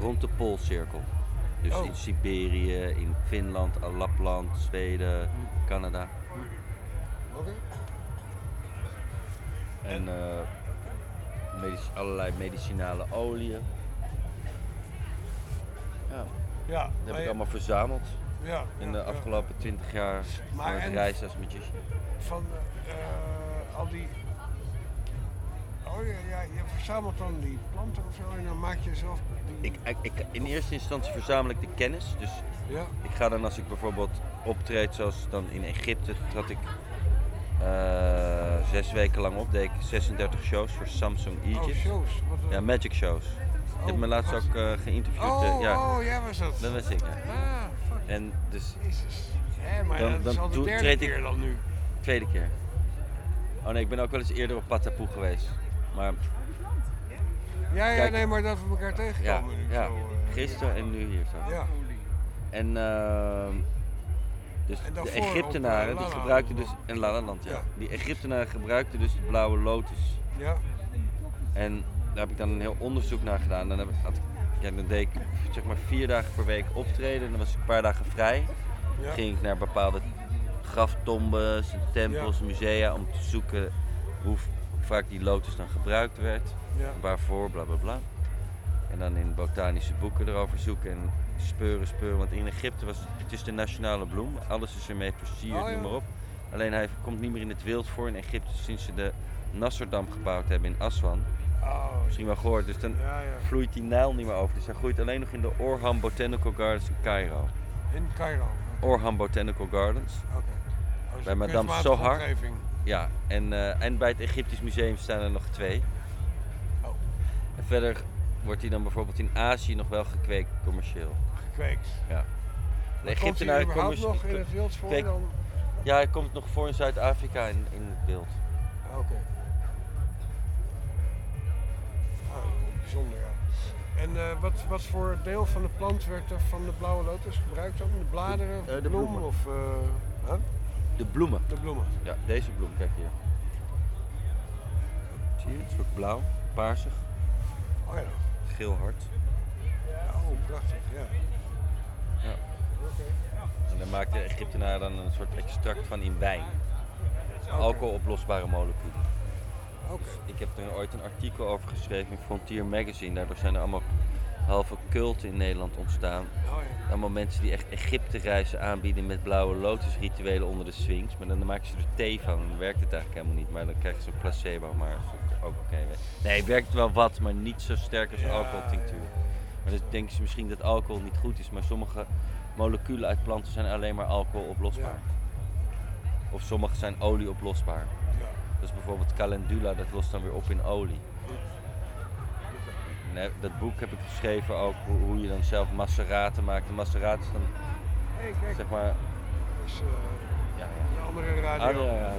rond de Poolcirkel. Dus Oh. in Siberië, in Finland, Lapland, Zweden, Canada. Oké. En eh, medici- allerlei medicinale oliën. Ja, Ja, dat heb ik allemaal verzameld Ja, in de afgelopen 20 jaar Maar van het en- reizen als magician. Van eh, al die. Oh ja, ja, je verzamelt dan die planten of zo en dan maak je zelf die. Ik, ik, ik- in eerste instantie verzamel ik de kennis. Dus Ja. ik ga dan als ik bijvoorbeeld optreed, zoals dan in Egypte, trad ik eh, zes weken lang op. Deed ik 36 shows voor Samsung Egypt. Oh, shows. Wat, eh, Ja, magic shows. je hebt me laatst wat- ook eh, geïnterviewd. Oh, eh, ja. oh, jij was dat. Dat was ik, ja. Ah. En dus... Jezus. Maar dat is al de derde treed keer ik, dan nu. Tweede keer. Oh nee, ik ben ook wel eens eerder op Patapoe geweest. Maar Ja, ja, Kijk. nee, maar dat we elkaar ja, tegenkomen nu ja. zo. eh. gisteren en nu hier zo. Ja. En ehm, dus En de Egyptenaren eh, die Lala gebruikten dus in Lalaland, ja. Ja. Die Egyptenaren gebruikten dus de blauwe lotus. Ja. En daar heb ik dan een heel onderzoek naar gedaan. Dan, heb ik, had ik, ja, dan deed ik zeg maar vier dagen per week optreden. En dan was ik een paar dagen vrij. Ja. Ging ik naar bepaalde graftombes, tempels, musea om te zoeken hoe vaak die lotus dan gebruikt werd. Ja. Waarvoor, bla bla bla. En dan in botanische boeken erover zoeken en speuren, speuren. Want in Egypte was het, is de nationale bloem. Alles is ermee versierd, Oh, noem maar op. Alleen hij komt niet meer in het wild voor in Egypte sinds ze de Nasserdam gebouwd hebben in Aswan. Oh, Misschien wel gehoord. Dus dan Ja, ja. vloeit die Nijl niet meer over. Dus hij groeit alleen nog in de Orham Botanical Gardens in Cairo. In Cairo. Orham Botanical Gardens. Oké. Is Bij Madame Sohar. omgeving. Ja, en, eh, en bij het Egyptisch Museum staan er nog twee. Oh. En verder wordt hij dan bijvoorbeeld in Azië nog wel gekweekt commercieel. Gekweekt. Ja. De Egyptenaren commercie- nog in het wild voor dan? Ja, hij komt nog voor in Zuid-Afrika in, in het beeld. Oké. Bijzonder, ja. En eh, wat, wat voor deel van de plant werd er van de blauwe lotus gebruikt dan? De bladeren, of Eh, de, de bloem? bloemen. Of, eh, huh? De bloemen. De bloemen. Ja, deze bloem, kijk hier. Zie je, het is ook blauw, paarsig, Oh ja. geel hart. ja. Oh, prachtig, ja. Ja. En daar maakt de Egyptenaar dan een soort extract van in wijn. Alcoholoplosbare moleculen. Ik heb er ooit een artikel over geschreven in Frontier Magazine. Daardoor zijn er allemaal halve culten in Nederland ontstaan. Oh ja. Allemaal mensen die echt Egypte reizen aanbieden met blauwe lotusrituelen onder de Sphinx. Maar dan maken ze er thee van dan werkt het eigenlijk helemaal niet. Maar dan krijgen ze een placebo, maar ook oké. Nee, het werkt wel wat, maar niet zo sterk als Ja, alcoholtinctuur. Maar dan denken ze misschien dat alcohol niet goed is, maar sommige moleculen uit planten zijn alleen maar alcohol oplosbaar. Of sommige zijn olie oplosbaar. Ja. Dus bijvoorbeeld calendula, dat lost dan weer op in olie. En, dat boek heb ik geschreven ook hoe, je dan zelf maceraten maakt. De maceraat is dan Hey, kijk. zeg maar. Is eh, Ja, een andere radio. Ah, ja, ja, ja.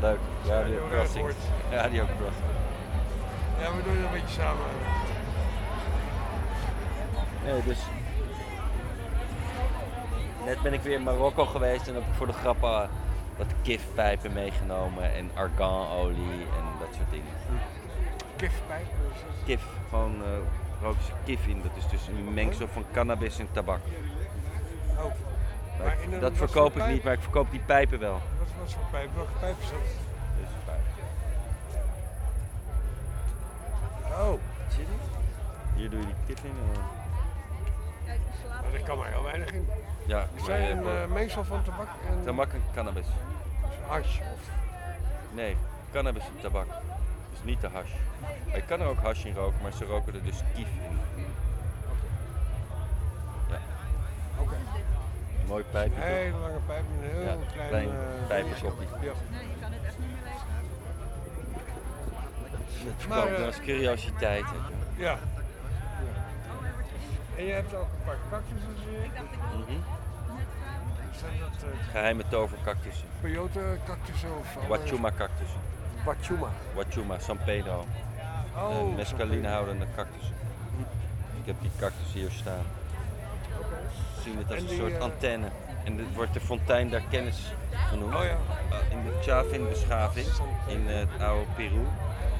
Leuk, Radio Radio Crossing. Ruigoord. Radio Crossing. Ja, we doen het een beetje samen. Nee, dus. Net ben ik weer in Marokko geweest en heb ik voor de grap eh, wat kifpijpen meegenomen en arganolie en dat soort dingen. Kifpijp? Kif, gewoon eh roken ze kif in. Dat is dus een mengsel van cannabis en tabak. Oh. Maar ik- in dat verkoop ik niet, maar ik verkoop die pijpen wel. Wat, wat voor pijp? Welke pijp is dat? Deze pijp. Oh. Zie je die? Hier doe je die kif in. en dan- Maar er kan maar heel weinig in. Ja, Er zijn een wel- eh, mengsel van tabak en Tabak en cannabis. Hash. Of... Nee, cannabis en tabak. Dus niet de hash. Je kan er ook hash in roken, maar ze roken er dus kief in. Ja. Oké. Mooi pijpje. Een toch? hele lange pijp met een heel Ja, klein, klein eh, pijpenkoppie. dingetje. Ja. Nee, je kan het echt niet meer lezen. Dat Maar, verkoopt eh, als curiositeit. weet je. Ja. ja. En je hebt ook een paar cactussen, zie ik. Mhm. Zijn dat eh, Geheime tovercactussen. peyote cactussen of... Wachuma cactussen. Wachuma. Wachuma, San Pedro. Oh, Eh, San mescaline Pedro. houdende cactussen. Ik heb die cactus hier staan. We zien het als En een die, soort eh, antenne. En dit wordt de fontein der kennis genoemd. Oh ja. In de Chavin-beschaving in het oude Peru.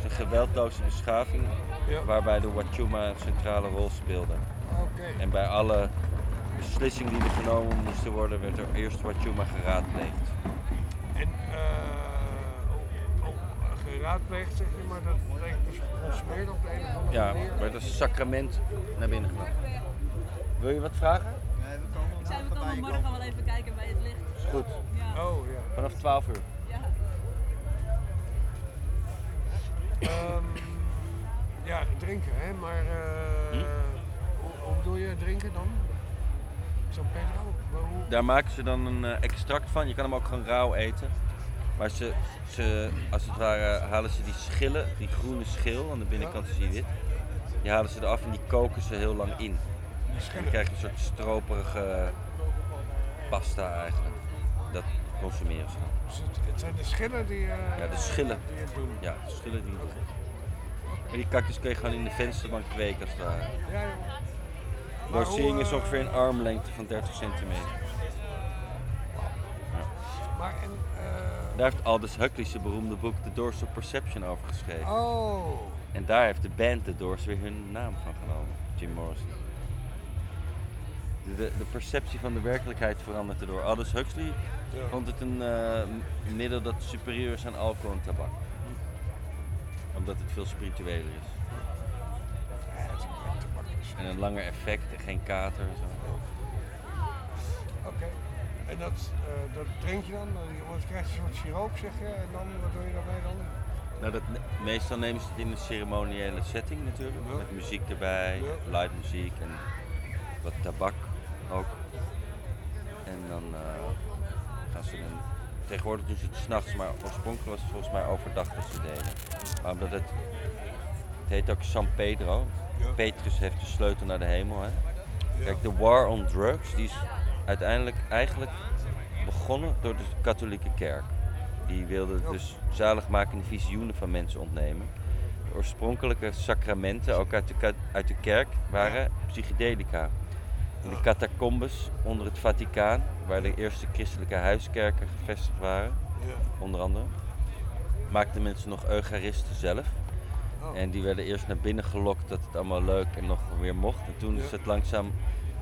Het is een geweldloze beschaving Ja. waarbij de Wachuma een centrale rol speelde. Oké. En bij alle beslissingen die er genomen moesten worden, werd er eerst Wachuma geraadpleegd. En eh, oh, oh, geraadpleegd zeg je, maar dat lijkt dus geconsumeerd op de een of andere Ja, manier. werd als sacrament naar binnen genomen. Wil je wat vragen? Ik zei, we komen morgen wel even kijken bij het licht. Is goed. Ja. Oh ja. Vanaf 12 uur. Ja. Ehm, ja, drinken hè, maar eh, Hm? hoe, hoe bedoel je drinken dan? Zo'n Daar maken ze dan een eh, extract van. Je kan hem ook gewoon rauw eten. Maar ze, ze, als het ware, halen ze die schillen, die groene schil, aan de binnenkant is die wit. Die halen ze eraf en die koken ze heel lang in. En dan krijg je een soort stroperige pasta eigenlijk. Dat consumeren ze dan. Dus het, het zijn de schillen die, eh, Ja, de schillen. die het doen. Ja, de schillen die het doen. En die cactus kun je gewoon in de vensterbank kweken als het ware. Ja, ja. Hoe, is eh, ongeveer een armlengte van 30 centimeter. Maar en, eh, Daar heeft Aldous Huxley zijn beroemde boek The Doors of Perception over geschreven. Oh. En daar heeft de band The Doors weer hun naam van genomen, Jim Morrison. De, de, de perceptie van de werkelijkheid verandert erdoor. Aldous Huxley Ja. vond het een eh, middel dat superieur is aan alcohol en tabak. Omdat het veel spiritueler is. En een langer effect en geen kater en zo. Oké. En dat, eh, dat drink je dan? Je krijgt een soort siroop zeg je. En dan, wat doe je daarbij dan? Nou, dat, meestal nemen ze het in een ceremoniële setting natuurlijk. Met muziek erbij, live muziek en wat tabak ook. En dan eh, gaan ze dan... Tegenwoordig doen ze het s'nachts, maar oorspronkelijk was het volgens mij overdag dat ze deden. Maar omdat het... Het heet ook San Pedro. Petrus heeft de sleutel naar de hemel. Hè? Kijk, de war on drugs die is uiteindelijk eigenlijk begonnen door de katholieke kerk. Die wilde dus zaligmakende visioenen van mensen ontnemen. De oorspronkelijke sacramenten, ook uit de, uit de kerk, waren psychedelica. In de catacombes onder het Vaticaan, waar de eerste christelijke huiskerken gevestigd waren, onder andere, maakten mensen nog eucharisten zelf. Oh. En die werden eerst naar binnen gelokt dat het allemaal leuk en nog weer mocht. En toen is het langzaam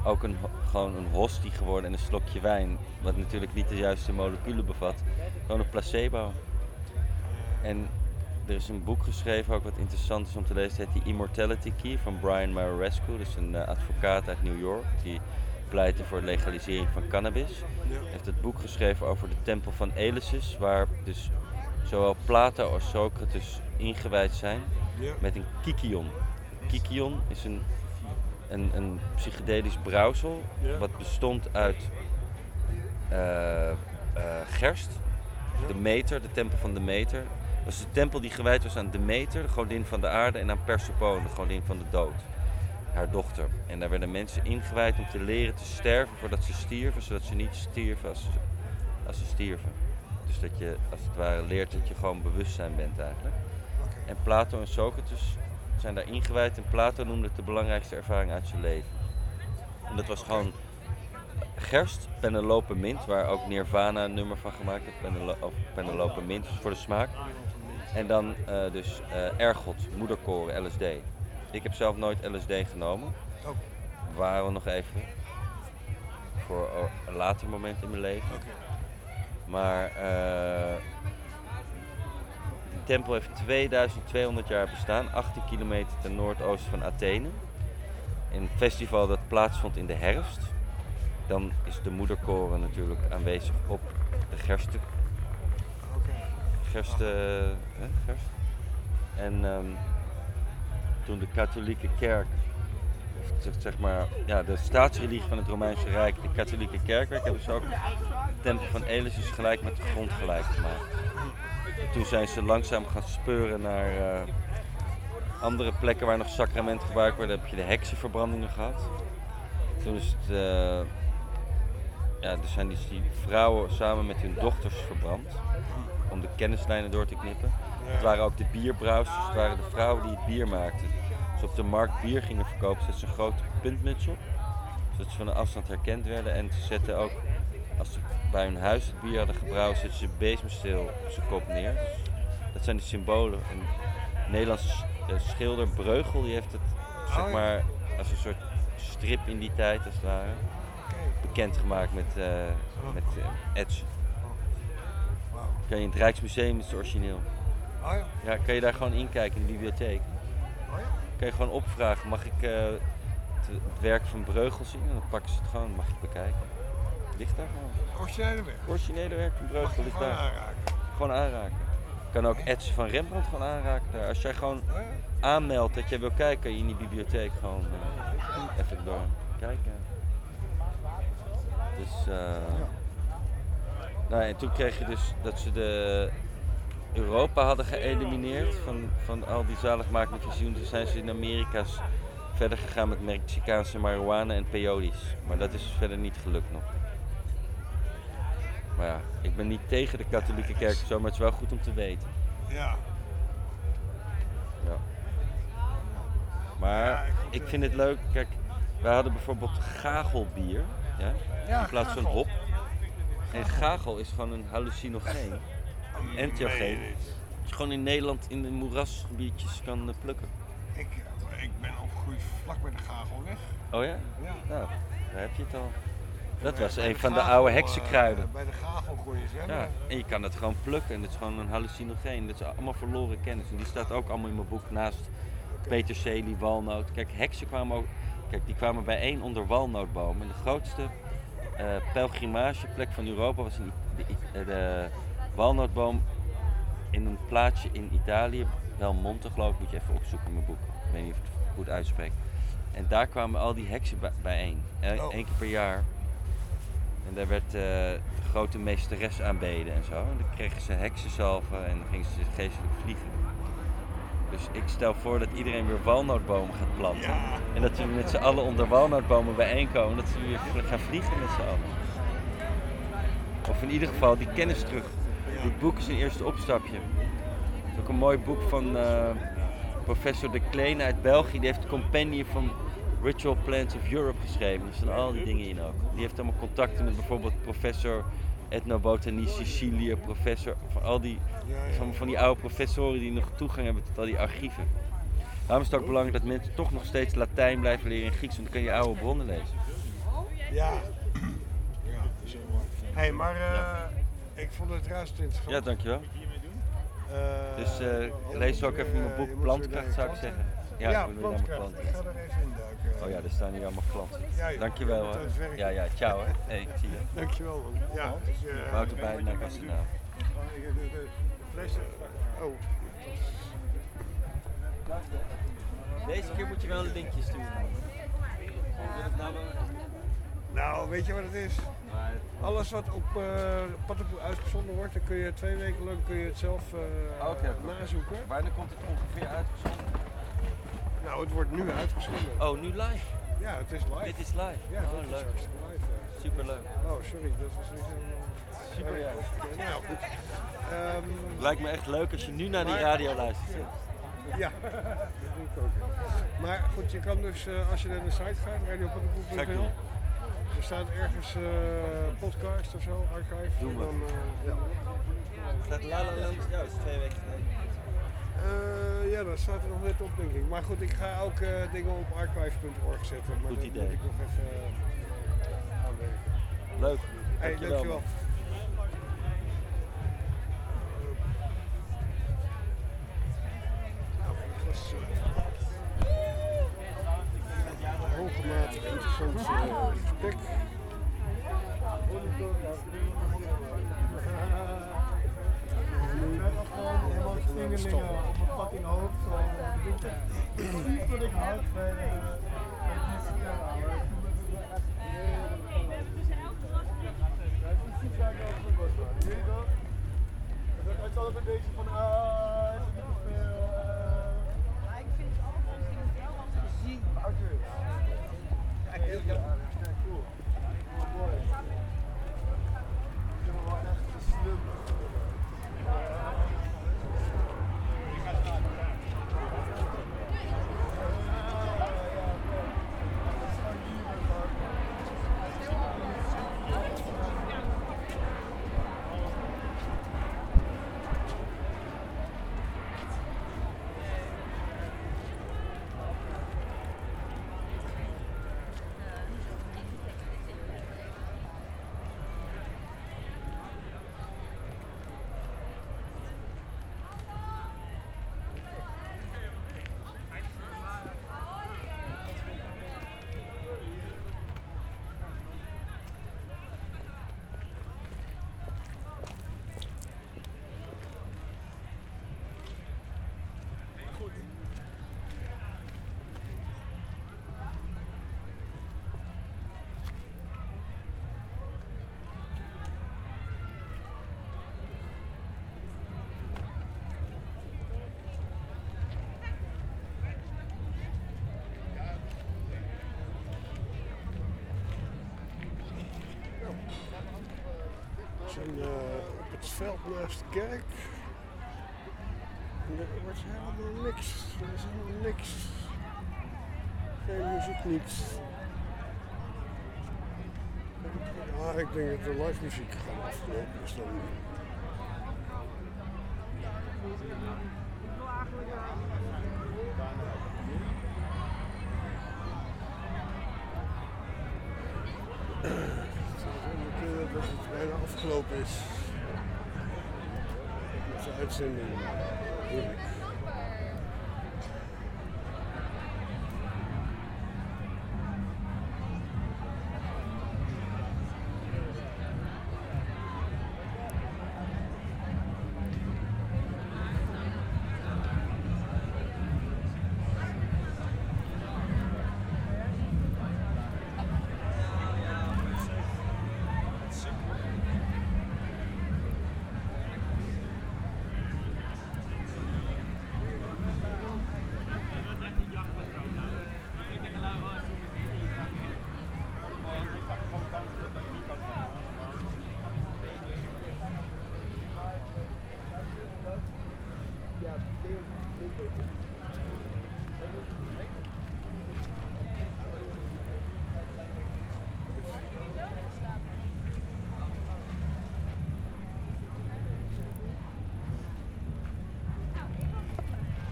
ook een, gewoon een hostie geworden en een slokje wijn. Wat natuurlijk niet de juiste moleculen bevat. Gewoon een placebo. En er is een boek geschreven, ook wat interessant is om te lezen. Het heet The Immortality Key van Brian Mararescu. Dat is een eh, advocaat uit New York. Die pleitte voor legalisering van cannabis. Ja. Hij heeft het boek geschreven over de tempel van Eleusis. Waar dus zowel Plato als Socrates ingewijd zijn. Met een kikion. Kikion is een, een, een psychedelisch brouwsel wat bestond uit eh, eh, gerst, de meter, de tempel van de meter. Dat was de tempel die gewijd was aan de meter, de godin van de aarde, en aan Persephone, de godin van de dood. haar dochter. En daar werden mensen ingewijd om te leren te sterven voordat ze stierven, zodat ze niet stierven als ze, als ze stierven. Dus dat je als het ware leert dat je gewoon bewustzijn bent eigenlijk. En Plato en Socrates zijn daar ingewijd en Plato noemde het de belangrijkste ervaring uit zijn leven. En dat was gewoon gerst, Penelope Mint, waar ook Nirvana een nummer van gemaakt heeft. Penelo of Penelope Mint, dus voor de smaak. En dan eh, dus eh ergot, moederkoren, LSD. Ik heb zelf nooit LSD genomen. Oh. Waarom nog even? Voor oh, een later moment in mijn leven. Maar eh, die tempel heeft 2200 jaar bestaan, 18 kilometer ten noordoosten van Athene. Een festival dat plaatsvond in de herfst. Dan is de moederkoren natuurlijk aanwezig op de gersten. Gersten, hè, gerst. En ehm, toen de katholieke kerk, of zeg- maar, ja, de staatsreligie van het Romeinse Rijk, de katholieke kerk werd, hebben ze ook de tempel van Elis gelijk met de grond gelijk gemaakt. Toen zijn ze langzaam gaan speuren naar eh, andere plekken waar nog sacramenten gebruikt worden. heb je de heksenverbrandingen gehad. Toen is het, eh, ja, er zijn dus die vrouwen samen met hun dochters verbrand. Om de kennislijnen door te knippen. Het waren ook de bierbrouwers, het waren de vrouwen die het bier maakten. Als ze op de markt bier gingen verkopen, zetten ze een grote puntmuts op. Zodat ze van een afstand herkend werden. En ze zetten ook, als ze bij hun huis het bier hadden gebrouwen, zetten ze bezemsteel op zijn kop neer. Dus dat zijn de symbolen. Een Nederlandse eh, schilder Breugel, die heeft het zeg Oh maar als een soort strip in die tijd als het ware. Bekendgemaakt met, eh met eh, etsen. Kan je in het Rijksmuseum, is het origineel. Oh. Ja, kan je daar gewoon inkijken in de bibliotheek. Ja? Kan je gewoon opvragen, mag ik eh, het, werk van Breugel zien? En dan pakken ze het gewoon, mag het bekijken. Ligt daar gewoon. Originele werk. Originele werk van Breugel ligt daar. aanraken? Gewoon aanraken. Je kan ook etsen van Rembrandt gewoon aanraken daar. Als jij gewoon aanmeldt dat jij wil kijken, kan je in die bibliotheek gewoon eh, even door kijken. Dus, eh nou, en toen kreeg je dus dat ze de Europa hadden geëlimineerd van, van al die zaligmakende visioenen. Zijn ze in Amerika's verder gegaan met Mexicaanse marihuana en peyotes. Maar dat is verder niet gelukt nog. Maar ja, ik ben niet tegen de katholieke kerk zo, maar het is wel goed om te weten. Ja. Ja. Maar ik vind het leuk, kijk, wij hadden bijvoorbeeld gagelbier, ja, Ja, in plaats van hop. En gagel is gewoon een hallucinogeen, je Dat je gewoon in Nederland in de moerasgebiedjes kan eh, plukken. Ik, ik ben opgegroeid vlak bij de Gagelweg. Oh ja? Ja. Nou, daar heb je het al. Dat was een van de oude eh, heksenkruiden. bij de Gagel kon je zwemmen. Ja, en je kan het gewoon plukken en het is gewoon een hallucinogeen. Dat is allemaal verloren kennis. En die staat ook allemaal in mijn boek naast peterselie, walnoot. Kijk, heksen kwamen ook, kijk, die kwamen bijeen onder walnootbomen. En de grootste eh, pelgrimageplek van Europa was in de, eh, de walnootboom in een plaatsje in Italië, Belmonte geloof ik, moet je even opzoeken in mijn boek. Ik weet niet of ik het goed uitspreek. En daar kwamen al die heksen bij- bijeen, Eén Oh. één keer per jaar. En daar werd eh, de grote meesteres aanbeden en zo. En dan kregen ze heksenzalven en dan gingen ze geestelijk vliegen. Dus ik stel voor dat iedereen weer walnootbomen gaat planten. En dat we met z'n allen onder walnootbomen bijeenkomen. Dat ze weer gaan vliegen met z'n allen. Of in ieder geval die kennis terug. Dit boek is een eerste opstapje. Het is ook een mooi boek van eh, professor De Kleen uit België. Die heeft het compendium van Ritual Plants of Europe geschreven. Er staan al die dingen in ook. Die heeft allemaal contacten met bijvoorbeeld professor etnobotanie Sicilië, professor van al die, van, van die oude professoren die nog toegang hebben tot al die archieven. Daarom is het ook belangrijk dat mensen toch nog steeds Latijn blijven leren in Grieks, want dan kan je oude bronnen lezen. Ja. ja dat is heel mooi. Hé, hey, maar eh, ik vond het razend interessant. Ja, dankjewel. Eh, Dus eh, lees ook even mijn boek Plantkracht, zou ik zeggen. Ja, ik wil plantkracht. planten. Ik ga er even induiken. Oh ja, er staan hier allemaal planten. Ja. Dankjewel. Ja, ja, ciao hè. Hey, zie je. Dankjewel man. Ja, dus, eh, Wouter. Ik heb de- Oh. Deze keer moet je wel een linkje sturen. Nou, weet je wat het is? Alles wat op uh, Paddenpoel uitgezonden wordt, dan kun je twee weken lang kun je het zelf eh, Oké. nazoeken. Wanneer komt het ongeveer uitgezonden? Nou, het wordt nu uitgezonden. Oh, nu live? Ja, het is live. Dit is live? Ja, Oh, is leuk. live. ja. Superleuk. Oh, sorry, dat was niet helemaal... Super. Oh, ja. Oké, Nou, goed. Ehm, Lijkt me echt leuk als je nu naar die Maar- radio luistert. Ja, dat doe ik ook. Maar goed, je kan dus, eh, als je naar de site gaat, doen. Er staat ergens eh, podcast of zo, archive. Dan, eh, ja. Staat La La Land? Is twee weken geleden. Eh, ja, dat staat er nog net op, denk ik. Maar goed, ik ga ook dingen op archive.org zetten. Maar Goed dat idee. moet ik nog even aanwerken. Leuk. Hey, Dankjewel, dankjewel. Nou, dat was hoogmaat interessant eh, gesprek. helemaal slingerlingen op mijn fucking hoofd. Precies wat ik houd bij. Precies waar ik was. Weet je altijd van, ah, is het niet te veel? eh. ik vind het allemaal wel als zie. Arthur. Ja, heel ja, ja, cool. Mooi. Ik heb hem wel echt geslupt. We zijn eh, op het veld naast de kerk. En er wordt helemaal niks. Er is helemaal niks. Geen muziek, niets. Ik denk dat de live muziek gaat afgelopen is dan. Dat het bijna afgelopen is. Met de uitzending. Heerlijk.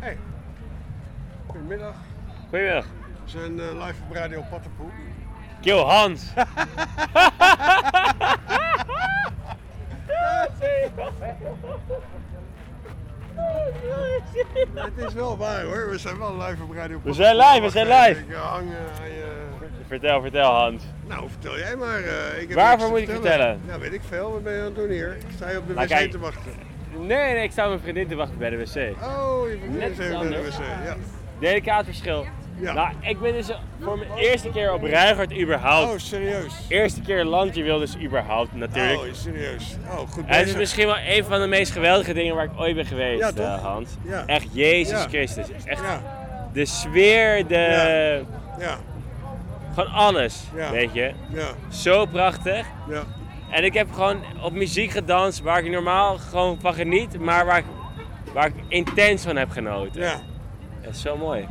Hey, goedemiddag. Goedemiddag. We zijn eh, live op Radio Pattenpoel. Kill Hans. Het is wel waar hoor, we zijn wel live op Radio We zijn live, we zijn live. Ik hang aan je... Vertel, vertel Hans. Nou, vertel jij maar. eh, ik heb Waarvoor moet ik vertellen? Nou, weet ik veel. Wat ben je aan het doen hier? Ik sta je op de Nou, wc kijk. te wachten. Nee, nee, ik sta op mijn vriendin te wachten bij de wc. Oh, je vriendin Net is even bij de wc, ja. Delicaat verschil. Ja. Nou, ik ben dus voor mijn eerste keer op Ruigert überhaupt. Oh, serieus? Eerste keer landje wil dus überhaupt natuurlijk. Oh, serieus. Oh, goed En het is misschien wel een van de meest geweldige dingen waar ik ooit ben geweest, Ja, toch? eh, Hans. Ja. Echt, Jezus Ja. Christus. Echt de sfeer, de... Ja. Gewoon alles, Ja. weet je. Ja. Zo prachtig. Ja. En ik heb gewoon op muziek gedanst waar ik normaal gewoon van geniet, maar waar ik, waar ik intens van heb genoten. Ja. Dat is zo mooi.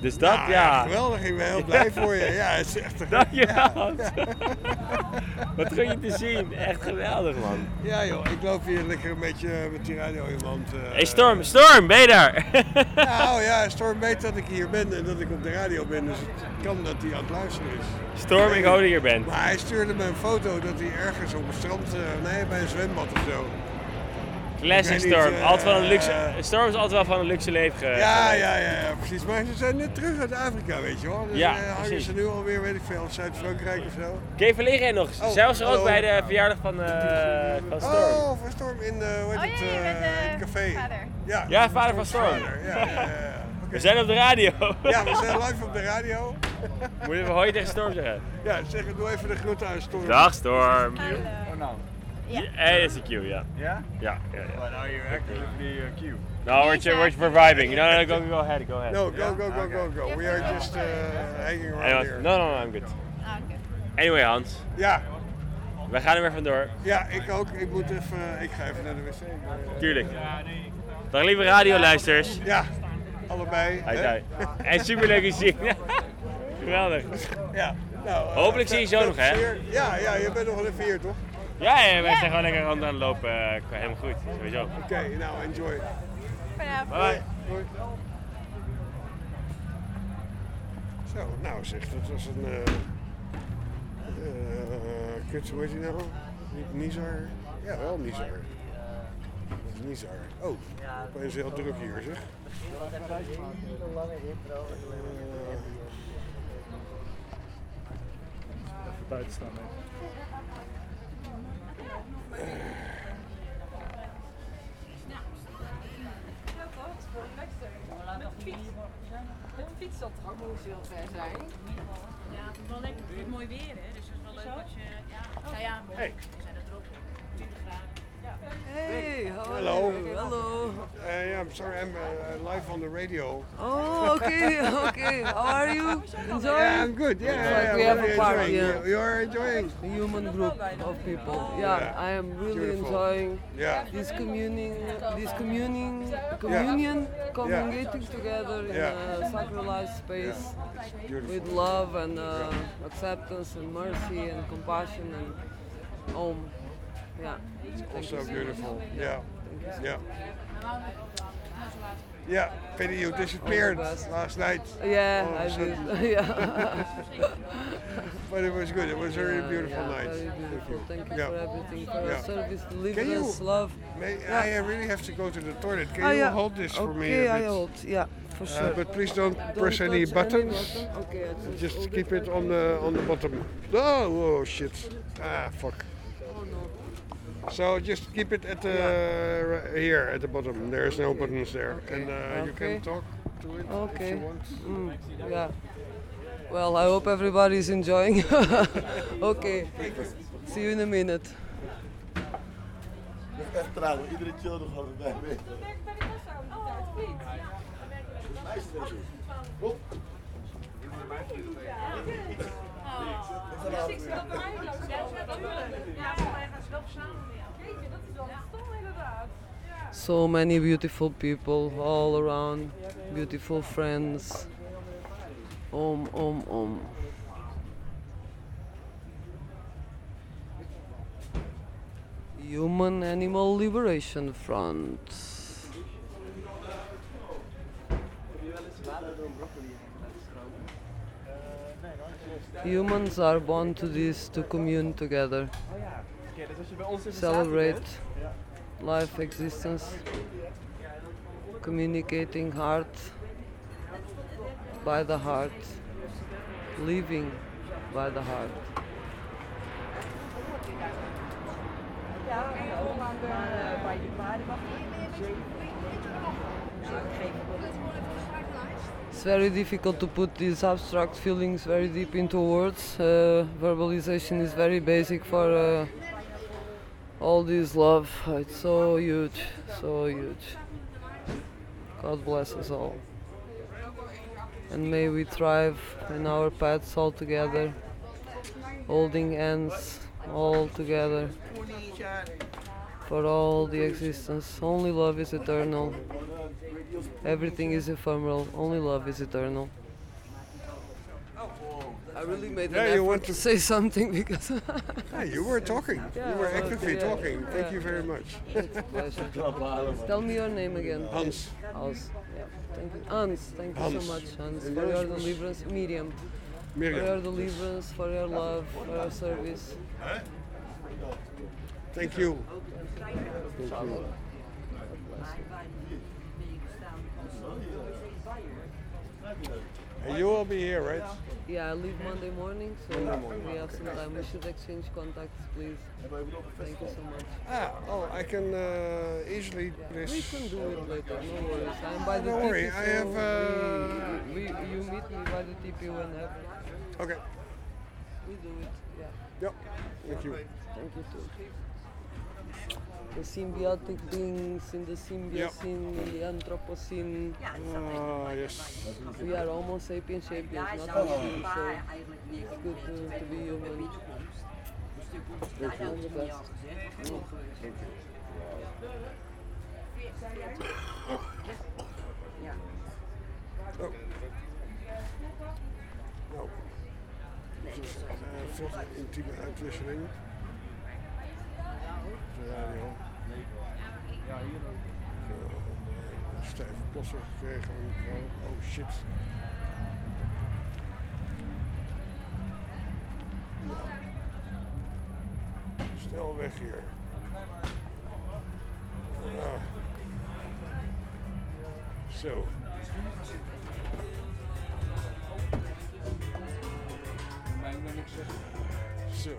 Dus dat, Nou, ja. Geweldig, ik ben heel blij voor je. Ja, het is echt... Dankjewel. Hans. Wat goed je te zien. Echt geweldig, man. Ja joh, ik loop hier lekker een beetje met die radio in mijn hand. eh. Hey Storm, Storm, ben je daar? Nou ja, Storm weet dat ik hier ben en dat ik op de radio ben, dus het kan dat hij aan het luisteren is. Storm, ik hoop dat je hier bent. Maar hij stuurde me een foto dat hij ergens op het strand, eh, nee, bij een zwembad of zo. Classic niet, Storm. eh, altijd van een luxe, Storm is altijd wel van een luxe leven ge- Ja, ja, ja, ja, precies. Maar ze zijn net terug uit Afrika, weet je wel. Dus Ja, eh, hangen precies. ze nu alweer, weet ik veel, Zuid-Frankrijk of zo. Ken je Verlegen nog? Oh, Zij was er ook hallo. bij de verjaardag van, eh, van Storm. Oh, van Storm in, eh hoe heet het, eh, in het café. Ja, Ja, vader van Storm. vader, Ja, ja, ja, ja. We zijn op de radio. Ja, we zijn live op de radio. Moet je even hoi tegen Storm zeggen? Ja, zeg, doe even de groeten aan Storm. Dag Storm. Oh nou. Dat is de cue, ja. Ja? Ja, ja, ja. Well, now you're acting with the uh, cue. No, we're, ju- we're, vibing. No, no, no, go, go ahead, go ahead. No, go, go, go, go, go. We are just uh, hanging around Anyway, here. no, no, no, I'm good. Anyway, Hans. Ja. We gaan er weer vandoor. Ja, ik ook. Ik moet even, ik ga even naar de wc. maar- Tuurlijk. Dag lieve radioluisters. Ja, allebei. Hi, hè? hi. En superleuk je te zien. Geweldig. Ja. Nou, eh, Hopelijk zie je zo nog, hè? Ja, ja, je bent nog wel een vier, toch? Ja, ja, wij zijn gewoon lekker rond aan het lopen. eh, helemaal goed, sowieso. Oké, nou, enjoy. Bye bye. Zo, nou zeg, dat was een... eh eh, kut, hoe heet hij nou? Niet Nizar? Ja, wel Nizar. Dat is Nizar. Oh, opeens heel druk hier, zeg. Even buiten staan. hè. Fiets zal toch ook nog heel ver zijn? Ja, het is wel lekker. Het is mooi weer, hè? Dus het is wel leuk als je. Ja, nou ja, mooi. Hey. We zijn er ook 20 graden. Ja. Hey, how are Hello. Yeah, I'm sorry, I'm uh, live on the radio. Oh, okay, okay. How are you? Enjoying? Yeah, I'm good. Yeah, yeah, like we have a party. Yeah. You- are enjoying? A human group of people. Yeah, Yeah. I am really Beautiful. enjoying Yeah. this communing, this communing, communion, communicating together in a sacralized space with love and uh, acceptance and mercy and compassion and om. Yeah. Thank Also so beautiful. Yeah. Yeah. Yeah, Penny, you disappeared last night. Yeah, all of a I did. Yeah. but it was good. It was a very Yeah, beautiful yeah, night. Very beautiful. Thank you Yeah. for everything, for your service, deliverance, love. May, Yeah. I really have to go to the toilet. Can Ah, you hold this for me? Okay, I hold. Yeah, for Uh, but please don't, Don't press any touch any buttons. button. Okay, just Just keep it it on the on the bottom. Oh, oh shit. Ah, fuck. Oh no. So just keep it at the r- here at the bottom. There's no buttons there, and uh, you Okay. can talk to it Okay. if you want. Mm, yeah. Well, I hope everybody's enjoying. okay. See you in a minute. Dat is echt traag, want iedereen chillt er gewoon bij mee. Op. So many beautiful people all around, beautiful friends. Om, om, om. Human Animal Liberation Front. Humans are born to this to commune together. Oké, dus als je bij ons in de Celebrate life existence, communicating heart by the heart, living by the heart. It's very difficult to put these abstract feelings very deep into words. Uh, verbalization is very basic for uh, all this love. It's so huge, so huge. God bless us all. And may we thrive in our paths all together, holding hands all together for all the existence. Only love is eternal. Everything is ephemeral. Only love is eternal. I really made an Yeah, you effort want to to- say something because. Yeah, you were talking. Yeah, you were actively talking. Thank yeah. you very much. It's a pleasure. Tell me your name again. Hans. Hans. Yeah. Thank you. Hans. Thank you Hans. so much, Hans, And for your deliverance. Miriam. Miriam. For your deliverance, for your love, for your service. Thank you. Thank you. And you will be here, right? Yeah, I leave Monday morning, so Monday morning, we have okay. some time. We should exchange contacts, please. Thank you so much. Ah, oh, I can uh, easily this. We can do it later, no worries. I'm by the Don't TP, worry, I have, uh, we, we, you meet me by the TP whenever. Okay. We do it, yeah. Yep. Thank you. Thank you too. The symbiotic beings in the symbiocene, in the anthropocene. Ah, yes. We are Homo sapiens sapiens, not machines, so it's good to, to be human. Thank you. All the best. Mm. Oh. Nou, dit is een veel intieme uitwisseling. De radio. Ja, hier ook. Een stijve plassen gekregen. Oh, shit. Ja. Weg hier. Ja. Zo. Zo.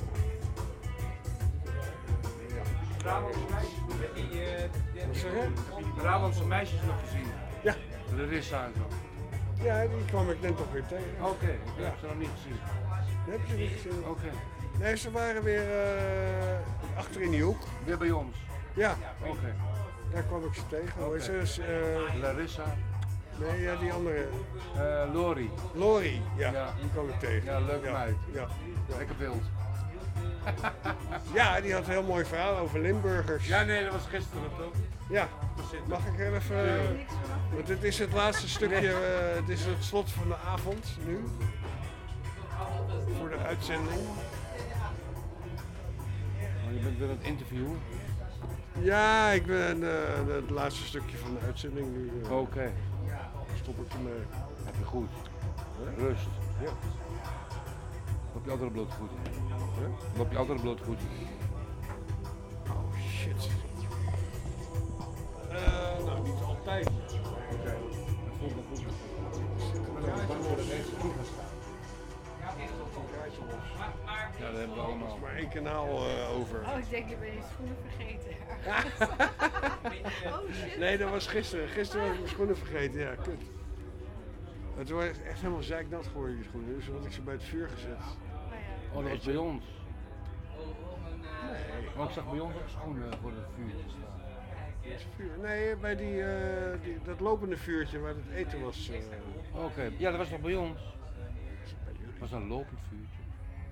Ja. Brabantse meisjes die, eh, Wat zeg je? die Brabantse meisjes nog gezien. Ja. De Rissa en zo. Ja, die kwam ik net nog weer tegen. Oké, ik heb ze nog niet gezien. Heb je niet gezien? Oké. Nee, ze waren weer eh, achter in die hoek. Weer bij ons? Ja. Oké. Daar kwam ik ze tegen. Hoe is? Eh, Larissa. nee, ja, die andere. Eh, Lori. Lori, ja, die kwam ik tegen. Ja, leuke ja. meid. Ja. Lekker wild. Ja, die had een heel mooi verhaal over Limburgers. Ja, nee, dat was gisteren toch? Ja, mag ik even... eh, want dit is het laatste stukje, eh, het is het slot van de avond nu. Voor de uitzending. Oh, je bent weer aan het interviewen? Ja, ik ben eh, het laatste stukje van de uitzending nu. Oké. Stop ik ermee. Heb je goed. Rust. Ja. Loop je altijd op blote voeten? Loop je altijd op blote voeten? Oh shit. Eh, nou, niet altijd. Oké. Dat voelt me goed. Ja, dat hebben we allemaal. maar één kanaal eh, over. Oh, ik denk je bent je schoenen vergeten. oh shit. Nee, dat was gisteren. Gisteren was ik mijn schoenen vergeten. Ja, kut. Het was echt helemaal zeiknat geworden, die schoenen. Dus had ik ze bij het vuur gezet. Oh, dat was bij ons. Nee. Maar ik zag bij ons ook schoenen voor het vuurtje staan. Het vuur. Nee, bij die, eh, die, dat lopende vuurtje waar het eten was. eh, Oké, ja, dat was nog bij ons. Dat was een lopend vuurtje.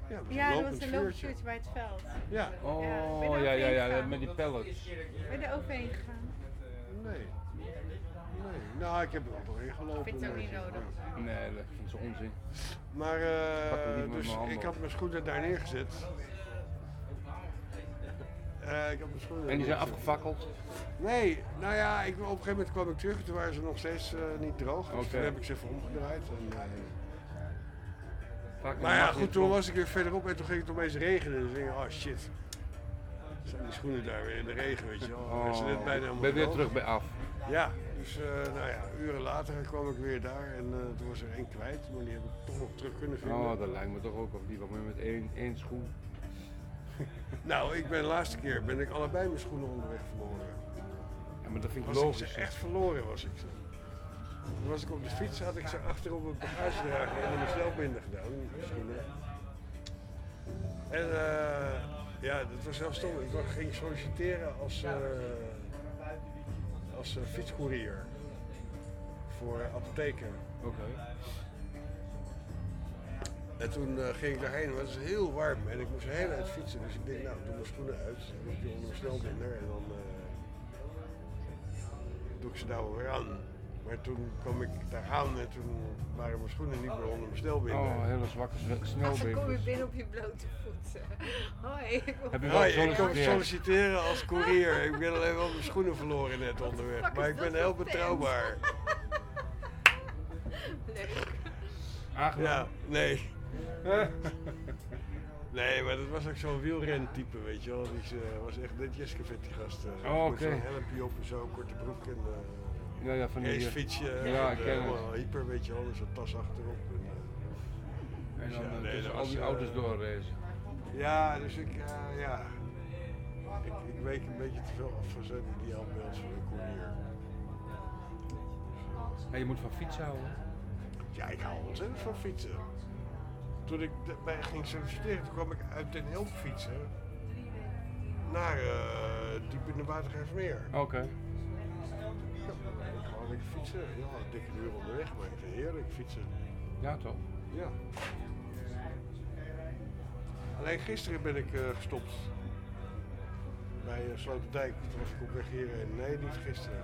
Ja, dat was Ja, een dat lopend was een vuurtje. bij het veld. Ja. Oh, ja, ja, ja, gegaan? met die pellets. Ben je er overheen gegaan? Nee. Nee. Nou, ik heb er wel doorheen gelopen. Vind het ook niet nodig. Nee, dat vind ik onzin. Maar eh met dus ik had mijn schoenen daar neergezet. Eh, ik had mijn schoenen En die zijn afgefakkeld? Nee, nou ja, ik, op een gegeven moment kwam ik terug en toen waren ze nog steeds eh, niet droog. Dus toen heb ik ze even omgedraaid. En, maar ja, goed, toen was ik weer verderop en toen ging het opeens regenen. Dus ik oh shit. Zijn die schoenen daar weer in de regen, weet je wel. Oh, Ze net bijna helemaal ben weer terug bij af. Ja, dus eh, nou ja, uren later kwam ik weer daar en eh, toen was er één kwijt, maar die heb ik toch nog terug kunnen vinden. Oh, dat lijkt me toch ook of die wat met één, één schoen. Nou, ik ben de laatste keer ben ik allebei mijn schoenen onderweg verloren. Ja, maar dat vind ik Was logisch. Ik ze echt verloren was ik ze. Toen was ik op de fiets, had ik ze achter op het bagagedrager en in mijn snelbinder gedaan, die schoenen. En eh, ja, dat was heel stom. Ik ging solliciteren als, als fietscourier. voor apotheken. Oké. En toen eh, ging ik daarheen, het was heel warm en ik moest de hele tijd fietsen. Dus ik denk, nou, doe mijn schoenen uit, dan ik die onder mijn snelbinder en dan eh, doe ik ze daar wel weer aan. Maar toen kwam ik daar aan en toen waren mijn schoenen niet meer onder mijn snelbinder. Oh, hele zwakke Dan kom je binnen op je blote voeten. Hoi. Heb je wel Hoi, ik kom solliciteren als koerier. ik ben alleen wel mijn schoenen verloren net onderweg. Maar ik ben heel betrouwbaar. Leuk. Ja, nee. Nee, maar dat was ook zo'n wielrentype, weet je wel. Die eh, was echt net Jeske vet, die gast. eh, Oh, Met oké. zo'n helmpje op en zo, korte broek en eh Ja, ja, van die, eh, racefietsje. ja, ik eh, ken het. helemaal hyper, weet je wel. Dus een tas achterop. En, eh, En dan ja, nee, tussen dat al was, die auto's doorracen. Ja, dus ik, ja. Ik, ik week een beetje te veel af van zo'n ideaalbeeld voor een koerier. En je moet van fietsen houden. Ja, ik hou ontzettend van fietsen. Toen ik bij ging solliciteren, toen kwam ik uit Den Help fietsen naar eh, diep in de Watergraafsmeer. Oké. Ja, lekker fietsen. Ja, een dikke uur onderweg, maar ik vind heerlijk fietsen. Ja, toch? Ja. Alleen gisteren ben ik eh, gestopt. Bij uh, Sloterdijk. Toen was ik op weg hierheen. Nee, niet gisteren.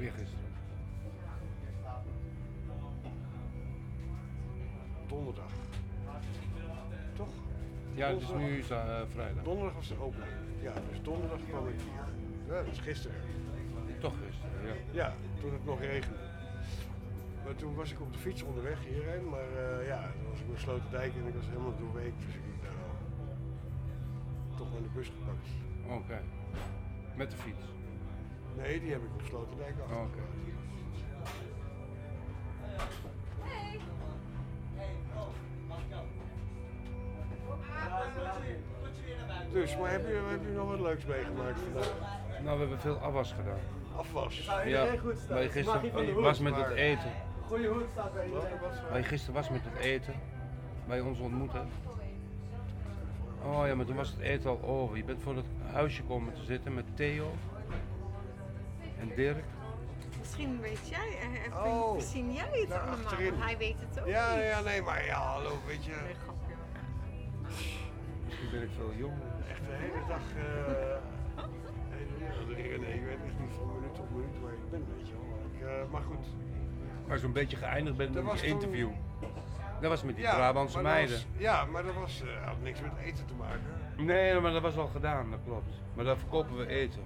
Eergisteren. Donderdag. Toch? Ja, het is nu eh, vrijdag. Donderdag was de opening. Ja, dus donderdag kwam ik hier. Ja, dat is gisteren. Toch gisteren, ja. Ja, toen het nog regende. Maar toen was ik op de fiets onderweg hierheen, maar eh, ja, toen was ik bij Sloterdijk en ik was helemaal doorweek. Dus ik nou, toch maar de bus gepakt. Oké. Met de fiets. Nee, die heb ik op Sloterdijk afgepakt. Oké. Dus, maar heb je, heb je nog wat leuks meegemaakt vandaag? Nou, we hebben veel afwas gedaan. Afwas? Ja, wij gisteren was met het eten. Goeie hoed staat bij iedereen. wat? Wij gisteren was met het eten. Bij ons ontmoeten. Oh ja, maar toen was het eten al over. Je bent voor het huisje komen te zitten met Theo. En Dirk. Misschien weet jij, eh, eh, Oh, misschien jij het allemaal. achterin. Hij weet het ook Ja, niet. ja, nee, maar ja, hallo, weet je. Nee, grapje. Misschien ben ik veel jonger. Echt de hele dag. eh nee, nee, ik weet echt niet van ik ben, weet je wel. Ik, eh, maar goed. Maar zo'n beetje geëindigd bent met toen- interview. Dat was met die Ja, Brabantse meiden. was- ja, maar dat was, eh, had niks met eten te maken. Nee, maar dat was al gedaan, dat klopt. Maar daar verkopen we eten.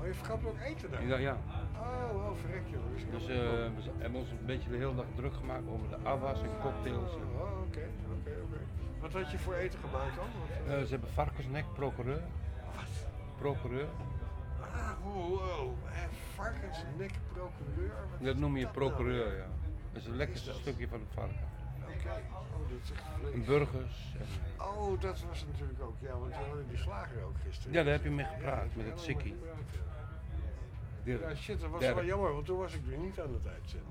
Oh, je verkoopt ook eten daar? Ja, ja. Oh, wel verrek joh. Dus eh, we hebben ons een beetje de hele dag druk gemaakt over de afwas en cocktails. Oh, oh, oké, oké, oké. Wat had je voor eten gemaakt dan? Wat, ze hebben varkensnek, procureur. Procureur. Varkensnek procureur? Dat noem je nou? procureur, ja. Dat is het lekkerste stukje van het varken. Oké. Oh, dat is echt vlees. En burgers. En, Oh, dat was natuurlijk ook. Ja, want we hadden die slager ook gisteren. Ja, daar heb je mee gepraat, met het sikkie. ja. Shit, dat was wel jammer, want toen was ik weer niet aan het uitzenden.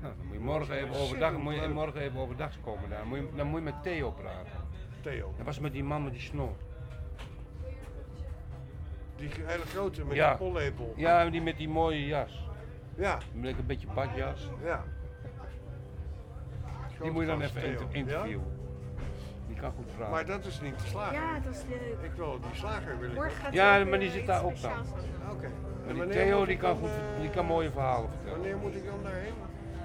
Nou, dan moet je morgen even overdag, moet je morgen even overdag komen daar. Moet je, dan moet je met Theo praten. Theo. Dat was met die man met die snor. Die hele grote met ja. die pollepel. Ja, die met die mooie jas. Ja. Met een beetje badjas. Ja. Die moet je dan even interviewen. Die kan goed praten. Maar dat is niet de slager. Ja, dat is leuk. Ik wil die slager willen. Morgen gaat Ja, maar die weer zit iets daar ook speciaals dan. Oké. Maar En die wanneer Theo moet die ik kan, dan, goed, eh, die kan mooie verhalen vertellen. Wanneer moet ik dan daarheen?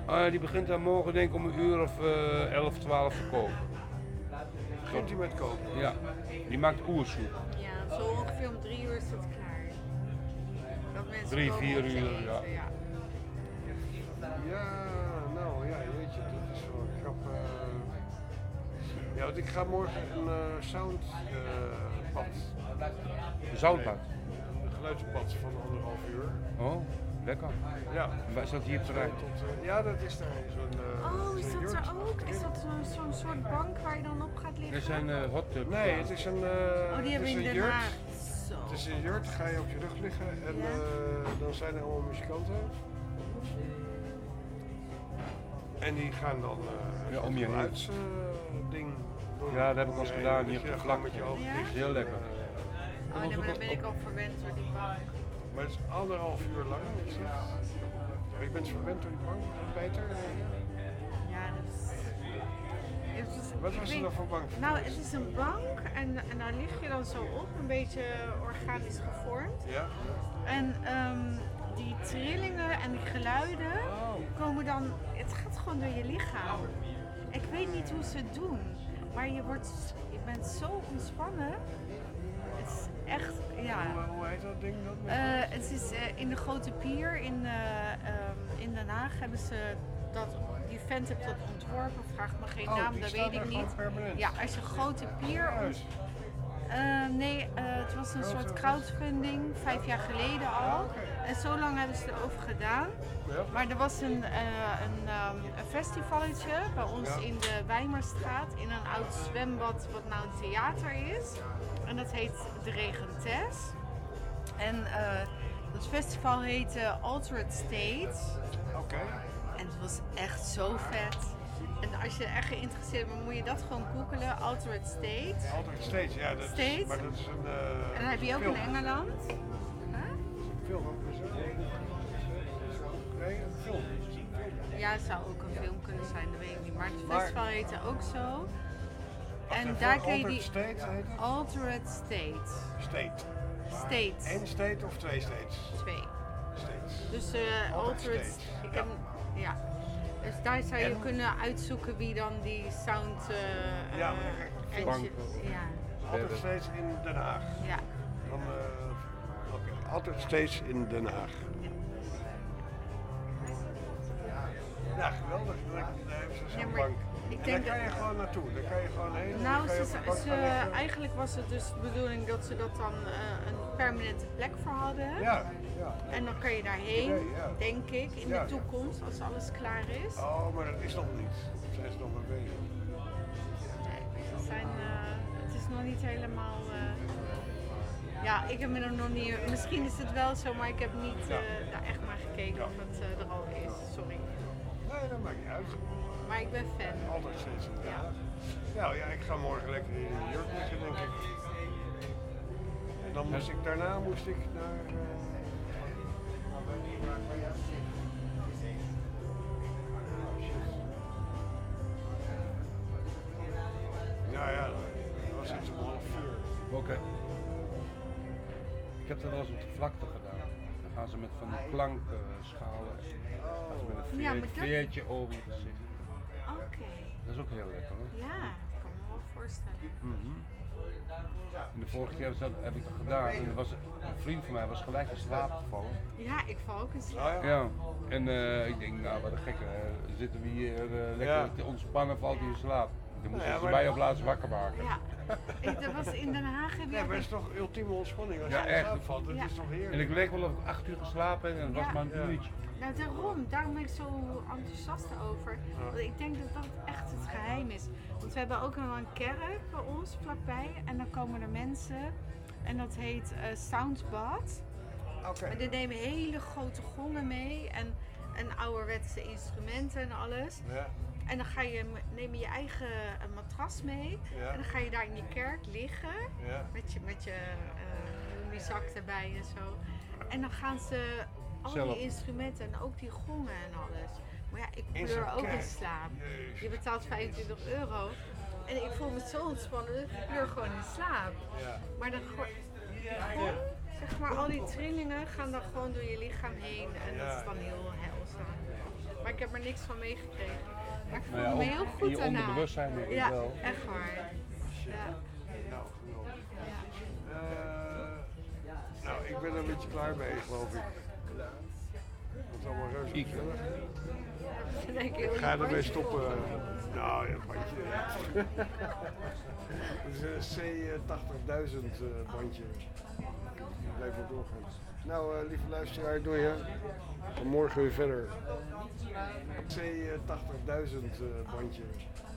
Ah, die begint dan morgen denk ik om een uur of eh 11, 12 te koken. Begint hij met koken? Ja, die maakt oersoep. Zo ongeveer om drie uur is het klaar. Dat mensen Drie, vier uur, eten, ja. ja. Ja, nou ja, weet je, dat is wel een grap. eh. Ja, want ik ga morgen een eh soundpad. Een zoutbad? Een geluidspad van anderhalf uur. Oh, lekker. Ja. Waar is dat hier terrein? Ja, dat is daar zo'n. eh, Oh, is dat er ook? Is dat zo'n zo'n soort bank waar je dan op gaat liggen? Er zijn eh hot tubs. Nee, het is een. eh, Oh, die het hebben we in Den. Haag. Het is een jurt, ga je op je rug liggen en Ja. eh, dan zijn er allemaal muzikanten. En die gaan dan eh Ja, om je heen. geluids, eh, ding doen. Ja, dat heb ik al eens gedaan, hier je op de vlakte. met je ogen Ja? heel lekker. Oh, nee, maar daar ben ik al verwend door die bank. Maar het is anderhalf uur lang. het. Je bent verwend door die bank, Peter? Ja, dat is... het is- Wat ik was er dan voor bank? Nou, het is een bank en, en daar lig je dan zo op, een beetje organisch gevormd. Ja? En ehm, die trillingen en die geluiden komen dan, het gaat gewoon door je lichaam. Ik weet niet hoe ze het doen, maar je, wordt, je bent zo ontspannen. Echt, ja. Hoe, hoe heet dat ding? Eh, het is eh, in de Grote Pier in, eh, ehm, in Den Haag hebben ze dat, die vent heeft dat ontworpen, vraag me geen Oh, naam, dat weet ik niet. permanent? Ja, als je Grote Pier... Eh, nee, eh, het was een soort crowdfunding, vijf jaar geleden al. En zo lang hebben ze erover gedaan. Maar er was een, eh, een, ehm, een festivalletje bij ons in de Wijmerstraat in een oud zwembad wat nou een theater is. En dat heet De Regentes. En eh dat festival heette Altered States. Oké. En het was echt zo vet. En als je echt geïnteresseerd bent, moet je dat gewoon googelen. Altered States. Altijd steeds, ja. Dat is, States. maar dat is een. eh, En dan heb je ook film. in Engeland. Film ook. Nee, een film. Ja, het zou ook een film kunnen zijn, dat weet ik niet. Maar het Maar- festival heette ook zo. En daar kun je die... States heet het? Altered States. State. States. Eén state of twee states? Twee. States. Dus eh Altered Altered... States. Ik heb, ja. Dus daar zou je En- kunnen uitzoeken wie dan die sound... eh Ja, eh, maar. Ja. Altijd steeds in Den Haag. Ja. Dan, eh, oké. Altijd steeds in Den Haag. Ja, geweldig. Hebben ze zo'n Ja, bank. Ik en daar kan je gewoon naartoe. Daar kan je gewoon heen. en Nou, ze, ze- eigenlijk was het dus de bedoeling dat ze dat dan eh, een permanente plek voor hadden. Ja, ja. En dan kan je daarheen, Idee, ja. denk ik, in Ja, de toekomst, als alles klaar is. Oh, maar dat is nog niet. Daar zijn ze nog mee bezig. Ze zijn, eh, het is nog niet helemaal. eh, ja, ik heb er nog niet. Misschien is het wel zo, maar ik heb niet daar echt naar gekeken of het er al is. Sorry. Nee, dat maakt niet uit. Maar ik ben fan. Altijd steeds Haag. Nou ja, ik ga morgen lekker in de jurk liggen, denk ik. En dan moest ik daarna moest ik naar. eh, Ja, ja, dat was iets om half vier. Oké. Ik heb dat wel eens op de vlakte gedaan. Dan gaan ze met van die klankschalen. gaan ze met een Ja, dat- veertje over je gezicht. Dat is ook heel lekker hoor. Ja, dat kan me wel voorstellen. En de vorige keer heb ik dat, heb ik dat gedaan en was, een vriend van mij was gelijk in slaap gevallen. Ja, ik val ook in slaap. Ja, en eh, ik denk, nou wat een gekke, zitten we hier eh, lekker Ja. te ontspannen, valt hij in slaap. Dan moesten ja, ze mij op laatst wakker maken. Ja. Ik, dat was in Den Haag. Nee, ook maar het is toch ultieme ontspanning als Ja, je in echt. slaap valt. Dat Ja. is toch heerlijk. En ik leek wel of ik acht uur geslapen en het was Ja. maar een uurtje. Nou, daarom. Daarom ben ik zo enthousiast over. Want ik denk dat dat echt het geheim is. Want we hebben ook nog een kerk bij ons vlakbij. En dan komen er mensen. En dat heet eh Soundbad. Oké. En die nemen hele grote gongen mee. En, en ouderwetse instrumenten en alles. Ja. En dan ga je, neem je je eigen eh, matras mee. Ja. En dan ga je daar in die kerk liggen. Ja. Met je, met je eh, muziek erbij en zo. En dan gaan ze al Zelf. die instrumenten en ook die gongen en alles. Maar ja, ik zo'n ook in slaap. Je betaalt 25 euro. En ik voel me zo ontspannen dat ik kleur gewoon in slaap. Ja. Maar dan gong, zeg maar, al die trillingen gaan dan gewoon door je lichaam heen. En dat is dan heel heilzaam. Maar ik heb er niks van meegekregen. Maar ik Nou ja, me heel goed je daarna. onderbewustzijn denk ik ja, wel. echt waar. Ja. Nou, geweldig. Eh, nou, ik ben er een beetje klaar mee, geloof ik. Allemaal reuze Ik. gezellig. Ik ga ermee stoppen. Nou, ja, bandje. Het is een C80.000 eh, bandje. Blijf maar doorgaan. Nou, eh, lieve luisteraar, doe je. Morgen weer verder. C80.000 eh, bandje.